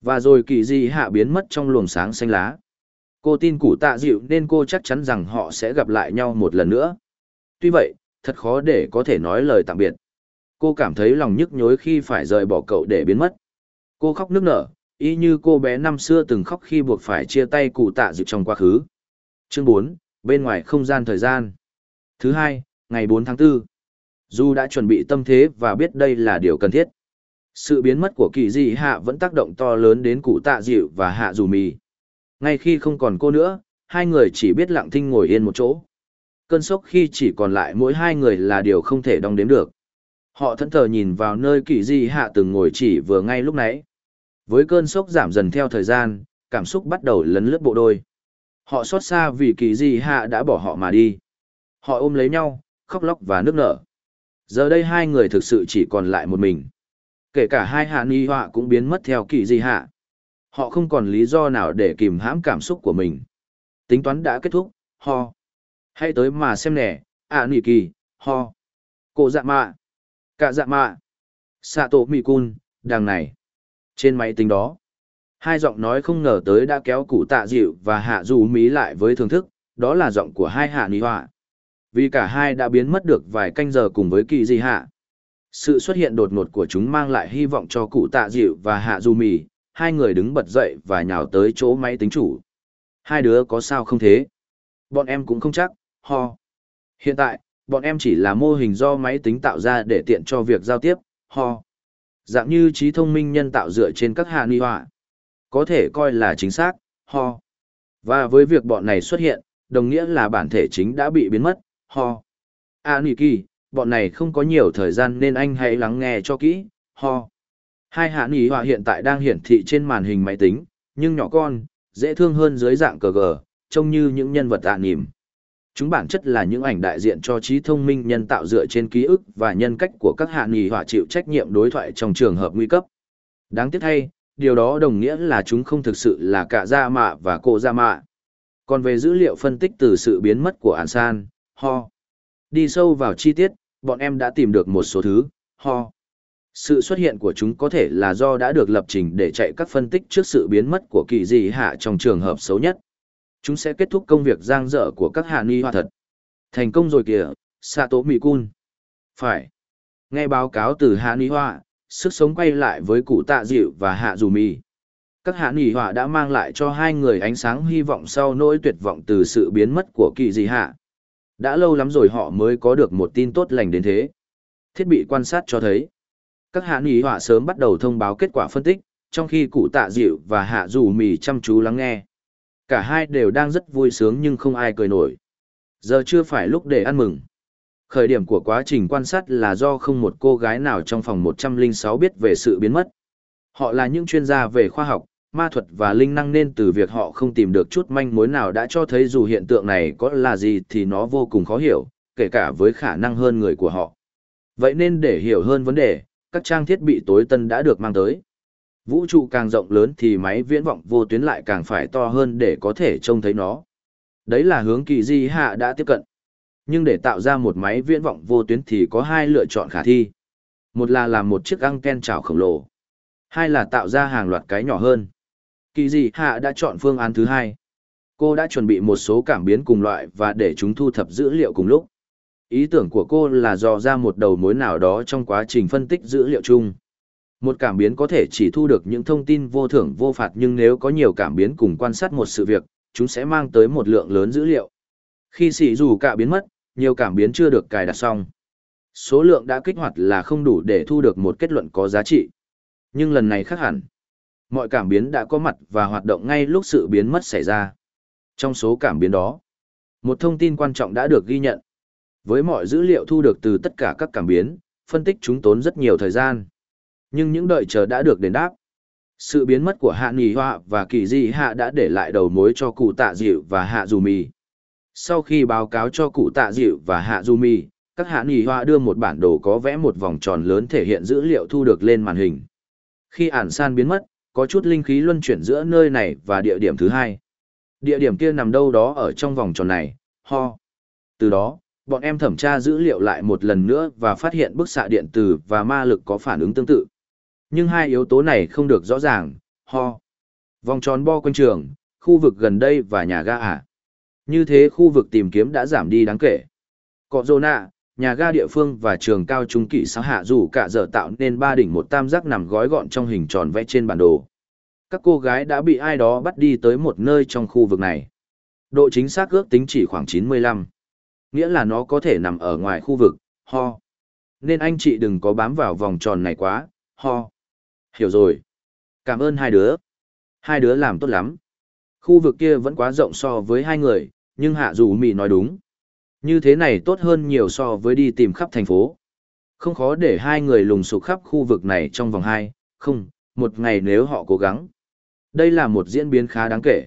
Và rồi kỳ di hạ biến mất trong luồng sáng xanh lá. Cô tin củ tạ dịu nên cô chắc chắn rằng họ sẽ gặp lại nhau một lần nữa. Tuy vậy, thật khó để có thể nói lời tạm biệt. Cô cảm thấy lòng nhức nhối khi phải rời bỏ cậu để biến mất. Cô khóc nức nở, y như cô bé năm xưa từng khóc khi buộc phải chia tay cụ tạ dịu trong quá khứ. Chương 4, bên ngoài không gian thời gian. Thứ hai, ngày 4 tháng 4. Du đã chuẩn bị tâm thế và biết đây là điều cần thiết. Sự biến mất của kỳ dị hạ vẫn tác động to lớn đến cụ tạ dịu và hạ dù mì. Ngay khi không còn cô nữa, hai người chỉ biết lặng thinh ngồi yên một chỗ. Cơn sốc khi chỉ còn lại mỗi hai người là điều không thể đong đếm được. Họ thẫn thờ nhìn vào nơi kỳ dị hạ từng ngồi chỉ vừa ngay lúc nãy. Với cơn sốc giảm dần theo thời gian, cảm xúc bắt đầu lấn lướt bộ đôi. Họ xót xa vì kỳ dị hạ đã bỏ họ mà đi. Họ ôm lấy nhau, khóc lóc và nước nở. Giờ đây hai người thực sự chỉ còn lại một mình. Kể cả hai hạ ni họa cũng biến mất theo kỳ di hạ. Họ không còn lý do nào để kìm hãm cảm xúc của mình. Tính toán đã kết thúc, ho. Hãy tới mà xem nè, ạ à, nỉ kỳ, ho. Cô dạ mạ. Cả dạ mạ. Sạ tổ mì cun, đằng này. Trên máy tính đó, hai giọng nói không ngờ tới đã kéo cụ tạ dịu và hạ dù mí lại với thưởng thức, đó là giọng của hai hạ nỉ họa. Vì cả hai đã biến mất được vài canh giờ cùng với kỳ di hạ. Sự xuất hiện đột ngột của chúng mang lại hy vọng cho cụ tạ dịu và hạ Du mì, hai người đứng bật dậy và nhào tới chỗ máy tính chủ. Hai đứa có sao không thế? Bọn em cũng không chắc, ho. Hiện tại, bọn em chỉ là mô hình do máy tính tạo ra để tiện cho việc giao tiếp, ho. Dạng như trí thông minh nhân tạo dựa trên các hạ ni họa. Có thể coi là chính xác, ho. Và với việc bọn này xuất hiện, đồng nghĩa là bản thể chính đã bị biến mất, ho. a ni kỳ, bọn này không có nhiều thời gian nên anh hãy lắng nghe cho kỹ, ho. Hai hạ nỉ họa hiện tại đang hiển thị trên màn hình máy tính, nhưng nhỏ con, dễ thương hơn dưới dạng cờ gờ, trông như những nhân vật tạ nỉm. Chúng bản chất là những ảnh đại diện cho trí thông minh nhân tạo dựa trên ký ức và nhân cách của các hạ nỉ họa chịu trách nhiệm đối thoại trong trường hợp nguy cấp. Đáng tiếc thay, điều đó đồng nghĩa là chúng không thực sự là cả gia mạ và cô gia mạ. Còn về dữ liệu phân tích từ sự biến mất của An San, ho. Đi sâu vào chi tiết, bọn em đã tìm được một số thứ, ho. Sự xuất hiện của chúng có thể là do đã được lập trình để chạy các phân tích trước sự biến mất của kỳ dị hạ trong trường hợp xấu nhất. Chúng sẽ kết thúc công việc giang dở của các hạ ni hoa thật. Thành công rồi kìa, Sato Mikun. Phải. Nghe báo cáo từ hạ ni hoa, sức sống quay lại với cụ tạ dịu và hạ dù mì. Các hạ ni hoa đã mang lại cho hai người ánh sáng hy vọng sau nỗi tuyệt vọng từ sự biến mất của kỳ dị hạ. Đã lâu lắm rồi họ mới có được một tin tốt lành đến thế. Thiết bị quan sát cho thấy các hạ ý họa sớm bắt đầu thông báo kết quả phân tích, trong khi cụ tạ dịu và hạ dù mì chăm chú lắng nghe. Cả hai đều đang rất vui sướng nhưng không ai cười nổi. Giờ chưa phải lúc để ăn mừng. Khởi điểm của quá trình quan sát là do không một cô gái nào trong phòng 106 biết về sự biến mất. Họ là những chuyên gia về khoa học, ma thuật và linh năng nên từ việc họ không tìm được chút manh mối nào đã cho thấy dù hiện tượng này có là gì thì nó vô cùng khó hiểu, kể cả với khả năng hơn người của họ. Vậy nên để hiểu hơn vấn đề, các trang thiết bị tối tân đã được mang tới. Vũ trụ càng rộng lớn thì máy viễn vọng vô tuyến lại càng phải to hơn để có thể trông thấy nó. Đấy là hướng kỳ di hạ đã tiếp cận. Nhưng để tạo ra một máy viễn vọng vô tuyến thì có hai lựa chọn khả thi. Một là làm một chiếc anten chảo khổng lồ. Hai là tạo ra hàng loạt cái nhỏ hơn. Kỳ dị hạ đã chọn phương án thứ hai. Cô đã chuẩn bị một số cảm biến cùng loại và để chúng thu thập dữ liệu cùng lúc. Ý tưởng của cô là dò ra một đầu mối nào đó trong quá trình phân tích dữ liệu chung. Một cảm biến có thể chỉ thu được những thông tin vô thưởng vô phạt nhưng nếu có nhiều cảm biến cùng quan sát một sự việc, chúng sẽ mang tới một lượng lớn dữ liệu. Khi xỉ dù cả biến mất, nhiều cảm biến chưa được cài đặt xong. Số lượng đã kích hoạt là không đủ để thu được một kết luận có giá trị. Nhưng lần này khác hẳn. Mọi cảm biến đã có mặt và hoạt động ngay lúc sự biến mất xảy ra. Trong số cảm biến đó, một thông tin quan trọng đã được ghi nhận. Với mọi dữ liệu thu được từ tất cả các cảm biến, phân tích chúng tốn rất nhiều thời gian. Nhưng những đợi chờ đã được đền đáp. Sự biến mất của Hạ Nghỉ Họa và Kỳ Di Hạ đã để lại đầu mối cho cụ tạ dịu và Hạ Dù Mì. Sau khi báo cáo cho cụ tạ dịu và Hạ Dù Mì, các Hạ Nghỉ Họa đưa một bản đồ có vẽ một vòng tròn lớn thể hiện dữ liệu thu được lên màn hình. Khi ản san biến mất, có chút linh khí luân chuyển giữa nơi này và địa điểm thứ hai. Địa điểm kia nằm đâu đó ở trong vòng tròn này, ho. Từ đó, bọn em thẩm tra dữ liệu lại một lần nữa và phát hiện bức xạ điện từ và ma lực có phản ứng tương tự. Nhưng hai yếu tố này không được rõ ràng, ho. Vòng tròn bo quanh trường, khu vực gần đây và nhà ga à. Như thế khu vực tìm kiếm đã giảm đi đáng kể. Cọ rô nạ, nhà ga địa phương và trường cao trung kỵ xã hạ dù cả giờ tạo nên ba đỉnh một tam giác nằm gói gọn trong hình tròn vẽ trên bản đồ. Các cô gái đã bị ai đó bắt đi tới một nơi trong khu vực này. Độ chính xác ước tính chỉ khoảng 95. Nghĩa là nó có thể nằm ở ngoài khu vực, ho. Nên anh chị đừng có bám vào vòng tròn này quá, ho. Hiểu rồi. Cảm ơn hai đứa. Hai đứa làm tốt lắm. Khu vực kia vẫn quá rộng so với hai người, nhưng hạ dù mì nói đúng. Như thế này tốt hơn nhiều so với đi tìm khắp thành phố. Không khó để hai người lùng sục khắp khu vực này trong vòng hai, không, một ngày nếu họ cố gắng. Đây là một diễn biến khá đáng kể.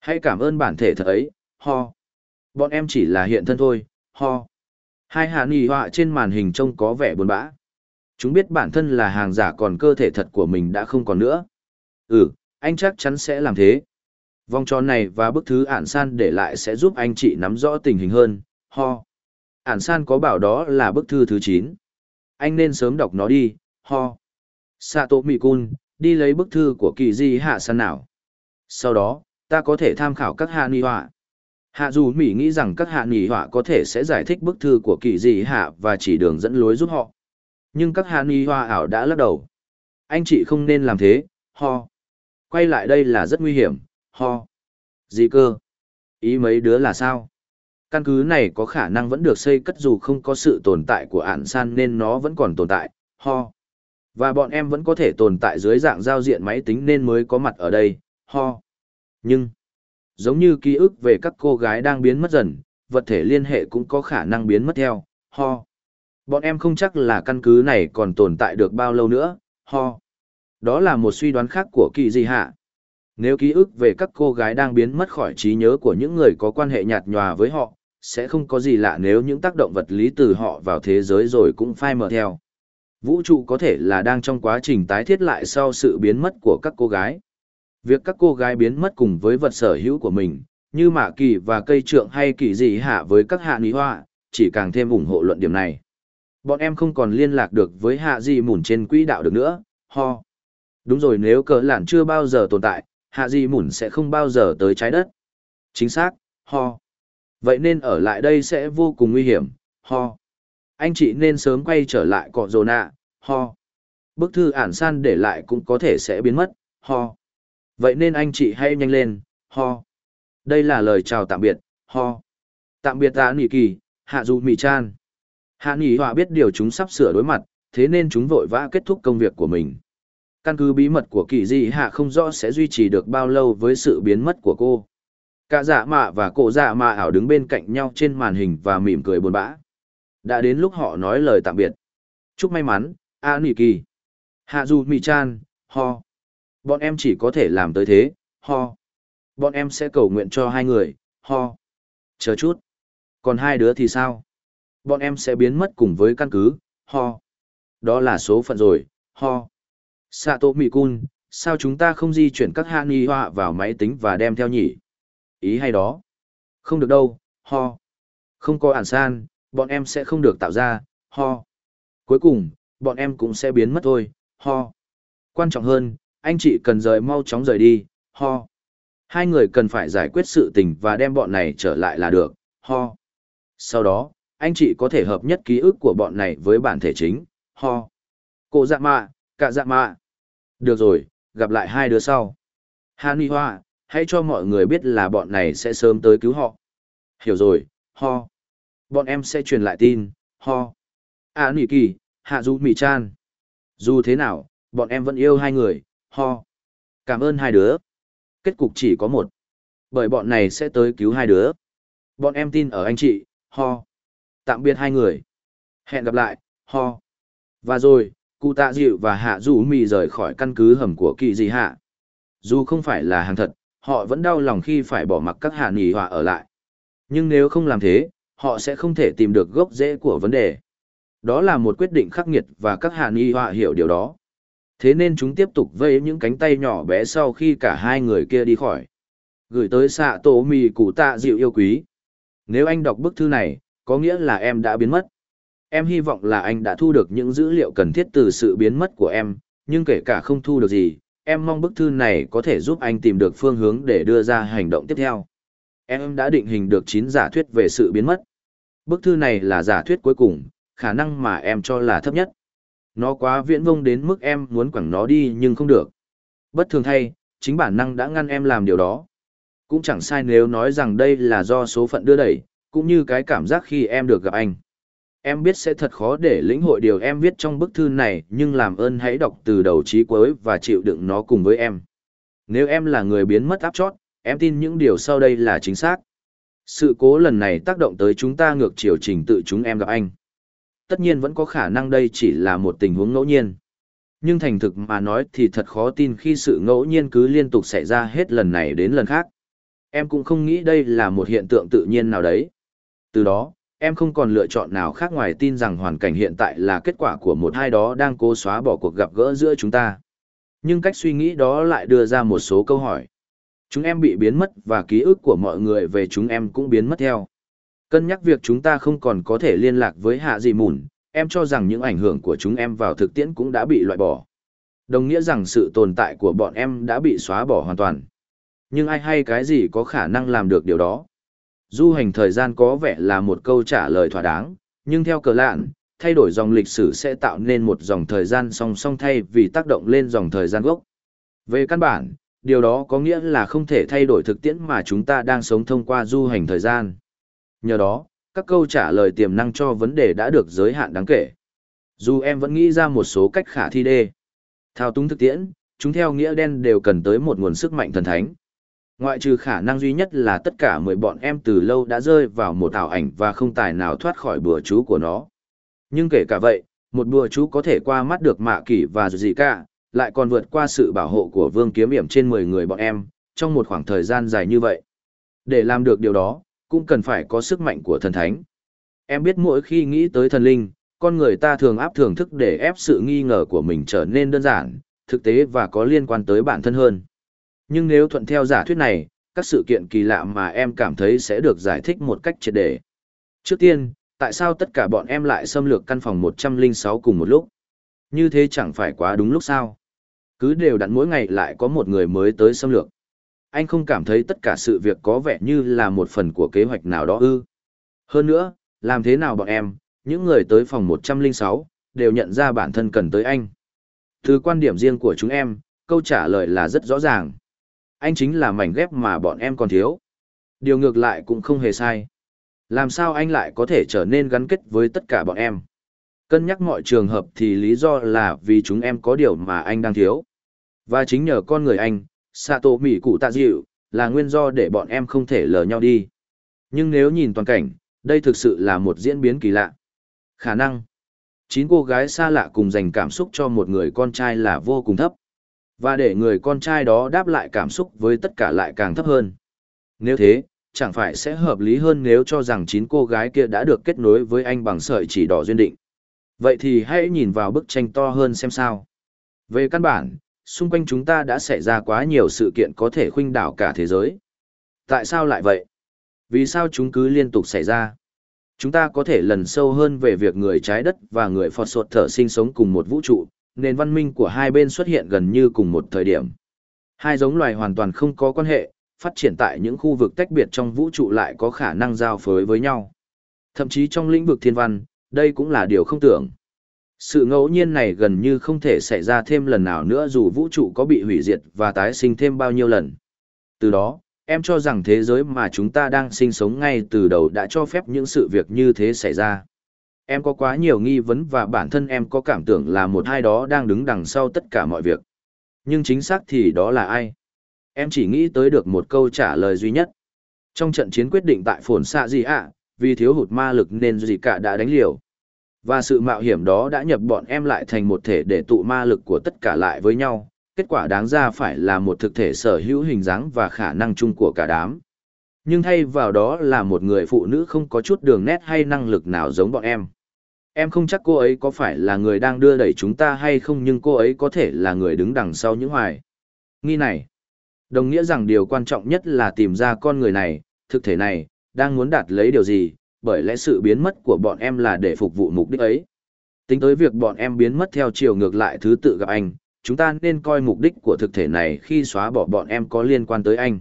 Hãy cảm ơn bản thể thật ấy, ho. Bọn em chỉ là hiện thân thôi, ho. Hai hạ nì họa trên màn hình trông có vẻ buồn bã. Chúng biết bản thân là hàng giả còn cơ thể thật của mình đã không còn nữa. Ừ, anh chắc chắn sẽ làm thế. Vòng tròn này và bức thứ ản san để lại sẽ giúp anh chị nắm rõ tình hình hơn, ho. Ản san có bảo đó là bức thư thứ chín. Anh nên sớm đọc nó đi, ho. Sato Mikun, đi lấy bức thư của kỳ di hạ san nào. Sau đó, ta có thể tham khảo các hạ ni họa. Hạ dù Mỹ nghĩ rằng các hạ ni họa có thể sẽ giải thích bức thư của kỳ di hạ và chỉ đường dẫn lối giúp họ. Nhưng các hạ ni họa ảo đã lắc đầu. Anh chị không nên làm thế, ho. Quay lại đây là rất nguy hiểm, ho. Gì cơ? Ý mấy đứa là sao? Căn cứ này có khả năng vẫn được xây cất dù không có sự tồn tại của ản san nên nó vẫn còn tồn tại, ho. Và bọn em vẫn có thể tồn tại dưới dạng giao diện máy tính nên mới có mặt ở đây, ho. Nhưng, giống như ký ức về các cô gái đang biến mất dần, vật thể liên hệ cũng có khả năng biến mất theo, ho. Bọn em không chắc là căn cứ này còn tồn tại được bao lâu nữa, ho. Đó là một suy đoán khác của kỳ di hạ. Nếu ký ức về các cô gái đang biến mất khỏi trí nhớ của những người có quan hệ nhạt nhòa với họ, sẽ không có gì lạ nếu những tác động vật lý từ họ vào thế giới rồi cũng phai mờ theo. Vũ trụ có thể là đang trong quá trình tái thiết lại sau sự biến mất của các cô gái. Việc các cô gái biến mất cùng với vật sở hữu của mình, như mạ kỳ và cây trượng hay kỳ dị hạ với các hạ ní hoa, chỉ càng thêm ủng hộ luận điểm này. Bọn em không còn liên lạc được với hạ gì mủn trên quỹ đạo được nữa, ho. Đúng rồi nếu cờ lản chưa bao giờ tồn tại, hạ gì mủn sẽ không bao giờ tới trái đất. Chính xác, ho. Vậy nên ở lại đây sẽ vô cùng nguy hiểm, ho. Anh chị nên sớm quay trở lại cọ rồ nạ, ho. Bức thư ản san để lại cũng có thể sẽ biến mất, ho. Vậy nên anh chị hãy nhanh lên, ho. Đây là lời chào tạm biệt, ho. Tạm biệt tạ nỉ kỳ, hạ dù mì chan. Hạ nỉ họa biết điều chúng sắp sửa đối mặt, thế nên chúng vội vã kết thúc công việc của mình. Căn cứ bí mật của kỳ dị hạ không rõ sẽ duy trì được bao lâu với sự biến mất của cô. Cả dạ mạ và cổ dạ mạ ảo đứng bên cạnh nhau trên màn hình và mỉm cười buồn bã. Đã đến lúc họ nói lời tạm biệt. Chúc may mắn, A Nỉ Kỳ. Hạ dù Mì Chan, ho. Bọn em chỉ có thể làm tới thế, ho. Bọn em sẽ cầu nguyện cho hai người, ho. Chờ chút. Còn hai đứa thì sao? Bọn em sẽ biến mất cùng với căn cứ, ho. Đó là số phận rồi, ho. Sato Mikun, sao chúng ta không di chuyển các hạ nghi họa vào máy tính và đem theo nhỉ? Ý hay đó. Không được đâu, ho. Không có ản san, bọn em sẽ không được tạo ra, ho. Cuối cùng, bọn em cũng sẽ biến mất thôi, ho. Quan trọng hơn, anh chị cần rời mau chóng rời đi, ho. Hai người cần phải giải quyết sự tình và đem bọn này trở lại là được, ho. Sau đó, anh chị có thể hợp nhất ký ức của bọn này với bản thể chính, ho. Cô dạ mạ, cả dạ mạ. Được rồi, gặp lại hai đứa sau. Hàn Hoa, hãy cho mọi người biết là bọn này sẽ sớm tới cứu họ. Hiểu rồi, ho. Bọn em sẽ truyền lại tin, ho. À nỉ kỳ, hạ du mì chan. Dù thế nào, bọn em vẫn yêu hai người, ho. Cảm ơn hai đứa. Kết cục chỉ có một. Bởi bọn này sẽ tới cứu hai đứa. Bọn em tin ở anh chị, ho. Tạm biệt hai người. Hẹn gặp lại, ho. Và rồi, cụ tạ dịu và hạ du mì rời khỏi căn cứ hầm của kỳ dị hạ. Dù không phải là hàng thật, họ vẫn đau lòng khi phải bỏ mặc các hạ nghỉ họa ở lại. Nhưng nếu không làm thế, họ sẽ không thể tìm được gốc rễ của vấn đề. Đó là một quyết định khắc nghiệt và các hạ nghỉ họa hiểu điều đó. Thế nên chúng tiếp tục vây những cánh tay nhỏ bé sau khi cả hai người kia đi khỏi. Gửi tới xạ tổ mì cụ tạ dịu yêu quý. Nếu anh đọc bức thư này, có nghĩa là em đã biến mất. Em hy vọng là anh đã thu được những dữ liệu cần thiết từ sự biến mất của em, nhưng kể cả không thu được gì, em mong bức thư này có thể giúp anh tìm được phương hướng để đưa ra hành động tiếp theo. Em đã định hình được 9 giả thuyết về sự biến mất. Bức thư này là giả thuyết cuối cùng, khả năng mà em cho là thấp nhất. Nó quá viễn vông đến mức em muốn quẳng nó đi nhưng không được. Bất thường thay, chính bản năng đã ngăn em làm điều đó. Cũng chẳng sai nếu nói rằng đây là do số phận đưa đẩy, cũng như cái cảm giác khi em được gặp anh. Em biết sẽ thật khó để lĩnh hội điều em viết trong bức thư này, nhưng làm ơn hãy đọc từ đầu chí cuối và chịu đựng nó cùng với em. Nếu em là người biến mất áp chót, em tin những điều sau đây là chính xác. Sự cố lần này tác động tới chúng ta ngược chiều trình tự chúng em gặp anh. Tất nhiên vẫn có khả năng đây chỉ là một tình huống ngẫu nhiên. Nhưng thành thực mà nói thì thật khó tin khi sự ngẫu nhiên cứ liên tục xảy ra hết lần này đến lần khác. Em cũng không nghĩ đây là một hiện tượng tự nhiên nào đấy. Từ đó, em không còn lựa chọn nào khác ngoài tin rằng hoàn cảnh hiện tại là kết quả của một hai đó đang cố xóa bỏ cuộc gặp gỡ giữa chúng ta. Nhưng cách suy nghĩ đó lại đưa ra một số câu hỏi. Chúng em bị biến mất và ký ức của mọi người về chúng em cũng biến mất theo. Cân nhắc việc chúng ta không còn có thể liên lạc với hạ gì mùn, em cho rằng những ảnh hưởng của chúng em vào thực tiễn cũng đã bị loại bỏ. Đồng nghĩa rằng sự tồn tại của bọn em đã bị xóa bỏ hoàn toàn. Nhưng ai hay cái gì có khả năng làm được điều đó? Du hành thời gian có vẻ là một câu trả lời thỏa đáng, nhưng theo cờ lạn, thay đổi dòng lịch sử sẽ tạo nên một dòng thời gian song song thay vì tác động lên dòng thời gian gốc. Về căn bản, điều đó có nghĩa là không thể thay đổi thực tiễn mà chúng ta đang sống thông qua du hành thời gian. Nhờ đó, các câu trả lời tiềm năng cho vấn đề đã được giới hạn đáng kể. Dù em vẫn nghĩ ra một số cách khả thi đê. Thao túng thực tiễn, chúng theo nghĩa đen đều cần tới một nguồn sức mạnh thần thánh. Ngoại trừ khả năng duy nhất là tất cả mười bọn em từ lâu đã rơi vào một ảo ảnh và không tài nào thoát khỏi bùa chú của nó. Nhưng kể cả vậy, một bùa chú có thể qua mắt được mạ kỷ và gì cả, lại còn vượt qua sự bảo hộ của vương kiếm hiểm trên 10 người bọn em, trong một khoảng thời gian dài như vậy. Để làm được điều đó, cũng cần phải có sức mạnh của thần thánh. Em biết mỗi khi nghĩ tới thần linh, con người ta thường áp thưởng thức để ép sự nghi ngờ của mình trở nên đơn giản, thực tế và có liên quan tới bản thân hơn. Nhưng nếu thuận theo giả thuyết này, các sự kiện kỳ lạ mà em cảm thấy sẽ được giải thích một cách triệt để. Trước tiên, tại sao tất cả bọn em lại xâm lược căn phòng 106 cùng một lúc? Như thế chẳng phải quá đúng lúc sao? Cứ đều đặn mỗi ngày lại có một người mới tới xâm lược. Anh không cảm thấy tất cả sự việc có vẻ như là một phần của kế hoạch nào đó ư. Hơn nữa, làm thế nào bọn em, những người tới phòng 106, đều nhận ra bản thân cần tới anh. Từ quan điểm riêng của chúng em, câu trả lời là rất rõ ràng. Anh chính là mảnh ghép mà bọn em còn thiếu. Điều ngược lại cũng không hề sai. Làm sao anh lại có thể trở nên gắn kết với tất cả bọn em? Cân nhắc mọi trường hợp thì lý do là vì chúng em có điều mà anh đang thiếu. Và chính nhờ con người anh, Sato Mỹ Cụ Tạ Dịu, là nguyên do để bọn em không thể lờ nhau đi. Nhưng nếu nhìn toàn cảnh, đây thực sự là một diễn biến kỳ lạ. Khả năng. Chín cô gái xa lạ cùng dành cảm xúc cho một người con trai là vô cùng thấp. Và để người con trai đó đáp lại cảm xúc với tất cả lại càng thấp hơn. Nếu thế, chẳng phải sẽ hợp lý hơn nếu cho rằng chín cô gái kia đã được kết nối với anh bằng sợi chỉ đỏ duyên định. Vậy thì hãy nhìn vào bức tranh to hơn xem sao. Về căn bản, xung quanh chúng ta đã xảy ra quá nhiều sự kiện có thể khuynh đảo cả thế giới. Tại sao lại vậy? Vì sao chúng cứ liên tục xảy ra? Chúng ta có thể lần sâu hơn về việc người trái đất và người phọt sột thở sinh sống cùng một vũ trụ, nền văn minh của hai bên xuất hiện gần như cùng một thời điểm. Hai giống loài hoàn toàn không có quan hệ, phát triển tại những khu vực tách biệt trong vũ trụ lại có khả năng giao phối với nhau. Thậm chí trong lĩnh vực thiên văn, đây cũng là điều không tưởng. Sự ngẫu nhiên này gần như không thể xảy ra thêm lần nào nữa dù vũ trụ có bị hủy diệt và tái sinh thêm bao nhiêu lần. Từ đó, em cho rằng thế giới mà chúng ta đang sinh sống ngay từ đầu đã cho phép những sự việc như thế xảy ra. Em có quá nhiều nghi vấn và bản thân em có cảm tưởng là một ai đó đang đứng đằng sau tất cả mọi việc. Nhưng chính xác thì đó là ai? Em chỉ nghĩ tới được một câu trả lời duy nhất. Trong trận chiến quyết định tại phồn xạ gì ạ, vì thiếu hụt ma lực nên gì cả đã đánh liều. Và sự mạo hiểm đó đã nhập bọn em lại thành một thể để tụ ma lực của tất cả lại với nhau, kết quả đáng ra phải là một thực thể sở hữu hình dáng và khả năng chung của cả đám. Nhưng thay vào đó là một người phụ nữ không có chút đường nét hay năng lực nào giống bọn em. Em không chắc cô ấy có phải là người đang đưa đẩy chúng ta hay không nhưng cô ấy có thể là người đứng đằng sau những hoài. Nghi này. Đồng nghĩa rằng điều quan trọng nhất là tìm ra con người này, thực thể này, đang muốn đạt lấy điều gì, bởi lẽ sự biến mất của bọn em là để phục vụ mục đích ấy. Tính tới việc bọn em biến mất theo chiều ngược lại thứ tự gặp anh, chúng ta nên coi mục đích của thực thể này khi xóa bỏ bọn em có liên quan tới anh.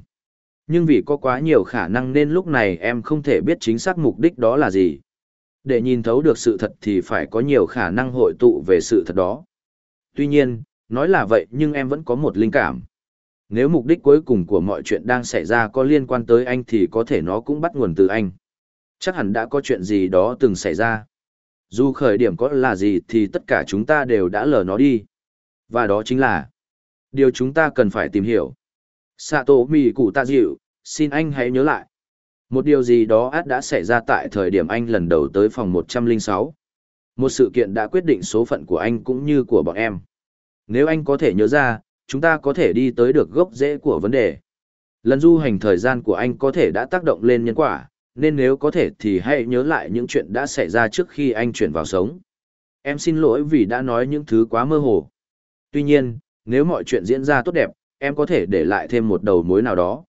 Nhưng vì có quá nhiều khả năng nên lúc này em không thể biết chính xác mục đích đó là gì. Để nhìn thấu được sự thật thì phải có nhiều khả năng hội tụ về sự thật đó. Tuy nhiên, nói là vậy nhưng em vẫn có một linh cảm. Nếu mục đích cuối cùng của mọi chuyện đang xảy ra có liên quan tới anh thì có thể nó cũng bắt nguồn từ anh. Chắc hẳn đã có chuyện gì đó từng xảy ra. Dù khởi điểm có là gì thì tất cả chúng ta đều đã lờ nó đi. Và đó chính là điều chúng ta cần phải tìm hiểu. Sato mì cụ ta dịu, xin anh hãy nhớ lại. Một điều gì đó át đã xảy ra tại thời điểm anh lần đầu tới phòng 106. Một sự kiện đã quyết định số phận của anh cũng như của bọn em. Nếu anh có thể nhớ ra, chúng ta có thể đi tới được gốc rễ của vấn đề. Lần du hành thời gian của anh có thể đã tác động lên nhân quả, nên nếu có thể thì hãy nhớ lại những chuyện đã xảy ra trước khi anh chuyển vào sống. Em xin lỗi vì đã nói những thứ quá mơ hồ. Tuy nhiên, nếu mọi chuyện diễn ra tốt đẹp, em có thể để lại thêm một đầu mối nào đó.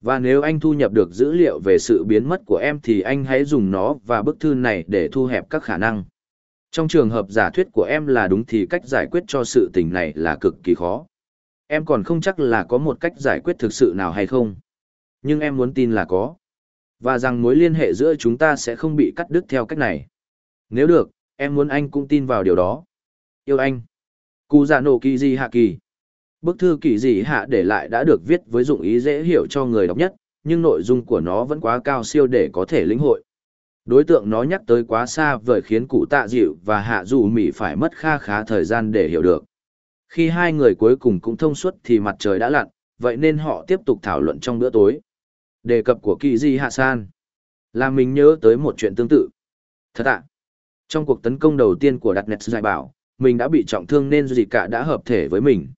Và nếu anh thu nhập được dữ liệu về sự biến mất của em thì anh hãy dùng nó và bức thư này để thu hẹp các khả năng. Trong trường hợp giả thuyết của em là đúng thì cách giải quyết cho sự tình này là cực kỳ khó. Em còn không chắc là có một cách giải quyết thực sự nào hay không. Nhưng em muốn tin là có. Và rằng mối liên hệ giữa chúng ta sẽ không bị cắt đứt theo cách này. Nếu được, em muốn anh cũng tin vào điều đó. Yêu anh. Cú giả nổ kỳ gì hạ kỳ. Bức thư kỳ dị hạ để lại đã được viết với dụng ý dễ hiểu cho người đọc nhất, nhưng nội dung của nó vẫn quá cao siêu để có thể lĩnh hội. Đối tượng nó nhắc tới quá xa vời khiến cụ tạ dịu và hạ dù mỉ phải mất kha khá thời gian để hiểu được. Khi hai người cuối cùng cũng thông suốt thì mặt trời đã lặn, vậy nên họ tiếp tục thảo luận trong bữa tối. Đề cập của kỳ di hạ san. Làm mình nhớ tới một chuyện tương tự. Thật ạ. Trong cuộc tấn công đầu tiên của đặt nét giải bảo, mình đã bị trọng thương nên gì Cả đã hợp thể với mình.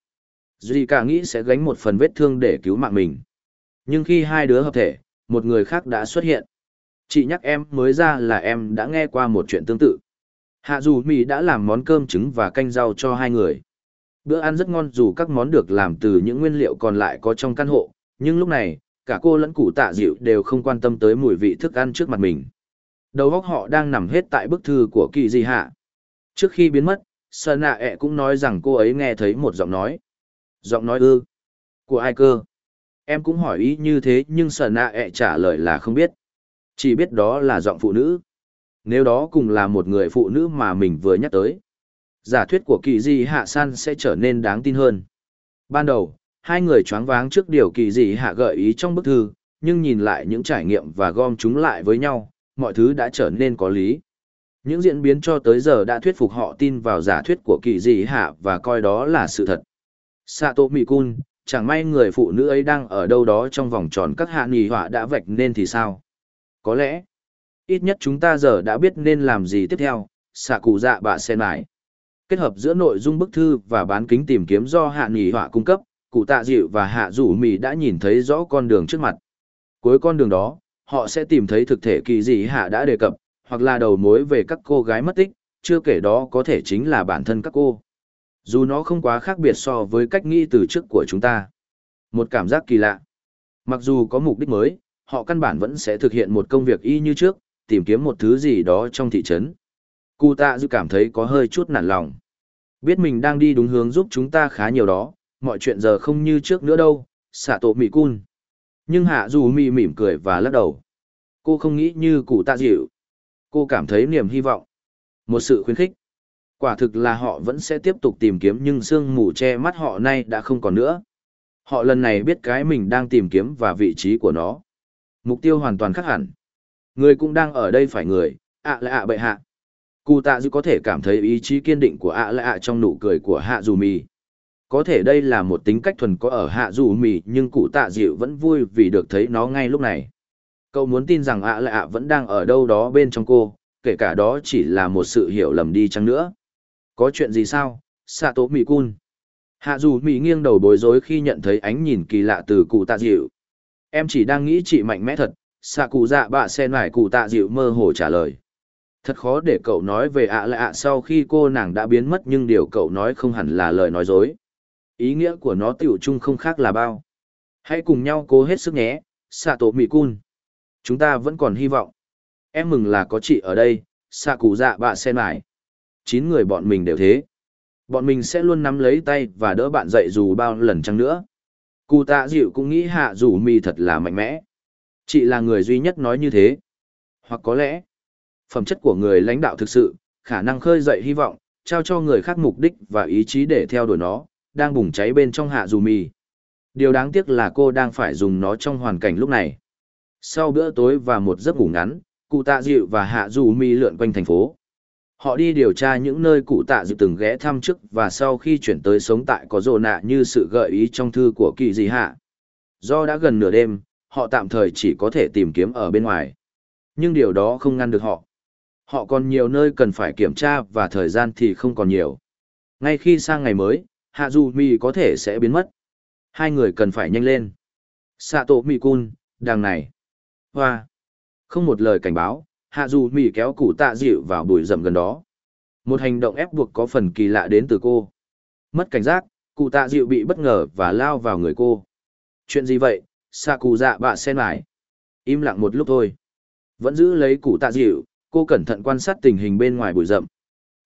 Duy Cả nghĩ sẽ gánh một phần vết thương để cứu mạng mình. Nhưng khi hai đứa hợp thể, một người khác đã xuất hiện. Chị nhắc em mới ra là em đã nghe qua một chuyện tương tự. Hạ dù Mỹ đã làm món cơm trứng và canh rau cho hai người. Bữa ăn rất ngon dù các món được làm từ những nguyên liệu còn lại có trong căn hộ, nhưng lúc này, cả cô lẫn cụ tạ dịu đều không quan tâm tới mùi vị thức ăn trước mặt mình. Đầu óc họ đang nằm hết tại bức thư của kỳ di hạ. Trước khi biến mất, Sơn nạ ẹ cũng nói rằng cô ấy nghe thấy một giọng nói. Giọng nói ư? Của ai cơ? Em cũng hỏi ý như thế nhưng Sơn nạ ẹ e trả lời là không biết. Chỉ biết đó là giọng phụ nữ. Nếu đó cùng là một người phụ nữ mà mình vừa nhắc tới. Giả thuyết của kỳ di hạ san sẽ trở nên đáng tin hơn. Ban đầu, hai người choáng váng trước điều kỳ dị hạ gợi ý trong bức thư, nhưng nhìn lại những trải nghiệm và gom chúng lại với nhau, mọi thứ đã trở nên có lý. Những diễn biến cho tới giờ đã thuyết phục họ tin vào giả thuyết của kỳ dị hạ và coi đó là sự thật. Sato Mikun, chẳng may người phụ nữ ấy đang ở đâu đó trong vòng tròn các hạ nghỉ họa đã vạch nên thì sao? Có lẽ, ít nhất chúng ta giờ đã biết nên làm gì tiếp theo, xạ cụ dạ bạ sen mải. Kết hợp giữa nội dung bức thư và bán kính tìm kiếm do hạ nghỉ họa cung cấp, cụ tạ dịu và hạ rủ mì đã nhìn thấy rõ con đường trước mặt. Cuối con đường đó, họ sẽ tìm thấy thực thể kỳ dị hạ đã đề cập, hoặc là đầu mối về các cô gái mất tích, chưa kể đó có thể chính là bản thân các cô. Dù nó không quá khác biệt so với cách nghĩ từ trước của chúng ta. Một cảm giác kỳ lạ. Mặc dù có mục đích mới, họ căn bản vẫn sẽ thực hiện một công việc y như trước, tìm kiếm một thứ gì đó trong thị trấn. Cụ tạ dư cảm thấy có hơi chút nản lòng. Biết mình đang đi đúng hướng giúp chúng ta khá nhiều đó, mọi chuyện giờ không như trước nữa đâu, xạ tổ mị cun. Nhưng hạ dù mị mỉm cười và lắc đầu. Cô không nghĩ như cụ tạ dịu. Cô cảm thấy niềm hy vọng. Một sự khuyến khích. Quả thực là họ vẫn sẽ tiếp tục tìm kiếm nhưng sương mù che mắt họ nay đã không còn nữa. Họ lần này biết cái mình đang tìm kiếm và vị trí của nó. Mục tiêu hoàn toàn khác hẳn. Người cũng đang ở đây phải người, ạ là ạ bệ hạ. Cụ tạ dư có thể cảm thấy ý chí kiên định của ạ là ạ trong nụ cười của hạ dù mì. Có thể đây là một tính cách thuần có ở hạ dù mì nhưng cụ tạ dịu vẫn vui vì được thấy nó ngay lúc này. Cậu muốn tin rằng ạ lạ vẫn đang ở đâu đó bên trong cô, kể cả đó chỉ là một sự hiểu lầm đi chăng nữa. Có chuyện gì sao, xạ tố mỹ cun? Hạ dù mỹ nghiêng đầu bối rối khi nhận thấy ánh nhìn kỳ lạ từ cụ tạ dịu. Em chỉ đang nghĩ chị mạnh mẽ thật, xạ cụ dạ bạ sen mải cụ tạ dịu mơ hồ trả lời. Thật khó để cậu nói về ạ lạ sau khi cô nàng đã biến mất nhưng điều cậu nói không hẳn là lời nói dối. Ý nghĩa của nó tiểu chung không khác là bao. Hãy cùng nhau cố hết sức nhé, xạ tổ mỹ cun. Chúng ta vẫn còn hy vọng. Em mừng là có chị ở đây, xạ cụ dạ bạ sen mải. Chín người bọn mình đều thế. Bọn mình sẽ luôn nắm lấy tay và đỡ bạn dậy dù bao lần chăng nữa. Cụ tạ dịu cũng nghĩ hạ Dù mì thật là mạnh mẽ. Chị là người duy nhất nói như thế. Hoặc có lẽ, phẩm chất của người lãnh đạo thực sự, khả năng khơi dậy hy vọng, trao cho người khác mục đích và ý chí để theo đuổi nó, đang bùng cháy bên trong hạ dù mì. Điều đáng tiếc là cô đang phải dùng nó trong hoàn cảnh lúc này. Sau bữa tối và một giấc ngủ ngắn, cụ tạ dịu và hạ dù mì lượn quanh thành phố. Họ đi điều tra những nơi cụ tạ dự từng ghé thăm trước và sau khi chuyển tới sống tại có rồ nạ như sự gợi ý trong thư của kỳ dị hạ. Do đã gần nửa đêm, họ tạm thời chỉ có thể tìm kiếm ở bên ngoài. Nhưng điều đó không ngăn được họ. Họ còn nhiều nơi cần phải kiểm tra và thời gian thì không còn nhiều. Ngay khi sang ngày mới, Hạ Dù Mi có thể sẽ biến mất. Hai người cần phải nhanh lên. Sato Mikun, đằng này. Hoa. Không một lời cảnh báo, Hạ Dù mỉ kéo củ tạ dịu vào bụi rậm gần đó. Một hành động ép buộc có phần kỳ lạ đến từ cô. Mất cảnh giác, cụ tạ dịu bị bất ngờ và lao vào người cô. Chuyện gì vậy, xạ cụ dạ bạ sen mải. Im lặng một lúc thôi. Vẫn giữ lấy cụ tạ dịu, cô cẩn thận quan sát tình hình bên ngoài bụi rậm.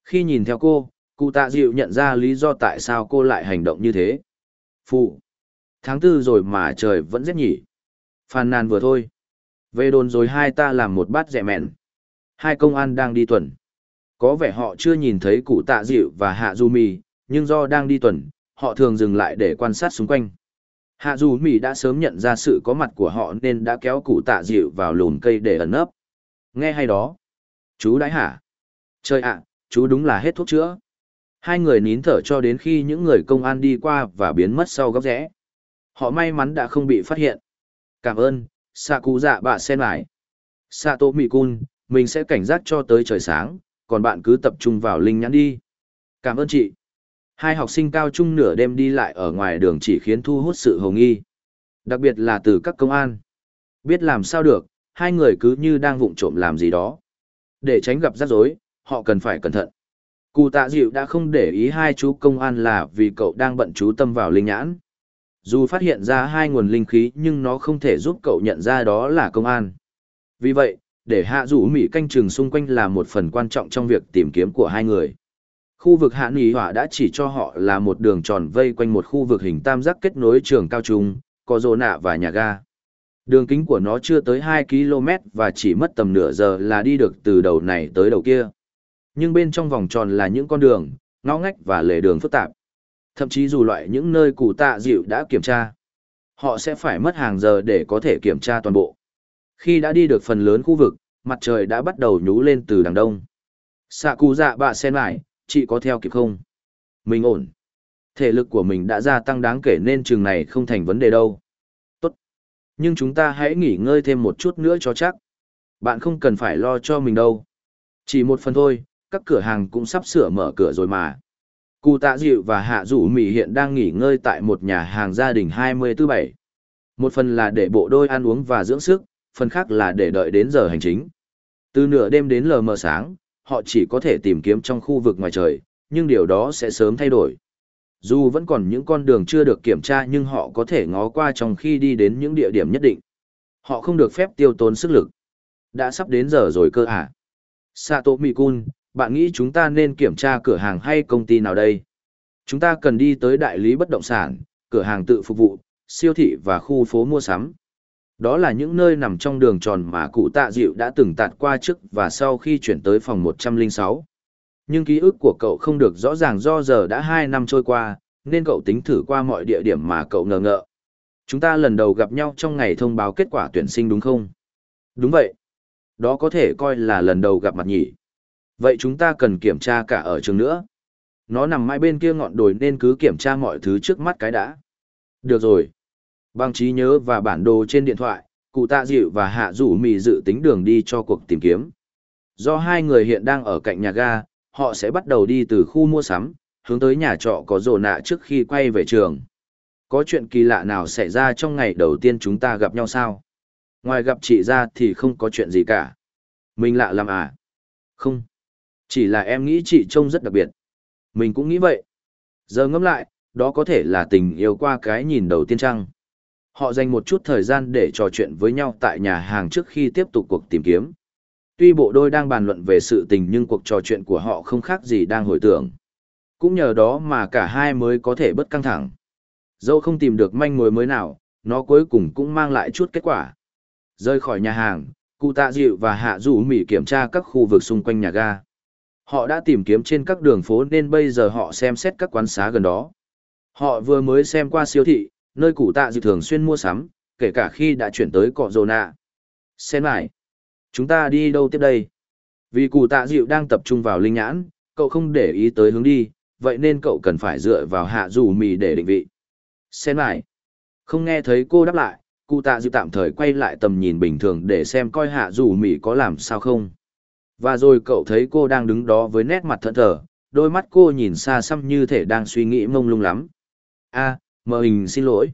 Khi nhìn theo cô, cụ tạ dịu nhận ra lý do tại sao cô lại hành động như thế. Phụ. Tháng tư rồi mà trời vẫn rét nhỉ. Phàn nàn vừa thôi. Về đồn rồi hai ta làm một bát rẻ mẹn. Hai công an đang đi tuần. Có vẻ họ chưa nhìn thấy cụ tạ dịu và hạ du mì, nhưng do đang đi tuần, họ thường dừng lại để quan sát xung quanh. Hạ dù Mỹ đã sớm nhận ra sự có mặt của họ nên đã kéo cụ tạ dịu vào lùn cây để ẩn nấp. Nghe hay đó. Chú đãi hả? Trời ạ, chú đúng là hết thuốc chữa. Hai người nín thở cho đến khi những người công an đi qua và biến mất sau góc rẽ. Họ may mắn đã không bị phát hiện. Cảm ơn, xạ cụ dạ bà sen lại. Xạ tô mì cun, mình sẽ cảnh giác cho tới trời sáng, còn bạn cứ tập trung vào linh nhãn đi. Cảm ơn chị. Hai học sinh cao trung nửa đêm đi lại ở ngoài đường chỉ khiến thu hút sự hồng nghi. Đặc biệt là từ các công an. Biết làm sao được, hai người cứ như đang vụng trộm làm gì đó. Để tránh gặp rắc rối, họ cần phải cẩn thận. Cụ tạ dịu đã không để ý hai chú công an là vì cậu đang bận chú tâm vào linh nhãn. Dù phát hiện ra hai nguồn linh khí nhưng nó không thể giúp cậu nhận ra đó là công an. Vì vậy, để hạ rủ mỹ canh chừng xung quanh là một phần quan trọng trong việc tìm kiếm của hai người. Khu vực hạ nghỉ hỏa đã chỉ cho họ là một đường tròn vây quanh một khu vực hình tam giác kết nối trường cao trung, có rồ nạ và nhà ga. Đường kính của nó chưa tới 2 km và chỉ mất tầm nửa giờ là đi được từ đầu này tới đầu kia. Nhưng bên trong vòng tròn là những con đường, ngõ ngách và lề đường phức tạp. Thậm chí dù loại những nơi cụ tạ dịu đã kiểm tra, họ sẽ phải mất hàng giờ để có thể kiểm tra toàn bộ. Khi đã đi được phần lớn khu vực, mặt trời đã bắt đầu nhú lên từ đằng đông. Sạ cụ dạ bạ sen lại, chị có theo kịp không? Mình ổn. Thể lực của mình đã gia tăng đáng kể nên trường này không thành vấn đề đâu. Tốt. Nhưng chúng ta hãy nghỉ ngơi thêm một chút nữa cho chắc. Bạn không cần phải lo cho mình đâu. Chỉ một phần thôi, các cửa hàng cũng sắp sửa mở cửa rồi mà. Cụ tạ dịu và hạ rủ mì hiện đang nghỉ ngơi tại một nhà hàng gia đình 247. Một phần là để bộ đôi ăn uống và dưỡng sức, phần khác là để đợi đến giờ hành chính. Từ nửa đêm đến lờ mờ sáng, họ chỉ có thể tìm kiếm trong khu vực ngoài trời, nhưng điều đó sẽ sớm thay đổi. Dù vẫn còn những con đường chưa được kiểm tra nhưng họ có thể ngó qua trong khi đi đến những địa điểm nhất định. Họ không được phép tiêu tốn sức lực. Đã sắp đến giờ rồi cơ à? Sato Mikun, bạn nghĩ chúng ta nên kiểm tra cửa hàng hay công ty nào đây? Chúng ta cần đi tới đại lý bất động sản, cửa hàng tự phục vụ, siêu thị và khu phố mua sắm. Đó là những nơi nằm trong đường tròn mà cụ tạ dịu đã từng tạt qua trước và sau khi chuyển tới phòng 106. Nhưng ký ức của cậu không được rõ ràng do giờ đã 2 năm trôi qua, nên cậu tính thử qua mọi địa điểm mà cậu ngờ ngợ. Chúng ta lần đầu gặp nhau trong ngày thông báo kết quả tuyển sinh đúng không? Đúng vậy. Đó có thể coi là lần đầu gặp mặt nhỉ. Vậy chúng ta cần kiểm tra cả ở trường nữa. Nó nằm mãi bên kia ngọn đồi nên cứ kiểm tra mọi thứ trước mắt cái đã. Được rồi. Bằng trí nhớ và bản đồ trên điện thoại, cụ tạ dịu và hạ rủ mì dự tính đường đi cho cuộc tìm kiếm. Do hai người hiện đang ở cạnh nhà ga, họ sẽ bắt đầu đi từ khu mua sắm, hướng tới nhà trọ có rồ nạ trước khi quay về trường. Có chuyện kỳ lạ nào xảy ra trong ngày đầu tiên chúng ta gặp nhau sao? Ngoài gặp chị ra thì không có chuyện gì cả. Mình lạ lắm à? Không. Chỉ là em nghĩ chị trông rất đặc biệt. Mình cũng nghĩ vậy. Giờ ngẫm lại, đó có thể là tình yêu qua cái nhìn đầu tiên trăng. Họ dành một chút thời gian để trò chuyện với nhau tại nhà hàng trước khi tiếp tục cuộc tìm kiếm. Tuy bộ đôi đang bàn luận về sự tình nhưng cuộc trò chuyện của họ không khác gì đang hồi tưởng. Cũng nhờ đó mà cả hai mới có thể bất căng thẳng. Dẫu không tìm được manh mối mới nào, nó cuối cùng cũng mang lại chút kết quả. Rơi khỏi nhà hàng, cụ tạ dịu và hạ rủ mỉ kiểm tra các khu vực xung quanh nhà ga. Họ đã tìm kiếm trên các đường phố nên bây giờ họ xem xét các quán xá gần đó. Họ vừa mới xem qua siêu thị, nơi cụ tạ dự thường xuyên mua sắm, kể cả khi đã chuyển tới cọ rồ nạ. Xem lại. Chúng ta đi đâu tiếp đây? Vì cụ tạ dịu đang tập trung vào linh nhãn, cậu không để ý tới hướng đi, vậy nên cậu cần phải dựa vào hạ Dù mì để định vị. Xem lại. Không nghe thấy cô đáp lại, cụ tạ dịu tạm thời quay lại tầm nhìn bình thường để xem coi hạ Dù mì có làm sao không. Và rồi cậu thấy cô đang đứng đó với nét mặt thẫn thờ, đôi mắt cô nhìn xa xăm như thể đang suy nghĩ mông lung lắm. a à, mờ hình xin lỗi.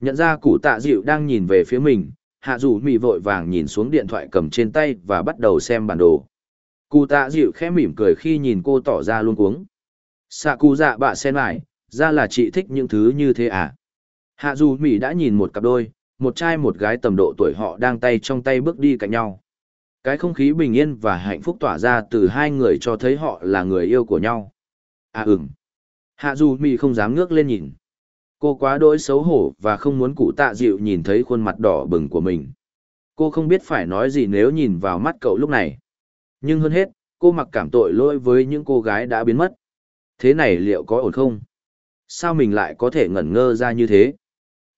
Nhận ra cụ tạ dịu đang nhìn về phía mình, hạ rủ mì vội vàng nhìn xuống điện thoại cầm trên tay và bắt đầu xem bản đồ. Cụ tạ dịu khẽ mỉm cười khi nhìn cô tỏ ra luôn cuống. Xạ cụ dạ bạ sen lại, ra là chị thích những thứ như thế à? Hạ dù Mỹ đã nhìn một cặp đôi, một trai một gái tầm độ tuổi họ đang tay trong tay bước đi cạnh nhau. Cái không khí bình yên và hạnh phúc tỏa ra từ hai người cho thấy họ là người yêu của nhau. À ừm. Hạ dù Mỹ không dám ngước lên nhìn. Cô quá đỗi xấu hổ và không muốn cụ tạ dịu nhìn thấy khuôn mặt đỏ bừng của mình. Cô không biết phải nói gì nếu nhìn vào mắt cậu lúc này. Nhưng hơn hết, cô mặc cảm tội lỗi với những cô gái đã biến mất. Thế này liệu có ổn không? Sao mình lại có thể ngẩn ngơ ra như thế?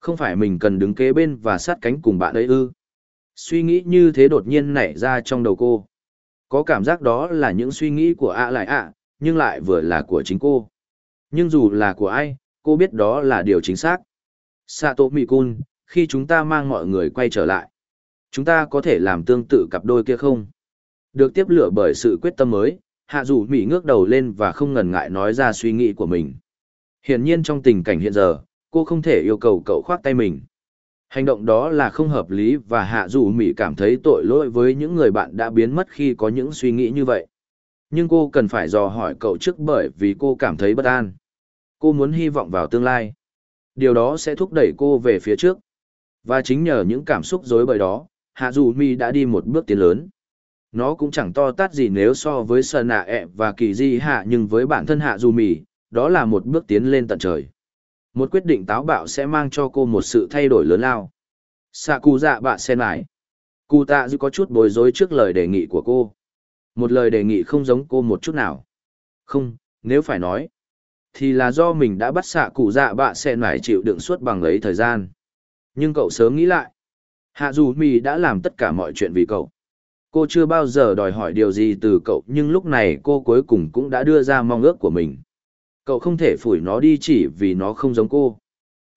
Không phải mình cần đứng kế bên và sát cánh cùng bạn ấy ư? Suy nghĩ như thế đột nhiên nảy ra trong đầu cô. Có cảm giác đó là những suy nghĩ của ạ lại ạ, nhưng lại vừa là của chính cô. Nhưng dù là của ai, cô biết đó là điều chính xác. Sato Mikun, khi chúng ta mang mọi người quay trở lại, chúng ta có thể làm tương tự cặp đôi kia không? Được tiếp lửa bởi sự quyết tâm mới, hạ dù Mỹ ngước đầu lên và không ngần ngại nói ra suy nghĩ của mình. Hiển nhiên trong tình cảnh hiện giờ, cô không thể yêu cầu cậu khoác tay mình. Hành động đó là không hợp lý và hạ dù Mỹ cảm thấy tội lỗi với những người bạn đã biến mất khi có những suy nghĩ như vậy. Nhưng cô cần phải dò hỏi cậu trước bởi vì cô cảm thấy bất an. Cô muốn hy vọng vào tương lai. Điều đó sẽ thúc đẩy cô về phía trước. Và chính nhờ những cảm xúc dối bời đó, Hạ Dù Mi đã đi một bước tiến lớn. Nó cũng chẳng to tát gì nếu so với Sơn Nạ ẹ và Kỳ Di Hạ nhưng với bản thân Hạ Dù mì đó là một bước tiến lên tận trời. Một quyết định táo bạo sẽ mang cho cô một sự thay đổi lớn lao. Sạ cụ dạ bạ sen lại. Cụ tạ dư có chút bối rối trước lời đề nghị của cô. Một lời đề nghị không giống cô một chút nào. Không, nếu phải nói, thì là do mình đã bắt xạ cụ dạ bạ sen lại chịu đựng suốt bằng lấy thời gian. Nhưng cậu sớm nghĩ lại. Hạ dù mi đã làm tất cả mọi chuyện vì cậu. Cô chưa bao giờ đòi hỏi điều gì từ cậu nhưng lúc này cô cuối cùng cũng đã đưa ra mong ước của mình. Cậu không thể phủi nó đi chỉ vì nó không giống cô.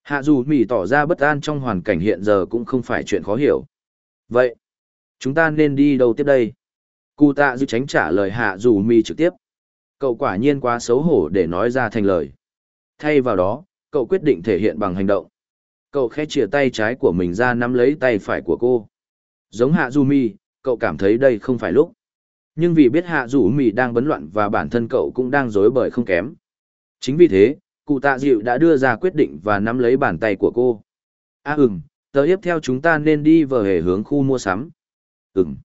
Hạ dù mỉ tỏ ra bất an trong hoàn cảnh hiện giờ cũng không phải chuyện khó hiểu. Vậy, chúng ta nên đi đâu tiếp đây? Cụ tạ dư tránh trả lời hạ dù mỉ trực tiếp. Cậu quả nhiên quá xấu hổ để nói ra thành lời. Thay vào đó, cậu quyết định thể hiện bằng hành động. Cậu khẽ chìa tay trái của mình ra nắm lấy tay phải của cô. Giống hạ dù mỉ, cậu cảm thấy đây không phải lúc. Nhưng vì biết hạ dù mỉ đang bấn loạn và bản thân cậu cũng đang rối bời không kém Chính vì thế, cụ tạ dịu đã đưa ra quyết định và nắm lấy bàn tay của cô. À ừm, tờ tiếp theo chúng ta nên đi vờ hề hướng khu mua sắm. Ừm.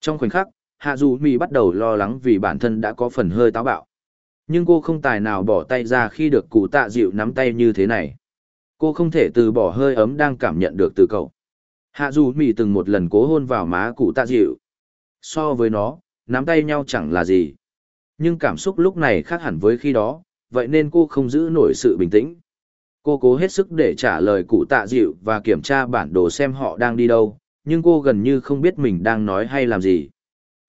Trong khoảnh khắc, Hạ Dù Mì bắt đầu lo lắng vì bản thân đã có phần hơi táo bạo. Nhưng cô không tài nào bỏ tay ra khi được cụ tạ dịu nắm tay như thế này. Cô không thể từ bỏ hơi ấm đang cảm nhận được từ cậu. Hạ Dù Mì từng một lần cố hôn vào má cụ tạ dịu. So với nó, nắm tay nhau chẳng là gì. Nhưng cảm xúc lúc này khác hẳn với khi đó, vậy nên cô không giữ nổi sự bình tĩnh. Cô cố hết sức để trả lời cụ tạ dịu và kiểm tra bản đồ xem họ đang đi đâu, nhưng cô gần như không biết mình đang nói hay làm gì.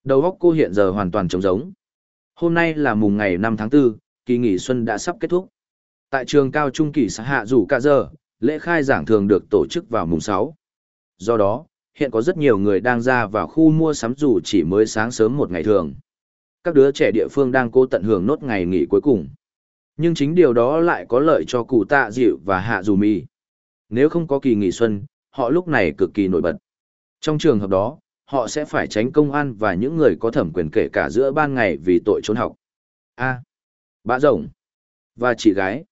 Đầu óc cô hiện giờ hoàn toàn trống rỗng. Hôm nay là mùng ngày 5 tháng 4, kỳ nghỉ xuân đã sắp kết thúc. Tại trường cao trung kỳ xã hạ rủ cả giờ, lễ khai giảng thường được tổ chức vào mùng 6. Do đó, hiện có rất nhiều người đang ra vào khu mua sắm dù chỉ mới sáng sớm một ngày thường. Các đứa trẻ địa phương đang cố tận hưởng nốt ngày nghỉ cuối cùng. Nhưng chính điều đó lại có lợi cho cụ tạ dịu và hạ dù mi Nếu không có kỳ nghỉ xuân, họ lúc này cực kỳ nổi bật. Trong trường hợp đó, họ sẽ phải tránh công an và những người có thẩm quyền kể cả giữa ban ngày vì tội trốn học. A. À, bạ rồng. Và chị gái.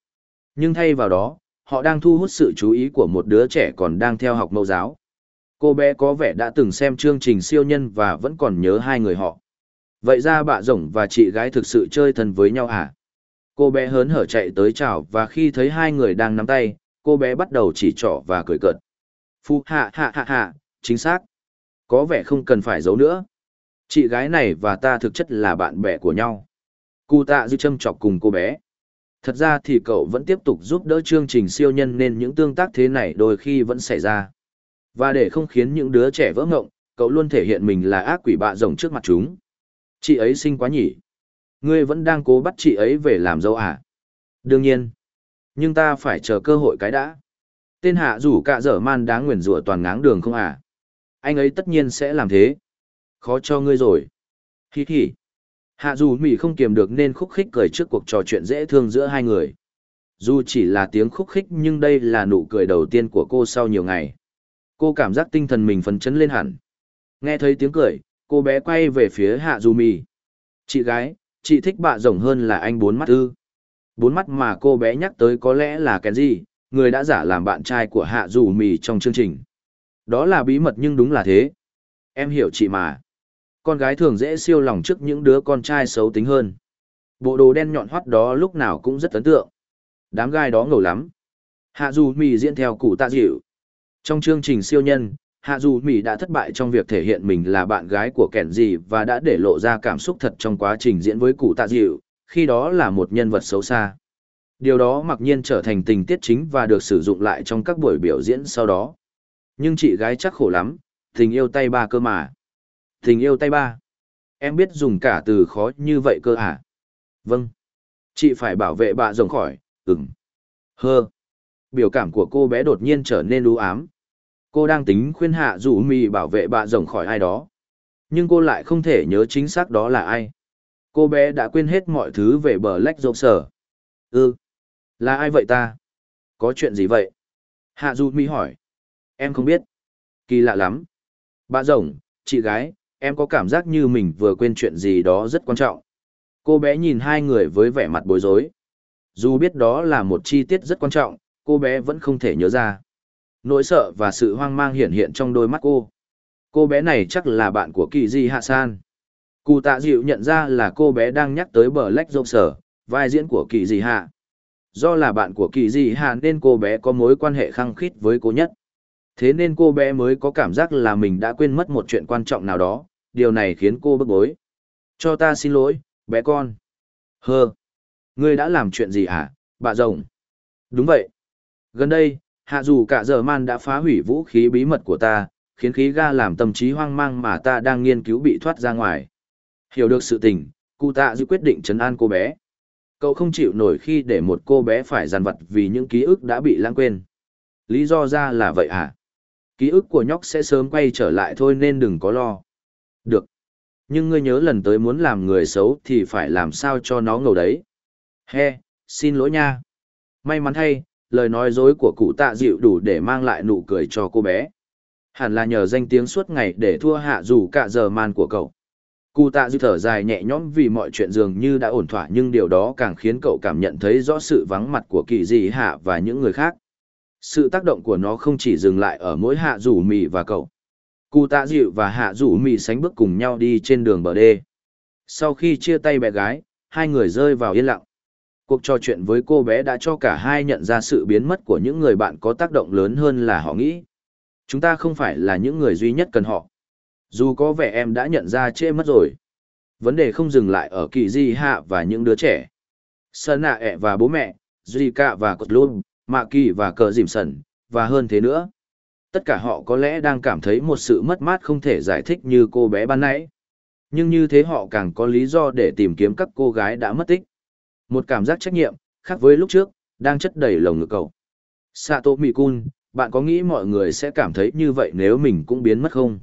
Nhưng thay vào đó, họ đang thu hút sự chú ý của một đứa trẻ còn đang theo học mẫu giáo. Cô bé có vẻ đã từng xem chương trình siêu nhân và vẫn còn nhớ hai người họ. Vậy ra bạ rồng và chị gái thực sự chơi thân với nhau à? Cô bé hớn hở chạy tới chào và khi thấy hai người đang nắm tay, cô bé bắt đầu chỉ trỏ và cười cợt. Phu hạ hạ hạ hạ, chính xác. Có vẻ không cần phải giấu nữa. Chị gái này và ta thực chất là bạn bè của nhau. Cụ tạ dư châm chọc cùng cô bé. Thật ra thì cậu vẫn tiếp tục giúp đỡ chương trình siêu nhân nên những tương tác thế này đôi khi vẫn xảy ra. Và để không khiến những đứa trẻ vỡ ngộng, cậu luôn thể hiện mình là ác quỷ bạ rồng trước mặt chúng. Chị ấy xinh quá nhỉ. Ngươi vẫn đang cố bắt chị ấy về làm dâu à? Đương nhiên. Nhưng ta phải chờ cơ hội cái đã. Tên hạ rủ cả dở man đáng nguyền rủa toàn ngáng đường không à? Anh ấy tất nhiên sẽ làm thế. Khó cho ngươi rồi. Hi hi. Hạ dù mỉ không kiềm được nên khúc khích cười trước cuộc trò chuyện dễ thương giữa hai người. Dù chỉ là tiếng khúc khích nhưng đây là nụ cười đầu tiên của cô sau nhiều ngày. Cô cảm giác tinh thần mình phấn chấn lên hẳn. Nghe thấy tiếng cười, cô bé quay về phía hạ dù mỉ. Chị gái, chị thích bạ rồng hơn là anh bốn mắt ư. Bốn mắt mà cô bé nhắc tới có lẽ là cái gì, người đã giả làm bạn trai của hạ dù Mì trong chương trình. Đó là bí mật nhưng đúng là thế. Em hiểu chị mà. Con gái thường dễ siêu lòng trước những đứa con trai xấu tính hơn. Bộ đồ đen nhọn hoắt đó lúc nào cũng rất ấn tượng. Đám gai đó ngầu lắm. Hạ dù mì diễn theo cụ tạ dịu. Trong chương trình siêu nhân, Hạ dù mỹ đã thất bại trong việc thể hiện mình là bạn gái của kẻn gì và đã để lộ ra cảm xúc thật trong quá trình diễn với cụ tạ dịu, khi đó là một nhân vật xấu xa. Điều đó mặc nhiên trở thành tình tiết chính và được sử dụng lại trong các buổi biểu diễn sau đó. Nhưng chị gái chắc khổ lắm, tình yêu tay ba cơ mà. Tình yêu tay ba. Em biết dùng cả từ khó như vậy cơ à? Vâng. Chị phải bảo vệ bà rồng khỏi, ừng Hơ. Biểu cảm của cô bé đột nhiên trở nên ưu ám. Cô đang tính khuyên hạ rủ mì bảo vệ bà rồng khỏi ai đó. Nhưng cô lại không thể nhớ chính xác đó là ai. Cô bé đã quên hết mọi thứ về bờ lách rộng sở. Ừ. Là ai vậy ta? Có chuyện gì vậy? Hạ du mi hỏi. Em không biết. Kỳ lạ lắm. Bà rồng, chị gái, em có cảm giác như mình vừa quên chuyện gì đó rất quan trọng. Cô bé nhìn hai người với vẻ mặt bối rối. Dù biết đó là một chi tiết rất quan trọng, cô bé vẫn không thể nhớ ra. Nỗi sợ và sự hoang mang hiện hiện trong đôi mắt cô. Cô bé này chắc là bạn của kỳ di hạ san. Cụ tạ dịu nhận ra là cô bé đang nhắc tới bờ lách rộng sở, vai diễn của kỳ di hạ. Do là bạn của kỳ di hạ nên cô bé có mối quan hệ khăng khít với cô nhất. Thế nên cô bé mới có cảm giác là mình đã quên mất một chuyện quan trọng nào đó, điều này khiến cô bức bối. Cho ta xin lỗi, bé con. Hơ. Ngươi đã làm chuyện gì hả, bà rồng? Đúng vậy. Gần đây, hạ dù cả giờ man đã phá hủy vũ khí bí mật của ta, khiến khí ga làm tâm trí hoang mang mà ta đang nghiên cứu bị thoát ra ngoài. Hiểu được sự tình, cụ tạ dư quyết định trấn an cô bé. Cậu không chịu nổi khi để một cô bé phải giàn vật vì những ký ức đã bị lãng quên. Lý do ra là vậy hả? Ký ức của nhóc sẽ sớm quay trở lại thôi nên đừng có lo. Được. Nhưng ngươi nhớ lần tới muốn làm người xấu thì phải làm sao cho nó ngầu đấy. He, xin lỗi nha. May mắn thay, lời nói dối của cụ tạ dịu đủ để mang lại nụ cười cho cô bé. Hẳn là nhờ danh tiếng suốt ngày để thua hạ dù cả giờ man của cậu. Cụ tạ dịu thở dài nhẹ nhõm vì mọi chuyện dường như đã ổn thỏa nhưng điều đó càng khiến cậu cảm nhận thấy rõ sự vắng mặt của kỳ dị hạ và những người khác. Sự tác động của nó không chỉ dừng lại ở mỗi hạ rủ mì và cậu. Cụ tạ dịu và hạ rủ mì sánh bước cùng nhau đi trên đường bờ đê. Sau khi chia tay bé gái, hai người rơi vào yên lặng. Cuộc trò chuyện với cô bé đã cho cả hai nhận ra sự biến mất của những người bạn có tác động lớn hơn là họ nghĩ. Chúng ta không phải là những người duy nhất cần họ. Dù có vẻ em đã nhận ra trễ mất rồi. Vấn đề không dừng lại ở kỳ di hạ và những đứa trẻ. Sơn nạ e ẹ và bố mẹ, Zika và Cột Lôn, Mạ Kỳ và Cờ Dìm Sần, và hơn thế nữa. Tất cả họ có lẽ đang cảm thấy một sự mất mát không thể giải thích như cô bé ban nãy. Nhưng như thế họ càng có lý do để tìm kiếm các cô gái đã mất tích. Một cảm giác trách nhiệm, khác với lúc trước, đang chất đầy lồng ngực cậu. Sato Mikun, bạn có nghĩ mọi người sẽ cảm thấy như vậy nếu mình cũng biến mất không?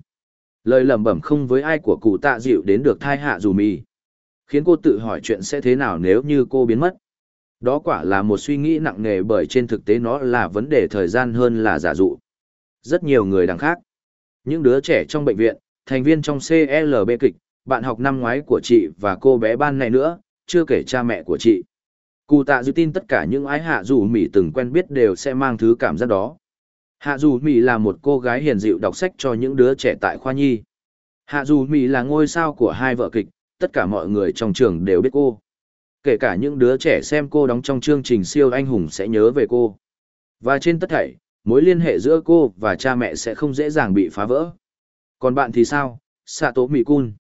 Lời lẩm bẩm không với ai của cụ tạ dịu đến được thai hạ dù mì. Khiến cô tự hỏi chuyện sẽ thế nào nếu như cô biến mất. Đó quả là một suy nghĩ nặng nề bởi trên thực tế nó là vấn đề thời gian hơn là giả dụ. Rất nhiều người đằng khác. Những đứa trẻ trong bệnh viện, thành viên trong CLB kịch, bạn học năm ngoái của chị và cô bé ban này nữa, chưa kể cha mẹ của chị. Cụ tạ dư tin tất cả những ái hạ dù Mỹ từng quen biết đều sẽ mang thứ cảm giác đó. Hạ dù Mỹ là một cô gái hiền dịu đọc sách cho những đứa trẻ tại khoa nhi. Hạ dù Mỹ là ngôi sao của hai vợ kịch, tất cả mọi người trong trường đều biết cô. Kể cả những đứa trẻ xem cô đóng trong chương trình siêu anh hùng sẽ nhớ về cô. Và trên tất thảy, mối liên hệ giữa cô và cha mẹ sẽ không dễ dàng bị phá vỡ. Còn bạn thì sao, xạ tố mỹ Cun?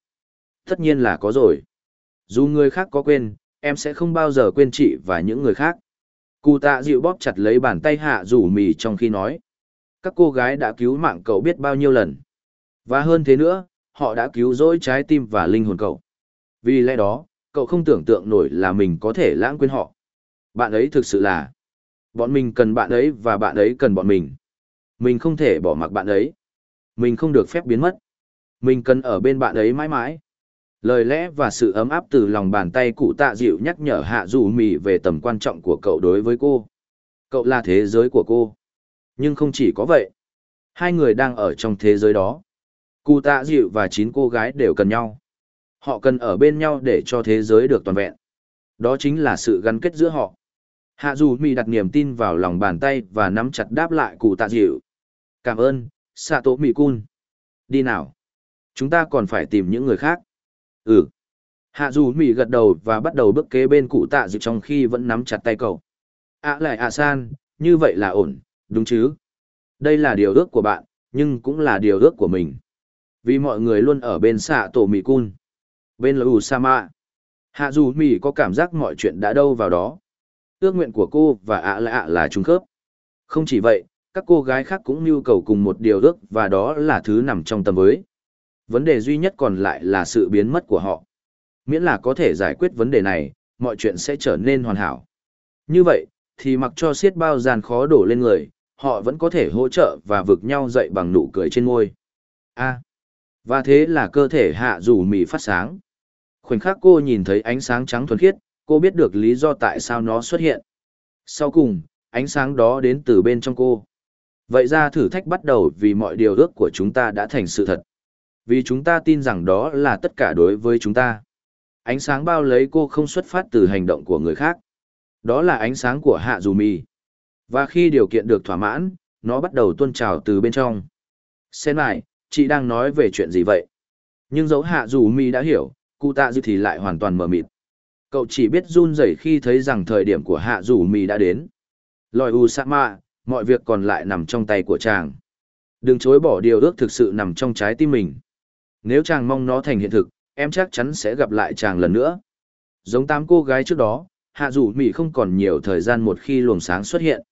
Tất nhiên là có rồi. Dù người khác có quên, em sẽ không bao giờ quên chị và những người khác. Cụ tạ dịu bóp chặt lấy bàn tay hạ rủ mì trong khi nói. Các cô gái đã cứu mạng cậu biết bao nhiêu lần. Và hơn thế nữa, họ đã cứu rỗi trái tim và linh hồn cậu. Vì lẽ đó, cậu không tưởng tượng nổi là mình có thể lãng quên họ. Bạn ấy thực sự là... Bọn mình cần bạn ấy và bạn ấy cần bọn mình. Mình không thể bỏ mặc bạn ấy. Mình không được phép biến mất. Mình cần ở bên bạn ấy mãi mãi. Lời lẽ và sự ấm áp từ lòng bàn tay cụ tạ dịu nhắc nhở hạ dù mì về tầm quan trọng của cậu đối với cô. Cậu là thế giới của cô. Nhưng không chỉ có vậy. Hai người đang ở trong thế giới đó. Cụ tạ dịu và chín cô gái đều cần nhau. Họ cần ở bên nhau để cho thế giới được toàn vẹn. Đó chính là sự gắn kết giữa họ. Hạ dù mì đặt niềm tin vào lòng bàn tay và nắm chặt đáp lại cụ tạ dịu. Cảm ơn, Sato Mì Cun. Đi nào. Chúng ta còn phải tìm những người khác. Ừ. Hạ dù mỹ gật đầu và bắt đầu bước kế bên cụ tạ dịu trong khi vẫn nắm chặt tay cậu. À lại à san, như vậy là ổn, đúng chứ? Đây là điều ước của bạn, nhưng cũng là điều ước của mình. Vì mọi người luôn ở bên xạ tổ mỹ cun. Bên là mạ Hạ dù mỹ có cảm giác mọi chuyện đã đâu vào đó. Ước nguyện của cô và ạ lạ là trung khớp. Không chỉ vậy, các cô gái khác cũng nhu cầu cùng một điều ước và đó là thứ nằm trong tầm với. Vấn đề duy nhất còn lại là sự biến mất của họ. Miễn là có thể giải quyết vấn đề này, mọi chuyện sẽ trở nên hoàn hảo. Như vậy, thì mặc cho siết bao gian khó đổ lên người, họ vẫn có thể hỗ trợ và vực nhau dậy bằng nụ cười trên môi. A. và thế là cơ thể hạ rủ mì phát sáng. Khoảnh khắc cô nhìn thấy ánh sáng trắng thuần khiết, cô biết được lý do tại sao nó xuất hiện. Sau cùng, ánh sáng đó đến từ bên trong cô. Vậy ra thử thách bắt đầu vì mọi điều ước của chúng ta đã thành sự thật. Vì chúng ta tin rằng đó là tất cả đối với chúng ta. Ánh sáng bao lấy cô không xuất phát từ hành động của người khác. Đó là ánh sáng của Hạ Dù Mì. Và khi điều kiện được thỏa mãn, nó bắt đầu tuôn trào từ bên trong. Xem lại, chị đang nói về chuyện gì vậy? Nhưng dấu Hạ Dù Mì đã hiểu, cụ tạ dư thì lại hoàn toàn mờ mịt. Cậu chỉ biết run rẩy khi thấy rằng thời điểm của Hạ Dù Mì đã đến. Lòi U Sama, mọi việc còn lại nằm trong tay của chàng. Đừng chối bỏ điều ước thực sự nằm trong trái tim mình. Nếu chàng mong nó thành hiện thực, em chắc chắn sẽ gặp lại chàng lần nữa. Giống tám cô gái trước đó, hạ dù Mị không còn nhiều thời gian một khi luồng sáng xuất hiện.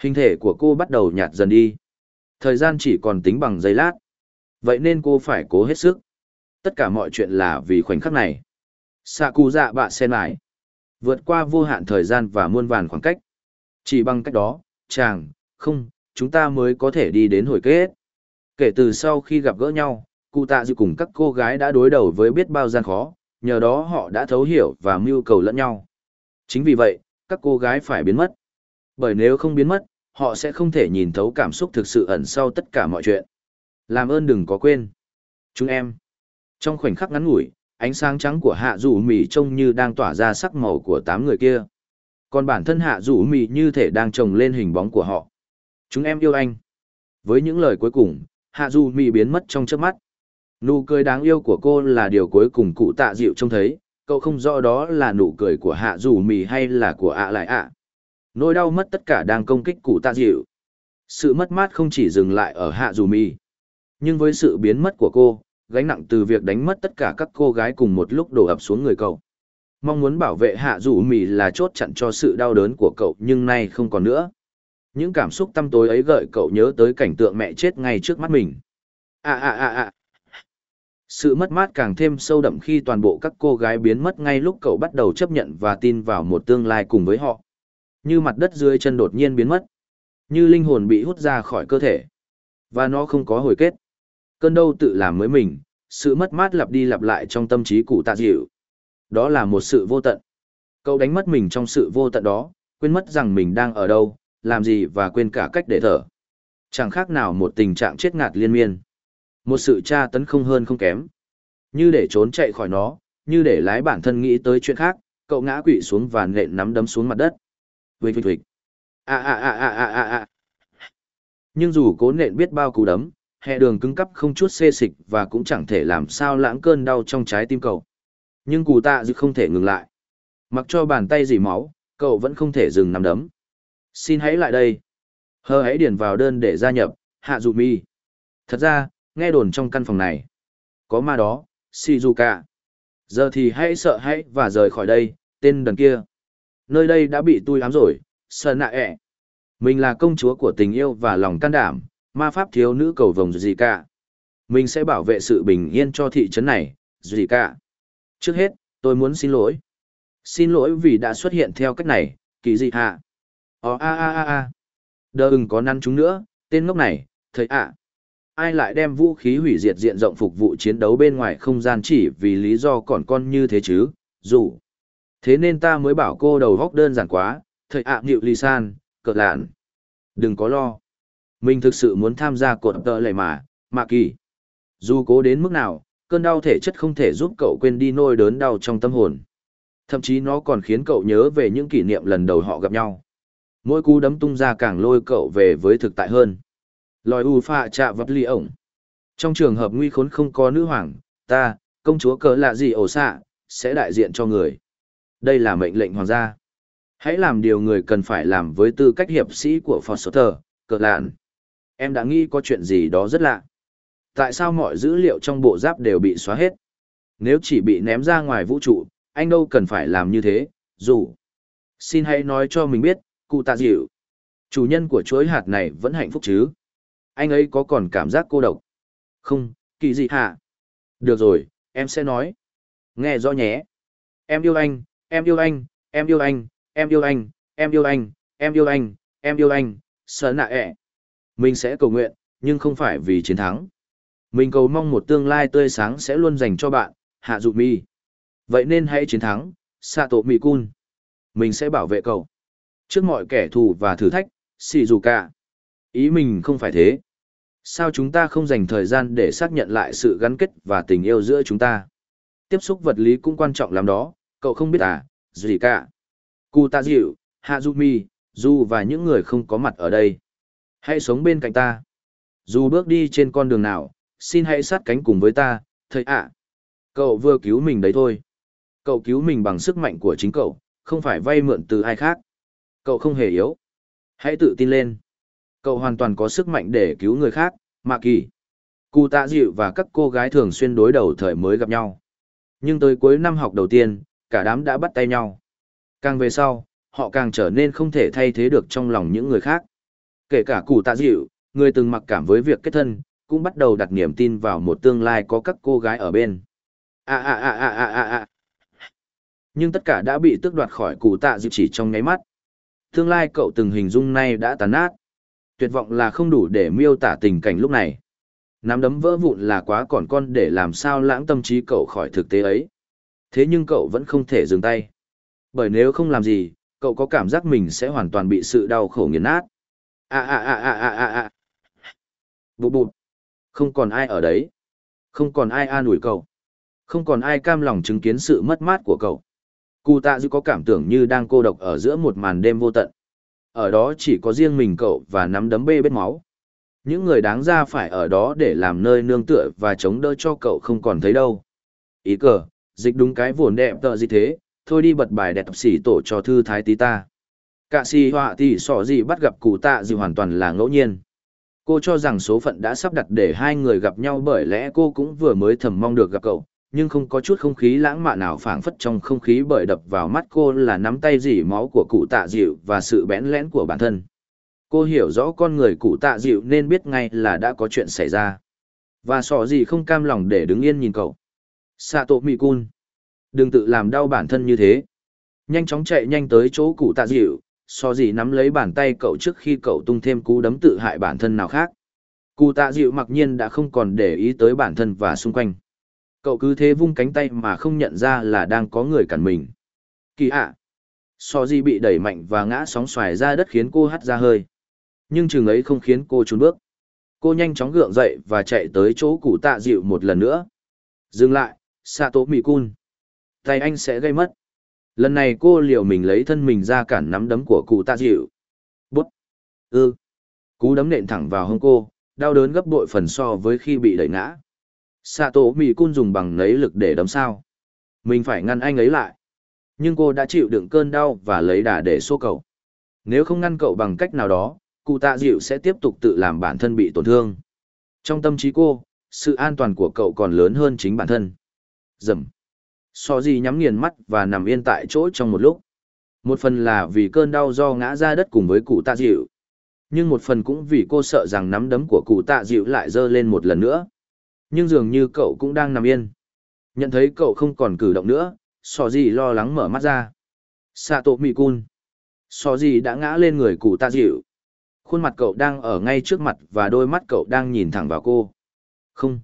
Hình thể của cô bắt đầu nhạt dần đi. Thời gian chỉ còn tính bằng giây lát. Vậy nên cô phải cố hết sức. Tất cả mọi chuyện là vì khoảnh khắc này. Sạ cụ dạ bạ sen lại. Vượt qua vô hạn thời gian và muôn vàn khoảng cách. Chỉ bằng cách đó, chàng, không, chúng ta mới có thể đi đến hồi kết. Kể từ sau khi gặp gỡ nhau, cụ tạ dịu cùng các cô gái đã đối đầu với biết bao gian khó, nhờ đó họ đã thấu hiểu và mưu cầu lẫn nhau. Chính vì vậy, các cô gái phải biến mất. Bởi nếu không biến mất, họ sẽ không thể nhìn thấu cảm xúc thực sự ẩn sau tất cả mọi chuyện. Làm ơn đừng có quên. Chúng em. Trong khoảnh khắc ngắn ngủi, ánh sáng trắng của hạ rủ mì trông như đang tỏa ra sắc màu của tám người kia. Còn bản thân hạ rủ mì như thể đang trồng lên hình bóng của họ. Chúng em yêu anh. Với những lời cuối cùng, hạ rủ mì biến mất trong chớp mắt. Nụ cười đáng yêu của cô là điều cuối cùng cụ tạ dịu trông thấy, cậu không rõ đó là nụ cười của hạ dù mì hay là của ạ lại ạ. Nỗi đau mất tất cả đang công kích cụ tạ dịu. Sự mất mát không chỉ dừng lại ở hạ dù mì. Nhưng với sự biến mất của cô, gánh nặng từ việc đánh mất tất cả các cô gái cùng một lúc đổ ập xuống người cậu. Mong muốn bảo vệ hạ dù mì là chốt chặn cho sự đau đớn của cậu nhưng nay không còn nữa. Những cảm xúc tăm tối ấy gợi cậu nhớ tới cảnh tượng mẹ chết ngay trước mắt mình. À à à à. Sự mất mát càng thêm sâu đậm khi toàn bộ các cô gái biến mất ngay lúc cậu bắt đầu chấp nhận và tin vào một tương lai cùng với họ. Như mặt đất dưới chân đột nhiên biến mất. Như linh hồn bị hút ra khỏi cơ thể. Và nó không có hồi kết. Cơn đau tự làm mới mình, sự mất mát lặp đi lặp lại trong tâm trí cụ tạ dịu. Đó là một sự vô tận. Cậu đánh mất mình trong sự vô tận đó, quên mất rằng mình đang ở đâu, làm gì và quên cả cách để thở. Chẳng khác nào một tình trạng chết ngạt liên miên. Một sự tra tấn không hơn không kém. Như để trốn chạy khỏi nó, như để lái bản thân nghĩ tới chuyện khác, cậu ngã quỵ xuống và nện nắm đấm xuống mặt đất. Vịt vịt vịt. À à à à à à à. Nhưng dù cố nện biết bao cú đấm, hệ đường cứng cắp không chút xê xịch và cũng chẳng thể làm sao lãng cơn đau trong trái tim cậu. Nhưng cù tạ dự không thể ngừng lại. Mặc cho bàn tay dỉ máu, cậu vẫn không thể dừng nắm đấm. Xin hãy lại đây. Hơ hãy điền vào đơn để gia nhập, hạ dụ mi. Thật ra, nghe đồn trong căn phòng này. Có ma đó, Shizuka. Giờ thì hãy sợ hãy và rời khỏi đây, tên đần kia. Nơi đây đã bị tôi ám rồi, sợ nạ ẹ. Mình là công chúa của tình yêu và lòng can đảm, ma pháp thiếu nữ cầu vồng gì cả. Mình sẽ bảo vệ sự bình yên cho thị trấn này, gì cả. Trước hết, tôi muốn xin lỗi. Xin lỗi vì đã xuất hiện theo cách này, kỳ dị hạ. Ồ ờ, a a a a. Đờ ưng có năn chúng nữa, tên ngốc này, thầy ạ. Ai lại đem vũ khí hủy diệt diện rộng phục vụ chiến đấu bên ngoài không gian chỉ vì lý do còn con như thế chứ, dù. Thế nên ta mới bảo cô đầu góc đơn giản quá, thầy ạ nghịu ly san, cợt lạn. Đừng có lo. Mình thực sự muốn tham gia cột tợ lệ mà, mạ kỳ. Dù cố đến mức nào, cơn đau thể chất không thể giúp cậu quên đi nỗi đớn đau trong tâm hồn. Thậm chí nó còn khiến cậu nhớ về những kỷ niệm lần đầu họ gặp nhau. Mỗi cú đấm tung ra càng lôi cậu về với thực tại hơn. Lòi u pha chạ vật ly ổng. Trong trường hợp nguy khốn không có nữ hoàng, ta, công chúa cỡ lạ gì ổ xạ, sẽ đại diện cho người. Đây là mệnh lệnh hoàng gia. Hãy làm điều người cần phải làm với tư cách hiệp sĩ của Foster, cỡ lạn. Em đã nghĩ có chuyện gì đó rất lạ. Tại sao mọi dữ liệu trong bộ giáp đều bị xóa hết? Nếu chỉ bị ném ra ngoài vũ trụ, anh đâu cần phải làm như thế, dù. Xin hãy nói cho mình biết, cụ tạ dịu. Chủ nhân của chuỗi hạt này vẫn hạnh phúc chứ? Anh ấy có còn cảm giác cô độc? Không, kỳ gì hả? Được rồi, em sẽ nói. Nghe rõ nhé. Em yêu anh, em yêu anh, em yêu anh, em yêu anh, em yêu anh, em yêu anh, em yêu anh, sợ nạ ẹ. Mình sẽ cầu nguyện, nhưng không phải vì chiến thắng. Mình cầu mong một tương lai tươi sáng sẽ luôn dành cho bạn, hạ dụ mi. Vậy nên hãy chiến thắng, Sato Mikun. Mình sẽ bảo vệ cậu. Trước mọi kẻ thù và thử thách, xỉu dù cả. Ý mình không phải thế. Sao chúng ta không dành thời gian để xác nhận lại sự gắn kết và tình yêu giữa chúng ta? Tiếp xúc vật lý cũng quan trọng lắm đó, cậu không biết à, gì cả. Cụ tạ dịu, Hazumi, Du và những người không có mặt ở đây. Hãy sống bên cạnh ta. Dù bước đi trên con đường nào, xin hãy sát cánh cùng với ta, thầy ạ. Cậu vừa cứu mình đấy thôi. Cậu cứu mình bằng sức mạnh của chính cậu, không phải vay mượn từ ai khác. Cậu không hề yếu. Hãy tự tin lên. Cậu hoàn toàn có sức mạnh để cứu người khác, Mạ Kỳ. Cụ tạ dịu và các cô gái thường xuyên đối đầu thời mới gặp nhau. Nhưng tới cuối năm học đầu tiên, cả đám đã bắt tay nhau. Càng về sau, họ càng trở nên không thể thay thế được trong lòng những người khác. Kể cả cụ tạ dịu, người từng mặc cảm với việc kết thân, cũng bắt đầu đặt niềm tin vào một tương lai có các cô gái ở bên. À à à à à à à. Nhưng tất cả đã bị tước đoạt khỏi cụ tạ dịu chỉ trong nháy mắt. Tương lai cậu từng hình dung nay đã tàn nát. Tuyệt vọng là không đủ để miêu tả tình cảnh lúc này. Nắm đấm vỡ vụn là quá còn con để làm sao lãng tâm trí cậu khỏi thực tế ấy. Thế nhưng cậu vẫn không thể dừng tay. Bởi nếu không làm gì, cậu có cảm giác mình sẽ hoàn toàn bị sự đau khổ nghiền nát. À à à à à à à. Bụt bụt. Không còn ai ở đấy. Không còn ai an ủi cậu. Không còn ai cam lòng chứng kiến sự mất mát của cậu. Cụ tạ dư có cảm tưởng như đang cô độc ở giữa một màn đêm vô tận. Ở đó chỉ có riêng mình cậu và nắm đấm bê bết máu. Những người đáng ra phải ở đó để làm nơi nương tựa và chống đỡ cho cậu không còn thấy đâu. Ý cờ, dịch đúng cái vồn đẹp tợ gì thế, thôi đi bật bài đẹp xỉ tổ cho thư thái tí ta. Cả si họa thì sỏ gì bắt gặp cụ tạ gì hoàn toàn là ngẫu nhiên. Cô cho rằng số phận đã sắp đặt để hai người gặp nhau bởi lẽ cô cũng vừa mới thầm mong được gặp cậu, nhưng không có chút không khí lãng mạn nào phảng phất trong không khí bởi đập vào mắt cô là nắm tay dỉ máu của cụ tạ dịu và sự bẽn lẽn của bản thân. Cô hiểu rõ con người cụ tạ dịu nên biết ngay là đã có chuyện xảy ra. Và sọ gì không cam lòng để đứng yên nhìn cậu. Sato Mikun. Đừng tự làm đau bản thân như thế. Nhanh chóng chạy nhanh tới chỗ cụ tạ dịu, so gì nắm lấy bàn tay cậu trước khi cậu tung thêm cú đấm tự hại bản thân nào khác. Cụ tạ dịu mặc nhiên đã không còn để ý tới bản thân và xung quanh. Cậu cứ thế vung cánh tay mà không nhận ra là đang có người cản mình. Kỳ ạ! À. So di bị đẩy mạnh và ngã sóng xoài ra đất khiến cô hắt ra hơi. Nhưng chừng ấy không khiến cô trốn bước. Cô nhanh chóng gượng dậy và chạy tới chỗ cụ tạ dịu một lần nữa. Dừng lại, Sato Mikun. Tay anh sẽ gây mất. Lần này cô liều mình lấy thân mình ra cản nắm đấm của cụ tạ dịu. Bút! Ư! Cú đấm nện thẳng vào hông cô, đau đớn gấp bội phần so với khi bị đẩy ngã. Sato Mì Cun dùng bằng nấy lực để đấm sao. Mình phải ngăn anh ấy lại. Nhưng cô đã chịu đựng cơn đau và lấy đà để xô cậu. Nếu không ngăn cậu bằng cách nào đó, cụ tạ dịu sẽ tiếp tục tự làm bản thân bị tổn thương. Trong tâm trí cô, sự an toàn của cậu còn lớn hơn chính bản thân. Dầm. So di nhắm nghiền mắt và nằm yên tại chỗ trong một lúc. Một phần là vì cơn đau do ngã ra đất cùng với cụ tạ dịu. Nhưng một phần cũng vì cô sợ rằng nắm đấm của cụ tạ dịu lại giơ lên một lần nữa. Nhưng dường như cậu cũng đang nằm yên. Nhận thấy cậu không còn cử động nữa, sò gì lo lắng mở mắt ra. Sạ tổ mì cun. Sò gì đã ngã lên người cụ tạ dịu. Khuôn mặt cậu đang ở ngay trước mặt và đôi mắt cậu đang nhìn thẳng vào cô. Không.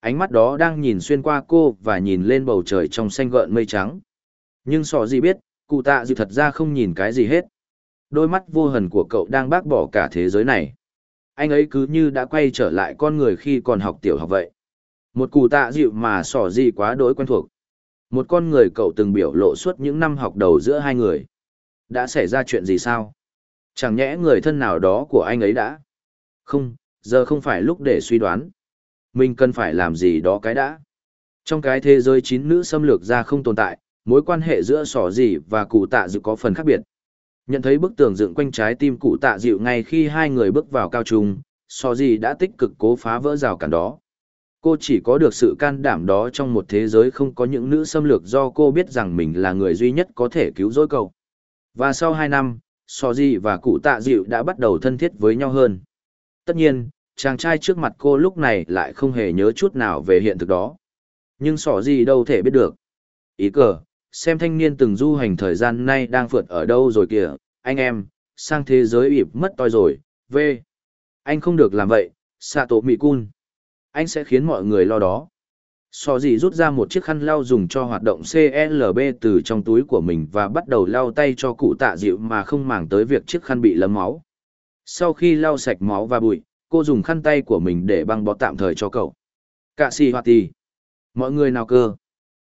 Ánh mắt đó đang nhìn xuyên qua cô và nhìn lên bầu trời trong xanh gợn mây trắng. Nhưng sò gì biết, cụ tạ dịu thật ra không nhìn cái gì hết. Đôi mắt vô hần của cậu đang bác bỏ cả thế giới này. Anh ấy cứ như đã quay trở lại con người khi còn học tiểu học vậy. Một cụ tạ dịu mà sỏ gì quá đối quen thuộc. Một con người cậu từng biểu lộ suốt những năm học đầu giữa hai người. Đã xảy ra chuyện gì sao? Chẳng nhẽ người thân nào đó của anh ấy đã? Không, giờ không phải lúc để suy đoán. Mình cần phải làm gì đó cái đã. Trong cái thế giới chín nữ xâm lược ra không tồn tại, mối quan hệ giữa sỏ gì và cụ tạ dịu có phần khác biệt. Nhận thấy bức tường dựng quanh trái tim cụ tạ dịu ngay khi hai người bước vào cao trung, sỏ gì đã tích cực cố phá vỡ rào cản đó. Cô chỉ có được sự can đảm đó trong một thế giới không có những nữ xâm lược do cô biết rằng mình là người duy nhất có thể cứu rỗi cậu. Và sau hai năm, so di và cụ tạ dịu đã bắt đầu thân thiết với nhau hơn. Tất nhiên, chàng trai trước mặt cô lúc này lại không hề nhớ chút nào về hiện thực đó. Nhưng sỏ gì đâu thể biết được. Ý cờ, xem thanh niên từng du hành thời gian nay đang phượt ở đâu rồi kìa, anh em, sang thế giới ịp mất toi rồi, v. Anh không được làm vậy, Sato Mikun. Anh sẽ khiến mọi người lo đó. Sò gì rút ra một chiếc khăn lau dùng cho hoạt động CLB từ trong túi của mình và bắt đầu lau tay cho cụ tạ dịu mà không màng tới việc chiếc khăn bị lấm máu. Sau khi lau sạch máu và bụi, cô dùng khăn tay của mình để băng bó tạm thời cho cậu. Cạ xì hoạt tì. Mọi người nào cơ?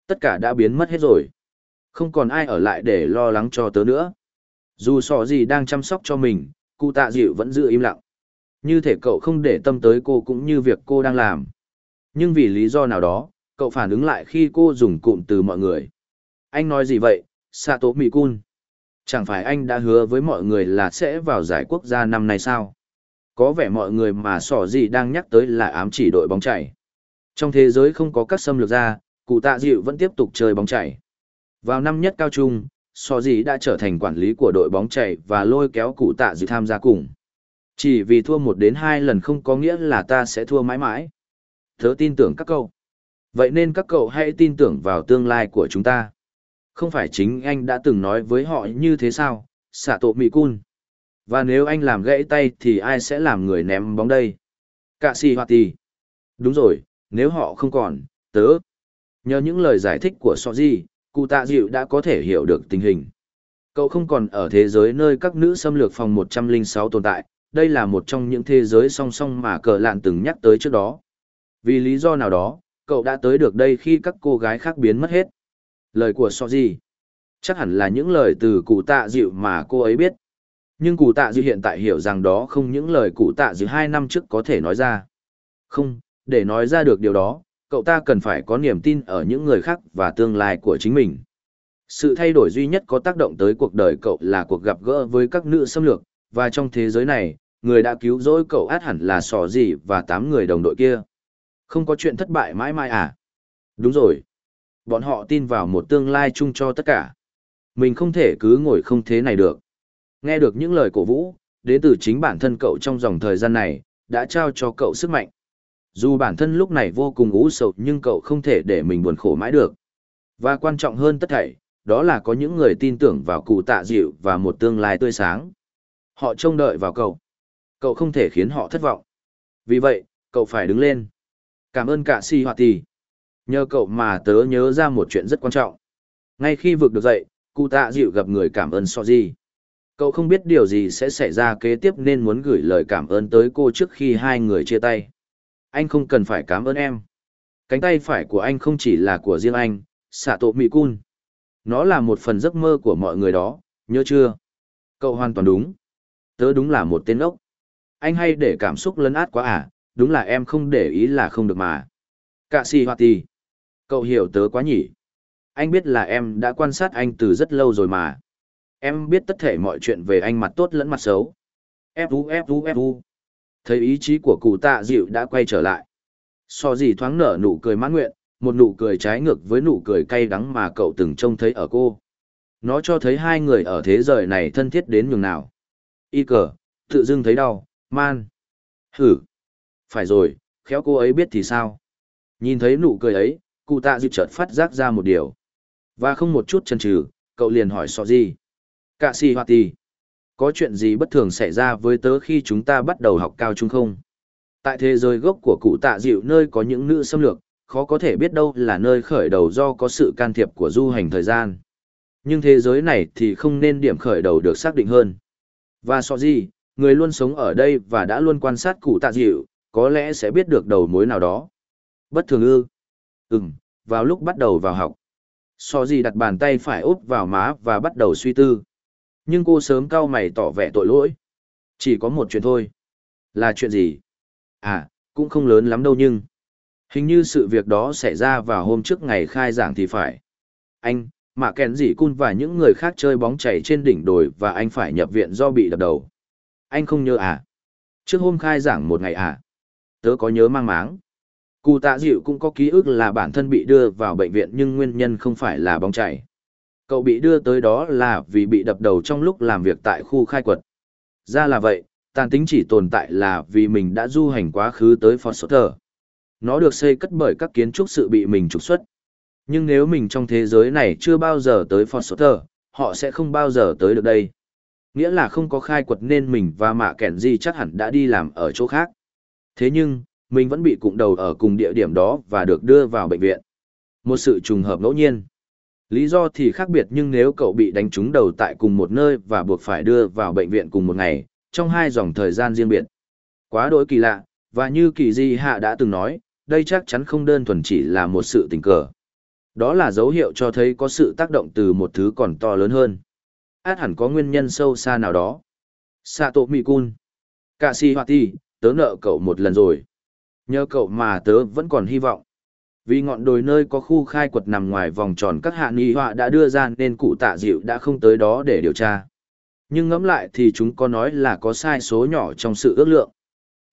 Tất cả đã biến mất hết rồi. Không còn ai ở lại để lo lắng cho tớ nữa. Dù sò gì đang chăm sóc cho mình, cụ tạ dịu vẫn giữ im lặng. Như thể cậu không để tâm tới cô cũng như việc cô đang làm. Nhưng vì lý do nào đó, cậu phản ứng lại khi cô dùng cụm từ mọi người. Anh nói gì vậy, Sato Mikun? Chẳng phải anh đã hứa với mọi người là sẽ vào giải quốc gia năm nay sao? Có vẻ mọi người mà sỏ gì đang nhắc tới là ám chỉ đội bóng chảy. Trong thế giới không có các xâm lược ra, cụ tạ dịu vẫn tiếp tục chơi bóng chảy. Vào năm nhất cao trung, sỏ gì đã trở thành quản lý của đội bóng chảy và lôi kéo cụ tạ dịu tham gia cùng. Chỉ vì thua một đến hai lần không có nghĩa là ta sẽ thua mãi mãi. Thớ tin tưởng các cậu. Vậy nên các cậu hãy tin tưởng vào tương lai của chúng ta. Không phải chính anh đã từng nói với họ như thế sao, xạ tổ mị cun. Và nếu anh làm gãy tay thì ai sẽ làm người ném bóng đây? Cạ si hoạt tì. Đúng rồi, nếu họ không còn, tớ. Nhờ những lời giải thích của Soji, cụ tạ dịu đã có thể hiểu được tình hình. Cậu không còn ở thế giới nơi các nữ xâm lược phòng 106 tồn tại, đây là một trong những thế giới song song mà cờ lạn từng nhắc tới trước đó. Vì lý do nào đó, cậu đã tới được đây khi các cô gái khác biến mất hết. Lời của Soji. Chắc hẳn là những lời từ cụ tạ dịu mà cô ấy biết. Nhưng cụ tạ dịu hiện tại hiểu rằng đó không những lời cụ tạ dịu hai năm trước có thể nói ra. Không, để nói ra được điều đó, cậu ta cần phải có niềm tin ở những người khác và tương lai của chính mình. Sự thay đổi duy nhất có tác động tới cuộc đời cậu là cuộc gặp gỡ với các nữ xâm lược, và trong thế giới này, người đã cứu rỗi cậu át hẳn là sò gì và tám người đồng đội kia. Không có chuyện thất bại mãi mãi à? Đúng rồi. Bọn họ tin vào một tương lai chung cho tất cả. Mình không thể cứ ngồi không thế này được. Nghe được những lời cổ vũ, đến từ chính bản thân cậu trong dòng thời gian này, đã trao cho cậu sức mạnh. Dù bản thân lúc này vô cùng ú sầu nhưng cậu không thể để mình buồn khổ mãi được. Và quan trọng hơn tất thảy, đó là có những người tin tưởng vào cụ tạ dịu và một tương lai tươi sáng. Họ trông đợi vào cậu. Cậu không thể khiến họ thất vọng. Vì vậy, cậu phải đứng lên. Cảm ơn cả si hoạt tì. Nhờ cậu mà tớ nhớ ra một chuyện rất quan trọng. Ngay khi vực được dậy, cụ tạ dịu gặp người cảm ơn so gì. Cậu không biết điều gì sẽ xảy ra kế tiếp nên muốn gửi lời cảm ơn tới cô trước khi hai người chia tay. Anh không cần phải cảm ơn em. Cánh tay phải của anh không chỉ là của riêng anh, xạ tổ mị cun. Nó là một phần giấc mơ của mọi người đó, nhớ chưa? Cậu hoàn toàn đúng. Tớ đúng là một tên ốc. Anh hay để cảm xúc lấn át quá à, đúng là em không để ý là không được mà. Cạ si hoa tì. Cậu hiểu tớ quá nhỉ. Anh biết là em đã quan sát anh từ rất lâu rồi mà. Em biết tất thể mọi chuyện về anh mặt tốt lẫn mặt xấu. Fu Fu Fu. Thấy ý chí của cụ tạ dịu đã quay trở lại. So gì thoáng nở nụ cười mãn nguyện, một nụ cười trái ngược với nụ cười cay đắng mà cậu từng trông thấy ở cô. Nó cho thấy hai người ở thế giới này thân thiết đến nhường nào. Y cờ, tự dưng thấy đau, man. Hử. Phải rồi, khéo cô ấy biết thì sao. Nhìn thấy nụ cười ấy, cụ tạ dịu chợt phát giác ra một điều. Và không một chút chần chừ, cậu liền hỏi so gì. Cạ si hoa tì. Có chuyện gì bất thường xảy ra với tớ khi chúng ta bắt đầu học cao trung không? Tại thế giới gốc của cụ tạ dịu nơi có những nữ xâm lược, khó có thể biết đâu là nơi khởi đầu do có sự can thiệp của du hành thời gian. Nhưng thế giới này thì không nên điểm khởi đầu được xác định hơn. Và so gì, người luôn sống ở đây và đã luôn quan sát cụ tạ dịu, có lẽ sẽ biết được đầu mối nào đó. Bất thường ư. Ừm, vào lúc bắt đầu vào học. So gì đặt bàn tay phải úp vào má và bắt đầu suy tư. Nhưng cô sớm cau mày tỏ vẻ tội lỗi. Chỉ có một chuyện thôi. Là chuyện gì? À, cũng không lớn lắm đâu nhưng. Hình như sự việc đó xảy ra vào hôm trước ngày khai giảng thì phải. Anh, mà kèn dì cun và những người khác chơi bóng chảy trên đỉnh đồi và anh phải nhập viện do bị đập đầu. Anh không nhớ à? Trước hôm khai giảng một ngày à? Tớ có nhớ mang máng. Cụ tạ dịu cũng có ký ức là bản thân bị đưa vào bệnh viện nhưng nguyên nhân không phải là bóng chảy. Cậu bị đưa tới đó là vì bị đập đầu trong lúc làm việc tại khu khai quật. Ra là vậy, tàn tính chỉ tồn tại là vì mình đã du hành quá khứ tới Foster. Nó được xây cất bởi các kiến trúc sự bị mình trục xuất. Nhưng nếu mình trong thế giới này chưa bao giờ tới Foster, họ sẽ không bao giờ tới được đây. Nghĩa là không có khai quật nên mình và mạ kẻn gì chắc hẳn đã đi làm ở chỗ khác. Thế nhưng, mình vẫn bị cụng đầu ở cùng địa điểm đó và được đưa vào bệnh viện. Một sự trùng hợp ngẫu nhiên. Lý do thì khác biệt nhưng nếu cậu bị đánh trúng đầu tại cùng một nơi và buộc phải đưa vào bệnh viện cùng một ngày, trong hai dòng thời gian riêng biệt. Quá đối kỳ lạ, và như kỳ di hạ đã từng nói, đây chắc chắn không đơn thuần chỉ là một sự tình cờ. Đó là dấu hiệu cho thấy có sự tác động từ một thứ còn to lớn hơn. Át hẳn có nguyên nhân sâu xa nào đó. Sato Mikun. Cả si hoa ti, tớ nợ cậu một lần rồi. Nhờ cậu mà tớ vẫn còn hy vọng. Vì ngọn đồi nơi có khu khai quật nằm ngoài vòng tròn các hạ nghi họa đã đưa ra nên cụ tạ dịu đã không tới đó để điều tra. Nhưng ngẫm lại thì chúng có nói là có sai số nhỏ trong sự ước lượng.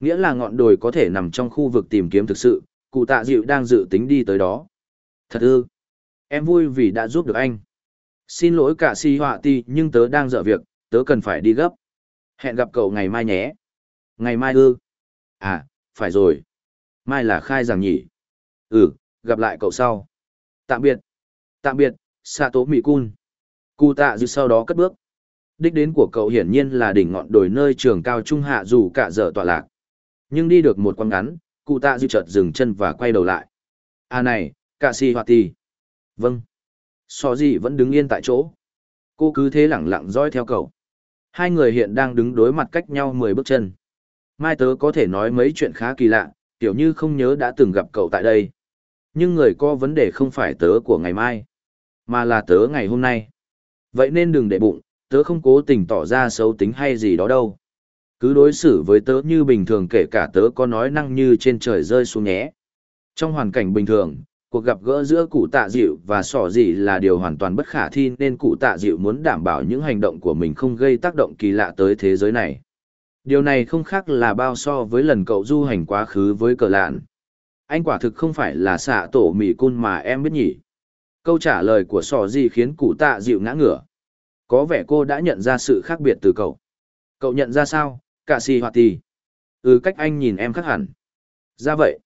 Nghĩa là ngọn đồi có thể nằm trong khu vực tìm kiếm thực sự, cụ tạ dịu đang dự tính đi tới đó. Thật ư. Em vui vì đã giúp được anh. Xin lỗi cả si họa ti nhưng tớ đang dở việc, tớ cần phải đi gấp. Hẹn gặp cậu ngày mai nhé. Ngày mai ư. À, phải rồi. Mai là khai giảng nhỉ. Ừ, gặp lại cậu sau. Tạm biệt. Tạm biệt, Sato Mikun. Cụ tạ dư sau đó cất bước. Đích đến của cậu hiển nhiên là đỉnh ngọn đồi nơi trường cao trung hạ dù cả giờ tọa lạc. Nhưng đi được một quãng ngắn, cụ tạ dư chợt dừng chân và quay đầu lại. À này, cả si hoạt ti Vâng. So gì vẫn đứng yên tại chỗ. Cô cứ thế lẳng lặng dõi theo cậu. Hai người hiện đang đứng đối mặt cách nhau mười bước chân. Mai tớ có thể nói mấy chuyện khá kỳ lạ, kiểu như không nhớ đã từng gặp cậu tại đây. Nhưng người có vấn đề không phải tớ của ngày mai, mà là tớ ngày hôm nay. Vậy nên đừng để bụng, tớ không cố tình tỏ ra xấu tính hay gì đó đâu. Cứ đối xử với tớ như bình thường kể cả tớ có nói năng như trên trời rơi xuống nhé. Trong hoàn cảnh bình thường, cuộc gặp gỡ giữa cụ tạ dịu và sỏ dị là điều hoàn toàn bất khả thi nên cụ tạ dịu muốn đảm bảo những hành động của mình không gây tác động kỳ lạ tới thế giới này. Điều này không khác là bao so với lần cậu du hành quá khứ với cờ lạn. Anh quả thực không phải là xạ tổ mì cun mà em biết nhỉ. Câu trả lời của sỏ dị khiến cụ tạ dịu ngã ngửa. Có vẻ cô đã nhận ra sự khác biệt từ cậu. Cậu nhận ra sao, cả si hoạt tì. Ừ cách anh nhìn em khác hẳn. Ra vậy.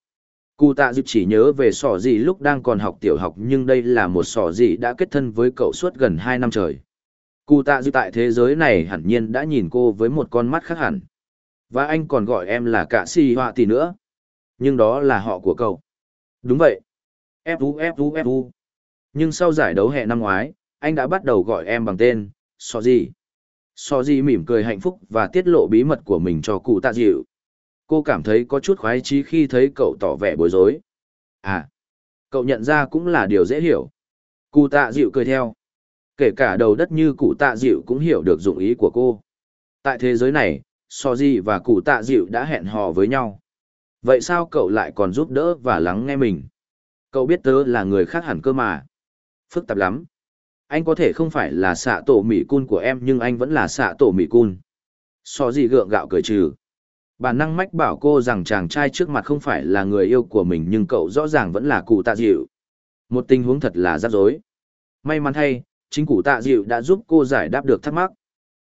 Cụ tạ dịp chỉ nhớ về sỏ gì lúc đang còn học tiểu học nhưng đây là một sỏ gì đã kết thân với cậu suốt gần hai năm trời. Cụ tạ dịp tại thế giới này hẳn nhiên đã nhìn cô với một con mắt khác hẳn. Và anh còn gọi em là cả si họa tỷ nữa. Nhưng đó là họ của cậu. Đúng vậy. Fu Fu Fu. Nhưng sau giải đấu hè năm ngoái, anh đã bắt đầu gọi em bằng tên, sỏ gì. Sỏ gì mỉm cười hạnh phúc và tiết lộ bí mật của mình cho cụ tạ dịu cô cảm thấy có chút khoái trí khi thấy cậu tỏ vẻ bối rối. À cậu nhận ra cũng là điều dễ hiểu. Cụ tạ dịu cười theo. Kể cả đầu đất như cụ tạ dịu cũng hiểu được dụng ý của cô. Tại thế giới này, so di và cụ tạ dịu đã hẹn hò với nhau. Vậy sao cậu lại còn giúp đỡ và lắng nghe mình? Cậu biết tớ là người khác hẳn cơ mà. Phức tạp lắm. Anh có thể không phải là xạ tổ mỹ cun của em, nhưng anh vẫn là xạ tổ mỹ cun. So gượng gạo cười trừ. Bản năng mách bảo cô rằng chàng trai trước mặt không phải là người yêu của mình nhưng cậu rõ ràng vẫn là cụ tạ dịu. Một tình huống thật là rắc rối. May mắn thay, chính cụ tạ dịu đã giúp cô giải đáp được thắc mắc.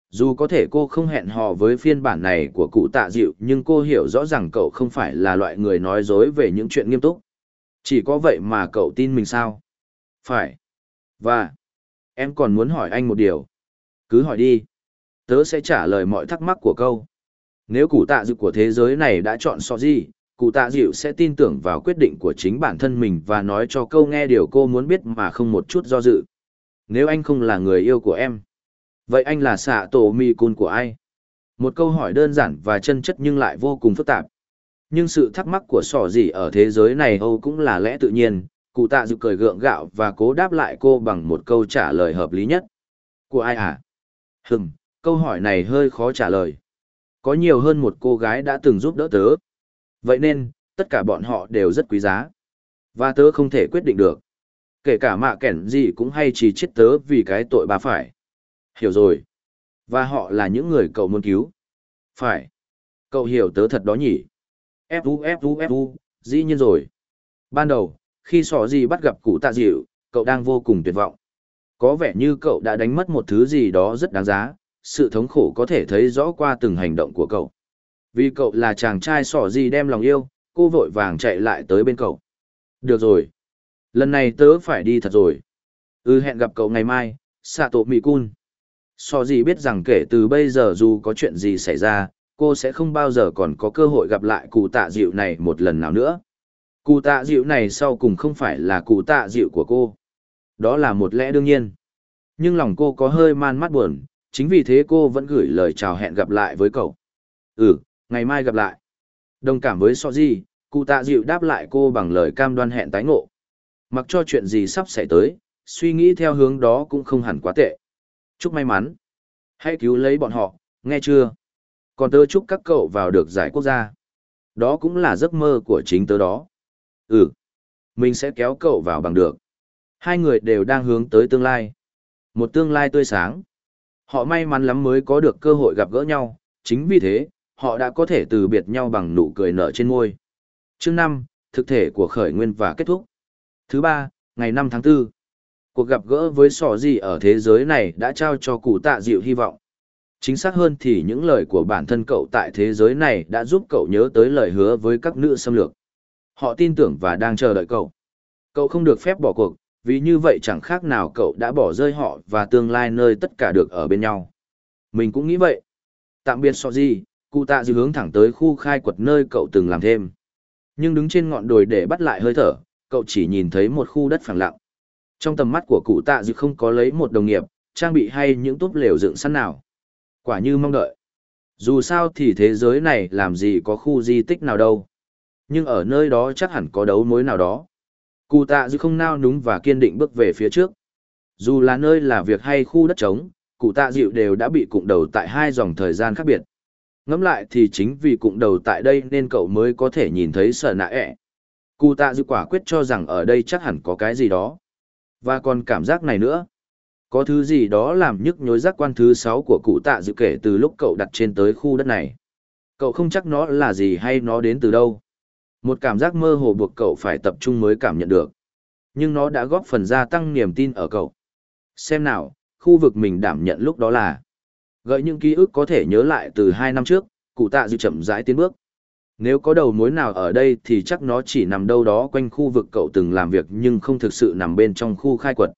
Dù có thể cô không hẹn hò với phiên bản này của cụ tạ dịu nhưng cô hiểu rõ ràng cậu không phải là loại người nói dối về những chuyện nghiêm túc. Chỉ có vậy mà cậu tin mình sao? Phải. Và, em còn muốn hỏi anh một điều. Cứ hỏi đi. Tớ sẽ trả lời mọi thắc mắc của câu. Nếu cụ tạ dịu của thế giới này đã chọn so gì, cụ tạ dịu sẽ tin tưởng vào quyết định của chính bản thân mình và nói cho câu nghe điều cô muốn biết mà không một chút do dự. Nếu anh không là người yêu của em, vậy anh là xạ tổ mì cun của ai? Một câu hỏi đơn giản và chân chất nhưng lại vô cùng phức tạp. Nhưng sự thắc mắc của sỏ gì ở thế giới này Âu cũng là lẽ tự nhiên, cụ tạ dịu cười gượng gạo và cố đáp lại cô bằng một câu trả lời hợp lý nhất. Của ai à? Hừm, câu hỏi này hơi khó trả lời. Có nhiều hơn một cô gái đã từng giúp đỡ tớ. Vậy nên, tất cả bọn họ đều rất quý giá. Và tớ không thể quyết định được. Kể cả mạ kẻn gì cũng hay chỉ chết tớ vì cái tội bà phải. Hiểu rồi. Và họ là những người cậu muốn cứu. Phải. Cậu hiểu tớ thật đó nhỉ? Fu Fu Fu, dĩ nhiên rồi. Ban đầu, khi sỏ gì bắt gặp cụ tạ dịu, cậu đang vô cùng tuyệt vọng. Có vẻ như cậu đã đánh mất một thứ gì đó rất đáng giá, sự thống khổ có thể thấy rõ qua từng hành động của cậu. Vì cậu là chàng trai sỏ gì đem lòng yêu, cô vội vàng chạy lại tới bên cậu. Được rồi. Lần này tớ phải đi thật rồi. Ừ hẹn gặp cậu ngày mai, Sato cun. Sỏ gì biết rằng kể từ bây giờ dù có chuyện gì xảy ra, cô sẽ không bao giờ còn có cơ hội gặp lại cụ tạ dịu này một lần nào nữa. Cụ tạ dịu này sau cùng không phải là cụ tạ dịu của cô. Đó là một lẽ đương nhiên. Nhưng lòng cô có hơi man mắt buồn, chính vì thế cô vẫn gửi lời chào hẹn gặp lại với cậu. Ừ, ngày mai gặp lại. Đồng cảm với so cụ tạ dịu đáp lại cô bằng lời cam đoan hẹn tái ngộ. Mặc cho chuyện gì sắp xảy tới, suy nghĩ theo hướng đó cũng không hẳn quá tệ. Chúc may mắn. Hãy cứu lấy bọn họ, nghe chưa? Còn tớ chúc các cậu vào được giải quốc gia. Đó cũng là giấc mơ của chính tớ đó. Ừ, mình sẽ kéo cậu vào bằng được. Hai người đều đang hướng tới tương lai. Một tương lai tươi sáng. Họ may mắn lắm mới có được cơ hội gặp gỡ nhau, chính vì thế, họ đã có thể từ biệt nhau bằng nụ cười nở trên môi. Chương năm, thực thể của khởi nguyên và kết thúc. Thứ ba, ngày năm tháng 4. Cuộc gặp gỡ với sỏ gì ở thế giới này đã trao cho cụ tạ dịu hy vọng. Chính xác hơn thì những lời của bản thân cậu tại thế giới này đã giúp cậu nhớ tới lời hứa với các nữ xâm lược. Họ tin tưởng và đang chờ đợi cậu. Cậu không được phép bỏ cuộc, vì như vậy chẳng khác nào cậu đã bỏ rơi họ và tương lai nơi tất cả được ở bên nhau. Mình cũng nghĩ vậy. Tạm biệt so gì, cụ tạ dư hướng thẳng tới khu khai quật nơi cậu từng làm thêm. Nhưng đứng trên ngọn đồi để bắt lại hơi thở, cậu chỉ nhìn thấy một khu đất phẳng lặng. Trong tầm mắt của cụ tạ dư không có lấy một đồng nghiệp, trang bị hay những túp lều dựng sẵn nào. Quả như mong đợi. Dù sao thì thế giới này làm gì có khu di tích nào đâu. Nhưng ở nơi đó chắc hẳn có đấu mối nào đó. Cụ tạ dư không nao núng và kiên định bước về phía trước. Dù là nơi là việc hay khu đất trống, cụ tạ dịu đều đã bị cụm đầu tại hai dòng thời gian khác biệt. Ngẫm lại thì chính vì cụm đầu tại đây nên cậu mới có thể nhìn thấy sở nạ ẹ. Cụ tạ dịu quả quyết cho rằng ở đây chắc hẳn có cái gì đó. Và còn cảm giác này nữa. Có thứ gì đó làm nhức nhối giác quan thứ sáu của cụ tạ dịu kể từ lúc cậu đặt trên tới khu đất này. Cậu không chắc nó là gì hay nó đến từ đâu. Một cảm giác mơ hồ buộc cậu phải tập trung mới cảm nhận được. Nhưng nó đã góp phần gia tăng niềm tin ở cậu. Xem nào, khu vực mình đảm nhận lúc đó là gợi những ký ức có thể nhớ lại từ hai năm trước, cụ tạ dịu chậm rãi tiến bước. Nếu có đầu mối nào ở đây thì chắc nó chỉ nằm đâu đó quanh khu vực cậu từng làm việc nhưng không thực sự nằm bên trong khu khai quật.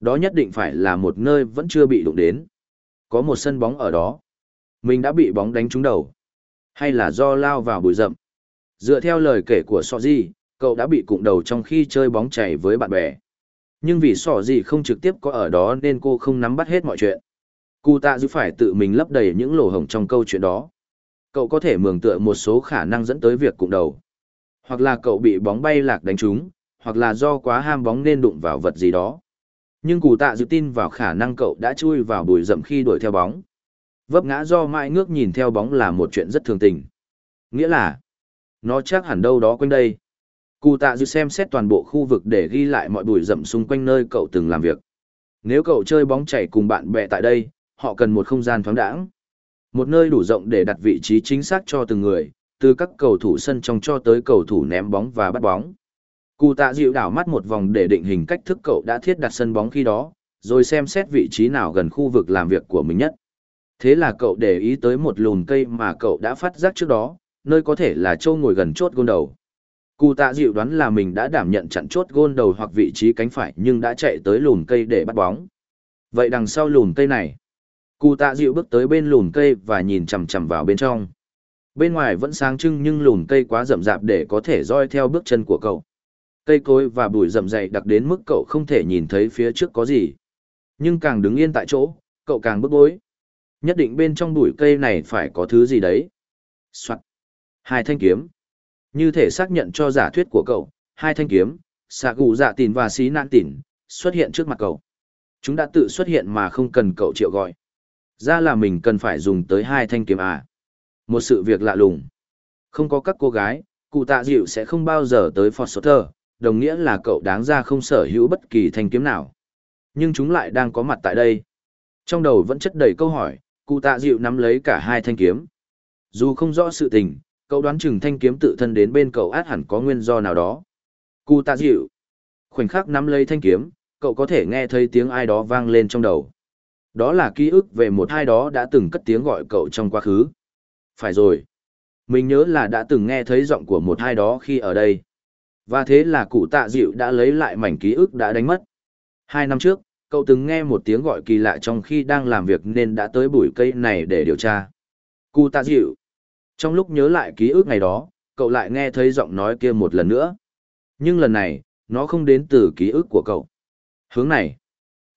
Đó nhất định phải là một nơi vẫn chưa bị đụng đến. Có một sân bóng ở đó. Mình đã bị bóng đánh trúng đầu. Hay là do lao vào bụi rậm. Dựa theo lời kể của Sọ Di, cậu đã bị cụng đầu trong khi chơi bóng chảy với bạn bè. Nhưng vì Sọ Di không trực tiếp có ở đó nên cô không nắm bắt hết mọi chuyện. Cụ tạ dư phải tự mình lấp đầy những lỗ hổng trong câu chuyện đó. Cậu có thể mường tượng một số khả năng dẫn tới việc cụng đầu. Hoặc là cậu bị bóng bay lạc đánh trúng, hoặc là do quá ham bóng nên đụng vào vật gì đó. Nhưng cụ tạ dự tin vào khả năng cậu đã chui vào bụi rậm khi đuổi theo bóng. Vấp ngã do mãi ngước nhìn theo bóng là một chuyện rất thường tình. Nghĩa là, nó chắc hẳn đâu đó quanh đây. Cụ tạ dự xem xét toàn bộ khu vực để ghi lại mọi bụi rậm xung quanh nơi cậu từng làm việc. Nếu cậu chơi bóng chảy cùng bạn bè tại đây, họ cần một không gian thoáng đãng. Một nơi đủ rộng để đặt vị trí chính xác cho từng người, từ các cầu thủ sân trong cho tới cầu thủ ném bóng và bắt bóng. Cụ tạ dịu đảo mắt một vòng để định hình cách thức cậu đã thiết đặt sân bóng khi đó, rồi xem xét vị trí nào gần khu vực làm việc của mình nhất. Thế là cậu để ý tới một lùn cây mà cậu đã phát giác trước đó, nơi có thể là châu ngồi gần chốt gôn đầu. Cụ tạ dịu đoán là mình đã đảm nhận chặn chốt gôn đầu hoặc vị trí cánh phải nhưng đã chạy tới lùn cây để bắt bóng. Vậy đằng sau lùn cây này, cụ tạ dịu bước tới bên lùn cây và nhìn chằm chằm vào bên trong. Bên ngoài vẫn sáng trưng nhưng lùn cây quá rậm rạp để có thể roi theo bước chân của cậu. Cây cối và bụi rậm dày đặc đến mức cậu không thể nhìn thấy phía trước có gì. Nhưng càng đứng yên tại chỗ, cậu càng bức bối. Nhất định bên trong bụi cây này phải có thứ gì đấy. Soạn. Hai thanh kiếm. Như thể xác nhận cho giả thuyết của cậu, hai thanh kiếm, xạ gù dạ tìn và xí nạn tìn, xuất hiện trước mặt cậu. Chúng đã tự xuất hiện mà không cần cậu triệu gọi. Ra là mình cần phải dùng tới hai thanh kiếm à. Một sự việc lạ lùng. Không có các cô gái, cụ tạ dịu sẽ không bao giờ tới Foster, đồng nghĩa là cậu đáng ra không sở hữu bất kỳ thanh kiếm nào. Nhưng chúng lại đang có mặt tại đây. Trong đầu vẫn chất đầy câu hỏi, cụ tạ dịu nắm lấy cả hai thanh kiếm. Dù không rõ sự tình, cậu đoán chừng thanh kiếm tự thân đến bên cậu át hẳn có nguyên do nào đó. Cụ tạ dịu. Khoảnh khắc nắm lấy thanh kiếm, cậu có thể nghe thấy tiếng ai đó vang lên trong đầu. Đó là ký ức về một ai đó đã từng cất tiếng gọi cậu trong quá khứ. Phải rồi. Mình nhớ là đã từng nghe thấy giọng của một ai đó khi ở đây. Và thế là cụ tạ dịu đã lấy lại mảnh ký ức đã đánh mất. Hai năm trước, cậu từng nghe một tiếng gọi kỳ lạ trong khi đang làm việc nên đã tới bụi cây này để điều tra. Cụ tạ dịu. Trong lúc nhớ lại ký ức ngày đó, cậu lại nghe thấy giọng nói kia một lần nữa. Nhưng lần này, nó không đến từ ký ức của cậu. Hướng này.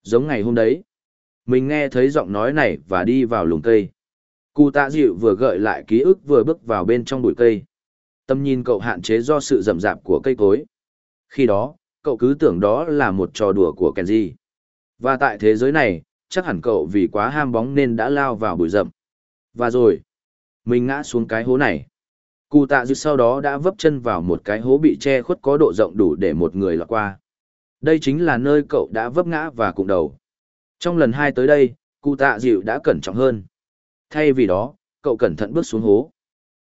Giống ngày hôm đấy. Mình nghe thấy giọng nói này và đi vào lùng cây. Cụ tạ dịu vừa gợi lại ký ức vừa bước vào bên trong bụi cây. Tâm nhìn cậu hạn chế do sự rậm rạp của cây cối. Khi đó, cậu cứ tưởng đó là một trò đùa của Kenji. Và tại thế giới này, chắc hẳn cậu vì quá ham bóng nên đã lao vào bụi rậm. Và rồi, mình ngã xuống cái hố này. Cụ tạ dịu sau đó đã vấp chân vào một cái hố bị che khuất có độ rộng đủ để một người lọt qua. Đây chính là nơi cậu đã vấp ngã và cụng đầu. Trong lần hai tới đây, cụ tạ dịu đã cẩn trọng hơn. Thay vì đó, cậu cẩn thận bước xuống hố.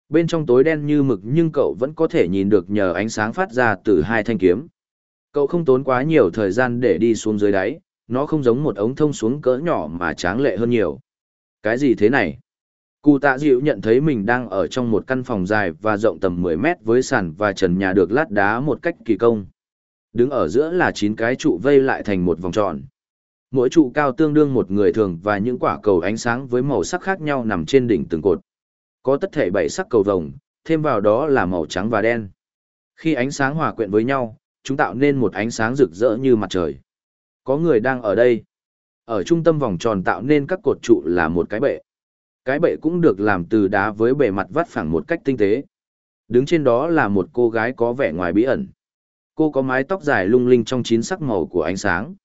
Bên trong tối đen như mực nhưng cậu vẫn có thể nhìn được nhờ ánh sáng phát ra từ hai thanh kiếm. Cậu không tốn quá nhiều thời gian để đi xuống dưới đáy, nó không giống một ống thông xuống cỡ nhỏ mà tráng lệ hơn nhiều. Cái gì thế này? Cụ tạ dịu nhận thấy mình đang ở trong một căn phòng dài và rộng tầm 10 mét với sàn và trần nhà được lát đá một cách kỳ công. Đứng ở giữa là 9 cái trụ vây lại thành một vòng tròn. Mỗi trụ cao tương đương một người thường và những quả cầu ánh sáng với màu sắc khác nhau nằm trên đỉnh từng cột. Có tất thể bảy sắc cầu vồng, thêm vào đó là màu trắng và đen. Khi ánh sáng hòa quyện với nhau, chúng tạo nên một ánh sáng rực rỡ như mặt trời. Có người đang ở đây. Ở trung tâm vòng tròn tạo nên các cột trụ là một cái bệ. Cái bệ cũng được làm từ đá với bề mặt vắt phẳng một cách tinh tế. Đứng trên đó là một cô gái có vẻ ngoài bí ẩn. Cô có mái tóc dài lung linh trong chín sắc màu của ánh sáng.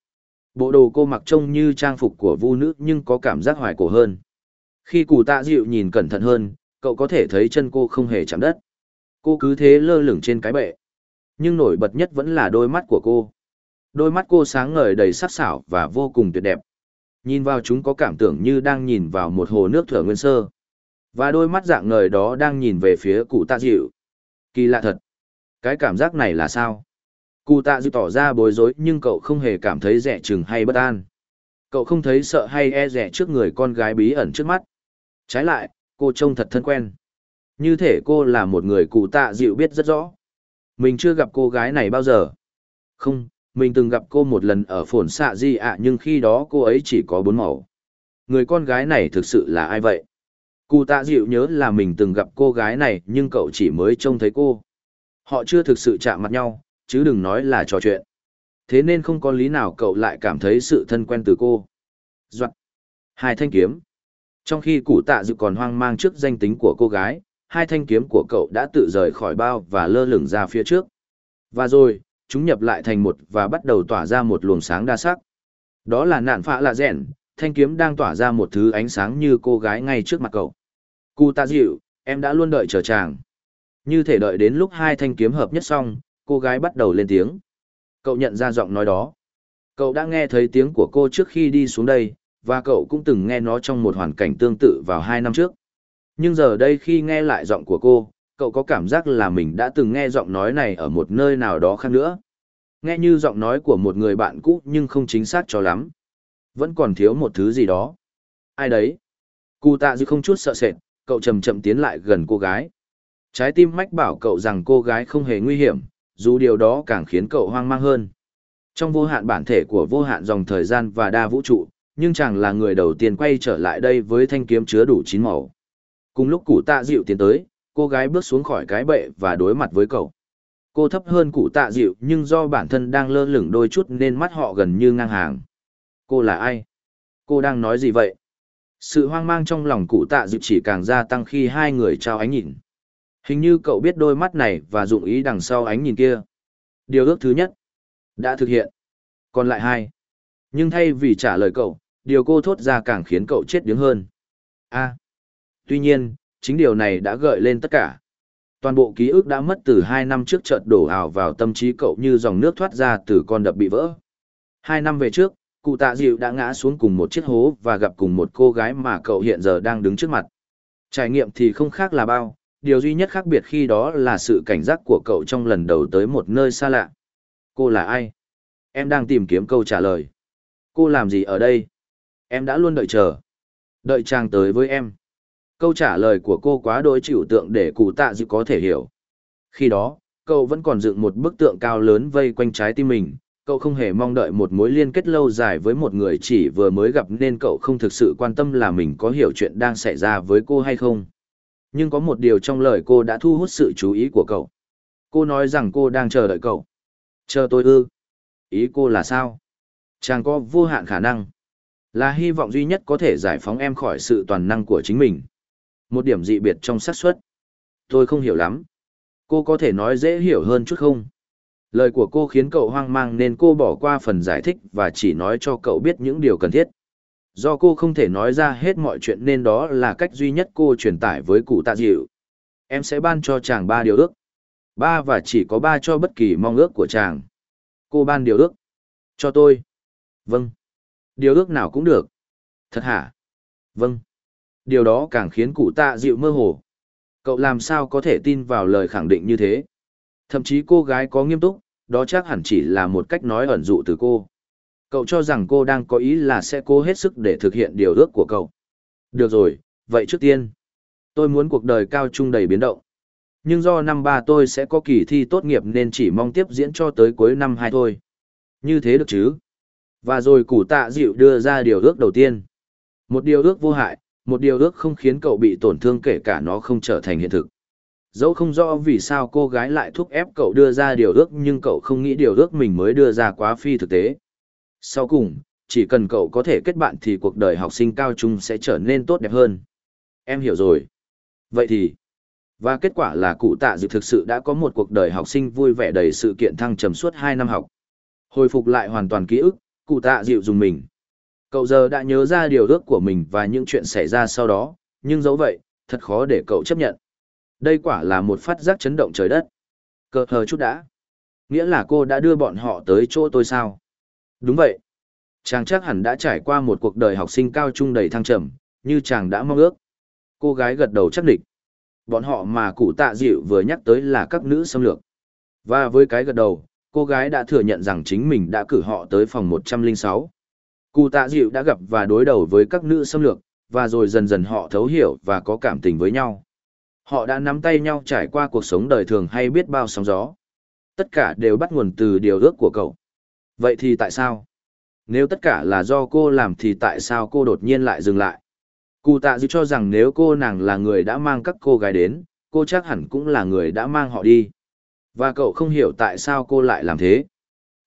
Bộ đồ cô mặc trông như trang phục của vu nữ nhưng có cảm giác hoài cổ hơn. Khi cụ tạ dịu nhìn cẩn thận hơn, cậu có thể thấy chân cô không hề chạm đất. Cô cứ thế lơ lửng trên cái bệ. Nhưng nổi bật nhất vẫn là đôi mắt của cô. Đôi mắt cô sáng ngời đầy sắc sảo và vô cùng tuyệt đẹp. Nhìn vào chúng có cảm tưởng như đang nhìn vào một hồ nước thở nguyên sơ. Và đôi mắt dạng ngời đó đang nhìn về phía cụ tạ dịu. Kỳ lạ thật. Cái cảm giác này là sao? Cụ tạ dịu tỏ ra bối rối nhưng cậu không hề cảm thấy rẻ chừng hay bất an. Cậu không thấy sợ hay e rẻ trước người con gái bí ẩn trước mắt. Trái lại, cô trông thật thân quen. Như thể cô là một người cụ tạ dịu biết rất rõ. Mình chưa gặp cô gái này bao giờ. Không, mình từng gặp cô một lần ở phồn xạ di ạ nhưng khi đó cô ấy chỉ có bốn màu. Người con gái này thực sự là ai vậy? Cụ tạ dịu nhớ là mình từng gặp cô gái này nhưng cậu chỉ mới trông thấy cô. Họ chưa thực sự chạm mặt nhau, chứ đừng nói là trò chuyện. Thế nên không có lý nào cậu lại cảm thấy sự thân quen từ cô. doặt Hai thanh kiếm. Trong khi cụ tạ dịu còn hoang mang trước danh tính của cô gái, hai thanh kiếm của cậu đã tự rời khỏi bao và lơ lửng ra phía trước. Và rồi, chúng nhập lại thành một và bắt đầu tỏa ra một luồng sáng đa sắc. Đó là nạn phạ lạ rèn, thanh kiếm đang tỏa ra một thứ ánh sáng như cô gái ngay trước mặt cậu. Cụ tạ dịu, em đã luôn đợi chờ chàng. Như thể đợi đến lúc hai thanh kiếm hợp nhất xong, cô gái bắt đầu lên tiếng. Cậu nhận ra giọng nói đó. Cậu đã nghe thấy tiếng của cô trước khi đi xuống đây, và cậu cũng từng nghe nó trong một hoàn cảnh tương tự vào hai năm trước. Nhưng giờ đây khi nghe lại giọng của cô, cậu có cảm giác là mình đã từng nghe giọng nói này ở một nơi nào đó khác nữa. Nghe như giọng nói của một người bạn cũ nhưng không chính xác cho lắm. Vẫn còn thiếu một thứ gì đó. Ai đấy? Cụ tạ dư không chút sợ sệt, cậu chậm chậm tiến lại gần cô gái. Trái tim mách bảo cậu rằng cô gái không hề nguy hiểm, dù điều đó càng khiến cậu hoang mang hơn. Trong vô hạn bản thể của vô hạn dòng thời gian và đa vũ trụ, nhưng chàng là người đầu tiên quay trở lại đây với thanh kiếm chứa đủ chín màu. Cùng lúc cụ tạ dịu tiến tới, cô gái bước xuống khỏi cái bệ và đối mặt với cậu. Cô thấp hơn cụ tạ dịu nhưng do bản thân đang lơ lửng đôi chút nên mắt họ gần như ngang hàng. Cô là ai? Cô đang nói gì vậy? Sự hoang mang trong lòng cụ tạ dịu chỉ càng gia tăng khi hai người trao ánh nhìn. Hình như cậu biết đôi mắt này và dụng ý đằng sau ánh nhìn kia. Điều ước thứ nhất, đã thực hiện. Còn lại hai. Nhưng thay vì trả lời cậu, điều cô thốt ra càng khiến cậu chết điếng hơn. a Tuy nhiên, chính điều này đã gợi lên tất cả. Toàn bộ ký ức đã mất từ hai năm trước chợt đổ ảo vào tâm trí cậu như dòng nước thoát ra từ con đập bị vỡ. Hai năm về trước, cụ tạ dịu đã ngã xuống cùng một chiếc hố và gặp cùng một cô gái mà cậu hiện giờ đang đứng trước mặt. Trải nghiệm thì không khác là bao, điều duy nhất khác biệt khi đó là sự cảnh giác của cậu trong lần đầu tới một nơi xa lạ. Cô là ai? Em đang tìm kiếm câu trả lời. Cô làm gì ở đây? Em đã luôn đợi chờ. Đợi chàng tới với em. Câu trả lời của cô quá đôi chịu tượng để cụ tạ dịu có thể hiểu. Khi đó, cậu vẫn còn dựng một bức tượng cao lớn vây quanh trái tim mình. Cậu không hề mong đợi một mối liên kết lâu dài với một người chỉ vừa mới gặp nên cậu không thực sự quan tâm là mình có hiểu chuyện đang xảy ra với cô hay không. Nhưng có một điều trong lời cô đã thu hút sự chú ý của cậu. Cô nói rằng cô đang chờ đợi cậu. Chờ tôi ư. Ý cô là sao? Chàng có vô hạn khả năng. Là hy vọng duy nhất có thể giải phóng em khỏi sự toàn năng của chính mình. Một điểm dị biệt trong xác suất. Tôi không hiểu lắm. Cô có thể nói dễ hiểu hơn chút không? Lời của cô khiến cậu hoang mang nên cô bỏ qua phần giải thích và chỉ nói cho cậu biết những điều cần thiết. Do cô không thể nói ra hết mọi chuyện nên đó là cách duy nhất cô truyền tải với cụ tạ dịu. Em sẽ ban cho chàng ba điều ước. Ba và chỉ có ba cho bất kỳ mong ước của chàng. Cô ban điều ước. Cho tôi. Vâng. Điều ước nào cũng được. Thật hả? Vâng. Điều đó càng khiến cụ tạ dịu mơ hồ. Cậu làm sao có thể tin vào lời khẳng định như thế? Thậm chí cô gái có nghiêm túc, đó chắc hẳn chỉ là một cách nói ẩn dụ từ cô. Cậu cho rằng cô đang có ý là sẽ cố hết sức để thực hiện điều ước của cậu. Được rồi, vậy trước tiên, tôi muốn cuộc đời cao trung đầy biến động. Nhưng do năm ba tôi sẽ có kỳ thi tốt nghiệp nên chỉ mong tiếp diễn cho tới cuối năm hai thôi. Như thế được chứ? Và rồi củ tạ dịu đưa ra điều ước đầu tiên. Một điều ước vô hại, một điều ước không khiến cậu bị tổn thương kể cả nó không trở thành hiện thực. Dẫu không rõ vì sao cô gái lại thúc ép cậu đưa ra điều ước nhưng cậu không nghĩ điều ước mình mới đưa ra quá phi thực tế. Sau cùng, chỉ cần cậu có thể kết bạn thì cuộc đời học sinh cao trung sẽ trở nên tốt đẹp hơn. Em hiểu rồi. Vậy thì, và kết quả là cụ tạ dịu thực sự đã có một cuộc đời học sinh vui vẻ đầy sự kiện thăng trầm suốt 2 năm học. Hồi phục lại hoàn toàn ký ức, cụ tạ dịu dùng mình. Cậu giờ đã nhớ ra điều ước của mình và những chuyện xảy ra sau đó, nhưng dẫu vậy, thật khó để cậu chấp nhận. Đây quả là một phát giác chấn động trời đất. Cờ hờ chút đã. Nghĩa là cô đã đưa bọn họ tới chỗ tôi sao? Đúng vậy. Chàng chắc hẳn đã trải qua một cuộc đời học sinh cao trung đầy thăng trầm, như chàng đã mong ước. Cô gái gật đầu chắc địch. Bọn họ mà cụ tạ dịu vừa nhắc tới là các nữ xâm lược. Và với cái gật đầu, cô gái đã thừa nhận rằng chính mình đã cử họ tới phòng 106. Cụ tạ dịu đã gặp và đối đầu với các nữ xâm lược, và rồi dần dần họ thấu hiểu và có cảm tình với nhau. Họ đã nắm tay nhau trải qua cuộc sống đời thường hay biết bao sóng gió. Tất cả đều bắt nguồn từ điều ước của cậu. Vậy thì tại sao? Nếu tất cả là do cô làm thì tại sao cô đột nhiên lại dừng lại? Cụ tạ dịu cho rằng nếu cô nàng là người đã mang các cô gái đến, cô chắc hẳn cũng là người đã mang họ đi. Và cậu không hiểu tại sao cô lại làm thế.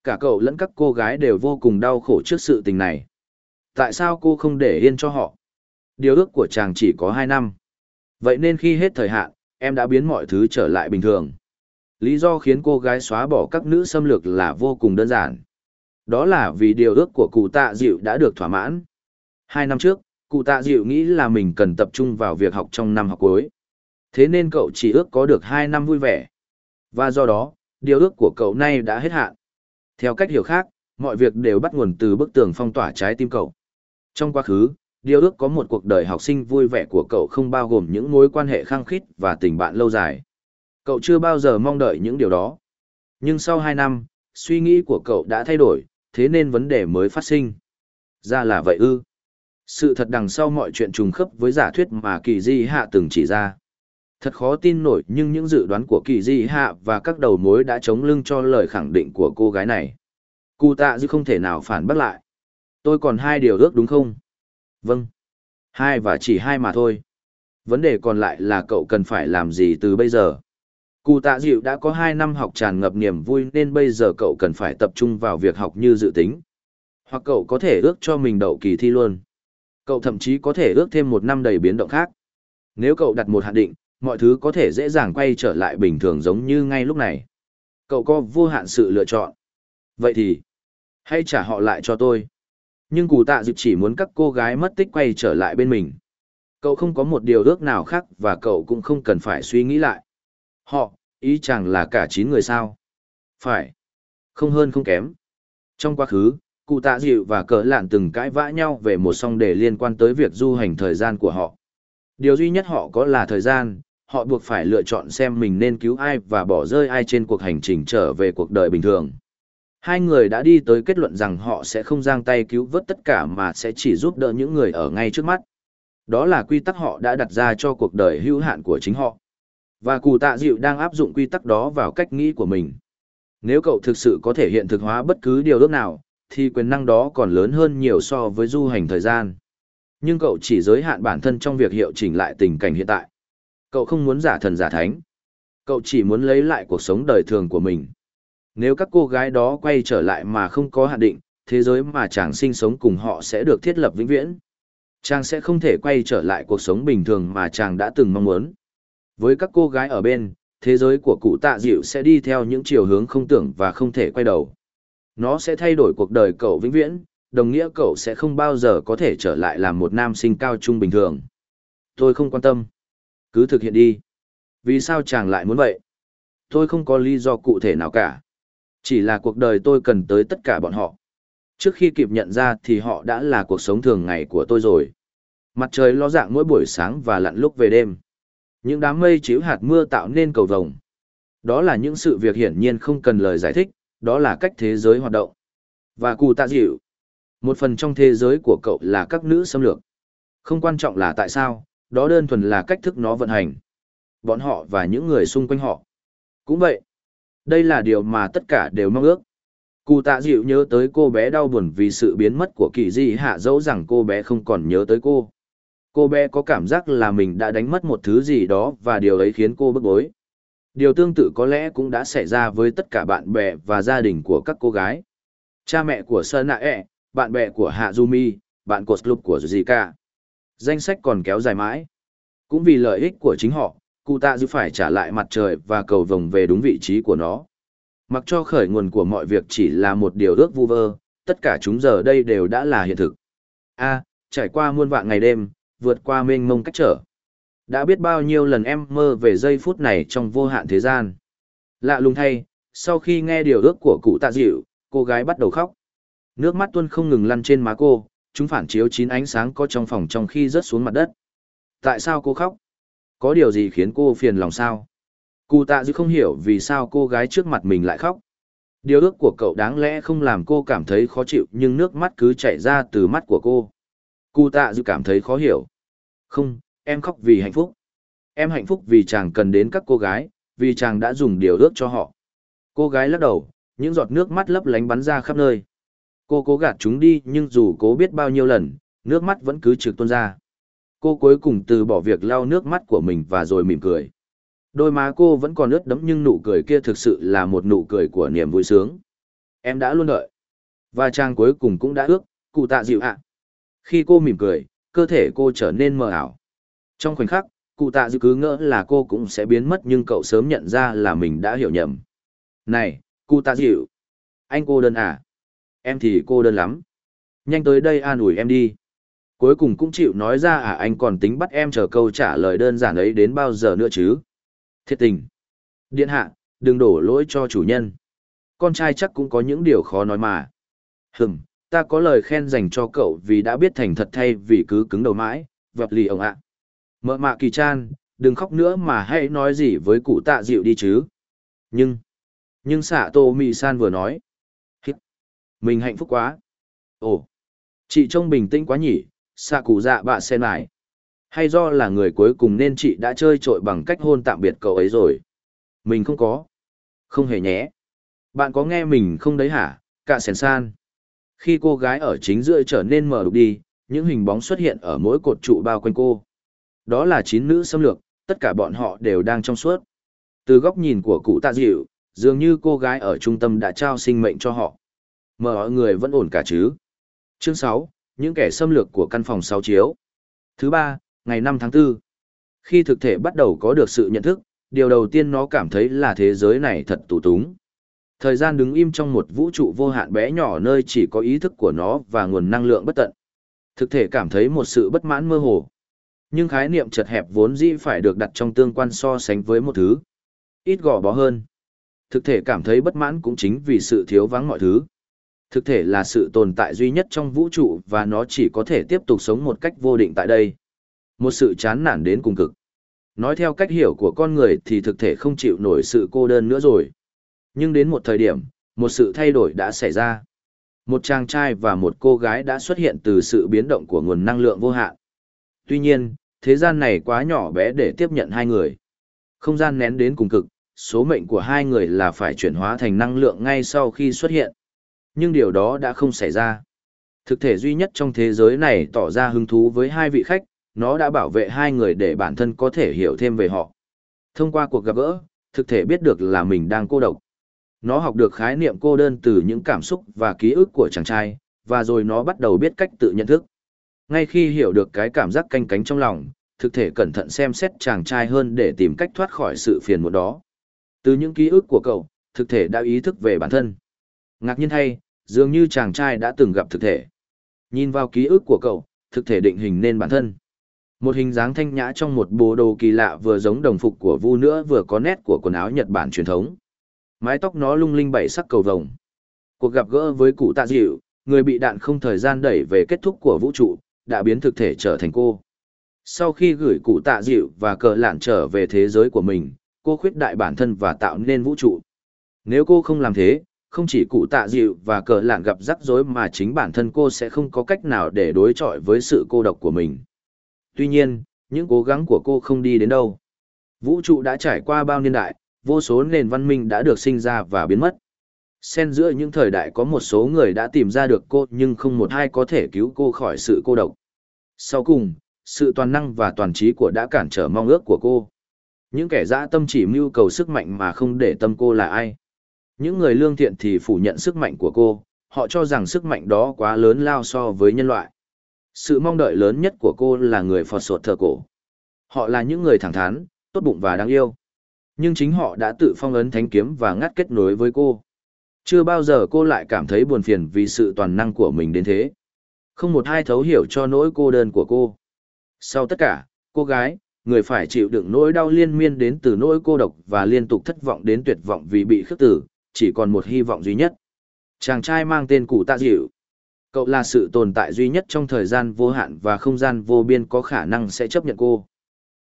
Cả cậu lẫn các cô gái đều vô cùng đau khổ trước sự tình này. Tại sao cô không để yên cho họ? Điều ước của chàng chỉ có hai năm. Vậy nên khi hết thời hạn, em đã biến mọi thứ trở lại bình thường. Lý do khiến cô gái xóa bỏ các nữ xâm lược là vô cùng đơn giản. Đó là vì điều ước của cụ tạ dịu đã được thỏa mãn. Hai năm trước, cụ tạ dịu nghĩ là mình cần tập trung vào việc học trong năm học cuối. Thế nên cậu chỉ ước có được hai năm vui vẻ. Và do đó, điều ước của cậu nay đã hết hạn. Theo cách hiểu khác, mọi việc đều bắt nguồn từ bức tường phong tỏa trái tim cậu. Trong quá khứ, điều ước có một cuộc đời học sinh vui vẻ của cậu không bao gồm những mối quan hệ khăng khít và tình bạn lâu dài. Cậu chưa bao giờ mong đợi những điều đó. Nhưng sau 2 năm, suy nghĩ của cậu đã thay đổi, thế nên vấn đề mới phát sinh. Ra là vậy ư. Sự thật đằng sau mọi chuyện trùng khớp với giả thuyết mà kỳ di hạ từng chỉ ra. Thật khó tin nổi nhưng những dự đoán của kỳ di hạ và các đầu mối đã chống lưng cho lời khẳng định của cô gái này. Cụ tạ dư không thể nào phản bác lại. Tôi còn hai điều ước đúng không? Vâng. Hai và chỉ hai mà thôi. Vấn đề còn lại là cậu cần phải làm gì từ bây giờ. Cụ tạ dịu đã có hai năm học tràn ngập niềm vui nên bây giờ cậu cần phải tập trung vào việc học như dự tính. Hoặc cậu có thể ước cho mình đậu kỳ thi luôn. Cậu thậm chí có thể ước thêm một năm đầy biến động khác. Nếu cậu đặt một hạn định, mọi thứ có thể dễ dàng quay trở lại bình thường giống như ngay lúc này. Cậu có vô hạn sự lựa chọn. Vậy thì, hãy trả họ lại cho tôi. Nhưng cụ tạ dịp chỉ muốn các cô gái mất tích quay trở lại bên mình. Cậu không có một điều ước nào khác và cậu cũng không cần phải suy nghĩ lại. Họ, ý chẳng là cả chín người sao. Phải. Không hơn không kém. Trong quá khứ, cụ tạ dịu và cờ lạn từng cãi vã nhau về một song đề liên quan tới việc du hành thời gian của họ. Điều duy nhất họ có là thời gian, họ buộc phải lựa chọn xem mình nên cứu ai và bỏ rơi ai trên cuộc hành trình trở về cuộc đời bình thường. Hai người đã đi tới kết luận rằng họ sẽ không giang tay cứu vớt tất cả mà sẽ chỉ giúp đỡ những người ở ngay trước mắt. Đó là quy tắc họ đã đặt ra cho cuộc đời hữu hạn của chính họ. Và cụ tạ dịu đang áp dụng quy tắc đó vào cách nghĩ của mình. Nếu cậu thực sự có thể hiện thực hóa bất cứ điều ước nào, thì quyền năng đó còn lớn hơn nhiều so với du hành thời gian. Nhưng cậu chỉ giới hạn bản thân trong việc hiệu chỉnh lại tình cảnh hiện tại. Cậu không muốn giả thần giả thánh. Cậu chỉ muốn lấy lại cuộc sống đời thường của mình. Nếu các cô gái đó quay trở lại mà không có hạn định, thế giới mà chàng sinh sống cùng họ sẽ được thiết lập vĩnh viễn. Chàng sẽ không thể quay trở lại cuộc sống bình thường mà chàng đã từng mong muốn. Với các cô gái ở bên, thế giới của cụ tạ dịu sẽ đi theo những chiều hướng không tưởng và không thể quay đầu. Nó sẽ thay đổi cuộc đời cậu vĩnh viễn, đồng nghĩa cậu sẽ không bao giờ có thể trở lại làm một nam sinh cao trung bình thường. Tôi không quan tâm. Cứ thực hiện đi. Vì sao chàng lại muốn vậy? Tôi không có lý do cụ thể nào cả. Chỉ là cuộc đời tôi cần tới tất cả bọn họ. Trước khi kịp nhận ra thì họ đã là cuộc sống thường ngày của tôi rồi. Mặt trời lo dạng mỗi buổi sáng và lặn lúc về đêm. Những đám mây chiếu hạt mưa tạo nên cầu vồng. Đó là những sự việc hiển nhiên không cần lời giải thích, đó là cách thế giới hoạt động. Và cụ tạ dịu. Một phần trong thế giới của cậu là các nữ xâm lược. Không quan trọng là tại sao, đó đơn thuần là cách thức nó vận hành. Bọn họ và những người xung quanh họ. Cũng vậy. Đây là điều mà tất cả đều mong ước. Cụ tạ dịu nhớ tới cô bé đau buồn vì sự biến mất của kỳ di hạ dẫu rằng cô bé không còn nhớ tới cô. Cô bé có cảm giác là mình đã đánh mất một thứ gì đó và điều ấy khiến cô bức bối. Điều tương tự có lẽ cũng đã xảy ra với tất cả bạn bè và gia đình của các cô gái. Cha mẹ của Sơn Nạ ẹ, bạn bè của Hạ Jumi, bạn của club của Zika. Danh sách còn kéo dài mãi. Cũng vì lợi ích của chính họ, cụ tạ dư phải trả lại mặt trời và cầu vồng về đúng vị trí của nó. Mặc cho khởi nguồn của mọi việc chỉ là một điều ước vu vơ, tất cả chúng giờ đây đều đã là hiện thực. A, trải qua muôn vạn ngày đêm, vượt qua mênh mông cách trở. Đã biết bao nhiêu lần em mơ về giây phút này trong vô hạn thế gian. Lạ lùng thay, sau khi nghe điều ước của cụ tạ dịu, cô gái bắt đầu khóc. Nước mắt tuôn không ngừng lăn trên má cô, chúng phản chiếu chín ánh sáng có trong phòng trong khi rớt xuống mặt đất. Tại sao cô khóc? Có điều gì khiến cô phiền lòng sao? Cụ tạ dư không hiểu vì sao cô gái trước mặt mình lại khóc. Điều ước của cậu đáng lẽ không làm cô cảm thấy khó chịu nhưng nước mắt cứ chảy ra từ mắt của cô. Cụ tạ dư cảm thấy khó hiểu. Không, em khóc vì hạnh phúc. Em hạnh phúc vì chàng cần đến các cô gái, vì chàng đã dùng điều ước cho họ. Cô gái lắc đầu, những giọt nước mắt lấp lánh bắn ra khắp nơi. Cô cố gạt chúng đi nhưng dù cố biết bao nhiêu lần, nước mắt vẫn cứ trực tuôn ra. Cô cuối cùng từ bỏ việc lau nước mắt của mình và rồi mỉm cười. Đôi má cô vẫn còn ướt đẫm nhưng nụ cười kia thực sự là một nụ cười của niềm vui sướng. Em đã luôn đợi. Và chàng cuối cùng cũng đã ước, cụ tạ dịu ạ. Khi cô mỉm cười, cơ thể cô trở nên mờ ảo. Trong khoảnh khắc, cụ tạ dịu cứ ngỡ là cô cũng sẽ biến mất nhưng cậu sớm nhận ra là mình đã hiểu nhầm. Này, cụ tạ dịu. Anh cô đơn à? Em thì cô đơn lắm. Nhanh tới đây an ủi em đi. Cuối cùng cũng chịu nói ra à anh còn tính bắt em chờ câu trả lời đơn giản ấy đến bao giờ nữa chứ? Thiệt tình. Điện hạ, đừng đổ lỗi cho chủ nhân. Con trai chắc cũng có những điều khó nói mà. Hừm, ta có lời khen dành cho cậu vì đã biết thành thật thay vì cứ cứng đầu mãi, vập lì ông ạ. Mợ mạ kỳ chan, đừng khóc nữa mà hãy nói gì với cụ tạ dịu đi chứ. Nhưng, nhưng xạ tô mì san vừa nói. Mình hạnh phúc quá. Ồ, chị trông bình tĩnh quá nhỉ, xạ cụ dạ bạ sen lại. Hay do là người cuối cùng nên chị đã chơi trội bằng cách hôn tạm biệt cậu ấy rồi. Mình không có. Không hề nhé. Bạn có nghe mình không đấy hả, cả sèn san. Khi cô gái ở chính giữa trở nên mở đục đi, những hình bóng xuất hiện ở mỗi cột trụ bao quanh cô. Đó là chín nữ xâm lược, tất cả bọn họ đều đang trong suốt. Từ góc nhìn của cụ tạ dịu, dường như cô gái ở trung tâm đã trao sinh mệnh cho họ. Mọi người vẫn ổn cả chứ. Chương 6, những kẻ xâm lược của căn phòng 6 chiếu. Thứ ba, ngày 5 tháng 4. Khi thực thể bắt đầu có được sự nhận thức, điều đầu tiên nó cảm thấy là thế giới này thật tù túng. Thời gian đứng im trong một vũ trụ vô hạn bé nhỏ nơi chỉ có ý thức của nó và nguồn năng lượng bất tận. Thực thể cảm thấy một sự bất mãn mơ hồ. Nhưng khái niệm chật hẹp vốn dĩ phải được đặt trong tương quan so sánh với một thứ. Ít gò bó hơn. Thực thể cảm thấy bất mãn cũng chính vì sự thiếu vắng mọi thứ. Thực thể là sự tồn tại duy nhất trong vũ trụ và nó chỉ có thể tiếp tục sống một cách vô định tại đây. Một sự chán nản đến cùng cực. Nói theo cách hiểu của con người thì thực thể không chịu nổi sự cô đơn nữa rồi. Nhưng đến một thời điểm, một sự thay đổi đã xảy ra. Một chàng trai và một cô gái đã xuất hiện từ sự biến động của nguồn năng lượng vô hạn. Tuy nhiên, thế gian này quá nhỏ bé để tiếp nhận hai người. Không gian nén đến cùng cực, số mệnh của hai người là phải chuyển hóa thành năng lượng ngay sau khi xuất hiện. Nhưng điều đó đã không xảy ra. Thực thể duy nhất trong thế giới này tỏ ra hứng thú với hai vị khách, nó đã bảo vệ hai người để bản thân có thể hiểu thêm về họ. Thông qua cuộc gặp gỡ, thực thể biết được là mình đang cô độc. Nó học được khái niệm cô đơn từ những cảm xúc và ký ức của chàng trai, và rồi nó bắt đầu biết cách tự nhận thức. Ngay khi hiểu được cái cảm giác canh cánh trong lòng, thực thể cẩn thận xem xét chàng trai hơn để tìm cách thoát khỏi sự phiền muộn đó. Từ những ký ức của cậu, thực thể đã ý thức về bản thân. Ngạc nhiên thay, dường như chàng trai đã từng gặp thực thể. Nhìn vào ký ức của cậu, thực thể định hình nên bản thân. Một hình dáng thanh nhã trong một bộ đồ kỳ lạ vừa giống đồng phục của Vu nữa vừa có nét của quần áo Nhật Bản truyền thống. Mái tóc nó lung linh bảy sắc cầu vồng. Cuộc gặp gỡ với cụ tạ dịu, người bị đạn không thời gian đẩy về kết thúc của vũ trụ, đã biến thực thể trở thành cô. Sau khi gửi cụ tạ dịu và cờ lạn trở về thế giới của mình, cô khuyết đại bản thân và tạo nên vũ trụ. Nếu cô không làm thế, không chỉ cụ tạ dịu và cờ lạng gặp rắc rối mà chính bản thân cô sẽ không có cách nào để đối chọi với sự cô độc của mình. Tuy nhiên, những cố gắng của cô không đi đến đâu. Vũ trụ đã trải qua bao niên đại, vô số nền văn minh đã được sinh ra và biến mất. Xen giữa những thời đại có một số người đã tìm ra được cô nhưng không một ai có thể cứu cô khỏi sự cô độc. Sau cùng, sự toàn năng và toàn trí của đã cản trở mong ước của cô. Những kẻ dã tâm chỉ mưu cầu sức mạnh mà không để tâm cô là ai. Những người lương thiện thì phủ nhận sức mạnh của cô, họ cho rằng sức mạnh đó quá lớn lao so với nhân loại. Sự mong đợi lớn nhất của cô là người Phật sột thờ cổ. Họ là những người thẳng thắn, tốt bụng và đáng yêu. Nhưng chính họ đã tự phong ấn thánh kiếm và ngắt kết nối với cô. Chưa bao giờ cô lại cảm thấy buồn phiền vì sự toàn năng của mình đến thế. Không một ai thấu hiểu cho nỗi cô đơn của cô. Sau tất cả, cô gái, người phải chịu đựng nỗi đau liên miên đến từ nỗi cô độc và liên tục thất vọng đến tuyệt vọng vì bị khước tử, chỉ còn một hy vọng duy nhất. Chàng trai mang tên cụ tạ dịu. Cậu là sự tồn tại duy nhất trong thời gian vô hạn và không gian vô biên có khả năng sẽ chấp nhận cô.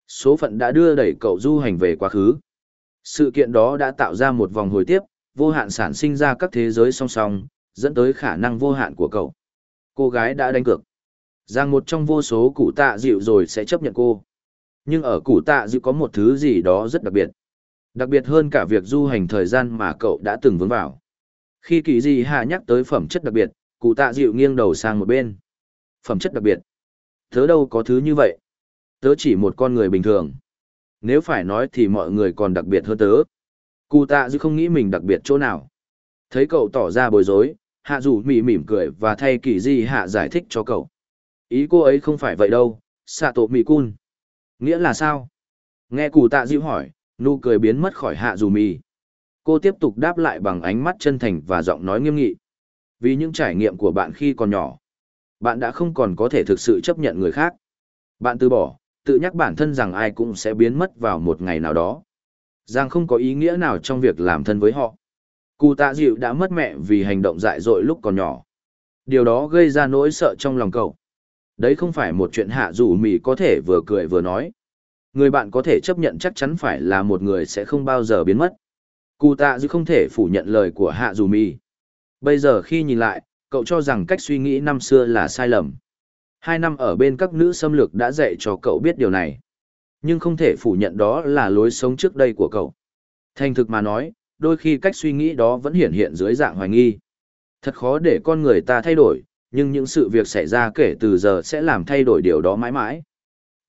Số phận đã đưa đẩy cậu du hành về quá khứ. Sự kiện đó đã tạo ra một vòng hồi tiếp, vô hạn sản sinh ra các thế giới song song, dẫn tới khả năng vô hạn của cậu. Cô gái đã đánh cược. Rằng một trong vô số cụ tạ dịu rồi sẽ chấp nhận cô. Nhưng ở cụ tạ dịu có một thứ gì đó rất đặc biệt. Đặc biệt hơn cả việc du hành thời gian mà cậu đã từng vướng vào. Khi kỳ gì hạ nhắc tới phẩm chất đặc biệt, cụ tạ dịu nghiêng đầu sang một bên. Phẩm chất đặc biệt. Tớ đâu có thứ như vậy. Tớ chỉ một con người bình thường. Nếu phải nói thì mọi người còn đặc biệt hơn tớ. Cụ tạ dịu không nghĩ mình đặc biệt chỗ nào. Thấy cậu tỏ ra bối rối, hạ dù mỉ mỉm cười và thay kỳ di hạ giải thích cho cậu. Ý cô ấy không phải vậy đâu, xạ tổ mỉ cun. Nghĩa là sao? Nghe cụ tạ dịu hỏi, nụ cười biến mất khỏi hạ dù mì. Cô tiếp tục đáp lại bằng ánh mắt chân thành và giọng nói nghiêm nghị. Vì những trải nghiệm của bạn khi còn nhỏ, bạn đã không còn có thể thực sự chấp nhận người khác. Bạn từ bỏ, tự nhắc bản thân rằng ai cũng sẽ biến mất vào một ngày nào đó. Rằng không có ý nghĩa nào trong việc làm thân với họ. Cụ tạ dịu đã mất mẹ vì hành động dại dội lúc còn nhỏ. Điều đó gây ra nỗi sợ trong lòng cậu. Đấy không phải một chuyện hạ dù mì có thể vừa cười vừa nói. Người bạn có thể chấp nhận chắc chắn phải là một người sẽ không bao giờ biến mất. Cụ tạ dư không thể phủ nhận lời của hạ Dù Mi. Bây giờ khi nhìn lại, cậu cho rằng cách suy nghĩ năm xưa là sai lầm. Hai năm ở bên các nữ xâm lược đã dạy cho cậu biết điều này. Nhưng không thể phủ nhận đó là lối sống trước đây của cậu. Thành thực mà nói, đôi khi cách suy nghĩ đó vẫn hiển hiện dưới dạng hoài nghi. Thật khó để con người ta thay đổi, nhưng những sự việc xảy ra kể từ giờ sẽ làm thay đổi điều đó mãi mãi.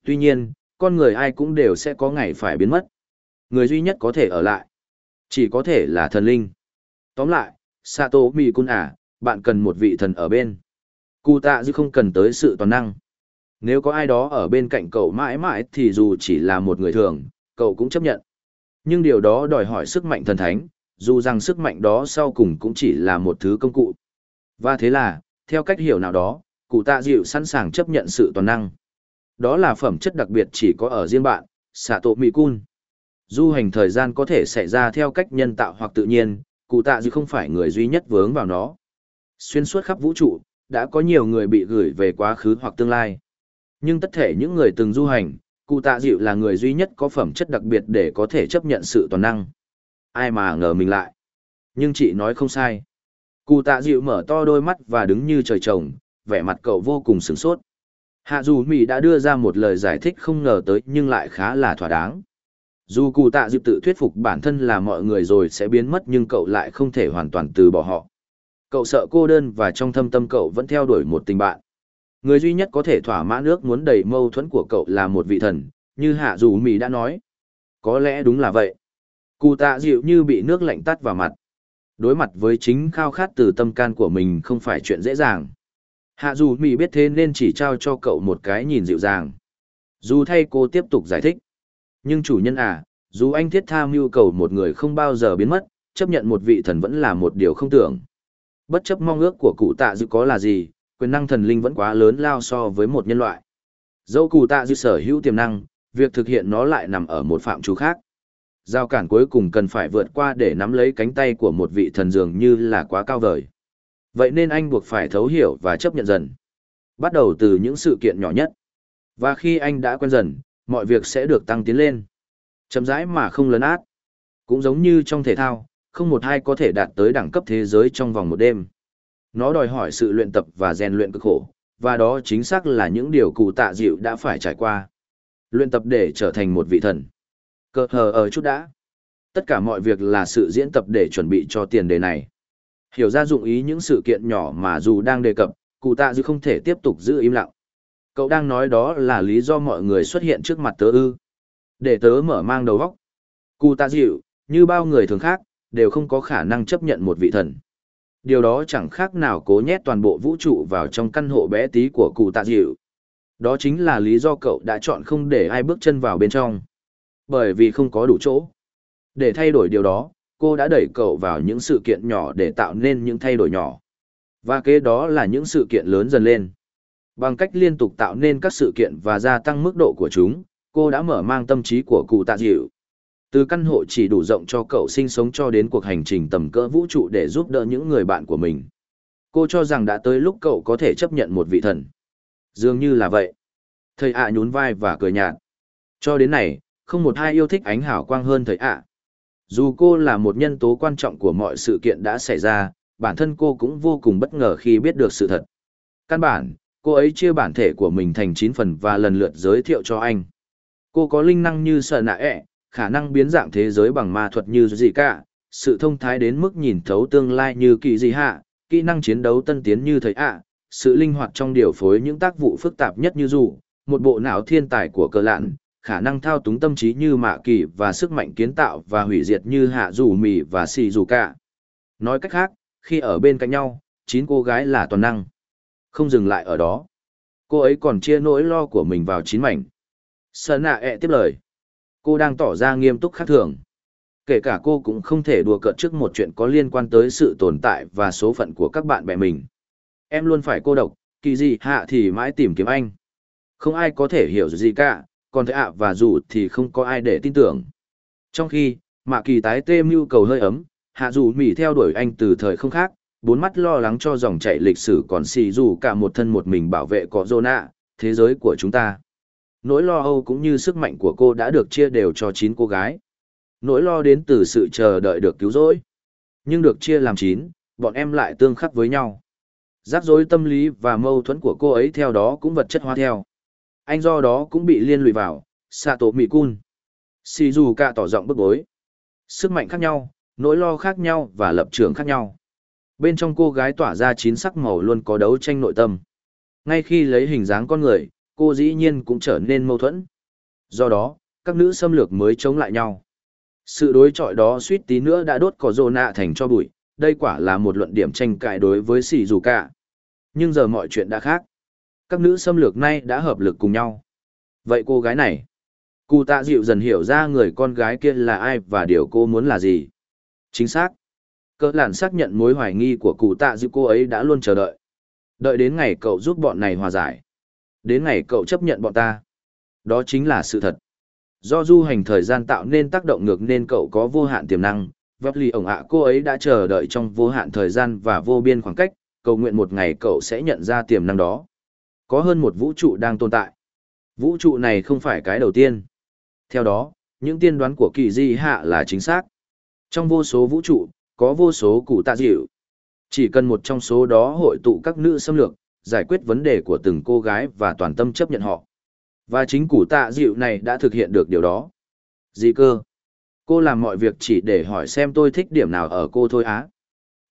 Tuy nhiên, con người ai cũng đều sẽ có ngày phải biến mất. Người duy nhất có thể ở lại, chỉ có thể là thần linh. Tóm lại, Sato Mikun à, bạn cần một vị thần ở bên. Cụ tạ dư không cần tới sự toàn năng. Nếu có ai đó ở bên cạnh cậu mãi mãi thì dù chỉ là một người thường, cậu cũng chấp nhận. Nhưng điều đó đòi hỏi sức mạnh thần thánh, dù rằng sức mạnh đó sau cùng cũng chỉ là một thứ công cụ. Và thế là, theo cách hiểu nào đó, cụ tạ dịu sẵn sàng chấp nhận sự toàn năng. Đó là phẩm chất đặc biệt chỉ có ở riêng bạn, xạ tổ mì cun. Du hành thời gian có thể xảy ra theo cách nhân tạo hoặc tự nhiên, cụ tạ dư không phải người duy nhất vướng vào nó. Xuyên suốt khắp vũ trụ, đã có nhiều người bị gửi về quá khứ hoặc tương lai. Nhưng tất thể những người từng du hành, cụ tạ dịu là người duy nhất có phẩm chất đặc biệt để có thể chấp nhận sự toàn năng. Ai mà ngờ mình lại. Nhưng chị nói không sai. Cụ tạ dịu mở to đôi mắt và đứng như trời trồng, vẻ mặt cậu vô cùng sửng sốt. Hạ dù Mỹ đã đưa ra một lời giải thích không ngờ tới nhưng lại khá là thỏa đáng. Dù cụ tạ dịp tự thuyết phục bản thân là mọi người rồi sẽ biến mất nhưng cậu lại không thể hoàn toàn từ bỏ họ. Cậu sợ cô đơn và trong thâm tâm cậu vẫn theo đuổi một tình bạn. Người duy nhất có thể thỏa mãn ước muốn đầy mâu thuẫn của cậu là một vị thần, như Hạ Dù Mỹ đã nói. Có lẽ đúng là vậy. Cụ tạ dịu như bị nước lạnh tắt vào mặt. Đối mặt với chính khao khát từ tâm can của mình không phải chuyện dễ dàng. Hạ Dù Mỹ biết thế nên chỉ trao cho cậu một cái nhìn dịu dàng. Dù thay cô tiếp tục giải thích. Nhưng chủ nhân à, dù anh thiết tha mưu cầu một người không bao giờ biến mất, chấp nhận một vị thần vẫn là một điều không tưởng. Bất chấp mong ước của cụ tạ dư có là gì, quyền năng thần linh vẫn quá lớn lao so với một nhân loại. Dẫu cụ tạ dư sở hữu tiềm năng, việc thực hiện nó lại nằm ở một phạm trù khác. Giao cản cuối cùng cần phải vượt qua để nắm lấy cánh tay của một vị thần dường như là quá cao vời. Vậy nên anh buộc phải thấu hiểu và chấp nhận dần. Bắt đầu từ những sự kiện nhỏ nhất. Và khi anh đã quen dần, mọi việc sẽ được tăng tiến lên. Chậm rãi mà không lấn át. Cũng giống như trong thể thao, không một ai có thể đạt tới đẳng cấp thế giới trong vòng một đêm. Nó đòi hỏi sự luyện tập và rèn luyện cực khổ, và đó chính xác là những điều cụ tạ dịu đã phải trải qua. Luyện tập để trở thành một vị thần. Cơ hờ ở chút đã. Tất cả mọi việc là sự diễn tập để chuẩn bị cho tiền đề này. Hiểu ra dụng ý những sự kiện nhỏ mà dù đang đề cập, cụ tạ dư không thể tiếp tục giữ im lặng. Cậu đang nói đó là lý do mọi người xuất hiện trước mặt tớ ư. Để tớ mở mang đầu góc. Cụ tạ dịu, như bao người thường khác, đều không có khả năng chấp nhận một vị thần. Điều đó chẳng khác nào cố nhét toàn bộ vũ trụ vào trong căn hộ bé tí của cụ tạ dịu. Đó chính là lý do cậu đã chọn không để ai bước chân vào bên trong. Bởi vì không có đủ chỗ. Để thay đổi điều đó, cô đã đẩy cậu vào những sự kiện nhỏ để tạo nên những thay đổi nhỏ. Và kế đó là những sự kiện lớn dần lên. Bằng cách liên tục tạo nên các sự kiện và gia tăng mức độ của chúng, cô đã mở mang tâm trí của cụ tạ dịu. Từ căn hộ chỉ đủ rộng cho cậu sinh sống cho đến cuộc hành trình tầm cỡ vũ trụ để giúp đỡ những người bạn của mình. Cô cho rằng đã tới lúc cậu có thể chấp nhận một vị thần. Dường như là vậy. Thầy ạ nhún vai và cười nhạt. Cho đến này, không một ai yêu thích ánh hào quang hơn thầy ạ. Dù cô là một nhân tố quan trọng của mọi sự kiện đã xảy ra, bản thân cô cũng vô cùng bất ngờ khi biết được sự thật. Căn bản, cô ấy chia bản thể của mình thành 9 phần và lần lượt giới thiệu cho anh. Cô có linh năng như sợ nạ ẹ, khả năng biến dạng thế giới bằng ma thuật như gì cả, sự thông thái đến mức nhìn thấu tương lai như kỳ gì hạ, kỹ năng chiến đấu tân tiến như thầy ạ, sự linh hoạt trong điều phối những tác vụ phức tạp nhất như dù, một bộ não thiên tài của cờ lạn, khả năng thao túng tâm trí như mạ kỳ và sức mạnh kiến tạo và hủy diệt như hạ dù mì và xì dù cả. Nói cách khác, khi ở bên cạnh nhau, chín cô gái là toàn năng. Không dừng lại ở đó. Cô ấy còn chia nỗi lo của mình vào chín mảnh. Sơn nạ ẹ tiếp lời. Cô đang tỏ ra nghiêm túc khác thường. Kể cả cô cũng không thể đùa cợt trước một chuyện có liên quan tới sự tồn tại và số phận của các bạn bè mình. Em luôn phải cô độc, kỳ gì hạ thì mãi tìm kiếm anh. Không ai có thể hiểu gì cả, còn thế ạ và dù thì không có ai để tin tưởng. Trong khi, Mạ kỳ tái tê mưu cầu hơi ấm, hạ dù mỉ theo đuổi anh từ thời không khác, bốn mắt lo lắng cho dòng chảy lịch sử còn xì dù cả một thân một mình bảo vệ có dô nạ, thế giới của chúng ta. Nỗi lo âu cũng như sức mạnh của cô đã được chia đều cho chín cô gái. Nỗi lo đến từ sự chờ đợi được cứu rỗi. Nhưng được chia làm chín, bọn em lại tương khắc với nhau. Rắc rối tâm lý và mâu thuẫn của cô ấy theo đó cũng vật chất hóa theo. Anh do đó cũng bị liên lụy vào, xạ tổ mị cun. Xì dù cả tỏ giọng bức bối. Sức mạnh khác nhau, nỗi lo khác nhau và lập trường khác nhau. Bên trong cô gái tỏa ra chín sắc màu luôn có đấu tranh nội tâm. Ngay khi lấy hình dáng con người, cô dĩ nhiên cũng trở nên mâu thuẫn. Do đó, các nữ xâm lược mới chống lại nhau. Sự đối chọi đó suýt tí nữa đã đốt cỏ rồ nạ thành cho bụi, đây quả là một luận điểm tranh cãi đối với sỉ dù cả. Nhưng giờ mọi chuyện đã khác. Các nữ xâm lược nay đã hợp lực cùng nhau. Vậy cô gái này, cụ tạ dịu dần hiểu ra người con gái kia là ai và điều cô muốn là gì. Chính xác. Cỡ làn xác nhận mối hoài nghi của cụ tạ dịu cô ấy đã luôn chờ đợi. Đợi đến ngày cậu giúp bọn này hòa giải. Đến ngày cậu chấp nhận bọn ta. Đó chính là sự thật. Do du hành thời gian tạo nên tác động ngược nên cậu có vô hạn tiềm năng. Vấp lì ổng ạ cô ấy đã chờ đợi trong vô hạn thời gian và vô biên khoảng cách, cầu nguyện một ngày cậu sẽ nhận ra tiềm năng đó. Có hơn một vũ trụ đang tồn tại. Vũ trụ này không phải cái đầu tiên. Theo đó, những tiên đoán của kỳ di hạ là chính xác. Trong vô số vũ trụ, có vô số cụ tạ dịu. Chỉ cần một trong số đó hội tụ các nữ xâm lược, giải quyết vấn đề của từng cô gái và toàn tâm chấp nhận họ. Và chính cụ tạ dịu này đã thực hiện được điều đó. Gì cơ? Cô làm mọi việc chỉ để hỏi xem tôi thích điểm nào ở cô thôi á.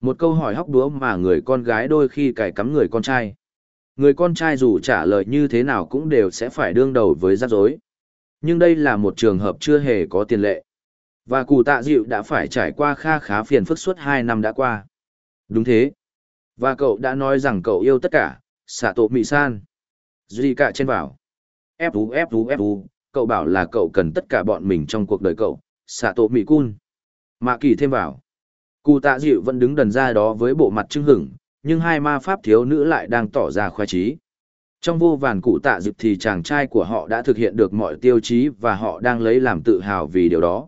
Một câu hỏi hóc đúa mà người con gái đôi khi cài cắm người con trai. Người con trai dù trả lời như thế nào cũng đều sẽ phải đương đầu với rắc rối. Nhưng đây là một trường hợp chưa hề có tiền lệ. Và cụ tạ dịu đã phải trải qua kha khá phiền phức suốt hai năm đã qua. Đúng thế. Và cậu đã nói rằng cậu yêu tất cả, xạ tổ mị san. Duy cả trên bảo. Ép ú ép ú ép ú, cậu bảo là cậu cần tất cả bọn mình trong cuộc đời cậu, xạ tổ mị cun. Mạ kỳ thêm vào. Cụ tạ dịu vẫn đứng đần ra đó với bộ mặt trưng hửng, nhưng hai ma pháp thiếu nữ lại đang tỏ ra khoái trí. Trong vô vàn cụ tạ dịp thì chàng trai của họ đã thực hiện được mọi tiêu chí và họ đang lấy làm tự hào vì điều đó.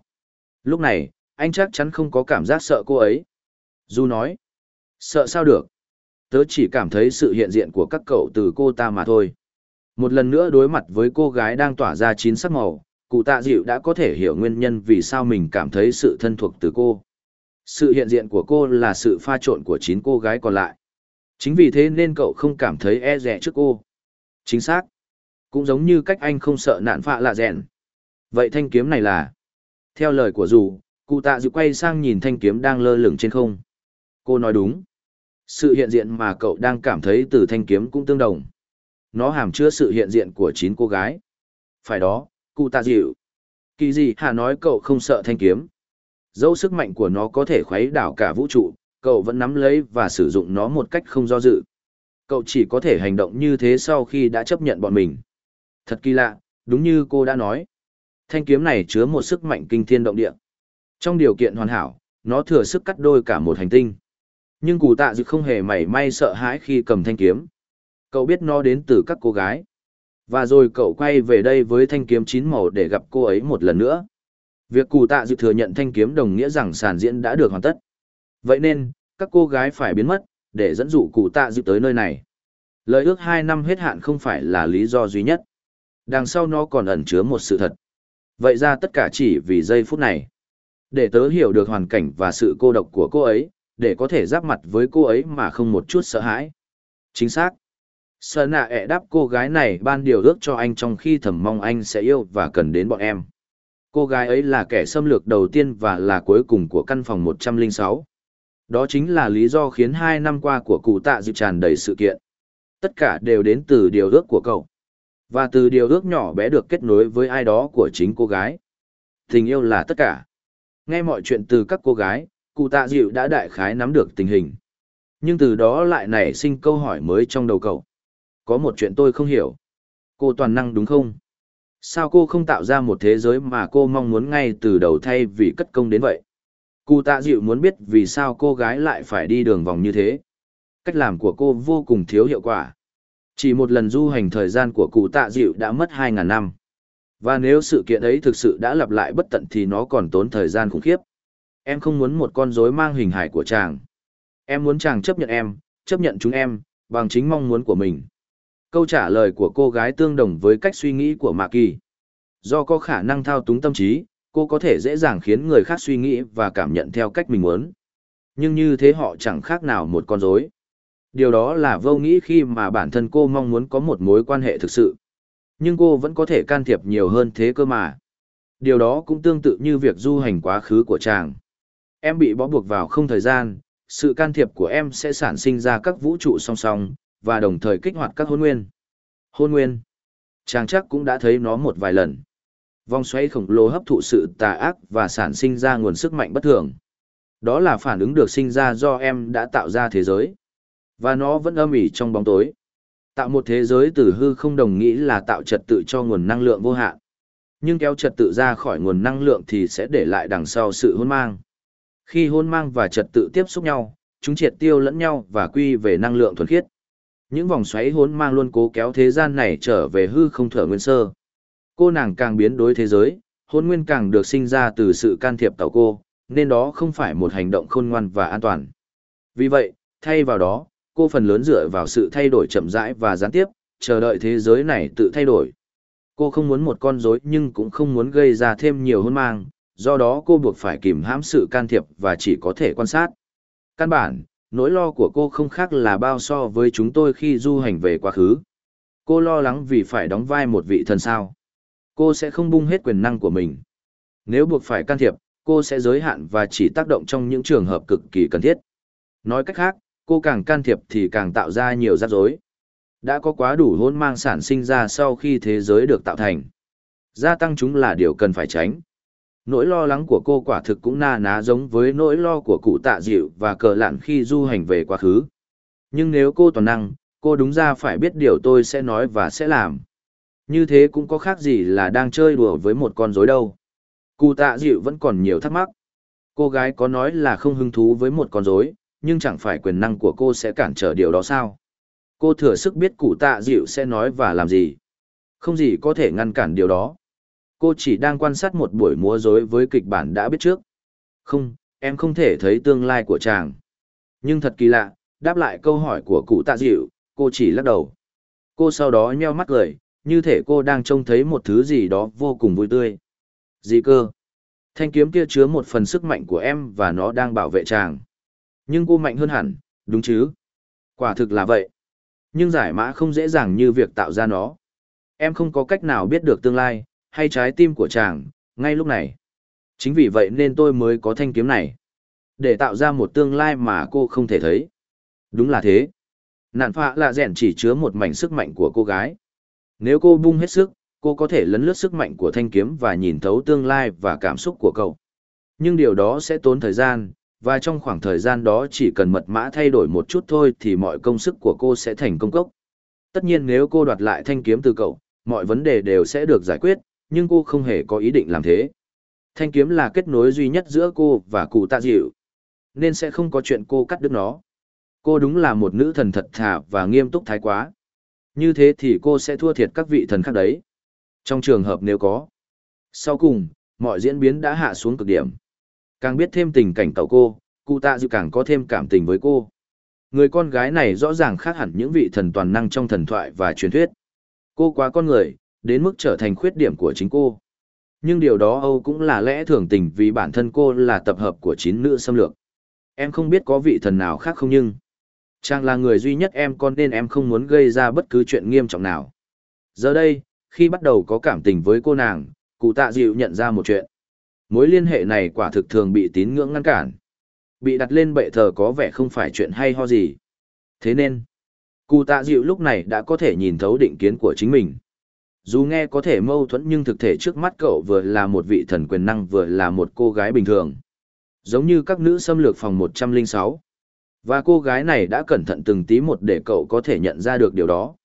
Lúc này, anh chắc chắn không có cảm giác sợ cô ấy. Du nói, sợ sao được. Tớ chỉ cảm thấy sự hiện diện của các cậu từ cô ta mà thôi. Một lần nữa đối mặt với cô gái đang tỏa ra chín sắc màu, cụ tạ dịu đã có thể hiểu nguyên nhân vì sao mình cảm thấy sự thân thuộc từ cô. Sự hiện diện của cô là sự pha trộn của chín cô gái còn lại. Chính vì thế nên cậu không cảm thấy e rẻ trước cô. Chính xác. Cũng giống như cách anh không sợ nạn phạ lạ rèn. Vậy thanh kiếm này là... Theo lời của dù, cụ tạ dự quay sang nhìn thanh kiếm đang lơ lửng trên không. Cô nói đúng. Sự hiện diện mà cậu đang cảm thấy từ thanh kiếm cũng tương đồng. Nó hàm chứa sự hiện diện của chín cô gái. Phải đó, cụ tạ dịu. Kỳ gì hà nói cậu không sợ thanh kiếm. Dẫu sức mạnh của nó có thể khuấy đảo cả vũ trụ, cậu vẫn nắm lấy và sử dụng nó một cách không do dự. Cậu chỉ có thể hành động như thế sau khi đã chấp nhận bọn mình. Thật kỳ lạ, đúng như cô đã nói. Thanh kiếm này chứa một sức mạnh kinh thiên động địa. Trong điều kiện hoàn hảo, nó thừa sức cắt đôi cả một hành tinh. Nhưng cụ tạ dự không hề mảy may sợ hãi khi cầm thanh kiếm. Cậu biết nó đến từ các cô gái. Và rồi cậu quay về đây với thanh kiếm chín màu để gặp cô ấy một lần nữa. Việc cụ tạ dự thừa nhận thanh kiếm đồng nghĩa rằng sàn diễn đã được hoàn tất. Vậy nên, các cô gái phải biến mất, để dẫn dụ cụ tạ dự tới nơi này. Lời ước hai năm hết hạn không phải là lý do duy nhất. Đằng sau nó còn ẩn chứa một sự thật. Vậy ra tất cả chỉ vì giây phút này. Để tớ hiểu được hoàn cảnh và sự cô độc của cô ấy, để có thể giáp mặt với cô ấy mà không một chút sợ hãi. Chính xác. Sở nạ ẹ đáp cô gái này ban điều ước cho anh trong khi thầm mong anh sẽ yêu và cần đến bọn em. Cô gái ấy là kẻ xâm lược đầu tiên và là cuối cùng của căn phòng 106. Đó chính là lý do khiến hai năm qua của cụ tạ dịp tràn đầy sự kiện. Tất cả đều đến từ điều ước của cậu. Và từ điều ước nhỏ bé được kết nối với ai đó của chính cô gái. Tình yêu là tất cả. Nghe mọi chuyện từ các cô gái, cụ tạ dịu đã đại khái nắm được tình hình. Nhưng từ đó lại nảy sinh câu hỏi mới trong đầu cậu. Có một chuyện tôi không hiểu. Cô toàn năng đúng không? Sao cô không tạo ra một thế giới mà cô mong muốn ngay từ đầu thay vì cất công đến vậy? Cụ tạ dịu muốn biết vì sao cô gái lại phải đi đường vòng như thế. Cách làm của cô vô cùng thiếu hiệu quả. Chỉ một lần du hành thời gian của cụ tạ dịu đã mất 2.000 năm. Và nếu sự kiện ấy thực sự đã lặp lại bất tận thì nó còn tốn thời gian khủng khiếp. Em không muốn một con rối mang hình hài của chàng. Em muốn chàng chấp nhận em, chấp nhận chúng em, bằng chính mong muốn của mình. Câu trả lời của cô gái tương đồng với cách suy nghĩ của Mạc Kỳ. Do có khả năng thao túng tâm trí, cô có thể dễ dàng khiến người khác suy nghĩ và cảm nhận theo cách mình muốn. Nhưng như thế họ chẳng khác nào một con rối. Điều đó là vô nghĩ khi mà bản thân cô mong muốn có một mối quan hệ thực sự. Nhưng cô vẫn có thể can thiệp nhiều hơn thế cơ mà. Điều đó cũng tương tự như việc du hành quá khứ của chàng. Em bị bó buộc vào không thời gian, sự can thiệp của em sẽ sản sinh ra các vũ trụ song song, và đồng thời kích hoạt các hôn nguyên. Hôn nguyên. Chàng chắc cũng đã thấy nó một vài lần. Vòng xoáy khổng lồ hấp thụ sự tà ác và sản sinh ra nguồn sức mạnh bất thường. Đó là phản ứng được sinh ra do em đã tạo ra thế giới. Và nó vẫn âm ỉ trong bóng tối. Tạo một thế giới từ hư không đồng nghĩ là tạo trật tự cho nguồn năng lượng vô hạn. Nhưng kéo trật tự ra khỏi nguồn năng lượng thì sẽ để lại đằng sau sự hôn mang. Khi hôn mang và trật tự tiếp xúc nhau, chúng triệt tiêu lẫn nhau và quy về năng lượng thuần khiết. Những vòng xoáy hôn mang luôn cố kéo thế gian này trở về hư không thở nguyên sơ. Cô nàng càng biến đối thế giới, hôn nguyên càng được sinh ra từ sự can thiệp tàu cô, nên đó không phải một hành động khôn ngoan và an toàn. Vì vậy, thay vào đó, cô phần lớn dựa vào sự thay đổi chậm rãi và gián tiếp, chờ đợi thế giới này tự thay đổi. Cô không muốn một con rối nhưng cũng không muốn gây ra thêm nhiều hôn mang, do đó cô buộc phải kìm hãm sự can thiệp và chỉ có thể quan sát. Căn bản, nỗi lo của cô không khác là bao so với chúng tôi khi du hành về quá khứ. Cô lo lắng vì phải đóng vai một vị thần sao. Cô sẽ không bung hết quyền năng của mình. Nếu buộc phải can thiệp, cô sẽ giới hạn và chỉ tác động trong những trường hợp cực kỳ cần thiết. Nói cách khác, cô càng can thiệp thì càng tạo ra nhiều rắc rối. Đã có quá đủ hỗn mang sản sinh ra sau khi thế giới được tạo thành. Gia tăng chúng là điều cần phải tránh. Nỗi lo lắng của cô quả thực cũng na ná giống với nỗi lo của cụ tạ dịu và cờ lạn khi du hành về quá khứ. Nhưng nếu cô toàn năng, cô đúng ra phải biết điều tôi sẽ nói và sẽ làm. Như thế cũng có khác gì là đang chơi đùa với một con rối đâu. Cụ tạ dịu vẫn còn nhiều thắc mắc. Cô gái có nói là không hứng thú với một con rối, nhưng chẳng phải quyền năng của cô sẽ cản trở điều đó sao? Cô thừa sức biết cụ tạ dịu sẽ nói và làm gì. Không gì có thể ngăn cản điều đó. Cô chỉ đang quan sát một buổi múa rối với kịch bản đã biết trước. Không, em không thể thấy tương lai của chàng. Nhưng thật kỳ lạ, đáp lại câu hỏi của cụ tạ dịu, cô chỉ lắc đầu. Cô sau đó nheo mắt cười, như thể cô đang trông thấy một thứ gì đó vô cùng vui tươi. Gì cơ? Thanh kiếm kia chứa một phần sức mạnh của em và nó đang bảo vệ chàng. Nhưng cô mạnh hơn hẳn, đúng chứ? Quả thực là vậy. Nhưng giải mã không dễ dàng như việc tạo ra nó. Em không có cách nào biết được tương lai, hay trái tim của chàng, ngay lúc này. Chính vì vậy nên tôi mới có thanh kiếm này. Để tạo ra một tương lai mà cô không thể thấy. Đúng là thế. Nạn phạ là rèn chỉ chứa một mảnh sức mạnh của cô gái. Nếu cô bung hết sức, cô có thể lấn lướt sức mạnh của thanh kiếm và nhìn thấu tương lai và cảm xúc của cậu. Nhưng điều đó sẽ tốn thời gian, và trong khoảng thời gian đó chỉ cần mật mã thay đổi một chút thôi thì mọi công sức của cô sẽ thành công cốc. Tất nhiên nếu cô đoạt lại thanh kiếm từ cậu, mọi vấn đề đều sẽ được giải quyết, nhưng cô không hề có ý định làm thế. Thanh kiếm là kết nối duy nhất giữa cô và cụ tạ dịu, nên sẽ không có chuyện cô cắt đứt nó. Cô đúng là một nữ thần thật thà và nghiêm túc thái quá. Như thế thì cô sẽ thua thiệt các vị thần khác đấy. Trong trường hợp nếu có. Sau cùng, mọi diễn biến đã hạ xuống cực điểm. Càng biết thêm tình cảnh cậu cô, cụ tạ dự càng có thêm cảm tình với cô. Người con gái này rõ ràng khác hẳn những vị thần toàn năng trong thần thoại và truyền thuyết. Cô quá con người, đến mức trở thành khuyết điểm của chính cô. Nhưng điều đó Âu cũng là lẽ thường tình vì bản thân cô là tập hợp của chín nữ xâm lược. Em không biết có vị thần nào khác không nhưng... Chàng là người duy nhất em con nên em không muốn gây ra bất cứ chuyện nghiêm trọng nào. Giờ đây, khi bắt đầu có cảm tình với cô nàng, cụ tạ dịu nhận ra một chuyện. Mối liên hệ này quả thực thường bị tín ngưỡng ngăn cản. Bị đặt lên bệ thờ có vẻ không phải chuyện hay ho gì. Thế nên, cụ tạ dịu lúc này đã có thể nhìn thấu định kiến của chính mình. Dù nghe có thể mâu thuẫn nhưng thực thể trước mắt cậu vừa là một vị thần quyền năng vừa là một cô gái bình thường. Giống như các nữ xâm lược phòng 106. Và cô gái này đã cẩn thận từng tí một để cậu có thể nhận ra được điều đó.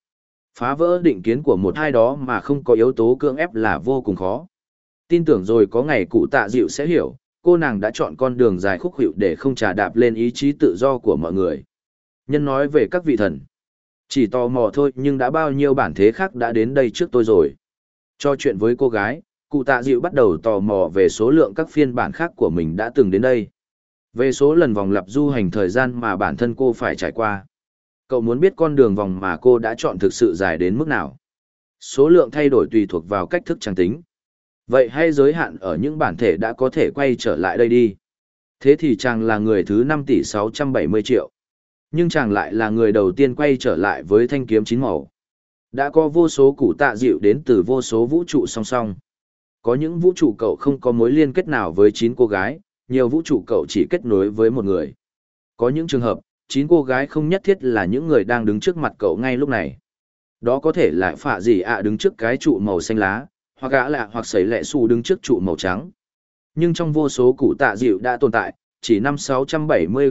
Phá vỡ định kiến của một hai đó mà không có yếu tố cưỡng ép là vô cùng khó. Tin tưởng rồi có ngày cụ tạ dịu sẽ hiểu, cô nàng đã chọn con đường dài khúc hiệu để không trà đạp lên ý chí tự do của mọi người. Nhân nói về các vị thần. Chỉ tò mò thôi nhưng đã bao nhiêu bản thế khác đã đến đây trước tôi rồi. Cho chuyện với cô gái, cụ tạ dịu bắt đầu tò mò về số lượng các phiên bản khác của mình đã từng đến đây. Về số lần vòng lặp du hành thời gian mà bản thân cô phải trải qua. Cậu muốn biết con đường vòng mà cô đã chọn thực sự dài đến mức nào. Số lượng thay đổi tùy thuộc vào cách thức trang tính. Vậy hay giới hạn ở những bản thể đã có thể quay trở lại đây đi. Thế thì chàng là người thứ 5 tỷ 670 triệu. Nhưng chàng lại là người đầu tiên quay trở lại với thanh kiếm chín màu. Đã có vô số cụ tạ dịu đến từ vô số vũ trụ song song. Có những vũ trụ cậu không có mối liên kết nào với chín cô gái, nhiều vũ trụ cậu chỉ kết nối với một người. Có những trường hợp, chín cô gái không nhất thiết là những người đang đứng trước mặt cậu ngay lúc này. Đó có thể là phạ gì ạ đứng trước cái trụ màu xanh lá, hoặc gã lạ hoặc sấy lệ xù đứng trước trụ màu trắng. Nhưng trong vô số cụ tạ dịu đã tồn tại, chỉ năm sáu trăm bảy mươi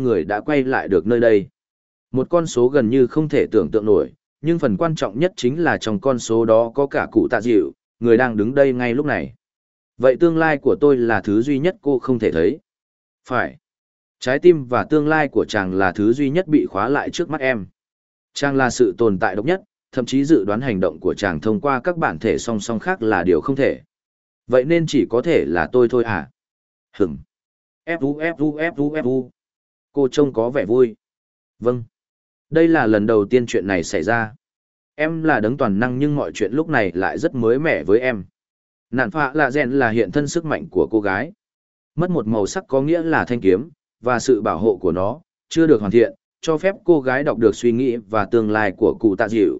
người đã quay lại được nơi đây. Một con số gần như không thể tưởng tượng nổi, nhưng phần quan trọng nhất chính là trong con số đó có cả cụ tạ dịu, người đang đứng đây ngay lúc này. Vậy tương lai của tôi là thứ duy nhất cô không thể thấy. Phải. Trái tim và tương lai của chàng là thứ duy nhất bị khóa lại trước mắt em. Chàng là sự tồn tại độc nhất, thậm chí dự đoán hành động của chàng thông qua các bản thể song song khác là điều không thể. Vậy nên chỉ có thể là tôi thôi à? Hửm. Fu Fu Fu Fu. Cô trông có vẻ vui. Vâng. Đây là lần đầu tiên chuyện này xảy ra. Em là đấng toàn năng nhưng mọi chuyện lúc này lại rất mới mẻ với em. Nạn phạ là rèn là hiện thân sức mạnh của cô gái. Mất một màu sắc có nghĩa là thanh kiếm, và sự bảo hộ của nó, chưa được hoàn thiện, cho phép cô gái đọc được suy nghĩ và tương lai của cụ tạ dịu.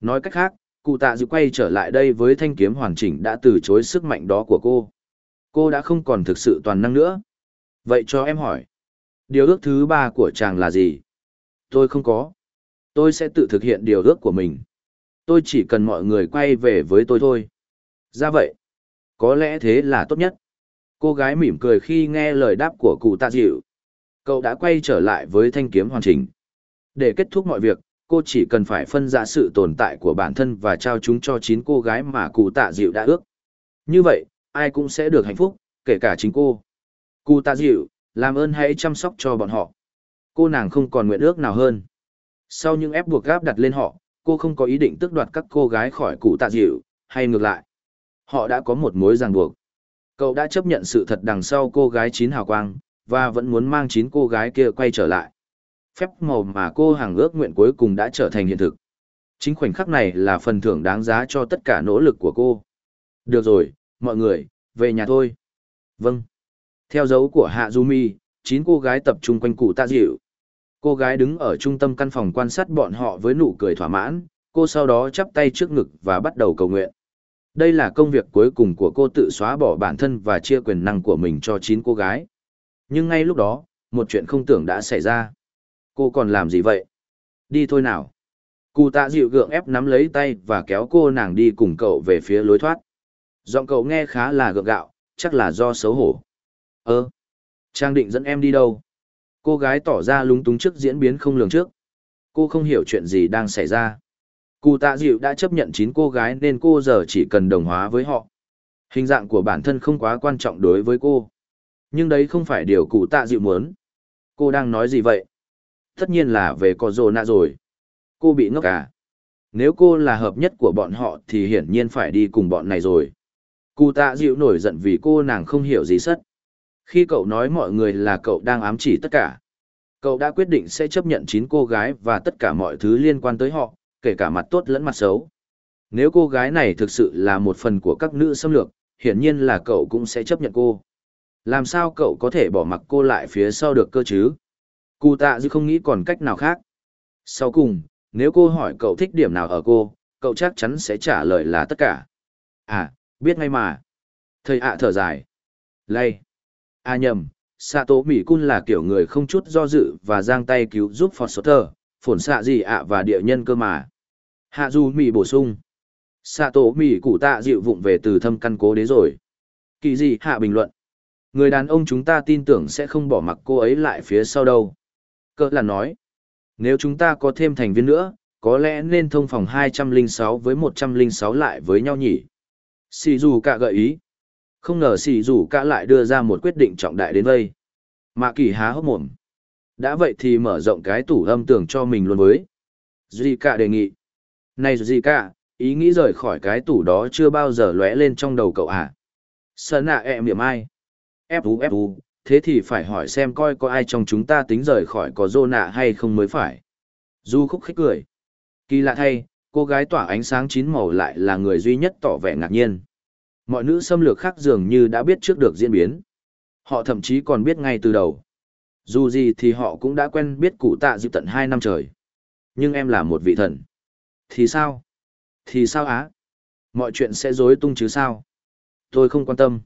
Nói cách khác, cụ tạ dịu quay trở lại đây với thanh kiếm hoàn chỉnh đã từ chối sức mạnh đó của cô. Cô đã không còn thực sự toàn năng nữa. Vậy cho em hỏi, điều ước thứ ba của chàng là gì? Tôi không có. Tôi sẽ tự thực hiện điều ước của mình. Tôi chỉ cần mọi người quay về với tôi thôi. Ra vậy. Có lẽ thế là tốt nhất. Cô gái mỉm cười khi nghe lời đáp của cụ tạ dịu. Cậu đã quay trở lại với thanh kiếm hoàn chỉnh. Để kết thúc mọi việc, cô chỉ cần phải phân ra sự tồn tại của bản thân và trao chúng cho chín cô gái mà cụ tạ dịu đã ước. Như vậy, ai cũng sẽ được hạnh phúc, kể cả chính cô. Cụ tạ dịu, làm ơn hãy chăm sóc cho bọn họ. Cô nàng không còn nguyện ước nào hơn. Sau những ép buộc gáp đặt lên họ, cô không có ý định tước đoạt các cô gái khỏi cụ tạ dịu, hay ngược lại. Họ đã có một mối ràng buộc. Cậu đã chấp nhận sự thật đằng sau cô gái chín hào quang, và vẫn muốn mang chín cô gái kia quay trở lại. Phép màu mà cô hàng ước nguyện cuối cùng đã trở thành hiện thực. Chính khoảnh khắc này là phần thưởng đáng giá cho tất cả nỗ lực của cô. Được rồi, mọi người, về nhà thôi. Vâng. Theo dấu của Hạ Du Mi, chín cô gái tập trung quanh cụ tạ dịu. Cô gái đứng ở trung tâm căn phòng quan sát bọn họ với nụ cười thỏa mãn, cô sau đó chắp tay trước ngực và bắt đầu cầu nguyện. Đây là công việc cuối cùng của cô tự xóa bỏ bản thân và chia quyền năng của mình cho chín cô gái. Nhưng ngay lúc đó, một chuyện không tưởng đã xảy ra. Cô còn làm gì vậy? Đi thôi nào. Cụ tạ dịu gượng ép nắm lấy tay và kéo cô nàng đi cùng cậu về phía lối thoát. Giọng cậu nghe khá là gượng gạo, chắc là do xấu hổ. Ơ, Trang định dẫn em đi đâu? Cô gái tỏ ra lúng túng trước diễn biến không lường trước. Cô không hiểu chuyện gì đang xảy ra. Cụ tạ dịu đã chấp nhận chín cô gái nên cô giờ chỉ cần đồng hóa với họ. Hình dạng của bản thân không quá quan trọng đối với cô. Nhưng đấy không phải điều cụ tạ dịu muốn. Cô đang nói gì vậy? Tất nhiên là về có rồ nạ rồi. Cô bị ngốc à? Nếu cô là hợp nhất của bọn họ thì hiển nhiên phải đi cùng bọn này rồi. Cụ tạ dịu nổi giận vì cô nàng không hiểu gì sất. Khi cậu nói mọi người là cậu đang ám chỉ tất cả. Cậu đã quyết định sẽ chấp nhận chín cô gái và tất cả mọi thứ liên quan tới họ, kể cả mặt tốt lẫn mặt xấu. Nếu cô gái này thực sự là một phần của các nữ xâm lược, hiển nhiên là cậu cũng sẽ chấp nhận cô. Làm sao cậu có thể bỏ mặc cô lại phía sau được cơ chứ? Cụ tạ dư không nghĩ còn cách nào khác. Sau cùng, nếu cô hỏi cậu thích điểm nào ở cô, cậu chắc chắn sẽ trả lời là tất cả. À, biết ngay mà. Thầy ạ thở dài. Lây. À nhầm, Sato Mỹ Cun là kiểu người không chút do dự và giang tay cứu giúp Foster, phổn xạ gì ạ và địa nhân cơ mà. Hạ Du Mỹ bổ sung. Sato Mỹ cụ tạ dịu vụng về từ thâm căn cố đế rồi. Kỳ gì hạ bình luận. Người đàn ông chúng ta tin tưởng sẽ không bỏ mặc cô ấy lại phía sau đâu. Cơ là nói. Nếu chúng ta có thêm thành viên nữa, có lẽ nên thông phòng 206 với 106 lại với nhau nhỉ. Sì dù cả gợi ý. Không ngờ xì dù cả lại đưa ra một quyết định trọng đại đến đây. Mạ kỳ há hốc mồm. Đã vậy thì mở rộng cái tủ âm tưởng cho mình luôn với. Duy cả đề nghị. Này gì cả, Ý nghĩ rời khỏi cái tủ đó chưa bao giờ lóe lên trong đầu cậu à. Sơn ạ em điểm ai. Ép ú ép ú, thế thì phải hỏi xem coi có ai trong chúng ta tính rời khỏi có dô nạ hay không mới phải. Du khúc khích cười. Kỳ lạ thay, cô gái tỏa ánh sáng chín màu lại là người duy nhất tỏ vẻ ngạc nhiên. Mọi nữ xâm lược khác dường như đã biết trước được diễn biến. Họ thậm chí còn biết ngay từ đầu. Dù gì thì họ cũng đã quen biết cụ tạ dịp tận hai năm trời. Nhưng em là một vị thần. Thì sao? Thì sao á? Mọi chuyện sẽ rối tung chứ sao? Tôi không quan tâm.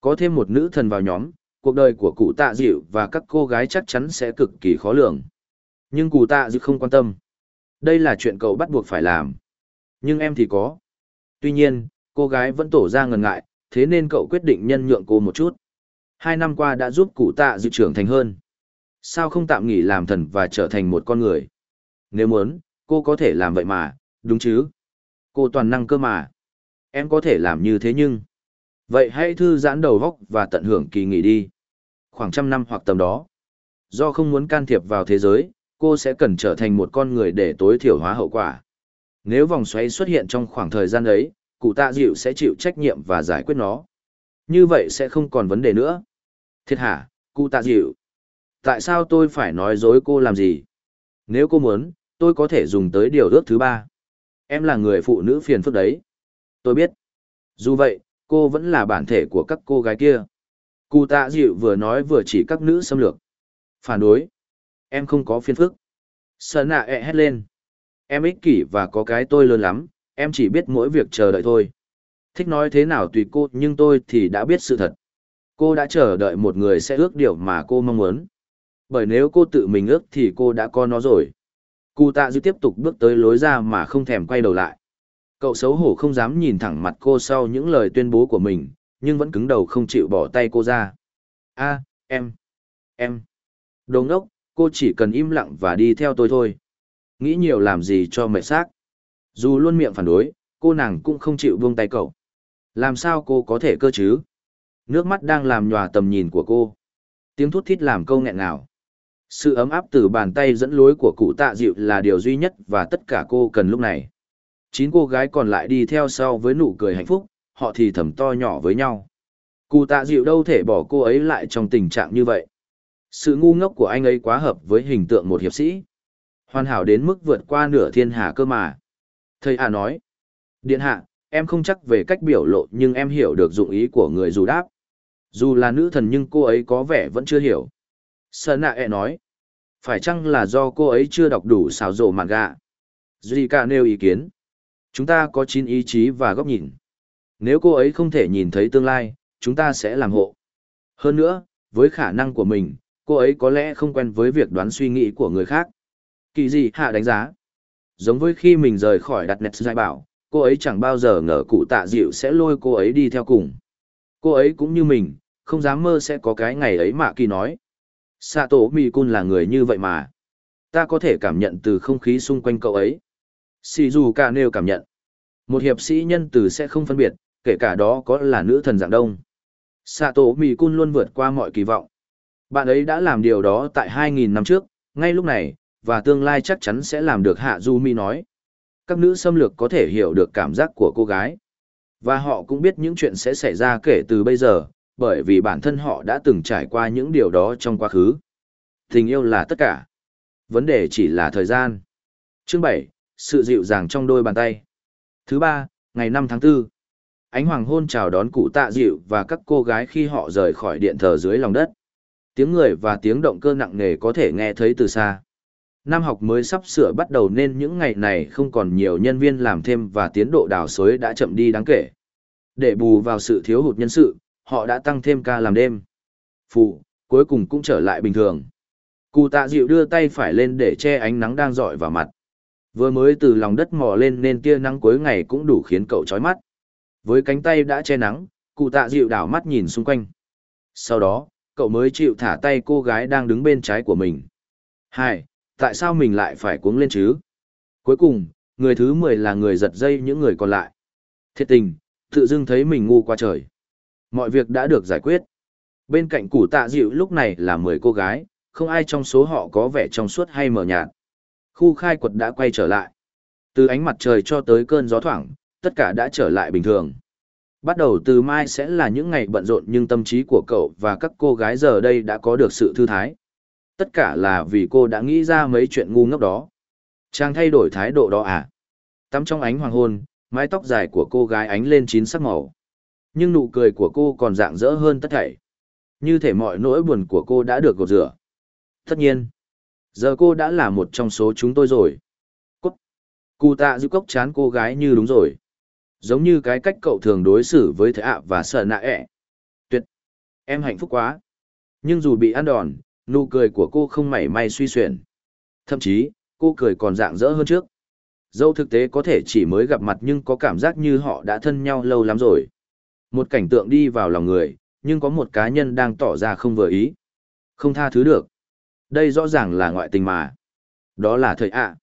Có thêm một nữ thần vào nhóm, cuộc đời của cụ tạ dịu và các cô gái chắc chắn sẽ cực kỳ khó lường. Nhưng cụ tạ dịu không quan tâm. Đây là chuyện cậu bắt buộc phải làm. Nhưng em thì có. Tuy nhiên, cô gái vẫn tổ ra ngần ngại, thế nên cậu quyết định nhân nhượng cô một chút. Hai năm qua đã giúp cụ tạ dịu trưởng thành hơn. Sao không tạm nghỉ làm thần và trở thành một con người? Nếu muốn, cô có thể làm vậy mà, đúng chứ? Cô toàn năng cơ mà. Em có thể làm như thế nhưng... Vậy hãy thư giãn đầu góc và tận hưởng kỳ nghỉ đi. Khoảng trăm năm hoặc tầm đó. Do không muốn can thiệp vào thế giới, cô sẽ cần trở thành một con người để tối thiểu hóa hậu quả. Nếu vòng xoáy xuất hiện trong khoảng thời gian ấy, cụ tạ dịu sẽ chịu trách nhiệm và giải quyết nó. Như vậy sẽ không còn vấn đề nữa. Thiệt hả, cụ tạ dịu? Tại sao tôi phải nói dối cô làm gì? Nếu cô muốn, tôi có thể dùng tới điều ước thứ ba. Em là người phụ nữ phiền phức đấy. Tôi biết. Dù vậy, cô vẫn là bản thể của các cô gái kia. Cụ tạ dịu vừa nói vừa chỉ các nữ xâm lược. Phản đối. Em không có phiền phức. Sơn nạ ẹ hét lên. Em ích kỷ và có cái tôi lớn lắm, em chỉ biết mỗi việc chờ đợi thôi. Thích nói thế nào tùy cô nhưng tôi thì đã biết sự thật. Cô đã chờ đợi một người sẽ ước điều mà cô mong muốn. Bởi nếu cô tự mình ước thì cô đã có nó rồi. Cụ tạ dư tiếp tục bước tới lối ra mà không thèm quay đầu lại. Cậu xấu hổ không dám nhìn thẳng mặt cô sau những lời tuyên bố của mình, nhưng vẫn cứng đầu không chịu bỏ tay cô ra. a em, em. Đồ ngốc, cô chỉ cần im lặng và đi theo tôi thôi. Nghĩ nhiều làm gì cho mệt xác. Dù luôn miệng phản đối, cô nàng cũng không chịu buông tay cậu. Làm sao cô có thể cơ chứ? Nước mắt đang làm nhòa tầm nhìn của cô. Tiếng thút thít làm câu nghẹn ngào. Sự ấm áp từ bàn tay dẫn lối của cụ tạ dịu là điều duy nhất và tất cả cô cần lúc này. Chín cô gái còn lại đi theo sau với nụ cười hạnh phúc, họ thì thầm to nhỏ với nhau. Cụ tạ dịu đâu thể bỏ cô ấy lại trong tình trạng như vậy. Sự ngu ngốc của anh ấy quá hợp với hình tượng một hiệp sĩ. Hoàn hảo đến mức vượt qua nửa thiên hà cơ mà. Thầy Hạ nói. Điện hạ, em không chắc về cách biểu lộ nhưng em hiểu được dụng ý của người dù đáp. Dù là nữ thần nhưng cô ấy có vẻ vẫn chưa hiểu. Sơn nạ ẹ e nói. Phải chăng là do cô ấy chưa đọc đủ xáo rộ mạn gạ? Zika nêu ý kiến. Chúng ta có chín ý chí và góc nhìn. Nếu cô ấy không thể nhìn thấy tương lai, chúng ta sẽ làm hộ. Hơn nữa, với khả năng của mình, cô ấy có lẽ không quen với việc đoán suy nghĩ của người khác. Kỳ gì hạ đánh giá. Giống với khi mình rời khỏi đặt nét giải bảo, cô ấy chẳng bao giờ ngờ cụ tạ dịu sẽ lôi cô ấy đi theo cùng. Cô ấy cũng như mình, không dám mơ sẽ có cái ngày ấy mà kỳ nói. Sạ tổ mì cun là người như vậy mà. Ta có thể cảm nhận từ không khí xung quanh cậu ấy. Dù cả nêu cảm nhận. Một hiệp sĩ nhân từ sẽ không phân biệt, kể cả đó có là nữ thần dạng đông. Sạ tổ mì cun luôn vượt qua mọi kỳ vọng. Bạn ấy đã làm điều đó tại 2.000 năm trước, ngay lúc này, và tương lai chắc chắn sẽ làm được Hạ Du Mi nói. Các nữ xâm lược có thể hiểu được cảm giác của cô gái. Và họ cũng biết những chuyện sẽ xảy ra kể từ bây giờ, bởi vì bản thân họ đã từng trải qua những điều đó trong quá khứ. Tình yêu là tất cả. Vấn đề chỉ là thời gian. Chương 7, sự dịu dàng trong đôi bàn tay. Thứ ba, ngày 5 tháng 4. Ánh hoàng hôn chào đón cụ tạ dịu và các cô gái khi họ rời khỏi điện thờ dưới lòng đất. Tiếng người và tiếng động cơ nặng nề có thể nghe thấy từ xa. Năm học mới sắp sửa bắt đầu nên những ngày này không còn nhiều nhân viên làm thêm và tiến độ đào xới đã chậm đi đáng kể. Để bù vào sự thiếu hụt nhân sự, họ đã tăng thêm ca làm đêm. Phụ, cuối cùng cũng trở lại bình thường. Cụ tạ dịu đưa tay phải lên để che ánh nắng đang dọi vào mặt. Vừa mới từ lòng đất mò lên nên tia nắng cuối ngày cũng đủ khiến cậu chói mắt. Với cánh tay đã che nắng, cụ tạ dịu đảo mắt nhìn xung quanh. Sau đó, cậu mới chịu thả tay cô gái đang đứng bên trái của mình. Hai, tại sao mình lại phải cuống lên chứ? Cuối cùng, người thứ mười là người giật dây những người còn lại. Thiệt tình, tự dưng thấy mình ngu qua trời. Mọi việc đã được giải quyết. Bên cạnh củ tạ dịu lúc này là mười cô gái, không ai trong số họ có vẻ trong suốt hay mờ nhạt. Khu khai quật đã quay trở lại. Từ ánh mặt trời cho tới cơn gió thoảng, tất cả đã trở lại bình thường. Bắt đầu từ mai sẽ là những ngày bận rộn nhưng tâm trí của cậu và các cô gái giờ đây đã có được sự thư thái. Tất cả là vì cô đã nghĩ ra mấy chuyện ngu ngốc đó. Chàng thay đổi thái độ đó à? Tắm trong ánh hoàng hôn, mái tóc dài của cô gái ánh lên chín sắc màu. Nhưng nụ cười của cô còn rạng rỡ hơn tất thảy. Như thể mọi nỗi buồn của cô đã được gột rửa. Tất nhiên, giờ cô đã là một trong số chúng tôi rồi. Cút. Cụ tạ giữ cốc chán cô gái như đúng rồi. Giống như cái cách cậu thường đối xử với thế ạ và sợ nạ ẹ. Tuyệt. Em hạnh phúc quá. Nhưng dù bị ăn đòn, nụ cười của cô không mảy may suy xuyển. Thậm chí, cô cười còn rạng rỡ hơn trước. Dâu thực tế có thể chỉ mới gặp mặt nhưng có cảm giác như họ đã thân nhau lâu lắm rồi. Một cảnh tượng đi vào lòng người, nhưng có một cá nhân đang tỏ ra không vừa ý. Không tha thứ được. Đây rõ ràng là ngoại tình mà. Đó là thời ạ.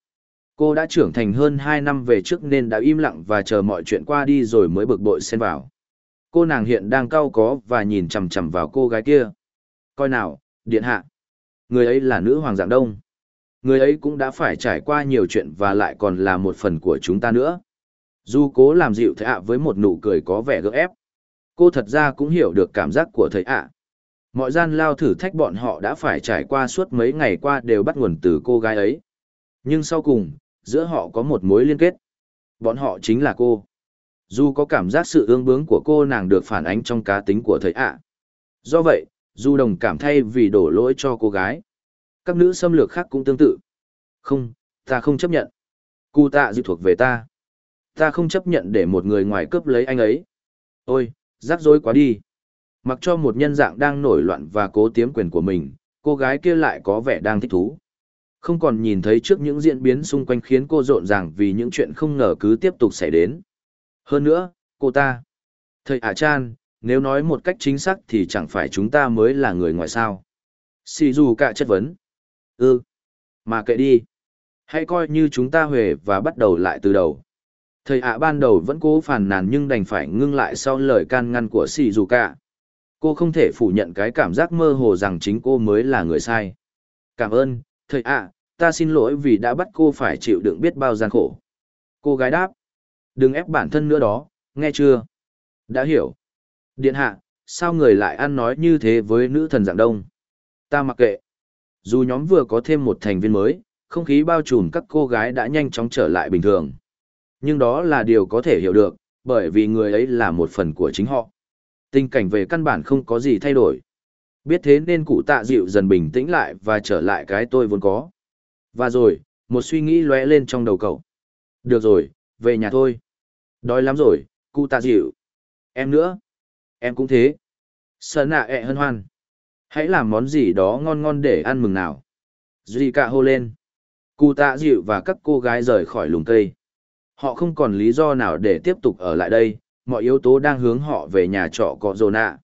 Cô đã trưởng thành hơn 2 năm về trước nên đã im lặng và chờ mọi chuyện qua đi rồi mới bực bội xen vào. Cô nàng hiện đang cau có và nhìn chằm chằm vào cô gái kia. Coi nào, điện hạ. Người ấy là nữ hoàng dạng đông. Người ấy cũng đã phải trải qua nhiều chuyện và lại còn là một phần của chúng ta nữa. Dù cố làm dịu thầy ạ với một nụ cười có vẻ gỡ ép. Cô thật ra cũng hiểu được cảm giác của thầy ạ. Mọi gian lao thử thách bọn họ đã phải trải qua suốt mấy ngày qua đều bắt nguồn từ cô gái ấy. Nhưng sau cùng, giữa họ có một mối liên kết. Bọn họ chính là cô. Dù có cảm giác sự ương bướng của cô nàng được phản ánh trong cá tính của thầy ạ. Do vậy, Du đồng cảm thay vì đổ lỗi cho cô gái. Các nữ xâm lược khác cũng tương tự. Không, ta không chấp nhận. Cụ tạ dự thuộc về ta. Ta không chấp nhận để một người ngoài cướp lấy anh ấy. Ôi, rắc rối quá đi. Mặc cho một nhân dạng đang nổi loạn và cố tiếm quyền của mình, cô gái kia lại có vẻ đang thích thú. Không còn nhìn thấy trước những diễn biến xung quanh khiến cô rộn ràng vì những chuyện không ngờ cứ tiếp tục xảy đến. Hơn nữa, cô ta. Thầy Ả Chan, nếu nói một cách chính xác thì chẳng phải chúng ta mới là người ngoài sao. Sì dù cả chất vấn. Ừ. Mà kệ đi. Hãy coi như chúng ta huề và bắt đầu lại từ đầu. Thầy ạ ban đầu vẫn cố phàn nàn nhưng đành phải ngưng lại sau lời can ngăn của Sì dù cả. Cô không thể phủ nhận cái cảm giác mơ hồ rằng chính cô mới là người sai. Cảm ơn, thầy ạ, ta xin lỗi vì đã bắt cô phải chịu đựng biết bao gian khổ. Cô gái đáp. Đừng ép bản thân nữa đó, nghe chưa? Đã hiểu. Điện hạ, sao người lại ăn nói như thế với nữ thần dạng đông? Ta mặc kệ. Dù nhóm vừa có thêm một thành viên mới, không khí bao trùm các cô gái đã nhanh chóng trở lại bình thường. Nhưng đó là điều có thể hiểu được, bởi vì người ấy là một phần của chính họ. Tình cảnh về căn bản không có gì thay đổi. Biết thế nên cụ tạ dịu dần bình tĩnh lại và trở lại cái tôi vốn có. Và rồi, một suy nghĩ lóe lên trong đầu cậu. Được rồi, về nhà thôi. Đói lắm rồi, cụ tạ dịu. Em nữa. Em cũng thế. sơn nạ ẹ hân hoan. Hãy làm món gì đó ngon ngon để ăn mừng nào. Duy cả hô lên. Cụ tạ dịu và các cô gái rời khỏi lùng cây. Họ không còn lý do nào để tiếp tục ở lại đây, mọi yếu tố đang hướng họ về nhà trọ cọ rồ nạ.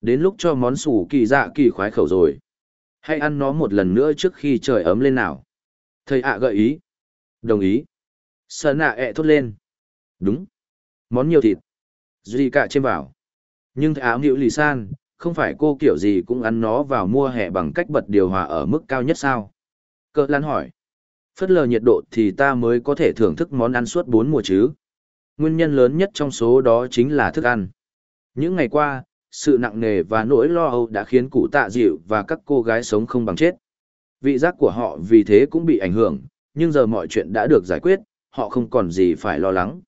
Đến lúc cho món sủ kỳ dạ kỳ khoái khẩu rồi. Hãy ăn nó một lần nữa trước khi trời ấm lên nào. Thầy ạ gợi ý. Đồng ý. Sợ nạ ẹ thốt lên. Đúng. Món nhiều thịt. Duy cả trên vào. Nhưng thầy áo nghịu lì san, không phải cô kiểu gì cũng ăn nó vào mùa hè bằng cách bật điều hòa ở mức cao nhất sao? Cơ lan hỏi. Phất lờ nhiệt độ thì ta mới có thể thưởng thức món ăn suốt bốn mùa chứ. Nguyên nhân lớn nhất trong số đó chính là thức ăn. Những ngày qua, sự nặng nề và nỗi lo âu đã khiến cụ tạ dịu và các cô gái sống không bằng chết. Vị giác của họ vì thế cũng bị ảnh hưởng, nhưng giờ mọi chuyện đã được giải quyết, họ không còn gì phải lo lắng.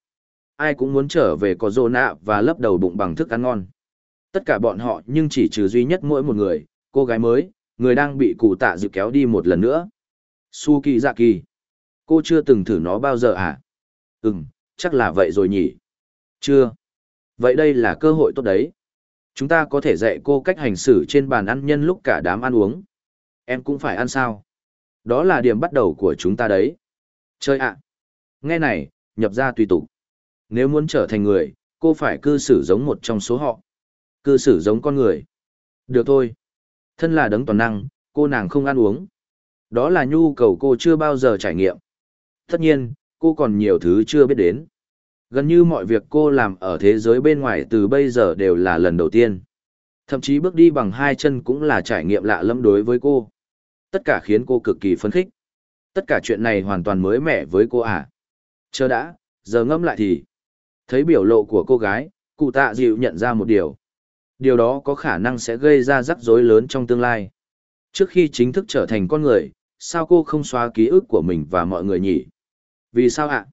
Ai cũng muốn trở về có rô nạ và lấp đầu bụng bằng thức ăn ngon. Tất cả bọn họ nhưng chỉ trừ duy nhất mỗi một người, cô gái mới, người đang bị cụ tạ dịu kéo đi một lần nữa. Su kỳ Dạ Kỳ. Cô chưa từng thử nó bao giờ à? Ừm, chắc là vậy rồi nhỉ. Chưa. Vậy đây là cơ hội tốt đấy. Chúng ta có thể dạy cô cách hành xử trên bàn ăn nhân lúc cả đám ăn uống. Em cũng phải ăn sao? Đó là điểm bắt đầu của chúng ta đấy. Chơi ạ. Nghe này, nhập ra tùy tục. Nếu muốn trở thành người, cô phải cư xử giống một trong số họ. Cư xử giống con người. Được thôi. Thân là đấng toàn năng, cô nàng không ăn uống. Đó là nhu cầu cô chưa bao giờ trải nghiệm. Tất nhiên, cô còn nhiều thứ chưa biết đến. Gần như mọi việc cô làm ở thế giới bên ngoài từ bây giờ đều là lần đầu tiên. Thậm chí bước đi bằng hai chân cũng là trải nghiệm lạ lẫm đối với cô. Tất cả khiến cô cực kỳ phấn khích. Tất cả chuyện này hoàn toàn mới mẻ với cô à. Chờ đã, giờ ngâm lại thì. Thấy biểu lộ của cô gái, cụ tạ dịu nhận ra một điều. Điều đó có khả năng sẽ gây ra rắc rối lớn trong tương lai. Trước khi chính thức trở thành con người, sao cô không xóa ký ức của mình và mọi người nhỉ? Vì sao ạ?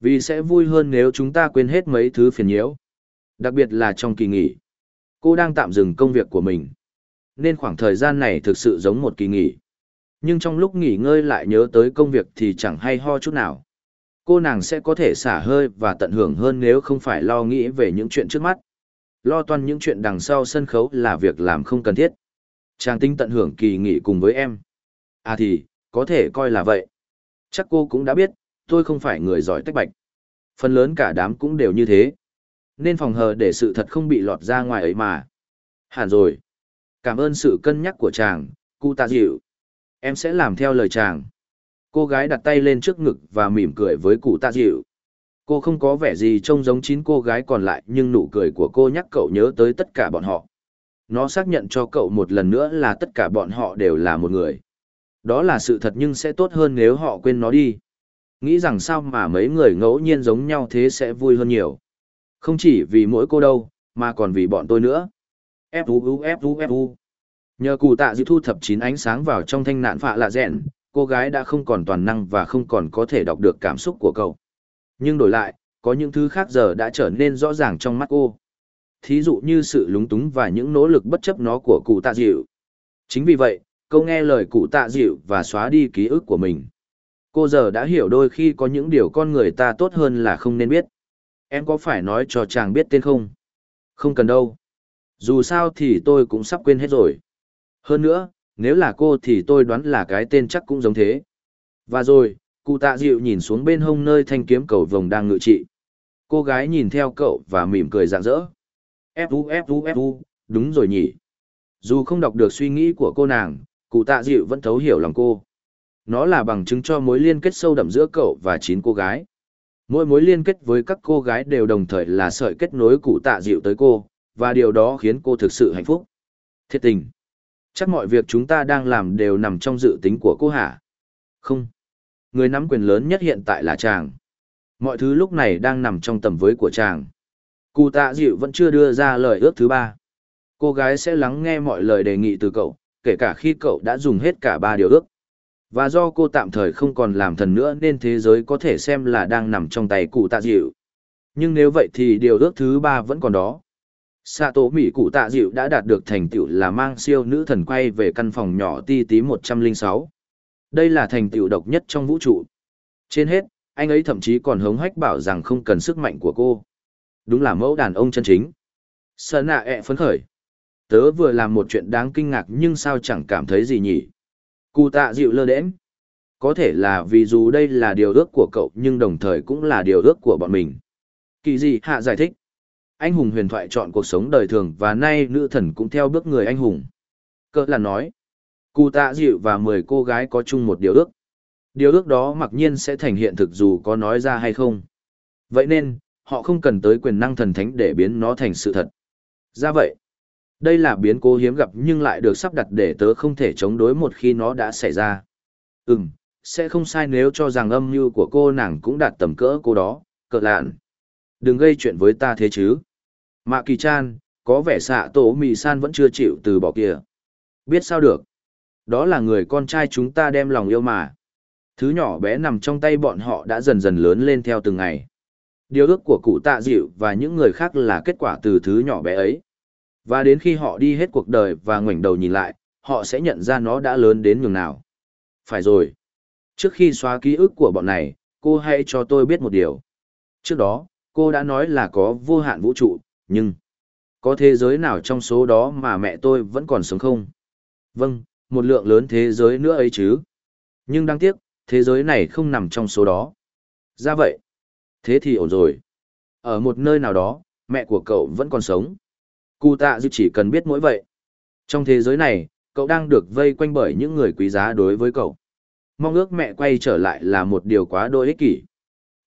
Vì sẽ vui hơn nếu chúng ta quên hết mấy thứ phiền nhiễu. Đặc biệt là trong kỳ nghỉ. Cô đang tạm dừng công việc của mình. Nên khoảng thời gian này thực sự giống một kỳ nghỉ. Nhưng trong lúc nghỉ ngơi lại nhớ tới công việc thì chẳng hay ho chút nào. Cô nàng sẽ có thể xả hơi và tận hưởng hơn nếu không phải lo nghĩ về những chuyện trước mắt. Lo toan những chuyện đằng sau sân khấu là việc làm không cần thiết. Chàng tinh tận hưởng kỳ nghỉ cùng với em. À thì, có thể coi là vậy. Chắc cô cũng đã biết, tôi không phải người giỏi tách bạch. Phần lớn cả đám cũng đều như thế. Nên phòng hờ để sự thật không bị lọt ra ngoài ấy mà. Hẳn rồi. Cảm ơn sự cân nhắc của chàng, cụ tạ dịu. Em sẽ làm theo lời chàng. Cô gái đặt tay lên trước ngực và mỉm cười với cụ tạ dịu. Cô không có vẻ gì trông giống chín cô gái còn lại nhưng nụ cười của cô nhắc cậu nhớ tới tất cả bọn họ. Nó xác nhận cho cậu một lần nữa là tất cả bọn họ đều là một người. Đó là sự thật nhưng sẽ tốt hơn nếu họ quên nó đi. Nghĩ rằng sao mà mấy người ngẫu nhiên giống nhau thế sẽ vui hơn nhiều. Không chỉ vì mỗi cô đâu, mà còn vì bọn tôi nữa. Fu Fu Fu. Nhờ cụ tạ dịu thu thập chín ánh sáng vào trong thanh nạn phạ lạ rẽn, cô gái đã không còn toàn năng và không còn có thể đọc được cảm xúc của cậu. Nhưng đổi lại, có những thứ khác giờ đã trở nên rõ ràng trong mắt cô. Thí dụ như sự lúng túng và những nỗ lực bất chấp nó của cụ tạ dịu. Chính vì vậy, cô nghe lời cụ tạ dịu và xóa đi ký ức của mình. Cô giờ đã hiểu đôi khi có những điều con người ta tốt hơn là không nên biết. Em có phải nói cho chàng biết tên không? Không cần đâu. Dù sao thì tôi cũng sắp quên hết rồi. Hơn nữa, nếu là cô thì tôi đoán là cái tên chắc cũng giống thế. Và rồi, cụ tạ dịu nhìn xuống bên hông nơi thanh kiếm cầu vồng đang ngự trị. Cô gái nhìn theo cậu và mỉm cười rạng rỡ. Fu Fu Fu, đúng rồi nhỉ. Dù không đọc được suy nghĩ của cô nàng, cụ tạ dịu vẫn thấu hiểu lòng cô. Nó là bằng chứng cho mối liên kết sâu đậm giữa cậu và chín cô gái. Mỗi mối liên kết với các cô gái đều đồng thời là sợi kết nối cụ tạ dịu tới cô, và điều đó khiến cô thực sự hạnh phúc. Thiệt tình. Chắc mọi việc chúng ta đang làm đều nằm trong dự tính của cô hả? Không. Người nắm quyền lớn nhất hiện tại là chàng. Mọi thứ lúc này đang nằm trong tầm với của chàng. Cụ tạ dịu vẫn chưa đưa ra lời ước thứ ba. Cô gái sẽ lắng nghe mọi lời đề nghị từ cậu, kể cả khi cậu đã dùng hết cả ba điều ước. Và do cô tạm thời không còn làm thần nữa nên thế giới có thể xem là đang nằm trong tay cụ tạ dịu. Nhưng nếu vậy thì điều ước thứ ba vẫn còn đó. Sạ tổ Mỹ cụ tạ dịu đã đạt được thành tựu là mang siêu nữ thần quay về căn phòng nhỏ ti tí 106. Đây là thành tựu độc nhất trong vũ trụ. Trên hết, anh ấy thậm chí còn hống hách bảo rằng không cần sức mạnh của cô. Đúng là mẫu đàn ông chân chính. Sơn nạ ẹ phấn khởi. Tớ vừa làm một chuyện đáng kinh ngạc nhưng sao chẳng cảm thấy gì nhỉ? Cụ tạ dịu lơ đễm. Có thể là vì dù đây là điều ước của cậu nhưng đồng thời cũng là điều ước của bọn mình. Kỳ gì hạ giải thích. Anh hùng huyền thoại chọn cuộc sống đời thường và nay nữ thần cũng theo bước người anh hùng. Cỡ là nói. Cụ tạ dịu và mười cô gái có chung một điều ước. Điều ước đó mặc nhiên sẽ thành hiện thực dù có nói ra hay không. Vậy nên, họ không cần tới quyền năng thần thánh để biến nó thành sự thật. Ra vậy, đây là biến cố hiếm gặp nhưng lại được sắp đặt để tớ không thể chống đối một khi nó đã xảy ra. Ừm, sẽ không sai nếu cho rằng âm mưu của cô nàng cũng đạt tầm cỡ cô đó, cờ lạn. Đừng gây chuyện với ta thế chứ. Mạ kỳ chan, có vẻ xạ tổ mì san vẫn chưa chịu từ bỏ kìa. Biết sao được. Đó là người con trai chúng ta đem lòng yêu mà. Thứ nhỏ bé nằm trong tay bọn họ đã dần dần lớn lên theo từng ngày. Điều ước của cụ tạ dịu và những người khác là kết quả từ thứ nhỏ bé ấy. Và đến khi họ đi hết cuộc đời và ngoảnh đầu nhìn lại, họ sẽ nhận ra nó đã lớn đến nhường nào. Phải rồi. Trước khi xóa ký ức của bọn này, cô hãy cho tôi biết một điều. Trước đó, cô đã nói là có vô hạn vũ trụ, nhưng có thế giới nào trong số đó mà mẹ tôi vẫn còn sống không? Vâng, một lượng lớn thế giới nữa ấy chứ. Nhưng đáng tiếc, thế giới này không nằm trong số đó. Ra vậy. Thế thì ổn rồi. Ở một nơi nào đó, mẹ của cậu vẫn còn sống. Cụ tạ dư chỉ cần biết mỗi vậy. Trong thế giới này, cậu đang được vây quanh bởi những người quý giá đối với cậu. Mong ước mẹ quay trở lại là một điều quá đôi ích kỷ.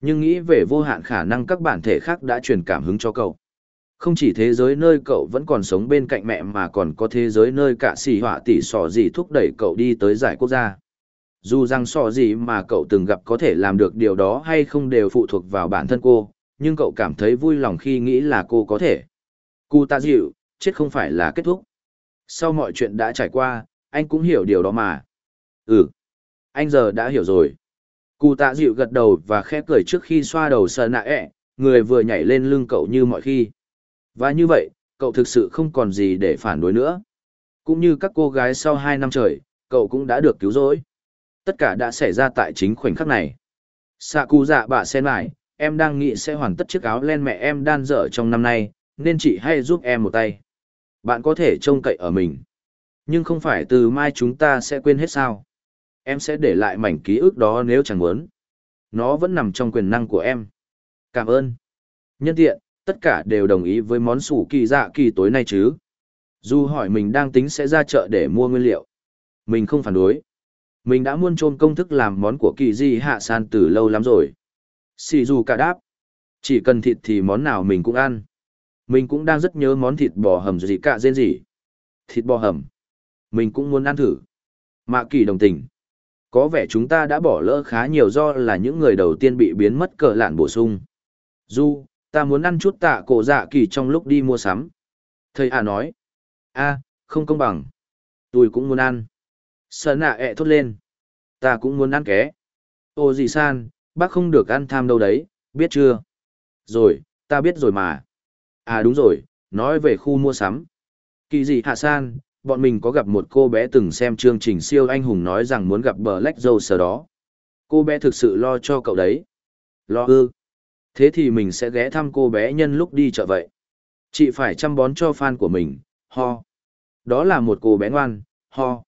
Nhưng nghĩ về vô hạn khả năng các bản thể khác đã truyền cảm hứng cho cậu. Không chỉ thế giới nơi cậu vẫn còn sống bên cạnh mẹ mà còn có thế giới nơi cả xì họa tỷ sò gì thúc đẩy cậu đi tới giải quốc gia. Dù rằng sò gì mà cậu từng gặp có thể làm được điều đó hay không đều phụ thuộc vào bản thân cô, nhưng cậu cảm thấy vui lòng khi nghĩ là cô có thể. Cụ tạ dịu, chết không phải là kết thúc. Sau mọi chuyện đã trải qua, anh cũng hiểu điều đó mà. Ừ, anh giờ đã hiểu rồi. Cụ tạ dịu gật đầu và khẽ cười trước khi xoa đầu sờ nạ ẹ, e, người vừa nhảy lên lưng cậu như mọi khi. Và như vậy, cậu thực sự không còn gì để phản đối nữa. Cũng như các cô gái sau hai năm trời, cậu cũng đã được cứu rỗi. Tất cả đã xảy ra tại chính khoảnh khắc này. Sạ cụ dạ bà sen lại, em đang nghĩ sẽ hoàn tất chiếc áo len mẹ em đan dở trong năm nay, nên chị hãy giúp em một tay. Bạn có thể trông cậy ở mình. Nhưng không phải từ mai chúng ta sẽ quên hết sao. Em sẽ để lại mảnh ký ức đó nếu chẳng muốn. Nó vẫn nằm trong quyền năng của em. Cảm ơn. Nhân tiện, tất cả đều đồng ý với món sủ kỳ dạ kỳ tối nay chứ. Dù hỏi mình đang tính sẽ ra chợ để mua nguyên liệu. Mình không phản đối. Mình đã muôn trôn công thức làm món của kỳ di hạ san từ lâu lắm rồi. Xì dù cả đáp. Chỉ cần thịt thì món nào mình cũng ăn. Mình cũng đang rất nhớ món thịt bò hầm gì cả dên gì. Thịt bò hầm. Mình cũng muốn ăn thử. Mạ kỳ đồng tình. Có vẻ chúng ta đã bỏ lỡ khá nhiều do là những người đầu tiên bị biến mất cờ lạn bổ sung. Du, ta muốn ăn chút tạ cổ dạ kỳ trong lúc đi mua sắm. Thầy à nói. a không công bằng. Tôi cũng muốn ăn. Sơn à ẹ thốt lên. Ta cũng muốn ăn ké. Ô gì san, bác không được ăn tham đâu đấy, biết chưa? Rồi, ta biết rồi mà. À đúng rồi, nói về khu mua sắm. Kỳ gì hạ san, bọn mình có gặp một cô bé từng xem chương trình siêu anh hùng nói rằng muốn gặp Black sở đó. Cô bé thực sự lo cho cậu đấy. Lo ư. Thế thì mình sẽ ghé thăm cô bé nhân lúc đi chợ vậy. Chị phải chăm bón cho fan của mình, ho. Đó là một cô bé ngoan, ho.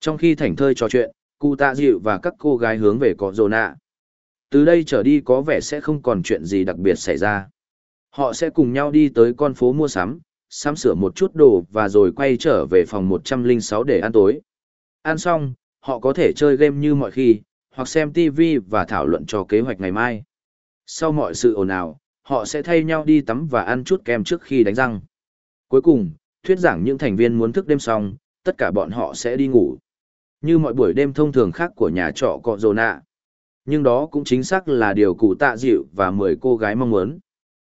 Trong khi thảnh thơi trò chuyện, cụ tạ dịu và các cô gái hướng về có rồ nạ. Từ đây trở đi có vẻ sẽ không còn chuyện gì đặc biệt xảy ra. Họ sẽ cùng nhau đi tới con phố mua sắm, sắm sửa một chút đồ và rồi quay trở về phòng 106 để ăn tối. Ăn xong, họ có thể chơi game như mọi khi, hoặc xem TV và thảo luận cho kế hoạch ngày mai. Sau mọi sự ồn ào, họ sẽ thay nhau đi tắm và ăn chút kem trước khi đánh răng. Cuối cùng, thuyết giảng những thành viên muốn thức đêm xong, tất cả bọn họ sẽ đi ngủ. Như mọi buổi đêm thông thường khác của nhà trọ cọ rồ nạ. Nhưng đó cũng chính xác là điều cụ tạ dịu và mười cô gái mong muốn.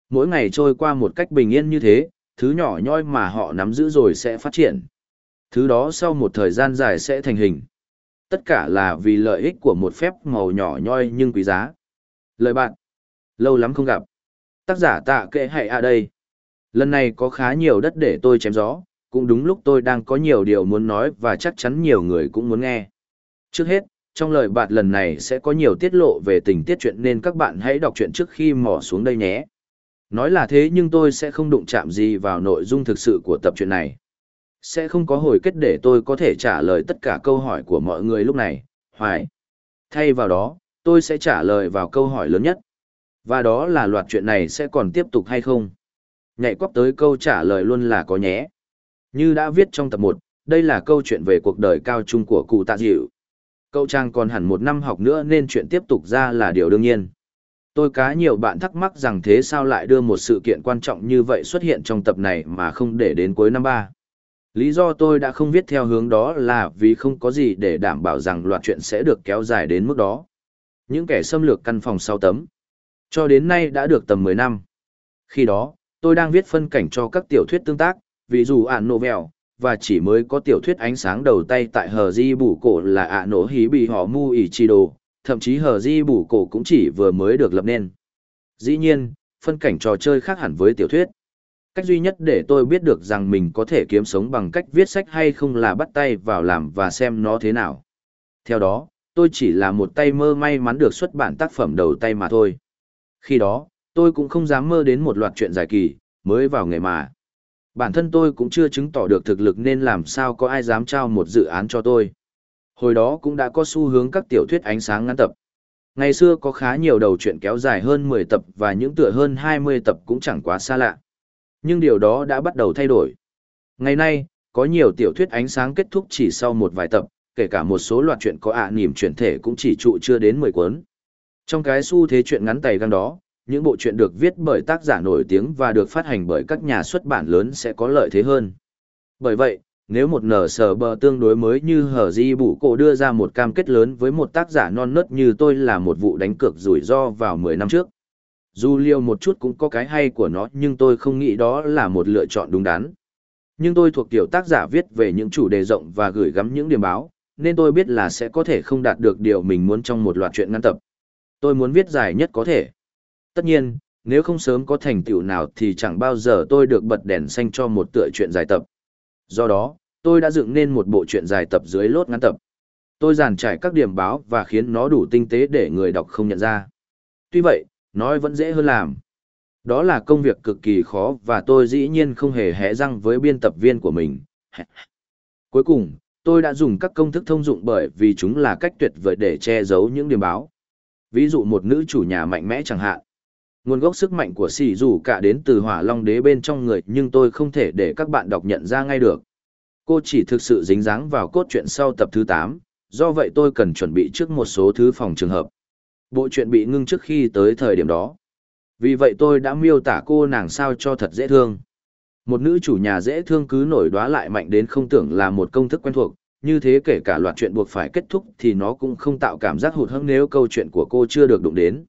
Mỗi ngày trôi qua một cách bình yên như thế, thứ nhỏ nhoi mà họ nắm giữ rồi sẽ phát triển. Thứ đó sau một thời gian dài sẽ thành hình. Tất cả là vì lợi ích của một phép màu nhỏ nhoi nhưng quý giá. Lời bạn, lâu lắm không gặp. Tác giả tạ kệ hãy à đây. Lần này có khá nhiều đất để tôi chém gió, cũng đúng lúc tôi đang có nhiều điều muốn nói và chắc chắn nhiều người cũng muốn nghe. Trước hết, trong lời bạn lần này sẽ có nhiều tiết lộ về tình tiết chuyện nên các bạn hãy đọc chuyện trước khi mò xuống đây nhé. Nói là thế nhưng tôi sẽ không đụng chạm gì vào nội dung thực sự của tập truyện này. Sẽ không có hồi kết để tôi có thể trả lời tất cả câu hỏi của mọi người lúc này, hoài. Thay vào đó, tôi sẽ trả lời vào câu hỏi lớn nhất. Và đó là loạt chuyện này sẽ còn tiếp tục hay không? Nhạy quắp tới câu trả lời luôn là có nhé. Như đã viết trong tập 1, đây là câu chuyện về cuộc đời cao trung của cụ tạ dịu. Cậu trang còn hẳn một năm học nữa nên chuyện tiếp tục ra là điều đương nhiên. Tôi cá nhiều bạn thắc mắc rằng thế sao lại đưa một sự kiện quan trọng như vậy xuất hiện trong tập này mà không để đến cuối năm ba. Lý do tôi đã không viết theo hướng đó là vì không có gì để đảm bảo rằng loạt chuyện sẽ được kéo dài đến mức đó. Những kẻ xâm lược căn phòng sau tấm. Cho đến nay đã được tầm 10 năm. Khi đó, tôi đang viết phân cảnh cho các tiểu thuyết tương tác, ví dụ ạn vẹo và chỉ mới có tiểu thuyết ánh sáng đầu tay tại hờ di bủ cổ là ạ nổ hí bị họ mu ỉ chi đồ, thậm chí hờ di bủ cổ cũng chỉ vừa mới được lập nên. Dĩ nhiên, phân cảnh trò chơi khác hẳn với tiểu thuyết. Cách duy nhất để tôi biết được rằng mình có thể kiếm sống bằng cách viết sách hay không là bắt tay vào làm và xem nó thế nào. Theo đó, tôi chỉ là một tay mơ may mắn được xuất bản tác phẩm đầu tay mà thôi. Khi đó, tôi cũng không dám mơ đến một loạt chuyện dài kỳ, mới vào nghề mà. Bản thân tôi cũng chưa chứng tỏ được thực lực nên làm sao có ai dám trao một dự án cho tôi. Hồi đó cũng đã có xu hướng các tiểu thuyết ánh sáng ngắn tập. Ngày xưa có khá nhiều đầu truyện kéo dài hơn 10 tập và những tựa hơn 20 tập cũng chẳng quá xa lạ. Nhưng điều đó đã bắt đầu thay đổi. Ngày nay, có nhiều tiểu thuyết ánh sáng kết thúc chỉ sau một vài tập, kể cả một số loạt truyện có ạ à niềm chuyển thể cũng chỉ trụ chưa đến 10 cuốn. Trong cái xu thế truyện ngắn tay găng đó, những bộ truyện được viết bởi tác giả nổi tiếng và được phát hành bởi các nhà xuất bản lớn sẽ có lợi thế hơn. Bởi vậy, nếu một nở sở bờ tương đối mới như hở di bụ cổ đưa ra một cam kết lớn với một tác giả non nớt như tôi là một vụ đánh cược rủi ro vào 10 năm trước. Dù liều một chút cũng có cái hay của nó nhưng tôi không nghĩ đó là một lựa chọn đúng đắn. Nhưng tôi thuộc kiểu tác giả viết về những chủ đề rộng và gửi gắm những điểm báo, nên tôi biết là sẽ có thể không đạt được điều mình muốn trong một loạt chuyện ngắn tập. Tôi muốn viết dài nhất có thể. Tất nhiên, nếu không sớm có thành tựu nào thì chẳng bao giờ tôi được bật đèn xanh cho một tựa chuyện dài tập. Do đó, tôi đã dựng nên một bộ truyện dài tập dưới lốt ngắn tập. Tôi giàn trải các điểm báo và khiến nó đủ tinh tế để người đọc không nhận ra. Tuy vậy, nói vẫn dễ hơn làm. Đó là công việc cực kỳ khó và tôi dĩ nhiên không hề hé răng với biên tập viên của mình. Cuối cùng, tôi đã dùng các công thức thông dụng bởi vì chúng là cách tuyệt vời để che giấu những điểm báo. Ví dụ một nữ chủ nhà mạnh mẽ chẳng hạn. Nguồn gốc sức mạnh của sỉ dù cả đến từ hỏa long đế bên trong người nhưng tôi không thể để các bạn đọc nhận ra ngay được. Cô chỉ thực sự dính dáng vào cốt truyện sau tập thứ tám, do vậy tôi cần chuẩn bị trước một số thứ phòng trường hợp. Bộ truyện bị ngưng trước khi tới thời điểm đó. Vì vậy tôi đã miêu tả cô nàng sao cho thật dễ thương. Một nữ chủ nhà dễ thương cứ nổi đoá lại mạnh đến không tưởng là một công thức quen thuộc, như thế kể cả loạt chuyện buộc phải kết thúc thì nó cũng không tạo cảm giác hụt hẫng nếu câu chuyện của cô chưa được đụng đến.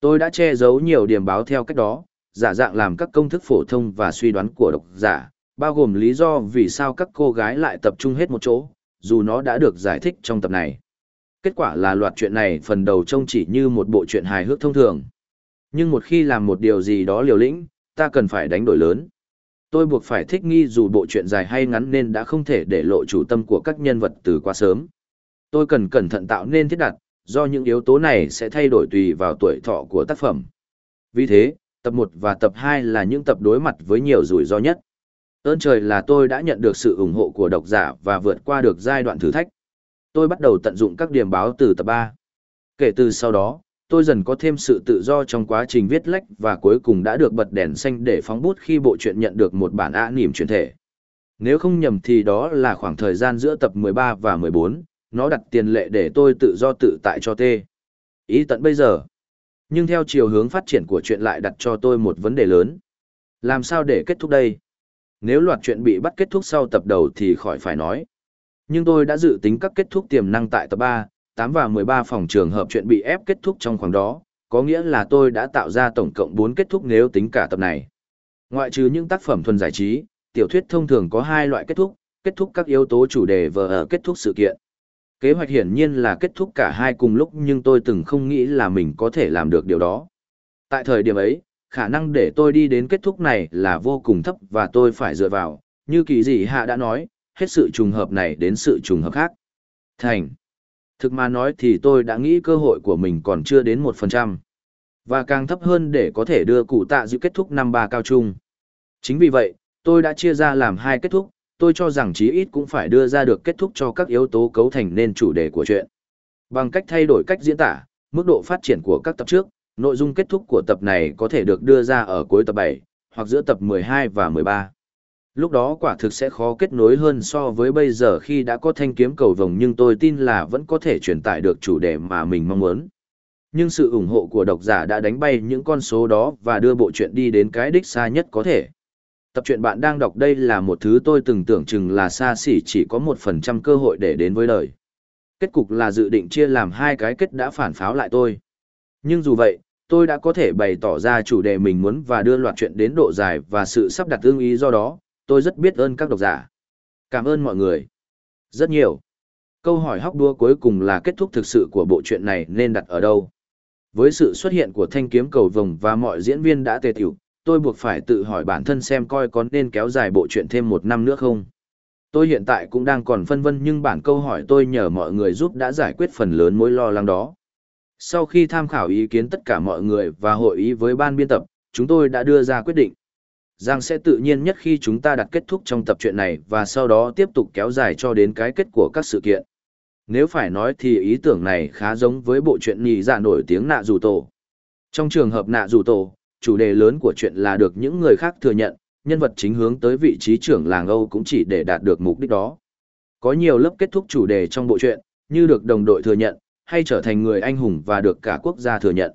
Tôi đã che giấu nhiều điểm báo theo cách đó, giả dạng làm các công thức phổ thông và suy đoán của độc giả, bao gồm lý do vì sao các cô gái lại tập trung hết một chỗ, dù nó đã được giải thích trong tập này. Kết quả là loạt chuyện này phần đầu trông chỉ như một bộ truyện hài hước thông thường. Nhưng một khi làm một điều gì đó liều lĩnh, ta cần phải đánh đổi lớn. Tôi buộc phải thích nghi dù bộ truyện dài hay ngắn nên đã không thể để lộ chủ tâm của các nhân vật từ quá sớm. Tôi cần cẩn thận tạo nên thiết đặt, do những yếu tố này sẽ thay đổi tùy vào tuổi thọ của tác phẩm. Vì thế, tập 1 và tập 2 là những tập đối mặt với nhiều rủi ro nhất. Ơn trời là tôi đã nhận được sự ủng hộ của độc giả và vượt qua được giai đoạn thử thách. Tôi bắt đầu tận dụng các điểm báo từ tập 3. Kể từ sau đó, tôi dần có thêm sự tự do trong quá trình viết lách và cuối cùng đã được bật đèn xanh để phóng bút khi bộ truyện nhận được một bản ạ nỉm chuyển thể. Nếu không nhầm thì đó là khoảng thời gian giữa tập 13 và 14, nó đặt tiền lệ để tôi tự do tự tại cho tê. Ý tận bây giờ. Nhưng theo chiều hướng phát triển của chuyện lại đặt cho tôi một vấn đề lớn. Làm sao để kết thúc đây? Nếu loạt chuyện bị bắt kết thúc sau tập đầu thì khỏi phải nói. Nhưng tôi đã dự tính các kết thúc tiềm năng tại tập 3, 8 và 13 phòng trường hợp chuyện bị ép kết thúc trong khoảng đó, có nghĩa là tôi đã tạo ra tổng cộng 4 kết thúc nếu tính cả tập này. Ngoại trừ những tác phẩm thuần giải trí, tiểu thuyết thông thường có hai loại kết thúc, kết thúc các yếu tố chủ đề và ờ, kết thúc sự kiện. Kế hoạch hiển nhiên là kết thúc cả hai cùng lúc nhưng tôi từng không nghĩ là mình có thể làm được điều đó. Tại thời điểm ấy, khả năng để tôi đi đến kết thúc này là vô cùng thấp và tôi phải dựa vào, như kỳ dị hạ đã nói, hết sự trùng hợp này đến sự trùng hợp khác. Thành. Thực mà nói thì tôi đã nghĩ cơ hội của mình còn chưa đến 1%. Và càng thấp hơn để có thể đưa cụ tạ dự kết thúc năm ba cao trung. Chính vì vậy, tôi đã chia ra làm hai kết thúc, tôi cho rằng chí ít cũng phải đưa ra được kết thúc cho các yếu tố cấu thành nên chủ đề của chuyện. Bằng cách thay đổi cách diễn tả, mức độ phát triển của các tập trước, nội dung kết thúc của tập này có thể được đưa ra ở cuối tập 7, hoặc giữa tập 12 và 13. Lúc đó quả thực sẽ khó kết nối hơn so với bây giờ khi đã có thanh kiếm cầu vồng nhưng tôi tin là vẫn có thể truyền tải được chủ đề mà mình mong muốn. Nhưng sự ủng hộ của độc giả đã đánh bay những con số đó và đưa bộ truyện đi đến cái đích xa nhất có thể. Tập truyện bạn đang đọc đây là một thứ tôi từng tưởng chừng là xa xỉ chỉ có một phần trăm cơ hội để đến với đời. Kết cục là dự định chia làm hai cái kết đã phản pháo lại tôi. Nhưng dù vậy, tôi đã có thể bày tỏ ra chủ đề mình muốn và đưa loạt chuyện đến độ dài và sự sắp đặt tương ý do đó, tôi rất biết ơn các độc giả. Cảm ơn mọi người. Rất nhiều. Câu hỏi hóc đua cuối cùng là kết thúc thực sự của bộ truyện này nên đặt ở đâu? Với sự xuất hiện của thanh kiếm cầu vồng và mọi diễn viên đã tề tiểu, tôi buộc phải tự hỏi bản thân xem coi có nên kéo dài bộ truyện thêm một năm nữa không. Tôi hiện tại cũng đang còn phân vân nhưng bản câu hỏi tôi nhờ mọi người giúp đã giải quyết phần lớn mối lo lắng đó. Sau khi tham khảo ý kiến tất cả mọi người và hội ý với ban biên tập, chúng tôi đã đưa ra quyết định. Giang sẽ tự nhiên nhất khi chúng ta đặt kết thúc trong tập truyện này và sau đó tiếp tục kéo dài cho đến cái kết của các sự kiện. Nếu phải nói thì ý tưởng này khá giống với bộ truyện nhì dạ nổi tiếng nạ dù tổ. Trong trường hợp nạ dù tổ, chủ đề lớn của chuyện là được những người khác thừa nhận, nhân vật chính hướng tới vị trí trưởng làng Âu cũng chỉ để đạt được mục đích đó. Có nhiều lớp kết thúc chủ đề trong bộ truyện, như được đồng đội thừa nhận, hay trở thành người anh hùng và được cả quốc gia thừa nhận.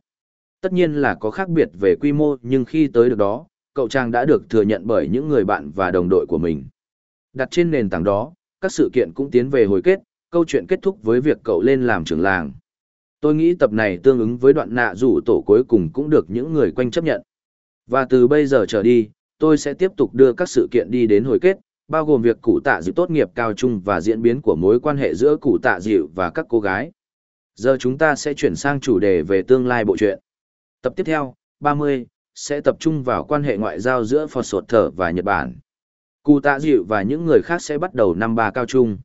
Tất nhiên là có khác biệt về quy mô nhưng khi tới được đó, cậu trang đã được thừa nhận bởi những người bạn và đồng đội của mình. Đặt trên nền tảng đó, các sự kiện cũng tiến về hồi kết, câu chuyện kết thúc với việc cậu lên làm trưởng làng. Tôi nghĩ tập này tương ứng với đoạn nạ rủ tổ cuối cùng cũng được những người quanh chấp nhận. Và từ bây giờ trở đi, tôi sẽ tiếp tục đưa các sự kiện đi đến hồi kết, bao gồm việc cụ tạ dịu tốt nghiệp cao trung và diễn biến của mối quan hệ giữa cụ tạ dịu và các cô gái. Giờ chúng ta sẽ chuyển sang chủ đề về tương lai bộ truyện. Tập tiếp theo, 30, sẽ tập trung vào quan hệ ngoại giao giữa Phật Sột Thở và Nhật Bản. Cụ tạ dịu và những người khác sẽ bắt đầu năm ba cao trung.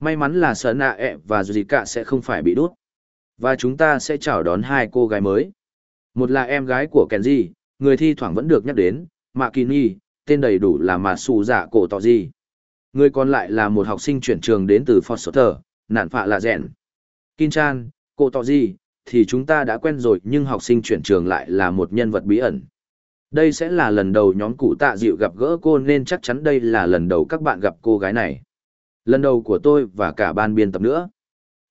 May mắn là sở nạ ẹ và dù gì cả sẽ không phải bị đốt. Và chúng ta sẽ chào đón hai cô gái mới. Một là em gái của Kenji, người thi thoảng vẫn được nhắc đến, Mạ Kỳ Nhi, tên đầy đủ là Mạ Sù Dạ Cổ Tò Di. Người còn lại là một học sinh chuyển trường đến từ Foster, nạn phạ là rèn. Kin Chan, Cổ Tò Di, thì chúng ta đã quen rồi nhưng học sinh chuyển trường lại là một nhân vật bí ẩn. Đây sẽ là lần đầu nhóm cụ tạ dịu gặp gỡ cô nên chắc chắn đây là lần đầu các bạn gặp cô gái này. Lần đầu của tôi và cả ban biên tập nữa.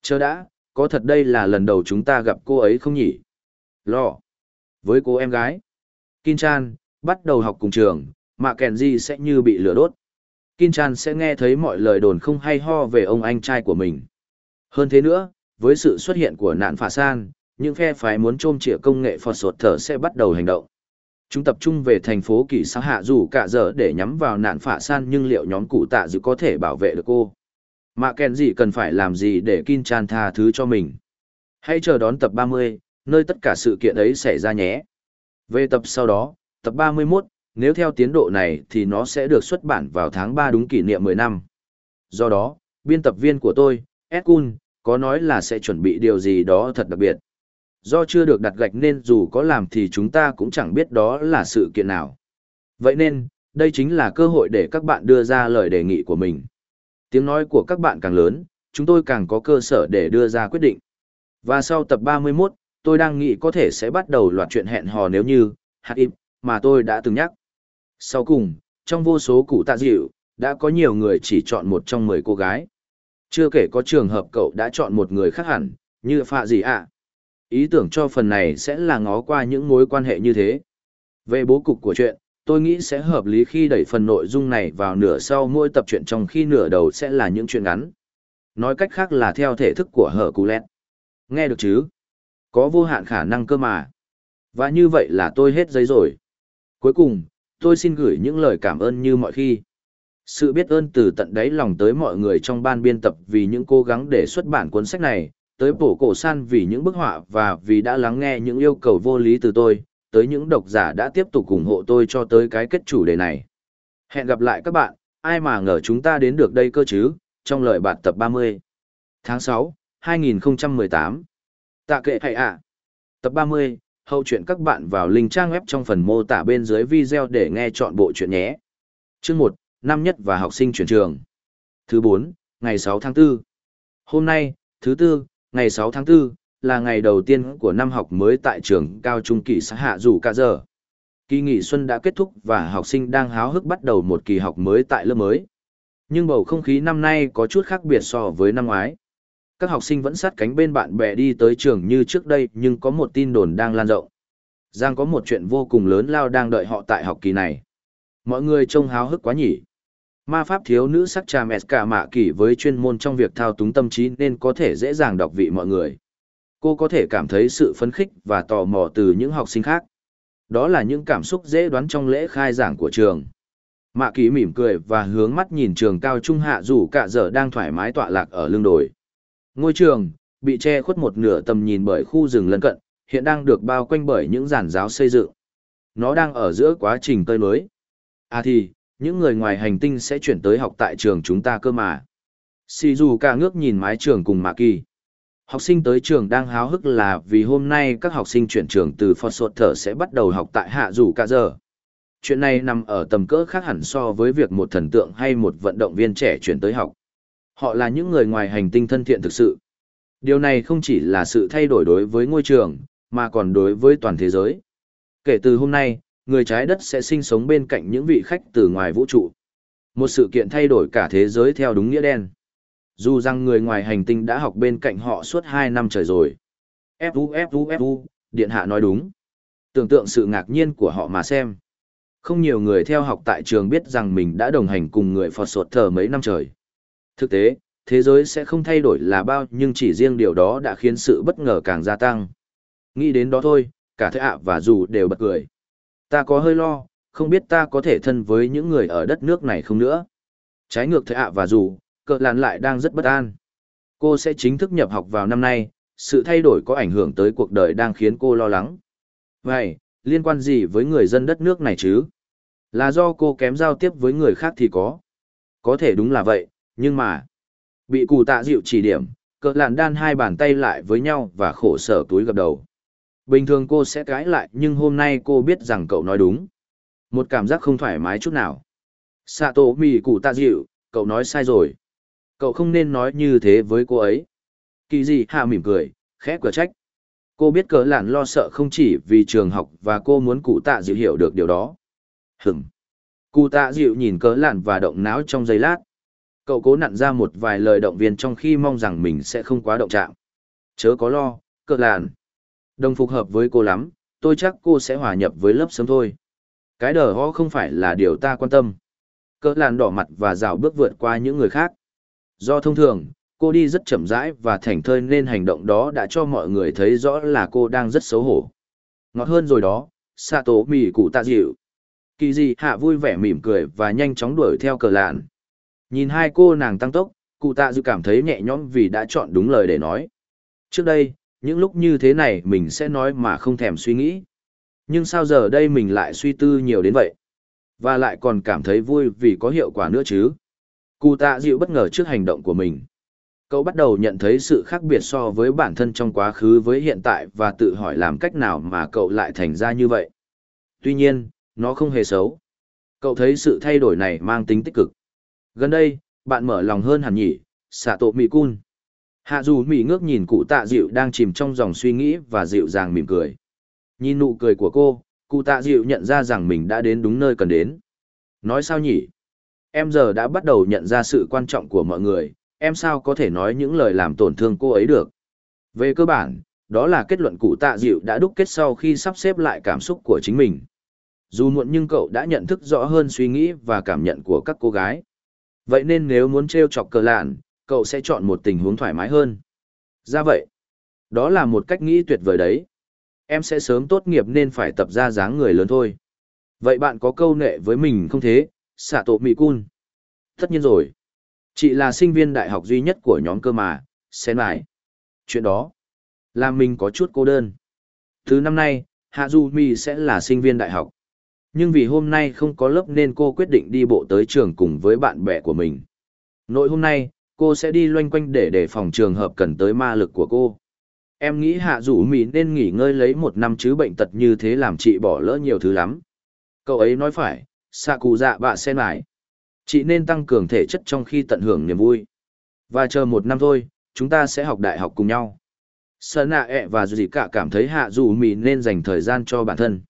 Chờ đã, có thật đây là lần đầu chúng ta gặp cô ấy không nhỉ? Lo. Với cô em gái. Kin Chan, bắt đầu học cùng trường, mà Kenji sẽ như bị lửa đốt. Kin Chan sẽ nghe thấy mọi lời đồn không hay ho về ông anh trai của mình. Hơn thế nữa, với sự xuất hiện của nạn phả san, những phe phái muốn trôm trịa công nghệ phọt sột thở sẽ bắt đầu hành động. Chúng tập trung về thành phố kỳ xã hạ dù cả giờ để nhắm vào nạn phả san nhưng liệu nhóm cụ tạ dự có thể bảo vệ được cô? Mạ kèn gì cần phải làm gì để Kin Chan tha thứ cho mình? Hãy chờ đón tập 30, nơi tất cả sự kiện ấy xảy ra nhé. Về tập sau đó, tập 31, nếu theo tiến độ này thì nó sẽ được xuất bản vào tháng 3 đúng kỷ niệm 10 năm. Do đó, biên tập viên của tôi, Edkun, có nói là sẽ chuẩn bị điều gì đó thật đặc biệt. Do chưa được đặt gạch nên dù có làm thì chúng ta cũng chẳng biết đó là sự kiện nào. Vậy nên, đây chính là cơ hội để các bạn đưa ra lời đề nghị của mình. Tiếng nói của các bạn càng lớn, chúng tôi càng có cơ sở để đưa ra quyết định. Và sau tập 31, tôi đang nghĩ có thể sẽ bắt đầu loạt chuyện hẹn hò nếu như, hạt im, mà tôi đã từng nhắc. Sau cùng, trong vô số cụ tạ dịu, đã có nhiều người chỉ chọn một trong 10 cô gái. Chưa kể có trường hợp cậu đã chọn một người khác hẳn, như phạ gì ạ. Ý tưởng cho phần này sẽ là ngó qua những mối quan hệ như thế. Về bố cục của chuyện, tôi nghĩ sẽ hợp lý khi đẩy phần nội dung này vào nửa sau mỗi tập truyện trong khi nửa đầu sẽ là những chuyện ngắn. Nói cách khác là theo thể thức của hở cù lét. Nghe được chứ? Có vô hạn khả năng cơ mà. Và như vậy là tôi hết giấy rồi. Cuối cùng, tôi xin gửi những lời cảm ơn như mọi khi. Sự biết ơn từ tận đáy lòng tới mọi người trong ban biên tập vì những cố gắng để xuất bản cuốn sách này, tới bổ cổ san vì những bức họa và vì đã lắng nghe những yêu cầu vô lý từ tôi, tới những độc giả đã tiếp tục ủng hộ tôi cho tới cái kết chủ đề này. Hẹn gặp lại các bạn, ai mà ngờ chúng ta đến được đây cơ chứ, trong lời bạn tập 30. Tháng 6, 2018. Tạ kệ hãy ạ. Tập 30, hậu chuyện các bạn vào link trang web trong phần mô tả bên dưới video để nghe chọn bộ chuyện nhé. Chương 1, năm nhất và học sinh chuyển trường. Thứ 4, ngày 6 tháng 4. Hôm nay, thứ tư, ngày 6 tháng 4, là ngày đầu tiên của năm học mới tại trường cao trung kỳ xã hạ dù cả giờ. Kỳ nghỉ xuân đã kết thúc và học sinh đang háo hức bắt đầu một kỳ học mới tại lớp mới. Nhưng bầu không khí năm nay có chút khác biệt so với năm ngoái. Các học sinh vẫn sát cánh bên bạn bè đi tới trường như trước đây nhưng có một tin đồn đang lan rộng. Giang có một chuyện vô cùng lớn lao đang đợi họ tại học kỳ này. Mọi người trông háo hức quá nhỉ. Ma pháp thiếu nữ sắc trà mẹ cả mạ kỳ với chuyên môn trong việc thao túng tâm trí nên có thể dễ dàng đọc vị mọi người. Cô có thể cảm thấy sự phấn khích và tò mò từ những học sinh khác. Đó là những cảm xúc dễ đoán trong lễ khai giảng của trường. Mạ kỳ mỉm cười và hướng mắt nhìn trường cao trung hạ dù cả giờ đang thoải mái tọa lạc ở lưng đồi. Ngôi trường, bị che khuất một nửa tầm nhìn bởi khu rừng lân cận, hiện đang được bao quanh bởi những giàn giáo xây dựng. Nó đang ở giữa quá trình tơi mới. À thì, những người ngoài hành tinh sẽ chuyển tới học tại trường chúng ta cơ mà. Sì dù cả ngước nhìn mái trường cùng Mạ Kỳ. Học sinh tới trường đang háo hức là vì hôm nay các học sinh chuyển trường từ Phật Sột Thở sẽ bắt đầu học tại Hạ Dù Cả Giờ. Chuyện này nằm ở tầm cỡ khác hẳn so với việc một thần tượng hay một vận động viên trẻ chuyển tới học. Họ là những người ngoài hành tinh thân thiện thực sự. Điều này không chỉ là sự thay đổi đối với ngôi trường, mà còn đối với toàn thế giới. Kể từ hôm nay, người trái đất sẽ sinh sống bên cạnh những vị khách từ ngoài vũ trụ. Một sự kiện thay đổi cả thế giới theo đúng nghĩa đen. Dù rằng người ngoài hành tinh đã học bên cạnh họ suốt 2 năm trời rồi. Fu Fu Fu, Điện Hạ nói đúng. Tưởng tượng sự ngạc nhiên của họ mà xem. Không nhiều người theo học tại trường biết rằng mình đã đồng hành cùng người Phật sột thờ mấy năm trời. Thực tế, thế giới sẽ không thay đổi là bao nhưng chỉ riêng điều đó đã khiến sự bất ngờ càng gia tăng. Nghĩ đến đó thôi, cả thế ạ và dù đều bật cười. Ta có hơi lo, không biết ta có thể thân với những người ở đất nước này không nữa. Trái ngược thế ạ và dù, cờ làn lại đang rất bất an. Cô sẽ chính thức nhập học vào năm nay, sự thay đổi có ảnh hưởng tới cuộc đời đang khiến cô lo lắng. Vậy, liên quan gì với người dân đất nước này chứ? Là do cô kém giao tiếp với người khác thì có. Có thể đúng là vậy, nhưng mà... Bị cụ tạ dịu chỉ điểm, cờ làn đan hai bàn tay lại với nhau và khổ sở túi gập đầu. Bình thường cô sẽ cãi lại nhưng hôm nay cô biết rằng cậu nói đúng. Một cảm giác không thoải mái chút nào. Sato mì cụ tạ dịu, cậu nói sai rồi. Cậu không nên nói như thế với cô ấy. Kỳ gì hạ mỉm cười, khẽ cửa trách. Cô biết cỡ lạn lo sợ không chỉ vì trường học và cô muốn cụ tạ dịu hiểu được điều đó. Hửm. Cụ tạ dịu nhìn cỡ lạn và động não trong giây lát. Cậu cố nặn ra một vài lời động viên trong khi mong rằng mình sẽ không quá động trạng. Chớ có lo, cỡ lạn. Đồng phục hợp với cô lắm, tôi chắc cô sẽ hòa nhập với lớp sớm thôi. Cái đờ ho không phải là điều ta quan tâm. Cỡ lạn đỏ mặt và rào bước vượt qua những người khác. Do thông thường, cô đi rất chậm rãi và thảnh thơi nên hành động đó đã cho mọi người thấy rõ là cô đang rất xấu hổ. Ngọt hơn rồi đó, Sato mì cụ tạ dịu. Kỳ gì hạ vui vẻ mỉm cười và nhanh chóng đuổi theo cờ lạn. Nhìn hai cô nàng tăng tốc, cụ tạ dịu cảm thấy nhẹ nhõm vì đã chọn đúng lời để nói. Trước đây, những lúc như thế này mình sẽ nói mà không thèm suy nghĩ. Nhưng sao giờ đây mình lại suy tư nhiều đến vậy? Và lại còn cảm thấy vui vì có hiệu quả nữa chứ? Cụ tạ dịu bất ngờ trước hành động của mình. Cậu bắt đầu nhận thấy sự khác biệt so với bản thân trong quá khứ với hiện tại và tự hỏi làm cách nào mà cậu lại thành ra như vậy. Tuy nhiên, nó không hề xấu. Cậu thấy sự thay đổi này mang tính tích cực. Gần đây, bạn mở lòng hơn hẳn nhỉ, xạ tổ mì cun. Hạ dù mỉ ngước nhìn cụ tạ dịu đang chìm trong dòng suy nghĩ và dịu dàng mỉm cười. Nhìn nụ cười của cô, cụ tạ dịu nhận ra rằng mình đã đến đúng nơi cần đến. Nói sao nhỉ? Em giờ đã bắt đầu nhận ra sự quan trọng của mọi người, em sao có thể nói những lời làm tổn thương cô ấy được. Về cơ bản, đó là kết luận cụ tạ dịu đã đúc kết sau khi sắp xếp lại cảm xúc của chính mình. Dù muộn nhưng cậu đã nhận thức rõ hơn suy nghĩ và cảm nhận của các cô gái. Vậy nên nếu muốn treo chọc cờ lạn, cậu sẽ chọn một tình huống thoải mái hơn. Ra vậy, đó là một cách nghĩ tuyệt vời đấy. Em sẽ sớm tốt nghiệp nên phải tập ra dáng người lớn thôi. Vậy bạn có câu nệ với mình không thế, xạ tổ mì cun? Tất nhiên rồi. Chị là sinh viên đại học duy nhất của nhóm cơ mà, xen lại. Chuyện đó, làm mình có chút cô đơn. Thứ năm nay, Hạ Du Mi sẽ là sinh viên đại học. Nhưng vì hôm nay không có lớp nên cô quyết định đi bộ tới trường cùng với bạn bè của mình. Nội hôm nay, cô sẽ đi loanh quanh để đề phòng trường hợp cần tới ma lực của cô. Em nghĩ Hạ rủ mỹ nên nghỉ ngơi lấy một năm chứ bệnh tật như thế làm chị bỏ lỡ nhiều thứ lắm. Cậu ấy nói phải, xạ cụ dạ bạ sen mải Chị nên tăng cường thể chất trong khi tận hưởng niềm vui. Và chờ một năm thôi, chúng ta sẽ học đại học cùng nhau. Sơn nạ ẹ và dù cả cảm thấy hạ dù mì nên dành thời gian cho bản thân.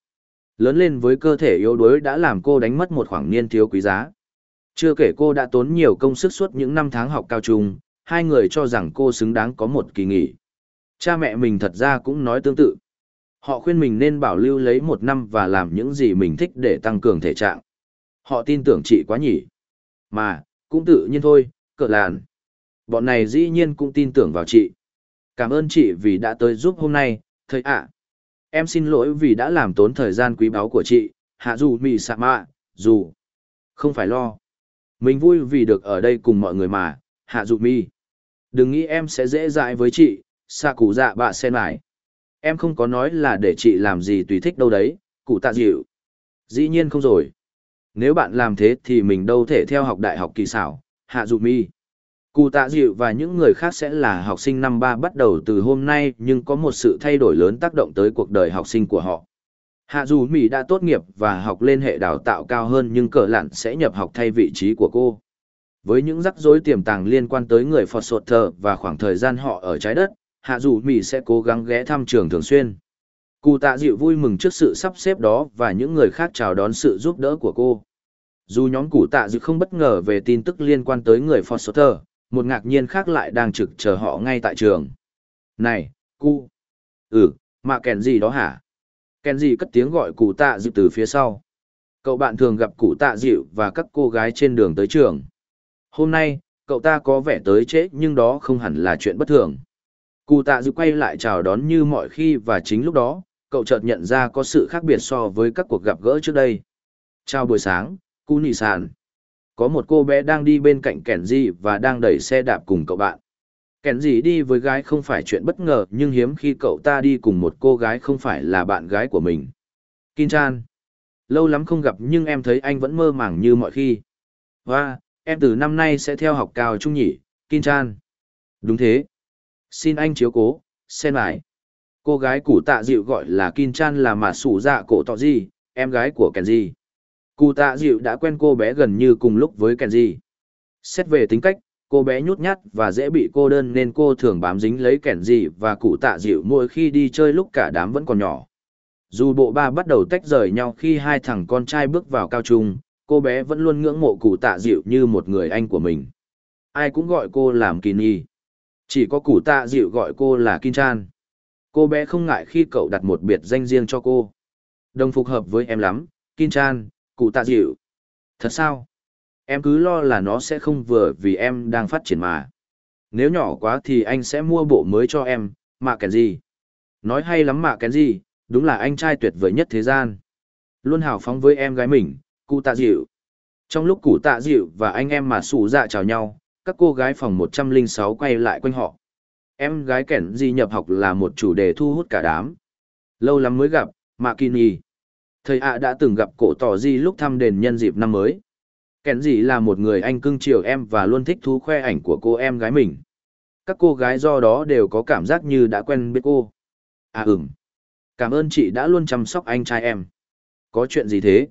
Lớn lên với cơ thể yếu đuối đã làm cô đánh mất một khoảng niên thiếu quý giá. Chưa kể cô đã tốn nhiều công sức suốt những năm tháng học cao trung, hai người cho rằng cô xứng đáng có một kỳ nghỉ. Cha mẹ mình thật ra cũng nói tương tự. Họ khuyên mình nên bảo lưu lấy một năm và làm những gì mình thích để tăng cường thể trạng. Họ tin tưởng chị quá nhỉ. Mà, cũng tự nhiên thôi, cỡ làn. Bọn này dĩ nhiên cũng tin tưởng vào chị. Cảm ơn chị vì đã tới giúp hôm nay, thầy ạ. Em xin lỗi vì đã làm tốn thời gian quý báu của chị, hạ dù mì sạ mạ, dù. Không phải lo. Mình vui vì được ở đây cùng mọi người mà, hạ dù mi. Đừng nghĩ em sẽ dễ dãi với chị, xạ cụ dạ bạ sen lại. Em không có nói là để chị làm gì tùy thích đâu đấy, cụ tạ dịu. Dĩ nhiên không rồi. Nếu bạn làm thế thì mình đâu thể theo học đại học kỳ xảo, hạ dụ mi. Cụ tạ dịu và những người khác sẽ là học sinh năm ba bắt đầu từ hôm nay nhưng có một sự thay đổi lớn tác động tới cuộc đời học sinh của họ. Hạ dù Mỹ đã tốt nghiệp và học lên hệ đào tạo cao hơn nhưng cờ lặn sẽ nhập học thay vị trí của cô. Với những rắc rối tiềm tàng liên quan tới người Phật Sột Thờ và khoảng thời gian họ ở trái đất, Hạ dù Mỹ sẽ cố gắng ghé thăm trường thường xuyên. Cụ tạ dịu vui mừng trước sự sắp xếp đó và những người khác chào đón sự giúp đỡ của cô. Dù nhóm củ tạ dự không bất ngờ về tin tức liên quan tới người Foster, một ngạc nhiên khác lại đang trực chờ họ ngay tại trường. Này, cu. Ừ, mà kèn gì đó hả? Kèn gì cất tiếng gọi cụ tạ dịu từ phía sau. Cậu bạn thường gặp cụ tạ dịu và các cô gái trên đường tới trường. Hôm nay, cậu ta có vẻ tới trễ nhưng đó không hẳn là chuyện bất thường. Cụ tạ dịu quay lại chào đón như mọi khi và chính lúc đó, cậu chợt nhận ra có sự khác biệt so với các cuộc gặp gỡ trước đây. Chào buổi sáng, cụ nị sàn. Có một cô bé đang đi bên cạnh kẻn gì và đang đẩy xe đạp cùng cậu bạn. Kẻn gì đi với gái không phải chuyện bất ngờ nhưng hiếm khi cậu ta đi cùng một cô gái không phải là bạn gái của mình. Kin Chan. Lâu lắm không gặp nhưng em thấy anh vẫn mơ màng như mọi khi. Và, em từ năm nay sẽ theo học cao trung nhỉ, Kin Chan. Đúng thế. Xin anh chiếu cố, xem lại. Cô gái củ tạ dịu gọi là Kin Chan là mà sủ dạ cổ tọ gì, em gái của Kenji. Cụ tạ dịu đã quen cô bé gần như cùng lúc với Kenji. Xét về tính cách, cô bé nhút nhát và dễ bị cô đơn nên cô thường bám dính lấy Kenji và cụ tạ dịu mỗi khi đi chơi lúc cả đám vẫn còn nhỏ. Dù bộ ba bắt đầu tách rời nhau khi hai thằng con trai bước vào cao trung, cô bé vẫn luôn ngưỡng mộ cụ tạ dịu như một người anh của mình. Ai cũng gọi cô làm kỳ nhi. Chỉ có cụ tạ dịu gọi cô là Kim Chan. Cô bé không ngại khi cậu đặt một biệt danh riêng cho cô. Đồng phục hợp với em lắm, Kim Chan, cụ tạ dịu. Thật sao? Em cứ lo là nó sẽ không vừa vì em đang phát triển mà. Nếu nhỏ quá thì anh sẽ mua bộ mới cho em, mạ kèn gì. Nói hay lắm mạ kèn gì, đúng là anh trai tuyệt vời nhất thế gian. Luôn hào phóng với em gái mình, cụ tạ dịu. Trong lúc cụ tạ dịu và anh em mà sủ dạ chào nhau, các cô gái phòng 106 quay lại quanh họ. Em gái kèn gì nhập học là một chủ đề thu hút cả đám. Lâu lắm mới gặp, Mạ Kỳ nhì. Thầy ạ đã từng gặp cổ tỏ di lúc thăm đền nhân dịp năm mới. Kèn gì là một người anh cưng chiều em và luôn thích thú khoe ảnh của cô em gái mình. Các cô gái do đó đều có cảm giác như đã quen biết cô. À ừm. Cảm ơn chị đã luôn chăm sóc anh trai em. Có chuyện gì thế?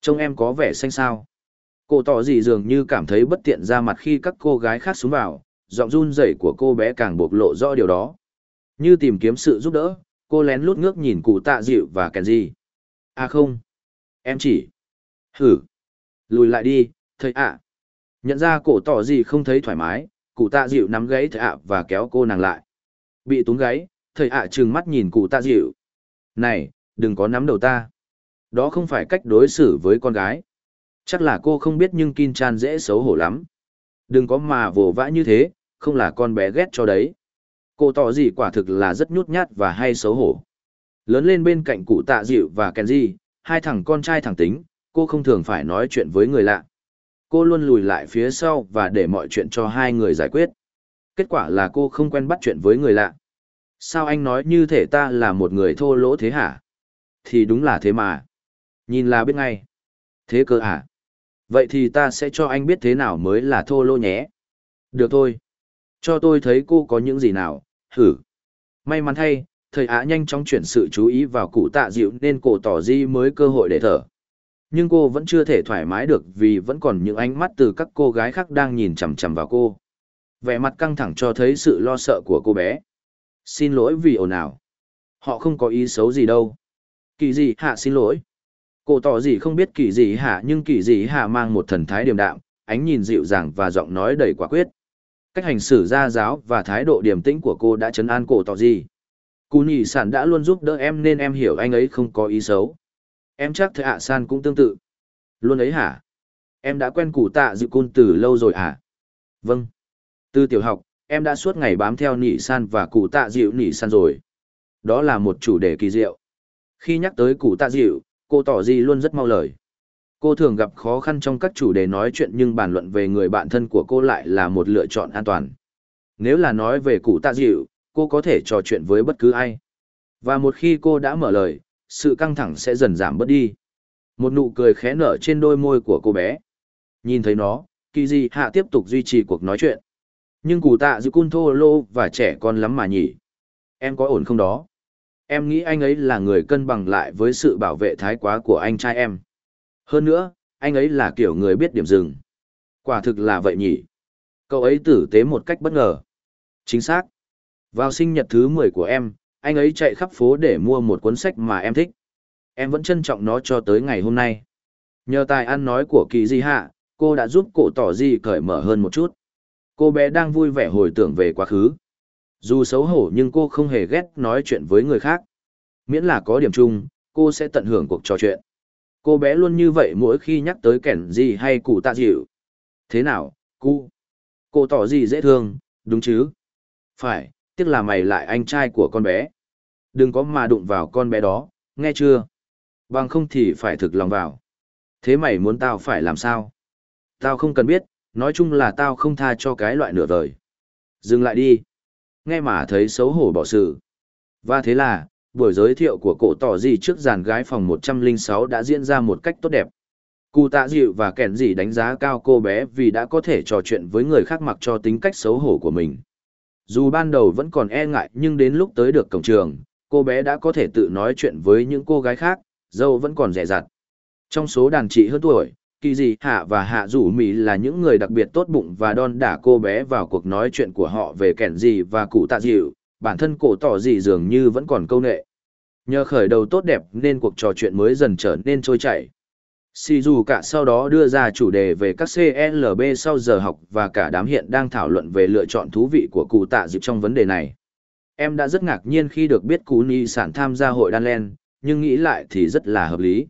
Trông em có vẻ xanh sao. Cô tỏ gì dường như cảm thấy bất tiện ra mặt khi các cô gái khác xuống vào, giọng run rẩy của cô bé càng bộc lộ rõ điều đó. Như tìm kiếm sự giúp đỡ, cô lén lút ngước nhìn cụ tạ dịu và Kenji. À không. Em chỉ. Hử. Lùi lại đi, thầy ạ. Nhận ra cổ tỏ gì không thấy thoải mái, cụ tạ dịu nắm gáy thầy ạ và kéo cô nàng lại. Bị túng gáy, thầy ạ trừng mắt nhìn cụ tạ dịu. Này, đừng có nắm đầu ta. Đó không phải cách đối xử với con gái. Chắc là cô không biết nhưng Kim Chan dễ xấu hổ lắm. Đừng có mà vồ vã như thế, không là con bé ghét cho đấy. Cô tỏ gì quả thực là rất nhút nhát và hay xấu hổ. Lớn lên bên cạnh cụ tạ dịu và Kenji, hai thằng con trai thẳng tính, cô không thường phải nói chuyện với người lạ. Cô luôn lùi lại phía sau và để mọi chuyện cho hai người giải quyết. Kết quả là cô không quen bắt chuyện với người lạ. Sao anh nói như thể ta là một người thô lỗ thế hả? Thì đúng là thế mà. Nhìn là biết ngay. Thế cơ à? Vậy thì ta sẽ cho anh biết thế nào mới là thô lỗ nhé. Được thôi. Cho tôi thấy cô có những gì nào, thử. May mắn thay, thầy Á nhanh chóng chuyển sự chú ý vào cụ tạ dịu nên cổ tỏ di mới cơ hội để thở. Nhưng cô vẫn chưa thể thoải mái được vì vẫn còn những ánh mắt từ các cô gái khác đang nhìn chằm chằm vào cô. Vẻ mặt căng thẳng cho thấy sự lo sợ của cô bé. Xin lỗi vì ồn ào. Họ không có ý xấu gì đâu. Kỳ gì hạ xin lỗi. Cổ tỏ gì không biết kỳ gì hạ nhưng kỳ gì hạ mang một thần thái điềm đạm, ánh nhìn dịu dàng và giọng nói đầy quả quyết. Cách hành xử ra giáo và thái độ điềm tĩnh của cô đã chấn an cổ tỏ gì. Cú nhị sản đã luôn giúp đỡ em nên em hiểu anh ấy không có ý xấu. Em chắc thầy ạ san cũng tương tự. Luôn ấy hả? Em đã quen cụ tạ dự côn từ lâu rồi hả? Vâng. Từ tiểu học, em đã suốt ngày bám theo nỉ san và cụ tạ dịu nỉ san rồi. Đó là một chủ đề kỳ diệu. Khi nhắc tới cụ tạ dịu, cô tỏ gì luôn rất mau lời. Cô thường gặp khó khăn trong các chủ đề nói chuyện nhưng bàn luận về người bạn thân của cô lại là một lựa chọn an toàn. Nếu là nói về cụ tạ dịu, cô có thể trò chuyện với bất cứ ai. Và một khi cô đã mở lời, sự căng thẳng sẽ dần giảm bớt đi. Một nụ cười khẽ nở trên đôi môi của cô bé. Nhìn thấy nó, kỳ di hạ tiếp tục duy trì cuộc nói chuyện. Nhưng cụ tạ giữ cun thô lô và trẻ con lắm mà nhỉ. Em có ổn không đó? Em nghĩ anh ấy là người cân bằng lại với sự bảo vệ thái quá của anh trai em. Hơn nữa, anh ấy là kiểu người biết điểm dừng. Quả thực là vậy nhỉ. Cậu ấy tử tế một cách bất ngờ. Chính xác. Vào sinh nhật thứ 10 của em, anh ấy chạy khắp phố để mua một cuốn sách mà em thích. Em vẫn trân trọng nó cho tới ngày hôm nay. Nhờ tài ăn nói của kỳ di hạ, cô đã giúp cổ tỏ di cởi mở hơn một chút. Cô bé đang vui vẻ hồi tưởng về quá khứ. Dù xấu hổ nhưng cô không hề ghét nói chuyện với người khác. Miễn là có điểm chung, cô sẽ tận hưởng cuộc trò chuyện. Cô bé luôn như vậy mỗi khi nhắc tới kẻn gì hay cụ tạ dịu. Thế nào, cụ? Cô tỏ gì dễ thương, đúng chứ? Phải, tiếc là mày lại anh trai của con bé. Đừng có mà đụng vào con bé đó, nghe chưa? Bằng không thì phải thực lòng vào. Thế mày muốn tao phải làm sao? Tao không cần biết, nói chung là tao không tha cho cái loại nửa vời. Dừng lại đi. Nghe mà thấy xấu hổ bỏ sự. Và thế là, buổi giới thiệu của cổ tỏ gì trước dàn gái phòng 106 đã diễn ra một cách tốt đẹp. Cụ tạ dịu và kẻn gì đánh giá cao cô bé vì đã có thể trò chuyện với người khác mặc cho tính cách xấu hổ của mình. Dù ban đầu vẫn còn e ngại nhưng đến lúc tới được cổng trường, cô bé đã có thể tự nói chuyện với những cô gái khác, dâu vẫn còn rẻ rặt. Trong số đàn chị hơn tuổi, kỳ dị hạ và hạ rủ mỹ là những người đặc biệt tốt bụng và đon đả cô bé vào cuộc nói chuyện của họ về kẻn gì và cụ tạ dịu, bản thân cổ tỏ gì dường như vẫn còn câu nệ. Nhờ khởi đầu tốt đẹp nên cuộc trò chuyện mới dần trở nên trôi chảy. Si dù cả sau đó đưa ra chủ đề về các CLB sau giờ học và cả đám hiện đang thảo luận về lựa chọn thú vị của cụ tạ dịp trong vấn đề này. Em đã rất ngạc nhiên khi được biết cụ Ni sản tham gia hội đan len, nhưng nghĩ lại thì rất là hợp lý.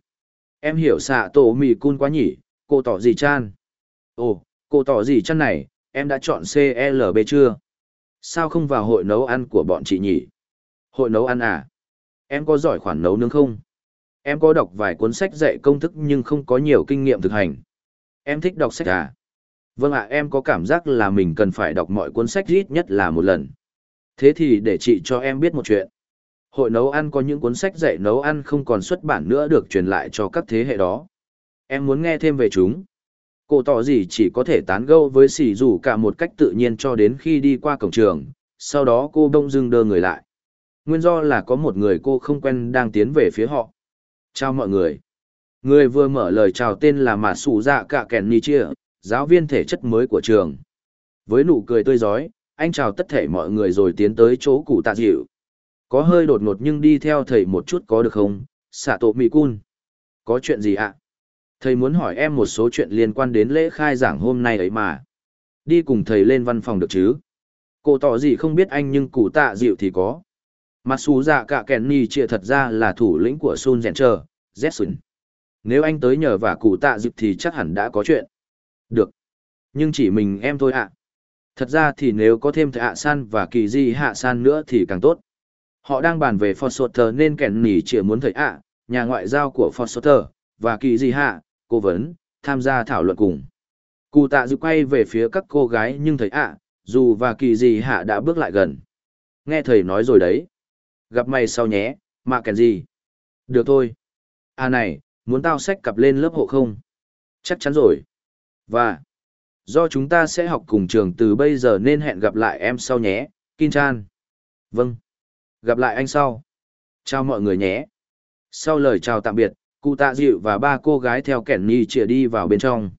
Em hiểu xạ tổ mì cun quá nhỉ, cô tỏ gì chan? Ồ, cô tỏ gì chan này, em đã chọn CLB chưa? Sao không vào hội nấu ăn của bọn chị nhỉ? Hội nấu ăn à? Em có giỏi khoản nấu nướng không? Em có đọc vài cuốn sách dạy công thức nhưng không có nhiều kinh nghiệm thực hành. Em thích đọc sách à? Vâng ạ, em có cảm giác là mình cần phải đọc mọi cuốn sách ít nhất là một lần. Thế thì để chị cho em biết một chuyện. Hội nấu ăn có những cuốn sách dạy nấu ăn không còn xuất bản nữa được truyền lại cho các thế hệ đó. Em muốn nghe thêm về chúng. Cô tỏ gì chỉ có thể tán gẫu với sỉ rủ cả một cách tự nhiên cho đến khi đi qua cổng trường, sau đó cô bông dưng đơ người lại. Nguyên do là có một người cô không quen đang tiến về phía họ. Chào mọi người. Người vừa mở lời chào tên là Mạt Sủ Dạ Cạ Kèn Ni Chia, giáo viên thể chất mới của trường. Với nụ cười tươi rói, anh chào tất thể mọi người rồi tiến tới chỗ cụ tạ dịu. Có hơi đột ngột nhưng đi theo thầy một chút có được không, xạ tổ mì cun. Có chuyện gì ạ? Thầy muốn hỏi em một số chuyện liên quan đến lễ khai giảng hôm nay ấy mà. Đi cùng thầy lên văn phòng được chứ? Cô tỏ gì không biết anh nhưng cụ tạ dịu thì có. Mặc dù dạ cả Kenny chia thật ra là thủ lĩnh của Sun Zencher, Zetsun. Nếu anh tới nhờ và cụ tạ dịp thì chắc hẳn đã có chuyện. Được. Nhưng chỉ mình em thôi ạ. Thật ra thì nếu có thêm thầy hạ san và kỳ di hạ san nữa thì càng tốt. Họ đang bàn về Foster nên kẻn nỉ chỉ muốn thầy ạ, nhà ngoại giao của Foster, và kỳ di hạ, cố vấn, tham gia thảo luận cùng. Cụ tạ Dịp quay về phía các cô gái nhưng thầy ạ, dù và kỳ di hạ đã bước lại gần. Nghe thầy nói rồi đấy. Gặp mày sau nhé, mà kèn gì? Được thôi. À này, muốn tao sách cặp lên lớp hộ không? Chắc chắn rồi. Và, do chúng ta sẽ học cùng trường từ bây giờ nên hẹn gặp lại em sau nhé, Kim Chan. Vâng. Gặp lại anh sau. Chào mọi người nhé. Sau lời chào tạm biệt, cụ tạ dịu và ba cô gái theo kẻn ni chìa đi vào bên trong.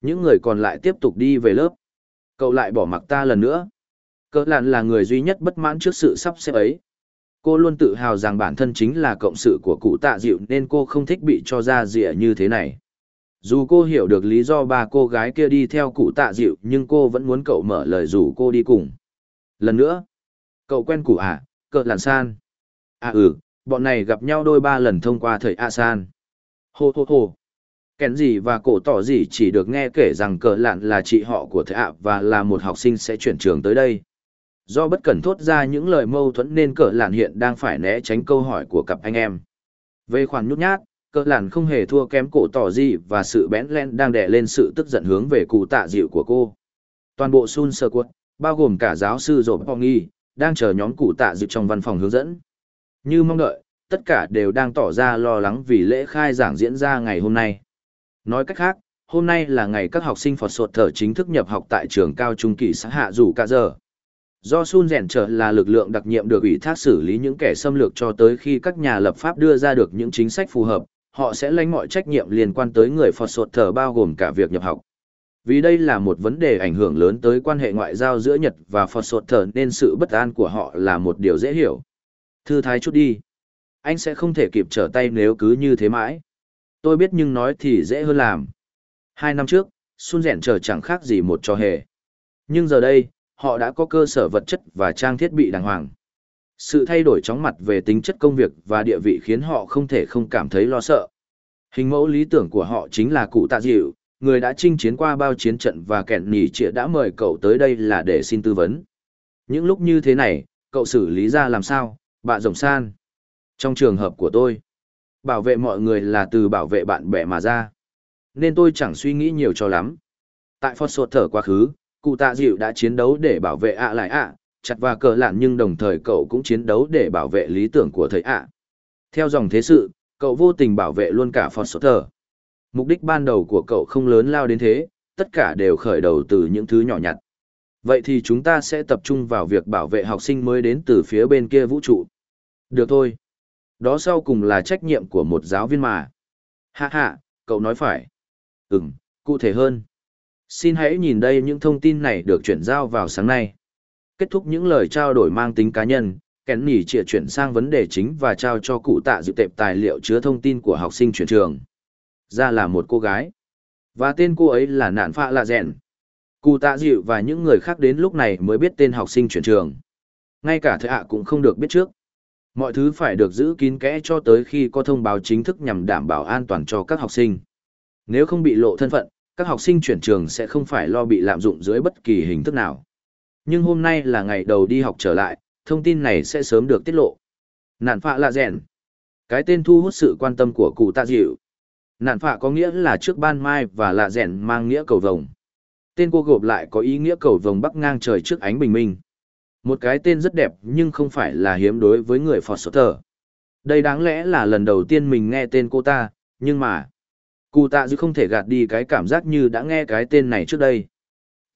Những người còn lại tiếp tục đi về lớp. Cậu lại bỏ mặc ta lần nữa. Cỡ làn là người duy nhất bất mãn trước sự sắp xếp ấy. Cô luôn tự hào rằng bản thân chính là cộng sự của cụ tạ dịu nên cô không thích bị cho ra rịa như thế này. Dù cô hiểu được lý do ba cô gái kia đi theo cụ tạ dịu nhưng cô vẫn muốn cậu mở lời rủ cô đi cùng. Lần nữa, cậu quen cụ à, cỡ làn san. À ừ, bọn này gặp nhau đôi ba lần thông qua thời A san. Hô hô hô. Kén gì và cổ tỏ gì chỉ được nghe kể rằng cờ lạn là chị họ của thầy ạ và là một học sinh sẽ chuyển trường tới đây. Do bất cẩn thốt ra những lời mâu thuẫn nên cờ lạn hiện đang phải né tránh câu hỏi của cặp anh em. Về khoản nhút nhát, cờ lạn không hề thua kém cổ tỏ gì và sự bén len đang đè lên sự tức giận hướng về cụ tạ dịu của cô. Toàn bộ Sun Sơ Quất, bao gồm cả giáo sư Dộp Pong Nghi, đang chờ nhóm cụ tạ dịu trong văn phòng hướng dẫn. Như mong đợi, tất cả đều đang tỏ ra lo lắng vì lễ khai giảng diễn ra ngày hôm nay. Nói cách khác, hôm nay là ngày các học sinh Phật Sột Thở chính thức nhập học tại trường cao trung kỳ xã Hạ Dù Cả Giờ. Do Sun Rèn trở là lực lượng đặc nhiệm được ủy thác xử lý những kẻ xâm lược cho tới khi các nhà lập pháp đưa ra được những chính sách phù hợp, họ sẽ lãnh mọi trách nhiệm liên quan tới người Phật Sột Thở bao gồm cả việc nhập học. Vì đây là một vấn đề ảnh hưởng lớn tới quan hệ ngoại giao giữa Nhật và Phật Sột Thở nên sự bất an của họ là một điều dễ hiểu. Thư thái chút đi. Anh sẽ không thể kịp trở tay nếu cứ như thế mãi. Tôi biết nhưng nói thì dễ hơn làm. Hai năm trước, Sun Rèn chờ chẳng khác gì một trò hề. Nhưng giờ đây, họ đã có cơ sở vật chất và trang thiết bị đàng hoàng. Sự thay đổi chóng mặt về tính chất công việc và địa vị khiến họ không thể không cảm thấy lo sợ. Hình mẫu lý tưởng của họ chính là cụ tạ dịu, người đã chinh chiến qua bao chiến trận và kẹn nỉ trịa đã mời cậu tới đây là để xin tư vấn. Những lúc như thế này, cậu xử lý ra làm sao, bạn rồng san. Trong trường hợp của tôi, bảo vệ mọi người là từ bảo vệ bạn bè mà ra. Nên tôi chẳng suy nghĩ nhiều cho lắm. Tại Phật Sột thở quá khứ, cụ tạ dịu đã chiến đấu để bảo vệ ạ lại ạ, chặt và cờ lạn nhưng đồng thời cậu cũng chiến đấu để bảo vệ lý tưởng của thầy ạ. Theo dòng thế sự, cậu vô tình bảo vệ luôn cả Phật Sotter. Mục đích ban đầu của cậu không lớn lao đến thế, tất cả đều khởi đầu từ những thứ nhỏ nhặt. Vậy thì chúng ta sẽ tập trung vào việc bảo vệ học sinh mới đến từ phía bên kia vũ trụ. Được thôi. Đó sau cùng là trách nhiệm của một giáo viên mà. Hạ hạ, cậu nói phải. Ừm, cụ thể hơn. Xin hãy nhìn đây những thông tin này được chuyển giao vào sáng nay. Kết thúc những lời trao đổi mang tính cá nhân, kén nỉ trịa chuyển sang vấn đề chính và trao cho cụ tạ dự tệp tài liệu chứa thông tin của học sinh chuyển trường. Ra là một cô gái. Và tên cô ấy là nạn phạ lạ rèn. Cụ tạ dịu và những người khác đến lúc này mới biết tên học sinh chuyển trường. Ngay cả thầy ạ cũng không được biết trước. Mọi thứ phải được giữ kín kẽ cho tới khi có thông báo chính thức nhằm đảm bảo an toàn cho các học sinh. Nếu không bị lộ thân phận, các học sinh chuyển trường sẽ không phải lo bị lạm dụng dưới bất kỳ hình thức nào. Nhưng hôm nay là ngày đầu đi học trở lại, thông tin này sẽ sớm được tiết lộ. Nạn phạ là rèn. Cái tên thu hút sự quan tâm của cụ tạ dịu. Nạn phạ có nghĩa là trước ban mai và lạ rèn mang nghĩa cầu vồng. Tên cô gộp lại có ý nghĩa cầu vồng bắc ngang trời trước ánh bình minh. Một cái tên rất đẹp nhưng không phải là hiếm đối với người Foster. Đây đáng lẽ là lần đầu tiên mình nghe tên cô ta, nhưng mà... Cụ tạ dư không thể gạt đi cái cảm giác như đã nghe cái tên này trước đây.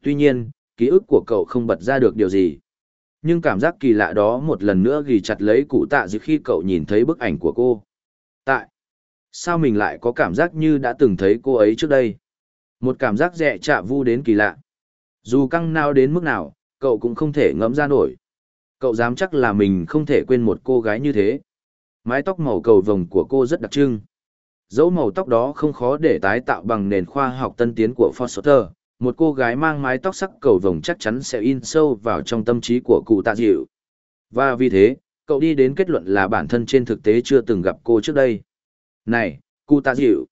Tuy nhiên, ký ức của cậu không bật ra được điều gì. Nhưng cảm giác kỳ lạ đó một lần nữa ghi chặt lấy cụ tạ dư khi cậu nhìn thấy bức ảnh của cô. Tại, sao mình lại có cảm giác như đã từng thấy cô ấy trước đây? Một cảm giác dẹ chạ vu đến kỳ lạ. Dù căng nao đến mức nào, cậu cũng không thể ngẫm ra nổi. Cậu dám chắc là mình không thể quên một cô gái như thế. Mái tóc màu cầu vồng của cô rất đặc trưng. Dẫu màu tóc đó không khó để tái tạo bằng nền khoa học tân tiến của Foster, một cô gái mang mái tóc sắc cầu vồng chắc chắn sẽ in sâu vào trong tâm trí của cụ tạ dịu. Và vì thế, cậu đi đến kết luận là bản thân trên thực tế chưa từng gặp cô trước đây. Này, cụ tạ dịu.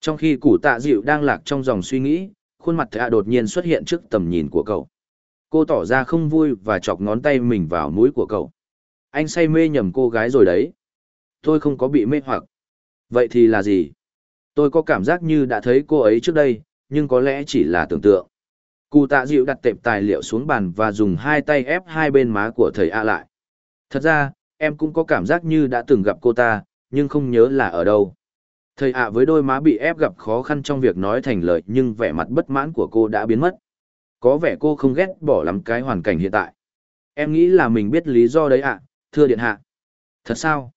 Trong khi cụ tạ dịu đang lạc trong dòng suy nghĩ, khuôn mặt thạ đột nhiên xuất hiện trước tầm nhìn của cậu. Cô tỏ ra không vui và chọc ngón tay mình vào mũi của cậu. Anh say mê nhầm cô gái rồi đấy. Tôi không có bị mê hoặc. Vậy thì là gì? Tôi có cảm giác như đã thấy cô ấy trước đây, nhưng có lẽ chỉ là tưởng tượng. Cụ tạ dịu đặt tệp tài liệu xuống bàn và dùng hai tay ép hai bên má của thầy A lại. Thật ra, em cũng có cảm giác như đã từng gặp cô ta, nhưng không nhớ là ở đâu. Thầy ạ với đôi má bị ép gặp khó khăn trong việc nói thành lời nhưng vẻ mặt bất mãn của cô đã biến mất. Có vẻ cô không ghét bỏ lắm cái hoàn cảnh hiện tại. Em nghĩ là mình biết lý do đấy ạ, thưa điện hạ. Thật sao?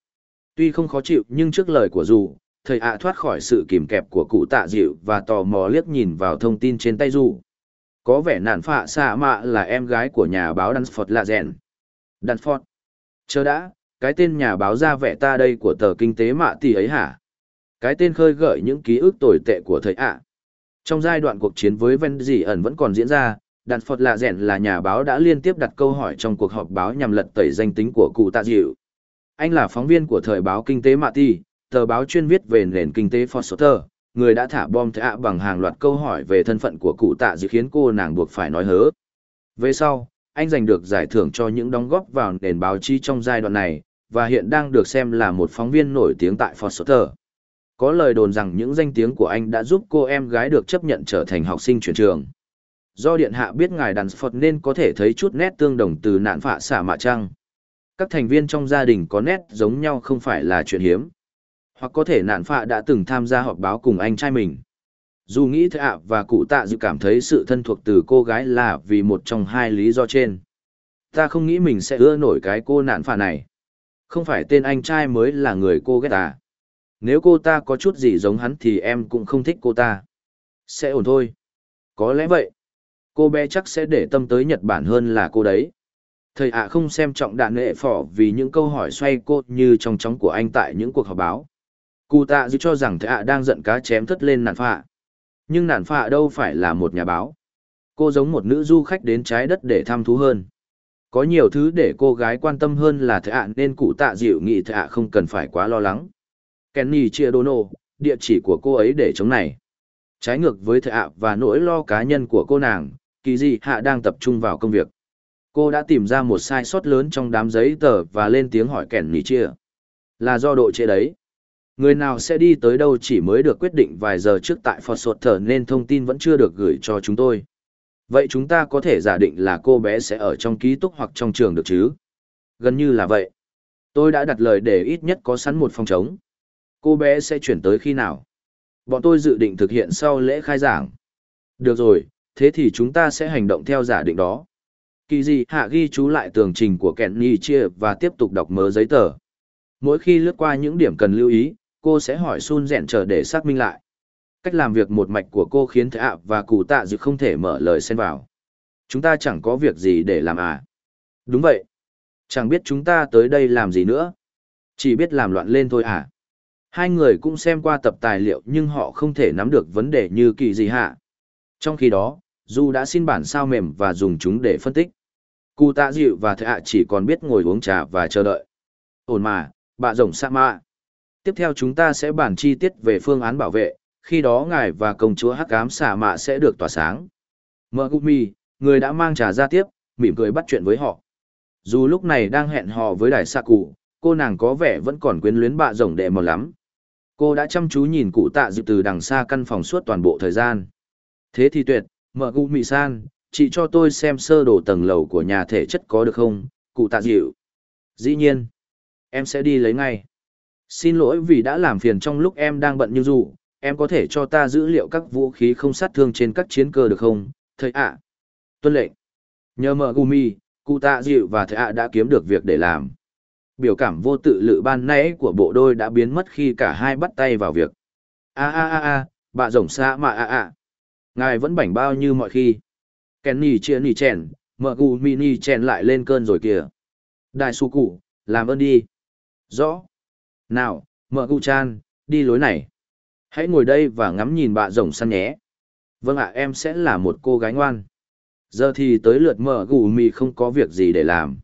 Tuy không khó chịu nhưng trước lời của dù, thầy ạ thoát khỏi sự kìm kẹp của cụ tạ dịu và tò mò liếc nhìn vào thông tin trên tay dù. Có vẻ nạn phạ xạ mạ là em gái của nhà báo Danford là rèn. Danford. Chờ đã, cái tên nhà báo ra vẻ ta đây của tờ kinh tế mạ tỷ ấy hả? Cái tên khơi gợi những ký ức tồi tệ của thầy ạ. Trong giai đoạn cuộc chiến với Ven Dì ẩn vẫn còn diễn ra, Đàn Phật Lạ Rèn là nhà báo đã liên tiếp đặt câu hỏi trong cuộc họp báo nhằm lật tẩy danh tính của cụ tạ dịu. Anh là phóng viên của thời báo Kinh tế Mạ Ti, tờ báo chuyên viết về nền kinh tế Foster, người đã thả bom thạ bằng hàng loạt câu hỏi về thân phận của cụ tạ dự khiến cô nàng buộc phải nói hớ. Về sau, anh giành được giải thưởng cho những đóng góp vào nền báo chí trong giai đoạn này, và hiện đang được xem là một phóng viên nổi tiếng tại Foster có lời đồn rằng những danh tiếng của anh đã giúp cô em gái được chấp nhận trở thành học sinh chuyển trường. Do điện hạ biết ngài đàn Phật nên có thể thấy chút nét tương đồng từ nạn phạ xả mạ trăng. Các thành viên trong gia đình có nét giống nhau không phải là chuyện hiếm. Hoặc có thể nạn phạ đã từng tham gia họp báo cùng anh trai mình. Dù nghĩ thế ạ và cụ tạ dự cảm thấy sự thân thuộc từ cô gái là vì một trong hai lý do trên. Ta không nghĩ mình sẽ ưa nổi cái cô nạn phạ này. Không phải tên anh trai mới là người cô ghét à nếu cô ta có chút gì giống hắn thì em cũng không thích cô ta. Sẽ ổn thôi. Có lẽ vậy. Cô bé chắc sẽ để tâm tới Nhật Bản hơn là cô đấy. Thầy ạ không xem trọng đạn nghệ phỏ vì những câu hỏi xoay cốt như trong chóng của anh tại những cuộc họp báo. Cụ tạ dư cho rằng thầy ạ đang giận cá chém thất lên nản phạ. Nhưng nản phạ đâu phải là một nhà báo. Cô giống một nữ du khách đến trái đất để thăm thú hơn. Có nhiều thứ để cô gái quan tâm hơn là thầy ạ nên cụ tạ dịu nghĩ thầy ạ không cần phải quá lo lắng. Kenny Chia Đônô, địa chỉ của cô ấy để chống này. Trái ngược với thầy ạ và nỗi lo cá nhân của cô nàng, kỳ dị hạ đang tập trung vào công việc. Cô đã tìm ra một sai sót lớn trong đám giấy tờ và lên tiếng hỏi kẻn nỉ chia. Là do độ trễ đấy. Người nào sẽ đi tới đâu chỉ mới được quyết định vài giờ trước tại Phật Sột Thở nên thông tin vẫn chưa được gửi cho chúng tôi. Vậy chúng ta có thể giả định là cô bé sẽ ở trong ký túc hoặc trong trường được chứ? Gần như là vậy. Tôi đã đặt lời để ít nhất có sẵn một phòng chống. Cô bé sẽ chuyển tới khi nào? Bọn tôi dự định thực hiện sau lễ khai giảng. Được rồi, thế thì chúng ta sẽ hành động theo giả định đó. Kỳ gì hạ ghi chú lại tường trình của Kenny chia và tiếp tục đọc mớ giấy tờ. Mỗi khi lướt qua những điểm cần lưu ý, cô sẽ hỏi Sun dẹn chờ để xác minh lại. Cách làm việc một mạch của cô khiến Thế và cụ tạ dự không thể mở lời xen vào. Chúng ta chẳng có việc gì để làm à? Đúng vậy. Chẳng biết chúng ta tới đây làm gì nữa. Chỉ biết làm loạn lên thôi à? Hai người cũng xem qua tập tài liệu nhưng họ không thể nắm được vấn đề như kỳ gì hạ. Trong khi đó, Du đã xin bản sao mềm và dùng chúng để phân tích. Cụ tạ dịu và thệ ạ chỉ còn biết ngồi uống trà và chờ đợi. Ổn mà, bà rồng sa mạ. Tiếp theo chúng ta sẽ bàn chi tiết về phương án bảo vệ, khi đó ngài và công chúa hắc ám xả mạ sẽ được tỏa sáng. Mơ Gumi, người đã mang trà ra tiếp, mỉm cười bắt chuyện với họ. Dù lúc này đang hẹn hò với đại xạ cụ, cô nàng có vẻ vẫn còn quyến luyến bạ rồng đệ mờ lắm. Cô đã chăm chú nhìn cụ tạ dịu từ đằng xa căn phòng suốt toàn bộ thời gian. Thế thì tuyệt, Mơ Gumi san, chị cho tôi xem sơ đồ tầng lầu của nhà thể chất có được không, cụ tạ dịu. Dĩ nhiên, em sẽ đi lấy ngay. Xin lỗi vì đã làm phiền trong lúc em đang bận như dù, em có thể cho ta dữ liệu các vũ khí không sát thương trên các chiến cơ được không, thầy ạ. Tuân lệnh. Nhờ mở Gumi, cụ tạ dịu và thầy ạ đã kiếm được việc để làm biểu cảm vô tự lự ban nãy của bộ đôi đã biến mất khi cả hai bắt tay vào việc. A a a a, bà rồng xa mà a a. Ngài vẫn bảnh bao như mọi khi. Kenny chia nì chèn, mở gù mini chèn lại lên cơn rồi kìa. Đại su cụ, làm ơn đi. Rõ. Nào, mở gù chan, đi lối này. Hãy ngồi đây và ngắm nhìn bà rồng săn nhé. Vâng ạ em sẽ là một cô gái ngoan. Giờ thì tới lượt mở gù mì không có việc gì để làm.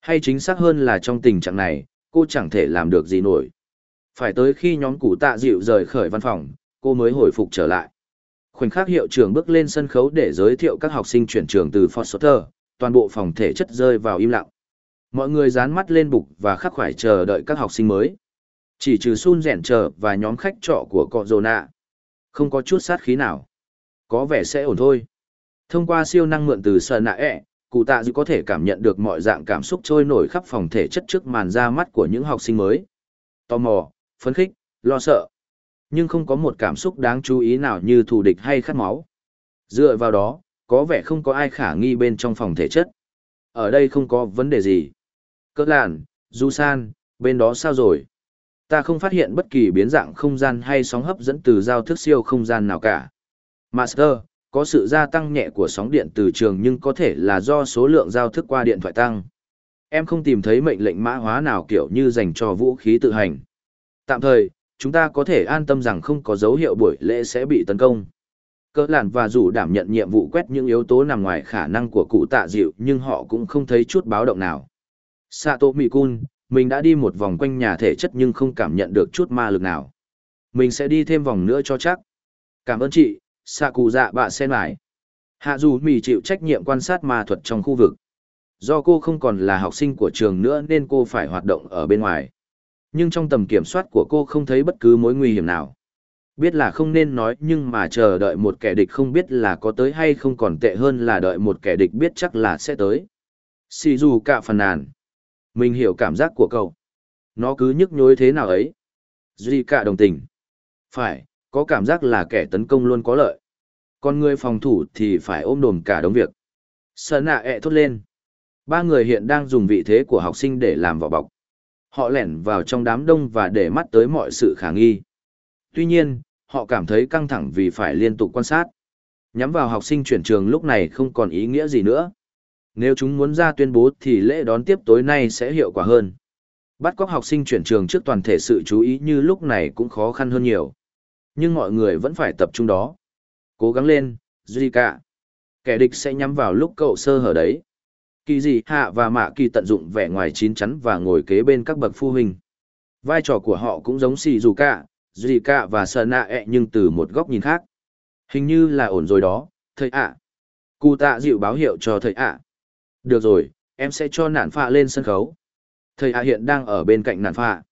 Hay chính xác hơn là trong tình trạng này, cô chẳng thể làm được gì nổi. Phải tới khi nhóm cụ tạ dịu rời khỏi văn phòng, cô mới hồi phục trở lại. Khoảnh khắc hiệu trưởng bước lên sân khấu để giới thiệu các học sinh chuyển trường từ Foster, toàn bộ phòng thể chất rơi vào im lặng. Mọi người dán mắt lên bục và khắc khoải chờ đợi các học sinh mới. Chỉ trừ Sun rèn chờ và nhóm khách trọ của cọ Không có chút sát khí nào. Có vẻ sẽ ổn thôi. Thông qua siêu năng mượn từ sờ Nạ ẹ, cụ tạ dư có thể cảm nhận được mọi dạng cảm xúc trôi nổi khắp phòng thể chất trước màn ra mắt của những học sinh mới. Tò mò, phấn khích, lo sợ. Nhưng không có một cảm xúc đáng chú ý nào như thù địch hay khát máu. Dựa vào đó, có vẻ không có ai khả nghi bên trong phòng thể chất. Ở đây không có vấn đề gì. Cơ làn, du san, bên đó sao rồi? Ta không phát hiện bất kỳ biến dạng không gian hay sóng hấp dẫn từ giao thức siêu không gian nào cả. Master, có sự gia tăng nhẹ của sóng điện từ trường nhưng có thể là do số lượng giao thức qua điện thoại tăng. Em không tìm thấy mệnh lệnh mã hóa nào kiểu như dành cho vũ khí tự hành. Tạm thời, chúng ta có thể an tâm rằng không có dấu hiệu buổi lễ sẽ bị tấn công. Cơ làn và dù đảm nhận nhiệm vụ quét những yếu tố nằm ngoài khả năng của cụ tạ dịu nhưng họ cũng không thấy chút báo động nào. Sato Mikun, mình đã đi một vòng quanh nhà thể chất nhưng không cảm nhận được chút ma lực nào. Mình sẽ đi thêm vòng nữa cho chắc. Cảm ơn chị, xạ cụ dạ bạ sen lại hạ dù mì chịu trách nhiệm quan sát ma thuật trong khu vực do cô không còn là học sinh của trường nữa nên cô phải hoạt động ở bên ngoài nhưng trong tầm kiểm soát của cô không thấy bất cứ mối nguy hiểm nào biết là không nên nói, nhưng mà chờ đợi một kẻ địch không biết là có tới hay không còn tệ hơn là đợi một kẻ địch biết chắc là sẽ tới Sì dù cả phần nàn mình hiểu cảm giác của cậu nó cứ nhức nhối thế nào ấy duy cả đồng tình phải, có cảm giác là kẻ tấn công luôn có lợi. Còn người phòng thủ thì phải ôm đồm cả đống việc. Sơn nạ ẹ thốt lên. Ba người hiện đang dùng vị thế của học sinh để làm vỏ bọc. Họ lẻn vào trong đám đông và để mắt tới mọi sự khả nghi. Tuy nhiên, họ cảm thấy căng thẳng vì phải liên tục quan sát. Nhắm vào học sinh chuyển trường lúc này không còn ý nghĩa gì nữa. Nếu chúng muốn ra tuyên bố thì lễ đón tiếp tối nay sẽ hiệu quả hơn. Bắt cóc học sinh chuyển trường trước toàn thể sự chú ý như lúc này cũng khó khăn hơn nhiều nhưng mọi người vẫn phải tập trung đó. Cố gắng lên, Zika. Kẻ địch sẽ nhắm vào lúc cậu sơ hở đấy. Kỳ dị hạ và mạ kỳ tận dụng vẻ ngoài chín chắn và ngồi kế bên các bậc phu huynh. Vai trò của họ cũng giống xì dù cả, Zika và Sana ẹ e nhưng từ một góc nhìn khác. Hình như là ổn rồi đó, thầy ạ. Cụ tạ dịu báo hiệu cho thầy ạ. Được rồi, em sẽ cho Nạn phạ lên sân khấu. Thầy ạ hiện đang ở bên cạnh Nạn phạ.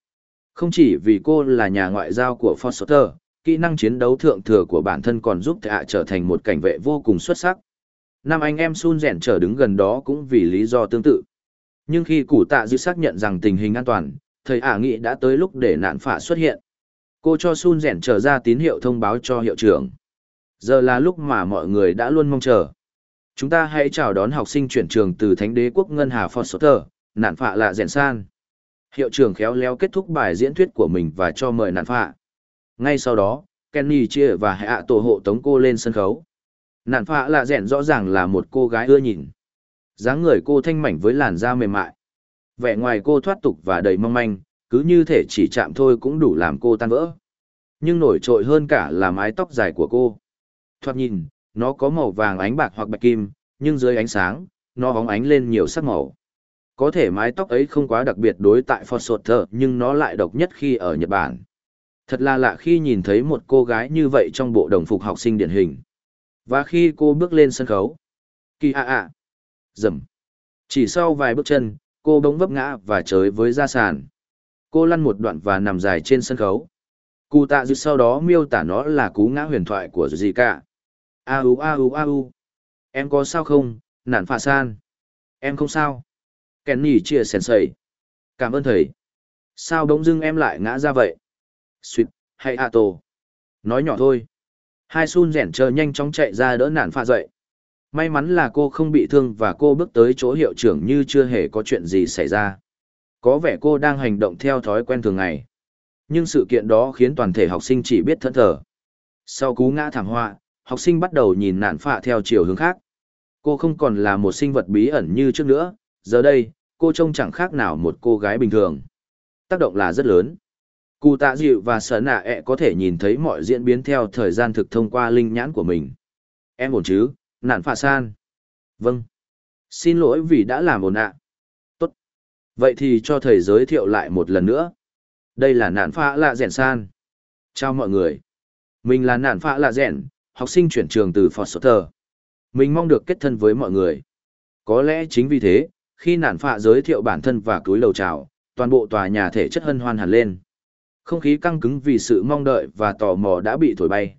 Không chỉ vì cô là nhà ngoại giao của Foster, kỹ năng chiến đấu thượng thừa của bản thân còn giúp thầy ạ trở thành một cảnh vệ vô cùng xuất sắc. Năm anh em Sun rèn trở đứng gần đó cũng vì lý do tương tự. Nhưng khi củ tạ dư xác nhận rằng tình hình an toàn, thầy ả Nghị đã tới lúc để nạn phả xuất hiện. Cô cho Sun rèn trở ra tín hiệu thông báo cho hiệu trưởng. Giờ là lúc mà mọi người đã luôn mong chờ. Chúng ta hãy chào đón học sinh chuyển trường từ Thánh đế quốc Ngân Hà Foster, nạn phạ là rèn san. Hiệu trưởng khéo léo kết thúc bài diễn thuyết của mình và cho mời nạn phạ. Ngay sau đó, Kenny chia và hạ tổ hộ tống cô lên sân khấu. Nạn phạ lạ rèn rõ ràng là một cô gái ưa nhìn. dáng người cô thanh mảnh với làn da mềm mại. Vẻ ngoài cô thoát tục và đầy mong manh, cứ như thể chỉ chạm thôi cũng đủ làm cô tan vỡ. Nhưng nổi trội hơn cả là mái tóc dài của cô. Thoạt nhìn, nó có màu vàng ánh bạc hoặc bạch kim, nhưng dưới ánh sáng, nó bóng ánh lên nhiều sắc màu. Có thể mái tóc ấy không quá đặc biệt đối tại Fort Foster nhưng nó lại độc nhất khi ở Nhật Bản. Thật là lạ khi nhìn thấy một cô gái như vậy trong bộ đồng phục học sinh điển hình. Và khi cô bước lên sân khấu, kỳ ạ ạ, dầm. Chỉ sau vài bước chân, cô bỗng vấp ngã và chới với ra sàn. Cô lăn một đoạn và nằm dài trên sân khấu. Cụ tạ dự sau đó miêu tả nó là cú ngã huyền thoại của gì cả. A u a u a u. Em có sao không, nản phạ san? Em không sao. Kenny chia sensei. Cảm ơn thầy. Sao bỗng dưng em lại ngã ra vậy? Xuyệt, hay Ato? Nói nhỏ thôi. Hai sun rẻn chờ nhanh chóng chạy ra đỡ nạn pha dậy. May mắn là cô không bị thương và cô bước tới chỗ hiệu trưởng như chưa hề có chuyện gì xảy ra. Có vẻ cô đang hành động theo thói quen thường ngày. Nhưng sự kiện đó khiến toàn thể học sinh chỉ biết thẫn thờ. Sau cú ngã thảm họa, học sinh bắt đầu nhìn nạn phạ theo chiều hướng khác. Cô không còn là một sinh vật bí ẩn như trước nữa, giờ đây, cô trông chẳng khác nào một cô gái bình thường. Tác động là rất lớn. Cụ tạ dịu và sở nạ ẹ có thể nhìn thấy mọi diễn biến theo thời gian thực thông qua linh nhãn của mình. Em ổn chứ, nạn phạ san. Vâng. Xin lỗi vì đã làm ồn ạ. Tốt. Vậy thì cho thầy giới thiệu lại một lần nữa. Đây là nạn phạ lạ rèn san. Chào mọi người. Mình là nạn phạ lạ rèn, học sinh chuyển trường từ Foster. Mình mong được kết thân với mọi người. Có lẽ chính vì thế, khi nạn phạ giới thiệu bản thân và cúi lầu chào, toàn bộ tòa nhà thể chất hân hoan hẳn lên. Không khí căng cứng vì sự mong đợi và tò mò đã bị thổi bay.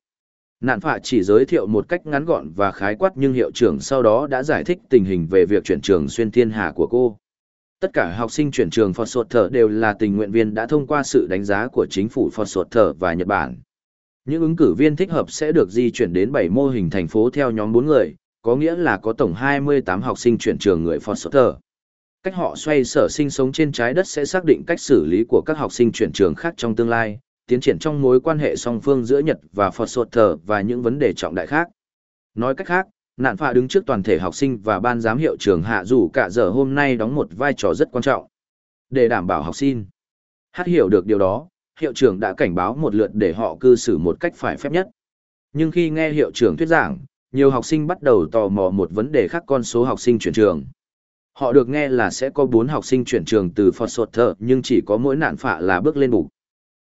Nạn phạ chỉ giới thiệu một cách ngắn gọn và khái quát nhưng hiệu trưởng sau đó đã giải thích tình hình về việc chuyển trường xuyên thiên hà của cô. Tất cả học sinh chuyển trường Foster đều là tình nguyện viên đã thông qua sự đánh giá của chính phủ Foster và Nhật Bản. Những ứng cử viên thích hợp sẽ được di chuyển đến 7 mô hình thành phố theo nhóm 4 người, có nghĩa là có tổng 28 học sinh chuyển trường người Foster. Cách họ xoay sở sinh sống trên trái đất sẽ xác định cách xử lý của các học sinh chuyển trường khác trong tương lai, tiến triển trong mối quan hệ song phương giữa Nhật và Phật Sụt Thờ và những vấn đề trọng đại khác. Nói cách khác, nạn phạ đứng trước toàn thể học sinh và ban giám hiệu trường hạ dù cả giờ hôm nay đóng một vai trò rất quan trọng. Để đảm bảo học sinh hát hiểu được điều đó, hiệu trưởng đã cảnh báo một lượt để họ cư xử một cách phải phép nhất. Nhưng khi nghe hiệu trưởng thuyết giảng, nhiều học sinh bắt đầu tò mò một vấn đề khác con số học sinh chuyển trường. Họ được nghe là sẽ có 4 học sinh chuyển trường từ Foster nhưng chỉ có mỗi nạn phạ là bước lên bục.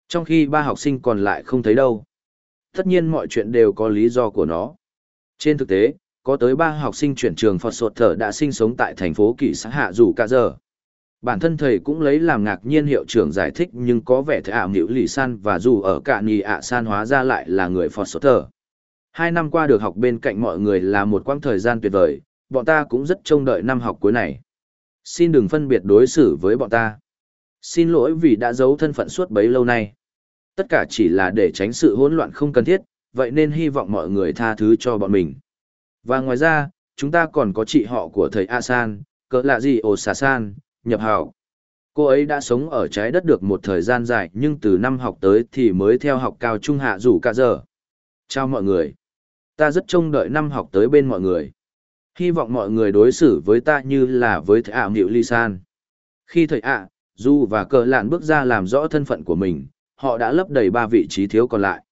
Trong khi ba học sinh còn lại không thấy đâu. Tất nhiên mọi chuyện đều có lý do của nó. Trên thực tế, có tới ba học sinh chuyển trường Foster đã sinh sống tại thành phố Kỳ xã Hạ dù cả giờ. Bản thân thầy cũng lấy làm ngạc nhiên hiệu trưởng giải thích nhưng có vẻ thầy ảo nghịu lì san và dù ở cả Nì ạ san hóa ra lại là người Foster. Hai năm qua được học bên cạnh mọi người là một quãng thời gian tuyệt vời, bọn ta cũng rất trông đợi năm học cuối này. Xin đừng phân biệt đối xử với bọn ta. Xin lỗi vì đã giấu thân phận suốt bấy lâu nay. Tất cả chỉ là để tránh sự hỗn loạn không cần thiết, vậy nên hy vọng mọi người tha thứ cho bọn mình. Và ngoài ra, chúng ta còn có chị họ của thầy A San, cỡ lạ gì ồ xà san, nhập hảo. Cô ấy đã sống ở trái đất được một thời gian dài nhưng từ năm học tới thì mới theo học cao trung hạ rủ cả giờ. Chào mọi người. Ta rất trông đợi năm học tới bên mọi người. Hy vọng mọi người đối xử với ta như là với thầy ạ Nghịu Ly San. Khi thầy ạ, Du và cờ lạn bước ra làm rõ thân phận của mình, họ đã lấp đầy ba vị trí thiếu còn lại.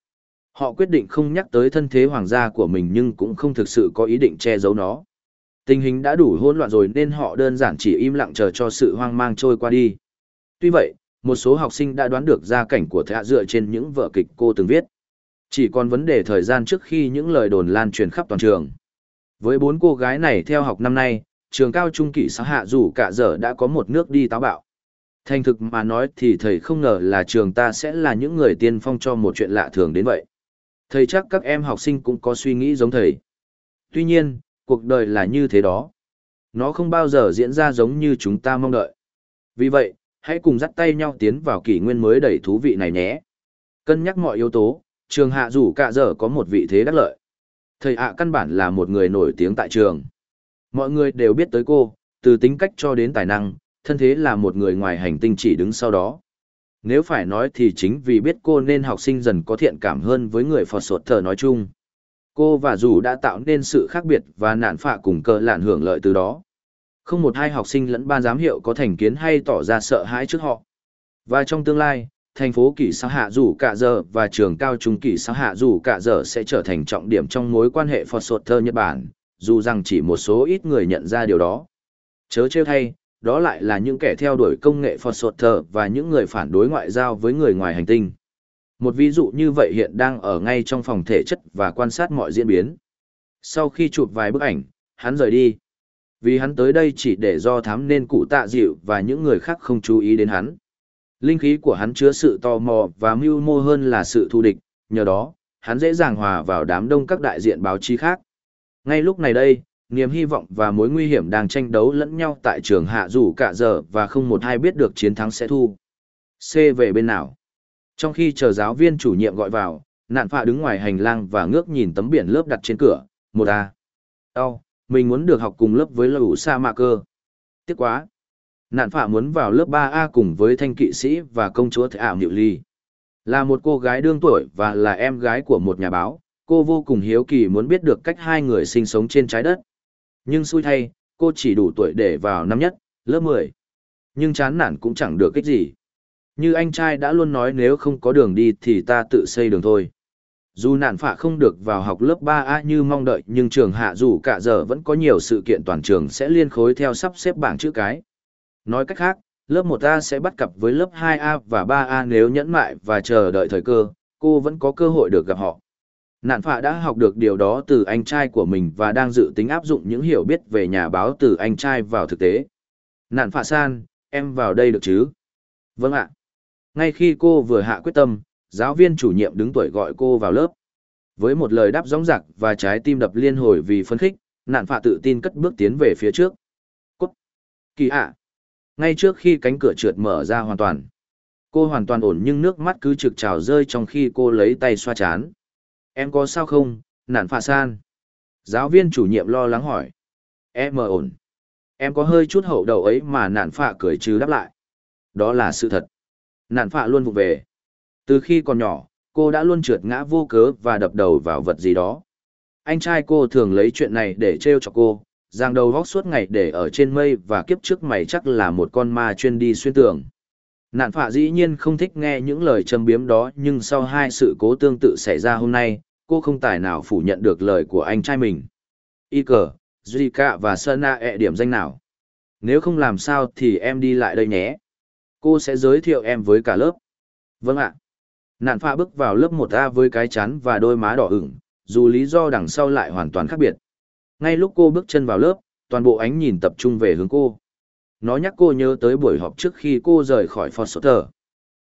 Họ quyết định không nhắc tới thân thế hoàng gia của mình nhưng cũng không thực sự có ý định che giấu nó. Tình hình đã đủ hỗn loạn rồi nên họ đơn giản chỉ im lặng chờ cho sự hoang mang trôi qua đi. Tuy vậy, một số học sinh đã đoán được gia cảnh của thạ dựa trên những vở kịch cô từng viết. Chỉ còn vấn đề thời gian trước khi những lời đồn lan truyền khắp toàn trường. Với bốn cô gái này theo học năm nay, trường cao trung kỷ xã hạ dù cả giờ đã có một nước đi táo bạo. Thành thực mà nói thì thầy không ngờ là trường ta sẽ là những người tiên phong cho một chuyện lạ thường đến vậy. Thầy chắc các em học sinh cũng có suy nghĩ giống thầy. Tuy nhiên, cuộc đời là như thế đó. Nó không bao giờ diễn ra giống như chúng ta mong đợi. Vì vậy, hãy cùng dắt tay nhau tiến vào kỷ nguyên mới đầy thú vị này nhé. Cân nhắc mọi yếu tố, trường hạ dù cả giờ có một vị thế đắc lợi. Thầy ạ căn bản là một người nổi tiếng tại trường. Mọi người đều biết tới cô, từ tính cách cho đến tài năng, thân thế là một người ngoài hành tinh chỉ đứng sau đó. Nếu phải nói thì chính vì biết cô nên học sinh dần có thiện cảm hơn với người phò sột thờ nói chung. Cô và dù đã tạo nên sự khác biệt và nạn phạ cùng cờ lạn hưởng lợi từ đó. Không một hai học sinh lẫn ban giám hiệu có thành kiến hay tỏ ra sợ hãi trước họ. Và trong tương lai, thành phố kỳ xã hạ dù cả giờ và trường cao trung kỳ xã hạ dù cả giờ sẽ trở thành trọng điểm trong mối quan hệ Phật sột thơ Nhật Bản, dù rằng chỉ một số ít người nhận ra điều đó. Chớ trêu thay, đó lại là những kẻ theo đuổi công nghệ Phật sột thơ và những người phản đối ngoại giao với người ngoài hành tinh. Một ví dụ như vậy hiện đang ở ngay trong phòng thể chất và quan sát mọi diễn biến. Sau khi chụp vài bức ảnh, hắn rời đi. Vì hắn tới đây chỉ để do thám nên cụ tạ dịu và những người khác không chú ý đến hắn. Linh khí của hắn chứa sự tò mò và mưu mô hơn là sự thù địch, nhờ đó, hắn dễ dàng hòa vào đám đông các đại diện báo chí khác. Ngay lúc này đây, niềm hy vọng và mối nguy hiểm đang tranh đấu lẫn nhau tại trường hạ dù cả giờ và không một ai biết được chiến thắng sẽ thu. C về bên nào? Trong khi chờ giáo viên chủ nhiệm gọi vào, nạn phạ đứng ngoài hành lang và ngước nhìn tấm biển lớp đặt trên cửa, một A. Đau, mình muốn được học cùng lớp với lầu sa mạ cơ. Tiếc quá. Nạn phạ muốn vào lớp 3A cùng với thanh kỵ sĩ và công chúa Thệ ảo Niệu Ly. Là một cô gái đương tuổi và là em gái của một nhà báo, cô vô cùng hiếu kỳ muốn biết được cách hai người sinh sống trên trái đất. Nhưng xui thay, cô chỉ đủ tuổi để vào năm nhất, lớp 10. Nhưng chán nản cũng chẳng được cách gì. Như anh trai đã luôn nói nếu không có đường đi thì ta tự xây đường thôi. Dù nạn phạ không được vào học lớp 3A như mong đợi nhưng trường hạ dù cả giờ vẫn có nhiều sự kiện toàn trường sẽ liên khối theo sắp xếp bảng chữ cái. Nói cách khác, lớp 1A sẽ bắt cặp với lớp 2A và 3A nếu nhẫn mại và chờ đợi thời cơ, cô vẫn có cơ hội được gặp họ. Nạn phạ đã học được điều đó từ anh trai của mình và đang dự tính áp dụng những hiểu biết về nhà báo từ anh trai vào thực tế. Nạn phạ san, em vào đây được chứ? Vâng ạ. Ngay khi cô vừa hạ quyết tâm, giáo viên chủ nhiệm đứng tuổi gọi cô vào lớp. Với một lời đáp rõng rạc và trái tim đập liên hồi vì phấn khích, nạn phạ tự tin cất bước tiến về phía trước. Cốt. Kỳ ạ! Ngay trước khi cánh cửa trượt mở ra hoàn toàn. Cô hoàn toàn ổn nhưng nước mắt cứ trực trào rơi trong khi cô lấy tay xoa chán. Em có sao không, nạn phạ san? Giáo viên chủ nhiệm lo lắng hỏi. Em mờ ổn. Em có hơi chút hậu đầu ấy mà nạn phạ cười chứ đáp lại. Đó là sự thật. Nạn phạ luôn vụ về. Từ khi còn nhỏ, cô đã luôn trượt ngã vô cớ và đập đầu vào vật gì đó. Anh trai cô thường lấy chuyện này để trêu cho cô, giang đầu vóc suốt ngày để ở trên mây và kiếp trước mày chắc là một con ma chuyên đi xuyên tường. Nạn phạ dĩ nhiên không thích nghe những lời châm biếm đó nhưng sau hai sự cố tương tự xảy ra hôm nay, cô không tài nào phủ nhận được lời của anh trai mình. Y cờ, Zika và Sana ẹ e điểm danh nào. Nếu không làm sao thì em đi lại đây nhé. Cô sẽ giới thiệu em với cả lớp. Vâng ạ. Nạn phạ bước vào lớp 1A với cái chán và đôi má đỏ ửng, dù lý do đằng sau lại hoàn toàn khác biệt. Ngay lúc cô bước chân vào lớp, toàn bộ ánh nhìn tập trung về hướng cô. Nó nhắc cô nhớ tới buổi họp trước khi cô rời khỏi Foster.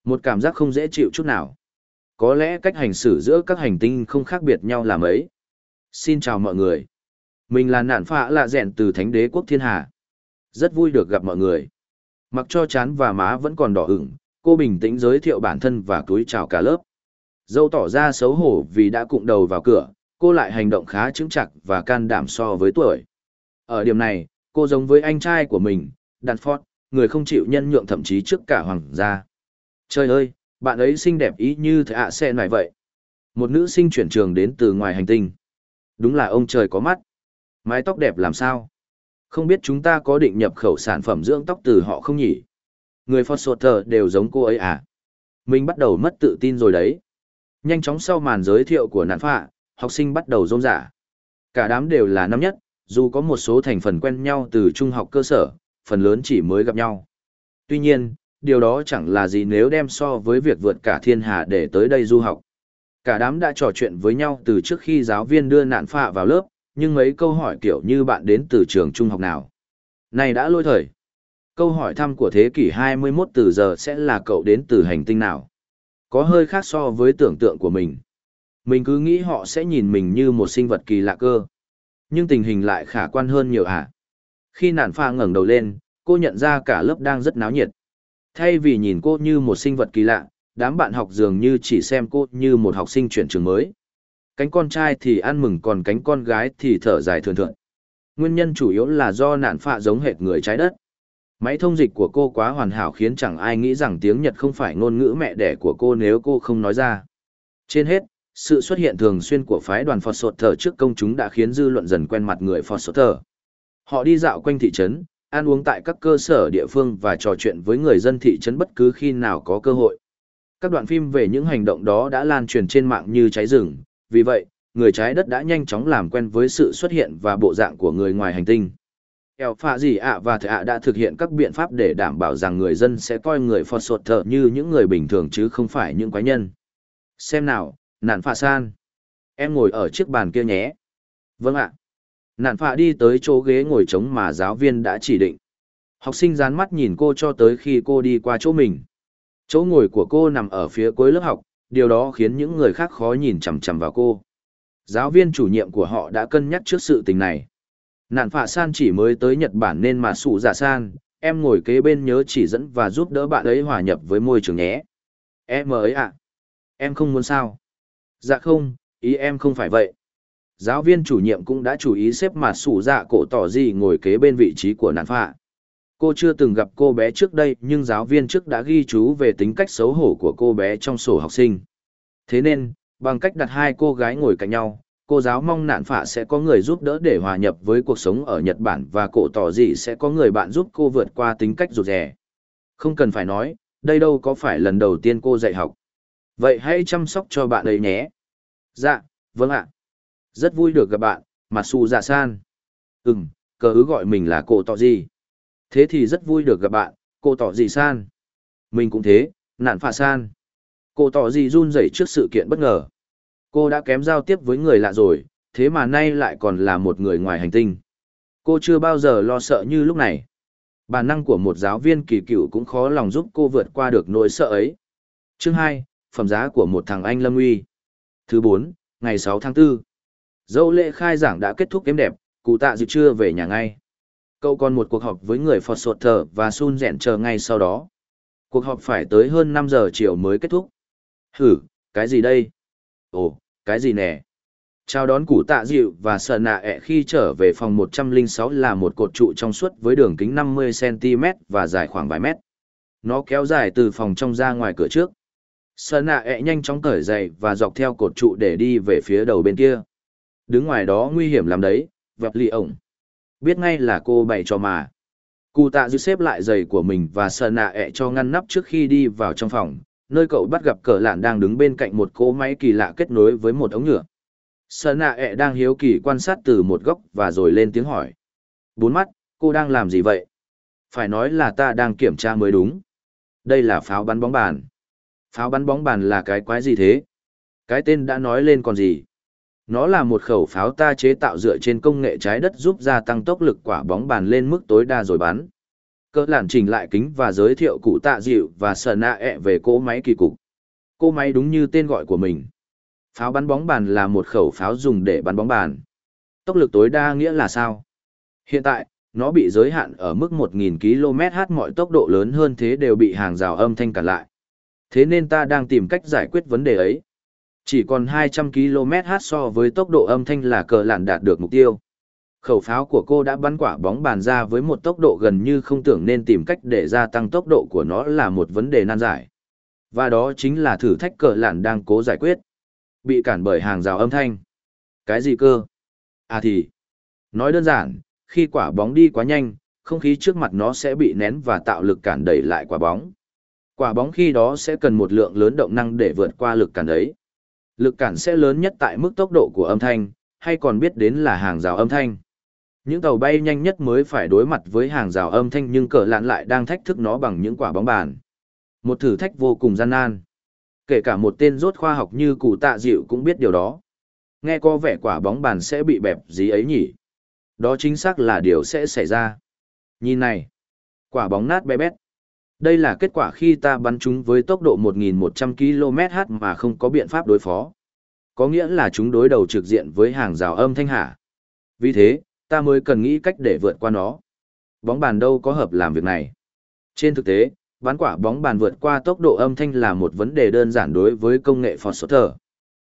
Một cảm giác không dễ chịu chút nào. Có lẽ cách hành xử giữa các hành tinh không khác biệt nhau là mấy. Xin chào mọi người. Mình là nạn phạ lạ rèn từ Thánh đế quốc thiên hà. Rất vui được gặp mọi người. Mặc cho chán và má vẫn còn đỏ ửng, cô bình tĩnh giới thiệu bản thân và túi chào cả lớp. Dâu tỏ ra xấu hổ vì đã cụng đầu vào cửa, cô lại hành động khá chững chặt và can đảm so với tuổi. Ở điểm này, cô giống với anh trai của mình, Danford, người không chịu nhân nhượng thậm chí trước cả hoàng gia. Trời ơi, bạn ấy xinh đẹp ý như thế ạ à xe này vậy. Một nữ sinh chuyển trường đến từ ngoài hành tinh. Đúng là ông trời có mắt. Mái tóc đẹp làm sao? Không biết chúng ta có định nhập khẩu sản phẩm dưỡng tóc từ họ không nhỉ? Người Foster đều giống cô ấy à? Mình bắt đầu mất tự tin rồi đấy. Nhanh chóng sau màn giới thiệu của nạn phạ, học sinh bắt đầu rôm rả. Cả đám đều là năm nhất, dù có một số thành phần quen nhau từ trung học cơ sở, phần lớn chỉ mới gặp nhau. Tuy nhiên, điều đó chẳng là gì nếu đem so với việc vượt cả thiên hà để tới đây du học. Cả đám đã trò chuyện với nhau từ trước khi giáo viên đưa nạn phạ vào lớp, nhưng mấy câu hỏi kiểu như bạn đến từ trường trung học nào. Này đã lôi thời. Câu hỏi thăm của thế kỷ 21 từ giờ sẽ là cậu đến từ hành tinh nào. Có hơi khác so với tưởng tượng của mình. Mình cứ nghĩ họ sẽ nhìn mình như một sinh vật kỳ lạ cơ. Nhưng tình hình lại khả quan hơn nhiều à? Khi nạn pha ngẩng đầu lên, cô nhận ra cả lớp đang rất náo nhiệt. Thay vì nhìn cô như một sinh vật kỳ lạ, đám bạn học dường như chỉ xem cô như một học sinh chuyển trường mới. Cánh con trai thì ăn mừng còn cánh con gái thì thở dài thường thượng. Nguyên nhân chủ yếu là do nạn phạ giống hệt người trái đất. Máy thông dịch của cô quá hoàn hảo khiến chẳng ai nghĩ rằng tiếng Nhật không phải ngôn ngữ mẹ đẻ của cô nếu cô không nói ra. Trên hết, sự xuất hiện thường xuyên của phái đoàn Phật Sột Thờ trước công chúng đã khiến dư luận dần quen mặt người Phật Sột Thờ. Họ đi dạo quanh thị trấn, ăn uống tại các cơ sở địa phương và trò chuyện với người dân thị trấn bất cứ khi nào có cơ hội. Các đoạn phim về những hành động đó đã lan truyền trên mạng như cháy rừng, vì vậy, người trái đất đã nhanh chóng làm quen với sự xuất hiện và bộ dạng của người ngoài hành tinh. Eo Phạ Dì ạ và Thệ ạ đã thực hiện các biện pháp để đảm bảo rằng người dân sẽ coi người Phật Sột Thờ như những người bình thường chứ không phải những quái nhân. Xem nào, nạn phạ san. Em ngồi ở chiếc bàn kia nhé. Vâng ạ. Nạn phạ đi tới chỗ ghế ngồi trống mà giáo viên đã chỉ định. Học sinh dán mắt nhìn cô cho tới khi cô đi qua chỗ mình. Chỗ ngồi của cô nằm ở phía cuối lớp học, điều đó khiến những người khác khó nhìn chằm chằm vào cô. Giáo viên chủ nhiệm của họ đã cân nhắc trước sự tình này. Nạn phạ san chỉ mới tới Nhật Bản nên mà sụ giả san, em ngồi kế bên nhớ chỉ dẫn và giúp đỡ bạn ấy hòa nhập với môi trường nhé. Em ấy ạ. Em không muốn sao? Dạ không, ý em không phải vậy. Giáo viên chủ nhiệm cũng đã chú ý xếp mặt sủ dạ cổ tỏ gì ngồi kế bên vị trí của nạn phạ. Cô chưa từng gặp cô bé trước đây nhưng giáo viên trước đã ghi chú về tính cách xấu hổ của cô bé trong sổ học sinh. Thế nên, bằng cách đặt hai cô gái ngồi cạnh nhau, cô giáo mong nạn phạ sẽ có người giúp đỡ để hòa nhập với cuộc sống ở Nhật Bản và cổ tỏ gì sẽ có người bạn giúp cô vượt qua tính cách rụt rè. Không cần phải nói, đây đâu có phải lần đầu tiên cô dạy học. Vậy hãy chăm sóc cho bạn ấy nhé. Dạ, vâng ạ. Rất vui được gặp bạn, mà su dạ san. Ừm, cờ ứ gọi mình là cổ tỏ gì. Thế thì rất vui được gặp bạn, cổ tỏ gì san. Mình cũng thế, nạn phạ san. Cổ tỏ gì run rẩy trước sự kiện bất ngờ. Cô đã kém giao tiếp với người lạ rồi, thế mà nay lại còn là một người ngoài hành tinh. Cô chưa bao giờ lo sợ như lúc này. Bản năng của một giáo viên kỳ cựu cũng khó lòng giúp cô vượt qua được nỗi sợ ấy. Chương hai, phẩm giá của một thằng anh lâm uy. Thứ bốn, ngày sáu tháng 4. Dẫu lễ khai giảng đã kết thúc êm đẹp, cụ tạ dự trưa về nhà ngay. Cậu còn một cuộc họp với người Phật Sột Thờ và Sun Dẹn chờ ngay sau đó. Cuộc họp phải tới hơn năm giờ chiều mới kết thúc. Hử, cái gì đây? Ồ, cái gì nè? Chào đón cụ tạ dịu và sợ nạ ẹ khi trở về phòng 106 là một cột trụ trong suốt với đường kính 50cm và dài khoảng vài mét. Nó kéo dài từ phòng trong ra ngoài cửa trước. Sở nạ ẹ nhanh chóng cởi giày và dọc theo cột trụ để đi về phía đầu bên kia. Đứng ngoài đó nguy hiểm lắm đấy, vẹp lì ổng. Biết ngay là cô bày cho mà. Cụ tạ dư xếp lại giày của mình và sợ nạ ẹ cho ngăn nắp trước khi đi vào trong phòng, nơi cậu bắt gặp cờ lạn đang đứng bên cạnh một cỗ máy kỳ lạ kết nối với một ống nhựa. Sợ nạ ẹ đang hiếu kỳ quan sát từ một góc và rồi lên tiếng hỏi. Bốn mắt, cô đang làm gì vậy? Phải nói là ta đang kiểm tra mới đúng. Đây là pháo bắn bóng bàn. Pháo bắn bóng bàn là cái quái gì thế? Cái tên đã nói lên còn gì? Nó là một khẩu pháo ta chế tạo dựa trên công nghệ trái đất giúp gia tăng tốc lực quả bóng bàn lên mức tối đa rồi bắn. Cơ lản chỉnh lại kính và giới thiệu cụ tạ dịu và sờ nạ ẹ về cỗ máy kỳ cục. Cỗ máy đúng như tên gọi của mình. Pháo bắn bóng bàn là một khẩu pháo dùng để bắn bóng bàn. Tốc lực tối đa nghĩa là sao? Hiện tại, nó bị giới hạn ở mức 1.000 km/h mọi tốc độ lớn hơn thế đều bị hàng rào âm thanh cản lại. Thế nên ta đang tìm cách giải quyết vấn đề ấy. Chỉ còn 200 km/h so với tốc độ âm thanh là cờ lạn đạt được mục tiêu. Khẩu pháo của cô đã bắn quả bóng bàn ra với một tốc độ gần như không tưởng nên tìm cách để gia tăng tốc độ của nó là một vấn đề nan giải. Và đó chính là thử thách cờ lạn đang cố giải quyết. Bị cản bởi hàng rào âm thanh. Cái gì cơ? À thì, nói đơn giản, khi quả bóng đi quá nhanh, không khí trước mặt nó sẽ bị nén và tạo lực cản đẩy lại quả bóng. Quả bóng khi đó sẽ cần một lượng lớn động năng để vượt qua lực cản ấy. Lực cản sẽ lớn nhất tại mức tốc độ của âm thanh, hay còn biết đến là hàng rào âm thanh. Những tàu bay nhanh nhất mới phải đối mặt với hàng rào âm thanh nhưng cờ lạn lại đang thách thức nó bằng những quả bóng bàn. Một thử thách vô cùng gian nan. Kể cả một tên rốt khoa học như cụ tạ dịu cũng biết điều đó. Nghe có vẻ quả bóng bàn sẽ bị bẹp gì ấy nhỉ? Đó chính xác là điều sẽ xảy ra. Nhìn này. Quả bóng nát bé bét. Đây là kết quả khi ta bắn chúng với tốc độ 1.100 km/h mà không có biện pháp đối phó. Có nghĩa là chúng đối đầu trực diện với hàng rào âm thanh hạ. Vì thế, ta mới cần nghĩ cách để vượt qua nó. Bóng bàn đâu có hợp làm việc này. Trên thực tế, bắn quả bóng bàn vượt qua tốc độ âm thanh là một vấn đề đơn giản đối với công nghệ Foster.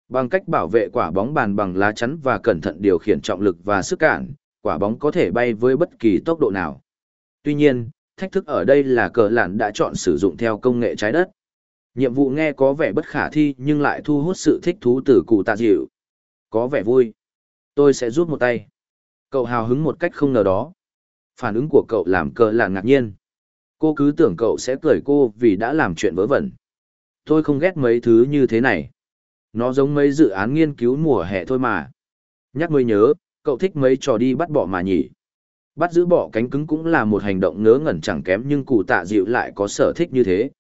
Bằng cách bảo vệ quả bóng bàn bằng lá chắn và cẩn thận điều khiển trọng lực và sức cản, quả bóng có thể bay với bất kỳ tốc độ nào. Tuy nhiên, thách thức ở đây là cờ lạn đã chọn sử dụng theo công nghệ trái đất. Nhiệm vụ nghe có vẻ bất khả thi nhưng lại thu hút sự thích thú từ cụ tạ dịu. Có vẻ vui. Tôi sẽ rút một tay. Cậu hào hứng một cách không ngờ đó. Phản ứng của cậu làm cờ lạn ngạc nhiên. Cô cứ tưởng cậu sẽ cười cô vì đã làm chuyện vớ vẩn. Tôi không ghét mấy thứ như thế này. Nó giống mấy dự án nghiên cứu mùa hè thôi mà. Nhắc mới nhớ, cậu thích mấy trò đi bắt bọ mà nhỉ. Bắt giữ bỏ cánh cứng cũng là một hành động ngớ ngẩn chẳng kém nhưng cụ tạ dịu lại có sở thích như thế.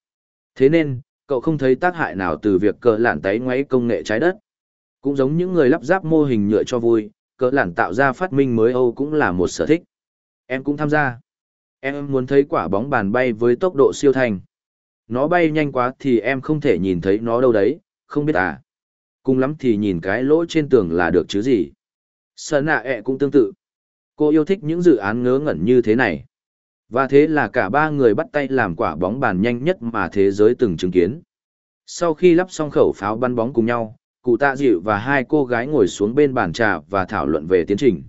Thế nên, cậu không thấy tác hại nào từ việc cờ lản tấy ngoáy công nghệ trái đất. Cũng giống những người lắp ráp mô hình nhựa cho vui, cờ lản tạo ra phát minh mới Âu cũng là một sở thích. Em cũng tham gia. Em muốn thấy quả bóng bàn bay với tốc độ siêu thành. Nó bay nhanh quá thì em không thể nhìn thấy nó đâu đấy, không biết à. Cùng lắm thì nhìn cái lỗ trên tường là được chứ gì. Sở nạ ẹ cũng tương tự. Cô yêu thích những dự án ngớ ngẩn như thế này. Và thế là cả ba người bắt tay làm quả bóng bàn nhanh nhất mà thế giới từng chứng kiến. Sau khi lắp xong khẩu pháo bắn bóng cùng nhau, cụ tạ dịu và hai cô gái ngồi xuống bên bàn trà và thảo luận về tiến trình.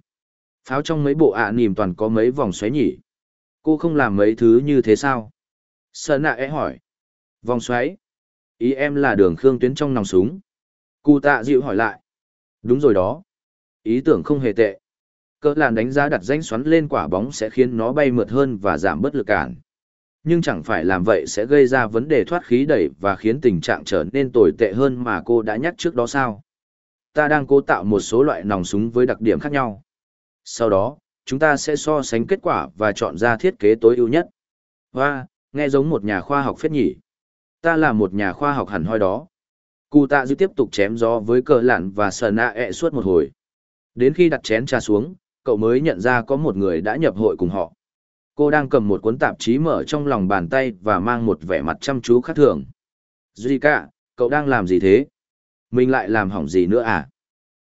Pháo trong mấy bộ ạ à nìm toàn có mấy vòng xoáy nhỉ. Cô không làm mấy thứ như thế sao? Sợ nạ é hỏi. Vòng xoáy. Ý em là đường khương tuyến trong nòng súng. Cụ tạ dịu hỏi lại. Đúng rồi đó. Ý tưởng không hề tệ. Cỡ làn đánh giá đặt danh xoắn lên quả bóng sẽ khiến nó bay mượt hơn và giảm bớt lực cản. Nhưng chẳng phải làm vậy sẽ gây ra vấn đề thoát khí đẩy và khiến tình trạng trở nên tồi tệ hơn mà cô đã nhắc trước đó sao. Ta đang cố tạo một số loại nòng súng với đặc điểm khác nhau. Sau đó, chúng ta sẽ so sánh kết quả và chọn ra thiết kế tối ưu nhất. Và, nghe giống một nhà khoa học phết nhỉ. Ta là một nhà khoa học hẳn hoi đó. Cụ tạ dư tiếp tục chém gió với cờ lạn và sờ nạ ẹ suốt một hồi. Đến khi đặt chén trà xuống, cậu mới nhận ra có một người đã nhập hội cùng họ. Cô đang cầm một cuốn tạp chí mở trong lòng bàn tay và mang một vẻ mặt chăm chú khác thường. Zika, cậu đang làm gì thế? Mình lại làm hỏng gì nữa à?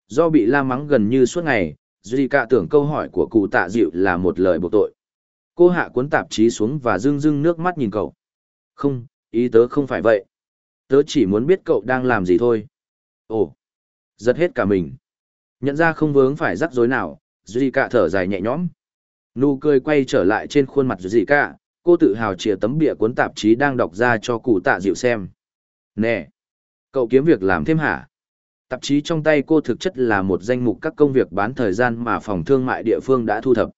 Do bị la mắng gần như suốt ngày, Zika tưởng câu hỏi của cụ tạ dịu là một lời buộc tội. Cô hạ cuốn tạp chí xuống và rưng rưng nước mắt nhìn cậu. Không, ý tớ không phải vậy. Tớ chỉ muốn biết cậu đang làm gì thôi. Ồ, giật hết cả mình. Nhận ra không vướng phải rắc rối nào, Duy Cả thở dài nhẹ nhõm. Nụ cười quay trở lại trên khuôn mặt Duy Cả, cô tự hào chìa tấm bìa cuốn tạp chí đang đọc ra cho cụ tạ dịu xem. Nè! Cậu kiếm việc làm thêm hả? Tạp chí trong tay cô thực chất là một danh mục các công việc bán thời gian mà phòng thương mại địa phương đã thu thập.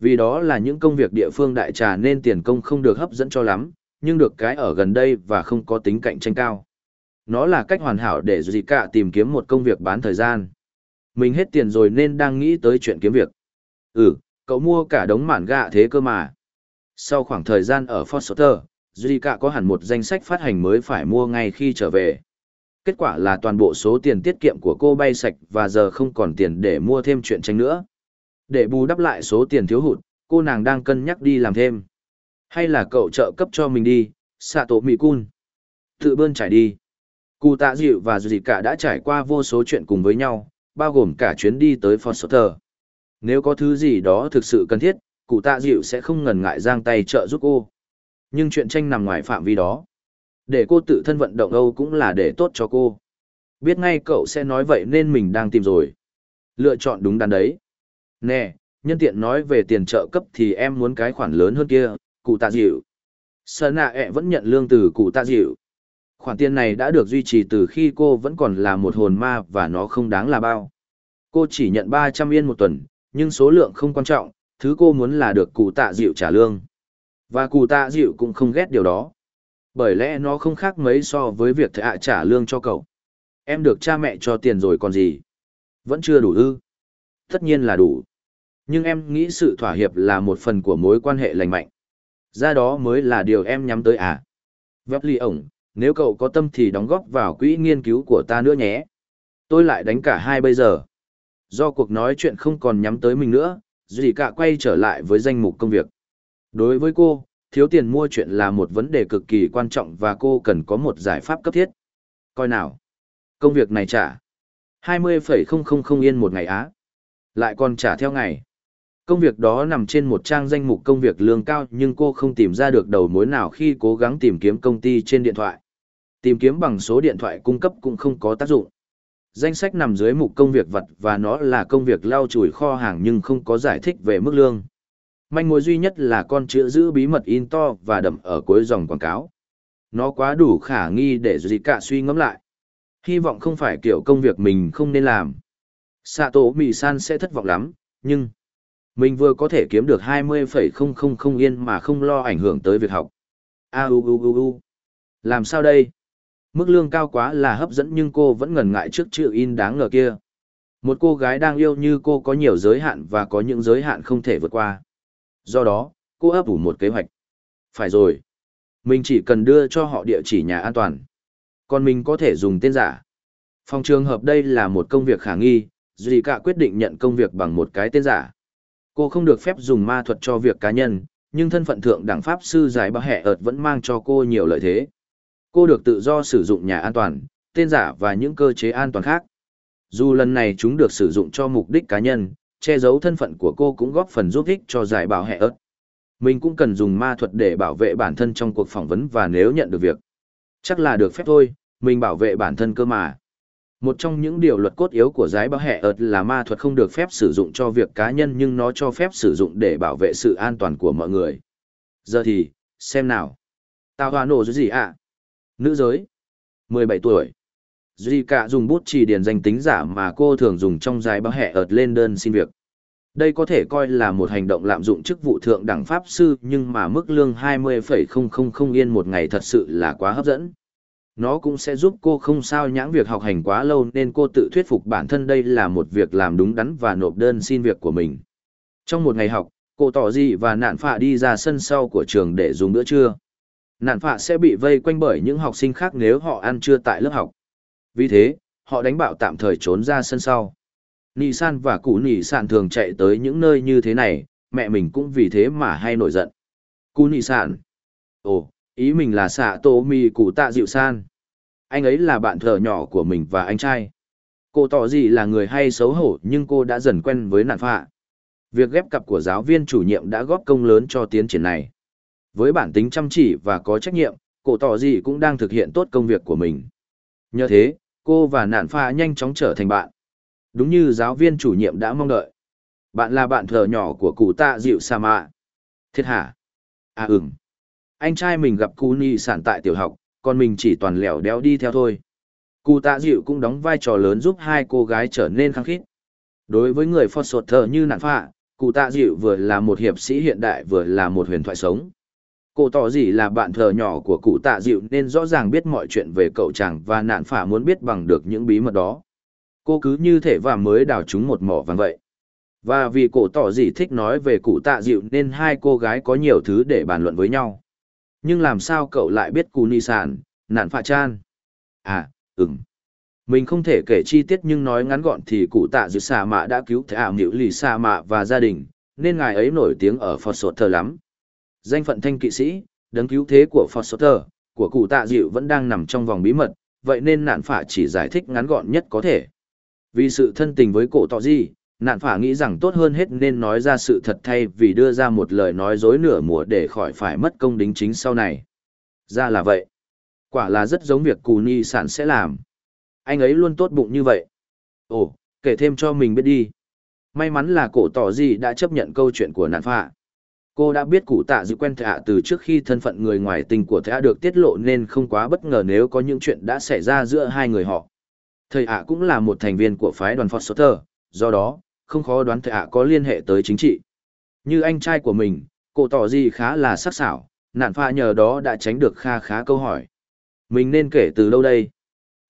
Vì đó là những công việc địa phương đại trà nên tiền công không được hấp dẫn cho lắm, nhưng được cái ở gần đây và không có tính cạnh tranh cao. Nó là cách hoàn hảo để Duy Cả tìm kiếm một công việc bán thời gian. Mình hết tiền rồi nên đang nghĩ tới chuyện kiếm việc. Ừ, cậu mua cả đống mản gạ thế cơ mà. Sau khoảng thời gian ở Foster, Zika có hẳn một danh sách phát hành mới phải mua ngay khi trở về. Kết quả là toàn bộ số tiền tiết kiệm của cô bay sạch và giờ không còn tiền để mua thêm chuyện tranh nữa. Để bù đắp lại số tiền thiếu hụt, cô nàng đang cân nhắc đi làm thêm. Hay là cậu trợ cấp cho mình đi, Sato Mikun. Tự bơn trải đi. Cụ tạ dịu và Zika đã trải qua vô số chuyện cùng với nhau, bao gồm cả chuyến đi tới Foster. Nếu có thứ gì đó thực sự cần thiết, cụ tạ dịu sẽ không ngần ngại giang tay trợ giúp cô. Nhưng chuyện tranh nằm ngoài phạm vi đó. Để cô tự thân vận động Âu cũng là để tốt cho cô. Biết ngay cậu sẽ nói vậy nên mình đang tìm rồi. Lựa chọn đúng đắn đấy. Nè, nhân tiện nói về tiền trợ cấp thì em muốn cái khoản lớn hơn kia, cụ tạ dịu. Sơn nạ ẹ vẫn nhận lương từ cụ tạ dịu. Khoản tiền này đã được duy trì từ khi cô vẫn còn là một hồn ma và nó không đáng là bao. Cô chỉ nhận 300 yên một tuần, nhưng số lượng không quan trọng, thứ cô muốn là được cụ tạ dịu trả lương. Và cụ tạ dịu cũng không ghét điều đó. Bởi lẽ nó không khác mấy so với việc thạ trả lương cho cậu. Em được cha mẹ cho tiền rồi còn gì? Vẫn chưa đủ ư? Tất nhiên là đủ. Nhưng em nghĩ sự thỏa hiệp là một phần của mối quan hệ lành mạnh. Ra đó mới là điều em nhắm tới à? Vấp ly ổng, nếu cậu có tâm thì đóng góp vào quỹ nghiên cứu của ta nữa nhé. Tôi lại đánh cả hai bây giờ. Do cuộc nói chuyện không còn nhắm tới mình nữa, Duy cả quay trở lại với danh mục công việc. Đối với cô, thiếu tiền mua chuyện là một vấn đề cực kỳ quan trọng và cô cần có một giải pháp cấp thiết. Coi nào. Công việc này trả 20,000 yên một ngày á. Lại còn trả theo ngày. Công việc đó nằm trên một trang danh mục công việc lương cao nhưng cô không tìm ra được đầu mối nào khi cố gắng tìm kiếm công ty trên điện thoại. Tìm kiếm bằng số điện thoại cung cấp cũng không có tác dụng. Danh sách nằm dưới mục công việc vật và nó là công việc lau chùi kho hàng nhưng không có giải thích về mức lương. Manh mối duy nhất là con chữ giữ bí mật in to và đậm ở cuối dòng quảng cáo. Nó quá đủ khả nghi để gì cả suy ngẫm lại. Hy vọng không phải kiểu công việc mình không nên làm. Sato Mì-san sẽ thất vọng lắm, nhưng... Mình vừa có thể kiếm được 20,000 yên mà không lo ảnh hưởng tới việc học. A u u u u. Làm sao đây? Mức lương cao quá là hấp dẫn nhưng cô vẫn ngần ngại trước chữ in đáng ngờ kia. Một cô gái đang yêu như cô có nhiều giới hạn và có những giới hạn không thể vượt qua. Do đó, cô ấp ủ một kế hoạch. Phải rồi. Mình chỉ cần đưa cho họ địa chỉ nhà an toàn. Còn mình có thể dùng tên giả. Phòng trường hợp đây là một công việc khả nghi, Duy cả quyết định nhận công việc bằng một cái tên giả. Cô không được phép dùng ma thuật cho việc cá nhân, nhưng thân phận thượng đẳng pháp sư giải bá hẹ ợt vẫn mang cho cô nhiều lợi thế. Cô được tự do sử dụng nhà an toàn, tên giả và những cơ chế an toàn khác. Dù lần này chúng được sử dụng cho mục đích cá nhân, che giấu thân phận của cô cũng góp phần giúp ích cho giải bảo hệ ớt. Mình cũng cần dùng ma thuật để bảo vệ bản thân trong cuộc phỏng vấn và nếu nhận được việc. Chắc là được phép thôi, mình bảo vệ bản thân cơ mà. Một trong những điều luật cốt yếu của giải bảo hệ ớt là ma thuật không được phép sử dụng cho việc cá nhân nhưng nó cho phép sử dụng để bảo vệ sự an toàn của mọi người. Giờ thì, xem nào. Tao hoa nổ gì ạ? Nữ giới. 17 tuổi. Duy cả dùng bút chỉ điền danh tính giả mà cô thường dùng trong giải báo hẹ ợt lên đơn xin việc. Đây có thể coi là một hành động lạm dụng chức vụ thượng đẳng pháp sư nhưng mà mức lương 20,000 yên một ngày thật sự là quá hấp dẫn. Nó cũng sẽ giúp cô không sao nhãng việc học hành quá lâu nên cô tự thuyết phục bản thân đây là một việc làm đúng đắn và nộp đơn xin việc của mình. Trong một ngày học, cô tỏ gì và nạn phạ đi ra sân sau của trường để dùng bữa trưa. Nạn phạ sẽ bị vây quanh bởi những học sinh khác nếu họ ăn trưa tại lớp học. Vì thế, họ đánh bạo tạm thời trốn ra sân sau. Nị san và cụ nị san thường chạy tới những nơi như thế này, mẹ mình cũng vì thế mà hay nổi giận. Cụ nị san. Ồ, ý mình là xạ tô mi cụ tạ dịu san. Anh ấy là bạn thợ nhỏ của mình và anh trai. Cô tỏ gì là người hay xấu hổ nhưng cô đã dần quen với nạn phạ. Việc ghép cặp của giáo viên chủ nhiệm đã góp công lớn cho tiến triển này. Với bản tính chăm chỉ và có trách nhiệm, cổ tỏ gì cũng đang thực hiện tốt công việc của mình. Nhờ thế, cô và nạn pha nhanh chóng trở thành bạn. Đúng như giáo viên chủ nhiệm đã mong đợi. Bạn là bạn thờ nhỏ của cụ tạ dịu sa mạ. Thiết hả? À ừm. Anh trai mình gặp cụ ni sản tại tiểu học, còn mình chỉ toàn lẻo đéo đi theo thôi. Cụ tạ dịu cũng đóng vai trò lớn giúp hai cô gái trở nên khăng khít. Đối với người phật sột thờ như nạn pha, cụ tạ dịu vừa là một hiệp sĩ hiện đại vừa là một huyền thoại sống. Cô tỏ gì là bạn thờ nhỏ của cụ tạ dịu nên rõ ràng biết mọi chuyện về cậu chàng và nạn phả muốn biết bằng được những bí mật đó. Cô cứ như thể và mới đào chúng một mỏ vàng vậy. Và vì cổ tỏ gì thích nói về cụ tạ dịu nên hai cô gái có nhiều thứ để bàn luận với nhau. Nhưng làm sao cậu lại biết cụ ni sản, nạn phạ chan? À, ừm. Mình không thể kể chi tiết nhưng nói ngắn gọn thì cụ tạ dịu xà mạ đã cứu thảm ảo nghịu lì xà mạ và gia đình, nên ngài ấy nổi tiếng ở Phật Sột Thờ lắm danh phận thanh kỵ sĩ, đấng cứu thế của Foster, của cụ tạ dịu vẫn đang nằm trong vòng bí mật, vậy nên nạn phả chỉ giải thích ngắn gọn nhất có thể. Vì sự thân tình với cổ tọ gì, nạn phả nghĩ rằng tốt hơn hết nên nói ra sự thật thay vì đưa ra một lời nói dối nửa mùa để khỏi phải mất công đính chính sau này. Ra là vậy. Quả là rất giống việc cù ni sản sẽ làm. Anh ấy luôn tốt bụng như vậy. Ồ, kể thêm cho mình biết đi. May mắn là cổ tỏ gì đã chấp nhận câu chuyện của nạn phạ. Cô đã biết cụ tạ dự quen thạ từ trước khi thân phận người ngoài tình của thạ được tiết lộ nên không quá bất ngờ nếu có những chuyện đã xảy ra giữa hai người họ. Thầy ạ cũng là một thành viên của phái đoàn Foster, do đó, không khó đoán thầy ạ có liên hệ tới chính trị. Như anh trai của mình, cô tỏ gì khá là sắc sảo, nạn pha nhờ đó đã tránh được kha khá câu hỏi. Mình nên kể từ lâu đây?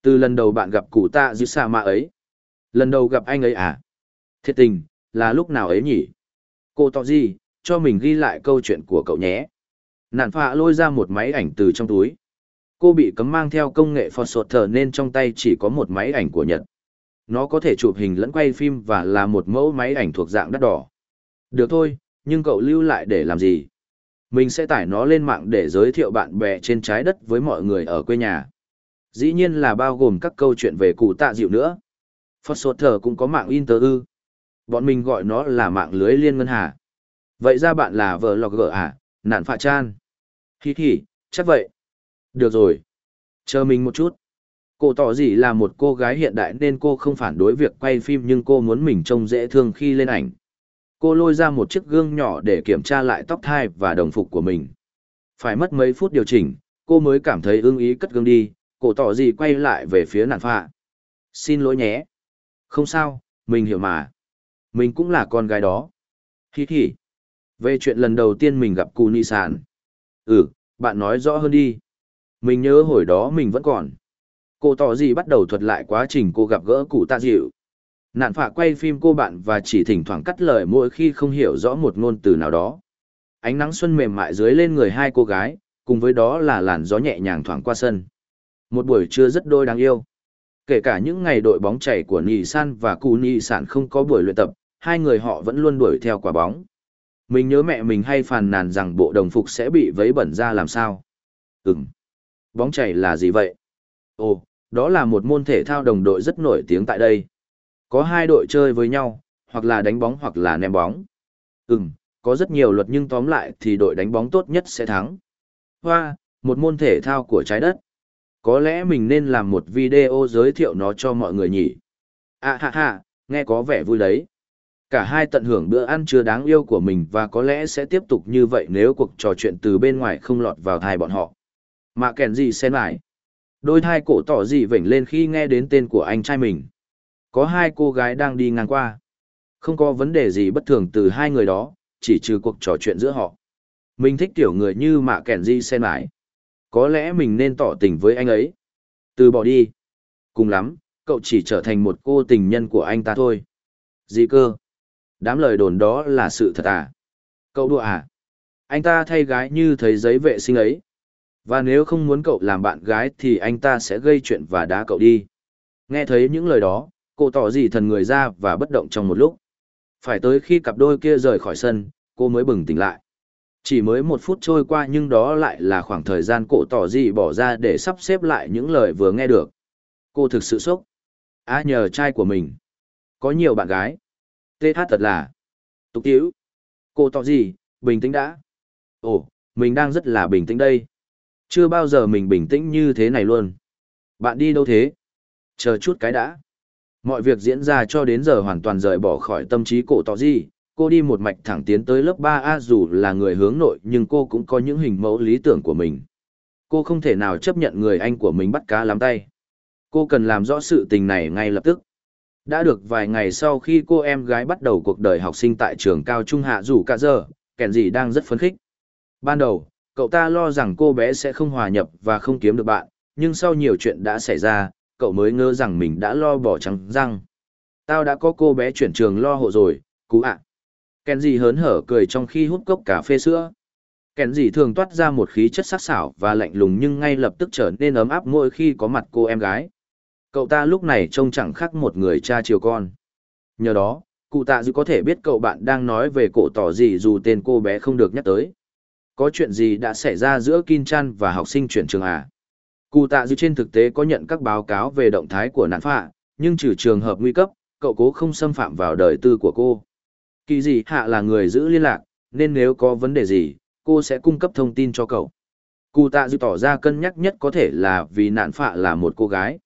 Từ lần đầu bạn gặp cụ tạ dư sa mạ ấy. Lần đầu gặp anh ấy à? Thiệt tình, là lúc nào ấy nhỉ? Cô tỏ gì, cho mình ghi lại câu chuyện của cậu nhé. Nạn phạ lôi ra một máy ảnh từ trong túi. Cô bị cấm mang theo công nghệ Photoshop nên trong tay chỉ có một máy ảnh của Nhật. Nó có thể chụp hình lẫn quay phim và là một mẫu máy ảnh thuộc dạng đắt đỏ. Được thôi, nhưng cậu lưu lại để làm gì? Mình sẽ tải nó lên mạng để giới thiệu bạn bè trên trái đất với mọi người ở quê nhà. Dĩ nhiên là bao gồm các câu chuyện về cụ tạ dịu nữa. Photoshop cũng có mạng Inter ư. Bọn mình gọi nó là mạng lưới liên ngân hà. Vậy ra bạn là vợ lọt gỡ à? Nạn phạ chan. Hi hi, chắc vậy. Được rồi. Chờ mình một chút. Cô tỏ gì là một cô gái hiện đại nên cô không phản đối việc quay phim nhưng cô muốn mình trông dễ thương khi lên ảnh. Cô lôi ra một chiếc gương nhỏ để kiểm tra lại tóc thai và đồng phục của mình. Phải mất mấy phút điều chỉnh, cô mới cảm thấy ưng ý cất gương đi, cổ tỏ gì quay lại về phía nạn phạ. Xin lỗi nhé. Không sao, mình hiểu mà. Mình cũng là con gái đó. Hi hi. Về chuyện lần đầu tiên mình gặp cụ Nị Sản. Ừ, bạn nói rõ hơn đi. Mình nhớ hồi đó mình vẫn còn. Cô tỏ gì bắt đầu thuật lại quá trình cô gặp gỡ cụ tạ dịu. Nạn phạ quay phim cô bạn và chỉ thỉnh thoảng cắt lời mỗi khi không hiểu rõ một ngôn từ nào đó. Ánh nắng xuân mềm mại dưới lên người hai cô gái, cùng với đó là làn gió nhẹ nhàng thoảng qua sân. Một buổi trưa rất đôi đáng yêu. Kể cả những ngày đội bóng chảy của Nì San và Cù Nì Sản không có buổi luyện tập, hai người họ vẫn luôn đuổi theo quả bóng. Mình nhớ mẹ mình hay phàn nàn rằng bộ đồng phục sẽ bị vấy bẩn ra làm sao. Ừm. Bóng chảy là gì vậy? Ồ, đó là một môn thể thao đồng đội rất nổi tiếng tại đây. Có hai đội chơi với nhau, hoặc là đánh bóng hoặc là ném bóng. Ừm, có rất nhiều luật nhưng tóm lại thì đội đánh bóng tốt nhất sẽ thắng. Hoa, một môn thể thao của trái đất. Có lẽ mình nên làm một video giới thiệu nó cho mọi người nhỉ. À ha ha, nghe có vẻ vui đấy. Cả hai tận hưởng bữa ăn chưa đáng yêu của mình và có lẽ sẽ tiếp tục như vậy nếu cuộc trò chuyện từ bên ngoài không lọt vào thai bọn họ. Mà kèn gì xen lại. Đôi thai cổ tỏ dị vểnh lên khi nghe đến tên của anh trai mình. Có hai cô gái đang đi ngang qua. Không có vấn đề gì bất thường từ hai người đó, chỉ trừ cuộc trò chuyện giữa họ. Mình thích kiểu người như mạ kèn di xen lại. Có lẽ mình nên tỏ tình với anh ấy. Từ bỏ đi. Cùng lắm, cậu chỉ trở thành một cô tình nhân của anh ta thôi. Gì cơ? Đám lời đồn đó là sự thật à? Cậu đùa à? Anh ta thay gái như thấy giấy vệ sinh ấy. Và nếu không muốn cậu làm bạn gái thì anh ta sẽ gây chuyện và đá cậu đi. Nghe thấy những lời đó, cô tỏ gì thần người ra và bất động trong một lúc. Phải tới khi cặp đôi kia rời khỏi sân, cô mới bừng tỉnh lại. Chỉ mới một phút trôi qua nhưng đó lại là khoảng thời gian cổ tỏ gì bỏ ra để sắp xếp lại những lời vừa nghe được. Cô thực sự sốc. Á nhờ trai của mình. Có nhiều bạn gái. TH thật là. Tục tiếu. Cô tỏ gì, bình tĩnh đã. Ồ, mình đang rất là bình tĩnh đây. Chưa bao giờ mình bình tĩnh như thế này luôn. Bạn đi đâu thế? Chờ chút cái đã. Mọi việc diễn ra cho đến giờ hoàn toàn rời bỏ khỏi tâm trí cổ tỏ gì, cô đi một mạch thẳng tiến tới lớp 3A dù là người hướng nội nhưng cô cũng có những hình mẫu lý tưởng của mình. Cô không thể nào chấp nhận người anh của mình bắt cá lắm tay. Cô cần làm rõ sự tình này ngay lập tức. Đã được vài ngày sau khi cô em gái bắt đầu cuộc đời học sinh tại trường cao trung hạ dù cả giờ, kèn gì đang rất phấn khích. Ban đầu, cậu ta lo rằng cô bé sẽ không hòa nhập và không kiếm được bạn, nhưng sau nhiều chuyện đã xảy ra, cậu mới ngơ rằng mình đã lo bỏ trắng răng. Tao đã có cô bé chuyển trường lo hộ rồi, cú ạ. À. gì hớn hở cười trong khi hút cốc cà phê sữa. gì thường toát ra một khí chất sắc sảo và lạnh lùng nhưng ngay lập tức trở nên ấm áp mỗi khi có mặt cô em gái. Cậu ta lúc này trông chẳng khác một người cha chiều con. Nhờ đó, cụ tạ dư có thể biết cậu bạn đang nói về cổ tỏ gì dù tên cô bé không được nhắc tới. Có chuyện gì đã xảy ra giữa Kim Chan và học sinh chuyển trường à? Cụ tạ dư trên thực tế có nhận các báo cáo về động thái của nạn phạ, nhưng trừ trường hợp nguy cấp, cậu cố không xâm phạm vào đời tư của cô. Kỳ dị hạ là người giữ liên lạc, nên nếu có vấn đề gì, cô sẽ cung cấp thông tin cho cậu. Cụ tạ dư tỏ ra cân nhắc nhất có thể là vì nạn phạ là một cô gái.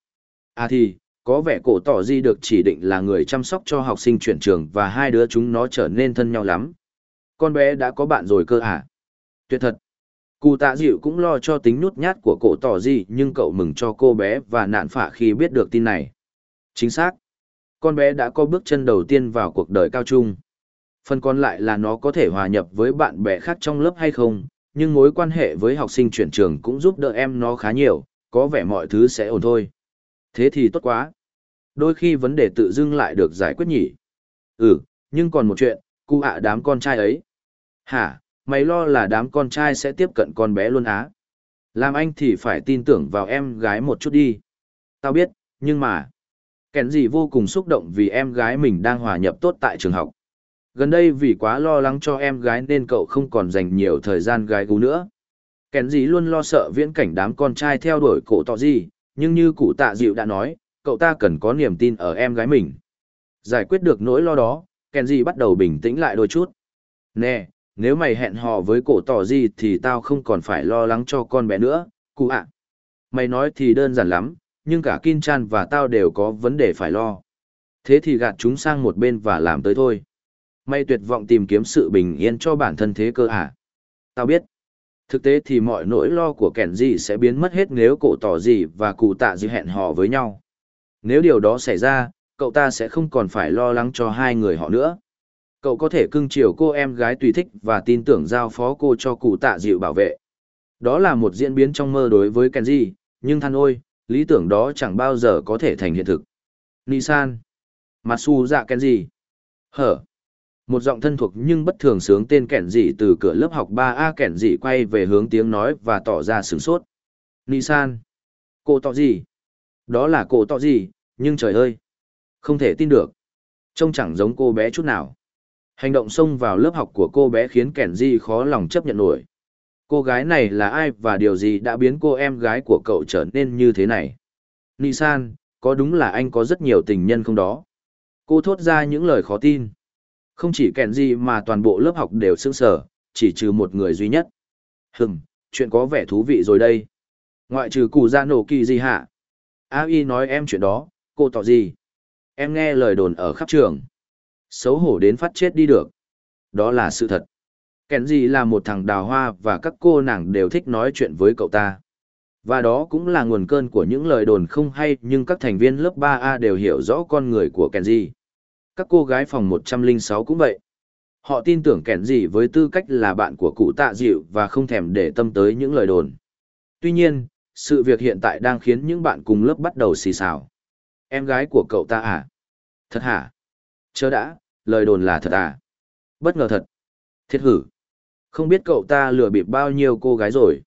À thì, có vẻ cổ tỏ di được chỉ định là người chăm sóc cho học sinh chuyển trường và hai đứa chúng nó trở nên thân nhau lắm. Con bé đã có bạn rồi cơ à? Tuyệt thật. Cụ tạ dịu cũng lo cho tính nút nhát của cổ tỏ di nhưng cậu mừng cho cô bé và nạn phả khi biết được tin này. Chính xác. Con bé đã có bước chân đầu tiên vào cuộc đời cao trung. Phần còn lại là nó có thể hòa nhập với bạn bè khác trong lớp hay không, nhưng mối quan hệ với học sinh chuyển trường cũng giúp đỡ em nó khá nhiều, có vẻ mọi thứ sẽ ổn thôi. Thế thì tốt quá. Đôi khi vấn đề tự dưng lại được giải quyết nhỉ. Ừ, nhưng còn một chuyện, cụ ạ đám con trai ấy. Hả, mày lo là đám con trai sẽ tiếp cận con bé luôn á. Làm anh thì phải tin tưởng vào em gái một chút đi. Tao biết, nhưng mà... Kèn gì vô cùng xúc động vì em gái mình đang hòa nhập tốt tại trường học. Gần đây vì quá lo lắng cho em gái nên cậu không còn dành nhiều thời gian gái gú nữa. Kèn gì luôn lo sợ viễn cảnh đám con trai theo đuổi cổ tọ gì, nhưng như cụ tạ dịu đã nói, cậu ta cần có niềm tin ở em gái mình. Giải quyết được nỗi lo đó, Kenji gì bắt đầu bình tĩnh lại đôi chút. Nè, nếu mày hẹn hò với cổ tỏ gì thì tao không còn phải lo lắng cho con bé nữa, cụ ạ. Mày nói thì đơn giản lắm, nhưng cả Kin Chan và tao đều có vấn đề phải lo. Thế thì gạt chúng sang một bên và làm tới thôi. Mày tuyệt vọng tìm kiếm sự bình yên cho bản thân thế cơ à? Tao biết. Thực tế thì mọi nỗi lo của kẻn gì sẽ biến mất hết nếu cổ tỏ gì và cụ tạ gì hẹn hò với nhau. Nếu điều đó xảy ra, cậu ta sẽ không còn phải lo lắng cho hai người họ nữa. Cậu có thể cưng chiều cô em gái tùy thích và tin tưởng giao phó cô cho cụ tạ dịu bảo vệ. Đó là một diễn biến trong mơ đối với Kenji, nhưng than ôi, lý tưởng đó chẳng bao giờ có thể thành hiện thực. Nisan. Matsu dạ Kenji. Hở. Một giọng thân thuộc nhưng bất thường sướng tên kẻn dị từ cửa lớp học 3A kẻn dị quay về hướng tiếng nói và tỏ ra sửng sốt. Nisan. Cô tỏ gì? Đó là cô tỏ gì, nhưng trời ơi. Không thể tin được. Trông chẳng giống cô bé chút nào. Hành động xông vào lớp học của cô bé khiến kẻn dị khó lòng chấp nhận nổi. Cô gái này là ai và điều gì đã biến cô em gái của cậu trở nên như thế này? Nisan, có đúng là anh có rất nhiều tình nhân không đó? Cô thốt ra những lời khó tin. Không chỉ kèn gì mà toàn bộ lớp học đều sững sờ, chỉ trừ một người duy nhất. Hừm, chuyện có vẻ thú vị rồi đây. Ngoại trừ cụ ra nổ kỳ gì hả? A y nói em chuyện đó, cô tỏ gì? Em nghe lời đồn ở khắp trường. Xấu hổ đến phát chết đi được. Đó là sự thật. Kèn gì là một thằng đào hoa và các cô nàng đều thích nói chuyện với cậu ta. Và đó cũng là nguồn cơn của những lời đồn không hay nhưng các thành viên lớp 3A đều hiểu rõ con người của Kenji các cô gái phòng 106 cũng vậy. Họ tin tưởng kẻn gì với tư cách là bạn của cụ tạ dịu và không thèm để tâm tới những lời đồn. Tuy nhiên, sự việc hiện tại đang khiến những bạn cùng lớp bắt đầu xì xào. Em gái của cậu ta à? Thật hả? Chớ đã, lời đồn là thật à? Bất ngờ thật. Thiết hử. Không biết cậu ta lừa bịp bao nhiêu cô gái rồi.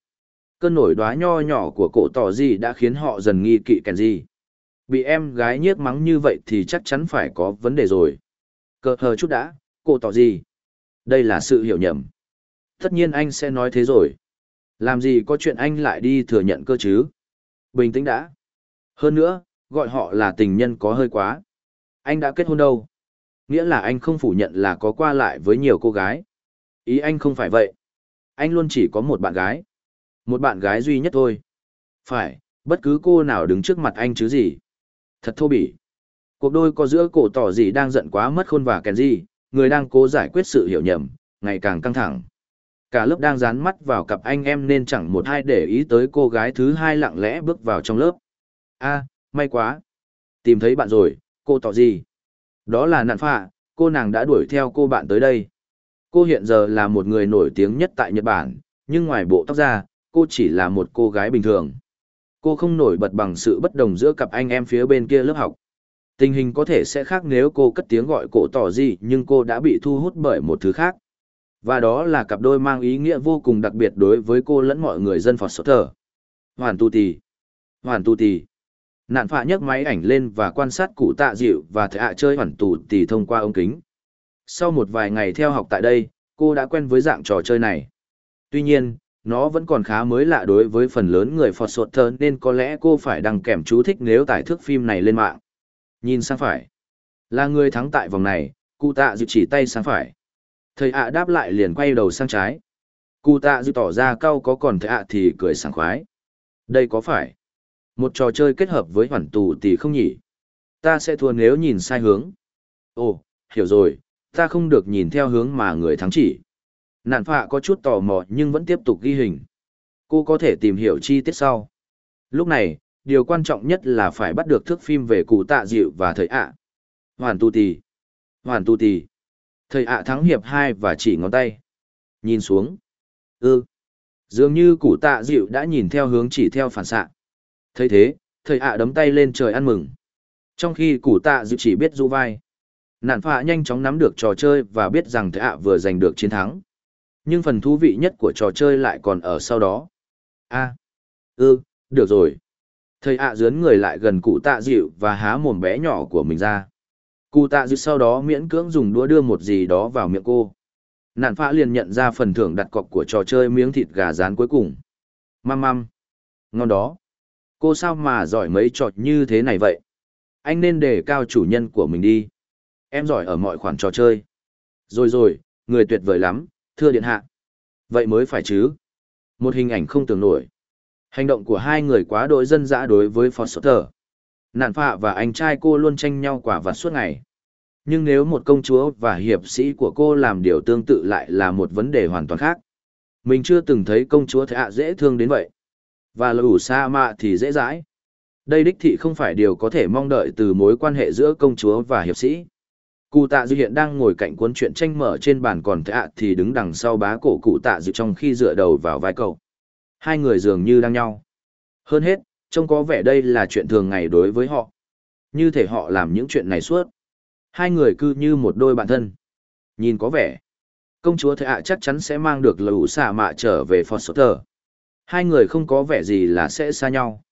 Cơn nổi đoá nho nhỏ của cổ tỏ gì đã khiến họ dần nghi kỵ kèn gì bị em gái nhiếc mắng như vậy thì chắc chắn phải có vấn đề rồi. Cờ hờ chút đã, cô tỏ gì? Đây là sự hiểu nhầm. Tất nhiên anh sẽ nói thế rồi. Làm gì có chuyện anh lại đi thừa nhận cơ chứ? Bình tĩnh đã. Hơn nữa, gọi họ là tình nhân có hơi quá. Anh đã kết hôn đâu? Nghĩa là anh không phủ nhận là có qua lại với nhiều cô gái. Ý anh không phải vậy. Anh luôn chỉ có một bạn gái. Một bạn gái duy nhất thôi. Phải, bất cứ cô nào đứng trước mặt anh chứ gì. Thật thô bỉ. Cuộc đôi có giữa cổ tỏ gì đang giận quá mất khôn và kèn gì, người đang cố giải quyết sự hiểu nhầm, ngày càng căng thẳng. Cả lớp đang dán mắt vào cặp anh em nên chẳng một ai để ý tới cô gái thứ hai lặng lẽ bước vào trong lớp. a may quá. Tìm thấy bạn rồi, cô tỏ gì? Đó là nạn phạ, cô nàng đã đuổi theo cô bạn tới đây. Cô hiện giờ là một người nổi tiếng nhất tại Nhật Bản, nhưng ngoài bộ tóc ra, cô chỉ là một cô gái bình thường. Cô không nổi bật bằng sự bất đồng giữa cặp anh em phía bên kia lớp học. Tình hình có thể sẽ khác nếu cô cất tiếng gọi cổ tỏ gì nhưng cô đã bị thu hút bởi một thứ khác. Và đó là cặp đôi mang ý nghĩa vô cùng đặc biệt đối với cô lẫn mọi người dân Phật Sốt thờ. Hoàn tu tì. Hoàn tu tì. Nạn phạ nhấc máy ảnh lên và quan sát cụ tạ dịu và thệ hạ chơi hoàn tù tì thông qua ống kính. Sau một vài ngày theo học tại đây, cô đã quen với dạng trò chơi này. Tuy nhiên, nó vẫn còn khá mới lạ đối với phần lớn người phọt sột thơ nên có lẽ cô phải đăng kèm chú thích nếu tải thước phim này lên mạng. Nhìn sang phải. Là người thắng tại vòng này, cụ tạ dự chỉ tay sang phải. Thầy ạ đáp lại liền quay đầu sang trái. Cụ tạ dự tỏ ra cao có còn thầy ạ thì cười sảng khoái. Đây có phải một trò chơi kết hợp với hoàn tù thì không nhỉ? Ta sẽ thua nếu nhìn sai hướng. Ồ, hiểu rồi. Ta không được nhìn theo hướng mà người thắng chỉ. Nạn phạ có chút tò mò nhưng vẫn tiếp tục ghi hình. Cô có thể tìm hiểu chi tiết sau. Lúc này, điều quan trọng nhất là phải bắt được thước phim về cụ tạ dịu và thầy ạ. Hoàn tu tì. Hoàn tu tì. Thầy ạ thắng hiệp hai và chỉ ngón tay. Nhìn xuống. ư Dường như cụ tạ dịu đã nhìn theo hướng chỉ theo phản xạ. thấy thế, thầy ạ đấm tay lên trời ăn mừng. Trong khi cụ tạ dịu chỉ biết du vai. Nạn phạ nhanh chóng nắm được trò chơi và biết rằng thầy ạ vừa giành được chiến thắng. Nhưng phần thú vị nhất của trò chơi lại còn ở sau đó. A. Ừ, được rồi. Thầy ạ dướn người lại gần cụ tạ dịu và há mồm bé nhỏ của mình ra. Cụ tạ dịu sau đó miễn cưỡng dùng đũa đưa một gì đó vào miệng cô. Nạn phạ liền nhận ra phần thưởng đặt cọc của trò chơi miếng thịt gà rán cuối cùng. Măm măm, Ngon đó. Cô sao mà giỏi mấy trò như thế này vậy? Anh nên đề cao chủ nhân của mình đi. Em giỏi ở mọi khoản trò chơi. Rồi rồi, người tuyệt vời lắm, thưa điện hạ. Vậy mới phải chứ. Một hình ảnh không tưởng nổi. Hành động của hai người quá đội dân dã đối với Foster. Nạn phạ và anh trai cô luôn tranh nhau quả vặt suốt ngày. Nhưng nếu một công chúa và hiệp sĩ của cô làm điều tương tự lại là một vấn đề hoàn toàn khác. Mình chưa từng thấy công chúa thạ dễ thương đến vậy. Và lù sa mạ thì dễ dãi. Đây đích thị không phải điều có thể mong đợi từ mối quan hệ giữa công chúa và hiệp sĩ. Cụ tạ dư hiện đang ngồi cạnh cuốn truyện tranh mở trên bàn còn thạ thì đứng đằng sau bá cổ cụ tạ dư trong khi dựa đầu vào vai cậu. Hai người dường như đang nhau. Hơn hết, trông có vẻ đây là chuyện thường ngày đối với họ. Như thể họ làm những chuyện này suốt. Hai người cứ như một đôi bạn thân. Nhìn có vẻ, công chúa thạ chắc chắn sẽ mang được lũ xả mạ trở về Foster. Hai người không có vẻ gì là sẽ xa nhau.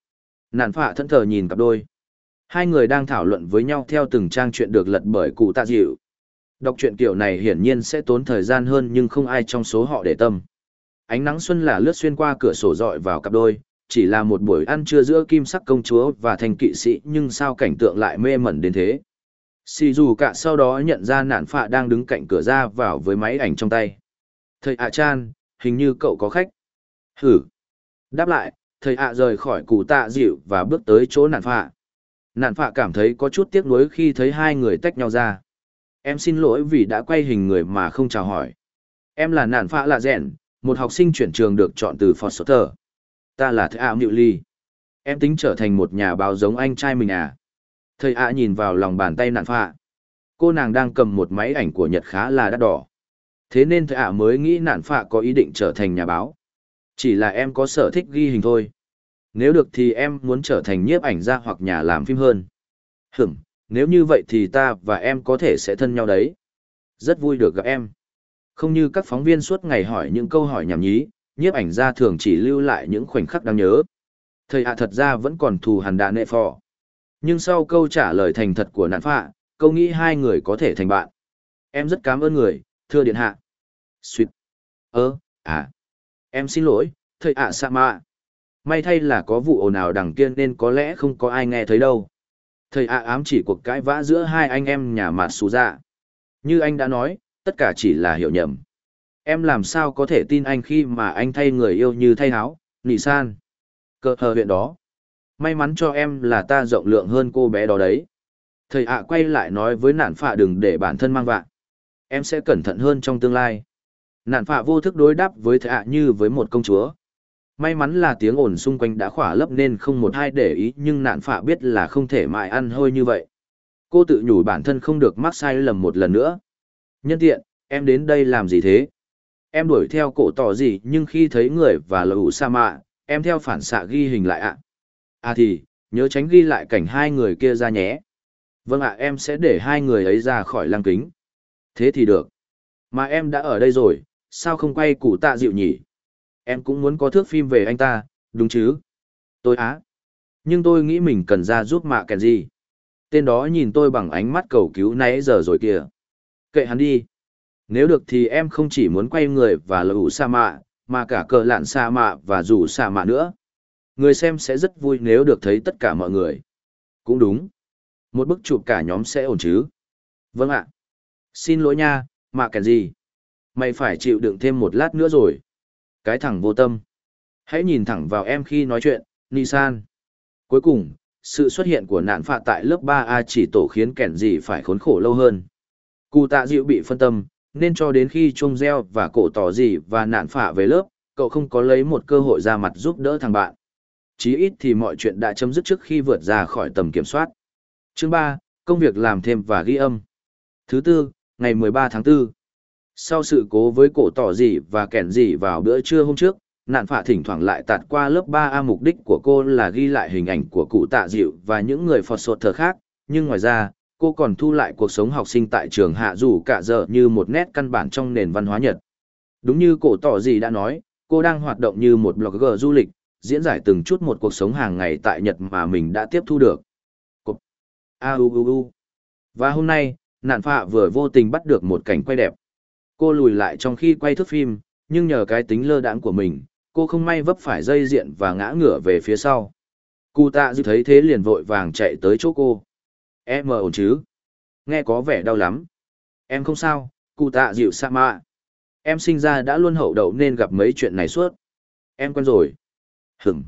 nạn phạ thân thờ nhìn cặp đôi. Hai người đang thảo luận với nhau theo từng trang chuyện được lật bởi cụ tạ dịu. Đọc truyện kiểu này hiển nhiên sẽ tốn thời gian hơn nhưng không ai trong số họ để tâm. Ánh nắng xuân là lướt xuyên qua cửa sổ dọi vào cặp đôi, chỉ là một buổi ăn trưa giữa kim sắc công chúa và thanh kỵ sĩ nhưng sao cảnh tượng lại mê mẩn đến thế. Xì dù cả sau đó nhận ra nạn phạ đang đứng cạnh cửa ra vào với máy ảnh trong tay. Thầy ạ chan, hình như cậu có khách. Hử. Đáp lại, thầy ạ rời khỏi cụ tạ dịu và bước tới chỗ nạn phạ. Nạn phạ cảm thấy có chút tiếc nuối khi thấy hai người tách nhau ra. Em xin lỗi vì đã quay hình người mà không chào hỏi. Em là nạn phạ lạ rèn, một học sinh chuyển trường được chọn từ Foster. Ta là thầy ạ Nhiệu Ly. Em tính trở thành một nhà báo giống anh trai mình à? Thầy ạ nhìn vào lòng bàn tay nạn phạ. Cô nàng đang cầm một máy ảnh của Nhật khá là đắt đỏ. Thế nên thầy ạ mới nghĩ nạn phạ có ý định trở thành nhà báo. Chỉ là em có sở thích ghi hình thôi. Nếu được thì em muốn trở thành nhiếp ảnh gia hoặc nhà làm phim hơn. Hửm, nếu như vậy thì ta và em có thể sẽ thân nhau đấy. Rất vui được gặp em. Không như các phóng viên suốt ngày hỏi những câu hỏi nhảm nhí, nhiếp ảnh gia thường chỉ lưu lại những khoảnh khắc đáng nhớ. Thầy ạ thật ra vẫn còn thù hằn đà nệ phò. Nhưng sau câu trả lời thành thật của nạn phạ, câu nghĩ hai người có thể thành bạn. Em rất cảm ơn người, thưa điện hạ. Xuyệt. Ơ, à. Em xin lỗi, thầy ạ sa mạ. May thay là có vụ ồn ào đằng kia nên có lẽ không có ai nghe thấy đâu. Thầy ạ ám chỉ cuộc cãi vã giữa hai anh em nhà mạt xù dạ. Như anh đã nói, tất cả chỉ là hiểu nhầm. Em làm sao có thể tin anh khi mà anh thay người yêu như thay háo, nị san. Cơ hờ huyện đó. May mắn cho em là ta rộng lượng hơn cô bé đó đấy. Thầy ạ quay lại nói với nạn phạ đừng để bản thân mang vạ. Em sẽ cẩn thận hơn trong tương lai. Nạn phạ vô thức đối đáp với thầy ạ như với một công chúa. May mắn là tiếng ồn xung quanh đã khỏa lấp nên không một ai để ý nhưng nạn phạ biết là không thể mãi ăn hôi như vậy. Cô tự nhủ bản thân không được mắc sai lầm một lần nữa. Nhân tiện, em đến đây làm gì thế? Em đuổi theo cổ tỏ gì nhưng khi thấy người và lầu sa mạ, em theo phản xạ ghi hình lại ạ. À thì, nhớ tránh ghi lại cảnh hai người kia ra nhé. Vâng ạ em sẽ để hai người ấy ra khỏi lăng kính. Thế thì được. Mà em đã ở đây rồi, sao không quay cụ tạ dịu nhỉ? Em cũng muốn có thước phim về anh ta, đúng chứ? Tôi á. Nhưng tôi nghĩ mình cần ra giúp mạ kèn gì. Tên đó nhìn tôi bằng ánh mắt cầu cứu nãy giờ rồi kìa. Kệ hắn đi. Nếu được thì em không chỉ muốn quay người và lũ sa mạ, mà cả cờ lạn sa mạ và rủ sa mạ nữa. Người xem sẽ rất vui nếu được thấy tất cả mọi người. Cũng đúng. Một bức chụp cả nhóm sẽ ổn chứ. Vâng ạ. Xin lỗi nha, mạ kèn gì. Mày phải chịu đựng thêm một lát nữa rồi. Cái thằng vô tâm. Hãy nhìn thẳng vào em khi nói chuyện, Nissan. Cuối cùng, sự xuất hiện của nạn phạ tại lớp 3A chỉ tổ khiến kẻn gì phải khốn khổ lâu hơn. Cụ tạ dịu bị phân tâm, nên cho đến khi trông Gieo và cổ tỏ gì và nạn phạ về lớp, cậu không có lấy một cơ hội ra mặt giúp đỡ thằng bạn chí ít thì mọi chuyện đã chấm dứt trước khi vượt ra khỏi tầm kiểm soát. Chương 3, công việc làm thêm và ghi âm. Thứ tư, ngày 13 tháng 4. Sau sự cố với cổ tỏ gì và kẻn gì vào bữa trưa hôm trước, nạn phạ thỉnh thoảng lại tạt qua lớp 3A mục đích của cô là ghi lại hình ảnh của cụ tạ dịu và những người phọt sột thờ khác, nhưng ngoài ra, cô còn thu lại cuộc sống học sinh tại trường hạ dù cả giờ như một nét căn bản trong nền văn hóa Nhật. Đúng như cổ tỏ gì đã nói, cô đang hoạt động như một blogger du lịch, diễn giải từng chút một cuộc sống hàng ngày tại Nhật mà mình đã tiếp thu được. Cục. A u u u. Và hôm nay, nạn phạ vừa vô tình bắt được một cảnh quay đẹp. Cô lùi lại trong khi quay thước phim, nhưng nhờ cái tính lơ đãng của mình, cô không may vấp phải dây diện và ngã ngửa về phía sau. Cụ tạ dư thấy thế liền vội vàng chạy tới chỗ cô. Em ổn chứ? Nghe có vẻ đau lắm. Em không sao, cụ tạ dịu sa mạ. Em sinh ra đã luôn hậu đậu nên gặp mấy chuyện này suốt. Em quen rồi. Hửm.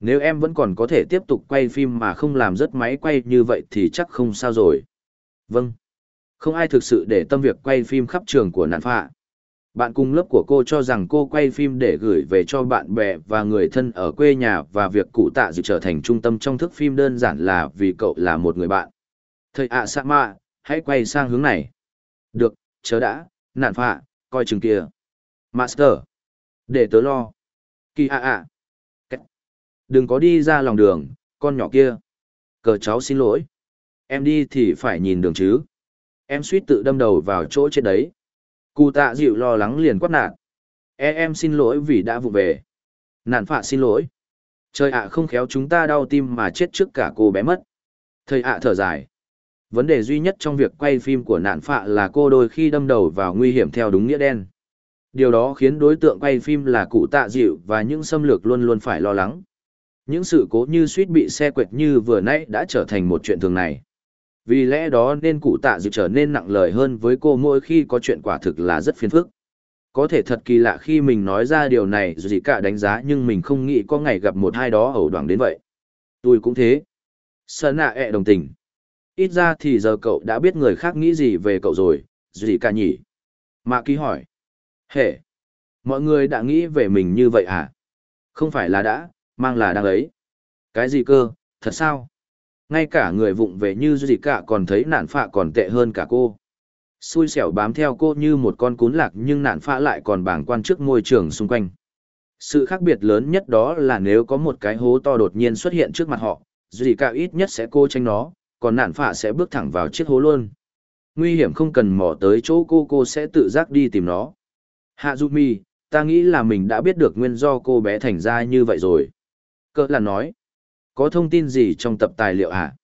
Nếu em vẫn còn có thể tiếp tục quay phim mà không làm rớt máy quay như vậy thì chắc không sao rồi. Vâng. Không ai thực sự để tâm việc quay phim khắp trường của nạn phạ. Bạn cùng lớp của cô cho rằng cô quay phim để gửi về cho bạn bè và người thân ở quê nhà và việc cụ tạ dự trở thành trung tâm trong thức phim đơn giản là vì cậu là một người bạn. Thầy ạ à sa mạ, hãy quay sang hướng này. Được, chớ đã, nạn phạ, coi chừng kia. Master. Để tớ lo. Kỳ ạ ạ. Đừng có đi ra lòng đường, con nhỏ kia. Cờ cháu xin lỗi. Em đi thì phải nhìn đường chứ. Em suýt tự đâm đầu vào chỗ chết đấy. Cụ tạ dịu lo lắng liền quát nạn. E em xin lỗi vì đã vụ về. Nạn phạ xin lỗi. Trời ạ, không khéo chúng ta đau tim mà chết trước cả cô bé mất. Thầy ạ, thở dài. Vấn đề duy nhất trong việc quay phim của nạn phạ là cô đôi khi đâm đầu vào nguy hiểm theo đúng nghĩa đen. Điều đó khiến đối tượng quay phim là cụ tạ dịu và những xâm lược luôn luôn phải lo lắng. Những sự cố như suýt bị xe quệt như vừa nãy đã trở thành một chuyện thường này. Vì lẽ đó nên cụ tạ dịu trở nên nặng lời hơn với cô mỗi khi có chuyện quả thực là rất phiền phức. Có thể thật kỳ lạ khi mình nói ra điều này dù gì cả đánh giá nhưng mình không nghĩ có ngày gặp một hai đó ẩu đoảng đến vậy. Tôi cũng thế. Sơn nạ ẹ đồng tình. Ít ra thì giờ cậu đã biết người khác nghĩ gì về cậu rồi, gì cả nhỉ? Mạ ký hỏi. Hệ! Mọi người đã nghĩ về mình như vậy à? Không phải là đã, mang là đang ấy. Cái gì cơ, thật sao? Ngay cả người vụng về như gì cả còn thấy nạn phạ còn tệ hơn cả cô. Xui xẻo bám theo cô như một con cún lạc nhưng nạn phạ lại còn bảng quan trước môi trường xung quanh. Sự khác biệt lớn nhất đó là nếu có một cái hố to đột nhiên xuất hiện trước mặt họ, gì cả ít nhất sẽ cô tranh nó, còn nạn phạ sẽ bước thẳng vào chiếc hố luôn. Nguy hiểm không cần mò tới chỗ cô cô sẽ tự giác đi tìm nó. Hạ Mi, ta nghĩ là mình đã biết được nguyên do cô bé thành ra như vậy rồi. Cỡ là nói, có thông tin gì trong tập tài liệu hả?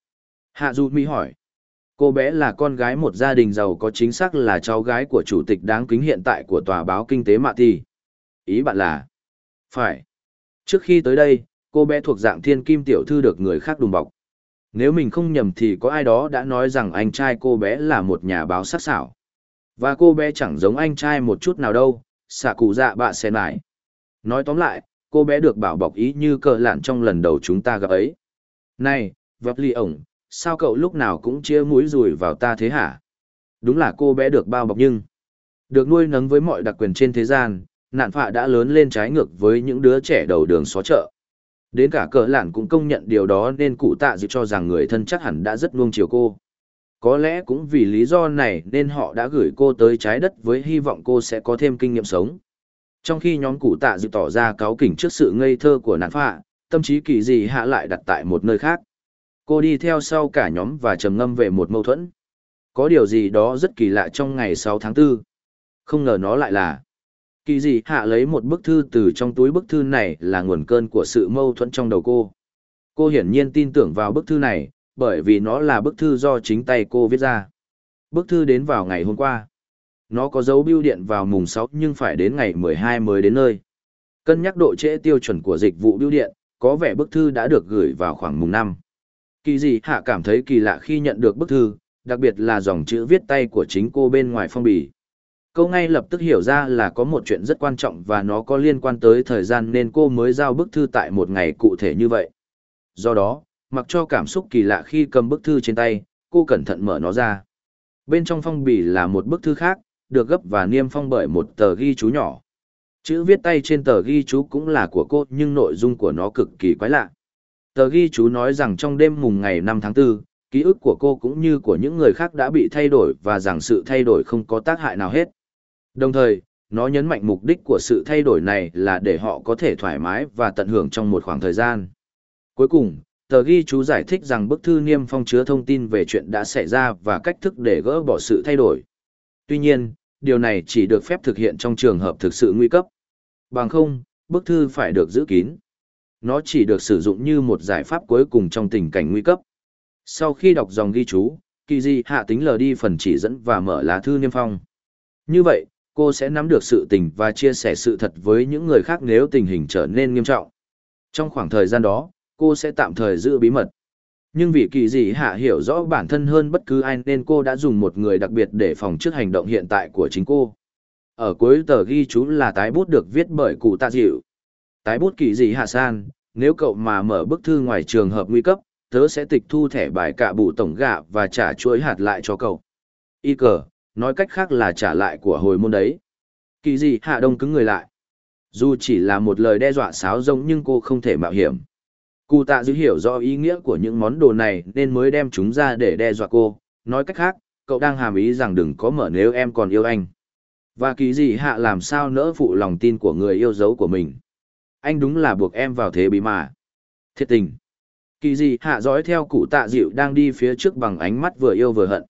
Hạ Mi hỏi, cô bé là con gái một gia đình giàu có chính xác là cháu gái của chủ tịch đáng kính hiện tại của tòa báo kinh tế Mạ Thi. Ý bạn là, phải. Trước khi tới đây, cô bé thuộc dạng thiên kim tiểu thư được người khác đùm bọc. Nếu mình không nhầm thì có ai đó đã nói rằng anh trai cô bé là một nhà báo sắc sảo. Và cô bé chẳng giống anh trai một chút nào đâu, xạ cụ dạ bạ sen lại. Nói tóm lại, cô bé được bảo bọc ý như cờ lạn trong lần đầu chúng ta gặp ấy. Này, vấp ly ổng, sao cậu lúc nào cũng chia mũi rùi vào ta thế hả? Đúng là cô bé được bao bọc nhưng... Được nuôi nấng với mọi đặc quyền trên thế gian, nạn phạ đã lớn lên trái ngược với những đứa trẻ đầu đường xó chợ. Đến cả cờ lạn cũng công nhận điều đó nên cụ tạ dự cho rằng người thân chắc hẳn đã rất nuông chiều cô. Có lẽ cũng vì lý do này nên họ đã gửi cô tới trái đất với hy vọng cô sẽ có thêm kinh nghiệm sống. Trong khi nhóm cụ tạ dự tỏ ra cáo kỉnh trước sự ngây thơ của nạn phạ, tâm trí kỳ dị hạ lại đặt tại một nơi khác. Cô đi theo sau cả nhóm và trầm ngâm về một mâu thuẫn. Có điều gì đó rất kỳ lạ trong ngày 6 tháng 4. Không ngờ nó lại là Kỳ dị hạ lấy một bức thư từ trong túi bức thư này là nguồn cơn của sự mâu thuẫn trong đầu cô. Cô hiển nhiên tin tưởng vào bức thư này, bởi vì nó là bức thư do chính tay cô viết ra. Bức thư đến vào ngày hôm qua. Nó có dấu bưu điện vào mùng 6 nhưng phải đến ngày 12 mới đến nơi. Cân nhắc độ trễ tiêu chuẩn của dịch vụ bưu điện, có vẻ bức thư đã được gửi vào khoảng mùng 5. Kỳ dị hạ cảm thấy kỳ lạ khi nhận được bức thư, đặc biệt là dòng chữ viết tay của chính cô bên ngoài phong bì. Cô ngay lập tức hiểu ra là có một chuyện rất quan trọng và nó có liên quan tới thời gian nên cô mới giao bức thư tại một ngày cụ thể như vậy. Do đó, mặc cho cảm xúc kỳ lạ khi cầm bức thư trên tay, cô cẩn thận mở nó ra. Bên trong phong bì là một bức thư khác, được gấp và niêm phong bởi một tờ ghi chú nhỏ. Chữ viết tay trên tờ ghi chú cũng là của cô nhưng nội dung của nó cực kỳ quái lạ. Tờ ghi chú nói rằng trong đêm mùng ngày 5 tháng 4, ký ức của cô cũng như của những người khác đã bị thay đổi và rằng sự thay đổi không có tác hại nào hết. Đồng thời, nó nhấn mạnh mục đích của sự thay đổi này là để họ có thể thoải mái và tận hưởng trong một khoảng thời gian. Cuối cùng, tờ ghi chú giải thích rằng bức thư niêm phong chứa thông tin về chuyện đã xảy ra và cách thức để gỡ bỏ sự thay đổi. Tuy nhiên, điều này chỉ được phép thực hiện trong trường hợp thực sự nguy cấp. Bằng không, bức thư phải được giữ kín. nó chỉ được sử dụng như một giải pháp cuối cùng trong tình cảnh nguy cấp. Sau khi đọc dòng ghi chú, kỳ di hạ tính lờ đi phần chỉ dẫn và mở lá thư niêm phong. Như vậy, cô sẽ nắm được sự tình và chia sẻ sự thật với những người khác nếu tình hình trở nên nghiêm trọng. Trong khoảng thời gian đó, cô sẽ tạm thời giữ bí mật. Nhưng vì kỳ dị hạ hiểu rõ bản thân hơn bất cứ ai nên cô đã dùng một người đặc biệt để phòng trước hành động hiện tại của chính cô. Ở cuối tờ ghi chú là tái bút được viết bởi cụ tạ dịu. Tái bút kỳ dị hạ san, nếu cậu mà mở bức thư ngoài trường hợp nguy cấp, tớ sẽ tịch thu thẻ bài cạ bụ tổng gạ và trả chuỗi hạt lại cho cậu. Y cờ, nói cách khác là trả lại của hồi môn đấy. Kỳ dị hạ đông cứng người lại. Dù chỉ là một lời đe dọa sáo rông nhưng cô không thể mạo hiểm. Cụ tạ dữ hiểu rõ ý nghĩa của những món đồ này nên mới đem chúng ra để đe dọa cô. Nói cách khác, cậu đang hàm ý rằng đừng có mở nếu em còn yêu anh. Và kỳ dị hạ làm sao nỡ phụ lòng tin của người yêu dấu của mình. Anh đúng là buộc em vào thế bí mà. Thiệt tình. Kỳ dị hạ dõi theo cụ tạ dịu đang đi phía trước bằng ánh mắt vừa yêu vừa hận.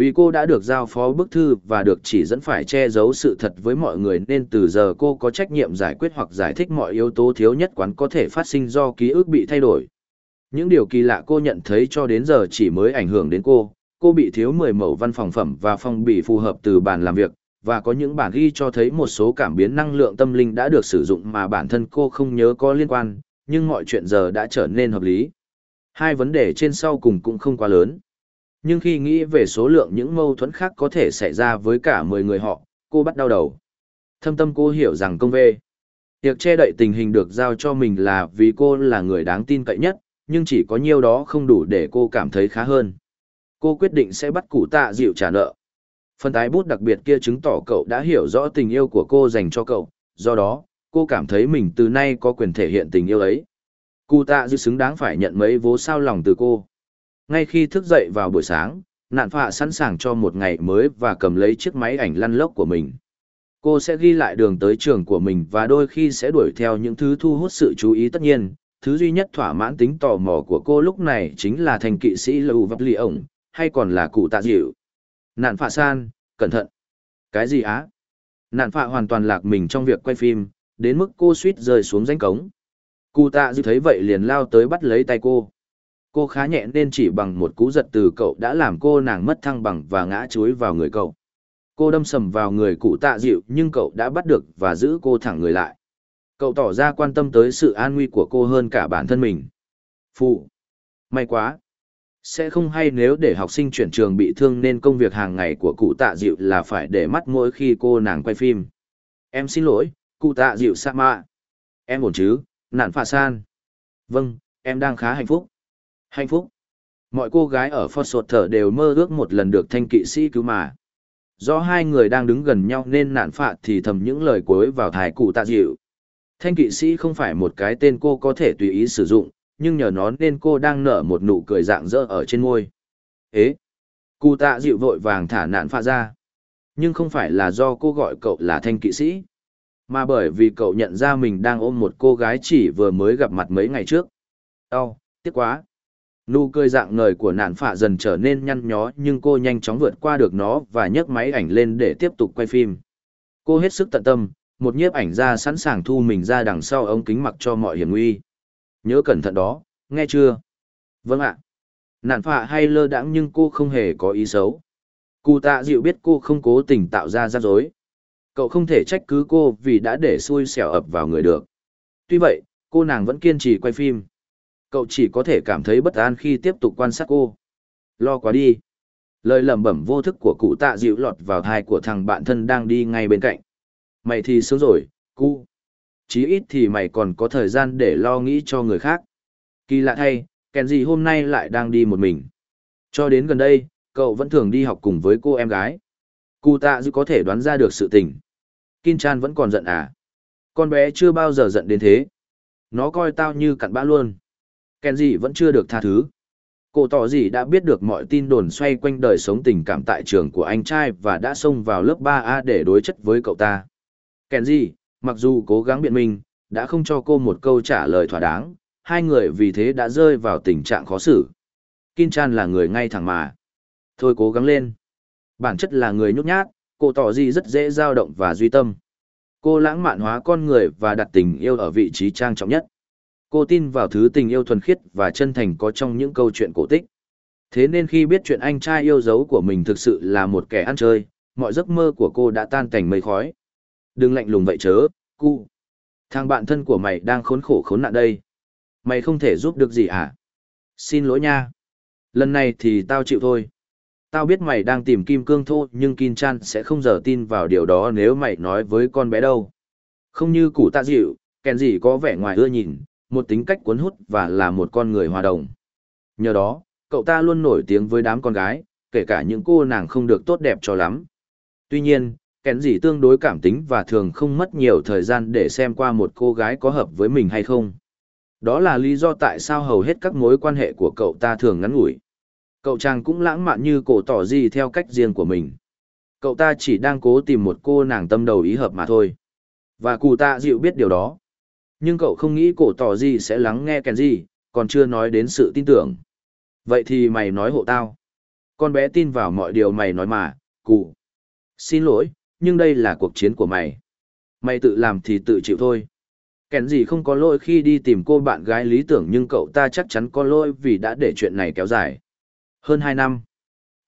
Vì cô đã được giao phó bức thư và được chỉ dẫn phải che giấu sự thật với mọi người nên từ giờ cô có trách nhiệm giải quyết hoặc giải thích mọi yếu tố thiếu nhất quán có thể phát sinh do ký ức bị thay đổi. Những điều kỳ lạ cô nhận thấy cho đến giờ chỉ mới ảnh hưởng đến cô. Cô bị thiếu 10 mẫu văn phòng phẩm và phong bì phù hợp từ bàn làm việc, và có những bản ghi cho thấy một số cảm biến năng lượng tâm linh đã được sử dụng mà bản thân cô không nhớ có liên quan, nhưng mọi chuyện giờ đã trở nên hợp lý. Hai vấn đề trên sau cùng cũng không quá lớn. Nhưng khi nghĩ về số lượng những mâu thuẫn khác có thể xảy ra với cả 10 người họ, cô bắt đau đầu. Thâm tâm cô hiểu rằng công vệ. Việc che đậy tình hình được giao cho mình là vì cô là người đáng tin cậy nhất, nhưng chỉ có nhiêu đó không đủ để cô cảm thấy khá hơn. Cô quyết định sẽ bắt cụ tạ dịu trả nợ. Phần tái bút đặc biệt kia chứng tỏ cậu đã hiểu rõ tình yêu của cô dành cho cậu, do đó, cô cảm thấy mình từ nay có quyền thể hiện tình yêu ấy. Cụ tạ dịu xứng đáng phải nhận mấy vố sao lòng từ cô. Ngay khi thức dậy vào buổi sáng, nạn phạ sẵn sàng cho một ngày mới và cầm lấy chiếc máy ảnh lăn lốc của mình. Cô sẽ ghi lại đường tới trường của mình và đôi khi sẽ đuổi theo những thứ thu hút sự chú ý tất nhiên. Thứ duy nhất thỏa mãn tính tò mò của cô lúc này chính là thành kỵ sĩ Lưu Vấp Lì ổng, hay còn là cụ tạ dịu. Nạn phạ san, cẩn thận. Cái gì á? Nạn phạ hoàn toàn lạc mình trong việc quay phim, đến mức cô suýt rơi xuống danh cống. Cụ tạ dịu thấy vậy liền lao tới bắt lấy tay cô. Cô khá nhẹ nên chỉ bằng một cú giật từ cậu đã làm cô nàng mất thăng bằng và ngã chuối vào người cậu. Cô đâm sầm vào người cụ tạ dịu nhưng cậu đã bắt được và giữ cô thẳng người lại. Cậu tỏ ra quan tâm tới sự an nguy của cô hơn cả bản thân mình. Phụ. May quá. Sẽ không hay nếu để học sinh chuyển trường bị thương nên công việc hàng ngày của cụ tạ dịu là phải để mắt mỗi khi cô nàng quay phim. Em xin lỗi, cụ tạ dịu sa mạ. Em ổn chứ, nạn phà san. Vâng, em đang khá hạnh phúc. Hạnh phúc. Mọi cô gái ở Phật Sột Thở đều mơ ước một lần được thanh kỵ sĩ cứu mà. Do hai người đang đứng gần nhau nên nạn phạt thì thầm những lời cuối vào thái cụ tạ dịu. Thanh kỵ sĩ không phải một cái tên cô có thể tùy ý sử dụng, nhưng nhờ nó nên cô đang nở một nụ cười dạng dỡ ở trên môi. Ế! Cụ tạ dịu vội vàng thả nạn phạ ra. Nhưng không phải là do cô gọi cậu là thanh kỵ sĩ, mà bởi vì cậu nhận ra mình đang ôm một cô gái chỉ vừa mới gặp mặt mấy ngày trước. Đau, tiếc quá. Nụ cười dạng ngời của nạn phạ dần trở nên nhăn nhó nhưng cô nhanh chóng vượt qua được nó và nhấc máy ảnh lên để tiếp tục quay phim. Cô hết sức tận tâm, một nhiếp ảnh ra sẵn sàng thu mình ra đằng sau ống kính mặc cho mọi hiểm nguy. Nhớ cẩn thận đó, nghe chưa? Vâng ạ. Nạn phạ hay lơ đãng nhưng cô không hề có ý xấu. Cụ tạ dịu biết cô không cố tình tạo ra rắc rối. Cậu không thể trách cứ cô vì đã để xui xẻo ập vào người được. Tuy vậy, cô nàng vẫn kiên trì quay phim cậu chỉ có thể cảm thấy bất an khi tiếp tục quan sát cô. Lo quá đi. Lời lẩm bẩm vô thức của cụ tạ dịu lọt vào thai của thằng bạn thân đang đi ngay bên cạnh. Mày thì sướng rồi, cu. Chí ít thì mày còn có thời gian để lo nghĩ cho người khác. Kỳ lạ thay kèn gì hôm nay lại đang đi một mình. Cho đến gần đây, cậu vẫn thường đi học cùng với cô em gái. Cụ tạ dịu có thể đoán ra được sự tình. Kin chan vẫn còn giận à? Con bé chưa bao giờ giận đến thế. Nó coi tao như cặn bã luôn. Kenji vẫn chưa được tha thứ. Cô tỏ gì đã biết được mọi tin đồn xoay quanh đời sống tình cảm tại trường của anh trai và đã xông vào lớp 3A để đối chất với cậu ta. Kenji, mặc dù cố gắng biện minh, đã không cho cô một câu trả lời thỏa đáng, hai người vì thế đã rơi vào tình trạng khó xử. Kim-chan là người ngay thẳng mà. Thôi cố gắng lên. Bản chất là người nhút nhát, cô tỏ gì rất dễ dao động và duy tâm. Cô lãng mạn hóa con người và đặt tình yêu ở vị trí trang trọng nhất. Cô tin vào thứ tình yêu thuần khiết và chân thành có trong những câu chuyện cổ tích. Thế nên khi biết chuyện anh trai yêu dấu của mình thực sự là một kẻ ăn chơi, mọi giấc mơ của cô đã tan thành mây khói. Đừng lạnh lùng vậy chớ, cu. Thằng bạn thân của mày đang khốn khổ khốn nạn đây. Mày không thể giúp được gì à? Xin lỗi nha. Lần này thì tao chịu thôi. Tao biết mày đang tìm kim cương thô nhưng Kim Chan sẽ không giờ tin vào điều đó nếu mày nói với con bé đâu. Không như củ tạ dịu, kèn gì có vẻ ngoài ưa nhìn, một tính cách cuốn hút và là một con người hòa đồng. Nhờ đó, cậu ta luôn nổi tiếng với đám con gái, kể cả những cô nàng không được tốt đẹp cho lắm. Tuy nhiên, kèn gì tương đối cảm tính và thường không mất nhiều thời gian để xem qua một cô gái có hợp với mình hay không. Đó là lý do tại sao hầu hết các mối quan hệ của cậu ta thường ngắn ngủi. Cậu chàng cũng lãng mạn như cổ tỏ gì theo cách riêng của mình. Cậu ta chỉ đang cố tìm một cô nàng tâm đầu ý hợp mà thôi. Và cụ ta dịu biết điều đó. Nhưng cậu không nghĩ cổ tỏ gì sẽ lắng nghe kèn gì, còn chưa nói đến sự tin tưởng. Vậy thì mày nói hộ tao. Con bé tin vào mọi điều mày nói mà, cụ. Xin lỗi, nhưng đây là cuộc chiến của mày. Mày tự làm thì tự chịu thôi. Kèn gì không có lỗi khi đi tìm cô bạn gái lý tưởng nhưng cậu ta chắc chắn có lỗi vì đã để chuyện này kéo dài. Hơn hai năm.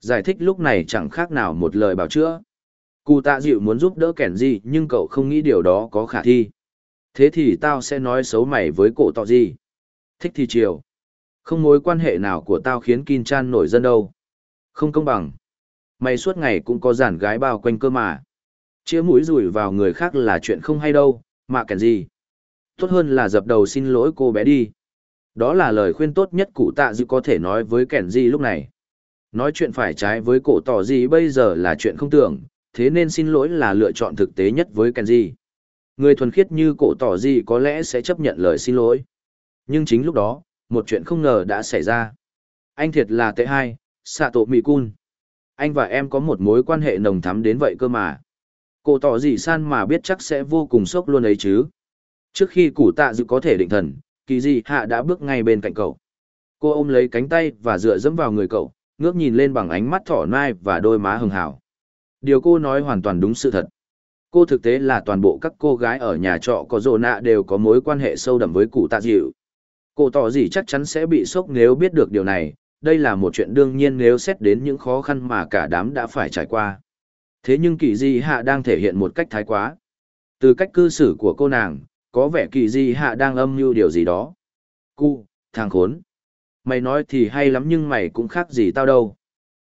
Giải thích lúc này chẳng khác nào một lời bảo chữa. Cụ tạ dịu muốn giúp đỡ kẻn gì nhưng cậu không nghĩ điều đó có khả thi. Thế thì tao sẽ nói xấu mày với cổ tọ gì. Thích thì chiều. Không mối quan hệ nào của tao khiến Kim Chan nổi dân đâu. Không công bằng. Mày suốt ngày cũng có giản gái bao quanh cơ mà. Chia mũi rủi vào người khác là chuyện không hay đâu, mà kèn gì. Tốt hơn là dập đầu xin lỗi cô bé đi. Đó là lời khuyên tốt nhất cụ tạ dư có thể nói với kèn gì lúc này. Nói chuyện phải trái với cổ tỏ gì bây giờ là chuyện không tưởng, thế nên xin lỗi là lựa chọn thực tế nhất với Kenji. Người thuần khiết như cổ tỏ gì có lẽ sẽ chấp nhận lời xin lỗi. Nhưng chính lúc đó, một chuyện không ngờ đã xảy ra. Anh thiệt là tệ hai, Sato cun. Anh và em có một mối quan hệ nồng thắm đến vậy cơ mà. Cổ tỏ gì san mà biết chắc sẽ vô cùng sốc luôn ấy chứ. Trước khi củ tạ dự có thể định thần, kỳ dị hạ đã bước ngay bên cạnh cậu. Cô ôm lấy cánh tay và dựa dẫm vào người cậu, ngước nhìn lên bằng ánh mắt thỏ nai và đôi má hừng hào. Điều cô nói hoàn toàn đúng sự thật. Cô thực tế là toàn bộ các cô gái ở nhà trọ có rồ nạ đều có mối quan hệ sâu đậm với cụ tạ dịu. Cô tỏ gì chắc chắn sẽ bị sốc nếu biết được điều này, đây là một chuyện đương nhiên nếu xét đến những khó khăn mà cả đám đã phải trải qua. Thế nhưng kỳ di hạ đang thể hiện một cách thái quá. Từ cách cư xử của cô nàng, có vẻ kỳ di hạ đang âm mưu điều gì đó. Cu, thằng khốn. Mày nói thì hay lắm nhưng mày cũng khác gì tao đâu.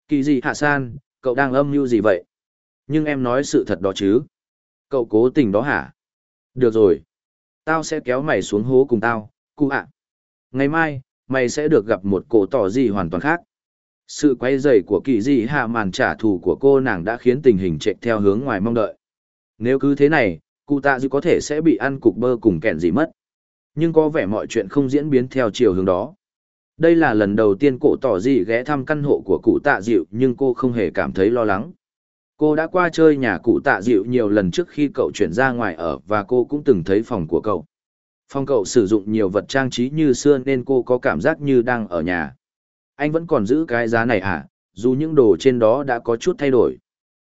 Kỳ di hạ san, cậu đang âm mưu gì vậy? Nhưng em nói sự thật đó chứ. Cậu cố tình đó hả? Được rồi. Tao sẽ kéo mày xuống hố cùng tao, cụ ạ. Ngày mai, mày sẽ được gặp một cổ tỏ gì hoàn toàn khác. Sự quay dày của kỳ dị hạ màn trả thù của cô nàng đã khiến tình hình chạy theo hướng ngoài mong đợi. Nếu cứ thế này, cụ tạ dư có thể sẽ bị ăn cục bơ cùng kẹn gì mất. Nhưng có vẻ mọi chuyện không diễn biến theo chiều hướng đó. Đây là lần đầu tiên cổ tỏ gì ghé thăm căn hộ của cụ tạ dịu nhưng cô không hề cảm thấy lo lắng. Cô đã qua chơi nhà cụ tạ dịu nhiều lần trước khi cậu chuyển ra ngoài ở và cô cũng từng thấy phòng của cậu. Phòng cậu sử dụng nhiều vật trang trí như xưa nên cô có cảm giác như đang ở nhà. Anh vẫn còn giữ cái giá này à, dù những đồ trên đó đã có chút thay đổi.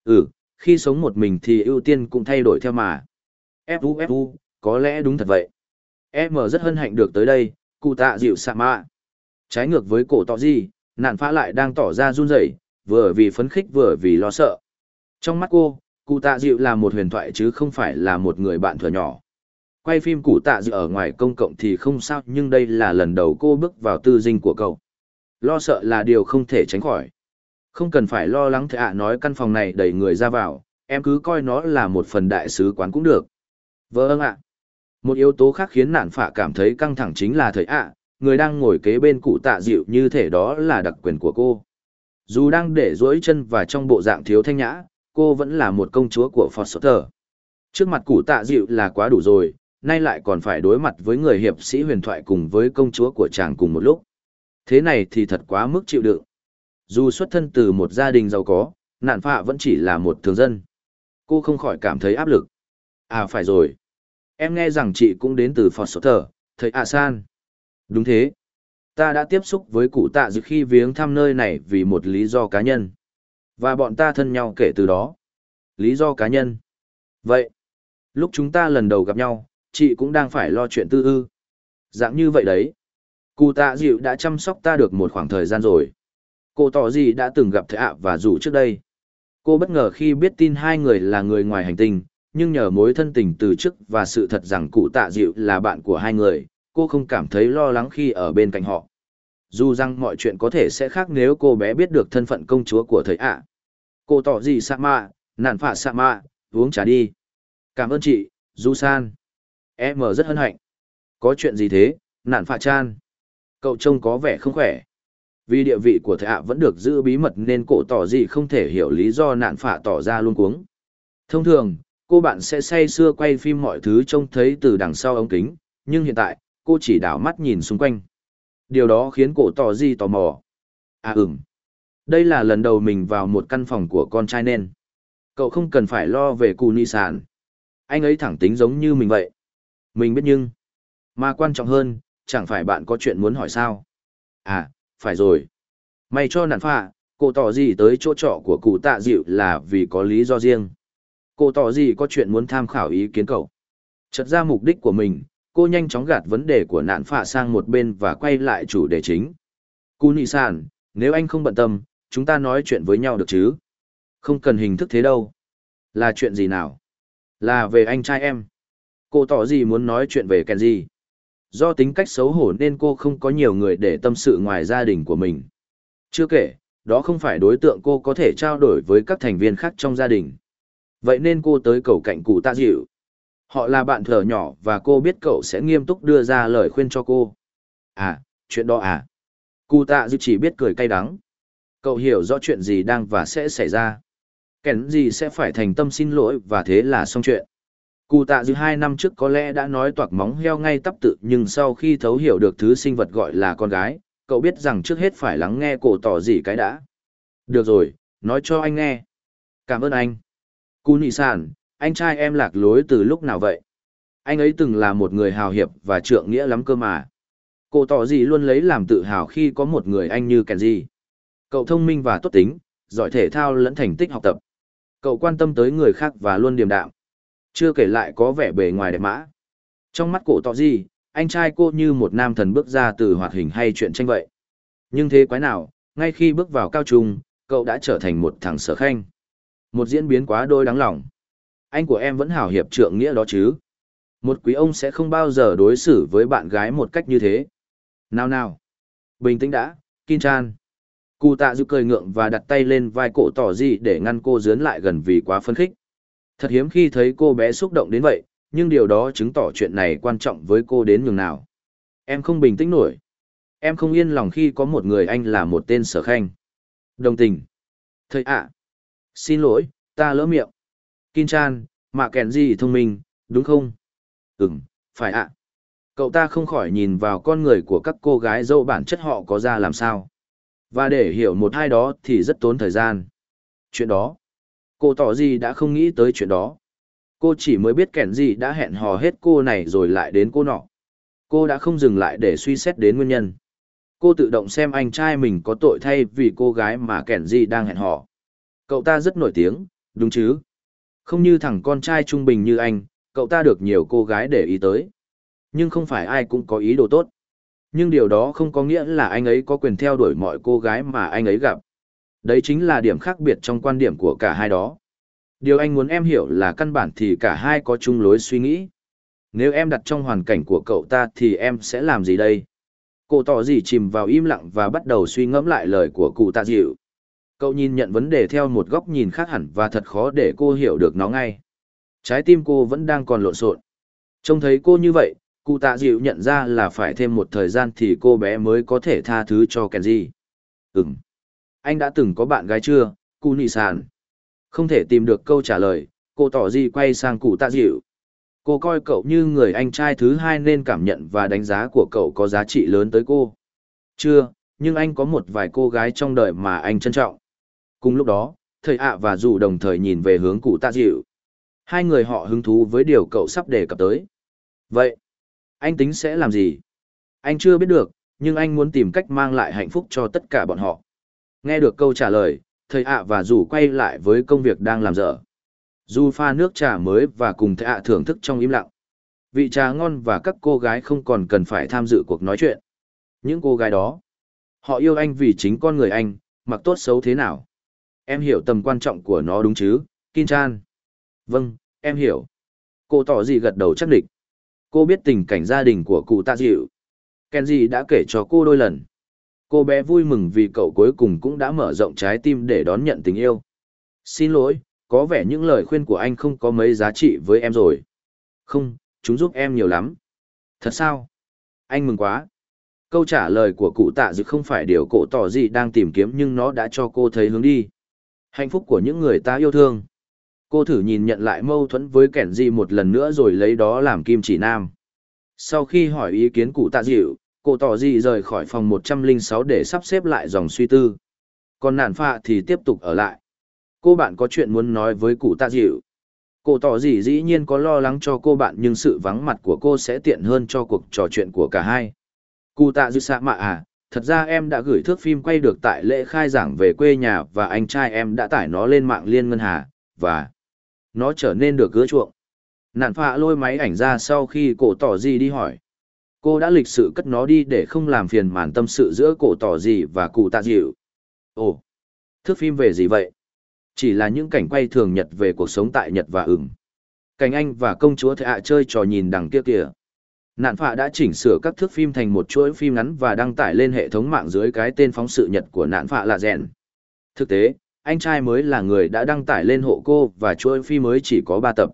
Ừ, khi sống một mình thì ưu tiên cũng thay đổi theo mà. Fu Fu, có lẽ đúng thật vậy. Em rất hân hạnh được tới đây, cụ tạ dịu sạ mạ. Trái ngược với cổ tỏ gì, nạn phá lại đang tỏ ra run rẩy, vừa vì phấn khích vừa vì lo sợ. Trong mắt cô, cụ tạ dịu là một huyền thoại chứ không phải là một người bạn thừa nhỏ. Quay phim cụ tạ dịu ở ngoài công cộng thì không sao nhưng đây là lần đầu cô bước vào tư dinh của cậu. Lo sợ là điều không thể tránh khỏi. Không cần phải lo lắng thệ ạ nói căn phòng này đầy người ra vào, em cứ coi nó là một phần đại sứ quán cũng được. Vâng ạ. Một yếu tố khác khiến nạn phạ cảm thấy căng thẳng chính là Thầy ạ, người đang ngồi kế bên cụ tạ dịu như thể đó là đặc quyền của cô. Dù đang để duỗi chân và trong bộ dạng thiếu thanh nhã, cô vẫn là một công chúa của Foster. Trước mặt cụ tạ dịu là quá đủ rồi, nay lại còn phải đối mặt với người hiệp sĩ huyền thoại cùng với công chúa của chàng cùng một lúc. Thế này thì thật quá mức chịu đựng. Dù xuất thân từ một gia đình giàu có, nạn phạ vẫn chỉ là một thường dân. Cô không khỏi cảm thấy áp lực. À phải rồi. Em nghe rằng chị cũng đến từ Foster, thầy A San. Đúng thế. Ta đã tiếp xúc với cụ tạ dự khi viếng thăm nơi này vì một lý do cá nhân. Và bọn ta thân nhau kể từ đó. Lý do cá nhân. Vậy, lúc chúng ta lần đầu gặp nhau, chị cũng đang phải lo chuyện tư ư. Dạng như vậy đấy. Cụ tạ dịu đã chăm sóc ta được một khoảng thời gian rồi. Cô tỏ gì đã từng gặp Thệ ạ và rủ trước đây. Cô bất ngờ khi biết tin hai người là người ngoài hành tinh, nhưng nhờ mối thân tình từ trước và sự thật rằng cụ tạ dịu là bạn của hai người, cô không cảm thấy lo lắng khi ở bên cạnh họ. Dù rằng mọi chuyện có thể sẽ khác nếu cô bé biết được thân phận công chúa của thầy ạ. Cô tỏ gì sa mạ, nản phạ sa mạ, uống trà đi. Cảm ơn chị, Du San. Em rất hân hạnh. Có chuyện gì thế, nản phạ chan? Cậu trông có vẻ không khỏe. Vì địa vị của thầy ạ vẫn được giữ bí mật nên cổ tỏ gì không thể hiểu lý do nạn phạ tỏ ra luôn cuống. Thông thường, cô bạn sẽ say sưa quay phim mọi thứ trông thấy từ đằng sau ống kính, nhưng hiện tại, cô chỉ đảo mắt nhìn xung quanh. Điều đó khiến cổ tỏ gì tò mò. À ừm. Đây là lần đầu mình vào một căn phòng của con trai nên. Cậu không cần phải lo về cù ni sản. Anh ấy thẳng tính giống như mình vậy. Mình biết nhưng. Mà quan trọng hơn, chẳng phải bạn có chuyện muốn hỏi sao? À, phải rồi. May cho nạn phạ, cô tỏ gì tới chỗ trọ của cụ tạ dịu là vì có lý do riêng. Cô tỏ gì có chuyện muốn tham khảo ý kiến cậu. Chật ra mục đích của mình, cô nhanh chóng gạt vấn đề của nạn phạ sang một bên và quay lại chủ đề chính. Cú nị sản, nếu anh không bận tâm, chúng ta nói chuyện với nhau được chứ? Không cần hình thức thế đâu. Là chuyện gì nào? Là về anh trai em. Cô tỏ gì muốn nói chuyện về Kenji. Do tính cách xấu hổ nên cô không có nhiều người để tâm sự ngoài gia đình của mình. Chưa kể, đó không phải đối tượng cô có thể trao đổi với các thành viên khác trong gia đình. Vậy nên cô tới cầu cạnh cụ tạ dịu. Họ là bạn thở nhỏ và cô biết cậu sẽ nghiêm túc đưa ra lời khuyên cho cô. À, chuyện đó à? Cụ tạ dư chỉ biết cười cay đắng. Cậu hiểu rõ chuyện gì đang và sẽ xảy ra. Kẻn gì sẽ phải thành tâm xin lỗi và thế là xong chuyện. Cụ tạ dư hai năm trước có lẽ đã nói toạc móng heo ngay tắp tự nhưng sau khi thấu hiểu được thứ sinh vật gọi là con gái, cậu biết rằng trước hết phải lắng nghe cổ tỏ gì cái đã. Được rồi, nói cho anh nghe. Cảm ơn anh. Cú nị sản, anh trai em lạc lối từ lúc nào vậy? Anh ấy từng là một người hào hiệp và trượng nghĩa lắm cơ mà. Cô tỏ gì luôn lấy làm tự hào khi có một người anh như Kenji. Cậu thông minh và tốt tính, giỏi thể thao lẫn thành tích học tập. Cậu quan tâm tới người khác và luôn điềm đạm. Chưa kể lại có vẻ bề ngoài đẹp mã. Trong mắt cổ tỏ gì, anh trai cô như một nam thần bước ra từ hoạt hình hay chuyện tranh vậy. Nhưng thế quái nào, ngay khi bước vào cao trung, cậu đã trở thành một thằng sở khanh. Một diễn biến quá đôi đáng lòng. Anh của em vẫn hảo hiệp trượng nghĩa đó chứ. Một quý ông sẽ không bao giờ đối xử với bạn gái một cách như thế. Nào nào. Bình tĩnh đã, Kim Chan. Cụ tạ giúp cười ngượng và đặt tay lên vai cổ tỏ gì để ngăn cô dướn lại gần vì quá phấn khích. Thật hiếm khi thấy cô bé xúc động đến vậy, nhưng điều đó chứng tỏ chuyện này quan trọng với cô đến nhường nào. Em không bình tĩnh nổi. Em không yên lòng khi có một người anh là một tên sở khanh. Đồng tình. Thầy ạ. Xin lỗi, ta lỡ miệng. Kin Chan, mà kèn gì thông minh, đúng không? Ừm, phải ạ. Cậu ta không khỏi nhìn vào con người của các cô gái dâu bản chất họ có ra làm sao. Và để hiểu một hai đó thì rất tốn thời gian. Chuyện đó. Cô tỏ gì đã không nghĩ tới chuyện đó. Cô chỉ mới biết kẻn gì đã hẹn hò hết cô này rồi lại đến cô nọ. Cô đã không dừng lại để suy xét đến nguyên nhân. Cô tự động xem anh trai mình có tội thay vì cô gái mà kẻn gì đang hẹn hò. Cậu ta rất nổi tiếng, đúng chứ? Không như thằng con trai trung bình như anh, cậu ta được nhiều cô gái để ý tới. Nhưng không phải ai cũng có ý đồ tốt. Nhưng điều đó không có nghĩa là anh ấy có quyền theo đuổi mọi cô gái mà anh ấy gặp. Đấy chính là điểm khác biệt trong quan điểm của cả hai đó. Điều anh muốn em hiểu là căn bản thì cả hai có chung lối suy nghĩ. Nếu em đặt trong hoàn cảnh của cậu ta thì em sẽ làm gì đây? Cô tỏ gì chìm vào im lặng và bắt đầu suy ngẫm lại lời của cụ tạ dịu. Cậu nhìn nhận vấn đề theo một góc nhìn khác hẳn và thật khó để cô hiểu được nó ngay. Trái tim cô vẫn đang còn lộn xộn. Trông thấy cô như vậy, cụ tạ dịu nhận ra là phải thêm một thời gian thì cô bé mới có thể tha thứ cho Kenji. Ừm. Anh đã từng có bạn gái chưa, cụ nị sàn? Không thể tìm được câu trả lời, cô tỏ gì quay sang cụ tạ dịu. Cô coi cậu như người anh trai thứ hai nên cảm nhận và đánh giá của cậu có giá trị lớn tới cô. Chưa, nhưng anh có một vài cô gái trong đời mà anh trân trọng. Cùng lúc đó, thầy ạ và dù đồng thời nhìn về hướng cụ tạ dịu. Hai người họ hứng thú với điều cậu sắp đề cập tới. Vậy, anh tính sẽ làm gì? Anh chưa biết được, nhưng anh muốn tìm cách mang lại hạnh phúc cho tất cả bọn họ. Nghe được câu trả lời, thầy ạ và dù quay lại với công việc đang làm dở. Dù pha nước trà mới và cùng thầy ạ thưởng thức trong im lặng. Vị trà ngon và các cô gái không còn cần phải tham dự cuộc nói chuyện. Những cô gái đó, họ yêu anh vì chính con người anh, mặc tốt xấu thế nào. Em hiểu tầm quan trọng của nó đúng chứ, Kim Chan. Vâng, em hiểu. Cô tỏ gì gật đầu chắc địch. Cô biết tình cảnh gia đình của cụ tạ dịu. Kenji đã kể cho cô đôi lần. Cô bé vui mừng vì cậu cuối cùng cũng đã mở rộng trái tim để đón nhận tình yêu. Xin lỗi, có vẻ những lời khuyên của anh không có mấy giá trị với em rồi. Không, chúng giúp em nhiều lắm. Thật sao? Anh mừng quá. Câu trả lời của cụ tạ dự không phải điều cổ tỏ gì đang tìm kiếm nhưng nó đã cho cô thấy hướng đi. Hạnh phúc của những người ta yêu thương. Cô thử nhìn nhận lại mâu thuẫn với kẻn gì một lần nữa rồi lấy đó làm kim chỉ nam. Sau khi hỏi ý kiến cụ tạ dịu, cô tỏ gì rời khỏi phòng 106 để sắp xếp lại dòng suy tư. Còn nạn phạ thì tiếp tục ở lại. Cô bạn có chuyện muốn nói với cụ tạ dịu. cô tỏ gì dĩ nhiên có lo lắng cho cô bạn nhưng sự vắng mặt của cô sẽ tiện hơn cho cuộc trò chuyện của cả hai. Cụ tạ dịu xạ mạ à, thật ra em đã gửi thước phim quay được tại lễ khai giảng về quê nhà và anh trai em đã tải nó lên mạng liên ngân hà, và nó trở nên được gỡ chuộng. Nạn phạ lôi máy ảnh ra sau khi cổ tỏ gì đi hỏi. Cô đã lịch sự cất nó đi để không làm phiền màn tâm sự giữa cổ tỏ gì và cụ tạ dịu. Ồ, thước phim về gì vậy? Chỉ là những cảnh quay thường nhật về cuộc sống tại Nhật và ửng. Cảnh anh và công chúa thệ hạ chơi trò nhìn đằng kia kìa. Nạn phạ đã chỉnh sửa các thước phim thành một chuỗi phim ngắn và đăng tải lên hệ thống mạng dưới cái tên phóng sự Nhật của nạn phạ là rèn. Thực tế, anh trai mới là người đã đăng tải lên hộ cô và chuỗi phim mới chỉ có 3 tập.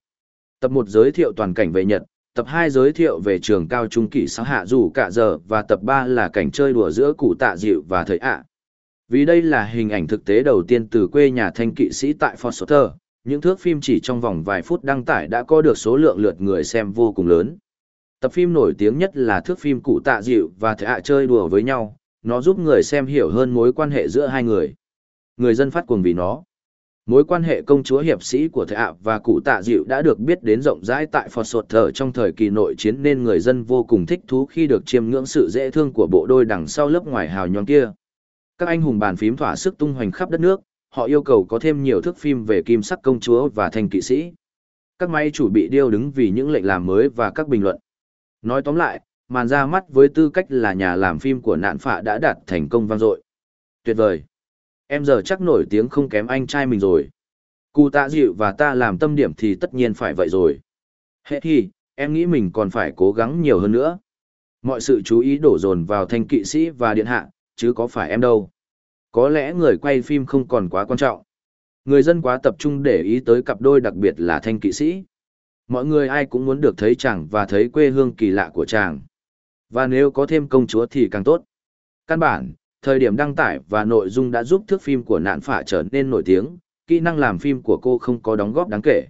Tập 1 giới thiệu toàn cảnh về Nhật, tập 2 giới thiệu về trường cao trung kỷ sáng hạ dù cả giờ và tập 3 là cảnh chơi đùa giữa cụ tạ dịu và thầy ạ. Vì đây là hình ảnh thực tế đầu tiên từ quê nhà thanh kỵ sĩ tại Fort Foster, những thước phim chỉ trong vòng vài phút đăng tải đã có được số lượng lượt người xem vô cùng lớn. Tập phim nổi tiếng nhất là thước phim cụ tạ dịu và Thệ ạ chơi đùa với nhau, nó giúp người xem hiểu hơn mối quan hệ giữa hai người. Người dân phát cuồng vì nó. Mối quan hệ công chúa hiệp sĩ của Thệ ạ và cụ tạ dịu đã được biết đến rộng rãi tại Phật Sột Thờ trong thời kỳ nội chiến nên người dân vô cùng thích thú khi được chiêm ngưỡng sự dễ thương của bộ đôi đằng sau lớp ngoài hào nhoáng kia. Các anh hùng bàn phím thỏa sức tung hoành khắp đất nước, họ yêu cầu có thêm nhiều thước phim về kim sắc công chúa và thanh kỵ sĩ. Các máy chủ bị điêu đứng vì những lệnh làm mới và các bình luận. Nói tóm lại, màn ra mắt với tư cách là nhà làm phim của nạn phạ đã đạt thành công vang dội. Tuyệt vời! Em giờ chắc nổi tiếng không kém anh trai mình rồi. Cụ tạ dịu và ta làm tâm điểm thì tất nhiên phải vậy rồi. Hệ thì, em nghĩ mình còn phải cố gắng nhiều hơn nữa. Mọi sự chú ý đổ dồn vào thanh kỵ sĩ và điện hạ, chứ có phải em đâu. Có lẽ người quay phim không còn quá quan trọng. Người dân quá tập trung để ý tới cặp đôi đặc biệt là thanh kỵ sĩ. Mọi người ai cũng muốn được thấy chàng và thấy quê hương kỳ lạ của chàng. Và nếu có thêm công chúa thì càng tốt. Căn bản, thời điểm đăng tải và nội dung đã giúp thước phim của nạn phả trở nên nổi tiếng, kỹ năng làm phim của cô không có đóng góp đáng kể.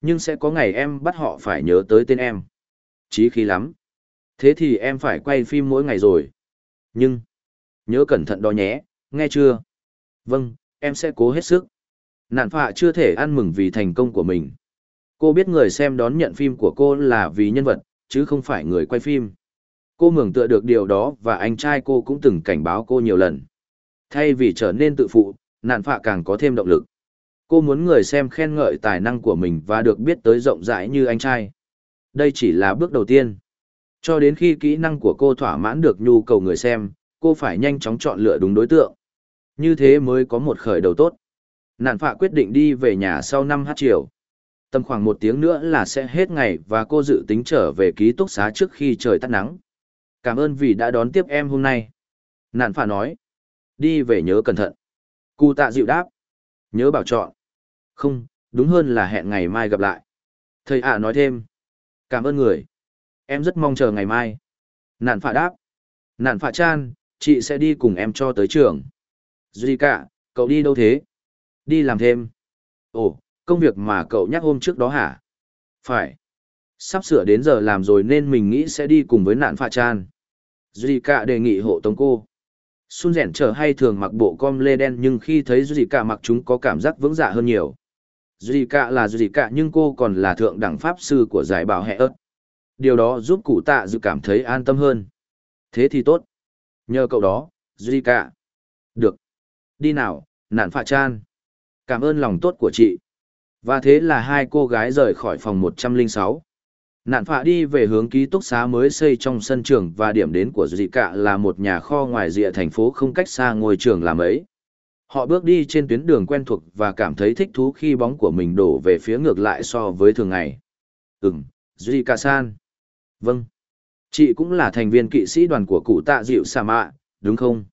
Nhưng sẽ có ngày em bắt họ phải nhớ tới tên em. Chí khí lắm. Thế thì em phải quay phim mỗi ngày rồi. Nhưng, nhớ cẩn thận đó nhé, nghe chưa? Vâng, em sẽ cố hết sức. Nạn phạ chưa thể ăn mừng vì thành công của mình. Cô biết người xem đón nhận phim của cô là vì nhân vật, chứ không phải người quay phim. Cô mường tựa được điều đó và anh trai cô cũng từng cảnh báo cô nhiều lần. Thay vì trở nên tự phụ, nạn phạ càng có thêm động lực. Cô muốn người xem khen ngợi tài năng của mình và được biết tới rộng rãi như anh trai. Đây chỉ là bước đầu tiên. Cho đến khi kỹ năng của cô thỏa mãn được nhu cầu người xem, cô phải nhanh chóng chọn lựa đúng đối tượng. Như thế mới có một khởi đầu tốt. Nạn phạ quyết định đi về nhà sau năm h chiều. Tầm khoảng một tiếng nữa là sẽ hết ngày và cô dự tính trở về ký túc xá trước khi trời tắt nắng. Cảm ơn vì đã đón tiếp em hôm nay. Nạn phả nói. Đi về nhớ cẩn thận. Cụ tạ dịu đáp. Nhớ bảo chọn. Không, đúng hơn là hẹn ngày mai gặp lại. Thầy ạ nói thêm. Cảm ơn người. Em rất mong chờ ngày mai. Nạn phả đáp. Nạn phả chan, chị sẽ đi cùng em cho tới trường. Duy cả, cậu đi đâu thế? Đi làm thêm. Ồ, công việc mà cậu nhắc hôm trước đó hả? Phải. Sắp sửa đến giờ làm rồi nên mình nghĩ sẽ đi cùng với nạn phạ chan. Duy cả đề nghị hộ tống cô. Sun rẻn trở hay thường mặc bộ com lê đen nhưng khi thấy Duy cả mặc chúng có cảm giác vững dạ hơn nhiều. Duy cả là Duy cả nhưng cô còn là thượng đẳng pháp sư của giải bảo hệ ớt. Điều đó giúp cụ tạ dự cảm thấy an tâm hơn. Thế thì tốt. Nhờ cậu đó, Duy cả. Được. Đi nào, nạn phạ chan. Cảm ơn lòng tốt của chị. Và thế là hai cô gái rời khỏi phòng 106. Nạn phạ đi về hướng ký túc xá mới xây trong sân trường và điểm đến của dị cạ là một nhà kho ngoài rìa thành phố không cách xa ngôi trường làm ấy. Họ bước đi trên tuyến đường quen thuộc và cảm thấy thích thú khi bóng của mình đổ về phía ngược lại so với thường ngày. Ừm, dị cạ san. Vâng. Chị cũng là thành viên kỵ sĩ đoàn của cụ tạ dịu xà mạ, đúng không?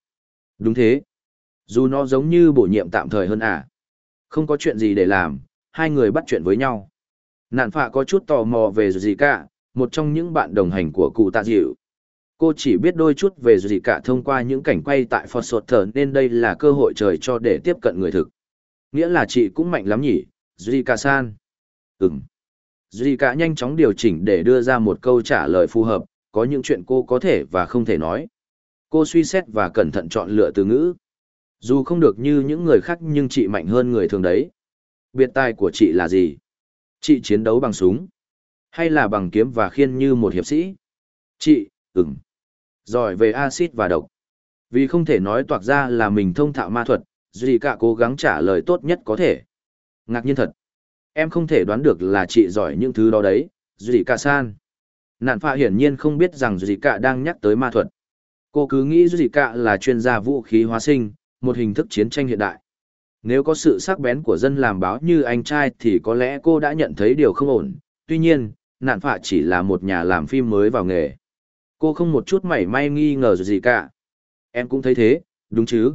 Đúng thế. Dù nó giống như bổ nhiệm tạm thời hơn à. Không có chuyện gì để làm, hai người bắt chuyện với nhau. Nạn phạ có chút tò mò về gì cả, một trong những bạn đồng hành của cụ tạ dịu. Cô chỉ biết đôi chút về gì cả thông qua những cảnh quay tại Fort Sột Thở nên đây là cơ hội trời cho để tiếp cận người thực. Nghĩa là chị cũng mạnh lắm nhỉ, Zika san. Ừm. Zika nhanh chóng điều chỉnh để đưa ra một câu trả lời phù hợp, có những chuyện cô có thể và không thể nói. Cô suy xét và cẩn thận chọn lựa từ ngữ. Dù không được như những người khác nhưng chị mạnh hơn người thường đấy. Biệt tài của chị là gì? Chị chiến đấu bằng súng. Hay là bằng kiếm và khiên như một hiệp sĩ? Chị, ừm. Giỏi về axit và độc. Vì không thể nói toạc ra là mình thông thạo ma thuật, Duy cả cố gắng trả lời tốt nhất có thể. Ngạc nhiên thật. Em không thể đoán được là chị giỏi những thứ đó đấy, Duy cả san. Nạn phạ hiển nhiên không biết rằng Duy cả đang nhắc tới ma thuật. Cô cứ nghĩ Duy cả là chuyên gia vũ khí hóa sinh, một hình thức chiến tranh hiện đại. Nếu có sự sắc bén của dân làm báo như anh trai thì có lẽ cô đã nhận thấy điều không ổn. Tuy nhiên, nạn phạ chỉ là một nhà làm phim mới vào nghề. Cô không một chút mảy may nghi ngờ gì cả. Em cũng thấy thế, đúng chứ?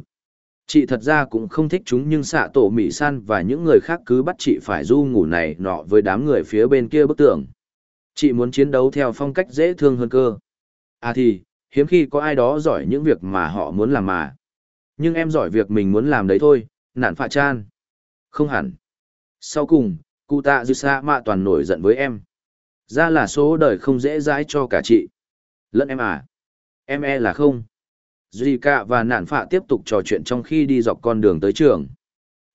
Chị thật ra cũng không thích chúng nhưng xạ tổ Mỹ San và những người khác cứ bắt chị phải du ngủ này nọ với đám người phía bên kia bức tường. Chị muốn chiến đấu theo phong cách dễ thương hơn cơ. À thì, hiếm khi có ai đó giỏi những việc mà họ muốn làm mà. Nhưng em giỏi việc mình muốn làm đấy thôi, nạn phạ chan. Không hẳn. Sau cùng, cụ tạ dư xa mạ toàn nổi giận với em. Ra là số đời không dễ dãi cho cả chị. Lẫn em à? Em e là không. Zika và nạn phạ tiếp tục trò chuyện trong khi đi dọc con đường tới trường.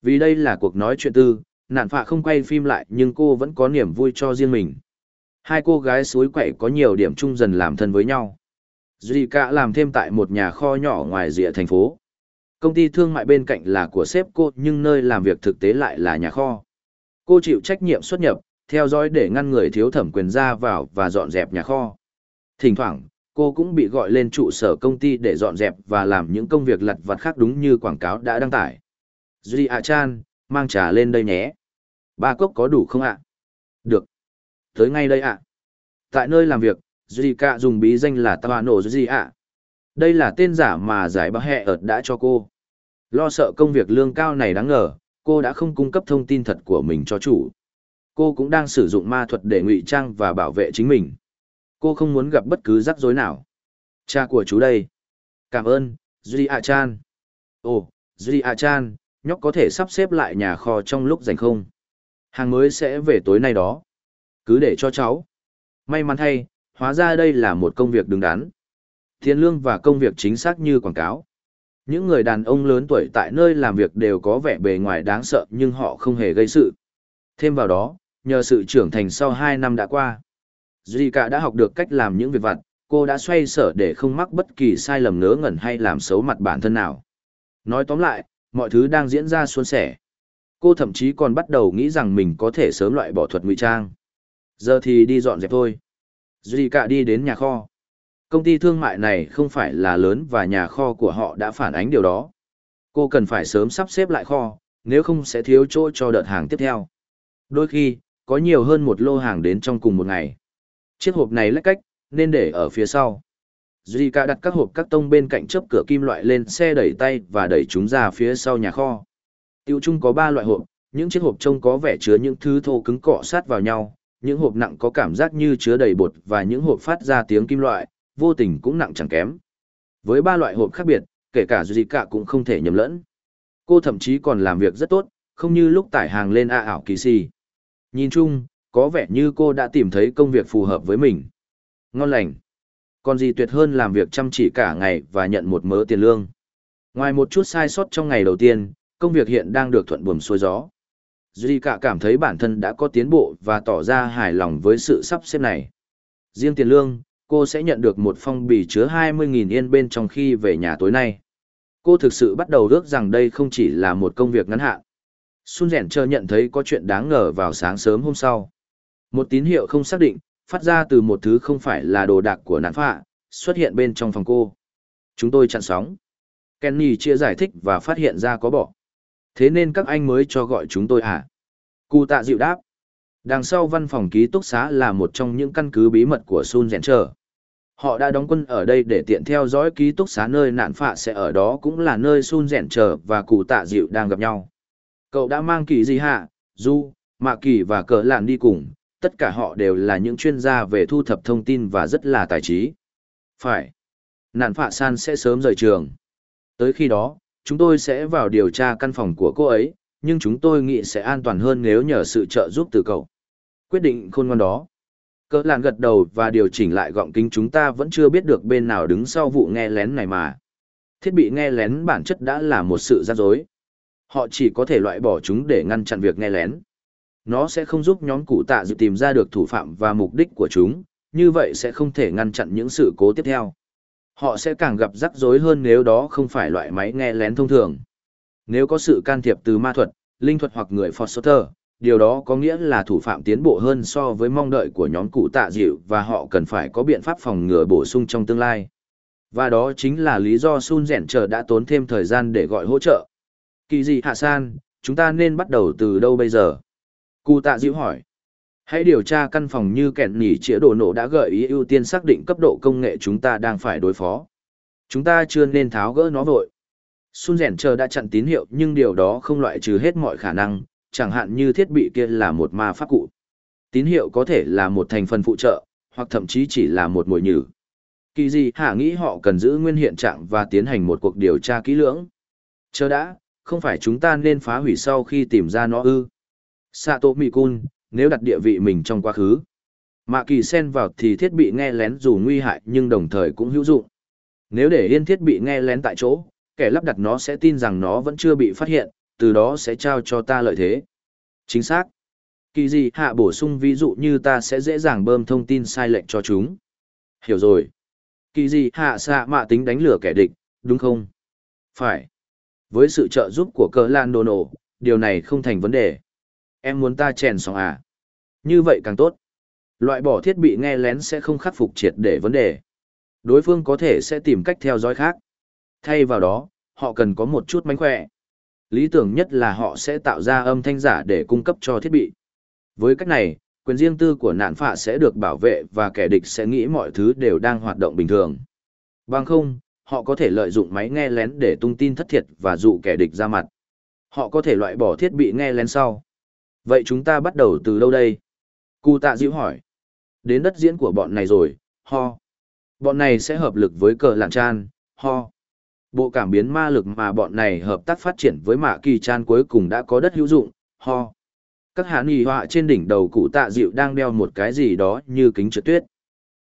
Vì đây là cuộc nói chuyện tư, nạn phạ không quay phim lại nhưng cô vẫn có niềm vui cho riêng mình. Hai cô gái suối quậy có nhiều điểm chung dần làm thân với nhau. Zika làm thêm tại một nhà kho nhỏ ngoài rìa thành phố. Công ty thương mại bên cạnh là của sếp cô nhưng nơi làm việc thực tế lại là nhà kho. Cô chịu trách nhiệm xuất nhập, theo dõi để ngăn người thiếu thẩm quyền ra vào và dọn dẹp nhà kho. Thỉnh thoảng, cô cũng bị gọi lên trụ sở công ty để dọn dẹp và làm những công việc lặt vặt khác đúng như quảng cáo đã đăng tải. Duy A Chan, mang trà lên đây nhé. Ba cốc có đủ không ạ? Được. Tới ngay đây ạ. Tại nơi làm việc, Duy cạ dùng bí danh là Tawano Duy ạ. Đây là tên giả mà giải báo hẹ ợt đã cho cô. Lo sợ công việc lương cao này đáng ngờ, cô đã không cung cấp thông tin thật của mình cho chủ. Cô cũng đang sử dụng ma thuật để ngụy trang và bảo vệ chính mình. Cô không muốn gặp bất cứ rắc rối nào. Cha của chú đây. Cảm ơn, Duy A Chan. Ồ, Duy A Chan, nhóc có thể sắp xếp lại nhà kho trong lúc rảnh không? Hàng mới sẽ về tối nay đó. Cứ để cho cháu. May mắn thay, hóa ra đây là một công việc đứng đắn. Tiền lương và công việc chính xác như quảng cáo. Những người đàn ông lớn tuổi tại nơi làm việc đều có vẻ bề ngoài đáng sợ nhưng họ không hề gây sự. Thêm vào đó, nhờ sự trưởng thành sau 2 năm đã qua, Zika đã học được cách làm những việc vặt, cô đã xoay sở để không mắc bất kỳ sai lầm ngớ ngẩn hay làm xấu mặt bản thân nào. Nói tóm lại, mọi thứ đang diễn ra suôn sẻ. Cô thậm chí còn bắt đầu nghĩ rằng mình có thể sớm loại bỏ thuật ngụy trang. Giờ thì đi dọn dẹp thôi. Zika đi đến nhà kho. Công ty thương mại này không phải là lớn và nhà kho của họ đã phản ánh điều đó. Cô cần phải sớm sắp xếp lại kho, nếu không sẽ thiếu chỗ cho đợt hàng tiếp theo. Đôi khi, có nhiều hơn một lô hàng đến trong cùng một ngày. Chiếc hộp này lách cách, nên để ở phía sau. Zika đặt các hộp các tông bên cạnh chớp cửa kim loại lên xe đẩy tay và đẩy chúng ra phía sau nhà kho. Tiêu chung có 3 loại hộp, những chiếc hộp trông có vẻ chứa những thứ thô cứng cọ sát vào nhau, những hộp nặng có cảm giác như chứa đầy bột và những hộp phát ra tiếng kim loại, vô tình cũng nặng chẳng kém. Với ba loại hộp khác biệt, kể cả Zika cũng không thể nhầm lẫn. Cô thậm chí còn làm việc rất tốt, không như lúc tải hàng lên A ảo kỳ si. Nhìn chung, có vẻ như cô đã tìm thấy công việc phù hợp với mình. Ngon lành. Còn gì tuyệt hơn làm việc chăm chỉ cả ngày và nhận một mớ tiền lương. Ngoài một chút sai sót trong ngày đầu tiên, công việc hiện đang được thuận buồm xuôi gió. Zika cảm thấy bản thân đã có tiến bộ và tỏ ra hài lòng với sự sắp xếp này. Riêng tiền lương, cô sẽ nhận được một phong bì chứa 20.000 yên bên trong khi về nhà tối nay. Cô thực sự bắt đầu ước rằng đây không chỉ là một công việc ngắn hạn. Sun rèn chờ nhận thấy có chuyện đáng ngờ vào sáng sớm hôm sau. Một tín hiệu không xác định, phát ra từ một thứ không phải là đồ đạc của nạn phạ, xuất hiện bên trong phòng cô. Chúng tôi chặn sóng. Kenny chia giải thích và phát hiện ra có bỏ. Thế nên các anh mới cho gọi chúng tôi à? Cụ tạ dịu đáp. Đằng sau văn phòng ký túc xá là một trong những căn cứ bí mật của Sun Rèn Trở. Họ đã đóng quân ở đây để tiện theo dõi ký túc xá nơi nạn phạ sẽ ở đó cũng là nơi Sun Rèn Trở và cụ tạ dịu đang gặp nhau. Cậu đã mang kỳ gì hạ, Du, Mạ Kỳ và Cờ Lạn đi cùng, tất cả họ đều là những chuyên gia về thu thập thông tin và rất là tài trí. Phải. Nạn phạ san sẽ sớm rời trường. Tới khi đó, chúng tôi sẽ vào điều tra căn phòng của cô ấy, nhưng chúng tôi nghĩ sẽ an toàn hơn nếu nhờ sự trợ giúp từ cậu. Quyết định khôn ngoan đó. Cỡ làn gật đầu và điều chỉnh lại gọng kính chúng ta vẫn chưa biết được bên nào đứng sau vụ nghe lén này mà. Thiết bị nghe lén bản chất đã là một sự gian dối. Họ chỉ có thể loại bỏ chúng để ngăn chặn việc nghe lén. Nó sẽ không giúp nhóm cụ tạ dự tìm ra được thủ phạm và mục đích của chúng, như vậy sẽ không thể ngăn chặn những sự cố tiếp theo. Họ sẽ càng gặp rắc rối hơn nếu đó không phải loại máy nghe lén thông thường. Nếu có sự can thiệp từ ma thuật, linh thuật hoặc người Foster, điều đó có nghĩa là thủ phạm tiến bộ hơn so với mong đợi của nhóm cụ tạ dịu và họ cần phải có biện pháp phòng ngừa bổ sung trong tương lai. Và đó chính là lý do Sun Rèn Trở đã tốn thêm thời gian để gọi hỗ trợ. Kỳ gì hạ san, chúng ta nên bắt đầu từ đâu bây giờ? Cụ tạ dịu hỏi. Hãy điều tra căn phòng như kẹn nỉ chĩa đồ nổ đã gợi ý ưu tiên xác định cấp độ công nghệ chúng ta đang phải đối phó. Chúng ta chưa nên tháo gỡ nó vội. Sun rèn Trở đã chặn tín hiệu nhưng điều đó không loại trừ hết mọi khả năng, chẳng hạn như thiết bị kia là một ma pháp cụ. Tín hiệu có thể là một thành phần phụ trợ, hoặc thậm chí chỉ là một mồi nhử. Kỳ gì hạ nghĩ họ cần giữ nguyên hiện trạng và tiến hành một cuộc điều tra kỹ lưỡng. Chờ đã, không phải chúng ta nên phá hủy sau khi tìm ra nó ư. Sato Mikun, nếu đặt địa vị mình trong quá khứ. Mạ kỳ Sen vào thì thiết bị nghe lén dù nguy hại nhưng đồng thời cũng hữu dụng. Nếu để yên thiết bị nghe lén tại chỗ, kẻ lắp đặt nó sẽ tin rằng nó vẫn chưa bị phát hiện, từ đó sẽ trao cho ta lợi thế. Chính xác. Kỳ gì hạ bổ sung ví dụ như ta sẽ dễ dàng bơm thông tin sai lệch cho chúng. Hiểu rồi. Kỳ gì hạ xạ mạ tính đánh lửa kẻ địch, đúng không? Phải. Với sự trợ giúp của cờ lan đồ nổ, điều này không thành vấn đề. Em muốn ta chèn xong à? Như vậy càng tốt. Loại bỏ thiết bị nghe lén sẽ không khắc phục triệt để vấn đề. Đối phương có thể sẽ tìm cách theo dõi khác. Thay vào đó, họ cần có một chút mánh khỏe. Lý tưởng nhất là họ sẽ tạo ra âm thanh giả để cung cấp cho thiết bị. Với cách này, quyền riêng tư của nạn phạ sẽ được bảo vệ và kẻ địch sẽ nghĩ mọi thứ đều đang hoạt động bình thường. Bằng không, họ có thể lợi dụng máy nghe lén để tung tin thất thiệt và dụ kẻ địch ra mặt. Họ có thể loại bỏ thiết bị nghe lén sau. Vậy chúng ta bắt đầu từ đâu đây? Cụ tạ dịu hỏi. Đến đất diễn của bọn này rồi, ho. Bọn này sẽ hợp lực với cờ lạng chan, ho. Bộ cảm biến ma lực mà bọn này hợp tác phát triển với mạ kỳ chan cuối cùng đã có đất hữu dụng, ho. Các hạ nghỉ họa trên đỉnh đầu cụ tạ dịu đang đeo một cái gì đó như kính trượt tuyết.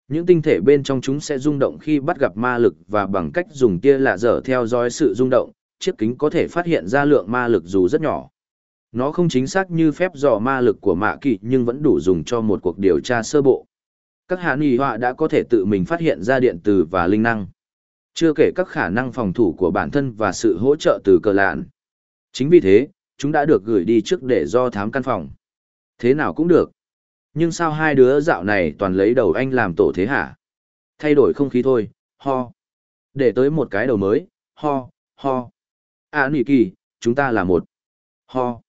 Những tinh thể bên trong chúng sẽ rung động khi bắt gặp ma lực và bằng cách dùng tia lạ dở theo dõi sự rung động, chiếc kính có thể phát hiện ra lượng ma lực dù rất nhỏ. Nó không chính xác như phép dò ma lực của mạ kỳ nhưng vẫn đủ dùng cho một cuộc điều tra sơ bộ. Các hạ nghỉ họa đã có thể tự mình phát hiện ra điện từ và linh năng. Chưa kể các khả năng phòng thủ của bản thân và sự hỗ trợ từ cờ lạn. Chính vì thế, chúng đã được gửi đi trước để do thám căn phòng. Thế nào cũng được. Nhưng sao hai đứa dạo này toàn lấy đầu anh làm tổ thế hả? Thay đổi không khí thôi, ho. Để tới một cái đầu mới, ho, ho. À nỉ kỳ, chúng ta là một. Ho.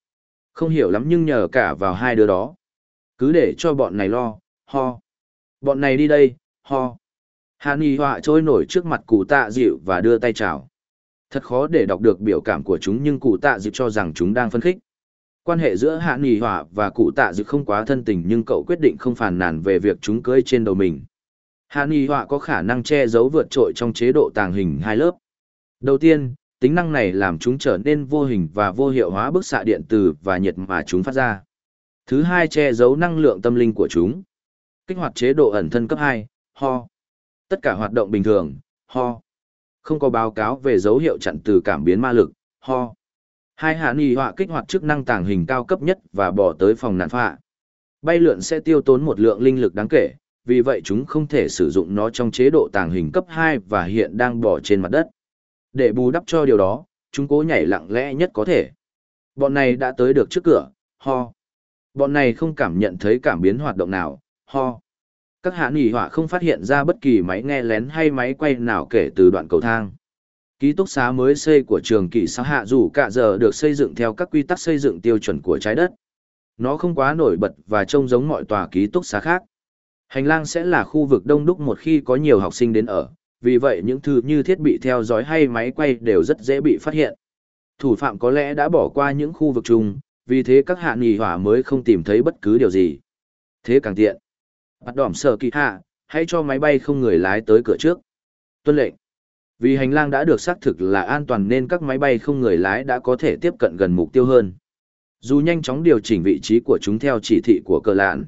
Không hiểu lắm nhưng nhờ cả vào hai đứa đó. Cứ để cho bọn này lo, ho. Bọn này đi đây, ho. Hà Nhi họa trôi nổi trước mặt cụ tạ dịu và đưa tay chào. Thật khó để đọc được biểu cảm của chúng nhưng cụ tạ dịu cho rằng chúng đang phân khích. Quan hệ giữa Hạ Nhi họa và cụ tạ dịu không quá thân tình nhưng cậu quyết định không phàn nàn về việc chúng cưới trên đầu mình. Hạ Nhi họa có khả năng che giấu vượt trội trong chế độ tàng hình hai lớp. Đầu tiên, tính năng này làm chúng trở nên vô hình và vô hiệu hóa bức xạ điện từ và nhiệt mà chúng phát ra. Thứ hai che giấu năng lượng tâm linh của chúng. Kích hoạt chế độ ẩn thân cấp 2, ho. Tất cả hoạt động bình thường, ho. Không có báo cáo về dấu hiệu chặn từ cảm biến ma lực, ho. Hai hạ nghi họa kích hoạt chức năng tàng hình cao cấp nhất và bỏ tới phòng nạn phạ. Bay lượn sẽ tiêu tốn một lượng linh lực đáng kể, vì vậy chúng không thể sử dụng nó trong chế độ tàng hình cấp 2 và hiện đang bỏ trên mặt đất. Để bù đắp cho điều đó, chúng cố nhảy lặng lẽ nhất có thể. Bọn này đã tới được trước cửa, ho. Bọn này không cảm nhận thấy cảm biến hoạt động nào, ho. Các hạ nghỉ họa không phát hiện ra bất kỳ máy nghe lén hay máy quay nào kể từ đoạn cầu thang. Ký túc xá mới xây của trường kỷ xã hạ dù cả giờ được xây dựng theo các quy tắc xây dựng tiêu chuẩn của trái đất. Nó không quá nổi bật và trông giống mọi tòa ký túc xá khác. Hành lang sẽ là khu vực đông đúc một khi có nhiều học sinh đến ở, vì vậy những thứ như thiết bị theo dõi hay máy quay đều rất dễ bị phát hiện. Thủ phạm có lẽ đã bỏ qua những khu vực chung, vì thế các hạ nghỉ hỏa mới không tìm thấy bất cứ điều gì. Thế càng tiện. Bắt đỏm sở kỳ hạ, hãy cho máy bay không người lái tới cửa trước. Tuân lệnh. Vì hành lang đã được xác thực là an toàn nên các máy bay không người lái đã có thể tiếp cận gần mục tiêu hơn. Dù nhanh chóng điều chỉnh vị trí của chúng theo chỉ thị của cờ lạn.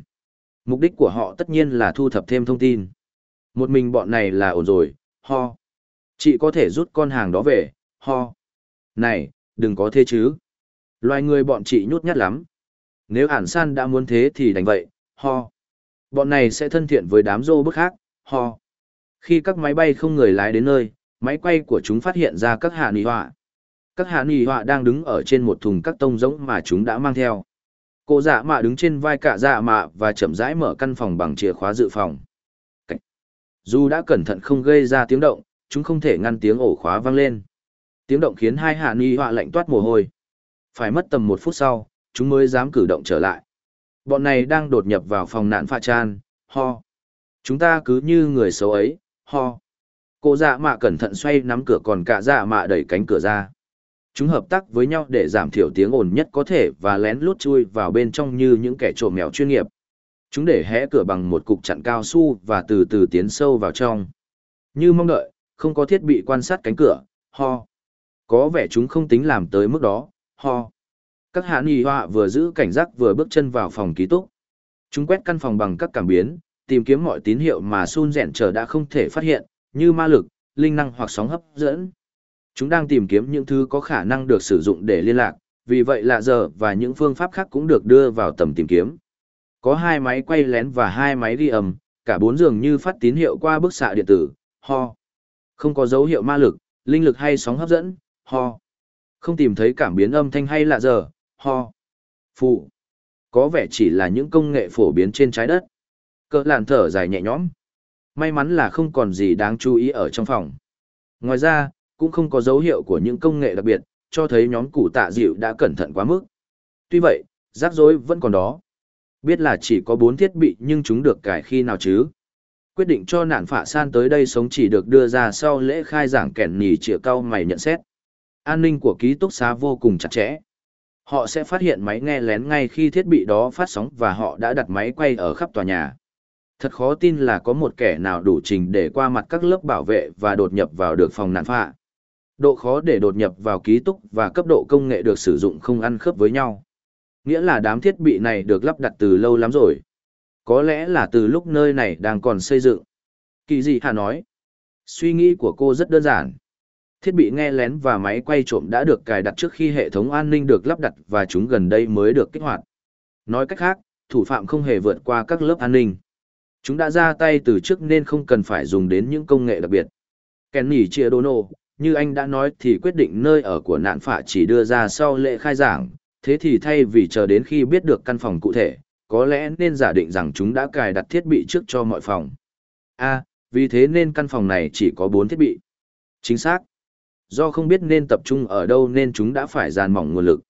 Mục đích của họ tất nhiên là thu thập thêm thông tin. Một mình bọn này là ổn rồi, ho. Chị có thể rút con hàng đó về, ho. Này, đừng có thế chứ. Loài người bọn chị nhút nhát lắm. Nếu ản san đã muốn thế thì đành vậy, ho. Bọn này sẽ thân thiện với đám rô bức khác, ho. Khi các máy bay không người lái đến nơi, máy quay của chúng phát hiện ra các hạ nì họa. Các hạ nì họa đang đứng ở trên một thùng các tông giống mà chúng đã mang theo. Cô dạ mạ đứng trên vai cả dạ mạ và chậm rãi mở căn phòng bằng chìa khóa dự phòng. Cảnh. Dù đã cẩn thận không gây ra tiếng động, chúng không thể ngăn tiếng ổ khóa vang lên. Tiếng động khiến hai hạ nì họa lạnh toát mồ hôi. Phải mất tầm một phút sau, chúng mới dám cử động trở lại. Bọn này đang đột nhập vào phòng nạn pha chan, ho. Chúng ta cứ như người xấu ấy, ho. Cô dạ mạ cẩn thận xoay nắm cửa còn cả dạ mạ đẩy cánh cửa ra. Chúng hợp tác với nhau để giảm thiểu tiếng ồn nhất có thể và lén lút chui vào bên trong như những kẻ trộm mèo chuyên nghiệp. Chúng để hé cửa bằng một cục chặn cao su và từ từ tiến sâu vào trong. Như mong đợi, không có thiết bị quan sát cánh cửa, ho. Có vẻ chúng không tính làm tới mức đó, ho. Các hạ nghi họa vừa giữ cảnh giác vừa bước chân vào phòng ký túc. Chúng quét căn phòng bằng các cảm biến, tìm kiếm mọi tín hiệu mà Sun rèn chờ đã không thể phát hiện, như ma lực, linh năng hoặc sóng hấp dẫn. Chúng đang tìm kiếm những thứ có khả năng được sử dụng để liên lạc, vì vậy lạ giờ và những phương pháp khác cũng được đưa vào tầm tìm kiếm. Có hai máy quay lén và hai máy ghi âm, cả bốn dường như phát tín hiệu qua bức xạ điện tử, ho. Không có dấu hiệu ma lực, linh lực hay sóng hấp dẫn, ho. Không tìm thấy cảm biến âm thanh hay lạ giờ, ho. Phụ. Có vẻ chỉ là những công nghệ phổ biến trên trái đất. Cỡ làn thở dài nhẹ nhõm. May mắn là không còn gì đáng chú ý ở trong phòng. Ngoài ra, cũng không có dấu hiệu của những công nghệ đặc biệt, cho thấy nhóm cụ tạ dịu đã cẩn thận quá mức. Tuy vậy, rắc rối vẫn còn đó. Biết là chỉ có 4 thiết bị nhưng chúng được cải khi nào chứ? Quyết định cho nạn phạ san tới đây sống chỉ được đưa ra sau lễ khai giảng kẻn nì trịa cao mày nhận xét. An ninh của ký túc xá vô cùng chặt chẽ. Họ sẽ phát hiện máy nghe lén ngay khi thiết bị đó phát sóng và họ đã đặt máy quay ở khắp tòa nhà. Thật khó tin là có một kẻ nào đủ trình để qua mặt các lớp bảo vệ và đột nhập vào được phòng nạn phạ. Độ khó để đột nhập vào ký túc và cấp độ công nghệ được sử dụng không ăn khớp với nhau. Nghĩa là đám thiết bị này được lắp đặt từ lâu lắm rồi. Có lẽ là từ lúc nơi này đang còn xây dựng. Kỳ gì hà nói. Suy nghĩ của cô rất đơn giản. Thiết bị nghe lén và máy quay trộm đã được cài đặt trước khi hệ thống an ninh được lắp đặt và chúng gần đây mới được kích hoạt. Nói cách khác, thủ phạm không hề vượt qua các lớp an ninh. Chúng đã ra tay từ trước nên không cần phải dùng đến những công nghệ đặc biệt. Kenny Chiedono, như anh đã nói thì quyết định nơi ở của nạn phạ chỉ đưa ra sau lễ khai giảng, thế thì thay vì chờ đến khi biết được căn phòng cụ thể, có lẽ nên giả định rằng chúng đã cài đặt thiết bị trước cho mọi phòng. A, à, vì thế nên căn phòng này chỉ có 4 thiết bị. Chính xác. Do không biết nên tập trung ở đâu nên chúng đã phải dàn mỏng nguồn lực.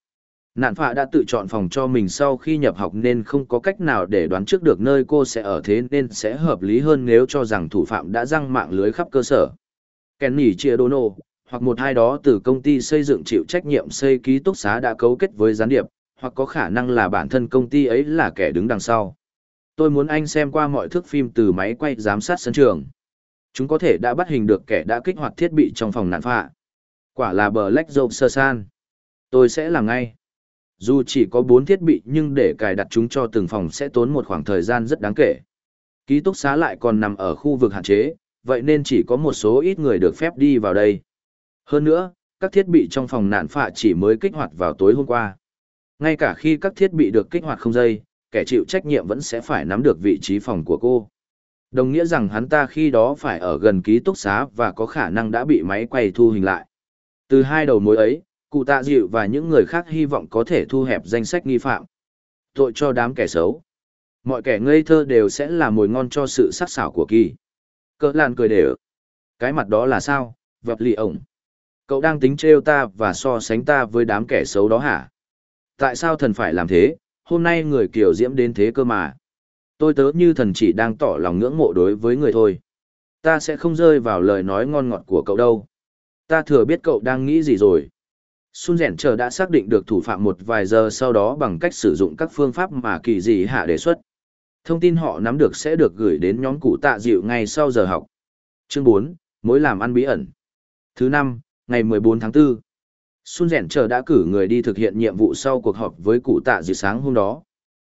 Nạn phạ đã tự chọn phòng cho mình sau khi nhập học nên không có cách nào để đoán trước được nơi cô sẽ ở thế nên sẽ hợp lý hơn nếu cho rằng thủ phạm đã răng mạng lưới khắp cơ sở. Kenny Chiedono, hoặc một hai đó từ công ty xây dựng chịu trách nhiệm xây ký túc xá đã cấu kết với gián điệp, hoặc có khả năng là bản thân công ty ấy là kẻ đứng đằng sau. Tôi muốn anh xem qua mọi thước phim từ máy quay giám sát sân trường. Chúng có thể đã bắt hình được kẻ đã kích hoạt thiết bị trong phòng nạn phạ. Quả là bờ lách dâu sơ san. Tôi sẽ làm ngay. Dù chỉ có 4 thiết bị nhưng để cài đặt chúng cho từng phòng sẽ tốn một khoảng thời gian rất đáng kể. Ký túc xá lại còn nằm ở khu vực hạn chế, vậy nên chỉ có một số ít người được phép đi vào đây. Hơn nữa, các thiết bị trong phòng nạn phạ chỉ mới kích hoạt vào tối hôm qua. Ngay cả khi các thiết bị được kích hoạt không dây, kẻ chịu trách nhiệm vẫn sẽ phải nắm được vị trí phòng của cô. Đồng nghĩa rằng hắn ta khi đó phải ở gần ký túc xá và có khả năng đã bị máy quay thu hình lại. Từ hai đầu mối ấy, cụ tạ dịu và những người khác hy vọng có thể thu hẹp danh sách nghi phạm. Tội cho đám kẻ xấu. Mọi kẻ ngây thơ đều sẽ là mồi ngon cho sự sắc sảo của kỳ. Cỡ làn cười đều. Cái mặt đó là sao, vập lì ổng. Cậu đang tính trêu ta và so sánh ta với đám kẻ xấu đó hả? Tại sao thần phải làm thế, hôm nay người kiểu diễm đến thế cơ mà. Tôi tớ như thần chỉ đang tỏ lòng ngưỡng mộ đối với người thôi. Ta sẽ không rơi vào lời nói ngon ngọt của cậu đâu. Ta thừa biết cậu đang nghĩ gì rồi. Sun rèn chờ đã xác định được thủ phạm một vài giờ sau đó bằng cách sử dụng các phương pháp mà kỳ dị hạ đề xuất. Thông tin họ nắm được sẽ được gửi đến nhóm cụ tạ dịu ngay sau giờ học. Chương bốn, mối làm ăn bí ẩn. Thứ năm, ngày 14 tháng 4. Sun rèn chờ đã cử người đi thực hiện nhiệm vụ sau cuộc họp với cụ tạ dịu sáng hôm đó.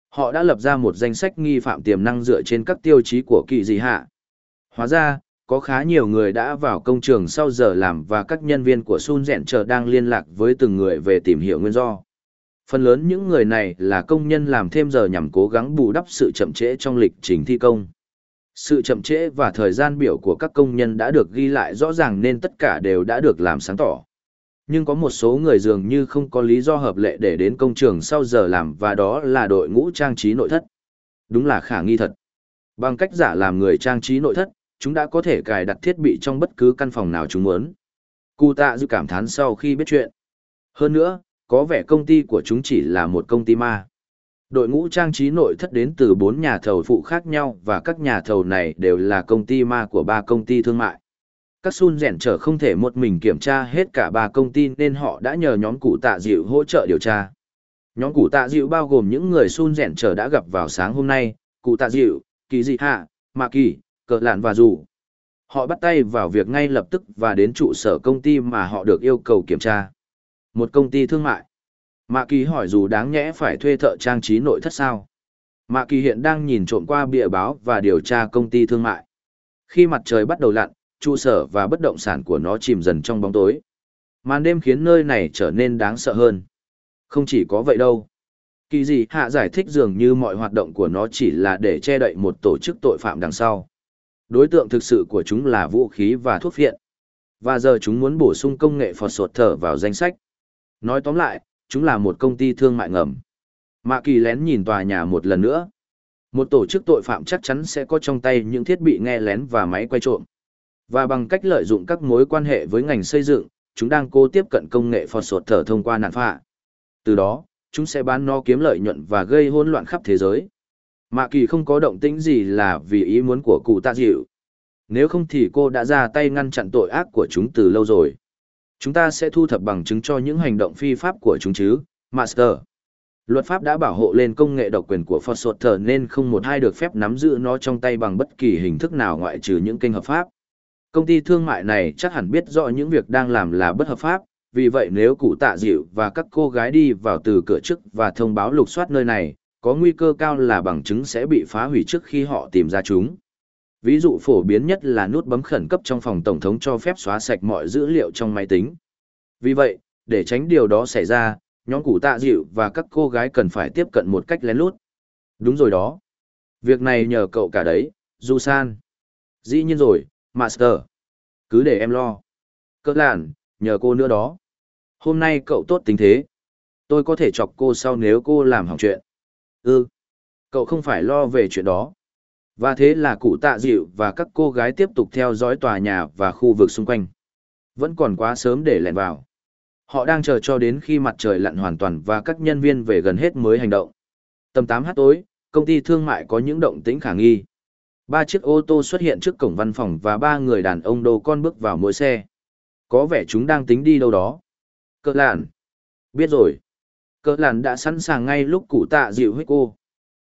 Họ đã lập ra một danh sách nghi phạm tiềm năng dựa trên các tiêu chí của kỳ dị hạ. Hóa ra, có khá nhiều người đã vào công trường sau giờ làm và các nhân viên của Sun Rèn chờ đang liên lạc với từng người về tìm hiểu nguyên do. Phần lớn những người này là công nhân làm thêm giờ nhằm cố gắng bù đắp sự chậm trễ trong lịch trình thi công. Sự chậm trễ và thời gian biểu của các công nhân đã được ghi lại rõ ràng nên tất cả đều đã được làm sáng tỏ. Nhưng có một số người dường như không có lý do hợp lệ để đến công trường sau giờ làm và đó là đội ngũ trang trí nội thất. Đúng là khả nghi thật. Bằng cách giả làm người trang trí nội thất, chúng đã có thể cài đặt thiết bị trong bất cứ căn phòng nào chúng muốn. Cụ tạ dư cảm thán sau khi biết chuyện. Hơn nữa, có vẻ công ty của chúng chỉ là một công ty ma. Đội ngũ trang trí nội thất đến từ bốn nhà thầu phụ khác nhau và các nhà thầu này đều là công ty ma của ba công ty thương mại. Các sun rèn trở không thể một mình kiểm tra hết cả ba công ty nên họ đã nhờ nhóm cụ tạ dịu hỗ trợ điều tra. Nhóm cụ tạ dịu bao gồm những người sun rèn trở đã gặp vào sáng hôm nay, cụ tạ dịu, kỳ dị hạ, mạ kỳ, cờ lạn và dù. Họ bắt tay vào việc ngay lập tức và đến trụ sở công ty mà họ được yêu cầu kiểm tra. Một công ty thương mại. Mạ kỳ hỏi dù đáng nhẽ phải thuê thợ trang trí nội thất sao. Mạ kỳ hiện đang nhìn trộm qua bìa báo và điều tra công ty thương mại. Khi mặt trời bắt đầu lặn, trụ sở và bất động sản của nó chìm dần trong bóng tối. Màn đêm khiến nơi này trở nên đáng sợ hơn. Không chỉ có vậy đâu. Kỳ gì hạ giải thích dường như mọi hoạt động của nó chỉ là để che đậy một tổ chức tội phạm đằng sau. Đối tượng thực sự của chúng là vũ khí và thuốc phiện. Và giờ chúng muốn bổ sung công nghệ phọt sột thở vào danh sách. Nói tóm lại, chúng là một công ty thương mại ngầm. Mạ kỳ lén nhìn tòa nhà một lần nữa. Một tổ chức tội phạm chắc chắn sẽ có trong tay những thiết bị nghe lén và máy quay trộm. Và bằng cách lợi dụng các mối quan hệ với ngành xây dựng, chúng đang cố tiếp cận công nghệ phọt sột thở thông qua nạn phạ. Từ đó, chúng sẽ bán nó kiếm lợi nhuận và gây hỗn loạn khắp thế giới. Mạ kỳ không có động tĩnh gì là vì ý muốn của cụ tạ dịu. Nếu không thì cô đã ra tay ngăn chặn tội ác của chúng từ lâu rồi. Chúng ta sẽ thu thập bằng chứng cho những hành động phi pháp của chúng chứ, Master. Luật pháp đã bảo hộ lên công nghệ độc quyền của Foster nên không một ai được phép nắm giữ nó trong tay bằng bất kỳ hình thức nào ngoại trừ những kênh hợp pháp. Công ty thương mại này chắc hẳn biết rõ những việc đang làm là bất hợp pháp, vì vậy nếu cụ tạ dịu và các cô gái đi vào từ cửa trước và thông báo lục soát nơi này, có nguy cơ cao là bằng chứng sẽ bị phá hủy trước khi họ tìm ra chúng. Ví dụ phổ biến nhất là nút bấm khẩn cấp trong phòng tổng thống cho phép xóa sạch mọi dữ liệu trong máy tính. Vì vậy, để tránh điều đó xảy ra, nhóm củ tạ dịu và các cô gái cần phải tiếp cận một cách lén lút. Đúng rồi đó. Việc này nhờ cậu cả đấy, Du San. Dĩ nhiên rồi, Master. Cứ để em lo. Cỡ làn, nhờ cô nữa đó. Hôm nay cậu tốt tính thế. Tôi có thể chọc cô sau nếu cô làm hỏng chuyện. Ừ. Cậu không phải lo về chuyện đó. Và thế là cụ tạ dịu và các cô gái tiếp tục theo dõi tòa nhà và khu vực xung quanh. Vẫn còn quá sớm để lẻn vào. Họ đang chờ cho đến khi mặt trời lặn hoàn toàn và các nhân viên về gần hết mới hành động. Tầm 8 h tối, công ty thương mại có những động tĩnh khả nghi. Ba chiếc ô tô xuất hiện trước cổng văn phòng và ba người đàn ông đồ con bước vào mỗi xe. Có vẻ chúng đang tính đi đâu đó. Cỡ lạn Biết rồi. Cỡ làn đã sẵn sàng ngay lúc cụ tạ dịu huyết cô.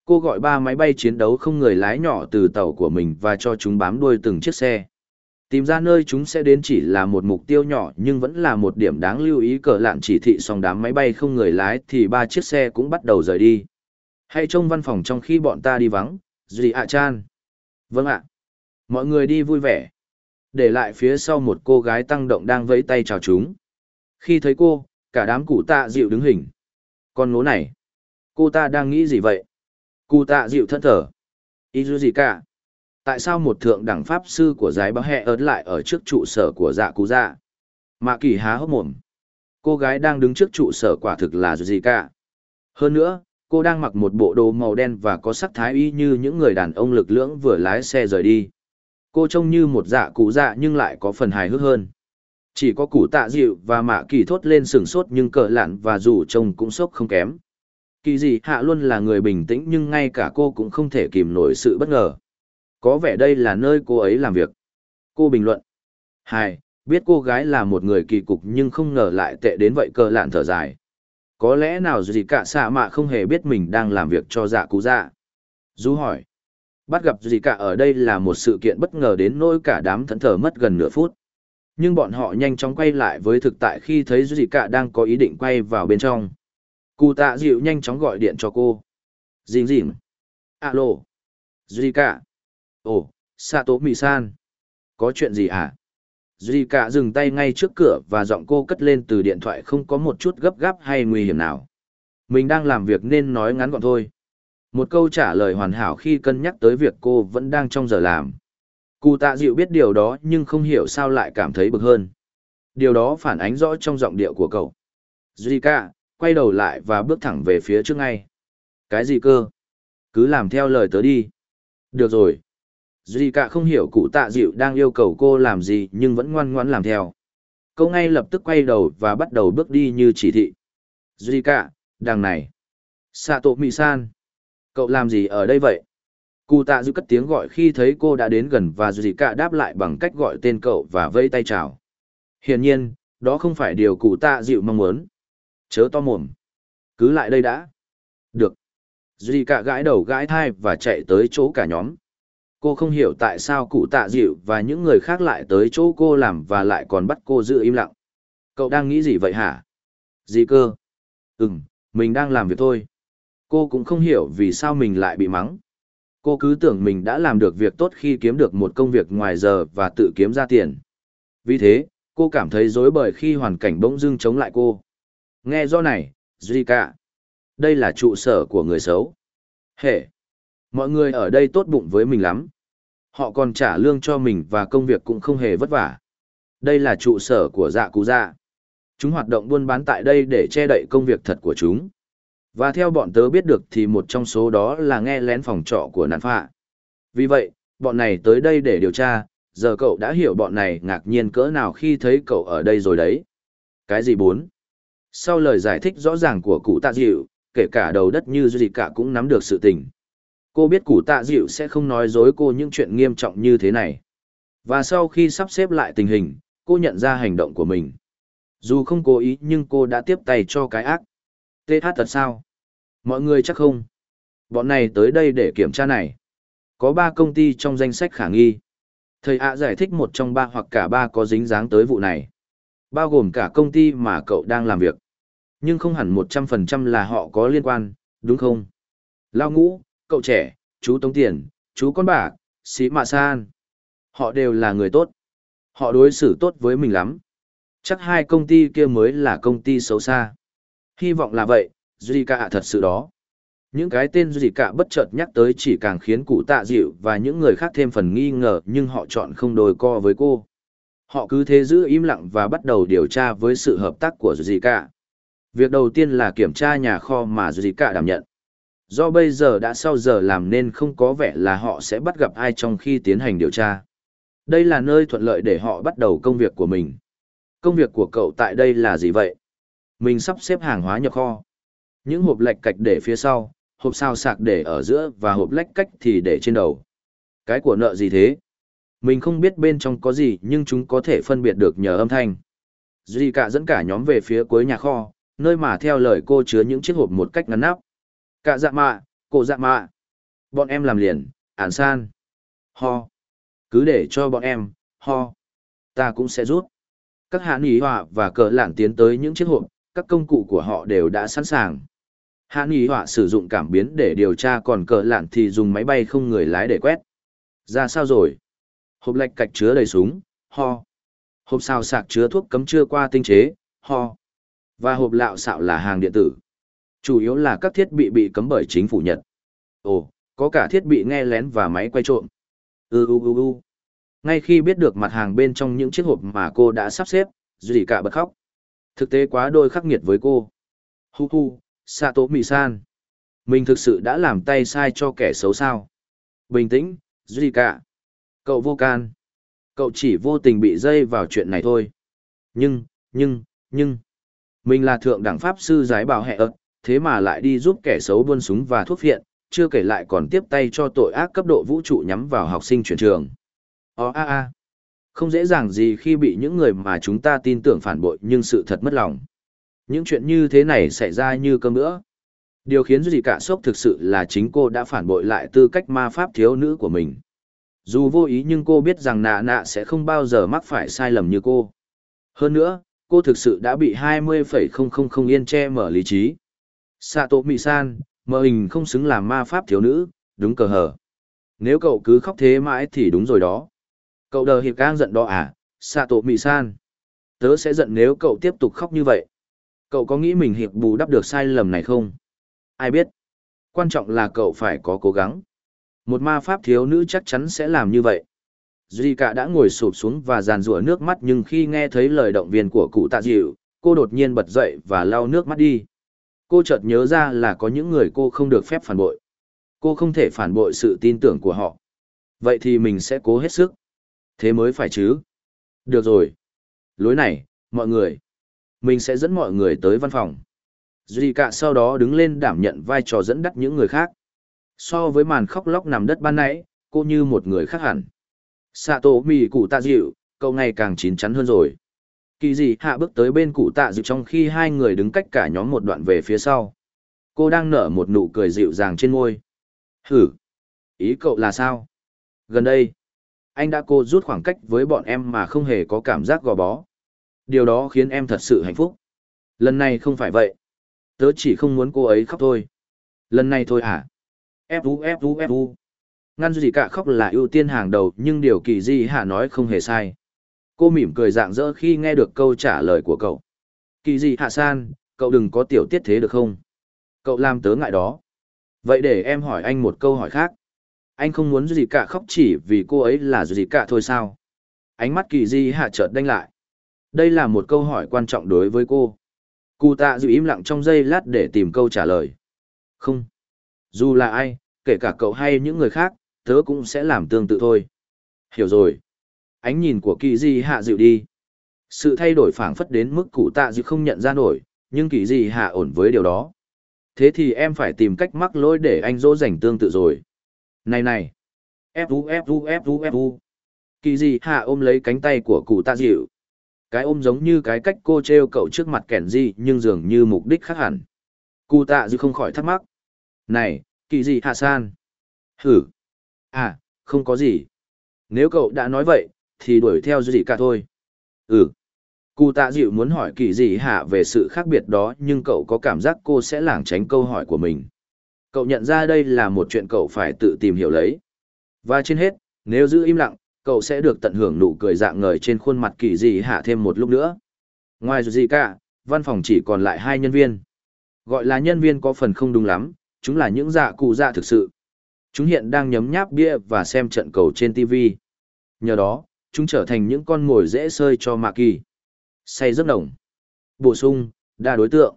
Cô gọi ba máy bay chiến đấu không người lái nhỏ từ tàu của mình và cho chúng bám đuôi từng chiếc xe. Tìm ra nơi chúng sẽ đến chỉ là một mục tiêu nhỏ nhưng vẫn là một điểm đáng lưu ý cờ lạn chỉ thị xong đám máy bay không người lái thì ba chiếc xe cũng bắt đầu rời đi. Hãy trông văn phòng trong khi bọn ta đi vắng, Dì ạ chan. Vâng ạ. Mọi người đi vui vẻ. Để lại phía sau một cô gái tăng động đang vẫy tay chào chúng. Khi thấy cô, cả đám cụ tạ dịu đứng hình. Con ngố này. Cô ta đang nghĩ gì vậy? Cụ tạ dịu thân thở. Ý dù gì cả? Tại sao một thượng đẳng pháp sư của giái báo hẹ ớt lại ở trước trụ sở của dạ cú dạ? Mạ kỳ há hốc mồm. Cô gái đang đứng trước trụ sở quả thực là dù gì cả? Hơn nữa, Cô đang mặc một bộ đồ màu đen và có sắc thái y như những người đàn ông lực lưỡng vừa lái xe rời đi. Cô trông như một dạ cụ dạ nhưng lại có phần hài hước hơn. Chỉ có củ tạ dịu và mạ kỳ thốt lên sừng sốt nhưng cờ lạn và dù trông cũng sốc không kém. Kỳ dị hạ luôn là người bình tĩnh nhưng ngay cả cô cũng không thể kìm nổi sự bất ngờ. Có vẻ đây là nơi cô ấy làm việc. Cô bình luận. Hai, biết cô gái là một người kỳ cục nhưng không ngờ lại tệ đến vậy cờ lạn thở dài. Có lẽ nào gì cả xạ mạ không hề biết mình đang làm việc cho dạ cú dạ. Du hỏi. Bắt gặp gì cả ở đây là một sự kiện bất ngờ đến nỗi cả đám thẫn thờ mất gần nửa phút. Nhưng bọn họ nhanh chóng quay lại với thực tại khi thấy gì cả đang có ý định quay vào bên trong. Cụ tạ dịu nhanh chóng gọi điện cho cô. Dình dình. Alo. Zika. Ồ, Sato Mì-san. Có chuyện gì hả? Cả dừng tay ngay trước cửa và giọng cô cất lên từ điện thoại không có một chút gấp gáp hay nguy hiểm nào. Mình đang làm việc nên nói ngắn gọn thôi. Một câu trả lời hoàn hảo khi cân nhắc tới việc cô vẫn đang trong giờ làm. Cụ tạ dịu biết điều đó nhưng không hiểu sao lại cảm thấy bực hơn. Điều đó phản ánh rõ trong giọng điệu của cậu. Zika, quay đầu lại và bước thẳng về phía trước ngay. Cái gì cơ? Cứ làm theo lời tớ đi. Được rồi. Zika không hiểu cụ tạ dịu đang yêu cầu cô làm gì nhưng vẫn ngoan ngoãn làm theo. Cô ngay lập tức quay đầu và bắt đầu bước đi như chỉ thị. Zika, đằng này. Sato Mị-san. Cậu làm gì ở đây vậy? Cụ tạ dịu cất tiếng gọi khi thấy cô đã đến gần và Zika đáp lại bằng cách gọi tên cậu và vẫy tay chào. Hiển nhiên, đó không phải điều cụ tạ dịu mong muốn. Chớ to mồm. Cứ lại đây đã. Được. Duy cả gãi đầu gãi thai và chạy tới chỗ cả nhóm. Cô không hiểu tại sao cụ tạ dịu và những người khác lại tới chỗ cô làm và lại còn bắt cô giữ im lặng. Cậu đang nghĩ gì vậy hả? Gì cơ? Ừm, mình đang làm việc thôi. Cô cũng không hiểu vì sao mình lại bị mắng. Cô cứ tưởng mình đã làm được việc tốt khi kiếm được một công việc ngoài giờ và tự kiếm ra tiền. Vì thế, cô cảm thấy dối bời khi hoàn cảnh bỗng dưng chống lại cô. Nghe do này, Zika. Đây là trụ sở của người xấu. Hệ. Mọi người ở đây tốt bụng với mình lắm. Họ còn trả lương cho mình và công việc cũng không hề vất vả. Đây là trụ sở của dạ cú dạ. Chúng hoạt động buôn bán tại đây để che đậy công việc thật của chúng. Và theo bọn tớ biết được thì một trong số đó là nghe lén phòng trọ của nạn phạ. Vì vậy, bọn này tới đây để điều tra, giờ cậu đã hiểu bọn này ngạc nhiên cỡ nào khi thấy cậu ở đây rồi đấy. Cái gì bốn? Sau lời giải thích rõ ràng của cụ tạ dịu, kể cả đầu đất như gì cả cũng nắm được sự tình. Cô biết cụ tạ dịu sẽ không nói dối cô những chuyện nghiêm trọng như thế này. Và sau khi sắp xếp lại tình hình, cô nhận ra hành động của mình. Dù không cố ý nhưng cô đã tiếp tay cho cái ác. TH thật sao? Mọi người chắc không? Bọn này tới đây để kiểm tra này. Có ba công ty trong danh sách khả nghi. Thầy ạ giải thích một trong ba hoặc cả ba có dính dáng tới vụ này. Bao gồm cả công ty mà cậu đang làm việc. Nhưng không hẳn một trăm phần trăm là họ có liên quan, đúng không? Lao ngũ, cậu trẻ, chú Tống Tiền, chú Con Bạc, Sĩ Mạ San. Họ đều là người tốt. Họ đối xử tốt với mình lắm. Chắc hai công ty kia mới là công ty xấu xa. Hy vọng là vậy, Zika thật sự đó. Những cái tên Zika bất chợt nhắc tới chỉ càng khiến cụ tạ dịu và những người khác thêm phần nghi ngờ nhưng họ chọn không đôi co với cô. Họ cứ thế giữ im lặng và bắt đầu điều tra với sự hợp tác của Zika. Việc đầu tiên là kiểm tra nhà kho mà Zika đảm nhận. Do bây giờ đã sau giờ làm nên không có vẻ là họ sẽ bắt gặp ai trong khi tiến hành điều tra. Đây là nơi thuận lợi để họ bắt đầu công việc của mình. Công việc của cậu tại đây là gì vậy? Mình sắp xếp hàng hóa nhập kho. Những hộp lệch cạch để phía sau, hộp sao sạc để ở giữa và hộp lách cách thì để trên đầu. Cái của nợ gì thế? Mình không biết bên trong có gì nhưng chúng có thể phân biệt được nhờ âm thanh. Duy cả dẫn cả nhóm về phía cuối nhà kho, nơi mà theo lời cô chứa những chiếc hộp một cách ngắn nắp. Cả dạ mạ, cổ dạ mạ. Bọn em làm liền, ản san. Ho. Cứ để cho bọn em, ho. Ta cũng sẽ rút. Các hạ nghỉ họa và cờ lạn tiến tới những chiếc hộp, các công cụ của họ đều đã sẵn sàng. Hạ nghỉ họa sử dụng cảm biến để điều tra còn cờ lạn thì dùng máy bay không người lái để quét. Ra sao rồi? Hộp lạch cạch chứa đầy súng, ho. Hộp xào sạc chứa thuốc cấm chưa qua tinh chế, ho. Và hộp lạo xạo là hàng điện tử. Chủ yếu là các thiết bị bị cấm bởi chính phủ Nhật. Ồ, có cả thiết bị nghe lén và máy quay trộm. Ừ ừ ừ ừ. Ngay khi biết được mặt hàng bên trong những chiếc hộp mà cô đã sắp xếp, Duy cả bật khóc. Thực tế quá đôi khắc nghiệt với cô. Hu hu, Sato Mì San. Mình thực sự đã làm tay sai cho kẻ xấu sao. Bình tĩnh, Duy cả. Cậu vô can. Cậu chỉ vô tình bị dây vào chuyện này thôi. Nhưng, nhưng, nhưng. Mình là thượng đẳng pháp sư giái bảo hệ ợt, thế mà lại đi giúp kẻ xấu buôn súng và thuốc phiện, chưa kể lại còn tiếp tay cho tội ác cấp độ vũ trụ nhắm vào học sinh chuyển trường. Ó a a. Không dễ dàng gì khi bị những người mà chúng ta tin tưởng phản bội nhưng sự thật mất lòng. Những chuyện như thế này xảy ra như cơm nữa. Điều khiến gì cả sốc thực sự là chính cô đã phản bội lại tư cách ma pháp thiếu nữ của mình. Dù vô ý nhưng cô biết rằng nạ nạ sẽ không bao giờ mắc phải sai lầm như cô. Hơn nữa, cô thực sự đã bị 20,000 yên che mở lý trí. Sato Mị-san, mờ hình không xứng làm ma pháp thiếu nữ, đúng cờ hở. Nếu cậu cứ khóc thế mãi thì đúng rồi đó. Cậu đờ hiệp càng giận đó à, Sato Mị-san. Tớ sẽ giận nếu cậu tiếp tục khóc như vậy. Cậu có nghĩ mình hiệp bù đắp được sai lầm này không? Ai biết. Quan trọng là cậu phải có cố gắng. Một ma pháp thiếu nữ chắc chắn sẽ làm như vậy. Duy cả đã ngồi sụp xuống và giàn rủa nước mắt nhưng khi nghe thấy lời động viên của cụ tạ dịu, cô đột nhiên bật dậy và lau nước mắt đi. Cô chợt nhớ ra là có những người cô không được phép phản bội. Cô không thể phản bội sự tin tưởng của họ. Vậy thì mình sẽ cố hết sức. Thế mới phải chứ. Được rồi. Lối này, mọi người. Mình sẽ dẫn mọi người tới văn phòng. Duy cả sau đó đứng lên đảm nhận vai trò dẫn dắt những người khác. So với màn khóc lóc nằm đất ban nãy, cô như một người khác hẳn. Sato mì cụ tạ dịu, cậu ngày càng chín chắn hơn rồi. Kỳ dị hạ bước tới bên cụ tạ dịu trong khi hai người đứng cách cả nhóm một đoạn về phía sau. Cô đang nở một nụ cười dịu dàng trên môi. Hử! Ý cậu là sao? Gần đây, anh đã cô rút khoảng cách với bọn em mà không hề có cảm giác gò bó. Điều đó khiến em thật sự hạnh phúc. Lần này không phải vậy. Tớ chỉ không muốn cô ấy khóc thôi. Lần này thôi à? hả? Fu Fu Fu. Ngăn gì cả khóc là ưu tiên hàng đầu nhưng điều kỳ di hạ nói không hề sai. Cô mỉm cười dạng dỡ khi nghe được câu trả lời của cậu. Kỳ di hạ san, cậu đừng có tiểu tiết thế được không? Cậu làm tớ ngại đó. Vậy để em hỏi anh một câu hỏi khác. Anh không muốn gì cả khóc chỉ vì cô ấy là gì cả thôi sao? Ánh mắt kỳ di hạ chợt đanh lại. Đây là một câu hỏi quan trọng đối với cô. Cụ tạ giữ im lặng trong giây lát để tìm câu trả lời. Không. Dù là ai, kể cả cậu hay những người khác, tớ cũng sẽ làm tương tự thôi. Hiểu rồi. Ánh nhìn của kỳ di hạ dịu đi. Sự thay đổi phảng phất đến mức cụ tạ dịu không nhận ra nổi, nhưng kỳ di hạ ổn với điều đó. Thế thì em phải tìm cách mắc lỗi để anh dỗ dành tương tự rồi. Này này. Fu Fu Fu Fu. Kỳ gì hạ ôm lấy cánh tay của cụ tạ dịu. Cái ôm giống như cái cách cô treo cậu trước mặt kẻn di nhưng dường như mục đích khác hẳn. Cụ tạ dịu không khỏi thắc mắc. Này, kỳ gì hạ san. Hử. À, không có gì. Nếu cậu đã nói vậy, thì đuổi theo gì cả thôi. Ừ. Cụ tạ dịu muốn hỏi kỳ gì hạ về sự khác biệt đó nhưng cậu có cảm giác cô sẽ lảng tránh câu hỏi của mình. Cậu nhận ra đây là một chuyện cậu phải tự tìm hiểu lấy. Và trên hết, nếu giữ im lặng, cậu sẽ được tận hưởng nụ cười dạng ngời trên khuôn mặt kỳ gì hạ thêm một lúc nữa. Ngoài gì cả, văn phòng chỉ còn lại hai nhân viên. Gọi là nhân viên có phần không đúng lắm, chúng là những dạ cụ dạ thực sự. Chúng hiện đang nhấm nháp bia và xem trận cầu trên TV. Nhờ đó, chúng trở thành những con mồi dễ sơi cho Mạ Kỳ. Say rất nồng. Bổ sung, đa đối tượng.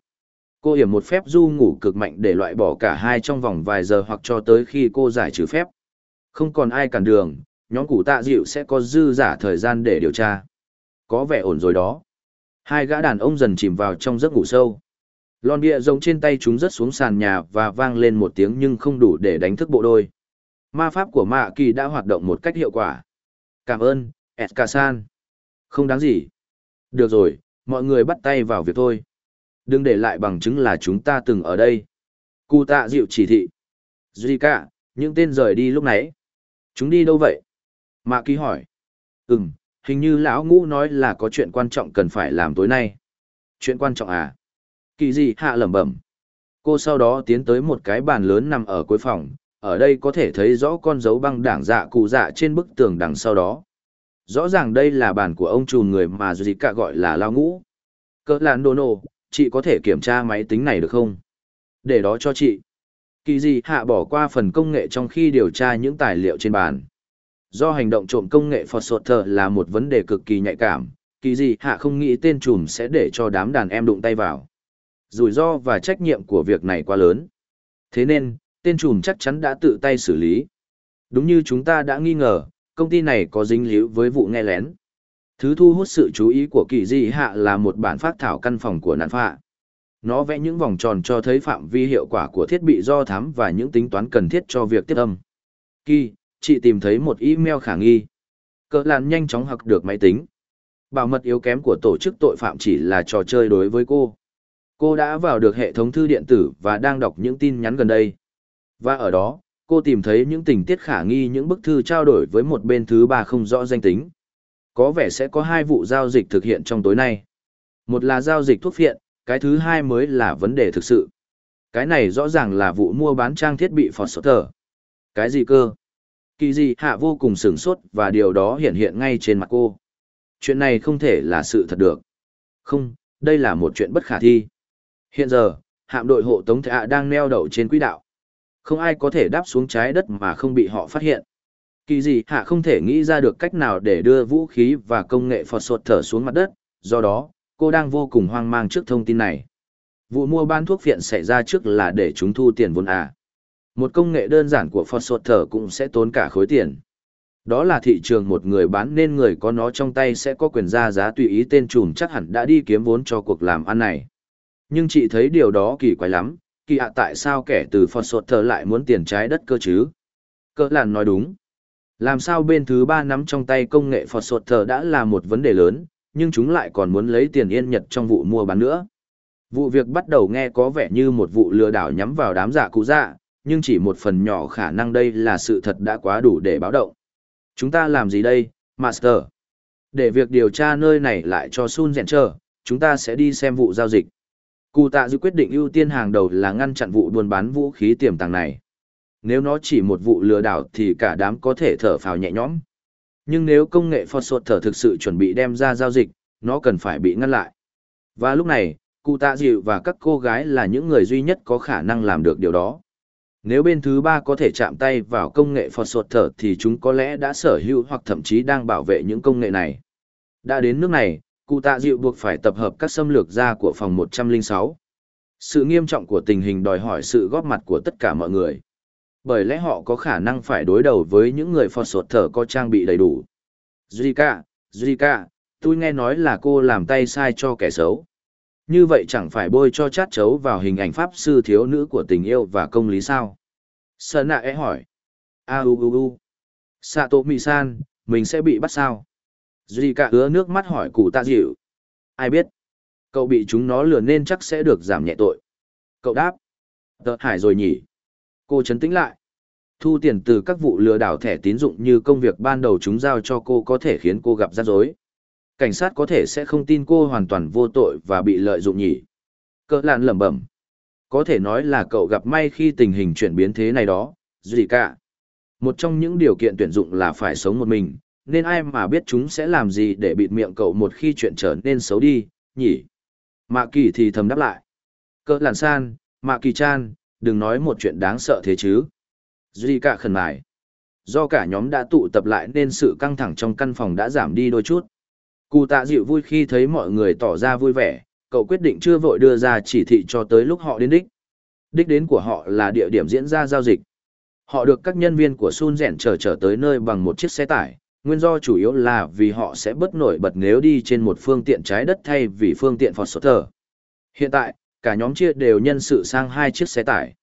Cô hiểm một phép du ngủ cực mạnh để loại bỏ cả hai trong vòng vài giờ hoặc cho tới khi cô giải trừ phép. Không còn ai cản đường, nhóm cụ tạ dịu sẽ có dư giả thời gian để điều tra. Có vẻ ổn rồi đó. Hai gã đàn ông dần chìm vào trong giấc ngủ sâu. Lon bia giống trên tay chúng rớt xuống sàn nhà và vang lên một tiếng nhưng không đủ để đánh thức bộ đôi. Ma pháp của Mạ Kỳ đã hoạt động một cách hiệu quả. Cảm ơn, Eskasan. Không đáng gì. Được rồi, mọi người bắt tay vào việc thôi. Đừng để lại bằng chứng là chúng ta từng ở đây. Cụ tạ dịu chỉ thị. Zika, những tên rời đi lúc nãy. Chúng đi đâu vậy? Mạ Kỳ hỏi. Ừm, hình như lão ngũ nói là có chuyện quan trọng cần phải làm tối nay. Chuyện quan trọng à? Kỳ dị hạ lẩm bẩm. Cô sau đó tiến tới một cái bàn lớn nằm ở cuối phòng, ở đây có thể thấy rõ con dấu băng đảng dạ cụ dạ trên bức tường đằng sau đó. Rõ ràng đây là bàn của ông trùn người mà Duy cả gọi là lao ngũ. Cỡ làn đồ nổ, chị có thể kiểm tra máy tính này được không? Để đó cho chị. Kỳ dị hạ bỏ qua phần công nghệ trong khi điều tra những tài liệu trên bàn. Do hành động trộm công nghệ Phosphor là một vấn đề cực kỳ nhạy cảm, kỳ dị hạ không nghĩ tên trùm sẽ để cho đám đàn em đụng tay vào. Rủi ro và trách nhiệm của việc này quá lớn. Thế nên, tên trùm chắc chắn đã tự tay xử lý. Đúng như chúng ta đã nghi ngờ, công ty này có dính líu với vụ nghe lén. Thứ thu hút sự chú ý của kỳ di hạ là một bản phát thảo căn phòng của nạn phạ. Nó vẽ những vòng tròn cho thấy phạm vi hiệu quả của thiết bị do thám và những tính toán cần thiết cho việc tiếp âm. Kỳ, chị tìm thấy một email khả nghi. Cỡ làn nhanh chóng học được máy tính. Bảo mật yếu kém của tổ chức tội phạm chỉ là trò chơi đối với cô. Cô đã vào được hệ thống thư điện tử và đang đọc những tin nhắn gần đây. Và ở đó, cô tìm thấy những tình tiết khả nghi những bức thư trao đổi với một bên thứ ba không rõ danh tính. Có vẻ sẽ có hai vụ giao dịch thực hiện trong tối nay. Một là giao dịch thuốc phiện, cái thứ hai mới là vấn đề thực sự. Cái này rõ ràng là vụ mua bán trang thiết bị Foster. Cái gì cơ? Kỳ gì hạ vô cùng sửng sốt và điều đó hiện hiện ngay trên mặt cô. Chuyện này không thể là sự thật được. Không, đây là một chuyện bất khả thi. Hiện giờ, hạm đội hộ tống thạ đang neo đậu trên quỹ đạo. Không ai có thể đáp xuống trái đất mà không bị họ phát hiện. Kỳ gì hạ không thể nghĩ ra được cách nào để đưa vũ khí và công nghệ phọt sột thở xuống mặt đất, do đó, cô đang vô cùng hoang mang trước thông tin này. Vụ mua bán thuốc phiện xảy ra trước là để chúng thu tiền vốn à. Một công nghệ đơn giản của phọt sột thở cũng sẽ tốn cả khối tiền. Đó là thị trường một người bán nên người có nó trong tay sẽ có quyền ra giá tùy ý tên trùm chắc hẳn đã đi kiếm vốn cho cuộc làm ăn này. Nhưng chị thấy điều đó kỳ quái lắm, kỳ ạ tại sao kẻ từ phọt sột thở lại muốn tiền trái đất cơ chứ? Cỡ làn nói đúng. Làm sao bên thứ ba nắm trong tay công nghệ phọt sột thở đã là một vấn đề lớn, nhưng chúng lại còn muốn lấy tiền yên nhật trong vụ mua bán nữa. Vụ việc bắt đầu nghe có vẻ như một vụ lừa đảo nhắm vào đám giả cụ dạ, nhưng chỉ một phần nhỏ khả năng đây là sự thật đã quá đủ để báo động. Chúng ta làm gì đây, Master? Để việc điều tra nơi này lại cho Sun Dẹn chờ, chúng ta sẽ đi xem vụ giao dịch. Cụ tạ dư quyết định ưu tiên hàng đầu là ngăn chặn vụ buôn bán vũ khí tiềm tàng này. Nếu nó chỉ một vụ lừa đảo thì cả đám có thể thở phào nhẹ nhõm. Nhưng nếu công nghệ phọt sột thở thực sự chuẩn bị đem ra giao dịch, nó cần phải bị ngăn lại. Và lúc này, cụ tạ dịu và các cô gái là những người duy nhất có khả năng làm được điều đó. Nếu bên thứ ba có thể chạm tay vào công nghệ phọt sột thở thì chúng có lẽ đã sở hữu hoặc thậm chí đang bảo vệ những công nghệ này. Đã đến nước này, cụ tạ dịu buộc phải tập hợp các xâm lược ra của phòng 106. Sự nghiêm trọng của tình hình đòi hỏi sự góp mặt của tất cả mọi người. Bởi lẽ họ có khả năng phải đối đầu với những người phò sột thở có trang bị đầy đủ. Zika, Zika, tôi nghe nói là cô làm tay sai cho kẻ xấu. Như vậy chẳng phải bôi cho chát chấu vào hình ảnh pháp sư thiếu nữ của tình yêu và công lý sao? Sơn nạ e hỏi. A u u u. Sato Misan, mình sẽ bị bắt sao? Zika ứa nước mắt hỏi cụ tạ dịu. Ai biết? Cậu bị chúng nó lừa nên chắc sẽ được giảm nhẹ tội. Cậu đáp. Tợ hải rồi nhỉ? Cô chấn tĩnh lại. Thu tiền từ các vụ lừa đảo thẻ tín dụng như công việc ban đầu chúng giao cho cô có thể khiến cô gặp rắc rối. Cảnh sát có thể sẽ không tin cô hoàn toàn vô tội và bị lợi dụng nhỉ. Cỡ lạn lẩm bẩm. Có thể nói là cậu gặp may khi tình hình chuyển biến thế này đó, gì cả. Một trong những điều kiện tuyển dụng là phải sống một mình, nên ai mà biết chúng sẽ làm gì để bịt miệng cậu một khi chuyện trở nên xấu đi, nhỉ? Mạ kỳ thì thầm đáp lại. Cỡ làn san, mạ kỳ chan, đừng nói một chuyện đáng sợ thế chứ. Duy cả khẩn mải. Do cả nhóm đã tụ tập lại nên sự căng thẳng trong căn phòng đã giảm đi đôi chút. Cụ tạ dịu vui khi thấy mọi người tỏ ra vui vẻ, cậu quyết định chưa vội đưa ra chỉ thị cho tới lúc họ đến đích. Đích đến của họ là địa điểm diễn ra giao dịch. Họ được các nhân viên của Sun Rèn chờ trở tới nơi bằng một chiếc xe tải, nguyên do chủ yếu là vì họ sẽ bất nổi bật nếu đi trên một phương tiện trái đất thay vì phương tiện Foster. Hiện tại, cả nhóm chia đều nhân sự sang hai chiếc xe tải.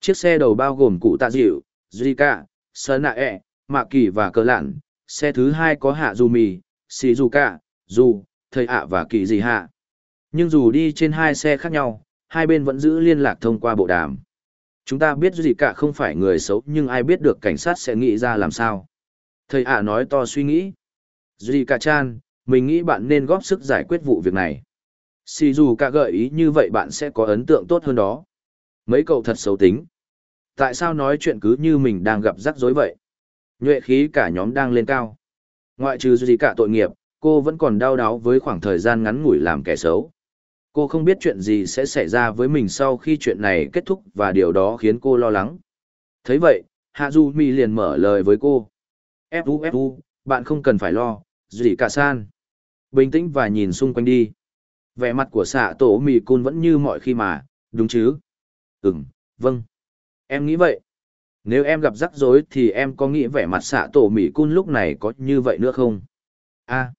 Chiếc xe đầu bao gồm cụ tạ dịu, Zika, Sơn Mạ Kỳ và Cơ Lạn. Xe thứ hai có Hạ Dù Mì, Shizuka, Dù, Thầy Ạ và Kỳ Dì Hạ. Nhưng dù đi trên hai xe khác nhau, hai bên vẫn giữ liên lạc thông qua bộ đàm. Chúng ta biết Zika cả không phải người xấu nhưng ai biết được cảnh sát sẽ nghĩ ra làm sao. Thầy ạ nói to suy nghĩ. Zika cả chan, mình nghĩ bạn nên góp sức giải quyết vụ việc này. Xì dù cả gợi ý như vậy bạn sẽ có ấn tượng tốt hơn đó. Mấy cậu thật xấu tính. Tại sao nói chuyện cứ như mình đang gặp rắc rối vậy? Nhuệ khí cả nhóm đang lên cao. Ngoại trừ gì cả tội nghiệp, cô vẫn còn đau đáu với khoảng thời gian ngắn ngủi làm kẻ xấu. Cô không biết chuyện gì sẽ xảy ra với mình sau khi chuyện này kết thúc và điều đó khiến cô lo lắng. thấy vậy, Hạ Du Mi liền mở lời với cô. Fu Fu, bạn không cần phải lo, gì cả san. Bình tĩnh và nhìn xung quanh đi. Vẻ mặt của xạ tổ mì cun vẫn như mọi khi mà, đúng chứ? Ừm, vâng. Em nghĩ vậy. Nếu em gặp rắc rối thì em có nghĩ vẻ mặt xạ tổ Mì cun lúc này có như vậy nữa không? a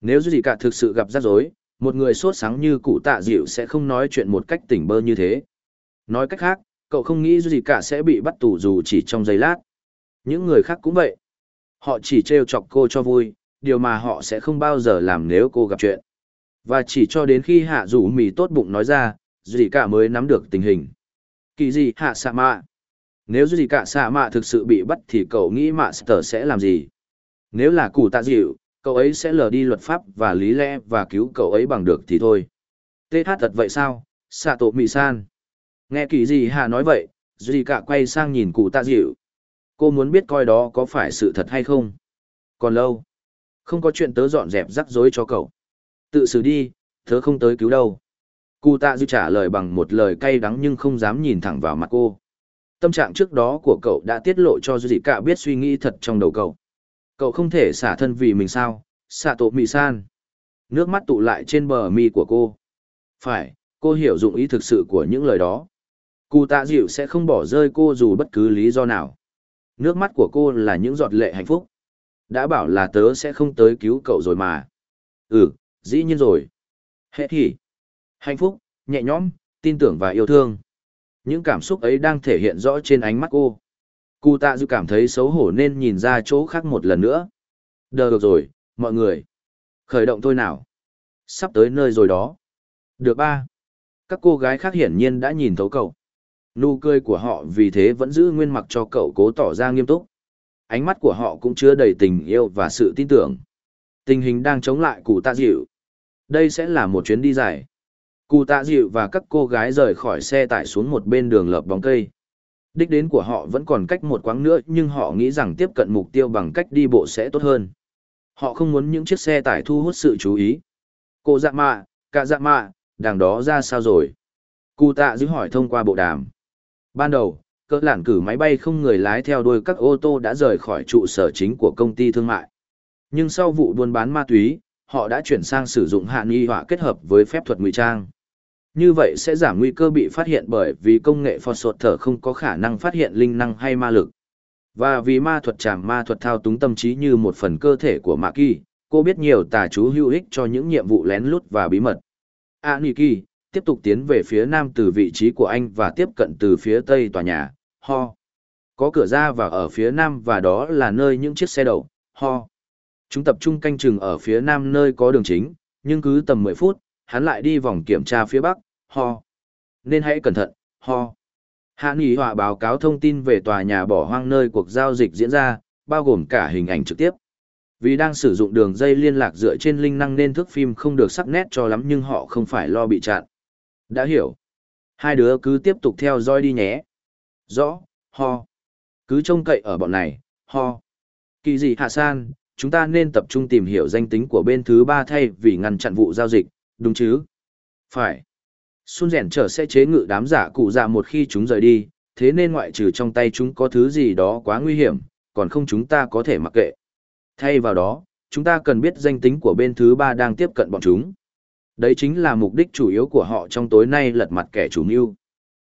nếu gì cả thực sự gặp rắc rối, một người sốt sáng như cụ tạ dịu sẽ không nói chuyện một cách tỉnh bơ như thế. Nói cách khác, cậu không nghĩ gì cả sẽ bị bắt tù dù chỉ trong giây lát. Những người khác cũng vậy. Họ chỉ trêu chọc cô cho vui, điều mà họ sẽ không bao giờ làm nếu cô gặp chuyện. Và chỉ cho đến khi hạ rủ mì tốt bụng nói ra, gì cả mới nắm được tình hình. Kỳ gì hạ xạ mạ? Nếu gì cả xạ mạ thực sự bị bắt thì cậu nghĩ mạ sở sẽ làm gì? Nếu là cụ tạ dịu, cậu ấy sẽ lờ đi luật pháp và lý lẽ và cứu cậu ấy bằng được thì thôi. Tê hát thật vậy sao? Xạ tổ mì san. Nghe kỳ gì hạ nói vậy, gì cả quay sang nhìn cụ tạ dịu. Cô muốn biết coi đó có phải sự thật hay không? Còn lâu. Không có chuyện tớ dọn dẹp rắc rối cho cậu. Tự xử đi, tớ không tới cứu đâu. Cụ tạ dư trả lời bằng một lời cay đắng nhưng không dám nhìn thẳng vào mặt cô. Tâm trạng trước đó của cậu đã tiết lộ cho Dị cả biết suy nghĩ thật trong đầu cậu. Cậu không thể xả thân vì mình sao, xả tổ mị san. Nước mắt tụ lại trên bờ mi của cô. Phải, cô hiểu dụng ý thực sự của những lời đó. Cụ tạ dịu sẽ không bỏ rơi cô dù bất cứ lý do nào. Nước mắt của cô là những giọt lệ hạnh phúc. Đã bảo là tớ sẽ không tới cứu cậu rồi mà. Ừ, dĩ nhiên rồi. Hệ thì. Hạnh phúc, nhẹ nhõm, tin tưởng và yêu thương. Những cảm xúc ấy đang thể hiện rõ trên ánh mắt cô. Cụ tạ dịu cảm thấy xấu hổ nên nhìn ra chỗ khác một lần nữa. Đờ được rồi, mọi người. Khởi động thôi nào. Sắp tới nơi rồi đó. Được ba. Các cô gái khác hiển nhiên đã nhìn thấu cậu. Nụ cười của họ vì thế vẫn giữ nguyên mặc cho cậu cố tỏ ra nghiêm túc. Ánh mắt của họ cũng chứa đầy tình yêu và sự tin tưởng. Tình hình đang chống lại cụ tạ dịu. Đây sẽ là một chuyến đi dài. Cụ tạ dịu và các cô gái rời khỏi xe tải xuống một bên đường lợp bóng cây. Đích đến của họ vẫn còn cách một quãng nữa nhưng họ nghĩ rằng tiếp cận mục tiêu bằng cách đi bộ sẽ tốt hơn. Họ không muốn những chiếc xe tải thu hút sự chú ý. Cô dạ mạ, cả dạ mạ, đằng đó ra sao rồi? Cụ tạ dịu hỏi thông qua bộ đàm. Ban đầu, cỡ lản cử máy bay không người lái theo đuôi các ô tô đã rời khỏi trụ sở chính của công ty thương mại. Nhưng sau vụ buôn bán ma túy, họ đã chuyển sang sử dụng hạn nghi họa kết hợp với phép thuật ngụy trang. Như vậy sẽ giảm nguy cơ bị phát hiện bởi vì công nghệ phò sột thở không có khả năng phát hiện linh năng hay ma lực. Và vì ma thuật chạm ma thuật thao túng tâm trí như một phần cơ thể của Mạ Kỳ, cô biết nhiều tà chú hữu ích cho những nhiệm vụ lén lút và bí mật. Aniki, tiếp tục tiến về phía nam từ vị trí của anh và tiếp cận từ phía tây tòa nhà, ho. Có cửa ra vào ở phía nam và đó là nơi những chiếc xe đậu, ho. Chúng tập trung canh chừng ở phía nam nơi có đường chính, nhưng cứ tầm 10 phút, hắn lại đi vòng kiểm tra phía bắc, ho. Nên hãy cẩn thận, ho. Hạ nghị họa báo cáo thông tin về tòa nhà bỏ hoang nơi cuộc giao dịch diễn ra, bao gồm cả hình ảnh trực tiếp. Vì đang sử dụng đường dây liên lạc dựa trên linh năng nên thước phim không được sắc nét cho lắm nhưng họ không phải lo bị chặn. Đã hiểu. Hai đứa cứ tiếp tục theo dõi đi nhé. Rõ, ho. Cứ trông cậy ở bọn này, ho. Kỳ gì hạ san, chúng ta nên tập trung tìm hiểu danh tính của bên thứ ba thay vì ngăn chặn vụ giao dịch, đúng chứ? Phải. Xuân rèn trở sẽ chế ngự đám giả cụ dạ một khi chúng rời đi, thế nên ngoại trừ trong tay chúng có thứ gì đó quá nguy hiểm, còn không chúng ta có thể mặc kệ. Thay vào đó, chúng ta cần biết danh tính của bên thứ ba đang tiếp cận bọn chúng. Đấy chính là mục đích chủ yếu của họ trong tối nay lật mặt kẻ chủ mưu.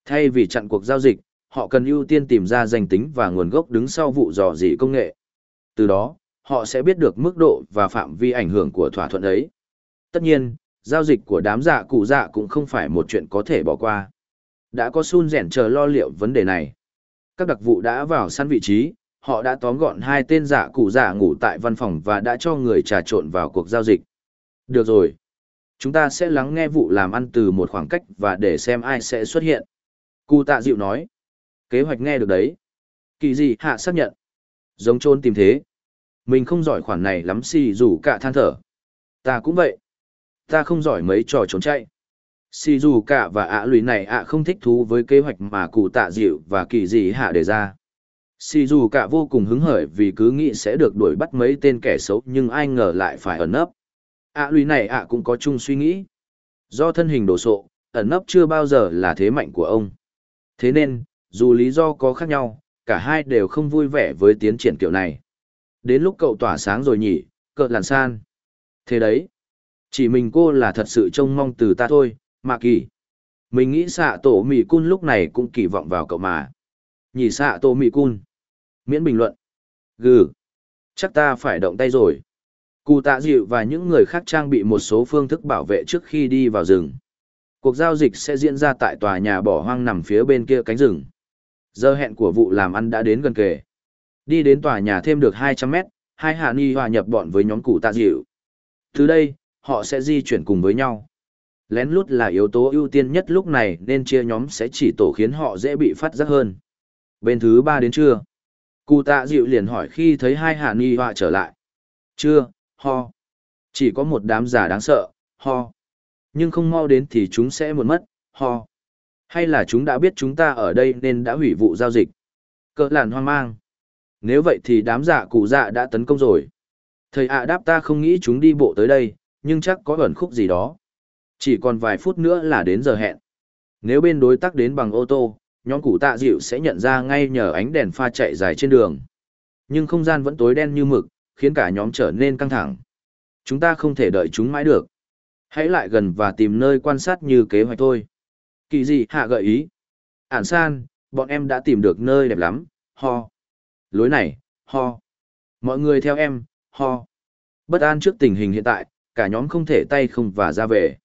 Thay vì chặn cuộc giao dịch, họ cần ưu tiên tìm ra danh tính và nguồn gốc đứng sau vụ dò dỉ công nghệ. Từ đó, họ sẽ biết được mức độ và phạm vi ảnh hưởng của thỏa thuận ấy. Tất nhiên, giao dịch của đám dạ cụ dạ cũng không phải một chuyện có thể bỏ qua. Đã có Sun rèn chờ lo liệu vấn đề này. Các đặc vụ đã vào săn vị trí, họ đã tóm gọn hai tên dạ cụ dạ ngủ tại văn phòng và đã cho người trà trộn vào cuộc giao dịch. Được rồi. Chúng ta sẽ lắng nghe vụ làm ăn từ một khoảng cách và để xem ai sẽ xuất hiện. Cụ tạ dịu nói. Kế hoạch nghe được đấy. Kỳ gì hạ xác nhận. Giống trôn tìm thế. Mình không giỏi khoản này lắm xì dù cả than thở. Ta cũng vậy. Ta không giỏi mấy trò trốn chạy. Xì dù cả và ạ lùi này ạ không thích thú với kế hoạch mà cụ tạ dịu và kỳ dị hạ đề ra. Xì dù cả vô cùng hứng hởi vì cứ nghĩ sẽ được đuổi bắt mấy tên kẻ xấu nhưng ai ngờ lại phải ẩn nấp. ạ lùi này ạ cũng có chung suy nghĩ. Do thân hình đồ sộ, ẩn nấp chưa bao giờ là thế mạnh của ông. Thế nên, dù lý do có khác nhau, cả hai đều không vui vẻ với tiến triển kiểu này. Đến lúc cậu tỏa sáng rồi nhỉ, cợt làn san. Thế đấy, chỉ mình cô là thật sự trông mong từ ta thôi, mà kỳ. Mình nghĩ xạ tổ mì cun lúc này cũng kỳ vọng vào cậu mà. Nhỉ xạ tổ mì cun. Miễn bình luận. Gừ. Chắc ta phải động tay rồi. Cụ tạ dịu và những người khác trang bị một số phương thức bảo vệ trước khi đi vào rừng. Cuộc giao dịch sẽ diễn ra tại tòa nhà bỏ hoang nằm phía bên kia cánh rừng. Giờ hẹn của vụ làm ăn đã đến gần kề. Đi đến tòa nhà thêm được 200 mét, hai hạ ni hòa nhập bọn với nhóm cụ tạ dịu. Từ đây, họ sẽ di chuyển cùng với nhau. Lén lút là yếu tố ưu tiên nhất lúc này nên chia nhóm sẽ chỉ tổ khiến họ dễ bị phát giác hơn. Bên thứ ba đến trưa. Cụ tạ dịu liền hỏi khi thấy hai hạ ni hòa trở lại. Chưa, ho. Chỉ có một đám giả đáng sợ, ho. Nhưng không mau đến thì chúng sẽ muộn mất, ho. Hay là chúng đã biết chúng ta ở đây nên đã hủy vụ giao dịch. Cỡ làn hoang mang. Nếu vậy thì đám giả cụ dạ đã tấn công rồi. Thầy ạ đáp ta không nghĩ chúng đi bộ tới đây, nhưng chắc có ẩn khúc gì đó. Chỉ còn vài phút nữa là đến giờ hẹn. Nếu bên đối tác đến bằng ô tô, nhóm cụ tạ dịu sẽ nhận ra ngay nhờ ánh đèn pha chạy dài trên đường. Nhưng không gian vẫn tối đen như mực, khiến cả nhóm trở nên căng thẳng. Chúng ta không thể đợi chúng mãi được. Hãy lại gần và tìm nơi quan sát như kế hoạch thôi. Kỳ gì hạ gợi ý. Ản san, bọn em đã tìm được nơi đẹp lắm, ho. Lối này, ho. Mọi người theo em, ho. Bất an trước tình hình hiện tại, cả nhóm không thể tay không và ra về.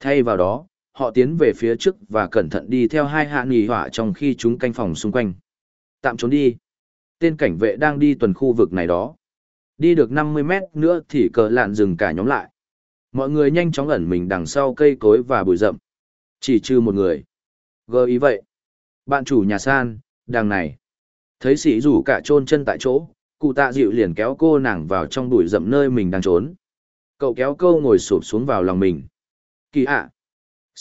Thay vào đó, họ tiến về phía trước và cẩn thận đi theo hai hạ nghỉ hỏa trong khi chúng canh phòng xung quanh. Tạm trốn đi. Tên cảnh vệ đang đi tuần khu vực này đó. Đi được 50 mét nữa thì cờ lạn dừng cả nhóm lại. Mọi người nhanh chóng ẩn mình đằng sau cây cối và bụi rậm. Chỉ trừ một người. Gơ ý vậy. Bạn chủ nhà san, đằng này. Thấy sĩ rủ cả chôn chân tại chỗ, cụ tạ dịu liền kéo cô nàng vào trong bụi rậm nơi mình đang trốn. Cậu kéo câu ngồi sụp xuống vào lòng mình. Kỳ ạ.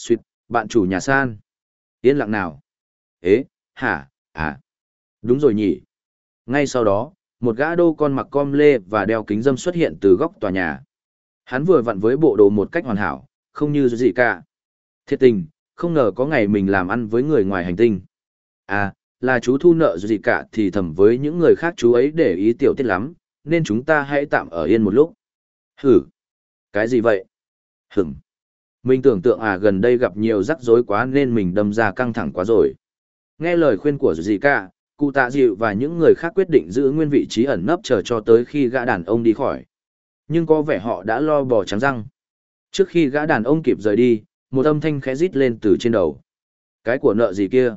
À. Bạn chủ nhà san. Yên lặng nào. Ế, hả, à. Đúng rồi nhỉ. Ngay sau đó, một gã đô con mặc com lê và đeo kính dâm xuất hiện từ góc tòa nhà. Hắn vừa vặn với bộ đồ một cách hoàn hảo, không như gì cả. Thiệt tình, không ngờ có ngày mình làm ăn với người ngoài hành tinh. À, là chú thu nợ gì cả thì thầm với những người khác chú ấy để ý tiểu tiết lắm, nên chúng ta hãy tạm ở yên một lúc. Hử? Cái gì vậy? Hửm. Mình tưởng tượng à gần đây gặp nhiều rắc rối quá nên mình đâm ra căng thẳng quá rồi. Nghe lời khuyên của gì cả, cụ tạ dịu và những người khác quyết định giữ nguyên vị trí ẩn nấp chờ cho tới khi gã đàn ông đi khỏi. Nhưng có vẻ họ đã lo bò trắng răng. Trước khi gã đàn ông kịp rời đi, một âm thanh khẽ rít lên từ trên đầu. Cái của nợ gì kia?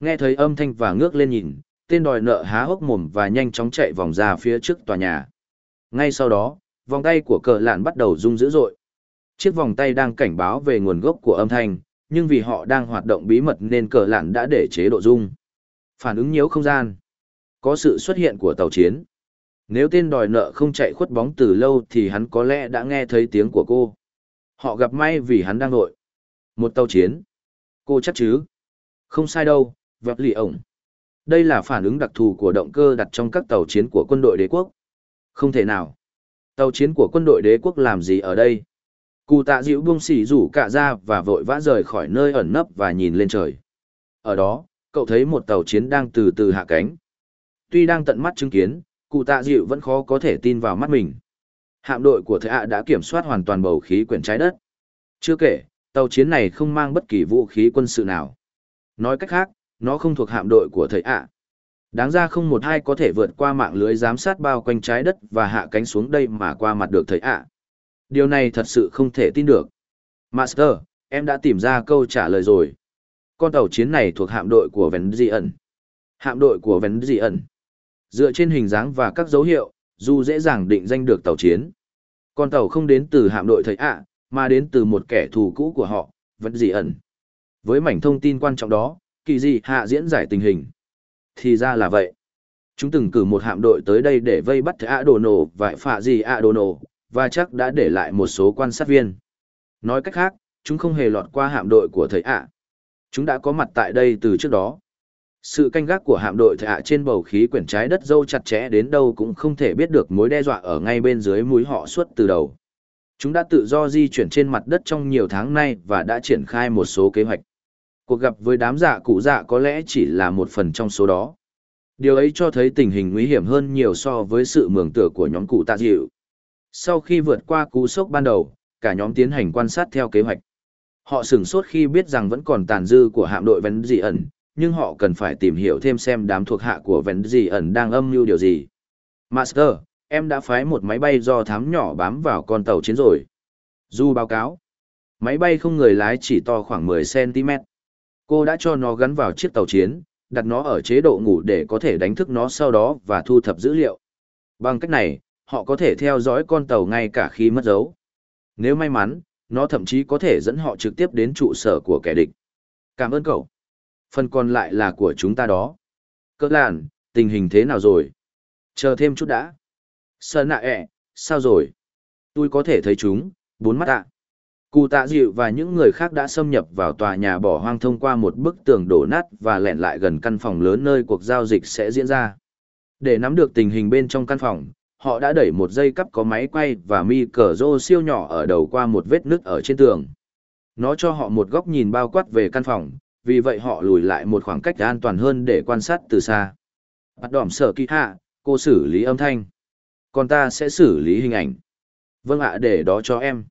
Nghe thấy âm thanh và ngước lên nhìn, tên đòi nợ há hốc mồm và nhanh chóng chạy vòng ra phía trước tòa nhà. Ngay sau đó, vòng tay của cờ lạn bắt đầu rung dữ dội. Chiếc vòng tay đang cảnh báo về nguồn gốc của âm thanh, nhưng vì họ đang hoạt động bí mật nên cờ lạn đã để chế độ rung. Phản ứng nhiễu không gian. Có sự xuất hiện của tàu chiến. Nếu tên đòi nợ không chạy khuất bóng từ lâu thì hắn có lẽ đã nghe thấy tiếng của cô. Họ gặp may vì hắn đang nội. Một tàu chiến. Cô chắc chứ? Không sai đâu, vẹp lì ổng. Đây là phản ứng đặc thù của động cơ đặt trong các tàu chiến của quân đội đế quốc. Không thể nào. Tàu chiến của quân đội đế quốc làm gì ở đây? Cụ tạ dịu buông xỉ rủ cả ra và vội vã rời khỏi nơi ẩn nấp và nhìn lên trời. Ở đó, cậu thấy một tàu chiến đang từ từ hạ cánh. Tuy đang tận mắt chứng kiến, cụ tạ dịu vẫn khó có thể tin vào mắt mình. Hạm đội của thế ạ đã kiểm soát hoàn toàn bầu khí quyển trái đất. Chưa kể, tàu chiến này không mang bất kỳ vũ khí quân sự nào. Nói cách khác, nó không thuộc hạm đội của thầy ạ. Đáng ra không một ai có thể vượt qua mạng lưới giám sát bao quanh trái đất và hạ cánh xuống đây mà qua mặt được thầy ạ. Điều này thật sự không thể tin được. Master, em đã tìm ra câu trả lời rồi. Con tàu chiến này thuộc hạm đội của Vén Dị ẩn. Hạm đội của Vén Dị ẩn. Dựa trên hình dáng và các dấu hiệu, dù dễ dàng định danh được tàu chiến. Con tàu không đến từ hạm đội thầy ạ, mà đến từ một kẻ thù cũ của họ, Vén Dị ẩn. Với mảnh thông tin quan trọng đó, kỳ dị hạ diễn giải tình hình. Thì ra là vậy. Chúng từng cử một hạm đội tới đây để vây bắt thẻ đồ nổ và phạ gì ạ đồ nổ, và chắc đã để lại một số quan sát viên. Nói cách khác, chúng không hề lọt qua hạm đội của thầy ạ. Chúng đã có mặt tại đây từ trước đó. Sự canh gác của hạm đội thầy ạ trên bầu khí quyển trái đất dâu chặt chẽ đến đâu cũng không thể biết được mối đe dọa ở ngay bên dưới mũi họ suốt từ đầu. Chúng đã tự do di chuyển trên mặt đất trong nhiều tháng nay và đã triển khai một số kế hoạch. Cuộc gặp với đám dạ cụ dạ có lẽ chỉ là một phần trong số đó. Điều ấy cho thấy tình hình nguy hiểm hơn nhiều so với sự mường tựa của nhóm cụ tạ dịu. Sau khi vượt qua cú sốc ban đầu, cả nhóm tiến hành quan sát theo kế hoạch. Họ sửng sốt khi biết rằng vẫn còn tàn dư của hạm đội vén dị ẩn, nhưng họ cần phải tìm hiểu thêm xem đám thuộc hạ của vẹn dị ẩn đang âm mưu điều gì. Master, em đã phái một máy bay do thám nhỏ bám vào con tàu chiến rồi. Du báo cáo. Máy bay không người lái chỉ to khoảng 10cm. Cô đã cho nó gắn vào chiếc tàu chiến, đặt nó ở chế độ ngủ để có thể đánh thức nó sau đó và thu thập dữ liệu. Bằng cách này, họ có thể theo dõi con tàu ngay cả khi mất dấu. Nếu may mắn, nó thậm chí có thể dẫn họ trực tiếp đến trụ sở của kẻ địch. Cảm ơn cậu. Phần còn lại là của chúng ta đó. Cỡ làn, tình hình thế nào rồi? Chờ thêm chút đã. Sơn nạ ẹ, sao rồi? Tôi có thể thấy chúng, bốn mắt ạ. Cụ tạ dịu và những người khác đã xâm nhập vào tòa nhà bỏ hoang thông qua một bức tường đổ nát và lẻn lại gần căn phòng lớn nơi cuộc giao dịch sẽ diễn ra. Để nắm được tình hình bên trong căn phòng, họ đã đẩy một dây cắp có máy quay và mi cờ rô siêu nhỏ ở đầu qua một vết nứt ở trên tường. Nó cho họ một góc nhìn bao quát về căn phòng, vì vậy họ lùi lại một khoảng cách an toàn hơn để quan sát từ xa. Bắt đỏm sở kỳ hạ, cô xử lý âm thanh. Còn ta sẽ xử lý hình ảnh. Vâng ạ để đó cho em.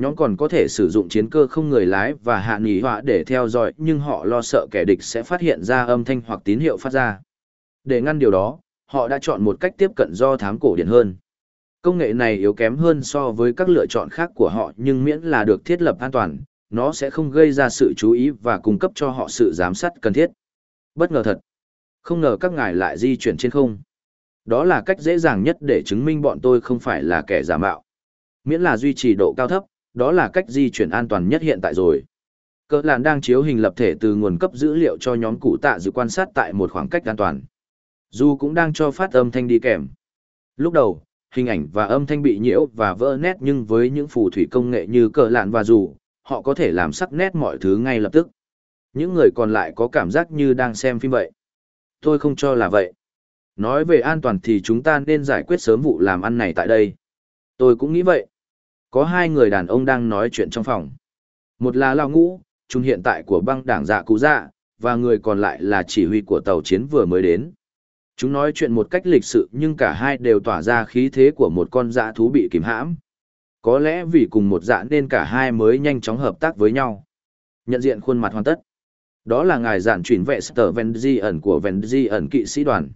Nhóm còn có thể sử dụng chiến cơ không người lái và hạ nghỉ họa để theo dõi nhưng họ lo sợ kẻ địch sẽ phát hiện ra âm thanh hoặc tín hiệu phát ra. Để ngăn điều đó, họ đã chọn một cách tiếp cận do thám cổ điển hơn. Công nghệ này yếu kém hơn so với các lựa chọn khác của họ nhưng miễn là được thiết lập an toàn, nó sẽ không gây ra sự chú ý và cung cấp cho họ sự giám sát cần thiết. Bất ngờ thật. Không ngờ các ngài lại di chuyển trên không. Đó là cách dễ dàng nhất để chứng minh bọn tôi không phải là kẻ giả mạo. Miễn là duy trì độ cao thấp, đó là cách di chuyển an toàn nhất hiện tại rồi. Cỡ làn đang chiếu hình lập thể từ nguồn cấp dữ liệu cho nhóm cụ tạ dự quan sát tại một khoảng cách an toàn. Dù cũng đang cho phát âm thanh đi kèm. Lúc đầu, hình ảnh và âm thanh bị nhiễu và vỡ nét nhưng với những phù thủy công nghệ như cỡ lạn và dù, họ có thể làm sắc nét mọi thứ ngay lập tức. Những người còn lại có cảm giác như đang xem phim vậy. Tôi không cho là vậy. Nói về an toàn thì chúng ta nên giải quyết sớm vụ làm ăn này tại đây. Tôi cũng nghĩ vậy. Có hai người đàn ông đang nói chuyện trong phòng. Một là Lao Ngũ, trung hiện tại của băng đảng dạ cú dạ, và người còn lại là chỉ huy của tàu chiến vừa mới đến. Chúng nói chuyện một cách lịch sự nhưng cả hai đều tỏa ra khí thế của một con dạ thú bị kìm hãm. Có lẽ vì cùng một dạ nên cả hai mới nhanh chóng hợp tác với nhau. Nhận diện khuôn mặt hoàn tất. Đó là ngài giản chuyển vệ Sở Venzi ẩn của Venzi ẩn kỵ sĩ đoàn.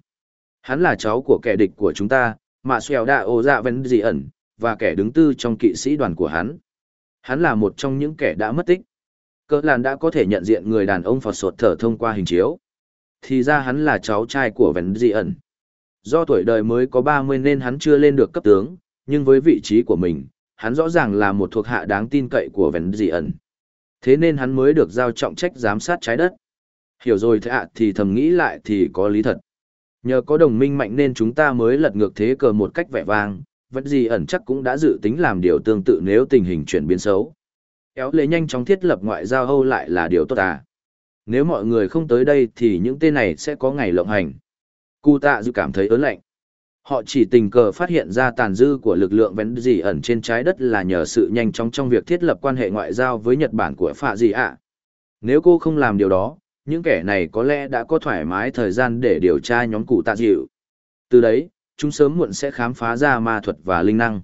Hắn là cháu của kẻ địch của chúng ta, mà xèo đạ ô dạ Venzi ẩn, và kẻ đứng tư trong kỵ sĩ đoàn của hắn. Hắn là một trong những kẻ đã mất tích. Cơ làn đã có thể nhận diện người đàn ông Phật sột thở thông qua hình chiếu. Thì ra hắn là cháu trai của Vân Dị ẩn. Do tuổi đời mới có 30 nên hắn chưa lên được cấp tướng, nhưng với vị trí của mình, hắn rõ ràng là một thuộc hạ đáng tin cậy của Vân Dị ẩn. Thế nên hắn mới được giao trọng trách giám sát trái đất. Hiểu rồi thế ạ thì thầm nghĩ lại thì có lý thật. Nhờ có đồng minh mạnh nên chúng ta mới lật ngược thế cờ một cách vẻ vang, vẫn gì ẩn chắc cũng đã dự tính làm điều tương tự nếu tình hình chuyển biến xấu. Kéo lệ nhanh chóng thiết lập ngoại giao hâu lại là điều tốt à. Nếu mọi người không tới đây thì những tên này sẽ có ngày lộng hành. Cụ tạ dự cảm thấy ớn lạnh. Họ chỉ tình cờ phát hiện ra tàn dư của lực lượng vén gì ẩn trên trái đất là nhờ sự nhanh chóng trong việc thiết lập quan hệ ngoại giao với Nhật Bản của Phạ gì ạ. Nếu cô không làm điều đó, những kẻ này có lẽ đã có thoải mái thời gian để điều tra nhóm cụ tạ dịu. Từ đấy, chúng sớm muộn sẽ khám phá ra ma thuật và linh năng.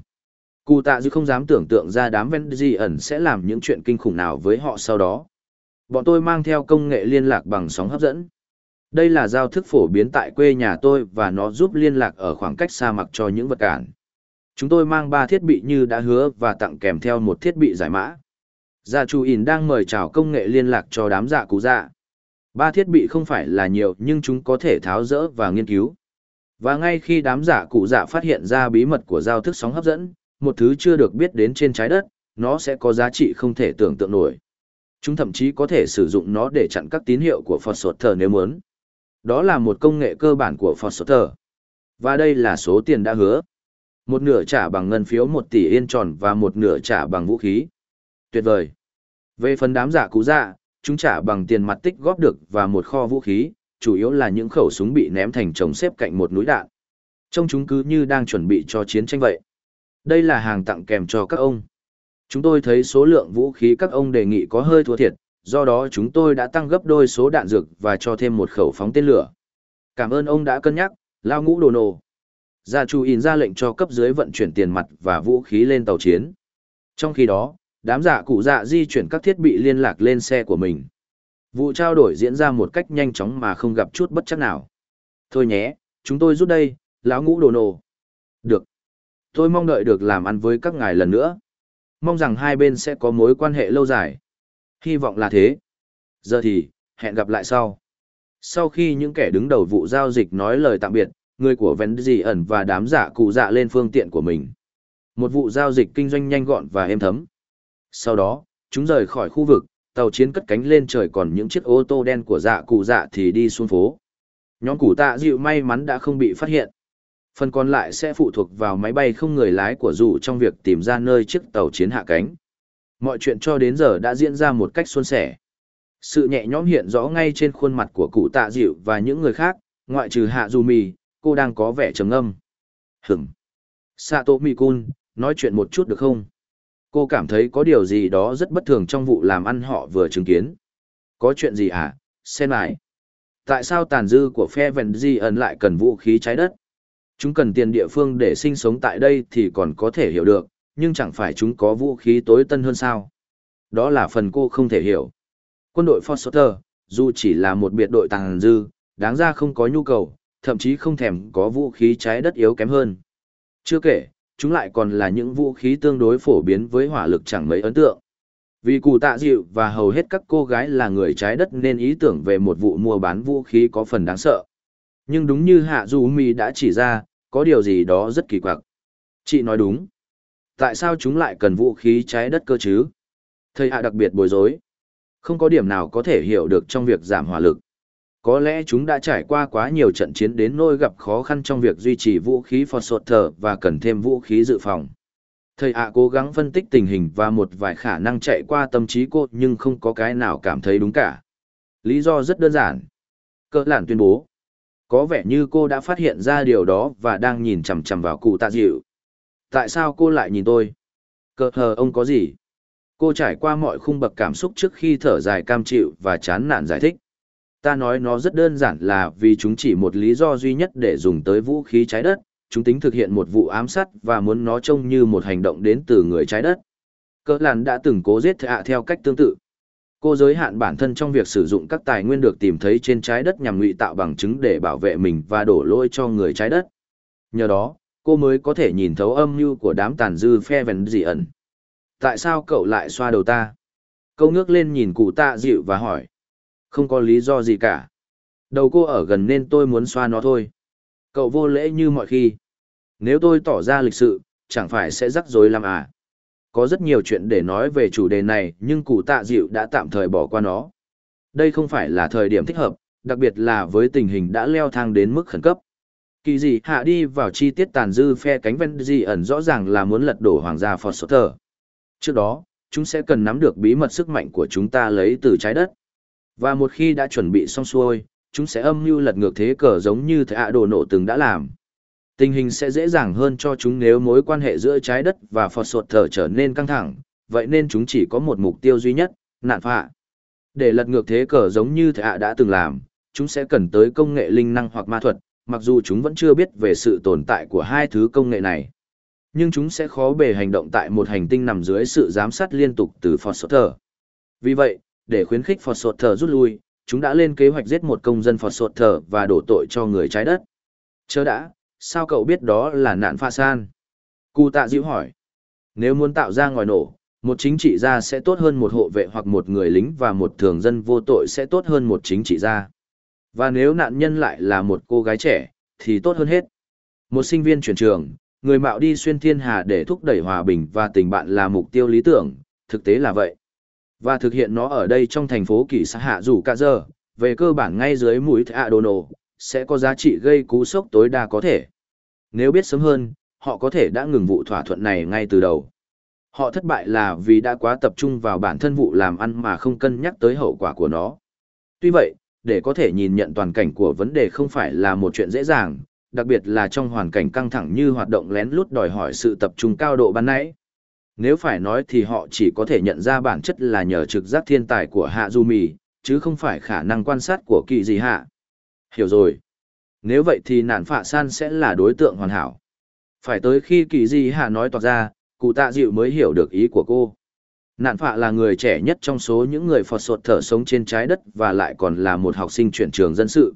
Cụ tạ dư không dám tưởng tượng ra đám Vendy ẩn sẽ làm những chuyện kinh khủng nào với họ sau đó. Bọn tôi mang theo công nghệ liên lạc bằng sóng hấp dẫn. Đây là giao thức phổ biến tại quê nhà tôi và nó giúp liên lạc ở khoảng cách xa mặc cho những vật cản. Chúng tôi mang ba thiết bị như đã hứa và tặng kèm theo một thiết bị giải mã. Gia Chu In đang mời chào công nghệ liên lạc cho đám dạ cú dạ. Ba thiết bị không phải là nhiều nhưng chúng có thể tháo rỡ và nghiên cứu. Và ngay khi đám giả cụ dạ phát hiện ra bí mật của giao thức sóng hấp dẫn, một thứ chưa được biết đến trên trái đất, nó sẽ có giá trị không thể tưởng tượng nổi. Chúng thậm chí có thể sử dụng nó để chặn các tín hiệu của Foster nếu muốn. Đó là một công nghệ cơ bản của Foster. Và đây là số tiền đã hứa. Một nửa trả bằng ngân phiếu 1 tỷ yên tròn và một nửa trả bằng vũ khí. Tuyệt vời. Về phần đám giả cụ dạ, chúng trả bằng tiền mặt tích góp được và một kho vũ khí, chủ yếu là những khẩu súng bị ném thành chồng xếp cạnh một núi đạn. Trông chúng cứ như đang chuẩn bị cho chiến tranh vậy. Đây là hàng tặng kèm cho các ông. Chúng tôi thấy số lượng vũ khí các ông đề nghị có hơi thua thiệt, do đó chúng tôi đã tăng gấp đôi số đạn dược và cho thêm một khẩu phóng tên lửa. Cảm ơn ông đã cân nhắc, lao ngũ đồ nổ. Gia Chu In ra lệnh cho cấp dưới vận chuyển tiền mặt và vũ khí lên tàu chiến. Trong khi đó, đám giả cụ dạ di chuyển các thiết bị liên lạc lên xe của mình. Vụ trao đổi diễn ra một cách nhanh chóng mà không gặp chút bất chắc nào. Thôi nhé, chúng tôi rút đây, lão ngũ đồ nổ. Được. Tôi mong đợi được làm ăn với các ngài lần nữa. Mong rằng hai bên sẽ có mối quan hệ lâu dài. Hy vọng là thế. Giờ thì, hẹn gặp lại sau. Sau khi những kẻ đứng đầu vụ giao dịch nói lời tạm biệt, người của Vén Dì ẩn và đám giả cụ dạ lên phương tiện của mình. Một vụ giao dịch kinh doanh nhanh gọn và êm thấm. Sau đó, chúng rời khỏi khu vực, tàu chiến cất cánh lên trời còn những chiếc ô tô đen của dạ cụ dạ thì đi xuống phố. Nhóm cụ tạ dịu may mắn đã không bị phát hiện. Phần còn lại sẽ phụ thuộc vào máy bay không người lái của dù trong việc tìm ra nơi chiếc tàu chiến hạ cánh. Mọi chuyện cho đến giờ đã diễn ra một cách suôn sẻ. Sự nhẹ nhõm hiện rõ ngay trên khuôn mặt của cụ tạ dịu và những người khác, ngoại trừ hạ dù mì, cô đang có vẻ trầm ngâm. Hửm. Sato Mikun, nói chuyện một chút được không? Cô cảm thấy có điều gì đó rất bất thường trong vụ làm ăn họ vừa chứng kiến. Có chuyện gì hả? À? Xem lại. Tại sao tàn dư của phe Vẹn Di ẩn lại cần vũ khí trái đất? Chúng cần tiền địa phương để sinh sống tại đây thì còn có thể hiểu được, nhưng chẳng phải chúng có vũ khí tối tân hơn sao? Đó là phần cô không thể hiểu. Quân đội Foster, dù chỉ là một biệt đội tàn dư, đáng ra không có nhu cầu, thậm chí không thèm có vũ khí trái đất yếu kém hơn. Chưa kể, chúng lại còn là những vũ khí tương đối phổ biến với hỏa lực chẳng mấy ấn tượng. Vì cụ tạ dịu và hầu hết các cô gái là người trái đất nên ý tưởng về một vụ mua bán vũ khí có phần đáng sợ. Nhưng đúng như Hạ Du Mi đã chỉ ra, có điều gì đó rất kỳ quặc. Chị nói đúng. Tại sao chúng lại cần vũ khí trái đất cơ chứ? Thầy Hạ đặc biệt bối rối. Không có điểm nào có thể hiểu được trong việc giảm hỏa lực. Có lẽ chúng đã trải qua quá nhiều trận chiến đến nỗi gặp khó khăn trong việc duy trì vũ khí phọt sột thở và cần thêm vũ khí dự phòng. Thầy ạ cố gắng phân tích tình hình và một vài khả năng chạy qua tâm trí cô, nhưng không có cái nào cảm thấy đúng cả. Lý do rất đơn giản. Cỡ lản tuyên bố. Có vẻ như cô đã phát hiện ra điều đó và đang nhìn chằm chằm vào cụ tạ dịu. Tại sao cô lại nhìn tôi? Cỡ hờ, ông có gì? Cô trải qua mọi khung bậc cảm xúc trước khi thở dài cam chịu và chán nản giải thích. Ta nói nó rất đơn giản là vì chúng chỉ một lý do duy nhất để dùng tới vũ khí trái đất, chúng tính thực hiện một vụ ám sát và muốn nó trông như một hành động đến từ người trái đất. Cơ làn đã từng cố giết thạ theo cách tương tự. Cô giới hạn bản thân trong việc sử dụng các tài nguyên được tìm thấy trên trái đất nhằm ngụy tạo bằng chứng để bảo vệ mình và đổ lỗi cho người trái đất. Nhờ đó, cô mới có thể nhìn thấu âm mưu của đám tàn dư phe vần dị ẩn. Tại sao cậu lại xoa đầu ta? Câu ngước lên nhìn cụ tạ dịu và hỏi. Không có lý do gì cả. Đầu cô ở gần nên tôi muốn xoa nó thôi. Cậu vô lễ như mọi khi. Nếu tôi tỏ ra lịch sự, chẳng phải sẽ rắc rối làm à. Có rất nhiều chuyện để nói về chủ đề này nhưng cụ tạ dịu đã tạm thời bỏ qua nó. Đây không phải là thời điểm thích hợp, đặc biệt là với tình hình đã leo thang đến mức khẩn cấp. Kỳ gì hạ đi vào chi tiết tàn dư phe cánh ven gì ẩn rõ ràng là muốn lật đổ hoàng gia Foster. Trước đó, chúng sẽ cần nắm được bí mật sức mạnh của chúng ta lấy từ trái đất. Và một khi đã chuẩn bị xong xuôi, chúng sẽ âm mưu lật ngược thế cờ giống như thẻ ạ đồ nổ từng đã làm. Tình hình sẽ dễ dàng hơn cho chúng nếu mối quan hệ giữa trái đất và phọt sột thở trở nên căng thẳng, vậy nên chúng chỉ có một mục tiêu duy nhất, nạn phạ. Để lật ngược thế cờ giống như thẻ ạ đã từng làm, chúng sẽ cần tới công nghệ linh năng hoặc ma thuật, mặc dù chúng vẫn chưa biết về sự tồn tại của hai thứ công nghệ này. Nhưng chúng sẽ khó bề hành động tại một hành tinh nằm dưới sự giám sát liên tục từ Phật sột thở. Vì vậy, để khuyến khích Phật sột thở rút lui, chúng đã lên kế hoạch giết một công dân Phật sột thở và đổ tội cho người trái đất. Chớ đã, sao cậu biết đó là nạn pha san? Cụ tạ dịu hỏi. Nếu muốn tạo ra ngòi nổ, một chính trị gia sẽ tốt hơn một hộ vệ hoặc một người lính và một thường dân vô tội sẽ tốt hơn một chính trị gia. Và nếu nạn nhân lại là một cô gái trẻ, thì tốt hơn hết. Một sinh viên chuyển trường, người mạo đi xuyên thiên hà để thúc đẩy hòa bình và tình bạn là mục tiêu lý tưởng, thực tế là vậy. Và thực hiện nó ở đây trong thành phố kỳ xã hạ dù cả giờ, về cơ bản ngay dưới mũi thạ đồ nổ, sẽ có giá trị gây cú sốc tối đa có thể. Nếu biết sớm hơn, họ có thể đã ngừng vụ thỏa thuận này ngay từ đầu. Họ thất bại là vì đã quá tập trung vào bản thân vụ làm ăn mà không cân nhắc tới hậu quả của nó. Tuy vậy, để có thể nhìn nhận toàn cảnh của vấn đề không phải là một chuyện dễ dàng, đặc biệt là trong hoàn cảnh căng thẳng như hoạt động lén lút đòi hỏi sự tập trung cao độ ban nãy. Nếu phải nói thì họ chỉ có thể nhận ra bản chất là nhờ trực giác thiên tài của Hạ Du Mì, chứ không phải khả năng quan sát của kỳ gì hạ. Hiểu rồi. Nếu vậy thì nạn phạ san sẽ là đối tượng hoàn hảo. Phải tới khi kỳ gì hạ nói toạc ra, cụ tạ dịu mới hiểu được ý của cô. Nạn phạ là người trẻ nhất trong số những người phọt sột thở sống trên trái đất và lại còn là một học sinh chuyển trường dân sự.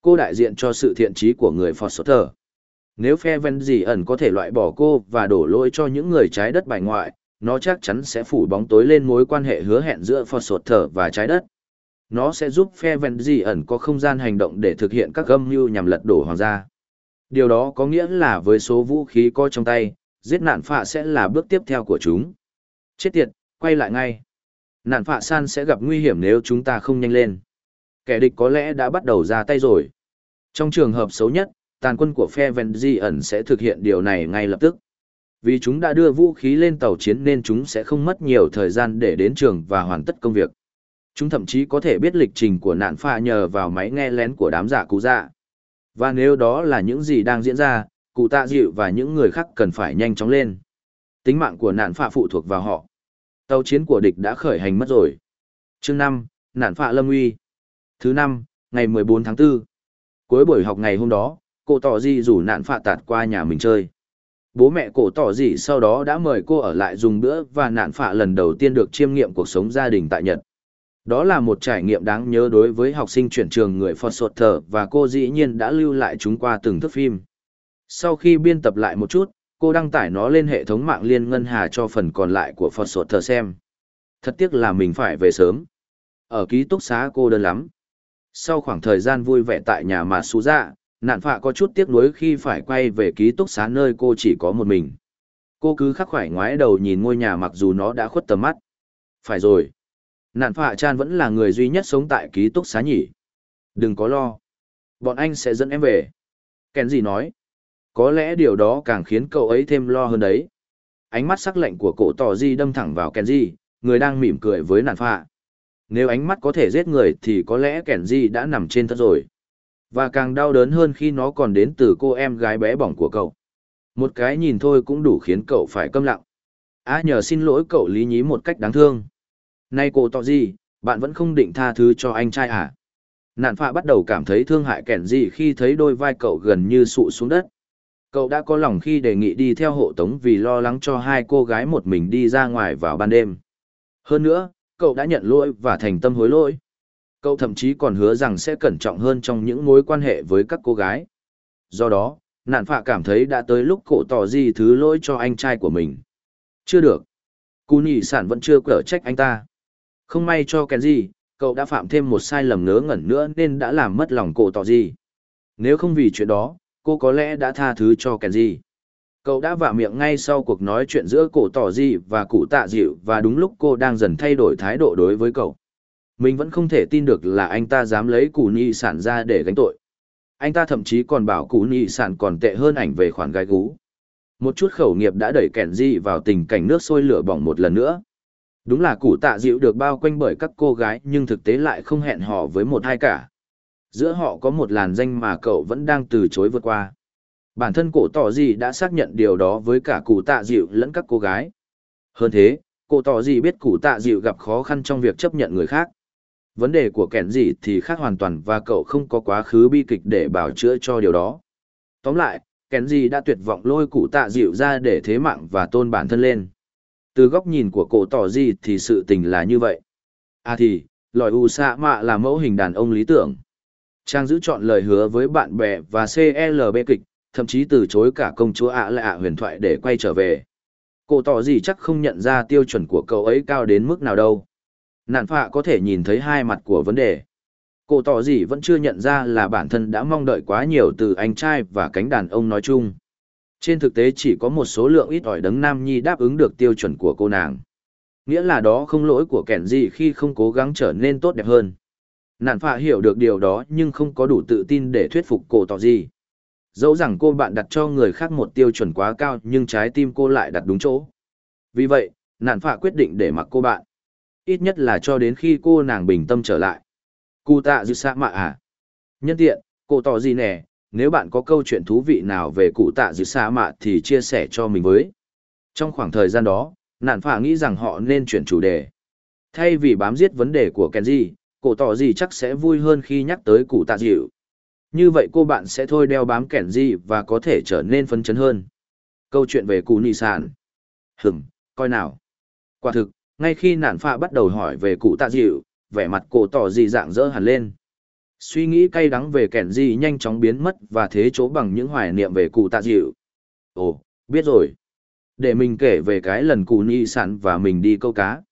Cô đại diện cho sự thiện trí của người phọt sột thở. Nếu phe ven gì ẩn có thể loại bỏ cô và đổ lỗi cho những người trái đất bài ngoại, nó chắc chắn sẽ phủ bóng tối lên mối quan hệ hứa hẹn giữa phật sột thở và trái đất. Nó sẽ giúp phe ven gì ẩn có không gian hành động để thực hiện các âm mưu nhằm lật đổ hoàng gia. Điều đó có nghĩa là với số vũ khí có trong tay, giết nạn phạ sẽ là bước tiếp theo của chúng. Chết tiệt, quay lại ngay. Nạn phạ san sẽ gặp nguy hiểm nếu chúng ta không nhanh lên. Kẻ địch có lẽ đã bắt đầu ra tay rồi. Trong trường hợp xấu nhất, tàn quân của phe Venzi ẩn sẽ thực hiện điều này ngay lập tức. Vì chúng đã đưa vũ khí lên tàu chiến nên chúng sẽ không mất nhiều thời gian để đến trường và hoàn tất công việc. Chúng thậm chí có thể biết lịch trình của nạn pha nhờ vào máy nghe lén của đám giả cú dạ. Và nếu đó là những gì đang diễn ra, cụ tạ dịu và những người khác cần phải nhanh chóng lên. Tính mạng của nạn pha phụ thuộc vào họ. Tàu chiến của địch đã khởi hành mất rồi. Chương năm, nạn pha lâm uy. Thứ năm, ngày 14 tháng 4. Cuối buổi học ngày hôm đó, cô tỏ gì rủ nạn phạ tạt qua nhà mình chơi. Bố mẹ cổ tỏ gì sau đó đã mời cô ở lại dùng bữa và nạn phạ lần đầu tiên được chiêm nghiệm cuộc sống gia đình tại Nhật. Đó là một trải nghiệm đáng nhớ đối với học sinh chuyển trường người Phật Sột Thờ và cô dĩ nhiên đã lưu lại chúng qua từng thước phim. Sau khi biên tập lại một chút, cô đăng tải nó lên hệ thống mạng liên ngân hà cho phần còn lại của Phật Sột Thờ xem. Thật tiếc là mình phải về sớm. Ở ký túc xá cô đơn lắm. Sau khoảng thời gian vui vẻ tại nhà mà xú dạ, nạn phạ có chút tiếc nuối khi phải quay về ký túc xá nơi cô chỉ có một mình. Cô cứ khắc khoải ngoái đầu nhìn ngôi nhà mặc dù nó đã khuất tầm mắt. Phải rồi. Nạn phạ chan vẫn là người duy nhất sống tại ký túc xá nhỉ. Đừng có lo. Bọn anh sẽ dẫn em về. Kèn gì nói. Có lẽ điều đó càng khiến cậu ấy thêm lo hơn đấy. Ánh mắt sắc lạnh của cổ tỏ di đâm thẳng vào Kenji, người đang mỉm cười với nạn phạ. Nếu ánh mắt có thể giết người thì có lẽ Kenji đã nằm trên thất rồi. Và càng đau đớn hơn khi nó còn đến từ cô em gái bé bỏng của cậu. Một cái nhìn thôi cũng đủ khiến cậu phải câm lặng. À nhờ xin lỗi cậu lý nhí một cách đáng thương. Này cổ tỏ gì, bạn vẫn không định tha thứ cho anh trai à? Nạn phạ bắt đầu cảm thấy thương hại kẻn gì khi thấy đôi vai cậu gần như sụ xuống đất. Cậu đã có lòng khi đề nghị đi theo hộ tống vì lo lắng cho hai cô gái một mình đi ra ngoài vào ban đêm. Hơn nữa, cậu đã nhận lỗi và thành tâm hối lỗi. Cậu thậm chí còn hứa rằng sẽ cẩn trọng hơn trong những mối quan hệ với các cô gái. Do đó, nạn phạ cảm thấy đã tới lúc cổ tỏ gì thứ lỗi cho anh trai của mình. Chưa được. Cú nhị sản vẫn chưa cở trách anh ta. Không may cho Kenji, cậu đã phạm thêm một sai lầm ngớ ngẩn nữa nên đã làm mất lòng cổ tỏ gì. Nếu không vì chuyện đó, cô có lẽ đã tha thứ cho Kenji. Cậu đã vạ miệng ngay sau cuộc nói chuyện giữa cổ tỏ gì và cụ tạ dịu và đúng lúc cô đang dần thay đổi thái độ đối với cậu. Mình vẫn không thể tin được là anh ta dám lấy cụ nhị sản ra để gánh tội. Anh ta thậm chí còn bảo cụ nhị sản còn tệ hơn ảnh về khoản gai gú. Một chút khẩu nghiệp đã đẩy Kenji vào tình cảnh nước sôi lửa bỏng một lần nữa. Đúng là cụ tạ dịu được bao quanh bởi các cô gái nhưng thực tế lại không hẹn hò với một hai cả. Giữa họ có một làn danh mà cậu vẫn đang từ chối vượt qua. Bản thân cổ tỏ gì đã xác nhận điều đó với cả cụ tạ dịu lẫn các cô gái. Hơn thế, cổ tỏ gì biết cụ tạ dịu gặp khó khăn trong việc chấp nhận người khác. Vấn đề của kẻn gì thì khác hoàn toàn và cậu không có quá khứ bi kịch để bảo chữa cho điều đó. Tóm lại, kẻn gì đã tuyệt vọng lôi cụ tạ dịu ra để thế mạng và tôn bản thân lên. Từ góc nhìn của cổ tỏ gì thì sự tình là như vậy. À thì, lòi u xạ mạ là mẫu hình đàn ông lý tưởng. Trang giữ chọn lời hứa với bạn bè và CLB kịch, thậm chí từ chối cả công chúa ạ lạ ạ huyền thoại để quay trở về. Cổ tỏ gì chắc không nhận ra tiêu chuẩn của cậu ấy cao đến mức nào đâu. Nạn phạ có thể nhìn thấy hai mặt của vấn đề. Cổ tỏ gì vẫn chưa nhận ra là bản thân đã mong đợi quá nhiều từ anh trai và cánh đàn ông nói chung. Trên thực tế chỉ có một số lượng ít ỏi đấng nam nhi đáp ứng được tiêu chuẩn của cô nàng. Nghĩa là đó không lỗi của kẻn gì khi không cố gắng trở nên tốt đẹp hơn. Nạn phạ hiểu được điều đó nhưng không có đủ tự tin để thuyết phục cô tỏ gì. Dẫu rằng cô bạn đặt cho người khác một tiêu chuẩn quá cao nhưng trái tim cô lại đặt đúng chỗ. Vì vậy, nạn phạ quyết định để mặc cô bạn. Ít nhất là cho đến khi cô nàng bình tâm trở lại. Cụ tạ dư sa mạ à? Nhân tiện, cô tỏ gì nè, nếu bạn có câu chuyện thú vị nào về cụ tạ dư sa mạ thì chia sẻ cho mình với. Trong khoảng thời gian đó, nạn phả nghĩ rằng họ nên chuyển chủ đề. Thay vì bám giết vấn đề của Kenji, cổ tỏ gì chắc sẽ vui hơn khi nhắc tới cụ tạ dịu. Như vậy cô bạn sẽ thôi đeo bám Kenji và có thể trở nên phấn chấn hơn. Câu chuyện về cụ nị sản. Hửm, coi nào. Quả thực, ngay khi nạn phạ bắt đầu hỏi về cụ tạ dịu, vẻ mặt cổ tỏ dị dạng dỡ hẳn lên. Suy nghĩ cay đắng về kẻn gì nhanh chóng biến mất và thế chỗ bằng những hoài niệm về cụ tạ dịu. Ồ, biết rồi. Để mình kể về cái lần cụ ni sản và mình đi câu cá.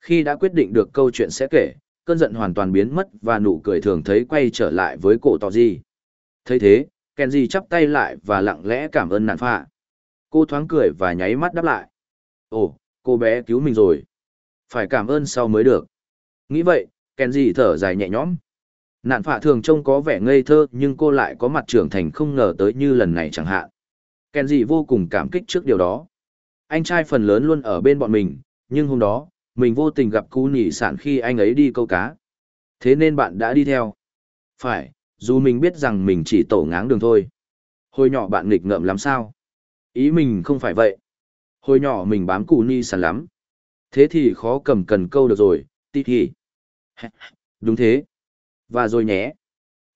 Khi đã quyết định được câu chuyện sẽ kể, cơn giận hoàn toàn biến mất và nụ cười thường thấy quay trở lại với cổ tỏ dị thấy thế, kẻn gì chắp tay lại và lặng lẽ cảm ơn nạn phạ. Cô thoáng cười và nháy mắt đáp lại. Ồ, cô bé cứu mình rồi. Phải cảm ơn sau mới được. Nghĩ vậy, Kenji thở dài nhẹ nhõm. Nạn phạ thường trông có vẻ ngây thơ nhưng cô lại có mặt trưởng thành không ngờ tới như lần này chẳng hạn. Kenji vô cùng cảm kích trước điều đó. Anh trai phần lớn luôn ở bên bọn mình, nhưng hôm đó, mình vô tình gặp cú nhỉ sản khi anh ấy đi câu cá. Thế nên bạn đã đi theo. Phải, dù mình biết rằng mình chỉ tổ ngáng đường thôi. Hồi nhỏ bạn nghịch ngợm lắm sao? Ý mình không phải vậy. Hồi nhỏ mình bám cù ni sản lắm. Thế thì khó cầm cần câu được rồi, tí thì. Đúng thế. Và rồi nhé.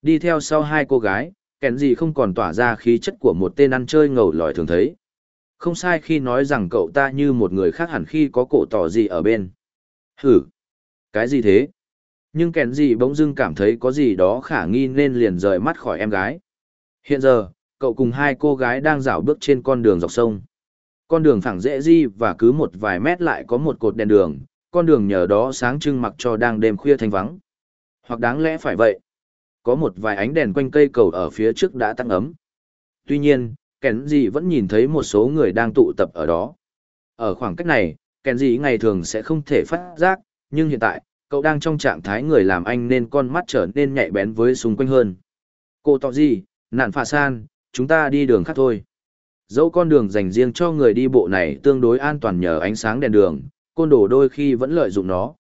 Đi theo sau hai cô gái, kèn gì không còn tỏa ra khí chất của một tên ăn chơi ngầu lòi thường thấy. Không sai khi nói rằng cậu ta như một người khác hẳn khi có cổ tỏ gì ở bên. Hử! Cái gì thế? Nhưng kèn gì bỗng dưng cảm thấy có gì đó khả nghi nên liền rời mắt khỏi em gái. Hiện giờ, cậu cùng hai cô gái đang dạo bước trên con đường dọc sông. Con đường phẳng dễ di và cứ một vài mét lại có một cột đèn đường, con đường nhờ đó sáng trưng mặc cho đang đêm khuya thanh vắng. Hoặc đáng lẽ phải vậy. Có một vài ánh đèn quanh cây cầu ở phía trước đã tăng ấm. Tuy nhiên, kèn gì vẫn nhìn thấy một số người đang tụ tập ở đó. Ở khoảng cách này, kèn gì ngày thường sẽ không thể phát giác, nhưng hiện tại, cậu đang trong trạng thái người làm anh nên con mắt trở nên nhạy bén với xung quanh hơn. Cô tỏ gì, nạn phà san, chúng ta đi đường khác thôi. Dẫu con đường dành riêng cho người đi bộ này tương đối an toàn nhờ ánh sáng đèn đường, côn đồ đôi khi vẫn lợi dụng nó.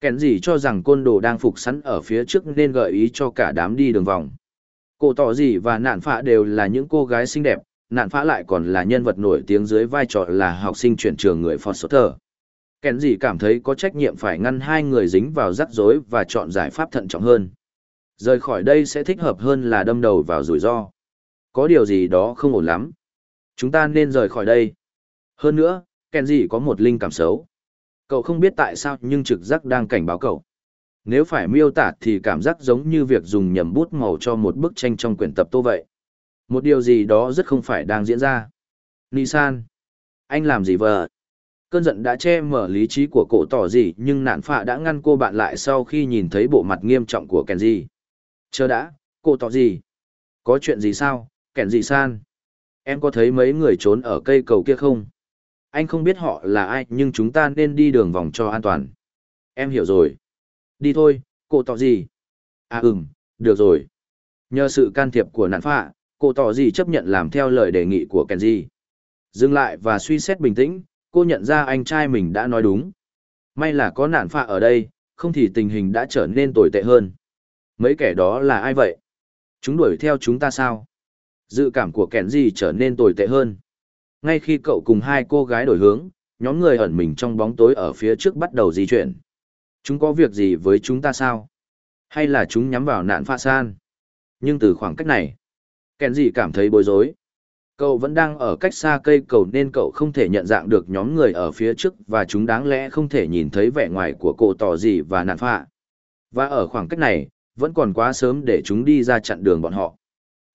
Kèn gì cho rằng côn đồ đang phục sẵn ở phía trước nên gợi ý cho cả đám đi đường vòng. Cô tỏ gì và nạn phạ đều là những cô gái xinh đẹp, nạn phạ lại còn là nhân vật nổi tiếng dưới vai trò là học sinh chuyển trường người Foster. Kèn gì cảm thấy có trách nhiệm phải ngăn hai người dính vào rắc rối và chọn giải pháp thận trọng hơn. Rời khỏi đây sẽ thích hợp hơn là đâm đầu vào rủi ro. Có điều gì đó không ổn lắm. Chúng ta nên rời khỏi đây. Hơn nữa, kèn gì có một linh cảm xấu. Cậu không biết tại sao nhưng trực giác đang cảnh báo cậu. Nếu phải miêu tả thì cảm giác giống như việc dùng nhầm bút màu cho một bức tranh trong quyển tập tô vậy. Một điều gì đó rất không phải đang diễn ra. Nisan. Anh làm gì vợ? Cơn giận đã che mở lý trí của cổ tỏ gì nhưng nạn phạ đã ngăn cô bạn lại sau khi nhìn thấy bộ mặt nghiêm trọng của Kenji. Chờ đã, cổ tỏ gì? Có chuyện gì sao, Kenji san? Em có thấy mấy người trốn ở cây cầu kia không? Anh không biết họ là ai nhưng chúng ta nên đi đường vòng cho an toàn. Em hiểu rồi. Đi thôi, Cô tỏ gì? À ừm, được rồi. Nhờ sự can thiệp của nạn phạ, cô tỏ gì chấp nhận làm theo lời đề nghị của Kenji. Dừng lại và suy xét bình tĩnh, cô nhận ra anh trai mình đã nói đúng. May là có nạn phạ ở đây, không thì tình hình đã trở nên tồi tệ hơn. Mấy kẻ đó là ai vậy? Chúng đuổi theo chúng ta sao? Dự cảm của kẻn gì trở nên tồi tệ hơn. Ngay khi cậu cùng hai cô gái đổi hướng, nhóm người ẩn mình trong bóng tối ở phía trước bắt đầu di chuyển. Chúng có việc gì với chúng ta sao? Hay là chúng nhắm vào nạn pha san? Nhưng từ khoảng cách này, kẻn gì cảm thấy bối rối. Cậu vẫn đang ở cách xa cây cầu nên cậu không thể nhận dạng được nhóm người ở phía trước và chúng đáng lẽ không thể nhìn thấy vẻ ngoài của cổ tỏ gì và nạn phạ. Và ở khoảng cách này, vẫn còn quá sớm để chúng đi ra chặn đường bọn họ.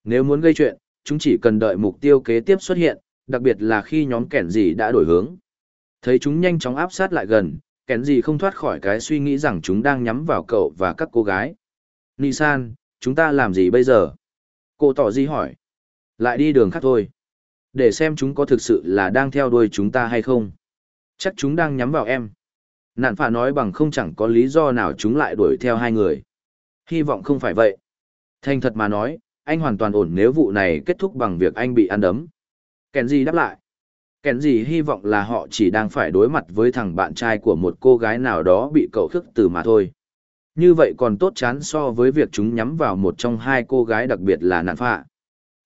Nếu muốn gây chuyện, chúng chỉ cần đợi mục tiêu kế tiếp xuất hiện, đặc biệt là khi nhóm kẻn gì đã đổi hướng. Thấy chúng nhanh chóng áp sát lại gần, kẻn gì không thoát khỏi cái suy nghĩ rằng chúng đang nhắm vào cậu và các cô gái. Nisan, chúng ta làm gì bây giờ? Cô tỏ gì hỏi. Lại đi đường khác thôi. Để xem chúng có thực sự là đang theo đuôi chúng ta hay không. Chắc chúng đang nhắm vào em. Nạn phà nói bằng không chẳng có lý do nào chúng lại đuổi theo hai người. Hy vọng không phải vậy. Thành thật mà nói, anh hoàn toàn ổn nếu vụ này kết thúc bằng việc anh bị ăn đấm. Kèn gì đáp lại. Kèn gì hy vọng là họ chỉ đang phải đối mặt với thằng bạn trai của một cô gái nào đó bị cậu khước từ mà thôi. Như vậy còn tốt chán so với việc chúng nhắm vào một trong hai cô gái đặc biệt là nạn phạ.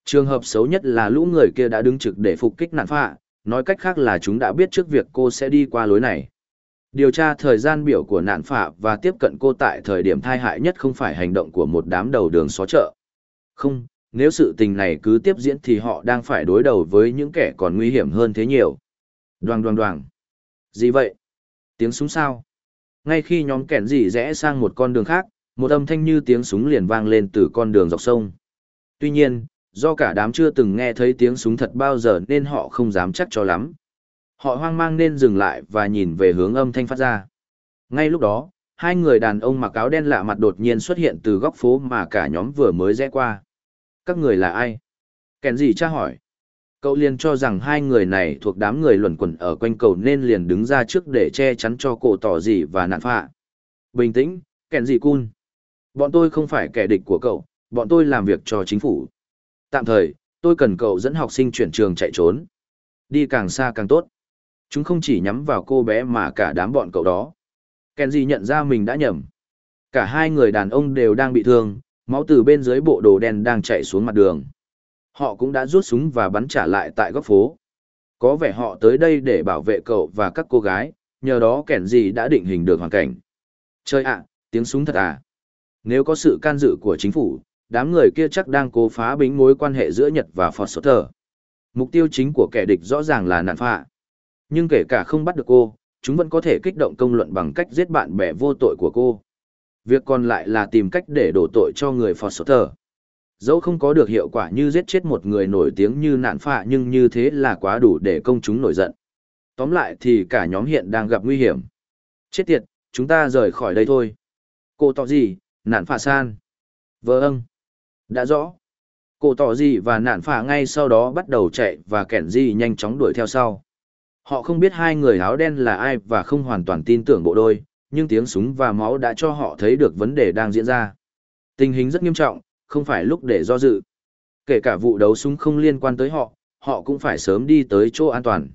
Trường hợp xấu nhất là lũ người kia đã đứng trực để phục kích nạn phạ, nói cách khác là chúng đã biết trước việc cô sẽ đi qua lối này. Điều tra thời gian biểu của nạn phạ và tiếp cận cô tại thời điểm thai hại nhất không phải hành động của một đám đầu đường xó chợ. Không, nếu sự tình này cứ tiếp diễn thì họ đang phải đối đầu với những kẻ còn nguy hiểm hơn thế nhiều. Đoàng đoàng đoàng. Gì vậy? Tiếng súng sao? Ngay khi nhóm kẻn gì rẽ sang một con đường khác, một âm thanh như tiếng súng liền vang lên từ con đường dọc sông. Tuy nhiên, do cả đám chưa từng nghe thấy tiếng súng thật bao giờ nên họ không dám chắc cho lắm. Họ hoang mang nên dừng lại và nhìn về hướng âm thanh phát ra. Ngay lúc đó, hai người đàn ông mặc áo đen lạ mặt đột nhiên xuất hiện từ góc phố mà cả nhóm vừa mới rẽ qua. Các người là ai? Kèn gì tra hỏi. Cậu liền cho rằng hai người này thuộc đám người luẩn quẩn ở quanh cầu nên liền đứng ra trước để che chắn cho cổ tỏ gì và nạn phạ. Bình tĩnh, kèn gì cun. Bọn tôi không phải kẻ địch của cậu, bọn tôi làm việc cho chính phủ. Tạm thời, tôi cần cậu dẫn học sinh chuyển trường chạy trốn. Đi càng xa càng tốt. Chúng không chỉ nhắm vào cô bé mà cả đám bọn cậu đó. Kenji nhận ra mình đã nhầm. Cả hai người đàn ông đều đang bị thương, máu từ bên dưới bộ đồ đen đang chạy xuống mặt đường. Họ cũng đã rút súng và bắn trả lại tại góc phố. Có vẻ họ tới đây để bảo vệ cậu và các cô gái, nhờ đó Kenji đã định hình được hoàn cảnh. Chơi ạ, tiếng súng thật à. Nếu có sự can dự của chính phủ, đám người kia chắc đang cố phá bính mối quan hệ giữa Nhật và Foster. Mục tiêu chính của kẻ địch rõ ràng là nạn phạ. Nhưng kể cả không bắt được cô, chúng vẫn có thể kích động công luận bằng cách giết bạn bè vô tội của cô. Việc còn lại là tìm cách để đổ tội cho người Foster. Dẫu không có được hiệu quả như giết chết một người nổi tiếng như nạn phạ nhưng như thế là quá đủ để công chúng nổi giận. Tóm lại thì cả nhóm hiện đang gặp nguy hiểm. Chết tiệt, chúng ta rời khỏi đây thôi. Cô tỏ gì, nạn phạ san. Vâng. Đã rõ. Cô tỏ gì và nạn phạ ngay sau đó bắt đầu chạy và kẻn gì nhanh chóng đuổi theo sau. Họ không biết hai người áo đen là ai và không hoàn toàn tin tưởng bộ đôi, nhưng tiếng súng và máu đã cho họ thấy được vấn đề đang diễn ra. Tình hình rất nghiêm trọng, không phải lúc để do dự. Kể cả vụ đấu súng không liên quan tới họ, họ cũng phải sớm đi tới chỗ an toàn.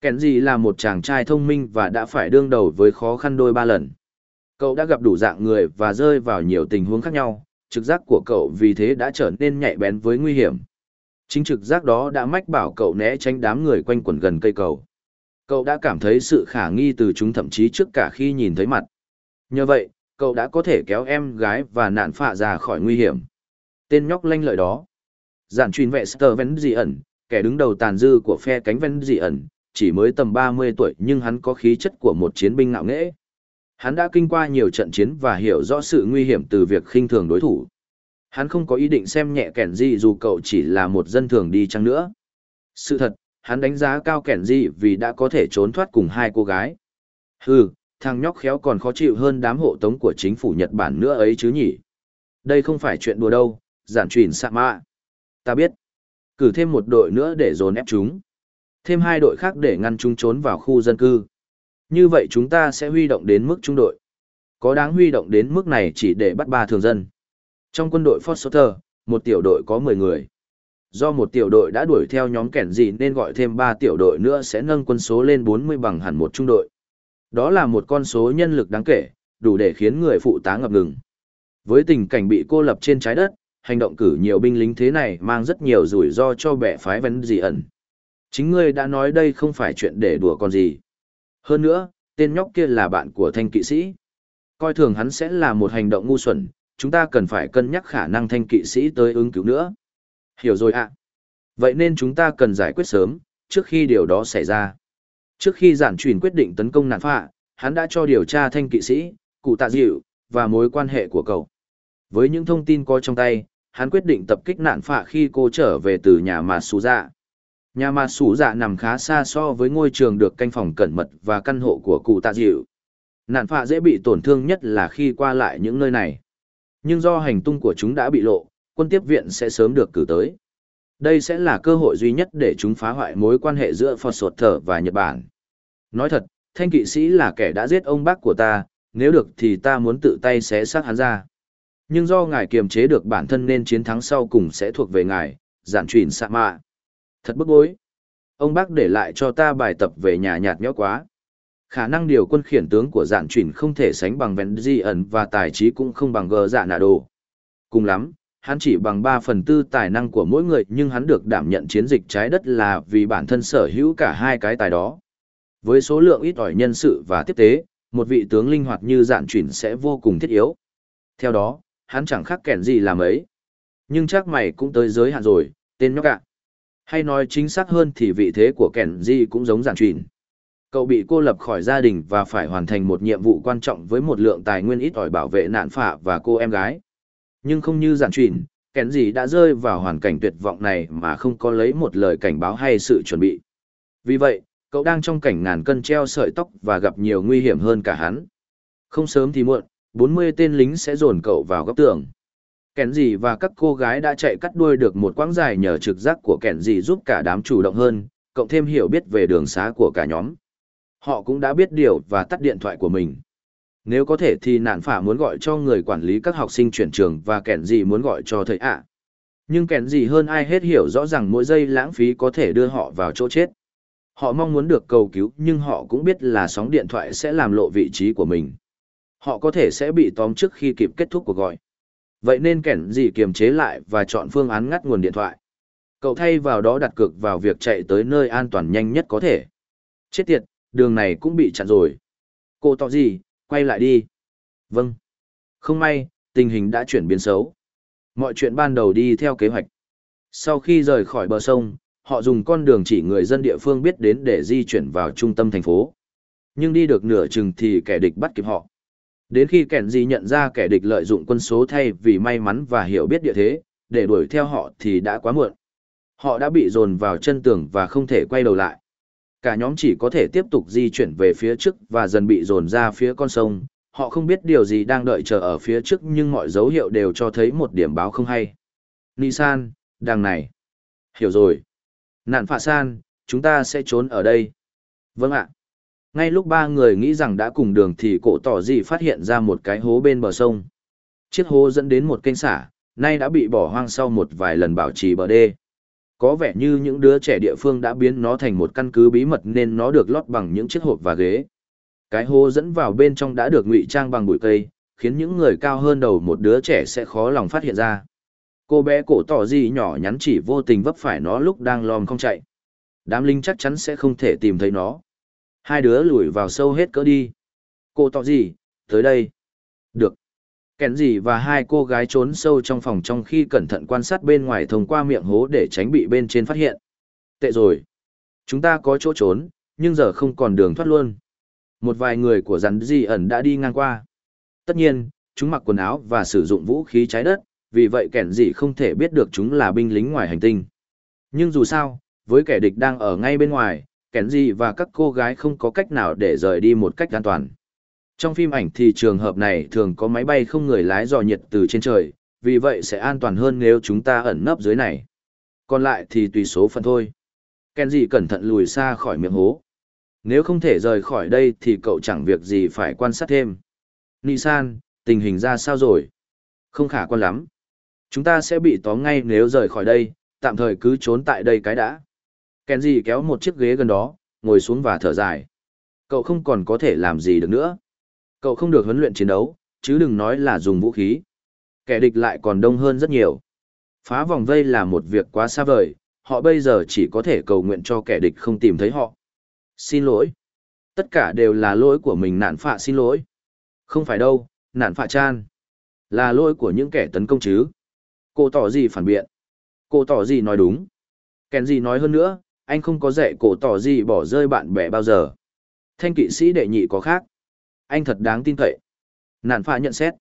Kèn gì là một chàng trai thông minh và đã phải đương đầu với khó khăn đôi ba lần. Cậu đã gặp đủ dạng người và rơi vào nhiều tình huống khác nhau, trực giác của cậu vì thế đã trở nên nhạy bén với nguy hiểm. Chính trực giác đó đã mách bảo cậu né tránh đám người quanh quẩn gần cây cầu. Cậu đã cảm thấy sự khả nghi từ chúng thậm chí trước cả khi nhìn thấy mặt. Nhờ vậy, cậu đã có thể kéo em gái và nạn phạ ra khỏi nguy hiểm. Tên nhóc lanh lợi đó. Giản truyền vệ Sơ Vén Dị ẩn, kẻ đứng đầu tàn dư của phe cánh Vén Dị ẩn, chỉ mới tầm 30 tuổi nhưng hắn có khí chất của một chiến binh ngạo nghễ. Hắn đã kinh qua nhiều trận chiến và hiểu rõ sự nguy hiểm từ việc khinh thường đối thủ. Hắn không có ý định xem nhẹ kẻn gì dù cậu chỉ là một dân thường đi chăng nữa. Sự thật, hắn đánh giá cao kẻn gì vì đã có thể trốn thoát cùng hai cô gái. Hừ, thằng nhóc khéo còn khó chịu hơn đám hộ tống của chính phủ Nhật Bản nữa ấy chứ nhỉ. Đây không phải chuyện đùa đâu, giản truyền sạ mạ. Ta biết. Cử thêm một đội nữa để dồn ép chúng. Thêm hai đội khác để ngăn chúng trốn vào khu dân cư. Như vậy chúng ta sẽ huy động đến mức trung đội. Có đáng huy động đến mức này chỉ để bắt ba thường dân. Trong quân đội Foster, một tiểu đội có 10 người. Do một tiểu đội đã đuổi theo nhóm kẻn gì nên gọi thêm 3 tiểu đội nữa sẽ nâng quân số lên 40 bằng hẳn một trung đội. Đó là một con số nhân lực đáng kể, đủ để khiến người phụ tá ngập ngừng. Với tình cảnh bị cô lập trên trái đất, hành động cử nhiều binh lính thế này mang rất nhiều rủi ro cho bẻ phái vấn gì ẩn. Chính ngươi đã nói đây không phải chuyện để đùa con gì. Hơn nữa, tên nhóc kia là bạn của thanh kỵ sĩ. Coi thường hắn sẽ là một hành động ngu xuẩn, chúng ta cần phải cân nhắc khả năng thanh kỵ sĩ tới ứng cứu nữa. Hiểu rồi ạ. Vậy nên chúng ta cần giải quyết sớm, trước khi điều đó xảy ra. Trước khi giản truyền quyết định tấn công nạn phạ, hắn đã cho điều tra thanh kỵ sĩ, cụ tạ dịu, và mối quan hệ của cậu. Với những thông tin có trong tay, hắn quyết định tập kích nạn phạ khi cô trở về từ nhà mà xú dạ. Nhà mà xú dạ nằm khá xa so với ngôi trường được canh phòng cẩn mật và căn hộ của cụ tạ dịu. Nạn phạ dễ bị tổn thương nhất là khi qua lại những nơi này. Nhưng do hành tung của chúng đã bị lộ, quân tiếp viện sẽ sớm được cử tới. Đây sẽ là cơ hội duy nhất để chúng phá hoại mối quan hệ giữa Phật Sột Thở và Nhật Bản. Nói thật, thanh kỵ sĩ là kẻ đã giết ông bác của ta, nếu được thì ta muốn tự tay xé xác hắn ra. Nhưng do ngài kiềm chế được bản thân nên chiến thắng sau cùng sẽ thuộc về ngài, giản truyền sạ mạ. Thật bức bối. Ông bác để lại cho ta bài tập về nhà nhạt nhẽo quá. Khả năng điều quân khiển tướng của giản truyền không thể sánh bằng vẹn di ẩn và tài trí cũng không bằng gờ dạ nạ đồ. Cùng lắm, hắn chỉ bằng 3 phần tư tài năng của mỗi người nhưng hắn được đảm nhận chiến dịch trái đất là vì bản thân sở hữu cả hai cái tài đó. Với số lượng ít ỏi nhân sự và tiếp tế, một vị tướng linh hoạt như dạn chuyển sẽ vô cùng thiết yếu. Theo đó, hắn chẳng khác kẻn gì làm ấy. Nhưng chắc mày cũng tới giới hạn rồi, tên nhóc ạ. Hay nói chính xác hơn thì vị thế của kẻn gì cũng giống dạn chuyển. Cậu bị cô lập khỏi gia đình và phải hoàn thành một nhiệm vụ quan trọng với một lượng tài nguyên ít ỏi bảo vệ nạn phạ và cô em gái. Nhưng không như giản truyện, kẻn gì đã rơi vào hoàn cảnh tuyệt vọng này mà không có lấy một lời cảnh báo hay sự chuẩn bị. Vì vậy, cậu đang trong cảnh ngàn cân treo sợi tóc và gặp nhiều nguy hiểm hơn cả hắn. Không sớm thì muộn, 40 tên lính sẽ dồn cậu vào góc tường. Kẻn gì và các cô gái đã chạy cắt đuôi được một quãng dài nhờ trực giác của kẻn gì giúp cả đám chủ động hơn, cộng thêm hiểu biết về đường xá của cả nhóm. Họ cũng đã biết điều và tắt điện thoại của mình. Nếu có thể thì nạn phả muốn gọi cho người quản lý các học sinh chuyển trường và kẻn gì muốn gọi cho thầy ạ. Nhưng kẻn gì hơn ai hết hiểu rõ rằng mỗi giây lãng phí có thể đưa họ vào chỗ chết. Họ mong muốn được cầu cứu nhưng họ cũng biết là sóng điện thoại sẽ làm lộ vị trí của mình. Họ có thể sẽ bị tóm trước khi kịp kết thúc cuộc gọi. Vậy nên kẻn gì kiềm chế lại và chọn phương án ngắt nguồn điện thoại. Cậu thay vào đó đặt cược vào việc chạy tới nơi an toàn nhanh nhất có thể. Chết tiệt, đường này cũng bị chặn rồi. Cô tỏ gì, quay lại đi. Vâng. Không may, tình hình đã chuyển biến xấu. Mọi chuyện ban đầu đi theo kế hoạch. Sau khi rời khỏi bờ sông, họ dùng con đường chỉ người dân địa phương biết đến để di chuyển vào trung tâm thành phố. Nhưng đi được nửa chừng thì kẻ địch bắt kịp họ. Đến khi kẻn gì nhận ra kẻ địch lợi dụng quân số thay vì may mắn và hiểu biết địa thế, để đuổi theo họ thì đã quá muộn. Họ đã bị dồn vào chân tường và không thể quay đầu lại. Cả nhóm chỉ có thể tiếp tục di chuyển về phía trước và dần bị dồn ra phía con sông. Họ không biết điều gì đang đợi chờ ở phía trước nhưng mọi dấu hiệu đều cho thấy một điểm báo không hay. Nisan, đằng này. Hiểu rồi. Nạn phạ san, chúng ta sẽ trốn ở đây. Vâng ạ. Ngay lúc ba người nghĩ rằng đã cùng đường thì cổ tỏ gì phát hiện ra một cái hố bên bờ sông. Chiếc hố dẫn đến một kênh xả, nay đã bị bỏ hoang sau một vài lần bảo trì bờ đê. Có vẻ như những đứa trẻ địa phương đã biến nó thành một căn cứ bí mật nên nó được lót bằng những chiếc hộp và ghế. Cái hố dẫn vào bên trong đã được ngụy trang bằng bụi cây, khiến những người cao hơn đầu một đứa trẻ sẽ khó lòng phát hiện ra. Cô bé cổ tỏ gì nhỏ nhắn chỉ vô tình vấp phải nó lúc đang lòm không chạy. Đám linh chắc chắn sẽ không thể tìm thấy nó. Hai đứa lùi vào sâu hết cỡ đi. Cô tỏ gì, tới đây. Được. Kèn gì và hai cô gái trốn sâu trong phòng trong khi cẩn thận quan sát bên ngoài thông qua miệng hố để tránh bị bên trên phát hiện. Tệ rồi. Chúng ta có chỗ trốn, nhưng giờ không còn đường thoát luôn. Một vài người của rắn di ẩn đã đi ngang qua. Tất nhiên, chúng mặc quần áo và sử dụng vũ khí trái đất, vì vậy kẻn gì không thể biết được chúng là binh lính ngoài hành tinh. Nhưng dù sao, với kẻ địch đang ở ngay bên ngoài, kẻn gì và các cô gái không có cách nào để rời đi một cách an toàn. Trong phim ảnh thì trường hợp này thường có máy bay không người lái dò nhiệt từ trên trời, vì vậy sẽ an toàn hơn nếu chúng ta ẩn nấp dưới này. Còn lại thì tùy số phận thôi. Kenji cẩn thận lùi xa khỏi miệng hố. Nếu không thể rời khỏi đây thì cậu chẳng việc gì phải quan sát thêm. Nisan, tình hình ra sao rồi? Không khả quan lắm. Chúng ta sẽ bị tóm ngay nếu rời khỏi đây, tạm thời cứ trốn tại đây cái đã. Kenji kéo một chiếc ghế gần đó, ngồi xuống và thở dài. Cậu không còn có thể làm gì được nữa. Cậu không được huấn luyện chiến đấu, chứ đừng nói là dùng vũ khí. Kẻ địch lại còn đông hơn rất nhiều. Phá vòng vây là một việc quá xa vời, họ bây giờ chỉ có thể cầu nguyện cho kẻ địch không tìm thấy họ. Xin lỗi. Tất cả đều là lỗi của mình nạn phạ xin lỗi. Không phải đâu, nạn phạ chan. Là lỗi của những kẻ tấn công chứ. Cô tỏ gì phản biện. Cô tỏ gì nói đúng. Kèn gì nói hơn nữa, anh không có dạy cổ tỏ gì bỏ rơi bạn bè bao giờ. Thanh kỵ sĩ đệ nhị có khác. Anh thật đáng tin cậy. Nạn phạ nhận xét.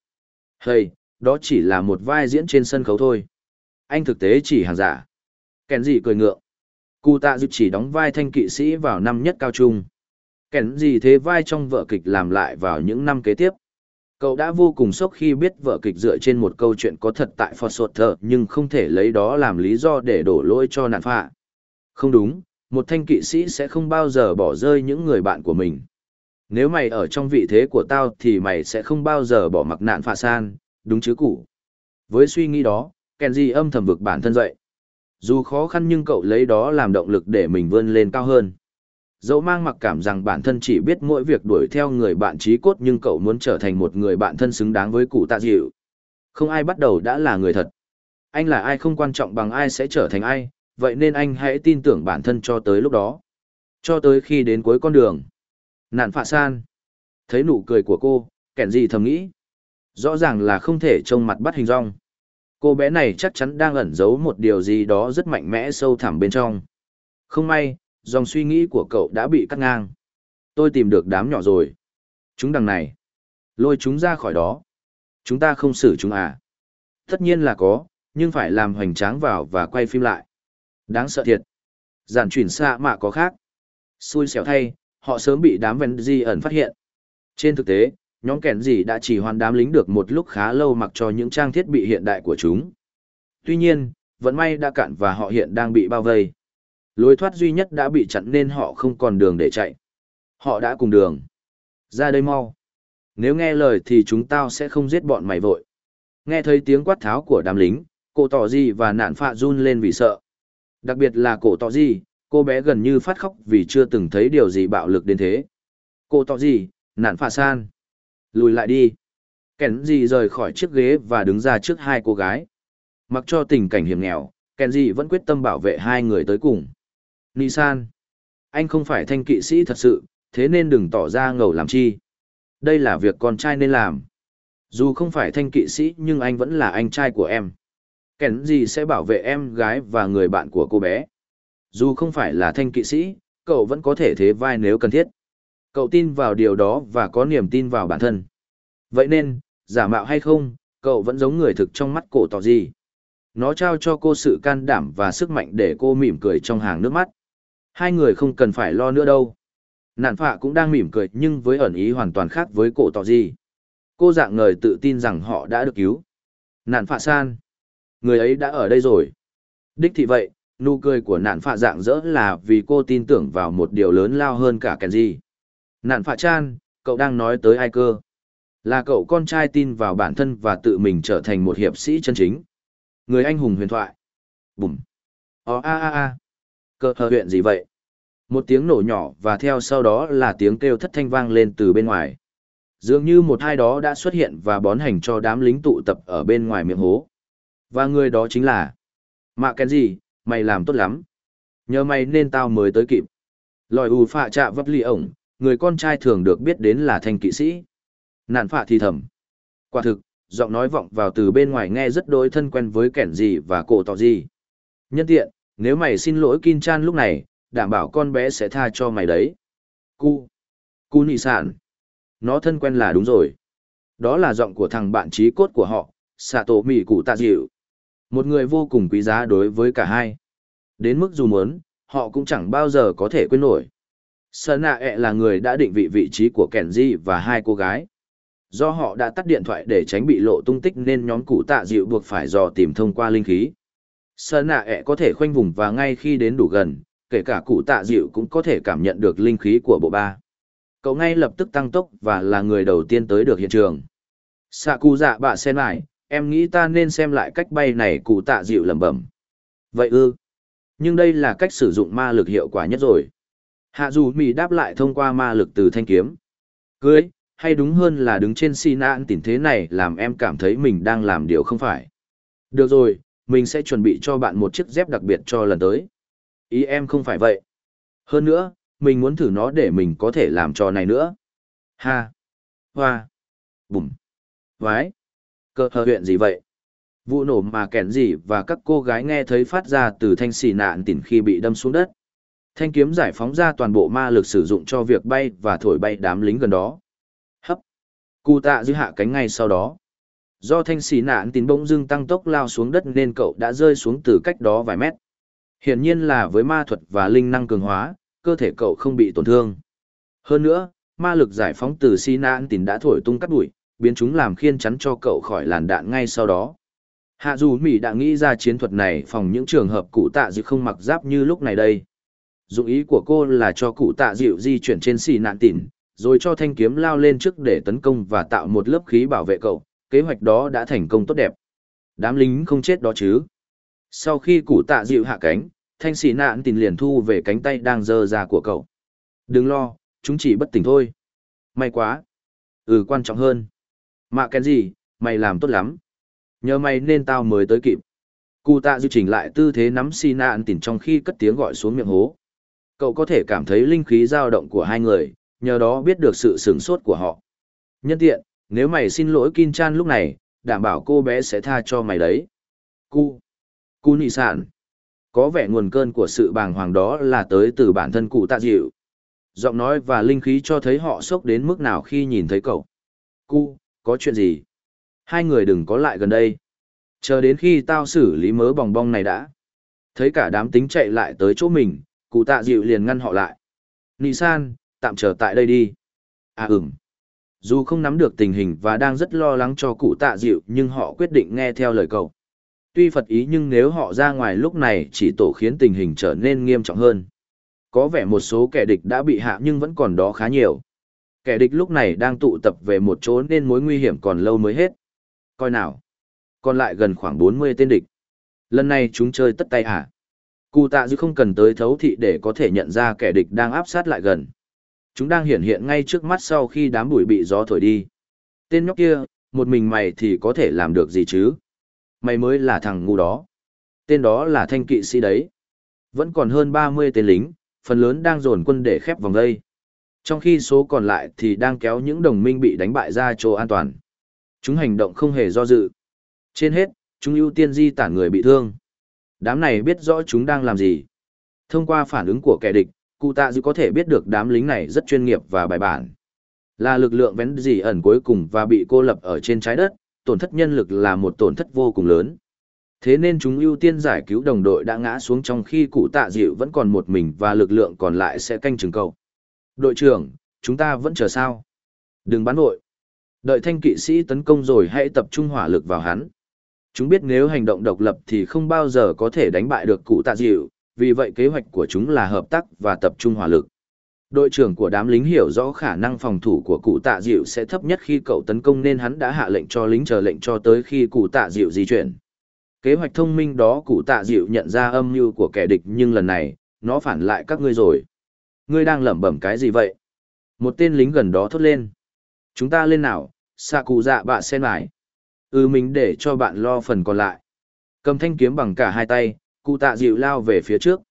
Hây, đó chỉ là một vai diễn trên sân khấu thôi. Anh thực tế chỉ hàng giả. Kèn gì cười ngượng. Cụ tạ dự chỉ đóng vai thanh kỵ sĩ vào năm nhất cao trung. Kèn gì thế vai trong vở kịch làm lại vào những năm kế tiếp. Cậu đã vô cùng sốc khi biết vở kịch dựa trên một câu chuyện có thật tại Fort Sutter nhưng không thể lấy đó làm lý do để đổ lỗi cho nạn phạ. Không đúng, một thanh kỵ sĩ sẽ không bao giờ bỏ rơi những người bạn của mình. Nếu mày ở trong vị thế của tao thì mày sẽ không bao giờ bỏ mặc nạn phạ san, đúng chứ cụ. Với suy nghĩ đó, Kenji âm thầm vực bản thân dậy. Dù khó khăn nhưng cậu lấy đó làm động lực để mình vươn lên cao hơn. Dẫu mang mặc cảm rằng bản thân chỉ biết mỗi việc đuổi theo người bạn trí cốt nhưng cậu muốn trở thành một người bạn thân xứng đáng với cụ tạ dịu. Không ai bắt đầu đã là người thật. Anh là ai không quan trọng bằng ai sẽ trở thành ai, vậy nên anh hãy tin tưởng bản thân cho tới lúc đó. Cho tới khi đến cuối con đường. Nạn phạ san. Thấy nụ cười của cô, kẻn gì thầm nghĩ. Rõ ràng là không thể trông mặt bắt hình rong. Cô bé này chắc chắn đang ẩn giấu một điều gì đó rất mạnh mẽ sâu thẳm bên trong. Không may, dòng suy nghĩ của cậu đã bị cắt ngang. Tôi tìm được đám nhỏ rồi. Chúng đằng này. Lôi chúng ra khỏi đó. Chúng ta không xử chúng à. Tất nhiên là có, nhưng phải làm hoành tráng vào và quay phim lại. Đáng sợ thiệt. Giản chuyển xa mà có khác. Xui xẻo thay, họ sớm bị đám ven di ẩn phát hiện. Trên thực tế, nhóm kẻn gì đã chỉ hoàn đám lính được một lúc khá lâu mặc cho những trang thiết bị hiện đại của chúng. Tuy nhiên, vẫn may đã cạn và họ hiện đang bị bao vây. Lối thoát duy nhất đã bị chặn nên họ không còn đường để chạy. Họ đã cùng đường. Ra đây mau. Nếu nghe lời thì chúng tao sẽ không giết bọn mày vội. Nghe thấy tiếng quát tháo của đám lính, cổ tỏ gì và nạn phạ run lên vì sợ. Đặc biệt là cổ tỏ gì, cô bé gần như phát khóc vì chưa từng thấy điều gì bạo lực đến thế. Cô tỏ gì, nạn phạ san. Lùi lại đi. Kèn gì rời khỏi chiếc ghế và đứng ra trước hai cô gái. Mặc cho tình cảnh hiểm nghèo, Kèn gì vẫn quyết tâm bảo vệ hai người tới cùng. Nisan. Anh không phải thanh kỵ sĩ thật sự, thế nên đừng tỏ ra ngầu làm chi. Đây là việc con trai nên làm. Dù không phải thanh kỵ sĩ nhưng anh vẫn là anh trai của em. Kèn gì sẽ bảo vệ em gái và người bạn của cô bé. Dù không phải là thanh kỵ sĩ, cậu vẫn có thể thế vai nếu cần thiết. Cậu tin vào điều đó và có niềm tin vào bản thân. Vậy nên, giả mạo hay không, cậu vẫn giống người thực trong mắt cổ tỏ gì. Nó trao cho cô sự can đảm và sức mạnh để cô mỉm cười trong hàng nước mắt. Hai người không cần phải lo nữa đâu. Nạn phạ cũng đang mỉm cười nhưng với ẩn ý hoàn toàn khác với cổ tỏ gì. Cô dạng ngời tự tin rằng họ đã được cứu. Nạn phạ san. Người ấy đã ở đây rồi. Đích thị vậy, nụ cười của nạn phạ dạng dỡ là vì cô tin tưởng vào một điều lớn lao hơn cả Kenji. Nạn phạ chan, cậu đang nói tới ai cơ? Là cậu con trai tin vào bản thân và tự mình trở thành một hiệp sĩ chân chính. Người anh hùng huyền thoại. Bùm. Ồ a a a. Cơ hờ huyện gì vậy? Một tiếng nổ nhỏ và theo sau đó là tiếng kêu thất thanh vang lên từ bên ngoài. Dường như một hai đó đã xuất hiện và bón hành cho đám lính tụ tập ở bên ngoài miệng hố. Và người đó chính là... Mạ Kenji mày làm tốt lắm. Nhờ mày nên tao mới tới kịp. Lòi ù phạ trạ vấp ly ổng, người con trai thường được biết đến là thanh kỵ sĩ. Nạn phạ thì thầm. Quả thực, giọng nói vọng vào từ bên ngoài nghe rất đối thân quen với kẻn gì và cổ tỏ gì. Nhân tiện, nếu mày xin lỗi Kin Chan lúc này, đảm bảo con bé sẽ tha cho mày đấy. Cu. Cu nị sản. Nó thân quen là đúng rồi. Đó là giọng của thằng bạn trí cốt của họ, xạ tổ mì cụ tạ dịu. Một người vô cùng quý giá đối với cả hai. Đến mức dù muốn, họ cũng chẳng bao giờ có thể quên nổi. Sơn nạ ẹ e là người đã định vị vị trí của Kenji và hai cô gái. Do họ đã tắt điện thoại để tránh bị lộ tung tích nên nhóm cụ tạ dịu buộc phải dò tìm thông qua linh khí. Sơn nạ ẹ e có thể khoanh vùng và ngay khi đến đủ gần, kể cả cụ tạ dịu cũng có thể cảm nhận được linh khí của bộ ba. Cậu ngay lập tức tăng tốc và là người đầu tiên tới được hiện trường. Sạ cụ dạ bạ sen lại, em nghĩ ta nên xem lại cách bay này cụ tạ dịu lẩm bẩm. Vậy ư? Nhưng đây là cách sử dụng ma lực hiệu quả nhất rồi. Hạ dù mì đáp lại thông qua ma lực từ thanh kiếm. Cưới, hay đúng hơn là đứng trên si nạn tình thế này làm em cảm thấy mình đang làm điều không phải. Được rồi, mình sẽ chuẩn bị cho bạn một chiếc dép đặc biệt cho lần tới. Ý em không phải vậy. Hơn nữa, mình muốn thử nó để mình có thể làm trò này nữa. Ha. Hoa. Bùm. Vái. Cơ hờ huyện gì vậy? Vụ nổ mà kẻn gì và các cô gái nghe thấy phát ra từ thanh xì nạn tỉnh khi bị đâm xuống đất. Thanh kiếm giải phóng ra toàn bộ ma lực sử dụng cho việc bay và thổi bay đám lính gần đó. Hấp. Cụ tạ giữ hạ cánh ngay sau đó. Do thanh xì nạn tín bỗng dưng tăng tốc lao xuống đất nên cậu đã rơi xuống từ cách đó vài mét. Hiển nhiên là với ma thuật và linh năng cường hóa, cơ thể cậu không bị tổn thương. Hơn nữa, ma lực giải phóng từ xì nạn tín đã thổi tung cắt bụi, biến chúng làm khiên chắn cho cậu khỏi làn đạn ngay sau đó. Hạ dù Mỹ đã nghĩ ra chiến thuật này phòng những trường hợp cụ tạ dịu không mặc giáp như lúc này đây. Dụng ý của cô là cho cụ tạ dịu di chuyển trên xì nạn tỉn, rồi cho thanh kiếm lao lên trước để tấn công và tạo một lớp khí bảo vệ cậu. Kế hoạch đó đã thành công tốt đẹp. Đám lính không chết đó chứ. Sau khi cụ tạ dịu hạ cánh, thanh xì nạn tỉn liền thu về cánh tay đang dơ ra của cậu. Đừng lo, chúng chỉ bất tỉnh thôi. May quá. Ừ quan trọng hơn. Mạ kèn gì, mày làm tốt lắm. Nhờ mày nên tao mới tới kịp. Cụ tạ dư chỉnh lại tư thế nắm xi nạn tỉn trong khi cất tiếng gọi xuống miệng hố Cậu có thể cảm thấy linh khí dao động của hai người, nhờ đó biết được sự sửng sốt của họ. Nhân tiện, nếu mày xin lỗi Kin Chan lúc này, đảm bảo cô bé sẽ tha cho mày đấy. Cu. Cu nị sản. Có vẻ nguồn cơn của sự bàng hoàng đó là tới từ bản thân cụ tạ dịu. Giọng nói và linh khí cho thấy họ sốc đến mức nào khi nhìn thấy cậu. Cu, có chuyện gì? Hai người đừng có lại gần đây. Chờ đến khi tao xử lý mớ bòng bong này đã. Thấy cả đám tính chạy lại tới chỗ mình, cụ tạ dịu liền ngăn họ lại. Nị san, tạm chờ tại đây đi. À ừm. Dù không nắm được tình hình và đang rất lo lắng cho cụ tạ dịu nhưng họ quyết định nghe theo lời cậu. Tuy Phật ý nhưng nếu họ ra ngoài lúc này chỉ tổ khiến tình hình trở nên nghiêm trọng hơn. Có vẻ một số kẻ địch đã bị hạ nhưng vẫn còn đó khá nhiều. Kẻ địch lúc này đang tụ tập về một chỗ nên mối nguy hiểm còn lâu mới hết. Coi nào. Còn lại gần khoảng 40 tên địch. Lần này chúng chơi tất tay à? Cụ tạ dư không cần tới thấu thị để có thể nhận ra kẻ địch đang áp sát lại gần. Chúng đang hiện hiện ngay trước mắt sau khi đám bụi bị gió thổi đi. Tên nhóc kia, một mình mày thì có thể làm được gì chứ? Mày mới là thằng ngu đó. Tên đó là thanh kỵ sĩ đấy. Vẫn còn hơn 30 tên lính, phần lớn đang dồn quân để khép vòng đây. Trong khi số còn lại thì đang kéo những đồng minh bị đánh bại ra chỗ an toàn. Chúng hành động không hề do dự. Trên hết, chúng ưu tiên di tản người bị thương. Đám này biết rõ chúng đang làm gì. Thông qua phản ứng của kẻ địch, cụ tạ dư có thể biết được đám lính này rất chuyên nghiệp và bài bản. Là lực lượng vén gì ẩn cuối cùng và bị cô lập ở trên trái đất, tổn thất nhân lực là một tổn thất vô cùng lớn. Thế nên chúng ưu tiên giải cứu đồng đội đã ngã xuống trong khi cụ tạ dịu vẫn còn một mình và lực lượng còn lại sẽ canh chừng cầu. Đội trưởng, chúng ta vẫn chờ sao? Đừng bắn đội. Đợi thanh kỵ sĩ tấn công rồi hãy tập trung hỏa lực vào hắn. Chúng biết nếu hành động độc lập thì không bao giờ có thể đánh bại được cụ tạ dịu, vì vậy kế hoạch của chúng là hợp tác và tập trung hỏa lực. Đội trưởng của đám lính hiểu rõ khả năng phòng thủ của cụ tạ dịu sẽ thấp nhất khi cậu tấn công nên hắn đã hạ lệnh cho lính chờ lệnh cho tới khi cụ tạ dịu di chuyển. Kế hoạch thông minh đó cụ tạ dịu nhận ra âm mưu của kẻ địch nhưng lần này, nó phản lại các ngươi rồi. Ngươi đang lẩm bẩm cái gì vậy? Một tên lính gần đó thốt lên. Chúng ta lên nào, xạ cụ dạ bạ sen mải. Ừ mình để cho bạn lo phần còn lại. Cầm thanh kiếm bằng cả hai tay, cụ tạ dịu lao về phía trước.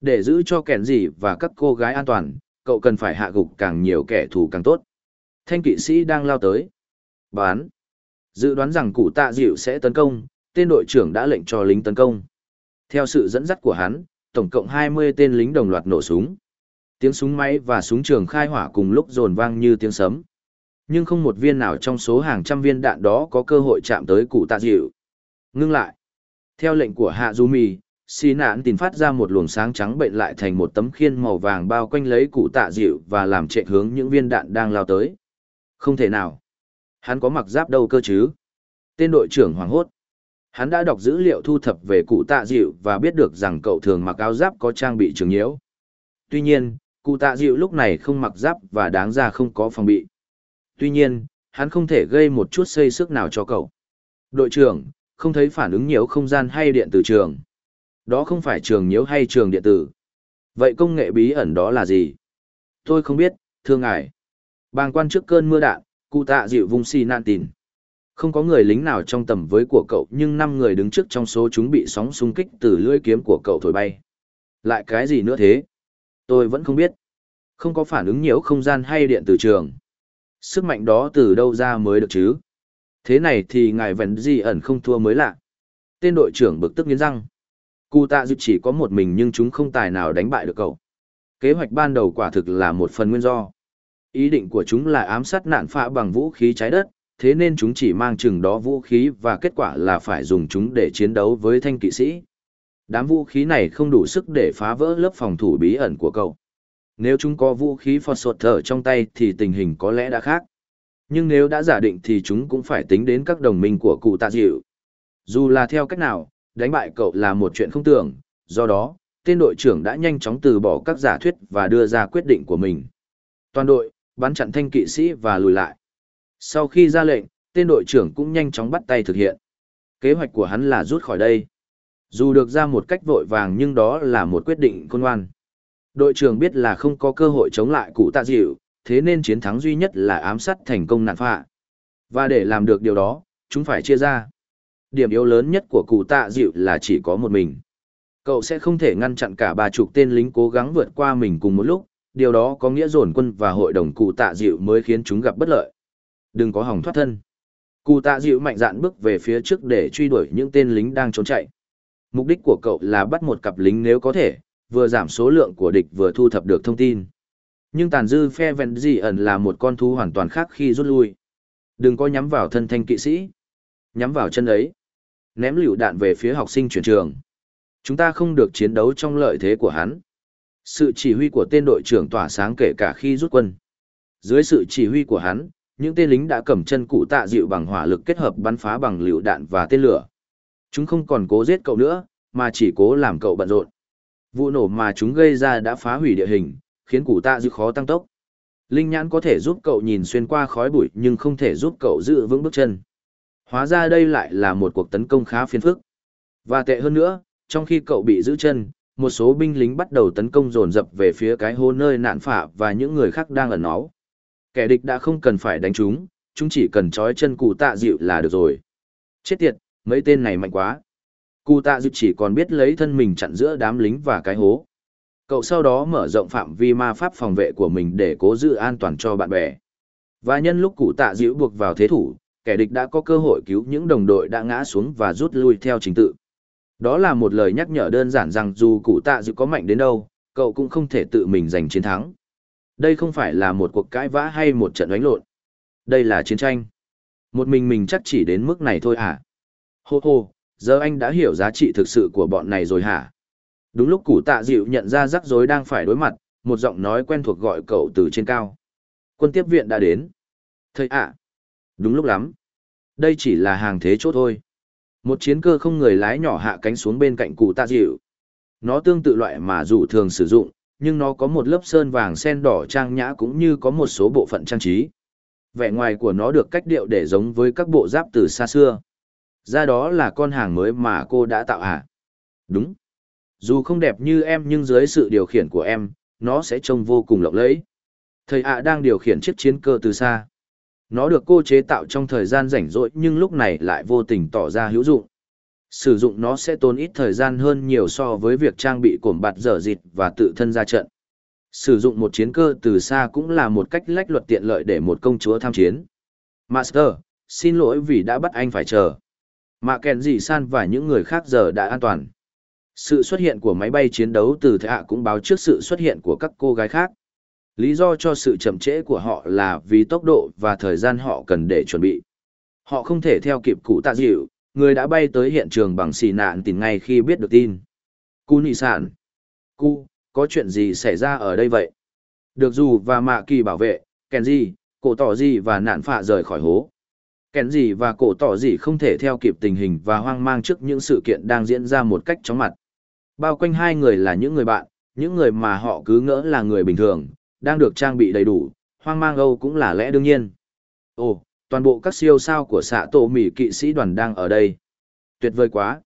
Để giữ cho kẻn gì và các cô gái an toàn, cậu cần phải hạ gục càng nhiều kẻ thù càng tốt. Thanh kỵ sĩ đang lao tới. Bán. Dự đoán rằng cụ tạ dịu sẽ tấn công, tên đội trưởng đã lệnh cho lính tấn công. Theo sự dẫn dắt của hắn, tổng cộng 20 tên lính đồng loạt nổ súng. Tiếng súng máy và súng trường khai hỏa cùng lúc dồn vang như tiếng sấm. Nhưng không một viên nào trong số hàng trăm viên đạn đó có cơ hội chạm tới cụ tạ dịu. Ngưng lại. Theo lệnh của Hạ Du Mì, xì nạn tìm phát ra một luồng sáng trắng bệnh lại thành một tấm khiên màu vàng bao quanh lấy cụ tạ dịu và làm trệ hướng những viên đạn đang lao tới. Không thể nào. Hắn có mặc giáp đâu cơ chứ? Tên đội trưởng hoảng hốt. Hắn đã đọc dữ liệu thu thập về cụ tạ dịu và biết được rằng cậu thường mặc áo giáp có trang bị trường nhiễu. Tuy nhiên, cụ tạ dịu lúc này không mặc giáp và đáng ra không có phòng bị. Tuy nhiên, hắn không thể gây một chút xây sức nào cho cậu. Đội trưởng, không thấy phản ứng nhiễu không gian hay điện tử trường. Đó không phải trường nhiễu hay trường điện tử. Vậy công nghệ bí ẩn đó là gì? Tôi không biết, thưa ngài. Bàng quan trước cơn mưa đạn, cụ tạ dịu vùng xì nạn tìn. Không có người lính nào trong tầm với của cậu nhưng năm người đứng trước trong số chúng bị sóng xung kích từ lưỡi kiếm của cậu thổi bay. Lại cái gì nữa thế? Tôi vẫn không biết. Không có phản ứng nhiễu không gian hay điện từ trường. Sức mạnh đó từ đâu ra mới được chứ? Thế này thì ngài vẫn gì ẩn không thua mới lạ. Tên đội trưởng bực tức nghiến răng. Cụ tạ dịp chỉ có một mình nhưng chúng không tài nào đánh bại được cậu. Kế hoạch ban đầu quả thực là một phần nguyên do. Ý định của chúng là ám sát nạn phạ bằng vũ khí trái đất, thế nên chúng chỉ mang chừng đó vũ khí và kết quả là phải dùng chúng để chiến đấu với thanh kỵ sĩ. Đám vũ khí này không đủ sức để phá vỡ lớp phòng thủ bí ẩn của cậu. Nếu chúng có vũ khí phọt sột thở trong tay thì tình hình có lẽ đã khác. Nhưng nếu đã giả định thì chúng cũng phải tính đến các đồng minh của cụ tạ dịu. Dù là theo cách nào, đánh bại cậu là một chuyện không tưởng, do đó, tên đội trưởng đã nhanh chóng từ bỏ các giả thuyết và đưa ra quyết định của mình. Toàn đội, bắn chặn thanh kỵ sĩ và lùi lại. Sau khi ra lệnh, tên đội trưởng cũng nhanh chóng bắt tay thực hiện. Kế hoạch của hắn là rút khỏi đây. Dù được ra một cách vội vàng nhưng đó là một quyết định khôn ngoan. Đội trưởng biết là không có cơ hội chống lại cụ tạ dịu, thế nên chiến thắng duy nhất là ám sát thành công nạn phạ. Và để làm được điều đó, chúng phải chia ra. Điểm yếu lớn nhất của cụ tạ dịu là chỉ có một mình. Cậu sẽ không thể ngăn chặn cả ba chục tên lính cố gắng vượt qua mình cùng một lúc, điều đó có nghĩa dồn quân và hội đồng cụ tạ dịu mới khiến chúng gặp bất lợi. Đừng có hỏng thoát thân. Cụ tạ dịu mạnh dạn bước về phía trước để truy đuổi những tên lính đang trốn chạy. Mục đích của cậu là bắt một cặp lính nếu có thể, vừa giảm số lượng của địch vừa thu thập được thông tin. Nhưng tàn dư phe vẹn gì ẩn là một con thú hoàn toàn khác khi rút lui. Đừng có nhắm vào thân thanh kỵ sĩ. Nhắm vào chân ấy. Ném lựu đạn về phía học sinh chuyển trường. Chúng ta không được chiến đấu trong lợi thế của hắn. Sự chỉ huy của tên đội trưởng tỏa sáng kể cả khi rút quân. Dưới sự chỉ huy của hắn, những tên lính đã cầm chân cụ tạ dịu bằng hỏa lực kết hợp bắn phá bằng lựu đạn và tên lửa. Chúng không còn cố giết cậu nữa, mà chỉ cố làm cậu bận rộn. Vụ nổ mà chúng gây ra đã phá hủy địa hình, khiến củ tạ dư khó tăng tốc. Linh nhãn có thể giúp cậu nhìn xuyên qua khói bụi nhưng không thể giúp cậu giữ vững bước chân. Hóa ra đây lại là một cuộc tấn công khá phiền phức. Và tệ hơn nữa, trong khi cậu bị giữ chân, một số binh lính bắt đầu tấn công dồn dập về phía cái hố nơi nạn phả và những người khác đang ẩn náu. Kẻ địch đã không cần phải đánh chúng, chúng chỉ cần trói chân cụ tạ dịu là được rồi. Chết tiệt, mấy tên này mạnh quá. Cụ tạ dịu chỉ còn biết lấy thân mình chặn giữa đám lính và cái hố. Cậu sau đó mở rộng phạm vi ma pháp phòng vệ của mình để cố giữ an toàn cho bạn bè. Và nhân lúc cụ tạ dịu buộc vào thế thủ, kẻ địch đã có cơ hội cứu những đồng đội đã ngã xuống và rút lui theo trình tự. Đó là một lời nhắc nhở đơn giản rằng dù cụ tạ dịu có mạnh đến đâu, cậu cũng không thể tự mình giành chiến thắng. Đây không phải là một cuộc cãi vã hay một trận đánh lộn. Đây là chiến tranh. Một mình mình chắc chỉ đến mức này thôi à? Hô hô, giờ anh đã hiểu giá trị thực sự của bọn này rồi hả? Đúng lúc cụ tạ dịu nhận ra rắc rối đang phải đối mặt, một giọng nói quen thuộc gọi cậu từ trên cao. Quân tiếp viện đã đến. Thầy ạ. Đúng lúc lắm. Đây chỉ là hàng thế chỗ thôi. Một chiến cơ không người lái nhỏ hạ cánh xuống bên cạnh cụ tạ dịu. Nó tương tự loại mà dù thường sử dụng, nhưng nó có một lớp sơn vàng sen đỏ trang nhã cũng như có một số bộ phận trang trí. Vẻ ngoài của nó được cách điệu để giống với các bộ giáp từ xa xưa. Ra đó là con hàng mới mà cô đã tạo hả? Đúng. Dù không đẹp như em nhưng dưới sự điều khiển của em, nó sẽ trông vô cùng lộng lẫy. Thầy ạ đang điều khiển chiếc chiến cơ từ xa. Nó được cô chế tạo trong thời gian rảnh rỗi nhưng lúc này lại vô tình tỏ ra hữu dụng. Sử dụng nó sẽ tốn ít thời gian hơn nhiều so với việc trang bị cổm bạt dở dịt và tự thân ra trận. Sử dụng một chiến cơ từ xa cũng là một cách lách luật tiện lợi để một công chúa tham chiến. Master, xin lỗi vì đã bắt anh phải chờ. Mạ kèn dị san và những người khác giờ đã an toàn. Sự xuất hiện của máy bay chiến đấu từ thạ cũng báo trước sự xuất hiện của các cô gái khác. Lý do cho sự chậm trễ của họ là vì tốc độ và thời gian họ cần để chuẩn bị. Họ không thể theo kịp cụ tạ dịu, người đã bay tới hiện trường bằng xì nạn tìm ngay khi biết được tin. Cu nị sản. Cu, có chuyện gì xảy ra ở đây vậy? Được dù và mạ kỳ bảo vệ, kèn gì, cổ tỏ gì và nạn phạ rời khỏi hố. Kèn gì và cổ tỏ gì không thể theo kịp tình hình và hoang mang trước những sự kiện đang diễn ra một cách chóng mặt. Bao quanh hai người là những người bạn, những người mà họ cứ ngỡ là người bình thường, đang được trang bị đầy đủ, hoang mang âu cũng là lẽ đương nhiên. Ồ, toàn bộ các siêu sao của xạ tổ mỉ kỵ sĩ đoàn đang ở đây. Tuyệt vời quá.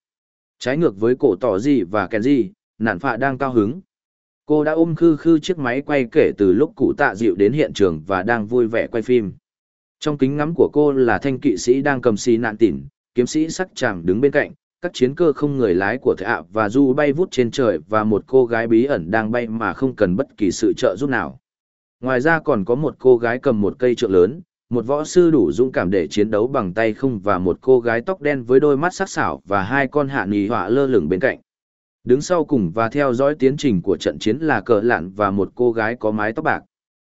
Trái ngược với cổ tỏ gì và kèn gì, nạn phạ đang cao hứng. Cô đã ôm khư khư chiếc máy quay kể từ lúc cụ tạ dịu đến hiện trường và đang vui vẻ quay phim. Trong kính ngắm của cô là thanh kỵ sĩ đang cầm xì nạn tỉn, kiếm sĩ sắc chàng đứng bên cạnh, các chiến cơ không người lái của thệ ạ và du bay vút trên trời và một cô gái bí ẩn đang bay mà không cần bất kỳ sự trợ giúp nào. Ngoài ra còn có một cô gái cầm một cây trượng lớn, một võ sư đủ dũng cảm để chiến đấu bằng tay không và một cô gái tóc đen với đôi mắt sắc sảo và hai con hạ nì họa lơ lửng bên cạnh. Đứng sau cùng và theo dõi tiến trình của trận chiến là cờ lạn và một cô gái có mái tóc bạc.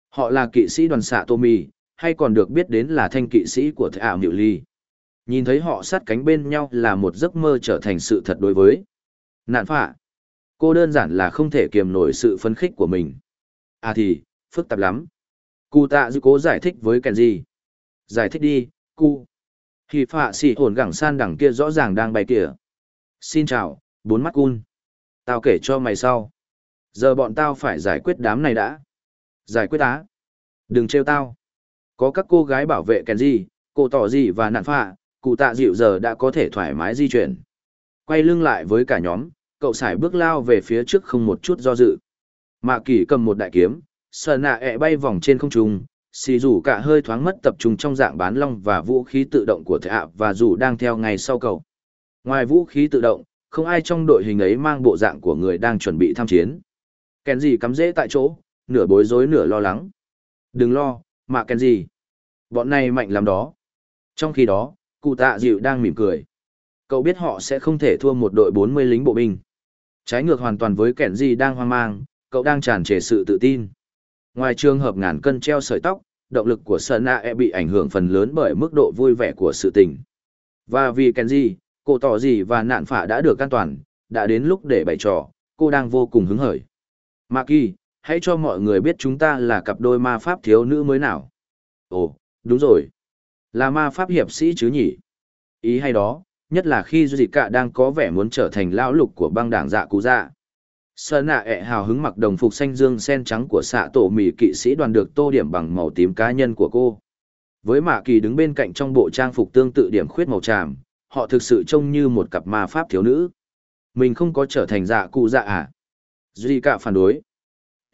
Họ là kỵ sĩ đoàn xạ Tommy, hay còn được biết đến là thanh kỵ sĩ của Thệ ảo Nhự Ly. Nhìn thấy họ sát cánh bên nhau là một giấc mơ trở thành sự thật đối với. Nạn phạ. Cô đơn giản là không thể kiềm nổi sự phấn khích của mình. À thì, phức tạp lắm. Cụ tạ dư cố giải thích với Kenji. Giải thích đi, cụ. Thì phạ xì hồn gẳng san đằng kia rõ ràng đang bay kìa. Xin chào, bốn mắt cun. Tao kể cho mày sau. Giờ bọn tao phải giải quyết đám này đã. Giải quyết á. Đừng trêu tao. Có các cô gái bảo vệ Kenji, cô tỏ gì và nạn phạ, cụ tạ dịu giờ đã có thể thoải mái di chuyển. Quay lưng lại với cả nhóm, cậu sải bước lao về phía trước không một chút do dự. Mạ kỳ cầm một đại kiếm, sờ nạ ẹ bay vòng trên không trung, xì rủ cả hơi thoáng mất tập trung trong dạng bán long và vũ khí tự động của thệ ạ và rủ đang theo ngay sau cậu. Ngoài vũ khí tự động, không ai trong đội hình ấy mang bộ dạng của người đang chuẩn bị tham chiến. Kèn gì cắm dễ tại chỗ, nửa bối rối nửa lo lắng. Đừng lo, mà kèn gì. Bọn này mạnh lắm đó. Trong khi đó, cụ tạ dịu đang mỉm cười. Cậu biết họ sẽ không thể thua một đội 40 lính bộ binh. Trái ngược hoàn toàn với kẻn gì đang hoang mang, cậu đang tràn trề sự tự tin. Ngoài trường hợp ngàn cân treo sợi tóc, động lực của Sơn e bị ảnh hưởng phần lớn bởi mức độ vui vẻ của sự tình. Và vì Kenji, cô tỏ gì và nạn phả đã được an toàn, đã đến lúc để bày trò, cô đang vô cùng hứng hởi. Maki, hãy cho mọi người biết chúng ta là cặp đôi ma pháp thiếu nữ mới nào. Ồ, đúng rồi. Là ma pháp hiệp sĩ chứ nhỉ? Ý hay đó, nhất là khi Duy Cả đang có vẻ muốn trở thành lão lục của băng đảng dạ cú dạ. Sơn nạ ẹ hào hứng mặc đồng phục xanh dương sen trắng của xạ tổ mì kỵ sĩ đoàn được tô điểm bằng màu tím cá nhân của cô. Với mạ kỳ đứng bên cạnh trong bộ trang phục tương tự điểm khuyết màu tràm, họ thực sự trông như một cặp ma pháp thiếu nữ. Mình không có trở thành dạ cụ dạ à? Duy cả phản đối.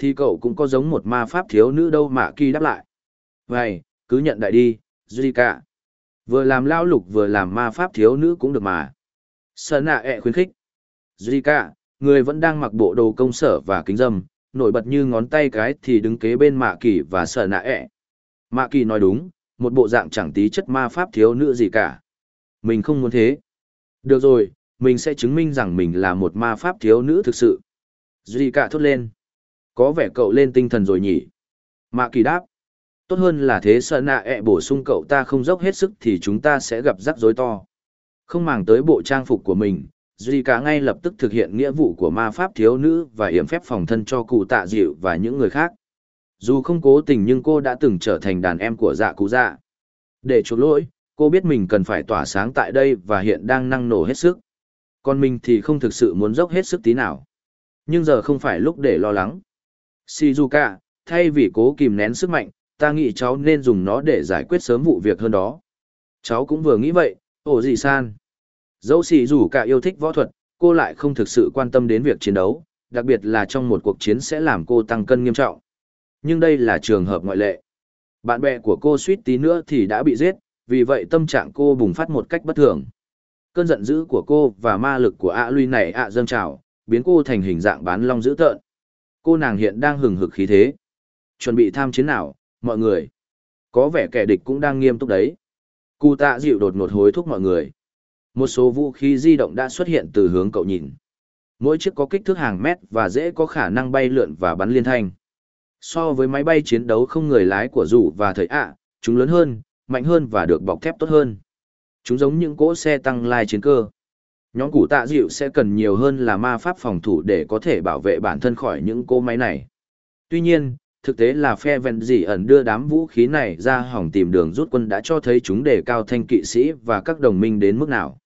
Thì cậu cũng có giống một ma pháp thiếu nữ đâu mà kỳ đáp lại. Vậy, cứ nhận đại đi, Duy cả. Vừa làm lao lục vừa làm ma pháp thiếu nữ cũng được mà. Sơn nạ ẹ khuyến khích. Duy cả, người vẫn đang mặc bộ đồ công sở và kính dâm, nổi bật như ngón tay cái thì đứng kế bên mạ kỳ và Sơn nạ ẹ. Mạ kỳ nói đúng, một bộ dạng chẳng tí chất ma pháp thiếu nữ gì cả. Mình không muốn thế. Được rồi, mình sẽ chứng minh rằng mình là một ma pháp thiếu nữ thực sự. Duy cả thốt lên. Có vẻ cậu lên tinh thần rồi nhỉ? Mạ kỳ đáp. Tốt hơn là thế sợ nạ ẹ bổ sung cậu ta không dốc hết sức thì chúng ta sẽ gặp rắc rối to. Không màng tới bộ trang phục của mình, Duy cả ngay lập tức thực hiện nghĩa vụ của ma pháp thiếu nữ và hiểm phép phòng thân cho cụ tạ dịu và những người khác. Dù không cố tình nhưng cô đã từng trở thành đàn em của dạ cụ dạ. Để chuộc lỗi, cô biết mình cần phải tỏa sáng tại đây và hiện đang năng nổ hết sức. Còn mình thì không thực sự muốn dốc hết sức tí nào. Nhưng giờ không phải lúc để lo lắng. Shizuka, thay vì cố kìm nén sức mạnh, ta nghĩ cháu nên dùng nó để giải quyết sớm vụ việc hơn đó. Cháu cũng vừa nghĩ vậy, ổ gì san. Dẫu xì dù cả yêu thích võ thuật, cô lại không thực sự quan tâm đến việc chiến đấu, đặc biệt là trong một cuộc chiến sẽ làm cô tăng cân nghiêm trọng. Nhưng đây là trường hợp ngoại lệ. Bạn bè của cô suýt tí nữa thì đã bị giết, vì vậy tâm trạng cô bùng phát một cách bất thường. Cơn giận dữ của cô và ma lực của ạ lui này ạ dâng trào, biến cô thành hình dạng bán long dữ tợn. Cô nàng hiện đang hừng hực khí thế. Chuẩn bị tham chiến nào, mọi người. Có vẻ kẻ địch cũng đang nghiêm túc đấy. Cụ tạ dịu đột ngột hối thúc mọi người. Một số vũ khí di động đã xuất hiện từ hướng cậu nhìn. Mỗi chiếc có kích thước hàng mét và dễ có khả năng bay lượn và bắn liên thanh. So với máy bay chiến đấu không người lái của rủ và thời ạ, chúng lớn hơn, mạnh hơn và được bọc thép tốt hơn. Chúng giống những cỗ xe tăng lai chiến cơ. Nhóm củ tạ dịu sẽ cần nhiều hơn là ma pháp phòng thủ để có thể bảo vệ bản thân khỏi những cỗ máy này. Tuy nhiên, thực tế là phe vẹn dị ẩn đưa đám vũ khí này ra hỏng tìm đường rút quân đã cho thấy chúng đề cao thanh kỵ sĩ và các đồng minh đến mức nào.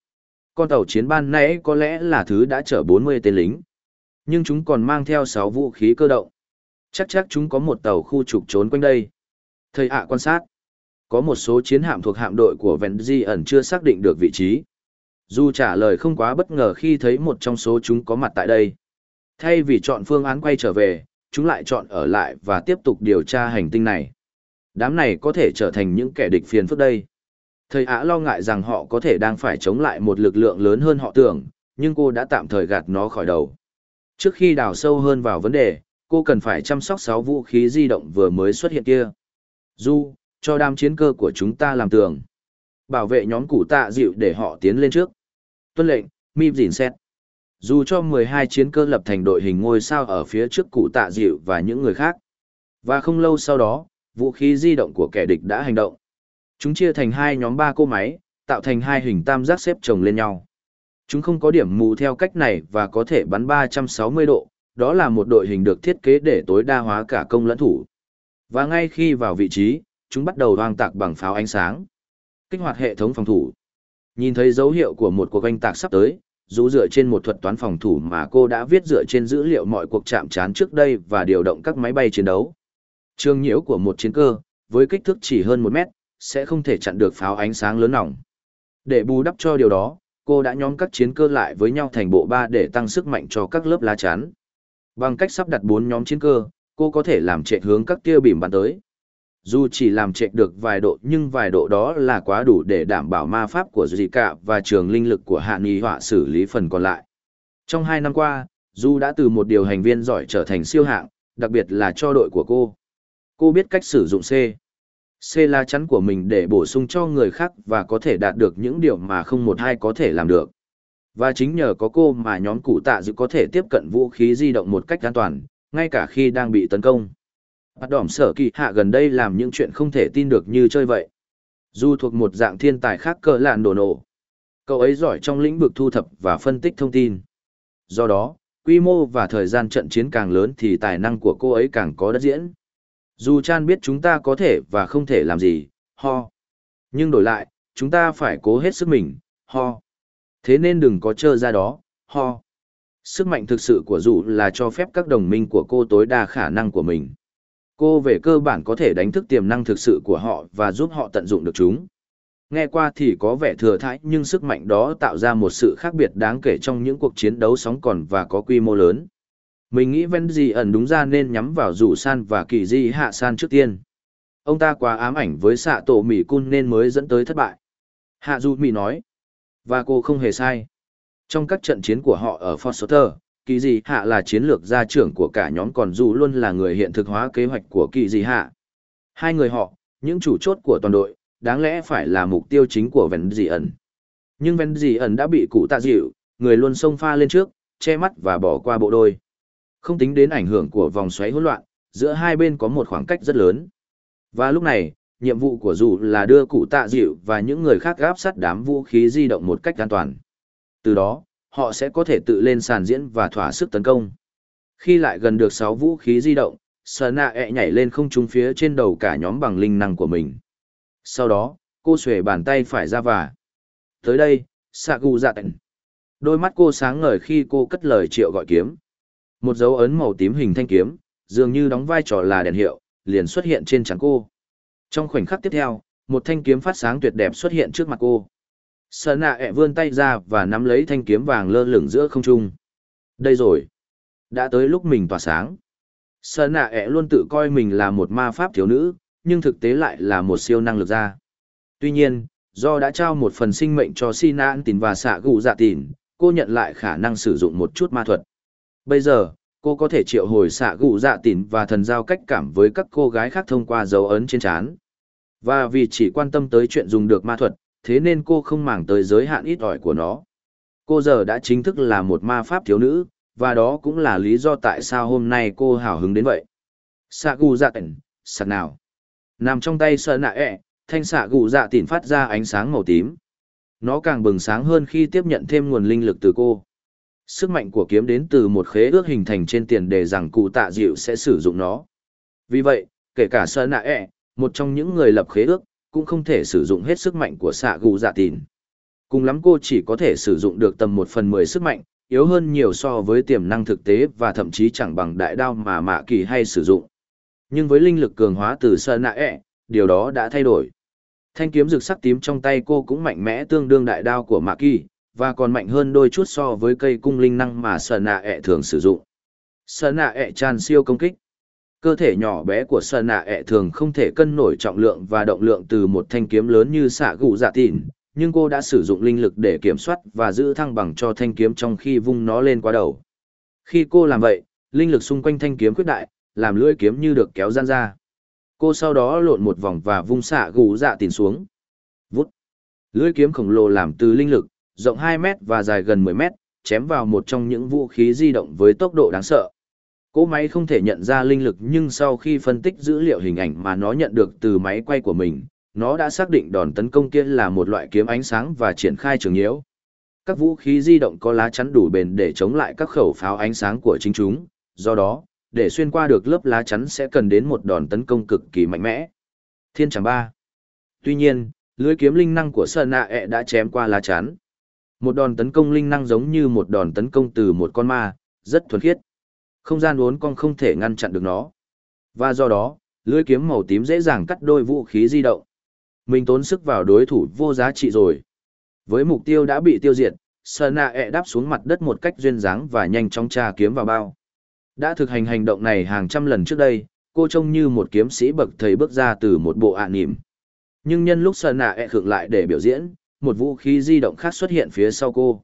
Con tàu chiến ban nãy có lẽ là thứ đã chở 40 tên lính. Nhưng chúng còn mang theo 6 vũ khí cơ động. Chắc chắc chúng có một tàu khu trục trốn quanh đây. Thầy ạ quan sát. Có một số chiến hạm thuộc hạm đội của Vẹn dị ẩn chưa xác định được vị trí. Dù trả lời không quá bất ngờ khi thấy một trong số chúng có mặt tại đây. Thay vì chọn phương án quay trở về, chúng lại chọn ở lại và tiếp tục điều tra hành tinh này. Đám này có thể trở thành những kẻ địch phiền phức đây. Thầy Ả lo ngại rằng họ có thể đang phải chống lại một lực lượng lớn hơn họ tưởng, nhưng cô đã tạm thời gạt nó khỏi đầu. Trước khi đào sâu hơn vào vấn đề, cô cần phải chăm sóc sáu vũ khí di động vừa mới xuất hiện kia. Du, cho đám chiến cơ của chúng ta làm tường. Bảo vệ nhóm cụ tạ dịu để họ tiến lên trước. Tuân lệnh, mịp dìn xét. Dù cho 12 chiến cơ lập thành đội hình ngôi sao ở phía trước cụ tạ dịu và những người khác. Và không lâu sau đó, vũ khí di động của kẻ địch đã hành động. Chúng chia thành hai nhóm ba cô máy, tạo thành hai hình tam giác xếp chồng lên nhau. Chúng không có điểm mù theo cách này và có thể bắn 360 độ, đó là một đội hình được thiết kế để tối đa hóa cả công lẫn thủ. Và ngay khi vào vị trí, chúng bắt đầu hoang tạc bằng pháo ánh sáng. Kích hoạt hệ thống phòng thủ. Nhìn thấy dấu hiệu của một cuộc oanh tạc sắp tới, dù dựa trên một thuật toán phòng thủ mà cô đã viết dựa trên dữ liệu mọi cuộc chạm trán trước đây và điều động các máy bay chiến đấu. Trường nhiễu của một chiến cơ, với kích thước chỉ hơn một mét, sẽ không thể chặn được pháo ánh sáng lớn nỏng. Để bù đắp cho điều đó, cô đã nhóm các chiến cơ lại với nhau thành bộ ba để tăng sức mạnh cho các lớp lá chắn. Bằng cách sắp đặt bốn nhóm chiến cơ, cô có thể làm trệ hướng các tia bìm bắn tới. Dù chỉ làm trệ được vài độ nhưng vài độ đó là quá đủ để đảm bảo ma pháp của Dì Cả và trường linh lực của Hạ Nghị họa xử lý phần còn lại. Trong hai năm qua, Du đã từ một điều hành viên giỏi trở thành siêu hạng, đặc biệt là cho đội của cô. Cô biết cách sử dụng C. C là chắn của mình để bổ sung cho người khác và có thể đạt được những điều mà không một ai có thể làm được. Và chính nhờ có cô mà nhóm cụ tạ dự có thể tiếp cận vũ khí di động một cách an toàn, ngay cả khi đang bị tấn công. Bắt đỏm sở kỳ hạ gần đây làm những chuyện không thể tin được như chơi vậy. Dù thuộc một dạng thiên tài khác cỡ lạn đồ nổ. Cậu ấy giỏi trong lĩnh vực thu thập và phân tích thông tin. Do đó, quy mô và thời gian trận chiến càng lớn thì tài năng của cô ấy càng có đất diễn. Dù Chan biết chúng ta có thể và không thể làm gì, ho. Nhưng đổi lại, chúng ta phải cố hết sức mình, ho. Thế nên đừng có trơ ra đó, ho. Sức mạnh thực sự của dù là cho phép các đồng minh của cô tối đa khả năng của mình. Cô về cơ bản có thể đánh thức tiềm năng thực sự của họ và giúp họ tận dụng được chúng. Nghe qua thì có vẻ thừa thãi nhưng sức mạnh đó tạo ra một sự khác biệt đáng kể trong những cuộc chiến đấu sóng còn và có quy mô lớn. Mình nghĩ Ven Di ẩn đúng ra nên nhắm vào rủ san và kỳ di hạ san trước tiên. Ông ta quá ám ảnh với xạ tổ Mỹ Cun nên mới dẫn tới thất bại. Hạ Du Mỹ nói. Và cô không hề sai. Trong các trận chiến của họ ở Foster, kỳ dị hạ là chiến lược gia trưởng của cả nhóm còn dù luôn là người hiện thực hóa kế hoạch của kỳ dị hạ. Hai người họ, những chủ chốt của toàn đội, đáng lẽ phải là mục tiêu chính của Vân Dị ẩn. Nhưng Vân Dị ẩn đã bị cụ tạ dịu, người luôn xông pha lên trước, che mắt và bỏ qua bộ đôi. Không tính đến ảnh hưởng của vòng xoáy hỗn loạn, giữa hai bên có một khoảng cách rất lớn. Và lúc này, nhiệm vụ của dù là đưa cụ tạ dịu và những người khác gáp sát đám vũ khí di động một cách an toàn. Từ đó, họ sẽ có thể tự lên sàn diễn và thỏa sức tấn công. Khi lại gần được 6 vũ khí di động, Sở nạ ẹ nhảy lên không trung phía trên đầu cả nhóm bằng linh năng của mình. Sau đó, cô xuề bàn tay phải ra và. Tới đây, Sagu dạ tận. Đôi mắt cô sáng ngời khi cô cất lời triệu gọi kiếm. Một dấu ấn màu tím hình thanh kiếm, dường như đóng vai trò là đèn hiệu, liền xuất hiện trên trán cô. Trong khoảnh khắc tiếp theo, một thanh kiếm phát sáng tuyệt đẹp xuất hiện trước mặt cô. Sở nạ ẹ vươn tay ra và nắm lấy thanh kiếm vàng lơ lửng giữa không trung. Đây rồi. Đã tới lúc mình tỏa sáng. Sở nạ ẹ luôn tự coi mình là một ma pháp thiếu nữ, nhưng thực tế lại là một siêu năng lực gia. Tuy nhiên, do đã trao một phần sinh mệnh cho si nạn tín và xạ gụ dạ tín, cô nhận lại khả năng sử dụng một chút ma thuật. Bây giờ, cô có thể triệu hồi xạ gụ dạ tín và thần giao cách cảm với các cô gái khác thông qua dấu ấn trên trán. Và vì chỉ quan tâm tới chuyện dùng được ma thuật, thế nên cô không màng tới giới hạn ít ỏi của nó. Cô giờ đã chính thức là một ma pháp thiếu nữ, và đó cũng là lý do tại sao hôm nay cô hào hứng đến vậy. Sạ gù dạ tỉnh, sạc nào. Nằm trong tay sợ nạ ẹ, thanh sạ gù dạ tỉnh phát ra ánh sáng màu tím. Nó càng bừng sáng hơn khi tiếp nhận thêm nguồn linh lực từ cô. Sức mạnh của kiếm đến từ một khế ước hình thành trên tiền đề rằng cụ tạ dịu sẽ sử dụng nó. Vì vậy, kể cả sợ nạ ẹ, một trong những người lập khế ước, cũng không thể sử dụng hết sức mạnh của xạ gù dạ tìn. Cùng lắm cô chỉ có thể sử dụng được tầm một phần mười sức mạnh, yếu hơn nhiều so với tiềm năng thực tế và thậm chí chẳng bằng đại đao mà mạ kỳ hay sử dụng. Nhưng với linh lực cường hóa từ sơ nạ ẹ, điều đó đã thay đổi. Thanh kiếm rực sắc tím trong tay cô cũng mạnh mẽ tương đương đại đao của mạ kỳ, và còn mạnh hơn đôi chút so với cây cung linh năng mà sơ nạ ẹ thường sử dụng. Sơ nạ ẹ tràn siêu công kích cơ thể nhỏ bé của sơ nạ ẹ thường không thể cân nổi trọng lượng và động lượng từ một thanh kiếm lớn như xạ gụ dạ tịn nhưng cô đã sử dụng linh lực để kiểm soát và giữ thăng bằng cho thanh kiếm trong khi vung nó lên qua đầu. Khi cô làm vậy, linh lực xung quanh thanh kiếm quyết đại, làm lưỡi kiếm như được kéo gian ra. Cô sau đó lộn một vòng và vung xạ gù dạ tìn xuống. Vút. Lưỡi kiếm khổng lồ làm từ linh lực, rộng hai mét và dài gần mười mét, chém vào một trong những vũ khí di động với tốc độ đáng sợ. Cỗ máy không thể nhận ra linh lực nhưng sau khi phân tích dữ liệu hình ảnh mà nó nhận được từ máy quay của mình, nó đã xác định đòn tấn công kia là một loại kiếm ánh sáng và triển khai trường nhiễu. Các vũ khí di động có lá chắn đủ bền để chống lại các khẩu pháo ánh sáng của chính chúng, do đó, để xuyên qua được lớp lá chắn sẽ cần đến một đòn tấn công cực kỳ mạnh mẽ. Thiên chẳng ba. Tuy nhiên, lưới kiếm linh năng của Sơn Nạ ẹ đã chém qua lá chắn. Một đòn tấn công linh năng giống như một đòn tấn công từ một con ma, rất thuần khiết không gian uốn cong không thể ngăn chặn được nó. Và do đó, lưỡi kiếm màu tím dễ dàng cắt đôi vũ khí di động. Mình tốn sức vào đối thủ vô giá trị rồi. Với mục tiêu đã bị tiêu diệt, Sana ẹ đáp xuống mặt đất một cách duyên dáng và nhanh chóng tra kiếm vào bao. Đã thực hành hành động này hàng trăm lần trước đây, cô trông như một kiếm sĩ bậc thầy bước ra từ một bộ ạ à nỉm. Nhưng nhân lúc Sana ẹ khựng lại để biểu diễn, một vũ khí di động khác xuất hiện phía sau cô.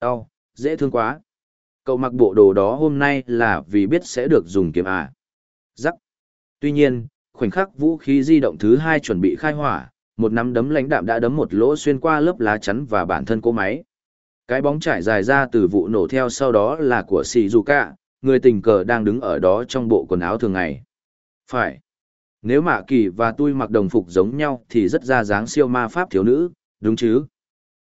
Đau, dễ thương quá. Cậu mặc bộ đồ đó hôm nay là vì biết sẽ được dùng kiếm à. Rắc. Tuy nhiên, khoảnh khắc vũ khí di động thứ hai chuẩn bị khai hỏa, một nắm đấm lãnh đạm đã đấm một lỗ xuyên qua lớp lá chắn và bản thân cô máy. Cái bóng trải dài ra từ vụ nổ theo sau đó là của Shizuka, người tình cờ đang đứng ở đó trong bộ quần áo thường ngày. Phải. Nếu Mạ Kỳ và tôi mặc đồng phục giống nhau thì rất ra dáng siêu ma pháp thiếu nữ, đúng chứ?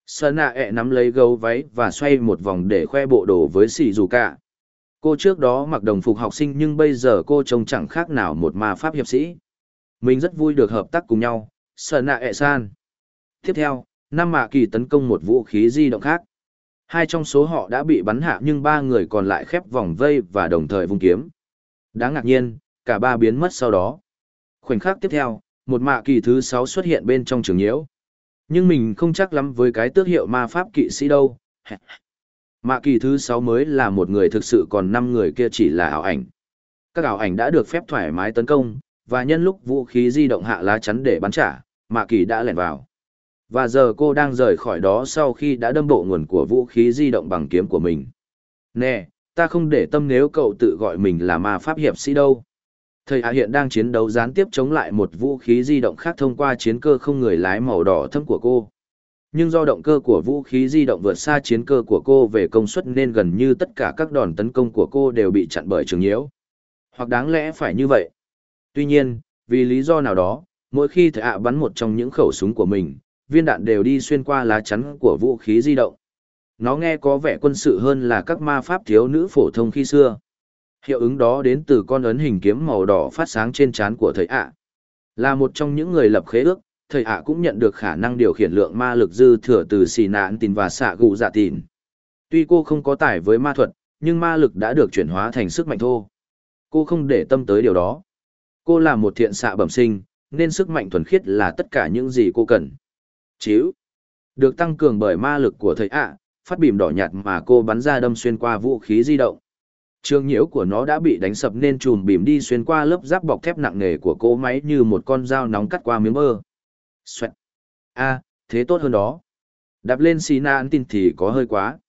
Sơn nạ ẹ e nắm lấy gấu váy và xoay một vòng để khoe bộ đồ với xì dù cả. Cô trước đó mặc đồng phục học sinh nhưng bây giờ cô trông chẳng khác nào một ma pháp hiệp sĩ. Mình rất vui được hợp tác cùng nhau, Sơn nạ ẹ e san. Tiếp theo, năm Mạ Kỳ tấn công một vũ khí di động khác. Hai trong số họ đã bị bắn hạ nhưng ba người còn lại khép vòng vây và đồng thời vung kiếm. Đáng ngạc nhiên, cả ba biến mất sau đó. Khoảnh khắc tiếp theo, một mạ kỳ thứ sáu xuất hiện bên trong trường nhiễu. Nhưng mình không chắc lắm với cái tước hiệu ma pháp kỵ sĩ đâu. Mạ kỳ thứ sáu mới là một người thực sự còn năm người kia chỉ là ảo ảnh. Các ảo ảnh đã được phép thoải mái tấn công, và nhân lúc vũ khí di động hạ lá chắn để bắn trả, mạ kỳ đã lẻn vào. Và giờ cô đang rời khỏi đó sau khi đã đâm bộ nguồn của vũ khí di động bằng kiếm của mình. Nè, ta không để tâm nếu cậu tự gọi mình là ma pháp hiệp sĩ đâu. Thầy Hạ hiện đang chiến đấu gián tiếp chống lại một vũ khí di động khác thông qua chiến cơ không người lái màu đỏ thâm của cô. Nhưng do động cơ của vũ khí di động vượt xa chiến cơ của cô về công suất nên gần như tất cả các đòn tấn công của cô đều bị chặn bởi trường nhiễu. Hoặc đáng lẽ phải như vậy. Tuy nhiên, vì lý do nào đó, mỗi khi thầy Hạ bắn một trong những khẩu súng của mình, viên đạn đều đi xuyên qua lá chắn của vũ khí di động. Nó nghe có vẻ quân sự hơn là các ma pháp thiếu nữ phổ thông khi xưa. Hiệu ứng đó đến từ con ấn hình kiếm màu đỏ phát sáng trên trán của thầy ạ. Là một trong những người lập khế ước, thầy ạ cũng nhận được khả năng điều khiển lượng ma lực dư thừa từ xì nạn tin và xạ gụ dạ tin. Tuy cô không có tài với ma thuật, nhưng ma lực đã được chuyển hóa thành sức mạnh thô. Cô không để tâm tới điều đó. Cô là một thiện xạ bẩm sinh, nên sức mạnh thuần khiết là tất cả những gì cô cần. Chíu. Được tăng cường bởi ma lực của thầy ạ, phát bìm đỏ nhạt mà cô bắn ra đâm xuyên qua vũ khí di động. Trường nhiễu của nó đã bị đánh sập nên chùm bìm đi xuyên qua lớp giáp bọc thép nặng nề của cỗ máy như một con dao nóng cắt qua miếng mơ. Xoẹt. a thế tốt hơn đó. Đạp lên xì na ăn tin thì có hơi quá.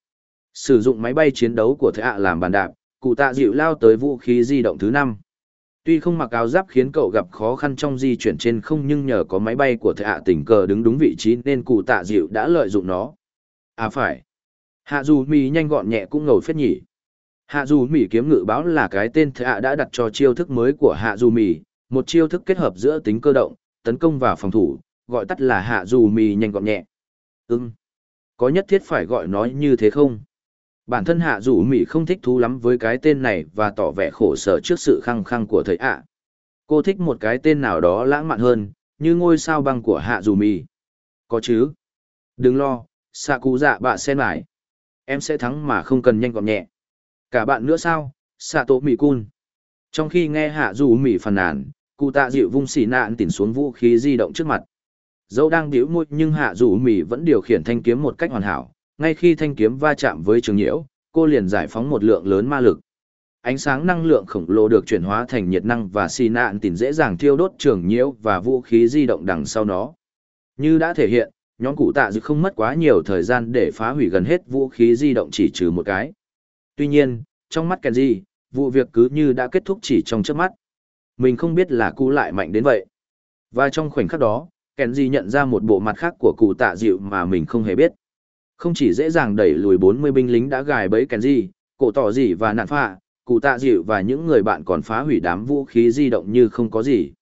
Sử dụng máy bay chiến đấu của thế ạ làm bàn đạp, cụ tạ dịu lao tới vũ khí di động thứ năm Tuy không mặc áo giáp khiến cậu gặp khó khăn trong di chuyển trên không nhưng nhờ có máy bay của thệ hạ tình cờ đứng đúng vị trí nên cụ tạ dịu đã lợi dụng nó. À phải. Hạ dù mì nhanh gọn nhẹ cũng ngầu phết nhỉ. Hạ dù Mỉ kiếm ngự báo là cái tên thạ đã đặt cho chiêu thức mới của hạ dù Mỉ, một chiêu thức kết hợp giữa tính cơ động, tấn công và phòng thủ, gọi tắt là hạ dù mì nhanh gọn nhẹ. Ừm. Có nhất thiết phải gọi nó như thế không? bản thân hạ dù Mỉ không thích thú lắm với cái tên này và tỏ vẻ khổ sở trước sự khăng khăng của thầy ạ cô thích một cái tên nào đó lãng mạn hơn như ngôi sao băng của hạ dù Mỉ. có chứ đừng lo xạ cụ dạ bạ sen lại. em sẽ thắng mà không cần nhanh gọn nhẹ cả bạn nữa sao xạ tổ mỹ cun trong khi nghe hạ dù mỹ phàn nàn cụ tạ dịu vung xì nạn tìm xuống vũ khí di động trước mặt dẫu đang bĩu môi nhưng hạ dù mỹ vẫn điều khiển thanh kiếm một cách hoàn hảo ngay khi thanh kiếm va chạm với trường nhiễu, cô liền giải phóng một lượng lớn ma lực. Ánh sáng năng lượng khổng lồ được chuyển hóa thành nhiệt năng và xì nạn tìm dễ dàng thiêu đốt trường nhiễu và vũ khí di động đằng sau nó. Như đã thể hiện, nhóm cụ tạ dự không mất quá nhiều thời gian để phá hủy gần hết vũ khí di động chỉ trừ một cái. Tuy nhiên, trong mắt Kenji, vụ việc cứ như đã kết thúc chỉ trong chớp mắt. Mình không biết là cụ lại mạnh đến vậy. Và trong khoảnh khắc đó, Kenji nhận ra một bộ mặt khác của cụ tạ dịu mà mình không hề biết. Không chỉ dễ dàng đẩy lùi 40 binh lính đã gài bẫy Kenji, cổ tỏ gì và nạn phạ, cụ tạ dịu và những người bạn còn phá hủy đám vũ khí di động như không có gì.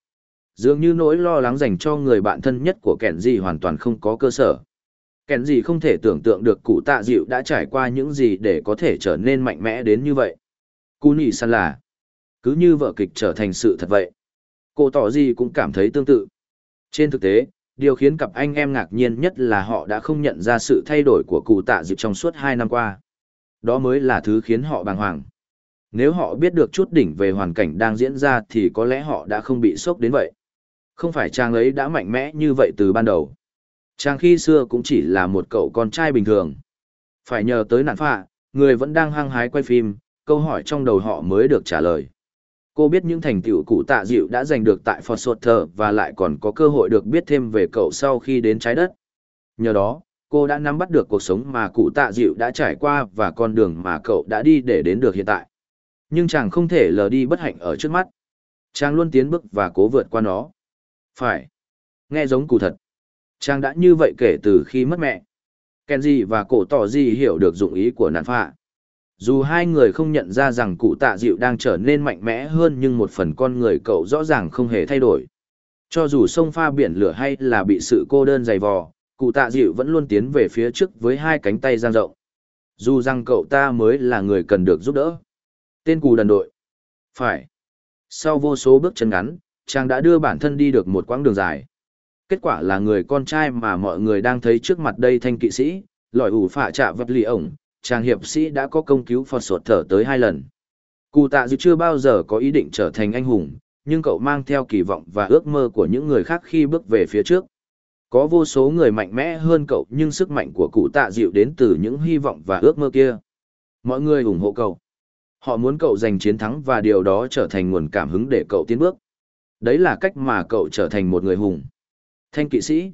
Dường như nỗi lo lắng dành cho người bạn thân nhất của Kenji hoàn toàn không có cơ sở. Kenji không thể tưởng tượng được cụ tạ dịu đã trải qua những gì để có thể trở nên mạnh mẽ đến như vậy. Cú nhị săn là, cứ như vợ kịch trở thành sự thật vậy. Cô tỏ gì cũng cảm thấy tương tự. Trên thực tế, điều khiến cặp anh em ngạc nhiên nhất là họ đã không nhận ra sự thay đổi của cụ tạ dịu trong suốt hai năm qua. Đó mới là thứ khiến họ bàng hoàng. Nếu họ biết được chút đỉnh về hoàn cảnh đang diễn ra thì có lẽ họ đã không bị sốc đến vậy. Không phải chàng ấy đã mạnh mẽ như vậy từ ban đầu. Chàng khi xưa cũng chỉ là một cậu con trai bình thường. Phải nhờ tới nạn phạ, người vẫn đang hăng hái quay phim, câu hỏi trong đầu họ mới được trả lời. Cô biết những thành tựu cụ tạ dịu đã giành được tại Fort Sutter và lại còn có cơ hội được biết thêm về cậu sau khi đến trái đất. Nhờ đó, cô đã nắm bắt được cuộc sống mà cụ tạ dịu đã trải qua và con đường mà cậu đã đi để đến được hiện tại. Nhưng chàng không thể lờ đi bất hạnh ở trước mắt. Chàng luôn tiến bước và cố vượt qua nó. Phải. Nghe giống cụ thật. Chàng đã như vậy kể từ khi mất mẹ. Kenji và cổ tỏ gì hiểu được dụng ý của nạn phạ. Dù hai người không nhận ra rằng cụ tạ dịu đang trở nên mạnh mẽ hơn nhưng một phần con người cậu rõ ràng không hề thay đổi. Cho dù sông pha biển lửa hay là bị sự cô đơn dày vò, cụ tạ dịu vẫn luôn tiến về phía trước với hai cánh tay giang rộng. Dù rằng cậu ta mới là người cần được giúp đỡ. Tên cù đần đội. Phải. Sau vô số bước chân ngắn, chàng đã đưa bản thân đi được một quãng đường dài. Kết quả là người con trai mà mọi người đang thấy trước mặt đây thanh kỵ sĩ, lòi ủ phạ trạ vật lì ổng, chàng hiệp sĩ đã có công cứu Phật sột thở tới hai lần. Cụ tạ dịu chưa bao giờ có ý định trở thành anh hùng, nhưng cậu mang theo kỳ vọng và ước mơ của những người khác khi bước về phía trước. Có vô số người mạnh mẽ hơn cậu nhưng sức mạnh của cụ tạ dịu đến từ những hy vọng và ước mơ kia. Mọi người ủng hộ cậu. Họ muốn cậu giành chiến thắng và điều đó trở thành nguồn cảm hứng để cậu tiến bước. Đấy là cách mà cậu trở thành một người hùng. Thanh kỵ sĩ.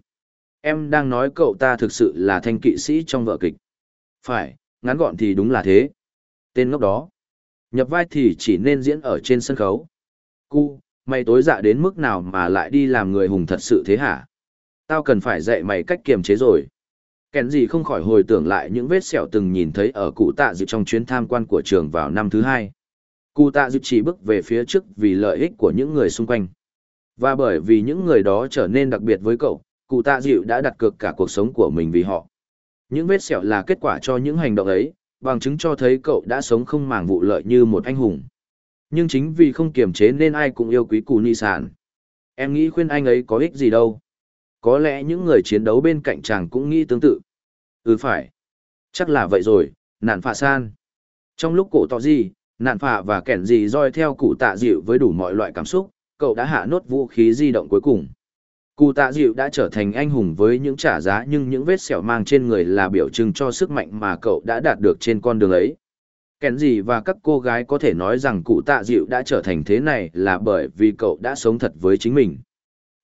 Em đang nói cậu ta thực sự là thanh kỵ sĩ trong vở kịch. Phải, ngắn gọn thì đúng là thế. Tên ngốc đó. Nhập vai thì chỉ nên diễn ở trên sân khấu. Cu, mày tối dạ đến mức nào mà lại đi làm người hùng thật sự thế hả? Tao cần phải dạy mày cách kiềm chế rồi. Kèn gì không khỏi hồi tưởng lại những vết sẹo từng nhìn thấy ở cụ tạ dịp trong chuyến tham quan của trường vào năm thứ hai. Cụ tạ dịp chỉ bước về phía trước vì lợi ích của những người xung quanh. Và bởi vì những người đó trở nên đặc biệt với cậu, cụ tạ dịu đã đặt cược cả cuộc sống của mình vì họ. Những vết sẹo là kết quả cho những hành động ấy, bằng chứng cho thấy cậu đã sống không màng vụ lợi như một anh hùng. Nhưng chính vì không kiềm chế nên ai cũng yêu quý cụ ni sản. Em nghĩ khuyên anh ấy có ích gì đâu. Có lẽ những người chiến đấu bên cạnh chàng cũng nghĩ tương tự. Ừ phải. Chắc là vậy rồi, nạn phạ san. Trong lúc cổ tỏ gì, nạn phạ và kẻn gì roi theo cụ tạ dịu với đủ mọi loại cảm xúc, cậu đã hạ nốt vũ khí di động cuối cùng. Cụ tạ dịu đã trở thành anh hùng với những trả giá nhưng những vết sẹo mang trên người là biểu trưng cho sức mạnh mà cậu đã đạt được trên con đường ấy. Kèn gì và các cô gái có thể nói rằng cụ tạ dịu đã trở thành thế này là bởi vì cậu đã sống thật với chính mình.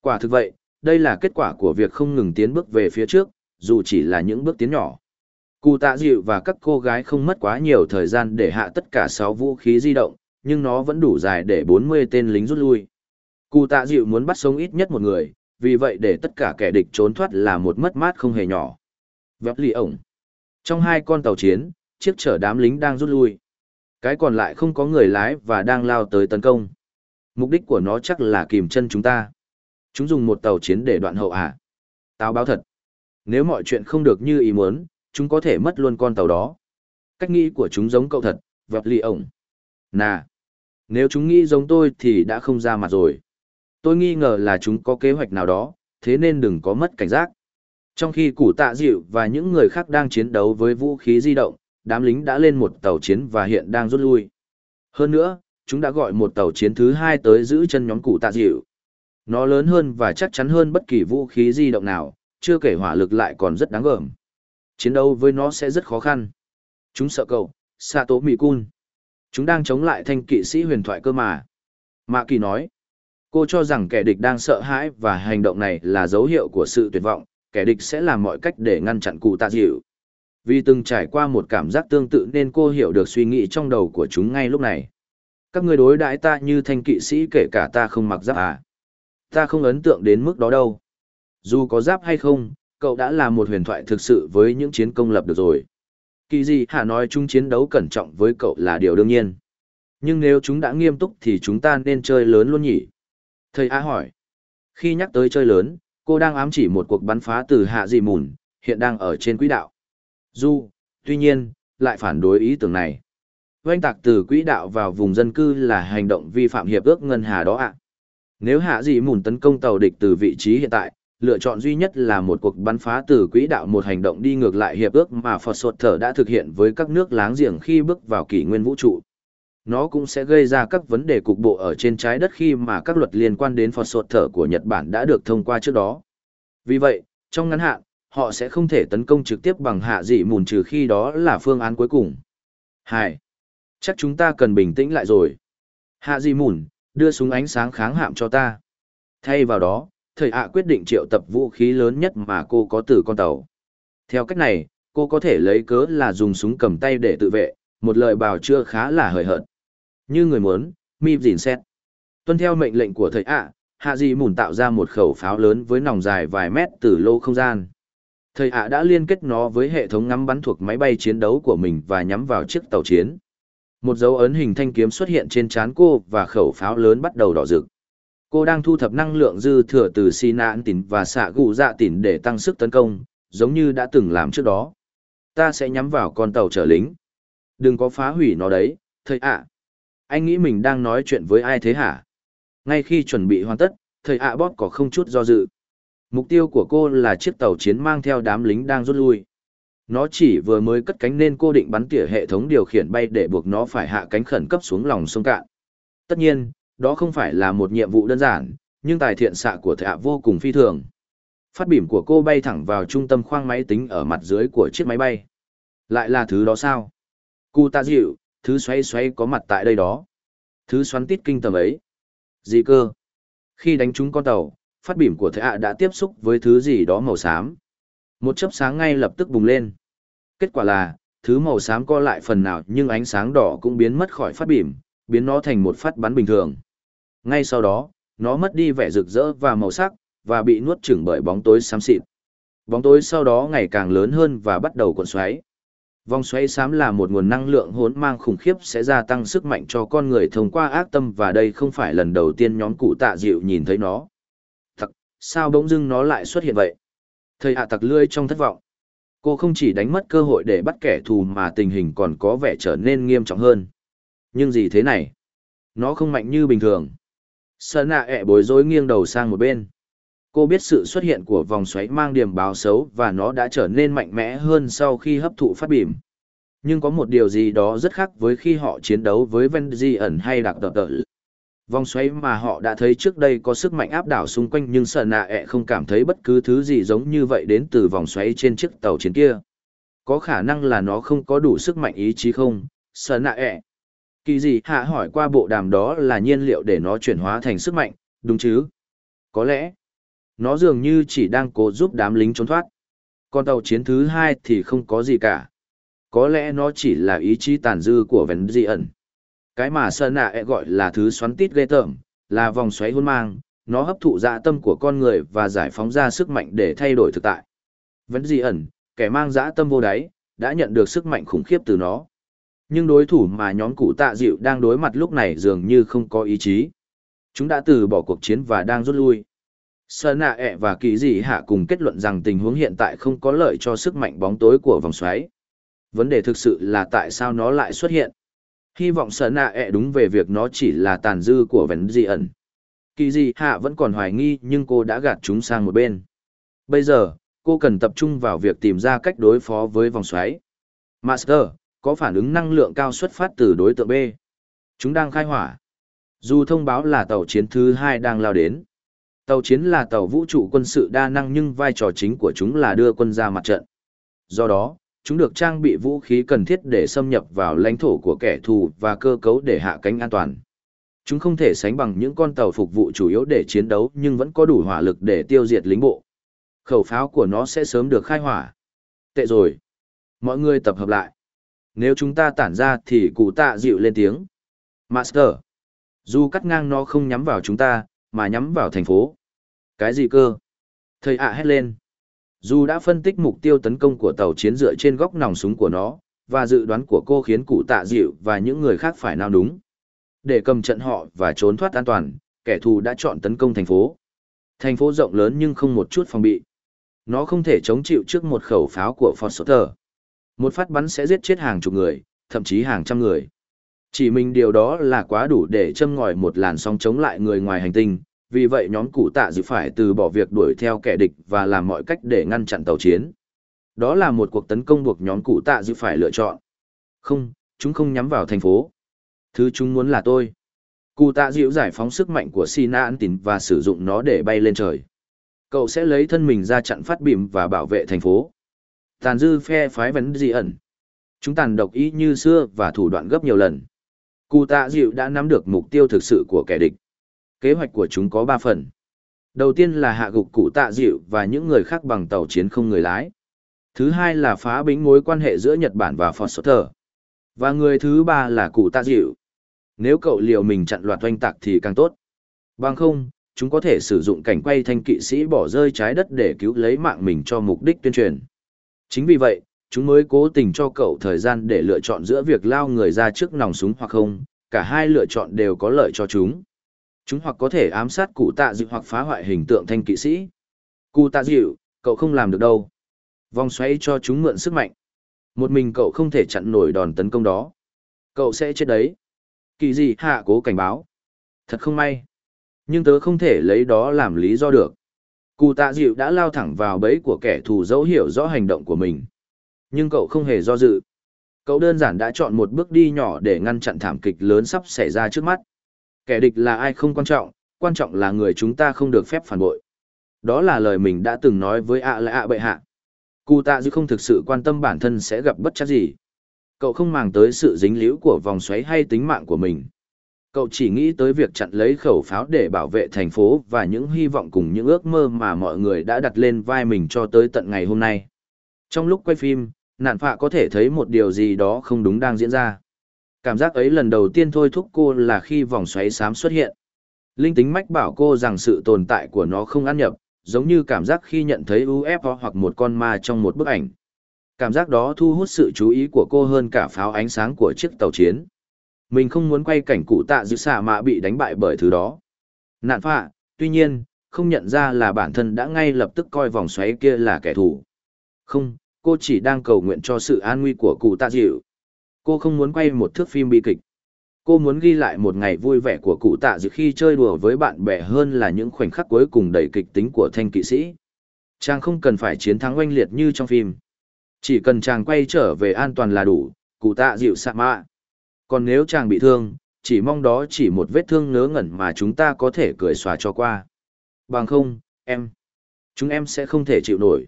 Quả thực vậy, đây là kết quả của việc không ngừng tiến bước về phía trước, dù chỉ là những bước tiến nhỏ. Cụ tạ dịu và các cô gái không mất quá nhiều thời gian để hạ tất cả 6 vũ khí di động, nhưng nó vẫn đủ dài để 40 tên lính rút lui. Cụ tạ dịu muốn bắt sống ít nhất một người, vì vậy để tất cả kẻ địch trốn thoát là một mất mát không hề nhỏ. Vẹp lì ổng. Trong hai con tàu chiến, chiếc chở đám lính đang rút lui. Cái còn lại không có người lái và đang lao tới tấn công. Mục đích của nó chắc là kìm chân chúng ta. Chúng dùng một tàu chiến để đoạn hậu à? Tao báo thật. Nếu mọi chuyện không được như ý muốn, chúng có thể mất luôn con tàu đó. Cách nghĩ của chúng giống cậu thật, vẹp lì ổng. Nà! Nếu chúng nghĩ giống tôi thì đã không ra mặt rồi. Tôi nghi ngờ là chúng có kế hoạch nào đó, thế nên đừng có mất cảnh giác. Trong khi củ tạ dịu và những người khác đang chiến đấu với vũ khí di động, đám lính đã lên một tàu chiến và hiện đang rút lui. Hơn nữa, chúng đã gọi một tàu chiến thứ hai tới giữ chân nhóm cụ tạ dịu. Nó lớn hơn và chắc chắn hơn bất kỳ vũ khí di động nào, chưa kể hỏa lực lại còn rất đáng gờm. Chiến đấu với nó sẽ rất khó khăn. Chúng sợ cậu, Sato Mikun. Chúng đang chống lại thanh kỵ sĩ huyền thoại cơ mà. Mạ Kỳ nói, cô cho rằng kẻ địch đang sợ hãi và hành động này là dấu hiệu của sự tuyệt vọng, kẻ địch sẽ làm mọi cách để ngăn chặn cụ tạ dịu. Vì từng trải qua một cảm giác tương tự nên cô hiểu được suy nghĩ trong đầu của chúng ngay lúc này. Các người đối đãi ta như thanh kỵ sĩ kể cả ta không mặc giáp à. Ta không ấn tượng đến mức đó đâu. Dù có giáp hay không, cậu đã là một huyền thoại thực sự với những chiến công lập được rồi. Kỳ gì hả nói chúng chiến đấu cẩn trọng với cậu là điều đương nhiên. Nhưng nếu chúng đã nghiêm túc thì chúng ta nên chơi lớn luôn nhỉ? Thầy A hỏi. Khi nhắc tới chơi lớn, cô đang ám chỉ một cuộc bắn phá từ hạ dị mùn, hiện đang ở trên quỹ đạo. Du, tuy nhiên, lại phản đối ý tưởng này. Oanh tạc từ quỹ đạo vào vùng dân cư là hành động vi phạm hiệp ước ngân hà đó ạ. Nếu hạ dị mùn tấn công tàu địch từ vị trí hiện tại, lựa chọn duy nhất là một cuộc bắn phá từ quỹ đạo một hành động đi ngược lại hiệp ước mà Phật Sột Thở đã thực hiện với các nước láng giềng khi bước vào kỷ nguyên vũ trụ. Nó cũng sẽ gây ra các vấn đề cục bộ ở trên trái đất khi mà các luật liên quan đến phò Sột Thở của Nhật Bản đã được thông qua trước đó. Vì vậy, trong ngắn hạn, họ sẽ không thể tấn công trực tiếp bằng hạ dị mùn trừ khi đó là phương án cuối cùng. 2. Chắc chúng ta cần bình tĩnh lại rồi. Hạ dị mùn, đưa súng ánh sáng kháng hạm cho ta. Thay vào đó, thầy ạ quyết định triệu tập vũ khí lớn nhất mà cô có từ con tàu. Theo cách này, cô có thể lấy cớ là dùng súng cầm tay để tự vệ, một lời bào chưa khá là hời hợt. Như người muốn, mịp dìn xét. Tuân theo mệnh lệnh của thầy ạ, hạ dị mùn tạo ra một khẩu pháo lớn với nòng dài vài mét từ lô không gian. Thầy ạ đã liên kết nó với hệ thống ngắm bắn thuộc máy bay chiến đấu của mình và nhắm vào chiếc tàu chiến. Một dấu ấn hình thanh kiếm xuất hiện trên trán cô và khẩu pháo lớn bắt đầu đỏ rực. Cô đang thu thập năng lượng dư thừa từ xi nạn tín và xạ gụ dạ tín để tăng sức tấn công, giống như đã từng làm trước đó. Ta sẽ nhắm vào con tàu chở lính. Đừng có phá hủy nó đấy, thầy ạ. Anh nghĩ mình đang nói chuyện với ai thế hả? Ngay khi chuẩn bị hoàn tất, thầy ạ bóp có không chút do dự. Mục tiêu của cô là chiếc tàu chiến mang theo đám lính đang rút lui. Nó chỉ vừa mới cất cánh nên cô định bắn tỉa hệ thống điều khiển bay để buộc nó phải hạ cánh khẩn cấp xuống lòng sông cạn. Tất nhiên, đó không phải là một nhiệm vụ đơn giản, nhưng tài thiện xạ của thạ à vô cùng phi thường. Phát bìm của cô bay thẳng vào trung tâm khoang máy tính ở mặt dưới của chiếc máy bay. Lại là thứ đó sao? Cụ tạ dịu, thứ xoay xoay có mặt tại đây đó. Thứ xoắn tít kinh tầm ấy. Gì cơ? Khi đánh trúng con tàu, phát bìm của thạ à đã tiếp xúc với thứ gì đó màu xám. Một chớp sáng ngay lập tức bùng lên. Kết quả là, thứ màu xám co lại phần nào nhưng ánh sáng đỏ cũng biến mất khỏi phát bìm, biến nó thành một phát bắn bình thường. Ngay sau đó, nó mất đi vẻ rực rỡ và màu sắc, và bị nuốt chửng bởi bóng tối xám xịt. Bóng tối sau đó ngày càng lớn hơn và bắt đầu cuộn xoáy. Vòng xoáy xám là một nguồn năng lượng hỗn mang khủng khiếp sẽ gia tăng sức mạnh cho con người thông qua ác tâm và đây không phải lần đầu tiên nhóm cụ tạ dịu nhìn thấy nó. Thật, sao bỗng dưng nó lại xuất hiện vậy? Thầy hạ tặc lươi trong thất vọng. Cô không chỉ đánh mất cơ hội để bắt kẻ thù mà tình hình còn có vẻ trở nên nghiêm trọng hơn. Nhưng gì thế này? Nó không mạnh như bình thường. Sơn nạ ẹ bối rối nghiêng đầu sang một bên. Cô biết sự xuất hiện của vòng xoáy mang điểm báo xấu và nó đã trở nên mạnh mẽ hơn sau khi hấp thụ phát bìm. Nhưng có một điều gì đó rất khác với khi họ chiến đấu với Venzi ẩn hay đặc tờ tờ. Vòng xoáy mà họ đã thấy trước đây có sức mạnh áp đảo xung quanh nhưng sợ nạ ẹ không cảm thấy bất cứ thứ gì giống như vậy đến từ vòng xoáy trên chiếc tàu chiến kia. Có khả năng là nó không có đủ sức mạnh ý chí không, sợ nạ ẹ. Kỳ gì hạ hỏi qua bộ đàm đó là nhiên liệu để nó chuyển hóa thành sức mạnh, đúng chứ? Có lẽ, nó dường như chỉ đang cố giúp đám lính trốn thoát. Còn tàu chiến thứ hai thì không có gì cả. Có lẽ nó chỉ là ý chí tàn dư của vấn dị ẩn. Cái mà Sơn Nạ e gọi là thứ xoắn tít ghê tởm, là vòng xoáy hôn mang, nó hấp thụ dạ tâm của con người và giải phóng ra sức mạnh để thay đổi thực tại. Vấn dị ẩn, kẻ mang dã tâm vô đáy, đã nhận được sức mạnh khủng khiếp từ nó. Nhưng đối thủ mà nhóm cụ tạ dịu đang đối mặt lúc này dường như không có ý chí. Chúng đã từ bỏ cuộc chiến và đang rút lui. Sơn nạ ẹ e và kỳ dị hạ cùng kết luận rằng tình huống hiện tại không có lợi cho sức mạnh bóng tối của vòng xoáy. Vấn đề thực sự là tại sao nó lại xuất hiện. Hy vọng Sơn nạ ẹ e đúng về việc nó chỉ là tàn dư của vấn dị ẩn. Kỳ dị hạ vẫn còn hoài nghi nhưng cô đã gạt chúng sang một bên. Bây giờ, cô cần tập trung vào việc tìm ra cách đối phó với vòng xoáy. Master, có phản ứng năng lượng cao xuất phát từ đối tượng B. Chúng đang khai hỏa. Dù thông báo là tàu chiến thứ hai đang lao đến. Tàu chiến là tàu vũ trụ quân sự đa năng nhưng vai trò chính của chúng là đưa quân ra mặt trận. Do đó, chúng được trang bị vũ khí cần thiết để xâm nhập vào lãnh thổ của kẻ thù và cơ cấu để hạ cánh an toàn. Chúng không thể sánh bằng những con tàu phục vụ chủ yếu để chiến đấu nhưng vẫn có đủ hỏa lực để tiêu diệt lính bộ. Khẩu pháo của nó sẽ sớm được khai hỏa. Tệ rồi. Mọi người tập hợp lại. Nếu chúng ta tản ra thì cụ tạ dịu lên tiếng. Master. Dù cắt ngang nó không nhắm vào chúng ta, mà nhắm vào thành phố. Cái gì cơ? Thầy ạ hét lên. Dù đã phân tích mục tiêu tấn công của tàu chiến dựa trên góc nòng súng của nó, và dự đoán của cô khiến cụ tạ dịu và những người khác phải nao đúng. Để cầm trận họ và trốn thoát an toàn, kẻ thù đã chọn tấn công thành phố. Thành phố rộng lớn nhưng không một chút phòng bị. Nó không thể chống chịu trước một khẩu pháo của Foster. Một phát bắn sẽ giết chết hàng chục người, thậm chí hàng trăm người. Chỉ mình điều đó là quá đủ để châm ngòi một làn sóng chống lại người ngoài hành tinh, vì vậy nhóm cụ tạ dự phải từ bỏ việc đuổi theo kẻ địch và làm mọi cách để ngăn chặn tàu chiến. Đó là một cuộc tấn công buộc nhóm cụ tạ dự phải lựa chọn. Không, chúng không nhắm vào thành phố. Thứ chúng muốn là tôi. Cụ tạ dịu giải phóng sức mạnh của Sina An Tín và sử dụng nó để bay lên trời. Cậu sẽ lấy thân mình ra chặn phát bìm và bảo vệ thành phố. Tàn dư phe phái vấn dị ẩn. Chúng tàn độc ý như xưa và thủ đoạn gấp nhiều lần. Cụ tạ dịu đã nắm được mục tiêu thực sự của kẻ địch. Kế hoạch của chúng có ba phần. Đầu tiên là hạ gục cụ tạ dịu và những người khác bằng tàu chiến không người lái. Thứ hai là phá bính mối quan hệ giữa Nhật Bản và Foster. Và người thứ ba là cụ tạ dịu. Nếu cậu liều mình chặn loạt oanh tạc thì càng tốt. Bằng không, chúng có thể sử dụng cảnh quay thanh kỵ sĩ bỏ rơi trái đất để cứu lấy mạng mình cho mục đích tuyên truyền. Chính vì vậy, chúng mới cố tình cho cậu thời gian để lựa chọn giữa việc lao người ra trước nòng súng hoặc không, cả hai lựa chọn đều có lợi cho chúng. Chúng hoặc có thể ám sát cụ tạ dịu hoặc phá hoại hình tượng thanh kỵ sĩ. Cụ tạ dịu, cậu không làm được đâu. Vòng xoáy cho chúng mượn sức mạnh. Một mình cậu không thể chặn nổi đòn tấn công đó. Cậu sẽ chết đấy. Kỳ gì hạ cố cảnh báo. Thật không may. Nhưng tớ không thể lấy đó làm lý do được. Cụ tạ dịu đã lao thẳng vào bẫy của kẻ thù dấu hiểu rõ hành động của mình. Nhưng cậu không hề do dự. Cậu đơn giản đã chọn một bước đi nhỏ để ngăn chặn thảm kịch lớn sắp xảy ra trước mắt. Kẻ địch là ai không quan trọng, quan trọng là người chúng ta không được phép phản bội. Đó là lời mình đã từng nói với ạ là ạ bệ hạ. Cụ tạ dư không thực sự quan tâm bản thân sẽ gặp bất chắc gì. Cậu không màng tới sự dính líu của vòng xoáy hay tính mạng của mình. Cậu chỉ nghĩ tới việc chặn lấy khẩu pháo để bảo vệ thành phố và những hy vọng cùng những ước mơ mà mọi người đã đặt lên vai mình cho tới tận ngày hôm nay. Trong lúc quay phim, nạn phạ có thể thấy một điều gì đó không đúng đang diễn ra. Cảm giác ấy lần đầu tiên thôi thúc cô là khi vòng xoáy xám xuất hiện. Linh tính mách bảo cô rằng sự tồn tại của nó không ăn nhập, giống như cảm giác khi nhận thấy UFO hoặc một con ma trong một bức ảnh. Cảm giác đó thu hút sự chú ý của cô hơn cả pháo ánh sáng của chiếc tàu chiến. Mình không muốn quay cảnh cụ tạ dư xạ mà bị đánh bại bởi thứ đó. Nạn phạ, tuy nhiên, không nhận ra là bản thân đã ngay lập tức coi vòng xoáy kia là kẻ thù. Không, cô chỉ đang cầu nguyện cho sự an nguy của cụ tạ dịu. Cô không muốn quay một thước phim bi kịch. Cô muốn ghi lại một ngày vui vẻ của cụ tạ dự khi chơi đùa với bạn bè hơn là những khoảnh khắc cuối cùng đầy kịch tính của thanh kỵ sĩ. Chàng không cần phải chiến thắng oanh liệt như trong phim. Chỉ cần chàng quay trở về an toàn là đủ, cụ tạ dịu sạ mạ. Còn nếu chàng bị thương, chỉ mong đó chỉ một vết thương ngớ ngẩn mà chúng ta có thể cười xòa cho qua. Bằng không, em. Chúng em sẽ không thể chịu nổi.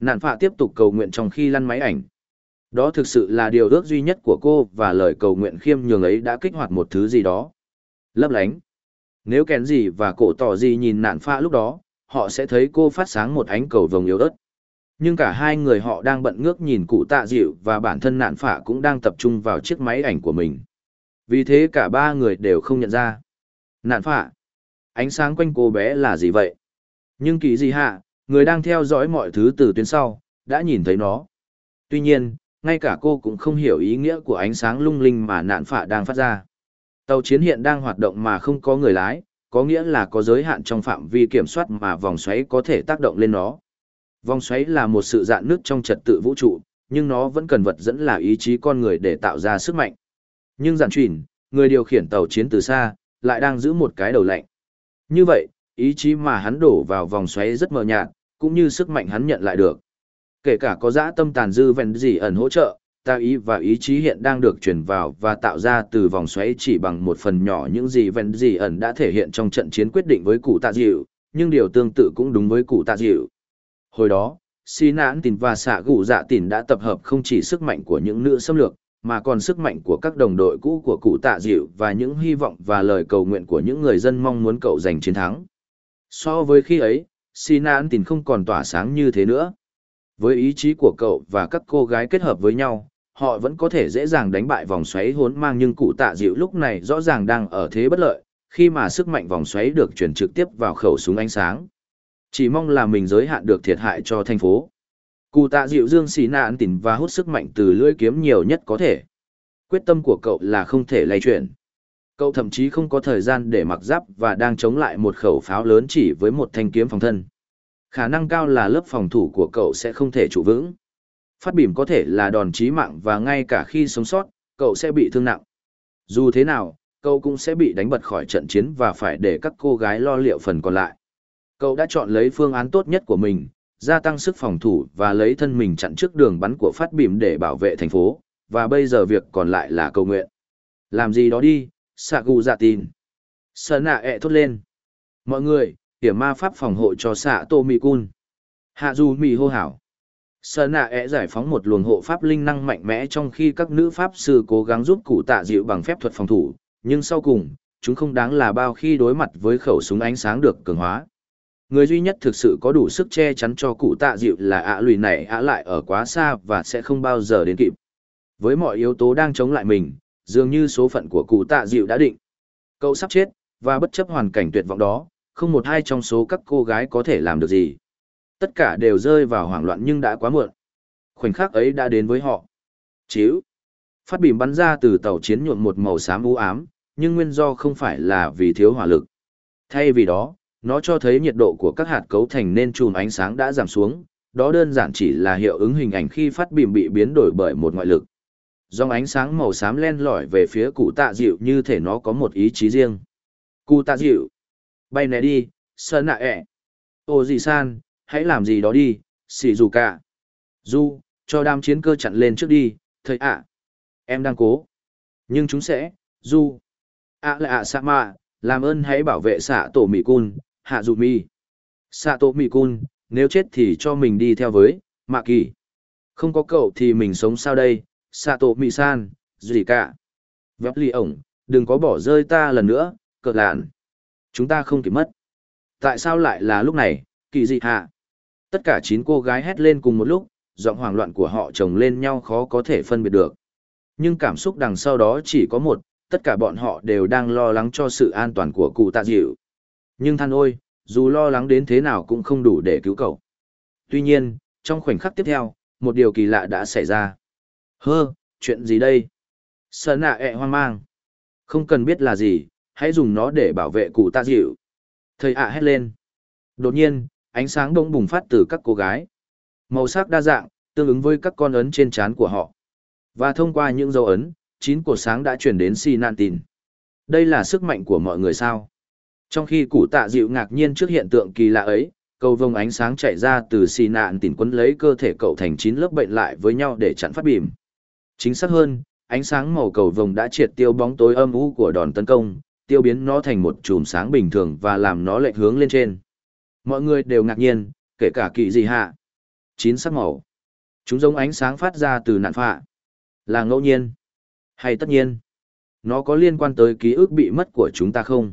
Nạn phạ tiếp tục cầu nguyện trong khi lăn máy ảnh. Đó thực sự là điều ước duy nhất của cô và lời cầu nguyện khiêm nhường ấy đã kích hoạt một thứ gì đó. Lấp lánh. Nếu kén gì và cổ tỏ gì nhìn nạn pha lúc đó, họ sẽ thấy cô phát sáng một ánh cầu vồng yếu ớt. Nhưng cả hai người họ đang bận ngước nhìn cụ tạ dịu và bản thân nạn phả cũng đang tập trung vào chiếc máy ảnh của mình. Vì thế cả ba người đều không nhận ra. Nạn phả, Ánh sáng quanh cô bé là gì vậy? Nhưng kỳ gì hạ, người đang theo dõi mọi thứ từ tuyến sau, đã nhìn thấy nó. Tuy nhiên, ngay cả cô cũng không hiểu ý nghĩa của ánh sáng lung linh mà nạn phạ đang phát ra. Tàu chiến hiện đang hoạt động mà không có người lái, có nghĩa là có giới hạn trong phạm vi kiểm soát mà vòng xoáy có thể tác động lên nó. Vòng xoáy là một sự dạn nước trong trật tự vũ trụ, nhưng nó vẫn cần vật dẫn là ý chí con người để tạo ra sức mạnh. Nhưng giản truyền, người điều khiển tàu chiến từ xa, lại đang giữ một cái đầu lạnh. Như vậy, ý chí mà hắn đổ vào vòng xoáy rất mờ nhạt, cũng như sức mạnh hắn nhận lại được. Kể cả có dã tâm tàn dư vẹn gì ẩn hỗ trợ, ta ý và ý chí hiện đang được truyền vào và tạo ra từ vòng xoáy chỉ bằng một phần nhỏ những gì vẹn gì ẩn đã thể hiện trong trận chiến quyết định với cụ tạ dịu, nhưng điều tương tự cũng đúng với cụ tạ dịu. Hồi đó, xì nãn tìn và xạ gụ dạ tìn đã tập hợp không chỉ sức mạnh của những nữ xâm lược, mà còn sức mạnh của các đồng đội cũ của cụ tạ dịu và những hy vọng và lời cầu nguyện của những người dân mong muốn cậu giành chiến thắng. So với khi ấy, xì nãn tìn không còn tỏa sáng như thế nữa. Với ý chí của cậu và các cô gái kết hợp với nhau, họ vẫn có thể dễ dàng đánh bại vòng xoáy hốn mang nhưng cụ tạ dịu lúc này rõ ràng đang ở thế bất lợi, khi mà sức mạnh vòng xoáy được chuyển trực tiếp vào khẩu súng ánh sáng. Chỉ mong là mình giới hạn được thiệt hại cho thành phố. Cụ tạ dịu dương xì nạn tỉnh và hút sức mạnh từ lưỡi kiếm nhiều nhất có thể. Quyết tâm của cậu là không thể lay chuyển. Cậu thậm chí không có thời gian để mặc giáp và đang chống lại một khẩu pháo lớn chỉ với một thanh kiếm phòng thân. Khả năng cao là lớp phòng thủ của cậu sẽ không thể trụ vững. Phát bìm có thể là đòn chí mạng và ngay cả khi sống sót, cậu sẽ bị thương nặng. Dù thế nào, cậu cũng sẽ bị đánh bật khỏi trận chiến và phải để các cô gái lo liệu phần còn lại. Cậu đã chọn lấy phương án tốt nhất của mình, gia tăng sức phòng thủ và lấy thân mình chặn trước đường bắn của phát bìm để bảo vệ thành phố, và bây giờ việc còn lại là cầu nguyện. Làm gì đó đi, Sagu dạ tin. Sơn nạ ẹ thốt lên. Mọi người, hiểm ma pháp phòng hộ cho xạ tô mì cun. Hạ dù mì hô hảo. sợ nạ É giải phóng một luồng hộ pháp linh năng mạnh mẽ trong khi các nữ pháp sư cố gắng giúp cụ tạ dịu bằng phép thuật phòng thủ, nhưng sau cùng, chúng không đáng là bao khi đối mặt với khẩu súng ánh sáng được cường hóa. Người duy nhất thực sự có đủ sức che chắn cho cụ tạ dịu là ạ lùi này ạ lại ở quá xa và sẽ không bao giờ đến kịp. Với mọi yếu tố đang chống lại mình, dường như số phận của cụ tạ dịu đã định. Cậu sắp chết, và bất chấp hoàn cảnh tuyệt vọng đó, không một hai trong số các cô gái có thể làm được gì. Tất cả đều rơi vào hoảng loạn nhưng đã quá muộn. Khoảnh khắc ấy đã đến với họ. Chíu. Phát bìm bắn ra từ tàu chiến nhuộm một màu xám u ám, nhưng nguyên do không phải là vì thiếu hỏa lực. Thay vì đó, nó cho thấy nhiệt độ của các hạt cấu thành nên chùm ánh sáng đã giảm xuống, đó đơn giản chỉ là hiệu ứng hình ảnh khi phát bìm bị biến đổi bởi một ngoại lực. Dòng ánh sáng màu xám len lỏi về phía cụ tạ dịu như thể nó có một ý chí riêng. Cụ tạ dịu, bay né đi, sơn nạ ẹ. Ô gì san, hãy làm gì đó đi, xì dù cả. Du, cho đám chiến cơ chặn lên trước đi, thầy ạ. Em đang cố. Nhưng chúng sẽ, Du. ạ à là ạ sa mạ, làm ơn hãy bảo vệ xạ tổ mỹ cun, hạ dù mi. Xạ tổ mỹ cun, nếu chết thì cho mình đi theo với, mạ kỳ. Không có cậu thì mình sống sao đây, xạ tổ mỹ san, gì cả. Vấp lì ổng, đừng có bỏ rơi ta lần nữa, cợt lạn. Chúng ta không kịp mất. Tại sao lại là lúc này, kỳ dị hạ? Tất cả chín cô gái hét lên cùng một lúc, giọng hoảng loạn của họ chồng lên nhau khó có thể phân biệt được. Nhưng cảm xúc đằng sau đó chỉ có một, tất cả bọn họ đều đang lo lắng cho sự an toàn của cụ tạ dịu. Nhưng than ôi, dù lo lắng đến thế nào cũng không đủ để cứu cậu. Tuy nhiên, trong khoảnh khắc tiếp theo, một điều kỳ lạ đã xảy ra. Hơ, chuyện gì đây? Sở nạ ẹ hoang mang. Không cần biết là gì, hãy dùng nó để bảo vệ cụ tạ dịu. Thầy ạ hét lên. Đột nhiên, ánh sáng bỗng bùng phát từ các cô gái. Màu sắc đa dạng, tương ứng với các con ấn trên trán của họ. Và thông qua những dấu ấn, chín cột sáng đã chuyển đến si nạn tin. Đây là sức mạnh của mọi người sao. Trong khi cụ tạ dịu ngạc nhiên trước hiện tượng kỳ lạ ấy, cầu vồng ánh sáng chạy ra từ xì nạn tỉn quấn lấy cơ thể cậu thành chín lớp bệnh lại với nhau để chặn phát bìm. Chính xác hơn, ánh sáng màu cầu vồng đã triệt tiêu bóng tối âm u của đòn tấn công, tiêu biến nó thành một chùm sáng bình thường và làm nó lệch hướng lên trên. Mọi người đều ngạc nhiên, kể cả kỳ gì hạ. Chín sắc màu. Chúng giống ánh sáng phát ra từ nạn phạ. Là ngẫu nhiên. Hay tất nhiên. Nó có liên quan tới ký ức bị mất của chúng ta không?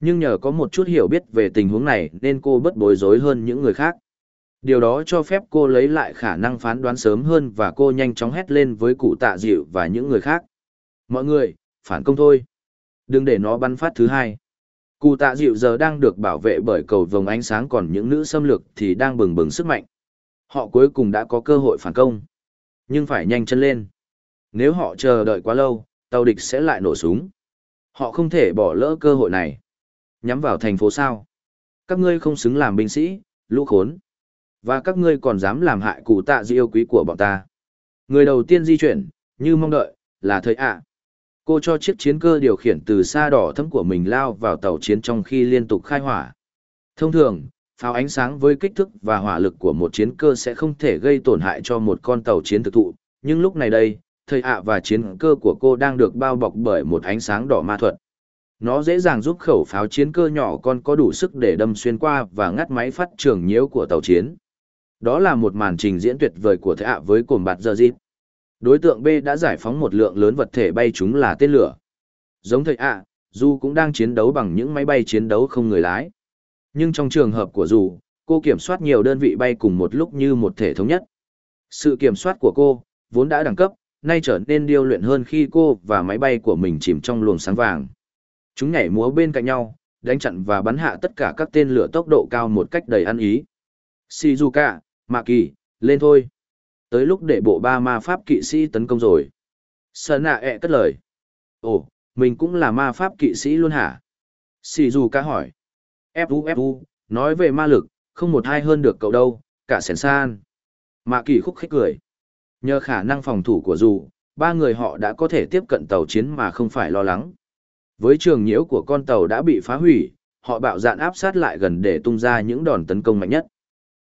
Nhưng nhờ có một chút hiểu biết về tình huống này nên cô bất bối rối hơn những người khác. Điều đó cho phép cô lấy lại khả năng phán đoán sớm hơn và cô nhanh chóng hét lên với cụ tạ dịu và những người khác. Mọi người, phản công thôi. Đừng để nó bắn phát thứ hai. Cụ tạ dịu giờ đang được bảo vệ bởi cầu vồng ánh sáng còn những nữ xâm lược thì đang bừng bừng sức mạnh. Họ cuối cùng đã có cơ hội phản công. Nhưng phải nhanh chân lên. Nếu họ chờ đợi quá lâu, tàu địch sẽ lại nổ súng. Họ không thể bỏ lỡ cơ hội này. Nhắm vào thành phố sao? Các ngươi không xứng làm binh sĩ, lũ khốn. Và các ngươi còn dám làm hại cụ tạ dịu yêu quý của bọn ta. Người đầu tiên di chuyển, như mong đợi, là thời ạ. Cô cho chiếc chiến cơ điều khiển từ xa đỏ thấm của mình lao vào tàu chiến trong khi liên tục khai hỏa. Thông thường, pháo ánh sáng với kích thước và hỏa lực của một chiến cơ sẽ không thể gây tổn hại cho một con tàu chiến thực thụ, nhưng lúc này đây, thời ạ và chiến cơ của cô đang được bao bọc bởi một ánh sáng đỏ ma thuật. Nó dễ dàng giúp khẩu pháo chiến cơ nhỏ con có đủ sức để đâm xuyên qua và ngắt máy phát trường nhiễu của tàu chiến. Đó là một màn trình diễn tuyệt vời của thế ạ với cồn bạt giờ dịp. Đối tượng B đã giải phóng một lượng lớn vật thể bay chúng là tên lửa. Giống thầy ạ, Du cũng đang chiến đấu bằng những máy bay chiến đấu không người lái. Nhưng trong trường hợp của Du, cô kiểm soát nhiều đơn vị bay cùng một lúc như một thể thống nhất. Sự kiểm soát của cô, vốn đã đẳng cấp, nay trở nên điêu luyện hơn khi cô và máy bay của mình chìm trong luồng sáng vàng. Chúng nhảy múa bên cạnh nhau, đánh chặn và bắn hạ tất cả các tên lửa tốc độ cao một cách đầy ăn ý. Shizuka, Maki, lên thôi. Tới lúc để bộ ba ma pháp kỵ sĩ tấn công rồi. Sơn nạ ẹ cất lời. Ồ, mình cũng là ma pháp kỵ sĩ luôn hả? xì dù ca hỏi. Fu Fu, nói về ma lực, không một ai hơn được cậu đâu, cả sèn san. Mạ Kỳ khúc khích cười. Nhờ khả năng phòng thủ của dù, ba người họ đã có thể tiếp cận tàu chiến mà không phải lo lắng. Với trường nhiễu của con tàu đã bị phá hủy, họ bạo dạn áp sát lại gần để tung ra những đòn tấn công mạnh nhất.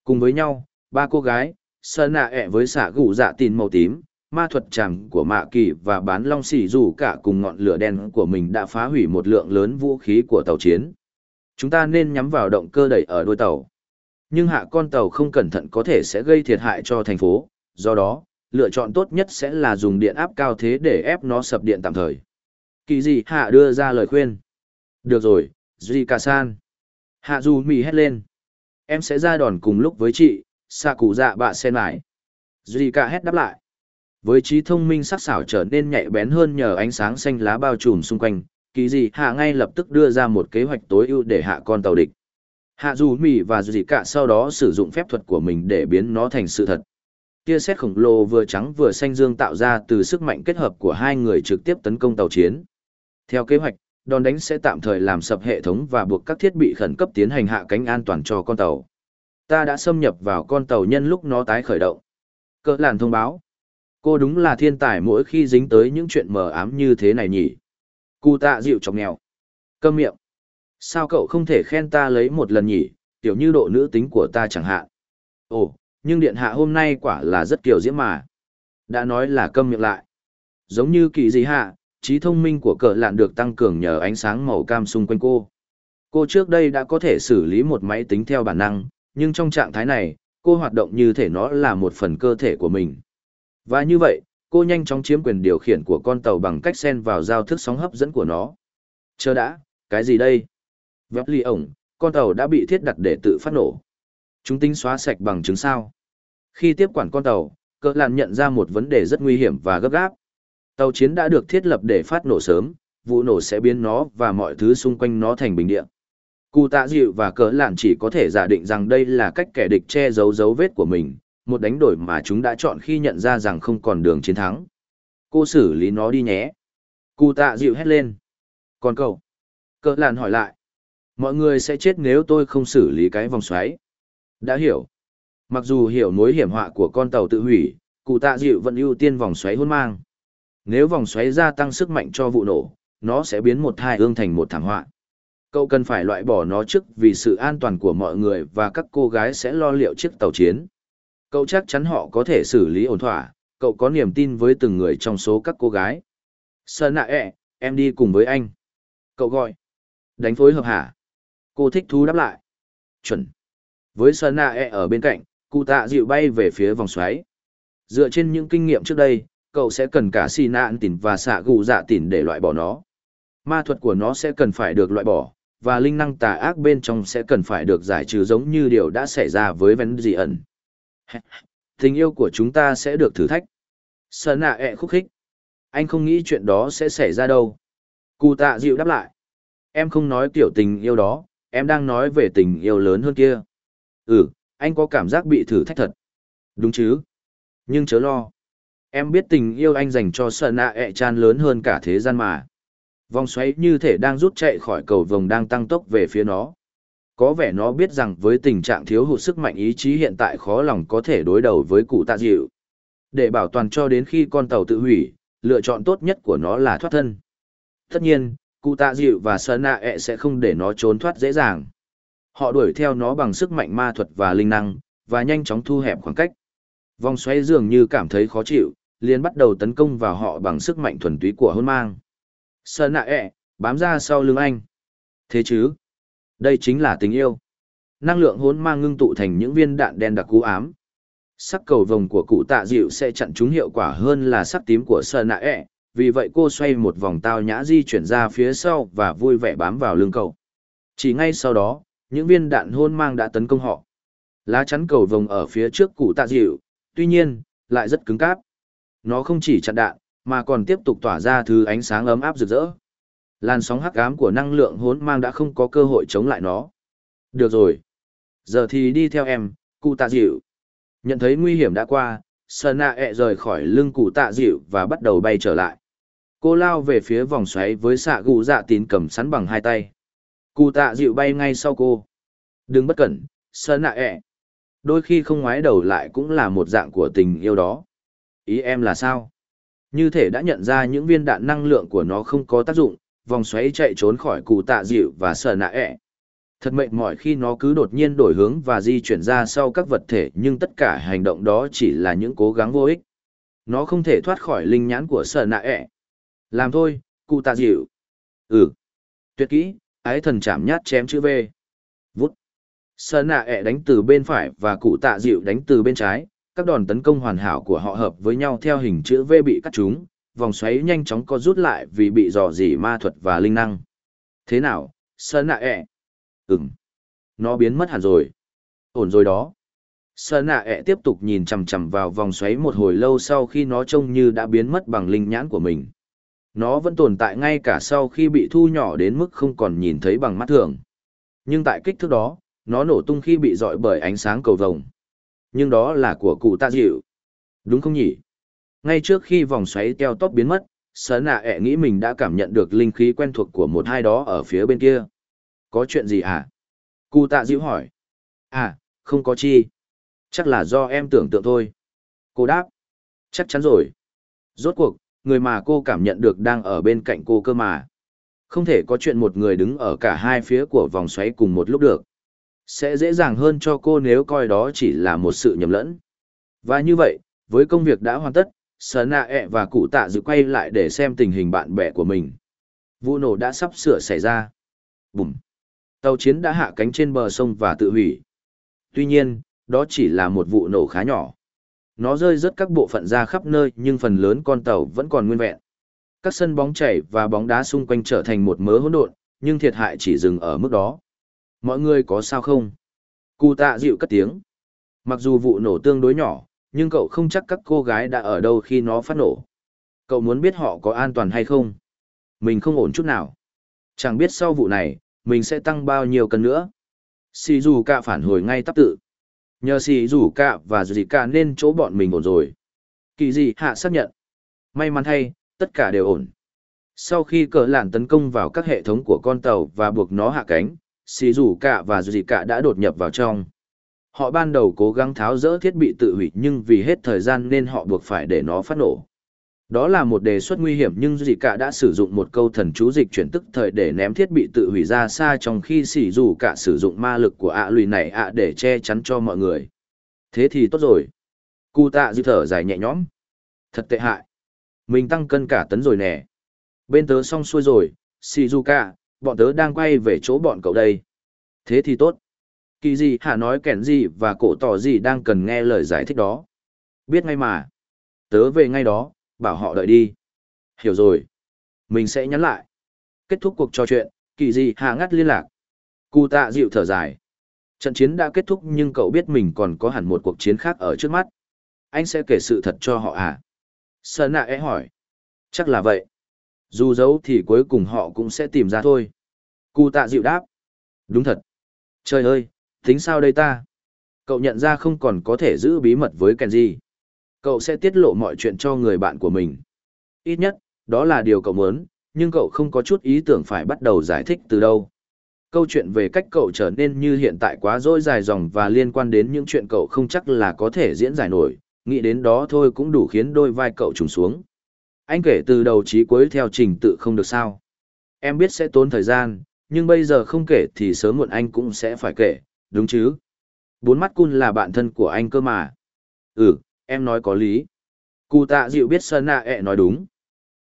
Cùng với nhau, ba cô gái, sơn nạ ẹ với xạ gù dạ tin màu tím, ma thuật chẳng của mạ kỳ và bán long xỉ dù cả cùng ngọn lửa đen của mình đã phá hủy một lượng lớn vũ khí của tàu chiến. Chúng ta nên nhắm vào động cơ đẩy ở đuôi tàu. Nhưng hạ con tàu không cẩn thận có thể sẽ gây thiệt hại cho thành phố, do đó, lựa chọn tốt nhất sẽ là dùng điện áp cao thế để ép nó sập điện tạm thời. Kỳ gì hạ đưa ra lời khuyên. Được rồi, Zika san. Hạ dù mì hét lên. Em sẽ ra đòn cùng lúc với chị, xạ cụ dạ bạ sen lại duy cả hét đáp lại. Với trí thông minh sắc sảo trở nên nhạy bén hơn nhờ ánh sáng xanh lá bao trùm xung quanh, kỳ Dị hạ ngay lập tức đưa ra một kế hoạch tối ưu để hạ con tàu địch. Hạ dù mì và dù gì cả sau đó sử dụng phép thuật của mình để biến nó thành sự thật. Tia sét khổng lồ vừa trắng vừa xanh dương tạo ra từ sức mạnh kết hợp của hai người trực tiếp tấn công tàu chiến. Theo kế hoạch, đòn đánh sẽ tạm thời làm sập hệ thống và buộc các thiết bị khẩn cấp tiến hành hạ cánh an toàn cho con tàu. Ta đã xâm nhập vào con tàu nhân lúc nó tái khởi động. Cỡ làn thông báo. Cô đúng là thiên tài mỗi khi dính tới những chuyện mờ ám như thế này nhỉ. Cụ tạ dịu chọc nghèo. Câm miệng. Sao cậu không thể khen ta lấy một lần nhỉ, tiểu như độ nữ tính của ta chẳng hạn. Ồ, nhưng điện hạ hôm nay quả là rất kiểu diễm mà. Đã nói là câm miệng lại. Giống như kỳ gì hạ, trí thông minh của cờ lạn được tăng cường nhờ ánh sáng màu cam xung quanh cô. Cô trước đây đã có thể xử lý một máy tính theo bản năng, nhưng trong trạng thái này, cô hoạt động như thể nó là một phần cơ thể của mình. Và như vậy, cô nhanh chóng chiếm quyền điều khiển của con tàu bằng cách xen vào giao thức sóng hấp dẫn của nó. Chờ đã, cái gì đây? Vấp ly ổng, con tàu đã bị thiết đặt để tự phát nổ. Chúng tính xóa sạch bằng chứng sao. Khi tiếp quản con tàu, cỡ làn nhận ra một vấn đề rất nguy hiểm và gấp gáp. Tàu chiến đã được thiết lập để phát nổ sớm, vụ nổ sẽ biến nó và mọi thứ xung quanh nó thành bình địa. Cụ tạ dịu và cỡ lạn chỉ có thể giả định rằng đây là cách kẻ địch che giấu dấu vết của mình, một đánh đổi mà chúng đã chọn khi nhận ra rằng không còn đường chiến thắng. Cô xử lý nó đi nhé. Cụ tạ dịu hét lên. Còn cậu? Cỡ lạn hỏi lại. Mọi người sẽ chết nếu tôi không xử lý cái vòng xoáy. Đã hiểu. Mặc dù hiểu mối hiểm họa của con tàu tự hủy, cụ tạ dịu vẫn ưu tiên vòng xoáy hôn mang. Nếu vòng xoáy gia tăng sức mạnh cho vụ nổ, nó sẽ biến một thai ương thành một thảm họa. Cậu cần phải loại bỏ nó trước vì sự an toàn của mọi người và các cô gái sẽ lo liệu chiếc tàu chiến. Cậu chắc chắn họ có thể xử lý ổn thỏa, cậu có niềm tin với từng người trong số các cô gái. Sơn nạ ẹ, em đi cùng với anh. Cậu gọi. Đánh phối hợp hả? Cô thích thú đáp lại. Chuẩn. Với Sơn nạ ẹ ở bên cạnh, cụ tạ dịu bay về phía vòng xoáy. Dựa trên những kinh nghiệm trước đây, cậu sẽ cần cả xì nạn tỉn và xạ gù dạ tỉn để loại bỏ nó. Ma thuật của nó sẽ cần phải được loại bỏ, và linh năng tà ác bên trong sẽ cần phải được giải trừ giống như điều đã xảy ra với vấn dị ẩn. Tình yêu của chúng ta sẽ được thử thách. Sơn nạ ẹ khúc khích. Anh không nghĩ chuyện đó sẽ xảy ra đâu. Cụ tạ dịu đáp lại. Em không nói kiểu tình yêu đó, em đang nói về tình yêu lớn hơn kia. Ừ, anh có cảm giác bị thử thách thật. Đúng chứ? Nhưng chớ lo. Em biết tình yêu anh dành cho Sơn nạ ẹ chan lớn hơn cả thế gian mà. Vòng xoáy như thể đang rút chạy khỏi cầu vồng đang tăng tốc về phía nó. Có vẻ nó biết rằng với tình trạng thiếu hụt sức mạnh ý chí hiện tại khó lòng có thể đối đầu với cụ tạ dịu. Để bảo toàn cho đến khi con tàu tự hủy, lựa chọn tốt nhất của nó là thoát thân. Tất nhiên, cụ tạ dịu và sơn nạ ẹ e sẽ không để nó trốn thoát dễ dàng. Họ đuổi theo nó bằng sức mạnh ma thuật và linh năng, và nhanh chóng thu hẹp khoảng cách. Vòng xoáy dường như cảm thấy khó chịu, liền bắt đầu tấn công vào họ bằng sức mạnh thuần túy của hôn mang. Sơn nạ ẹ, bám ra sau lưng anh. Thế chứ? Đây chính là tình yêu. Năng lượng hốn mang ngưng tụ thành những viên đạn đen đặc cú ám. Sắc cầu vồng của cụ tạ dịu sẽ chặn chúng hiệu quả hơn là sắc tím của Sơn nạ ẹ, vì vậy cô xoay một vòng tao nhã di chuyển ra phía sau và vui vẻ bám vào lưng cậu. Chỉ ngay sau đó, những viên đạn hôn mang đã tấn công họ. Lá chắn cầu vồng ở phía trước cụ tạ dịu, tuy nhiên, lại rất cứng cáp. Nó không chỉ chặn đạn, mà còn tiếp tục tỏa ra thứ ánh sáng ấm áp rực rỡ. Làn sóng hắc ám của năng lượng hốn mang đã không có cơ hội chống lại nó. Được rồi. Giờ thì đi theo em, cụ tạ dịu. Nhận thấy nguy hiểm đã qua, Sơn ẹ rời khỏi lưng cụ tạ dịu và bắt đầu bay trở lại. Cô lao về phía vòng xoáy với xạ gù dạ tín cầm sắn bằng hai tay. Cụ tạ dịu bay ngay sau cô. Đừng bất cẩn, Sơn ẹ. Đôi khi không ngoái đầu lại cũng là một dạng của tình yêu đó. Ý em là sao? Như thể đã nhận ra những viên đạn năng lượng của nó không có tác dụng, vòng xoáy chạy trốn khỏi cụ tạ dịu và sợ nạ ẹ. Thật mệt mỏi khi nó cứ đột nhiên đổi hướng và di chuyển ra sau các vật thể nhưng tất cả hành động đó chỉ là những cố gắng vô ích. Nó không thể thoát khỏi linh nhãn của sợ nạ ẹ. Làm thôi, cụ tạ dịu. Ừ. Tuyệt kỹ, ái thần chạm nhát chém chữ V. Vút. Sợ nạ ẹ đánh từ bên phải và cụ tạ dịu đánh từ bên trái, các đòn tấn công hoàn hảo của họ hợp với nhau theo hình chữ V bị cắt chúng vòng xoáy nhanh chóng co rút lại vì bị dò dỉ ma thuật và linh năng. Thế nào, Sơn nạ ẹ? Ừm. Nó biến mất hẳn rồi. Ổn rồi đó. Sơn nạ ẹ tiếp tục nhìn chằm chằm vào vòng xoáy một hồi lâu sau khi nó trông như đã biến mất bằng linh nhãn của mình. Nó vẫn tồn tại ngay cả sau khi bị thu nhỏ đến mức không còn nhìn thấy bằng mắt thường. Nhưng tại kích thước đó, nó nổ tung khi bị dọi bởi ánh sáng cầu vồng. Nhưng đó là của cụ tạ dịu. Đúng không nhỉ? Ngay trước khi vòng xoáy teo tóc biến mất, sở nạ ẹ nghĩ mình đã cảm nhận được linh khí quen thuộc của một hai đó ở phía bên kia. Có chuyện gì hả? Cụ tạ dịu hỏi. À, không có chi. Chắc là do em tưởng tượng thôi. Cô đáp. Chắc chắn rồi. Rốt cuộc, người mà cô cảm nhận được đang ở bên cạnh cô cơ mà. Không thể có chuyện một người đứng ở cả hai phía của vòng xoáy cùng một lúc được. Sẽ dễ dàng hơn cho cô nếu coi đó chỉ là một sự nhầm lẫn. Và như vậy, với công việc đã hoàn tất, Sở Nạ ẹ và cụ tạ dự quay lại để xem tình hình bạn bè của mình. Vụ nổ đã sắp sửa xảy ra. Bùm! Tàu chiến đã hạ cánh trên bờ sông và tự hủy. Tuy nhiên, đó chỉ là một vụ nổ khá nhỏ. Nó rơi rớt các bộ phận ra khắp nơi nhưng phần lớn con tàu vẫn còn nguyên vẹn. Các sân bóng chảy và bóng đá xung quanh trở thành một mớ hỗn độn, nhưng thiệt hại chỉ dừng ở mức đó. Mọi người có sao không? Cụ tạ dịu cất tiếng. Mặc dù vụ nổ tương đối nhỏ, nhưng cậu không chắc các cô gái đã ở đâu khi nó phát nổ. Cậu muốn biết họ có an toàn hay không? Mình không ổn chút nào. Chẳng biết sau vụ này, mình sẽ tăng bao nhiêu cân nữa. Sì dù cả phản hồi ngay tắp tự. Nhờ sì dù cả và dù gì cả nên chỗ bọn mình ổn rồi. Kỳ gì hạ xác nhận. May mắn thay, tất cả đều ổn. Sau khi cờ lạn tấn công vào các hệ thống của con tàu và buộc nó hạ cánh, xì rủ cả và dù gì cả đã đột nhập vào trong. Họ ban đầu cố gắng tháo rỡ thiết bị tự hủy nhưng vì hết thời gian nên họ buộc phải để nó phát nổ. Đó là một đề xuất nguy hiểm nhưng gì cả đã sử dụng một câu thần chú dịch chuyển tức thời để ném thiết bị tự hủy ra xa trong khi xì rủ cả sử dụng ma lực của ạ lùi này ạ để che chắn cho mọi người. Thế thì tốt rồi. Cụ tạ dư thở dài nhẹ nhõm. Thật tệ hại. Mình tăng cân cả tấn rồi nè. Bên tớ xong xuôi rồi, Shizuka, cả, bọn tớ đang quay về chỗ bọn cậu đây. Thế thì tốt. Kỳ gì hả nói kẻn gì và cổ tỏ gì đang cần nghe lời giải thích đó. Biết ngay mà. Tớ về ngay đó, bảo họ đợi đi. Hiểu rồi. Mình sẽ nhắn lại. Kết thúc cuộc trò chuyện, kỳ gì hạ ngắt liên lạc. Cụ tạ dịu thở dài. Trận chiến đã kết thúc nhưng cậu biết mình còn có hẳn một cuộc chiến khác ở trước mắt. Anh sẽ kể sự thật cho họ à? Sơn nạ é hỏi. Chắc là vậy. Dù giấu thì cuối cùng họ cũng sẽ tìm ra thôi. Cụ tạ dịu đáp. Đúng thật. Trời ơi, tính sao đây ta? Cậu nhận ra không còn có thể giữ bí mật với Kenji. Cậu sẽ tiết lộ mọi chuyện cho người bạn của mình. Ít nhất, đó là điều cậu muốn, nhưng cậu không có chút ý tưởng phải bắt đầu giải thích từ đâu. Câu chuyện về cách cậu trở nên như hiện tại quá dối dài dòng và liên quan đến những chuyện cậu không chắc là có thể diễn giải nổi, nghĩ đến đó thôi cũng đủ khiến đôi vai cậu trùng xuống. Anh kể từ đầu chí cuối theo trình tự không được sao. Em biết sẽ tốn thời gian, nhưng bây giờ không kể thì sớm muộn anh cũng sẽ phải kể, đúng chứ? Bốn mắt cun là bạn thân của anh cơ mà. Ừ, em nói có lý. Cụ tạ dịu biết sơn nạ ẹ e nói đúng.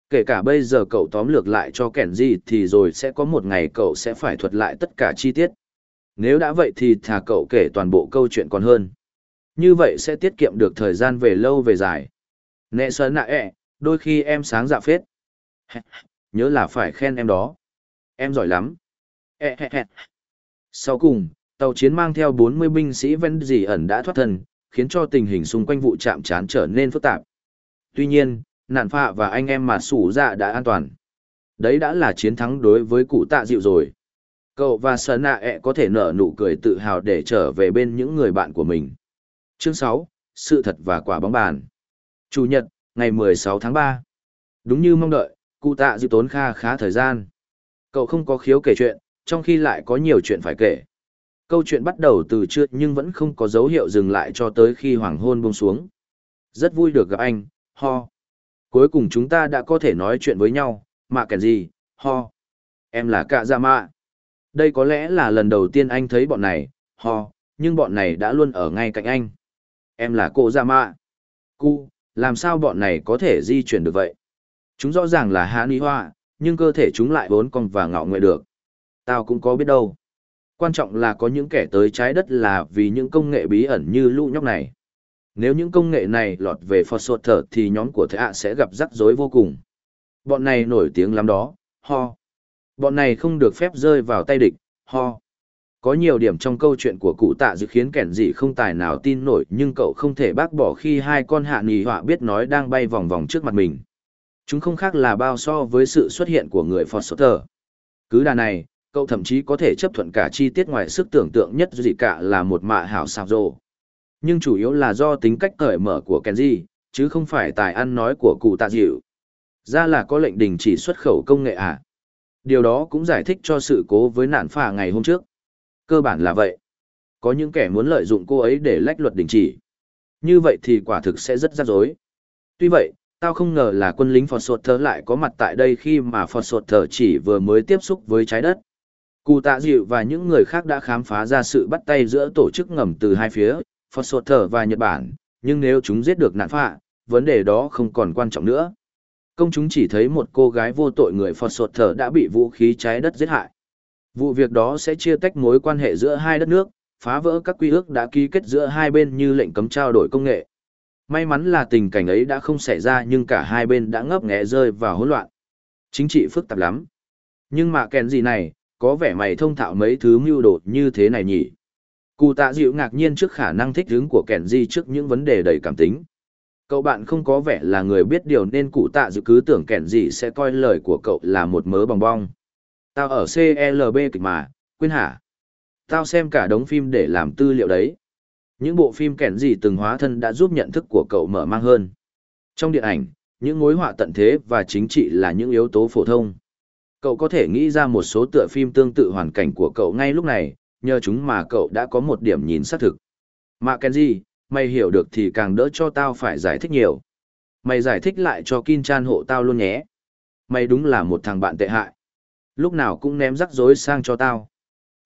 Kể cả bây giờ cậu tóm lược lại cho kẻn gì thì rồi sẽ có một ngày cậu sẽ phải thuật lại tất cả chi tiết. Nếu đã vậy thì thà cậu kể toàn bộ câu chuyện còn hơn. Như vậy sẽ tiết kiệm được thời gian về lâu về dài. Nè sơn nạ ẹ, e, đôi khi em sáng dạ phết. Nhớ là phải khen em đó. Em giỏi lắm. Sau cùng, tàu chiến mang theo 40 binh sĩ ven dì ẩn đã thoát thân, khiến cho tình hình xung quanh vụ chạm trán trở nên phức tạp. Tuy nhiên, nạn phạ và anh em mà sủ dạ đã an toàn. Đấy đã là chiến thắng đối với cụ tạ dịu rồi. Cậu và Sở Nạ ẹ có thể nở nụ cười tự hào để trở về bên những người bạn của mình. Chương 6, Sự thật và quả bóng bàn. Chủ nhật, ngày 16 tháng 3. Đúng như mong đợi, cụ tạ dịu tốn kha khá thời gian. Cậu không có khiếu kể chuyện, trong khi lại có nhiều chuyện phải kể. Câu chuyện bắt đầu từ trưa nhưng vẫn không có dấu hiệu dừng lại cho tới khi hoàng hôn buông xuống. Rất vui được gặp anh, ho. Cuối cùng chúng ta đã có thể nói chuyện với nhau, mà kèn gì, ho. Em là Cạ Dạ Mạ. Đây có lẽ là lần đầu tiên anh thấy bọn này, ho, nhưng bọn này đã luôn ở ngay cạnh anh. Em là cô Dạ Mạ. Cu, làm sao bọn này có thể di chuyển được vậy? Chúng rõ ràng là hạ ni hoa, nhưng cơ thể chúng lại vốn cong và ngạo nguyện được. Tao cũng có biết đâu. Quan trọng là có những kẻ tới trái đất là vì những công nghệ bí ẩn như lũ nhóc này. Nếu những công nghệ này lọt về Phật Sột Thở thì nhóm của Thế ạ sẽ gặp rắc rối vô cùng. Bọn này nổi tiếng lắm đó, ho. Bọn này không được phép rơi vào tay địch, ho. Có nhiều điểm trong câu chuyện của cụ tạ dự khiến kẻn gì không tài nào tin nổi nhưng cậu không thể bác bỏ khi hai con hạ nì họa biết nói đang bay vòng vòng trước mặt mình. Chúng không khác là bao so với sự xuất hiện của người Foster. Cứ đà này, cậu thậm chí có thể chấp thuận cả chi tiết ngoài sức tưởng tượng nhất gì cả là một mạ hảo xào rồ. Nhưng chủ yếu là do tính cách cởi mở của Kenji, chứ không phải tài ăn nói của cụ tạ dịu. Ra là có lệnh đình chỉ xuất khẩu công nghệ à? Điều đó cũng giải thích cho sự cố với nạn phà ngày hôm trước. Cơ bản là vậy. Có những kẻ muốn lợi dụng cô ấy để lách luật đình chỉ. Như vậy thì quả thực sẽ rất rắc rối. Tuy vậy, tao không ngờ là quân lính Phật Sột Thờ lại có mặt tại đây khi mà Phật Sột Thờ chỉ vừa mới tiếp xúc với trái đất. Cụ tạ dịu và những người khác đã khám phá ra sự bắt tay giữa tổ chức ngầm từ hai phía, Phật Sột Thờ và Nhật Bản, nhưng nếu chúng giết được nạn phạ, vấn đề đó không còn quan trọng nữa. Công chúng chỉ thấy một cô gái vô tội người Phật Sột Thờ đã bị vũ khí trái đất giết hại. Vụ việc đó sẽ chia tách mối quan hệ giữa hai đất nước, phá vỡ các quy ước đã ký kết giữa hai bên như lệnh cấm trao đổi công nghệ. May mắn là tình cảnh ấy đã không xảy ra nhưng cả hai bên đã ngấp nghé rơi vào hỗn loạn. Chính trị phức tạp lắm. Nhưng mà kèn gì này, có vẻ mày thông thạo mấy thứ mưu đột như thế này nhỉ? Cụ tạ dịu ngạc nhiên trước khả năng thích ứng của kèn gì trước những vấn đề đầy cảm tính. Cậu bạn không có vẻ là người biết điều nên cụ tạ dịu cứ tưởng kèn gì sẽ coi lời của cậu là một mớ bong bong. Tao ở CLB kịch mà, quên hả? Tao xem cả đống phim để làm tư liệu đấy. Những bộ phim kẻn gì từng hóa thân đã giúp nhận thức của cậu mở mang hơn. Trong điện ảnh, những mối họa tận thế và chính trị là những yếu tố phổ thông. Cậu có thể nghĩ ra một số tựa phim tương tự hoàn cảnh của cậu ngay lúc này, nhờ chúng mà cậu đã có một điểm nhìn xác thực. Mà Kenji, mày hiểu được thì càng đỡ cho tao phải giải thích nhiều. Mày giải thích lại cho Kin Chan hộ tao luôn nhé. Mày đúng là một thằng bạn tệ hại. Lúc nào cũng ném rắc rối sang cho tao.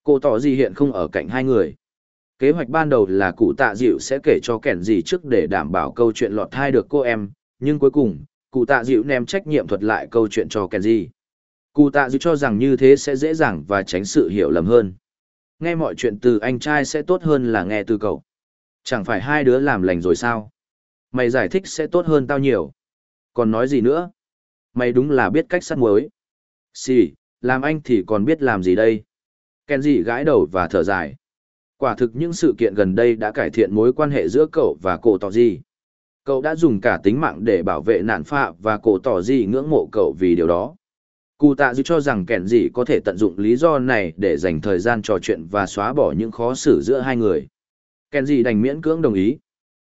Cô tỏ gì hiện không ở cạnh hai người. Kế hoạch ban đầu là cụ tạ dịu sẽ kể cho kẻn gì trước để đảm bảo câu chuyện lọt thai được cô em, nhưng cuối cùng, cụ tạ dịu ném trách nhiệm thuật lại câu chuyện cho kẻn gì. Cụ tạ dịu cho rằng như thế sẽ dễ dàng và tránh sự hiểu lầm hơn. Nghe mọi chuyện từ anh trai sẽ tốt hơn là nghe từ cậu. Chẳng phải hai đứa làm lành rồi sao? Mày giải thích sẽ tốt hơn tao nhiều. Còn nói gì nữa? Mày đúng là biết cách sắt muối. Xì, làm anh thì còn biết làm gì đây? Kenji gãi đầu và thở dài. Quả thực những sự kiện gần đây đã cải thiện mối quan hệ giữa cậu và cổ tỏ gì. Cậu đã dùng cả tính mạng để bảo vệ nạn phạ và cổ tỏ gì ngưỡng mộ cậu vì điều đó. Cụ tạ dư cho rằng kẻn gì có thể tận dụng lý do này để dành thời gian trò chuyện và xóa bỏ những khó xử giữa hai người. Kẻn gì đành miễn cưỡng đồng ý.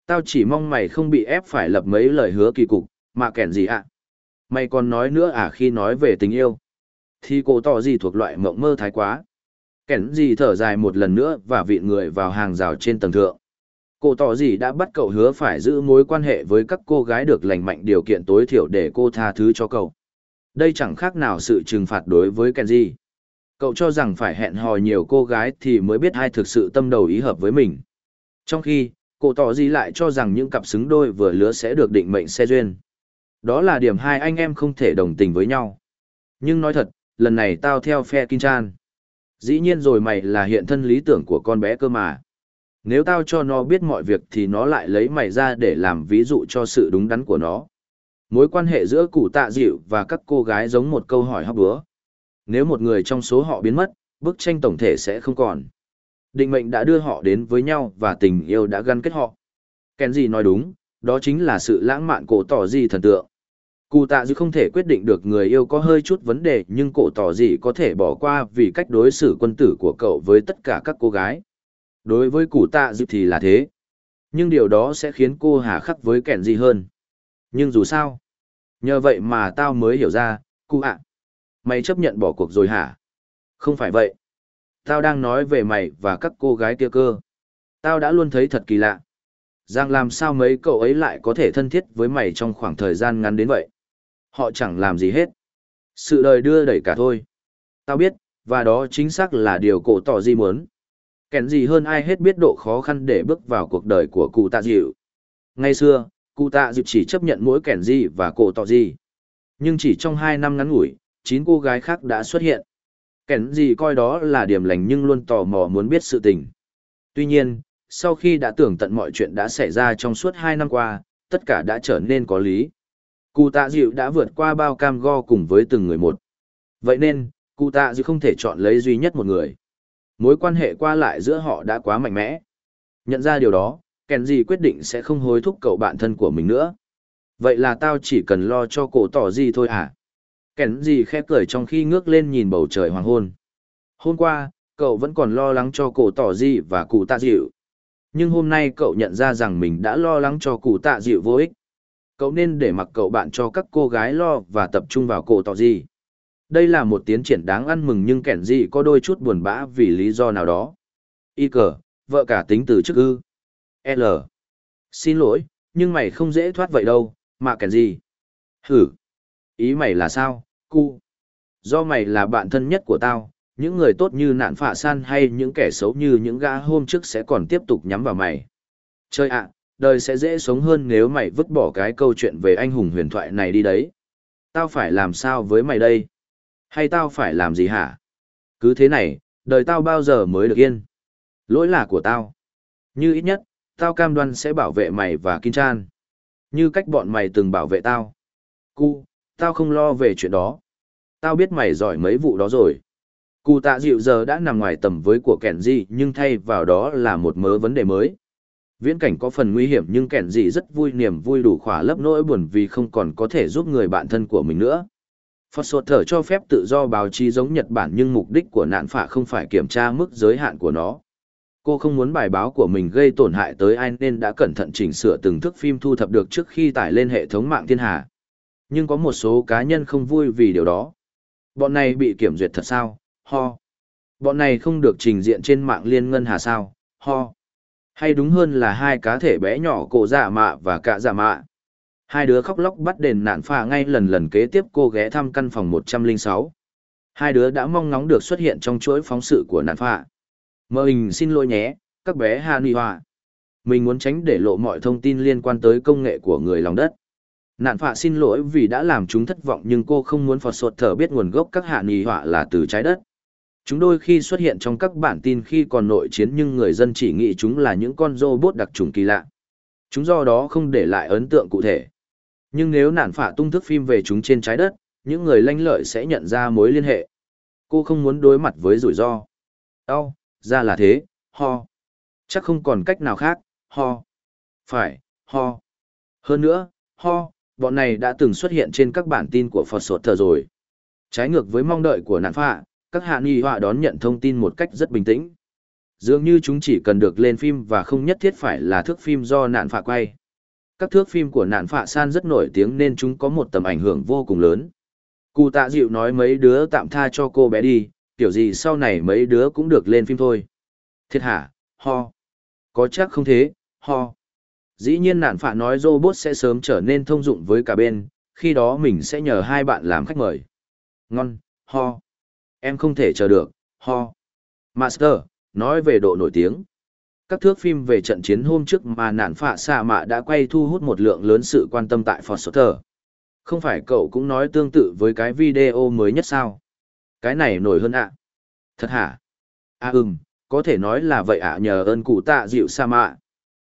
Tao chỉ mong mày không bị ép phải lập mấy lời hứa kỳ cục, mà kẻn gì ạ? Mày còn nói nữa à khi nói về tình yêu? Thì cổ tỏ gì thuộc loại mộng mơ thái quá. Kẻn gì thở dài một lần nữa và vịn người vào hàng rào trên tầng thượng. Cô tỏ gì đã bắt cậu hứa phải giữ mối quan hệ với các cô gái được lành mạnh điều kiện tối thiểu để cô tha thứ cho cậu. Đây chẳng khác nào sự trừng phạt đối với kenji cậu cho rằng phải hẹn hò nhiều cô gái thì mới biết ai thực sự tâm đầu ý hợp với mình. Trong khi, cô tỏ gì lại cho rằng những cặp xứng đôi vừa lứa sẽ được định mệnh xe duyên. Đó là điểm hai anh em không thể đồng tình với nhau. Nhưng nói thật lần này tao theo phe Kim Chan. Dĩ nhiên rồi mày là hiện thân lý tưởng của con bé cơ mà. Nếu tao cho nó biết mọi việc thì nó lại lấy mày ra để làm ví dụ cho sự đúng đắn của nó. Mối quan hệ giữa cụ tạ dịu và các cô gái giống một câu hỏi hóc búa. Nếu một người trong số họ biến mất, bức tranh tổng thể sẽ không còn. Định mệnh đã đưa họ đến với nhau và tình yêu đã gắn kết họ. Kenji nói đúng, đó chính là sự lãng mạn cổ tỏ gì thần tượng. Cụ tạ dư không thể quyết định được người yêu có hơi chút vấn đề nhưng cổ tỏ gì có thể bỏ qua vì cách đối xử quân tử của cậu với tất cả các cô gái. Đối với cụ tạ dư thì là thế. Nhưng điều đó sẽ khiến cô hà khắc với kẻn gì hơn. Nhưng dù sao, nhờ vậy mà tao mới hiểu ra, cụ ạ. Mày chấp nhận bỏ cuộc rồi hả? Không phải vậy. Tao đang nói về mày và các cô gái kia cơ. Tao đã luôn thấy thật kỳ lạ. Rằng làm sao mấy cậu ấy lại có thể thân thiết với mày trong khoảng thời gian ngắn đến vậy? Họ chẳng làm gì hết. Sự đời đưa đẩy cả thôi. Tao biết, và đó chính xác là điều cổ tỏ Di muốn. Kèn gì hơn ai hết biết độ khó khăn để bước vào cuộc đời của cụ tạ dịu. Ngày xưa, cụ tạ dịu chỉ chấp nhận mỗi kèn gì và cổ tỏ gì. Nhưng chỉ trong hai năm ngắn ngủi, chín cô gái khác đã xuất hiện. Kèn gì coi đó là điểm lành nhưng luôn tò mò muốn biết sự tình. Tuy nhiên, sau khi đã tưởng tận mọi chuyện đã xảy ra trong suốt hai năm qua, tất cả đã trở nên có lý. Cụ tạ dịu đã vượt qua bao cam go cùng với từng người một. Vậy nên, cụ tạ dịu không thể chọn lấy duy nhất một người. Mối quan hệ qua lại giữa họ đã quá mạnh mẽ. Nhận ra điều đó, kèn gì quyết định sẽ không hối thúc cậu bạn thân của mình nữa. Vậy là tao chỉ cần lo cho cổ tỏ gì thôi à? Kèn gì khẽ cười trong khi ngước lên nhìn bầu trời hoàng hôn. Hôm qua, cậu vẫn còn lo lắng cho cổ tỏ gì và cụ tạ dịu. Nhưng hôm nay cậu nhận ra rằng mình đã lo lắng cho cụ tạ dịu vô ích. Cậu nên để mặc cậu bạn cho các cô gái lo và tập trung vào cổ tỏ gì. Đây là một tiến triển đáng ăn mừng nhưng kẻn gì có đôi chút buồn bã vì lý do nào đó. Y cờ, vợ cả tính từ chức ư. L. Xin lỗi, nhưng mày không dễ thoát vậy đâu, mà kẻn gì. Hử. Ý mày là sao, cu? Do mày là bạn thân nhất của tao, những người tốt như nạn phạ san hay những kẻ xấu như những gã hôm trước sẽ còn tiếp tục nhắm vào mày. Chơi ạ, đời sẽ dễ sống hơn nếu mày vứt bỏ cái câu chuyện về anh hùng huyền thoại này đi đấy. Tao phải làm sao với mày đây? Hay tao phải làm gì hả? Cứ thế này, đời tao bao giờ mới được yên? Lỗi là của tao. Như ít nhất, tao cam đoan sẽ bảo vệ mày và Kim Chan. Như cách bọn mày từng bảo vệ tao. Cu, tao không lo về chuyện đó. Tao biết mày giỏi mấy vụ đó rồi. Cụ tạ dịu giờ đã nằm ngoài tầm với của kẻn gì nhưng thay vào đó là một mớ vấn đề mới. Viễn cảnh có phần nguy hiểm nhưng kẻn gì rất vui, niềm vui đủ khỏa lấp nỗi buồn vì không còn có thể giúp người bạn thân của mình nữa. Phật sột thở cho phép tự do báo chí giống Nhật Bản nhưng mục đích của nạn phả không phải kiểm tra mức giới hạn của nó. Cô không muốn bài báo của mình gây tổn hại tới ai nên đã cẩn thận chỉnh sửa từng thước phim thu thập được trước khi tải lên hệ thống mạng thiên hà. Nhưng có một số cá nhân không vui vì điều đó. Bọn này bị kiểm duyệt thật sao? Ho. Bọn này không được trình diện trên mạng liên ngân hà sao? Ho. Hay đúng hơn là hai cá thể bé nhỏ cổ dạ mạ và cả dạ mạ. Hai đứa khóc lóc bắt đền nạn phà ngay lần lần kế tiếp cô ghé thăm căn phòng 106. Hai đứa đã mong ngóng được xuất hiện trong chuỗi phóng sự của nạn phà. Mơ hình xin lỗi nhé, các bé Hà Nì Hòa. Mình muốn tránh để lộ mọi thông tin liên quan tới công nghệ của người lòng đất. Nạn phạ xin lỗi vì đã làm chúng thất vọng nhưng cô không muốn Phật Sột Thở biết nguồn gốc các hạ nì họa là từ trái đất. Chúng đôi khi xuất hiện trong các bản tin khi còn nội chiến nhưng người dân chỉ nghĩ chúng là những con robot đặc trùng kỳ lạ. Chúng do đó không để lại ấn tượng cụ thể. Nhưng nếu nản phả tung thức phim về chúng trên trái đất, những người lanh lợi sẽ nhận ra mối liên hệ. Cô không muốn đối mặt với rủi ro. Đau, ra là thế, ho. Chắc không còn cách nào khác, ho. Phải, ho. Hơn nữa, ho, bọn này đã từng xuất hiện trên các bản tin của Phật Sột Thờ rồi. Trái ngược với mong đợi của nạn phạ, các hạ nghi họa đón nhận thông tin một cách rất bình tĩnh. Dường như chúng chỉ cần được lên phim và không nhất thiết phải là thước phim do nạn phạ quay. Các thước phim của nạn phạ san rất nổi tiếng nên chúng có một tầm ảnh hưởng vô cùng lớn. Cụ tạ dịu nói mấy đứa tạm tha cho cô bé đi, kiểu gì sau này mấy đứa cũng được lên phim thôi. Thiệt hả, ho. Có chắc không thế, ho. Dĩ nhiên nạn phạ nói robot sẽ sớm trở nên thông dụng với cả bên, khi đó mình sẽ nhờ hai bạn làm khách mời. Ngon, ho. Em không thể chờ được, ho. Master, nói về độ nổi tiếng. Các thước phim về trận chiến hôm trước mà nạn phạ xạ mạ đã quay thu hút một lượng lớn sự quan tâm tại Foster. Không phải cậu cũng nói tương tự với cái video mới nhất sao? Cái này nổi hơn ạ. Thật hả? À ừm, có thể nói là vậy ạ nhờ ơn cụ tạ dịu sa mạ.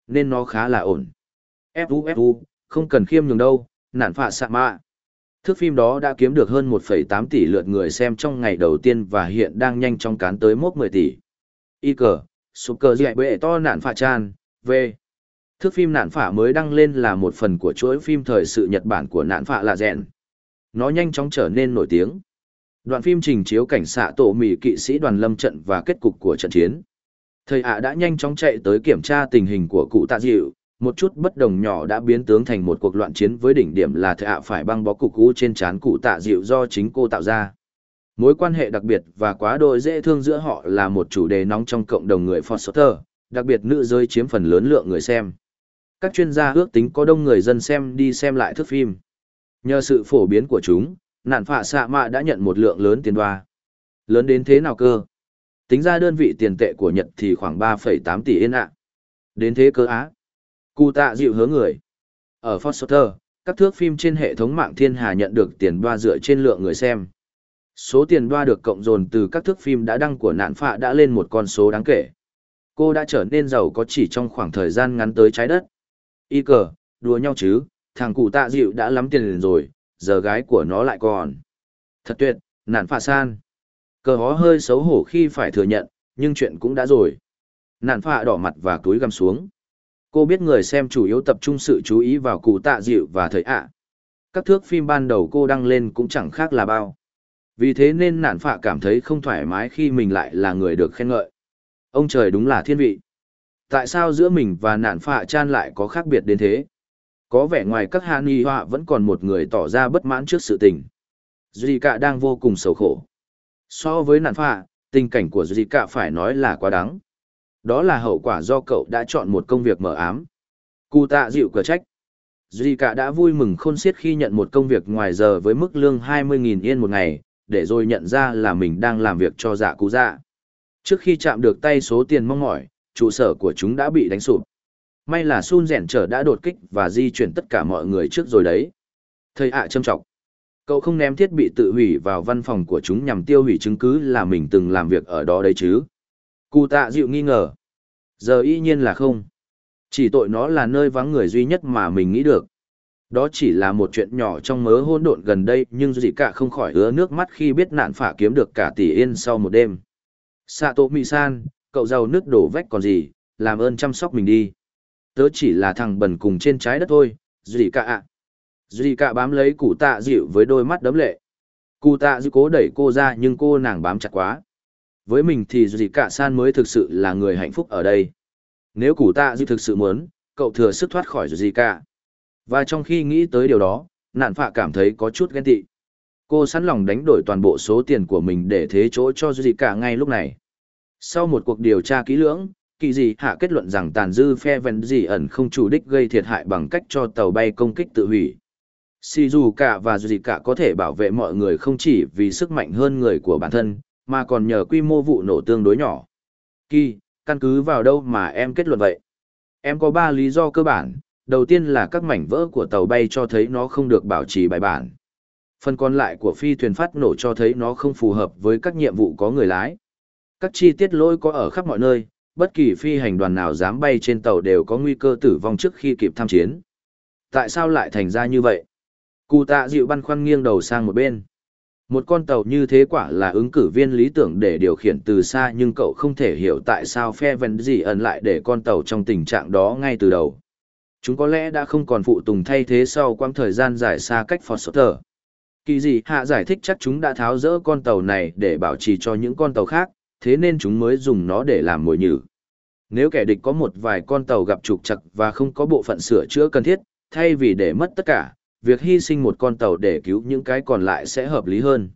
Nên nó khá là ổn. Fu Fu, không cần khiêm nhường đâu, nạn phạ sa mạ. Thước phim đó đã kiếm được hơn 1,8 tỷ lượt người xem trong ngày đầu tiên và hiện đang nhanh chóng cán tới mốc 10 tỷ. Y cờ, sụp cờ dạy bệ to nạn phạ chan, V. Thước phim nạn phạ mới đăng lên là một phần của chuỗi phim thời sự Nhật Bản của nạn phạ là rèn. Nó nhanh chóng trở nên nổi tiếng. Đoạn phim trình chiếu cảnh xạ tổ mì kỵ sĩ đoàn lâm trận và kết cục của trận chiến. Thầy ạ đã nhanh chóng chạy tới kiểm tra tình hình của cụ tạ dịu, một chút bất đồng nhỏ đã biến tướng thành một cuộc loạn chiến với đỉnh điểm là thầy ạ phải băng bó cục cũ trên trán cụ tạ dịu do chính cô tạo ra. Mối quan hệ đặc biệt và quá đôi dễ thương giữa họ là một chủ đề nóng trong cộng đồng người Foster, đặc biệt nữ giới chiếm phần lớn lượng người xem. Các chuyên gia ước tính có đông người dân xem đi xem lại thước phim. Nhờ sự phổ biến của chúng, nạn phạ xạ mạ đã nhận một lượng lớn tiền đoa. Lớn đến thế nào cơ? Tính ra đơn vị tiền tệ của Nhật thì khoảng 3,8 tỷ yên ạ. Đến thế cơ á. Cụ tạ dịu hứa người. Ở Foster, các thước phim trên hệ thống mạng thiên hà nhận được tiền đoa dựa trên lượng người xem. Số tiền đoa được cộng dồn từ các thước phim đã đăng của nạn phạ đã lên một con số đáng kể. Cô đã trở nên giàu có chỉ trong khoảng thời gian ngắn tới trái đất. Y cờ, đùa nhau chứ, thằng cụ tạ dịu đã lắm tiền liền rồi, giờ gái của nó lại còn. Thật tuyệt, nạn phạ san. Cờ hó hơi xấu hổ khi phải thừa nhận, nhưng chuyện cũng đã rồi. Nạn phạ đỏ mặt và túi găm xuống. Cô biết người xem chủ yếu tập trung sự chú ý vào cụ tạ dịu và thời ạ. Các thước phim ban đầu cô đăng lên cũng chẳng khác là bao. Vì thế nên nạn phạ cảm thấy không thoải mái khi mình lại là người được khen ngợi. Ông trời đúng là thiên vị. Tại sao giữa mình và nạn phạ chan lại có khác biệt đến thế? Có vẻ ngoài các hạ nghi họa vẫn còn một người tỏ ra bất mãn trước sự tình. Duy cạ đang vô cùng xấu khổ. So với nạn phạ, tình cảnh của Duy cạ phải nói là quá đáng. Đó là hậu quả do cậu đã chọn một công việc mở ám. Cụ tạ dịu cờ trách. Duy cả đã vui mừng khôn xiết khi nhận một công việc ngoài giờ với mức lương 20.000 yên một ngày, để rồi nhận ra là mình đang làm việc cho dạ cú dạ. Trước khi chạm được tay số tiền mong mỏi, trụ sở của chúng đã bị đánh sụp. May là Sun rèn trở đã đột kích và di chuyển tất cả mọi người trước rồi đấy. Thầy ạ châm trọng. Cậu không ném thiết bị tự hủy vào văn phòng của chúng nhằm tiêu hủy chứng cứ là mình từng làm việc ở đó đấy chứ. Cụ tạ dịu nghi ngờ. Giờ y nhiên là không. Chỉ tội nó là nơi vắng người duy nhất mà mình nghĩ được. Đó chỉ là một chuyện nhỏ trong mớ hôn độn gần đây nhưng gì cả không khỏi ứa nước mắt khi biết nạn phả kiếm được cả tỷ yên sau một đêm. Sato Mị-san, cậu giàu nước đổ vách còn gì, làm ơn chăm sóc mình đi. Tớ chỉ là thằng bẩn cùng trên trái đất thôi, gì cả ạ. Duy cả bám lấy cụ tạ dịu với đôi mắt đấm lệ. Cụ tạ dịu cố đẩy cô ra nhưng cô nàng bám chặt quá. Với mình thì Duy cả san mới thực sự là người hạnh phúc ở đây. Nếu Củ tạ dư thực sự muốn, cậu thừa sức thoát khỏi Duy cả. Và trong khi nghĩ tới điều đó, nạn phạ cảm thấy có chút ghen tị. Cô sẵn lòng đánh đổi toàn bộ số tiền của mình để thế chỗ cho Duy cả ngay lúc này. Sau một cuộc điều tra kỹ lưỡng, kỳ dị hạ kết luận rằng tàn dư phe ven dị ẩn không chủ đích gây thiệt hại bằng cách cho tàu bay công kích tự hủy. Shizuka và Zika có thể bảo vệ mọi người không chỉ vì sức mạnh hơn người của bản thân, mà còn nhờ quy mô vụ nổ tương đối nhỏ. Kỳ, căn cứ vào đâu mà em kết luận vậy? Em có ba lý do cơ bản, đầu tiên là các mảnh vỡ của tàu bay cho thấy nó không được bảo trì bài bản. Phần còn lại của phi thuyền phát nổ cho thấy nó không phù hợp với các nhiệm vụ có người lái. Các chi tiết lỗi có ở khắp mọi nơi, bất kỳ phi hành đoàn nào dám bay trên tàu đều có nguy cơ tử vong trước khi kịp tham chiến. Tại sao lại thành ra như vậy? Cụ tạ dịu băn khoăn nghiêng đầu sang một bên. Một con tàu như thế quả là ứng cử viên lý tưởng để điều khiển từ xa nhưng cậu không thể hiểu tại sao phe vẹn gì ẩn lại để con tàu trong tình trạng đó ngay từ đầu. Chúng có lẽ đã không còn phụ tùng thay thế sau quãng thời gian dài xa cách Foster. Kỳ gì hạ giải thích chắc chúng đã tháo rỡ con tàu này để bảo trì cho những con tàu khác, thế nên chúng mới dùng nó để làm mồi nhử. Nếu kẻ địch có một vài con tàu gặp trục trặc và không có bộ phận sửa chữa cần thiết, thay vì để mất tất cả, việc hy sinh một con tàu để cứu những cái còn lại sẽ hợp lý hơn.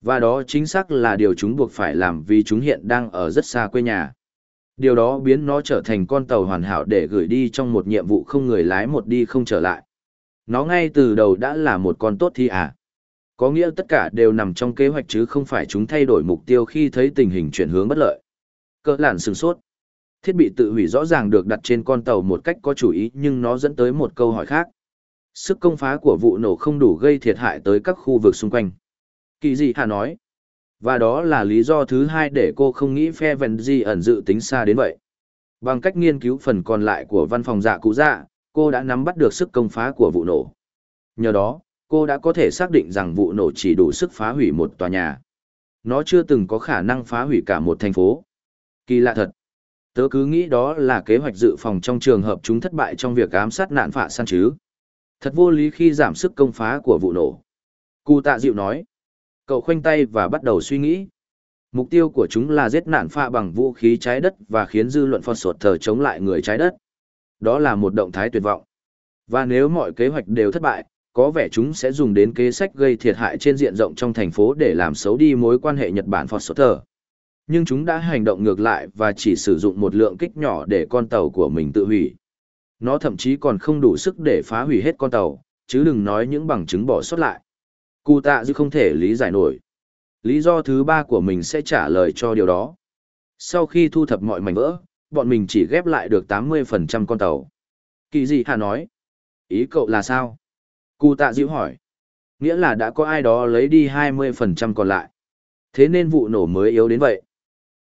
Và đó chính xác là điều chúng buộc phải làm vì chúng hiện đang ở rất xa quê nhà. Điều đó biến nó trở thành con tàu hoàn hảo để gửi đi trong một nhiệm vụ không người lái một đi không trở lại. Nó ngay từ đầu đã là một con tốt thì à. Có nghĩa tất cả đều nằm trong kế hoạch chứ không phải chúng thay đổi mục tiêu khi thấy tình hình chuyển hướng bất lợi. Cơ làn sừng sốt. Thiết bị tự hủy rõ ràng được đặt trên con tàu một cách có chủ ý nhưng nó dẫn tới một câu hỏi khác. Sức công phá của vụ nổ không đủ gây thiệt hại tới các khu vực xung quanh. Kỳ dị hà nói. Và đó là lý do thứ hai để cô không nghĩ phe vần di ẩn dự tính xa đến vậy. Bằng cách nghiên cứu phần còn lại của văn phòng dạ cũ dạ, cô đã nắm bắt được sức công phá của vụ nổ. Nhờ đó, cô đã có thể xác định rằng vụ nổ chỉ đủ sức phá hủy một tòa nhà. Nó chưa từng có khả năng phá hủy cả một thành phố. Kỳ lạ thật. Tớ cứ nghĩ đó là kế hoạch dự phòng trong trường hợp chúng thất bại trong việc ám sát nạn phạ săn chứ. Thật vô lý khi giảm sức công phá của vụ nổ. Cụ tạ dịu nói. Cậu khoanh tay và bắt đầu suy nghĩ. Mục tiêu của chúng là giết nạn pha bằng vũ khí trái đất và khiến dư luận phật sột thờ chống lại người trái đất. Đó là một động thái tuyệt vọng. Và nếu mọi kế hoạch đều thất bại, có vẻ chúng sẽ dùng đến kế sách gây thiệt hại trên diện rộng trong thành phố để làm xấu đi mối quan hệ Nhật Bản phật sột thờ. Nhưng chúng đã hành động ngược lại và chỉ sử dụng một lượng kích nhỏ để con tàu của mình tự hủy nó thậm chí còn không đủ sức để phá hủy hết con tàu, chứ đừng nói những bằng chứng bỏ sót lại. Cụ tạ dư không thể lý giải nổi. Lý do thứ ba của mình sẽ trả lời cho điều đó. Sau khi thu thập mọi mảnh vỡ, bọn mình chỉ ghép lại được 80% con tàu. Kỳ gì hà nói? Ý cậu là sao? Cụ tạ dịu hỏi. Nghĩa là đã có ai đó lấy đi 20% còn lại. Thế nên vụ nổ mới yếu đến vậy.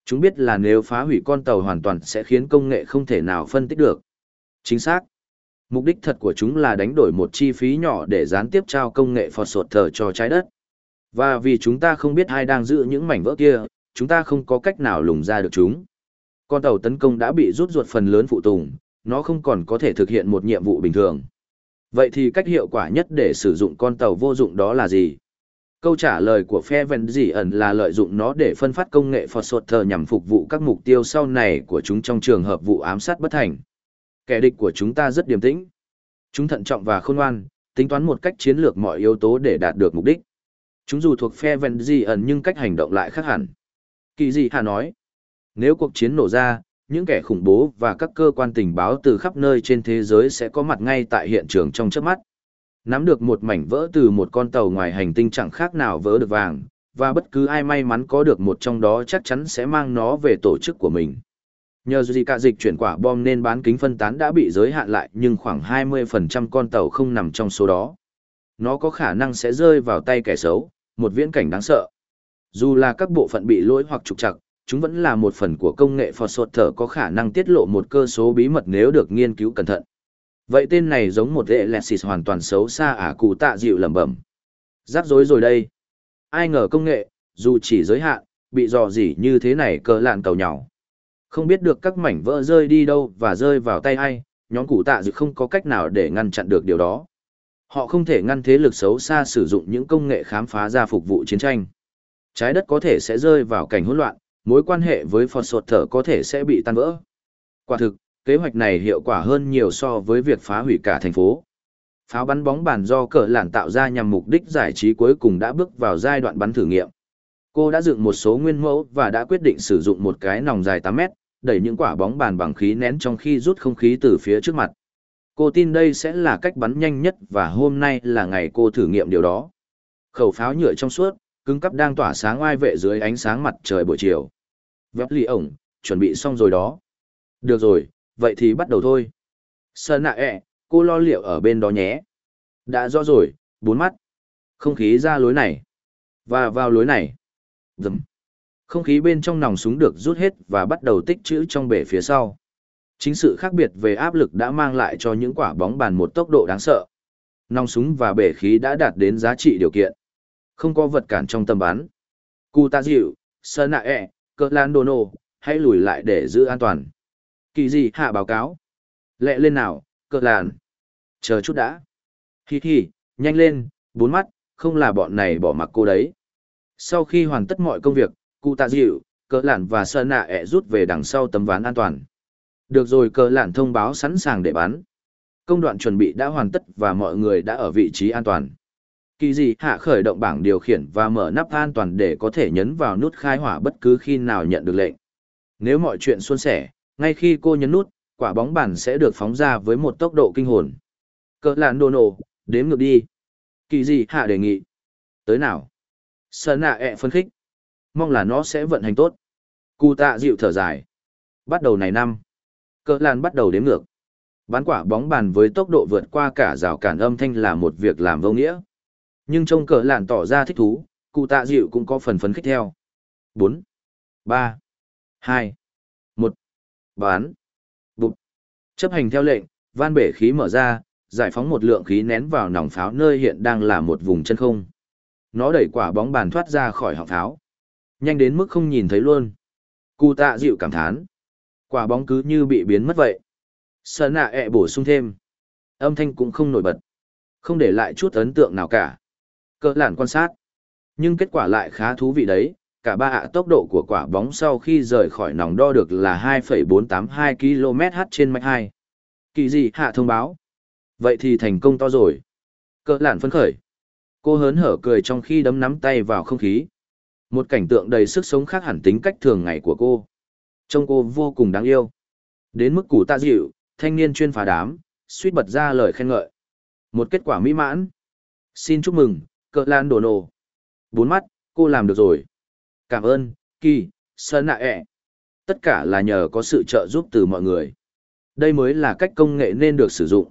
Chúng biết là nếu phá hủy con tàu hoàn toàn sẽ khiến công nghệ không thể nào phân tích được. Chính xác. Mục đích thật của chúng là đánh đổi một chi phí nhỏ để gián tiếp trao công nghệ phọt sột thở cho trái đất. Và vì chúng ta không biết ai đang giữ những mảnh vỡ kia, chúng ta không có cách nào lùng ra được chúng. Con tàu tấn công đã bị rút ruột phần lớn phụ tùng, nó không còn có thể thực hiện một nhiệm vụ bình thường. Vậy thì cách hiệu quả nhất để sử dụng con tàu vô dụng đó là gì? Câu trả lời của phe vẹn dị ẩn là lợi dụng nó để phân phát công nghệ phọt sột thờ nhằm phục vụ các mục tiêu sau này của chúng trong trường hợp vụ ám sát bất thành. Kẻ địch của chúng ta rất điềm tĩnh. Chúng thận trọng và khôn ngoan, tính toán một cách chiến lược mọi yếu tố để đạt được mục đích. Chúng dù thuộc phe Vân Di ẩn nhưng cách hành động lại khác hẳn. Kỳ dị hà nói, nếu cuộc chiến nổ ra, những kẻ khủng bố và các cơ quan tình báo từ khắp nơi trên thế giới sẽ có mặt ngay tại hiện trường trong chớp mắt. Nắm được một mảnh vỡ từ một con tàu ngoài hành tinh chẳng khác nào vỡ được vàng, và bất cứ ai may mắn có được một trong đó chắc chắn sẽ mang nó về tổ chức của mình. Nhờ gì cả dịch chuyển quả bom nên bán kính phân tán đã bị giới hạn lại nhưng khoảng 20% con tàu không nằm trong số đó. Nó có khả năng sẽ rơi vào tay kẻ xấu, một viễn cảnh đáng sợ. Dù là các bộ phận bị lỗi hoặc trục trặc, chúng vẫn là một phần của công nghệ phò sột thở có khả năng tiết lộ một cơ số bí mật nếu được nghiên cứu cẩn thận. Vậy tên này giống một hệ Lexis hoàn toàn xấu xa ả à cụ tạ dịu lẩm bẩm. Rắc rối rồi đây. Ai ngờ công nghệ, dù chỉ giới hạn, bị dò dỉ như thế này cờ lạn cầu nhỏ. Không biết được các mảnh vỡ rơi đi đâu và rơi vào tay ai, nhóm cụ tạ dự không có cách nào để ngăn chặn được điều đó. Họ không thể ngăn thế lực xấu xa sử dụng những công nghệ khám phá ra phục vụ chiến tranh. Trái đất có thể sẽ rơi vào cảnh hỗn loạn, mối quan hệ với Phật Sột Thở có thể sẽ bị tan vỡ. Quả thực, kế hoạch này hiệu quả hơn nhiều so với việc phá hủy cả thành phố. Pháo bắn bóng bàn do cờ lản tạo ra nhằm mục đích giải trí cuối cùng đã bước vào giai đoạn bắn thử nghiệm. Cô đã dựng một số nguyên mẫu và đã quyết định sử dụng một cái nòng dài 8 mét, đẩy những quả bóng bàn bằng khí nén trong khi rút không khí từ phía trước mặt. Cô tin đây sẽ là cách bắn nhanh nhất và hôm nay là ngày cô thử nghiệm điều đó. Khẩu pháo nhựa trong suốt, cứng cắp đang tỏa sáng oai vệ dưới ánh sáng mặt trời buổi chiều. Vép lì ổng, chuẩn bị xong rồi đó. Được rồi, vậy thì bắt đầu thôi. Sơn nạ ẹ, cô lo liệu ở bên đó nhé. Đã rõ rồi, bốn mắt. Không khí ra lối này. Và vào lối này. Dầm. Không khí bên trong nòng súng được rút hết và bắt đầu tích trữ trong bể phía sau. Chính sự khác biệt về áp lực đã mang lại cho những quả bóng bàn một tốc độ đáng sợ. Nòng súng và bể khí đã đạt đến giá trị điều kiện. Không có vật cản trong tầm bắn. Cụ ta dịu, sơ nạ ẹ, cỡ lan đồ nổ, hãy lùi lại để giữ an toàn. Kỳ gì hạ báo cáo. Lẹ lên nào, cỡ làn. Chờ chút đã. Hi hi, nhanh lên, bốn mắt, không là bọn này bỏ mặc cô đấy. Sau khi hoàn tất mọi công việc, cụ tạ dịu, cỡ lạn và sơn nạ ẹ rút về đằng sau tấm ván an toàn. Được rồi cỡ lạn thông báo sẵn sàng để bắn. Công đoạn chuẩn bị đã hoàn tất và mọi người đã ở vị trí an toàn. Kỳ gì hạ khởi động bảng điều khiển và mở nắp an toàn để có thể nhấn vào nút khai hỏa bất cứ khi nào nhận được lệnh. Nếu mọi chuyện suôn sẻ, ngay khi cô nhấn nút, quả bóng bàn sẽ được phóng ra với một tốc độ kinh hồn. Cỡ lạn đồ nổ, đếm ngược đi. Kỳ gì hạ đề nghị. Tới nào? Sơn nạ ẹ phân khích. Mong là nó sẽ vận hành tốt. Cụ tạ dịu thở dài. Bắt đầu này năm. Cờ làn bắt đầu đếm ngược. Bán quả bóng bàn với tốc độ vượt qua cả rào cản âm thanh là một việc làm vô nghĩa. Nhưng trông cờ làn tỏ ra thích thú, cụ tạ dịu cũng có phần phấn khích theo. 4, 3, 2, 1, bán, Bụt Chấp hành theo lệnh, van bể khí mở ra, giải phóng một lượng khí nén vào nòng pháo nơi hiện đang là một vùng chân không. Nó đẩy quả bóng bàn thoát ra khỏi họng pháo. Nhanh đến mức không nhìn thấy luôn. Cụ tạ dịu cảm thán. Quả bóng cứ như bị biến mất vậy. Sơn nạ ẹ bổ sung thêm. Âm thanh cũng không nổi bật. Không để lại chút ấn tượng nào cả. Cỡ lản quan sát. Nhưng kết quả lại khá thú vị đấy. Cả ba ạ tốc độ của quả bóng sau khi rời khỏi nòng đo được là 2,482 km/h trên mạch 2. Kỳ gì hạ thông báo. Vậy thì thành công to rồi. Cỡ lản phấn khởi. Cô hớn hở cười trong khi đấm nắm tay vào không khí. Một cảnh tượng đầy sức sống khác hẳn tính cách thường ngày của cô. Trông cô vô cùng đáng yêu. Đến mức củ tạ dịu, thanh niên chuyên phá đám, suýt bật ra lời khen ngợi. Một kết quả mỹ mãn. Xin chúc mừng, cỡ lan đồ nổ. Bốn mắt, cô làm được rồi. Cảm ơn, kỳ, sơn nạ ẹ. Tất cả là nhờ có sự trợ giúp từ mọi người. Đây mới là cách công nghệ nên được sử dụng.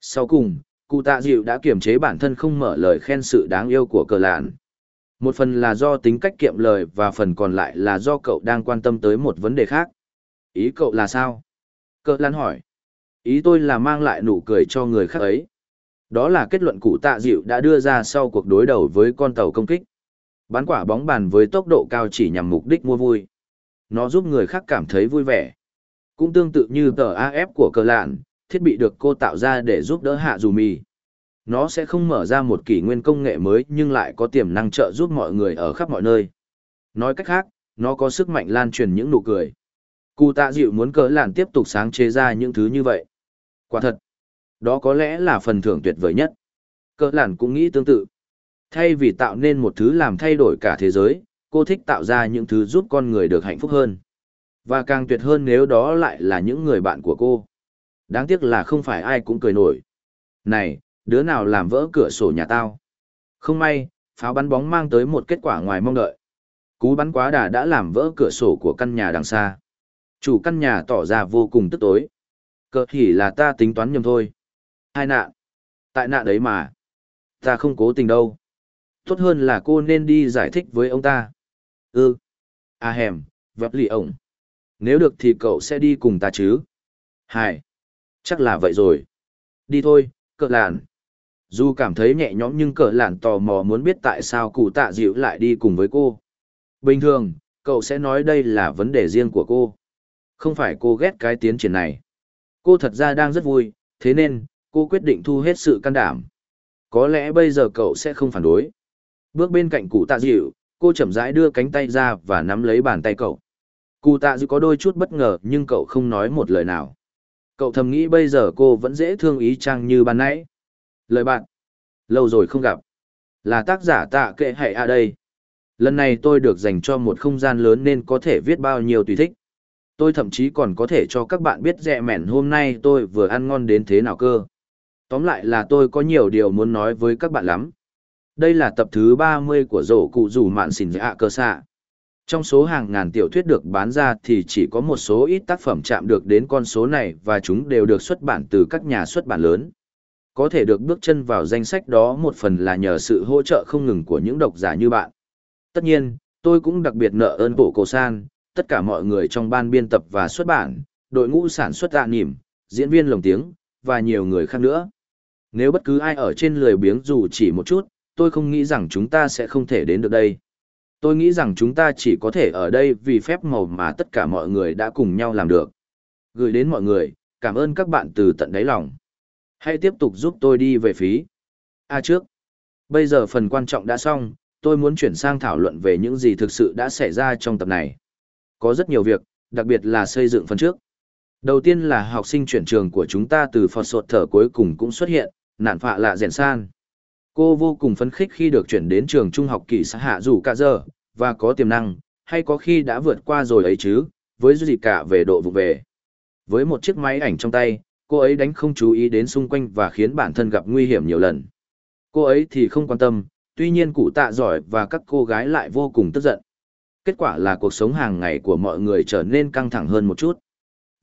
Sau cùng, cụ tạ dịu đã kiềm chế bản thân không mở lời khen sự đáng yêu của cờ lạn. Một phần là do tính cách kiệm lời và phần còn lại là do cậu đang quan tâm tới một vấn đề khác. Ý cậu là sao? Cờ lạn hỏi. Ý tôi là mang lại nụ cười cho người khác ấy. Đó là kết luận cụ tạ dịu đã đưa ra sau cuộc đối đầu với con tàu công kích. Bắn quả bóng bàn với tốc độ cao chỉ nhằm mục đích mua vui. Nó giúp người khác cảm thấy vui vẻ. Cũng tương tự như tờ AF của cờ lạn, thiết bị được cô tạo ra để giúp đỡ hạ dù mì. Nó sẽ không mở ra một kỷ nguyên công nghệ mới nhưng lại có tiềm năng trợ giúp mọi người ở khắp mọi nơi. Nói cách khác, nó có sức mạnh lan truyền những nụ cười. Cụ tạ dịu muốn cỡ làn tiếp tục sáng chế ra những thứ như vậy. Quả thật, đó có lẽ là phần thưởng tuyệt vời nhất. Cỡ làn cũng nghĩ tương tự. Thay vì tạo nên một thứ làm thay đổi cả thế giới, cô thích tạo ra những thứ giúp con người được hạnh phúc hơn. Và càng tuyệt hơn nếu đó lại là những người bạn của cô. Đáng tiếc là không phải ai cũng cười nổi. Này, đứa nào làm vỡ cửa sổ nhà tao? Không may, pháo bắn bóng mang tới một kết quả ngoài mong đợi. Cú bắn quá đà đã làm vỡ cửa sổ của căn nhà đằng xa. Chủ căn nhà tỏ ra vô cùng tức tối. Cờ hỉ là ta tính toán nhầm thôi. Hai nạn. Tại nạn đấy mà. Ta không cố tình đâu. Tốt hơn là cô nên đi giải thích với ông ta. Ừ. À hèm, vấp lì ổng. Nếu được thì cậu sẽ đi cùng ta chứ? Hai. Chắc là vậy rồi. Đi thôi, cờ làn. Dù cảm thấy nhẹ nhõm nhưng cờ lạn tò mò muốn biết tại sao cụ tạ dịu lại đi cùng với cô. Bình thường, cậu sẽ nói đây là vấn đề riêng của cô. Không phải cô ghét cái tiến triển này. Cô thật ra đang rất vui, thế nên, cô quyết định thu hết sự can đảm. Có lẽ bây giờ cậu sẽ không phản đối. Bước bên cạnh cụ tạ dịu, cô chậm rãi đưa cánh tay ra và nắm lấy bàn tay cậu. Cụ tạ dịu có đôi chút bất ngờ nhưng cậu không nói một lời nào. Cậu thầm nghĩ bây giờ cô vẫn dễ thương ý chang như ban nãy. Lời bạn. Lâu rồi không gặp. Là tác giả tạ kệ hãy à đây. Lần này tôi được dành cho một không gian lớn nên có thể viết bao nhiêu tùy thích. Tôi thậm chí còn có thể cho các bạn biết rẻ mẻn hôm nay tôi vừa ăn ngon đến thế nào cơ. Tóm lại là tôi có nhiều điều muốn nói với các bạn lắm. Đây là tập thứ 30 của rổ cụ rủ mạn xỉn dạ cơ xạ. Trong số hàng ngàn tiểu thuyết được bán ra thì chỉ có một số ít tác phẩm chạm được đến con số này và chúng đều được xuất bản từ các nhà xuất bản lớn. Có thể được bước chân vào danh sách đó một phần là nhờ sự hỗ trợ không ngừng của những độc giả như bạn. Tất nhiên, tôi cũng đặc biệt nợ ơn bộ cổ san, tất cả mọi người trong ban biên tập và xuất bản, đội ngũ sản xuất tạ nỉm, diễn viên lồng tiếng, và nhiều người khác nữa. Nếu bất cứ ai ở trên lười biếng dù chỉ một chút, tôi không nghĩ rằng chúng ta sẽ không thể đến được đây. Tôi nghĩ rằng chúng ta chỉ có thể ở đây vì phép màu mà tất cả mọi người đã cùng nhau làm được. Gửi đến mọi người, cảm ơn các bạn từ tận đáy lòng. Hãy tiếp tục giúp tôi đi về phí. A trước. Bây giờ phần quan trọng đã xong, tôi muốn chuyển sang thảo luận về những gì thực sự đã xảy ra trong tập này. Có rất nhiều việc, đặc biệt là xây dựng phần trước. Đầu tiên là học sinh chuyển trường của chúng ta từ Phật Sột Thở cuối cùng cũng xuất hiện, nạn phạ lạ rèn san. Cô vô cùng phấn khích khi được chuyển đến trường trung học kỳ xã hạ dù cả giờ, và có tiềm năng, hay có khi đã vượt qua rồi ấy chứ, với gì cả về độ vụ về. Với một chiếc máy ảnh trong tay, cô ấy đánh không chú ý đến xung quanh và khiến bản thân gặp nguy hiểm nhiều lần. Cô ấy thì không quan tâm, tuy nhiên cụ tạ giỏi và các cô gái lại vô cùng tức giận. Kết quả là cuộc sống hàng ngày của mọi người trở nên căng thẳng hơn một chút.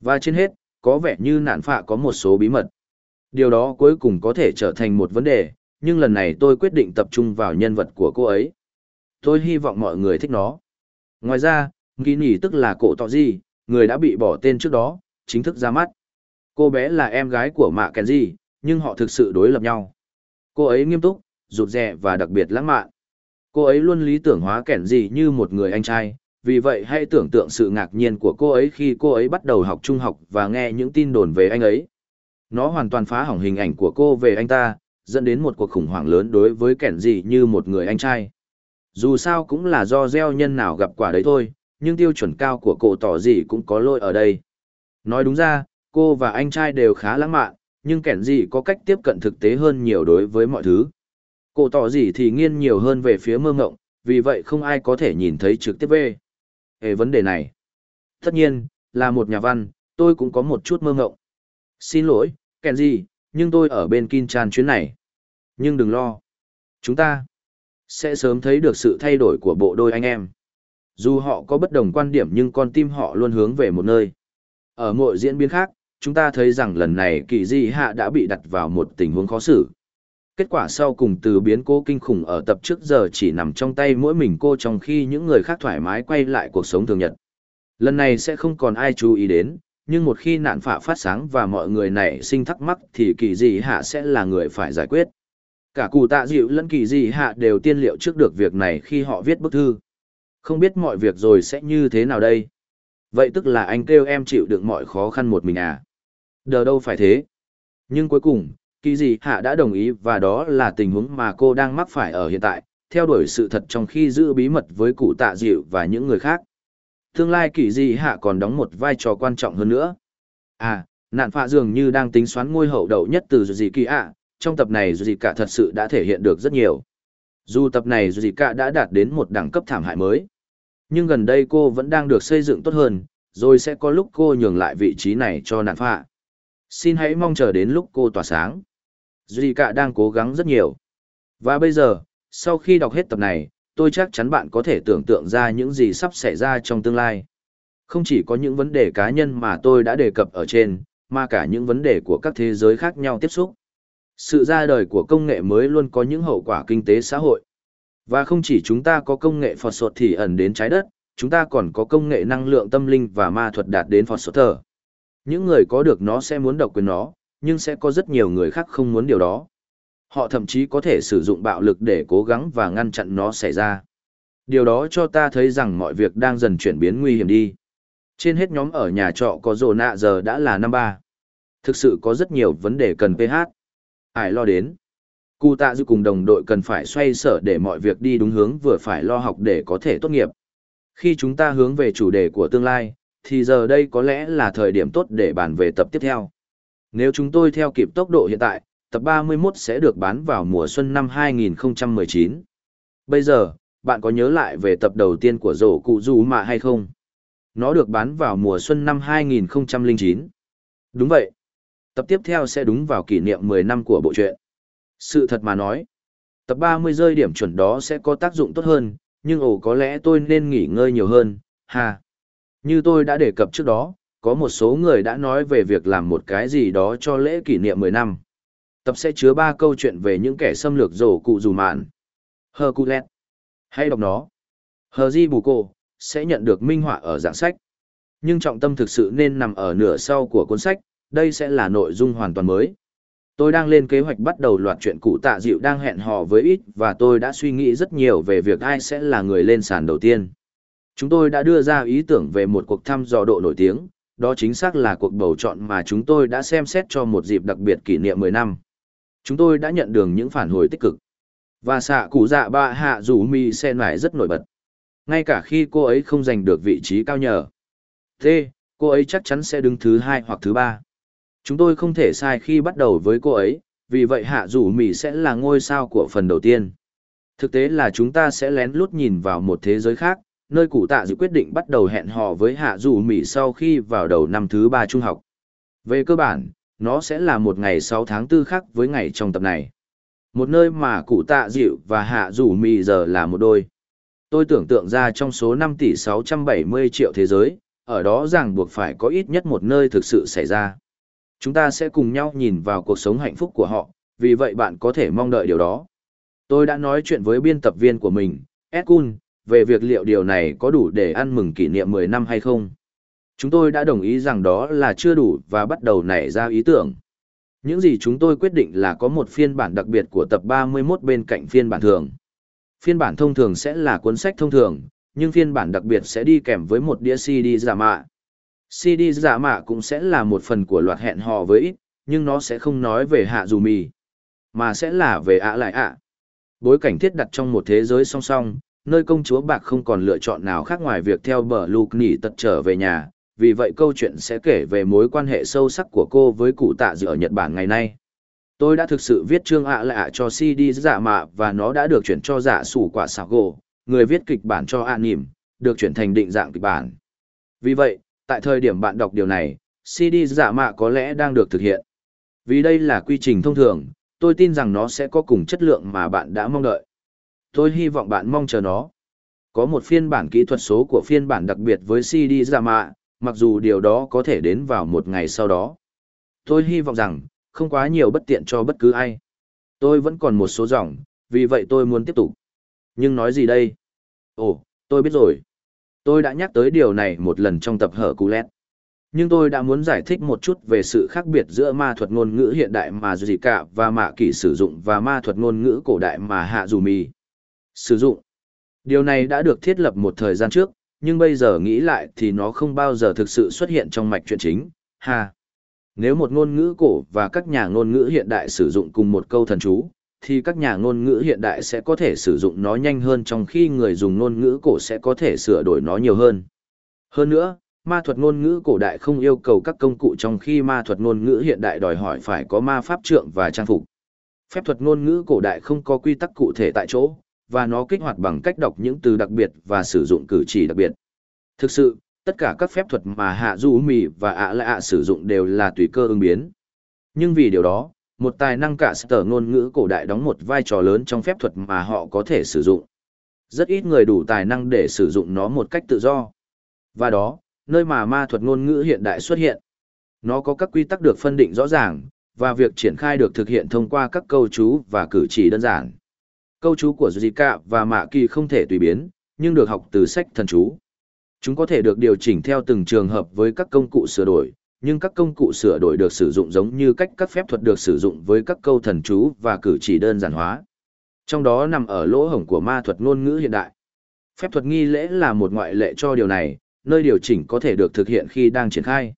Và trên hết, có vẻ như nạn phạ có một số bí mật. Điều đó cuối cùng có thể trở thành một vấn đề, nhưng lần này tôi quyết định tập trung vào nhân vật của cô ấy. Tôi hy vọng mọi người thích nó. Ngoài ra, Nghi Nỉ tức là cổ tọ gì, người đã bị bỏ tên trước đó, chính thức ra mắt. Cô bé là em gái của Mạ Kenji, nhưng họ thực sự đối lập nhau. Cô ấy nghiêm túc, rụt rè và đặc biệt lãng mạn. Cô ấy luôn lý tưởng hóa kẻn gì như một người anh trai, vì vậy hãy tưởng tượng sự ngạc nhiên của cô ấy khi cô ấy bắt đầu học trung học và nghe những tin đồn về anh ấy. Nó hoàn toàn phá hỏng hình ảnh của cô về anh ta, dẫn đến một cuộc khủng hoảng lớn đối với kẻn gì như một người anh trai. Dù sao cũng là do gieo nhân nào gặp quả đấy thôi, nhưng tiêu chuẩn cao của cô tỏ gì cũng có lỗi ở đây. Nói đúng ra, cô và anh trai đều khá lãng mạn, nhưng kẻn gì có cách tiếp cận thực tế hơn nhiều đối với mọi thứ. Cô tỏ gì thì nghiêng nhiều hơn về phía mơ ngộng, vì vậy không ai có thể nhìn thấy trực tiếp về. Về vấn đề này. Tất nhiên, là một nhà văn, tôi cũng có một chút mơ ngộng. Xin lỗi, kẻn gì, nhưng tôi ở bên Kin Chan chuyến này. Nhưng đừng lo. Chúng ta sẽ sớm thấy được sự thay đổi của bộ đôi anh em. Dù họ có bất đồng quan điểm nhưng con tim họ luôn hướng về một nơi. Ở mọi diễn biến khác, chúng ta thấy rằng lần này kỳ di hạ đã bị đặt vào một tình huống khó xử kết quả sau cùng từ biến cô kinh khủng ở tập trước giờ chỉ nằm trong tay mỗi mình cô trong khi những người khác thoải mái quay lại cuộc sống thường nhật. Lần này sẽ không còn ai chú ý đến, nhưng một khi nạn phạ phát sáng và mọi người này sinh thắc mắc thì kỳ Di hạ sẽ là người phải giải quyết. Cả cụ tạ dịu lẫn kỳ Di hạ đều tiên liệu trước được việc này khi họ viết bức thư. Không biết mọi việc rồi sẽ như thế nào đây? Vậy tức là anh kêu em chịu được mọi khó khăn một mình à? Đờ đâu phải thế. Nhưng cuối cùng, Kỳ gì hạ đã đồng ý và đó là tình huống mà cô đang mắc phải ở hiện tại, theo đuổi sự thật trong khi giữ bí mật với cụ tạ dịu và những người khác. Tương lai kỳ gì hạ còn đóng một vai trò quan trọng hơn nữa. À, nạn phạ dường như đang tính xoán ngôi hậu đậu nhất từ gì kỳ ạ, trong tập này gì cả thật sự đã thể hiện được rất nhiều. Dù tập này gì cả đã đạt đến một đẳng cấp thảm hại mới. Nhưng gần đây cô vẫn đang được xây dựng tốt hơn, rồi sẽ có lúc cô nhường lại vị trí này cho nạn phạ. Xin hãy mong chờ đến lúc cô tỏa sáng. Duy cả đang cố gắng rất nhiều. Và bây giờ, sau khi đọc hết tập này, tôi chắc chắn bạn có thể tưởng tượng ra những gì sắp xảy ra trong tương lai. Không chỉ có những vấn đề cá nhân mà tôi đã đề cập ở trên, mà cả những vấn đề của các thế giới khác nhau tiếp xúc. Sự ra đời của công nghệ mới luôn có những hậu quả kinh tế xã hội. Và không chỉ chúng ta có công nghệ phọt sột thì ẩn đến trái đất, chúng ta còn có công nghệ năng lượng tâm linh và ma thuật đạt đến phọt sột thờ. Những người có được nó sẽ muốn độc quyền nó, nhưng sẽ có rất nhiều người khác không muốn điều đó. Họ thậm chí có thể sử dụng bạo lực để cố gắng và ngăn chặn nó xảy ra. Điều đó cho ta thấy rằng mọi việc đang dần chuyển biến nguy hiểm đi. Trên hết nhóm ở nhà trọ có rồ nạ giờ đã là năm ba. Thực sự có rất nhiều vấn đề cần PH. Ai lo đến. Cụ tạ dư cùng đồng đội cần phải xoay sở để mọi việc đi đúng hướng vừa phải lo học để có thể tốt nghiệp. Khi chúng ta hướng về chủ đề của tương lai, thì giờ đây có lẽ là thời điểm tốt để bàn về tập tiếp theo. Nếu chúng tôi theo kịp tốc độ hiện tại, tập 31 sẽ được bán vào mùa xuân năm 2019. Bây giờ, bạn có nhớ lại về tập đầu tiên của rổ cụ dù mạ hay không? Nó được bán vào mùa xuân năm 2009. Đúng vậy. Tập tiếp theo sẽ đúng vào kỷ niệm 10 năm của bộ truyện. Sự thật mà nói, tập 30 rơi điểm chuẩn đó sẽ có tác dụng tốt hơn, nhưng ồ có lẽ tôi nên nghỉ ngơi nhiều hơn, ha. Như tôi đã đề cập trước đó, có một số người đã nói về việc làm một cái gì đó cho lễ kỷ niệm 10 năm. Tập sẽ chứa 3 câu chuyện về những kẻ xâm lược rổ cụ dù mạn. Hercules. Hãy đọc nó. Hờ Di Bù Cô, sẽ nhận được minh họa ở dạng sách. Nhưng trọng tâm thực sự nên nằm ở nửa sau của cuốn sách, đây sẽ là nội dung hoàn toàn mới. Tôi đang lên kế hoạch bắt đầu loạt chuyện cụ tạ dịu đang hẹn hò với ít và tôi đã suy nghĩ rất nhiều về việc ai sẽ là người lên sàn đầu tiên. Chúng tôi đã đưa ra ý tưởng về một cuộc thăm dò độ nổi tiếng, đó chính xác là cuộc bầu chọn mà chúng tôi đã xem xét cho một dịp đặc biệt kỷ niệm 10 năm. Chúng tôi đã nhận được những phản hồi tích cực. Và xạ cụ dạ ba hạ rủ mi sen lại rất nổi bật. Ngay cả khi cô ấy không giành được vị trí cao nhờ. Thế, cô ấy chắc chắn sẽ đứng thứ hai hoặc thứ ba. Chúng tôi không thể sai khi bắt đầu với cô ấy, vì vậy hạ rủ mì sẽ là ngôi sao của phần đầu tiên. Thực tế là chúng ta sẽ lén lút nhìn vào một thế giới khác, nơi cụ tạ dự quyết định bắt đầu hẹn hò với hạ dù mì sau khi vào đầu năm thứ ba trung học. Về cơ bản, nó sẽ là một ngày 6 tháng 4 khác với ngày trong tập này. Một nơi mà cụ tạ dịu và hạ dù mì giờ là một đôi. Tôi tưởng tượng ra trong số 5 tỷ 670 triệu thế giới, ở đó ràng buộc phải có ít nhất một nơi thực sự xảy ra. Chúng ta sẽ cùng nhau nhìn vào cuộc sống hạnh phúc của họ, vì vậy bạn có thể mong đợi điều đó. Tôi đã nói chuyện với biên tập viên của mình, Edkun, về việc liệu điều này có đủ để ăn mừng kỷ niệm 10 năm hay không. Chúng tôi đã đồng ý rằng đó là chưa đủ và bắt đầu nảy ra ý tưởng. Những gì chúng tôi quyết định là có một phiên bản đặc biệt của tập 31 bên cạnh phiên bản thường. Phiên bản thông thường sẽ là cuốn sách thông thường, nhưng phiên bản đặc biệt sẽ đi kèm với một đĩa CD giả mạ. CD giả mạ cũng sẽ là một phần của loạt hẹn hò với ít, nhưng nó sẽ không nói về hạ dù mì, mà sẽ là về ạ lại ạ. Bối cảnh thiết đặt trong một thế giới song song, nơi công chúa bạc không còn lựa chọn nào khác ngoài việc theo bờ lục nỉ tật trở về nhà, vì vậy câu chuyện sẽ kể về mối quan hệ sâu sắc của cô với cụ tạ dự ở Nhật Bản ngày nay. Tôi đã thực sự viết chương ạ lại ạ cho CD giả mạ và nó đã được chuyển cho giả sủ quả xảo gỗ, người viết kịch bản cho ạ nỉm, được chuyển thành định dạng kịch bản. Vì vậy, tại thời điểm bạn đọc điều này, CD giả mạ có lẽ đang được thực hiện. Vì đây là quy trình thông thường, tôi tin rằng nó sẽ có cùng chất lượng mà bạn đã mong đợi. Tôi hy vọng bạn mong chờ nó. Có một phiên bản kỹ thuật số của phiên bản đặc biệt với CD giả mạ, mặc dù điều đó có thể đến vào một ngày sau đó. Tôi hy vọng rằng, không quá nhiều bất tiện cho bất cứ ai. Tôi vẫn còn một số dòng, vì vậy tôi muốn tiếp tục. Nhưng nói gì đây? Ồ, tôi biết rồi. Tôi đã nhắc tới điều này một lần trong tập hở cú lét. Nhưng tôi đã muốn giải thích một chút về sự khác biệt giữa ma thuật ngôn ngữ hiện đại mà dù cả và mạ kỷ sử dụng và ma thuật ngôn ngữ cổ đại mà hạ dù mì sử dụng. Điều này đã được thiết lập một thời gian trước, nhưng bây giờ nghĩ lại thì nó không bao giờ thực sự xuất hiện trong mạch truyện chính, ha. Nếu một ngôn ngữ cổ và các nhà ngôn ngữ hiện đại sử dụng cùng một câu thần chú, thì các nhà ngôn ngữ hiện đại sẽ có thể sử dụng nó nhanh hơn trong khi người dùng ngôn ngữ cổ sẽ có thể sửa đổi nó nhiều hơn. Hơn nữa, ma thuật ngôn ngữ cổ đại không yêu cầu các công cụ trong khi ma thuật ngôn ngữ hiện đại đòi hỏi phải có ma pháp trượng và trang phục. Phép thuật ngôn ngữ cổ đại không có quy tắc cụ thể tại chỗ, và nó kích hoạt bằng cách đọc những từ đặc biệt và sử dụng cử chỉ đặc biệt. Thực sự, tất cả các phép thuật mà Hạ Du Mì và ạ lạ ạ sử dụng đều là tùy cơ ứng biến. Nhưng vì điều đó, một tài năng cả sở ngôn ngữ cổ đại đóng một vai trò lớn trong phép thuật mà họ có thể sử dụng. Rất ít người đủ tài năng để sử dụng nó một cách tự do. Và đó, nơi mà ma thuật ngôn ngữ hiện đại xuất hiện. Nó có các quy tắc được phân định rõ ràng, và việc triển khai được thực hiện thông qua các câu chú và cử chỉ đơn giản. Câu chú của Zika và Mạ Kỳ không thể tùy biến, nhưng được học từ sách thần chú. Chúng có thể được điều chỉnh theo từng trường hợp với các công cụ sửa đổi, nhưng các công cụ sửa đổi được sử dụng giống như cách các phép thuật được sử dụng với các câu thần chú và cử chỉ đơn giản hóa. Trong đó nằm ở lỗ hổng của ma thuật ngôn ngữ hiện đại. Phép thuật nghi lễ là một ngoại lệ cho điều này, nơi điều chỉnh có thể được thực hiện khi đang triển khai.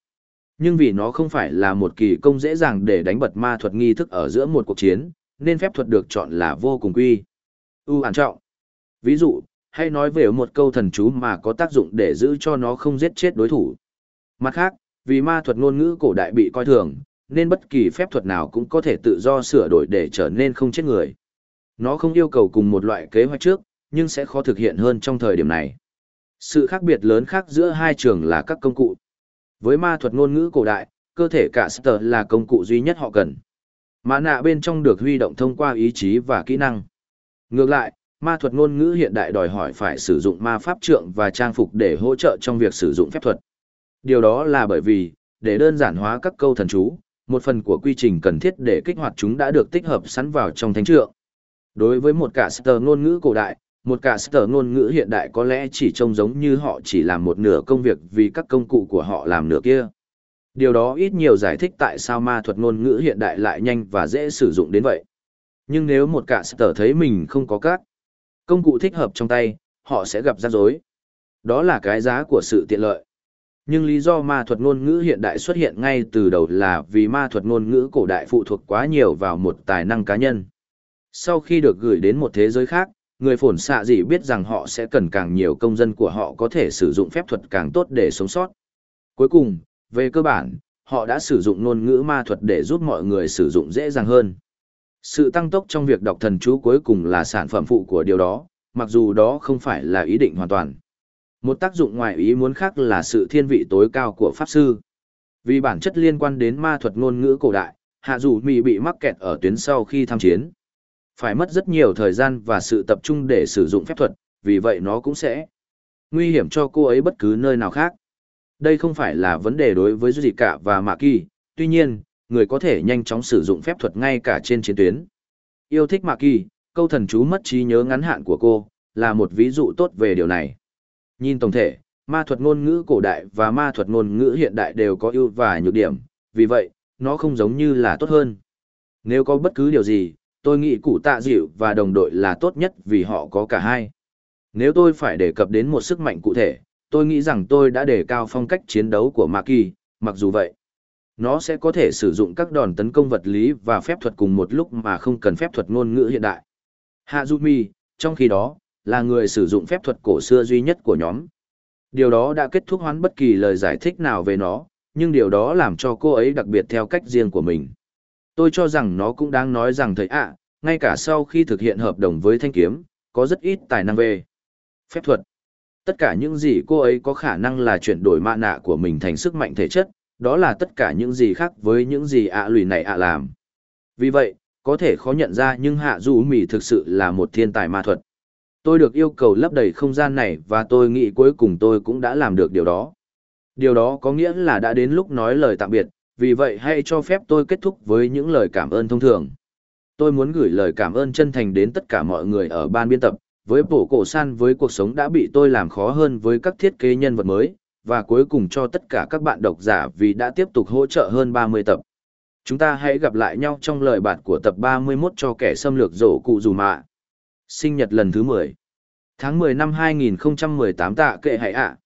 Nhưng vì nó không phải là một kỳ công dễ dàng để đánh bật ma thuật nghi thức ở giữa một cuộc chiến, nên phép thuật được chọn là vô cùng quy ưu ản trọng. Ví dụ, hay nói về một câu thần chú mà có tác dụng để giữ cho nó không giết chết đối thủ. Mặt khác, vì ma thuật ngôn ngữ cổ đại bị coi thường, nên bất kỳ phép thuật nào cũng có thể tự do sửa đổi để trở nên không chết người. Nó không yêu cầu cùng một loại kế hoạch trước, nhưng sẽ khó thực hiện hơn trong thời điểm này. Sự khác biệt lớn khác giữa hai trường là các công cụ. Với ma thuật ngôn ngữ cổ đại, cơ thể cả Sister là công cụ duy nhất họ cần. Mã nạ bên trong được huy động thông qua ý chí và kỹ năng. Ngược lại, ma thuật ngôn ngữ hiện đại đòi hỏi phải sử dụng ma pháp trượng và trang phục để hỗ trợ trong việc sử dụng phép thuật. Điều đó là bởi vì, để đơn giản hóa các câu thần chú, một phần của quy trình cần thiết để kích hoạt chúng đã được tích hợp sẵn vào trong thánh trượng. Đối với một cả sở ngôn ngữ cổ đại, một cả sở ngôn ngữ hiện đại có lẽ chỉ trông giống như họ chỉ làm một nửa công việc vì các công cụ của họ làm nửa kia. Điều đó ít nhiều giải thích tại sao ma thuật ngôn ngữ hiện đại lại nhanh và dễ sử dụng đến vậy. Nhưng nếu một cả sở thấy mình không có các công cụ thích hợp trong tay, họ sẽ gặp rắc rối. Đó là cái giá của sự tiện lợi. Nhưng lý do ma thuật ngôn ngữ hiện đại xuất hiện ngay từ đầu là vì ma thuật ngôn ngữ cổ đại phụ thuộc quá nhiều vào một tài năng cá nhân. Sau khi được gửi đến một thế giới khác, người phồn xạ gì biết rằng họ sẽ cần càng nhiều công dân của họ có thể sử dụng phép thuật càng tốt để sống sót. Cuối cùng, về cơ bản, họ đã sử dụng ngôn ngữ ma thuật để giúp mọi người sử dụng dễ dàng hơn. Sự tăng tốc trong việc đọc thần chú cuối cùng là sản phẩm phụ của điều đó, mặc dù đó không phải là ý định hoàn toàn. Một tác dụng ngoài ý muốn khác là sự thiên vị tối cao của Pháp Sư. Vì bản chất liên quan đến ma thuật ngôn ngữ cổ đại, hạ dù mì bị mắc kẹt ở tuyến sau khi tham chiến. Phải mất rất nhiều thời gian và sự tập trung để sử dụng phép thuật, vì vậy nó cũng sẽ nguy hiểm cho cô ấy bất cứ nơi nào khác. Đây không phải là vấn đề đối với Duy cả và Mạ Kỳ, tuy nhiên, người có thể nhanh chóng sử dụng phép thuật ngay cả trên chiến tuyến. Yêu thích Mạc Kỳ, câu thần chú mất trí nhớ ngắn hạn của cô, là một ví dụ tốt về điều này. Nhìn tổng thể, ma thuật ngôn ngữ cổ đại và ma thuật ngôn ngữ hiện đại đều có ưu và nhược điểm, vì vậy, nó không giống như là tốt hơn. Nếu có bất cứ điều gì, tôi nghĩ cụ tạ dịu và đồng đội là tốt nhất vì họ có cả hai. Nếu tôi phải đề cập đến một sức mạnh cụ thể, tôi nghĩ rằng tôi đã đề cao phong cách chiến đấu của Maki, mặc dù vậy. Nó sẽ có thể sử dụng các đòn tấn công vật lý và phép thuật cùng một lúc mà không cần phép thuật ngôn ngữ hiện đại. Hajumi, trong khi đó, là người sử dụng phép thuật cổ xưa duy nhất của nhóm. Điều đó đã kết thúc hoán bất kỳ lời giải thích nào về nó, nhưng điều đó làm cho cô ấy đặc biệt theo cách riêng của mình. Tôi cho rằng nó cũng đáng nói rằng thầy ạ, ngay cả sau khi thực hiện hợp đồng với thanh kiếm, có rất ít tài năng về phép thuật. Tất cả những gì cô ấy có khả năng là chuyển đổi mạ nạ của mình thành sức mạnh thể chất, đó là tất cả những gì khác với những gì ạ lùi này ạ làm. Vì vậy, có thể khó nhận ra nhưng hạ dù mì thực sự là một thiên tài ma thuật. Tôi được yêu cầu lấp đầy không gian này và tôi nghĩ cuối cùng tôi cũng đã làm được điều đó. Điều đó có nghĩa là đã đến lúc nói lời tạm biệt, vì vậy hãy cho phép tôi kết thúc với những lời cảm ơn thông thường. Tôi muốn gửi lời cảm ơn chân thành đến tất cả mọi người ở ban biên tập, với bổ cổ san với cuộc sống đã bị tôi làm khó hơn với các thiết kế nhân vật mới, và cuối cùng cho tất cả các bạn độc giả vì đã tiếp tục hỗ trợ hơn 30 tập. Chúng ta hãy gặp lại nhau trong lời bạn của tập 31 cho kẻ xâm lược rổ cụ dù mạ. Sinh nhật lần thứ 10. Tháng 10 năm 2018 tạ kệ hãy ạ.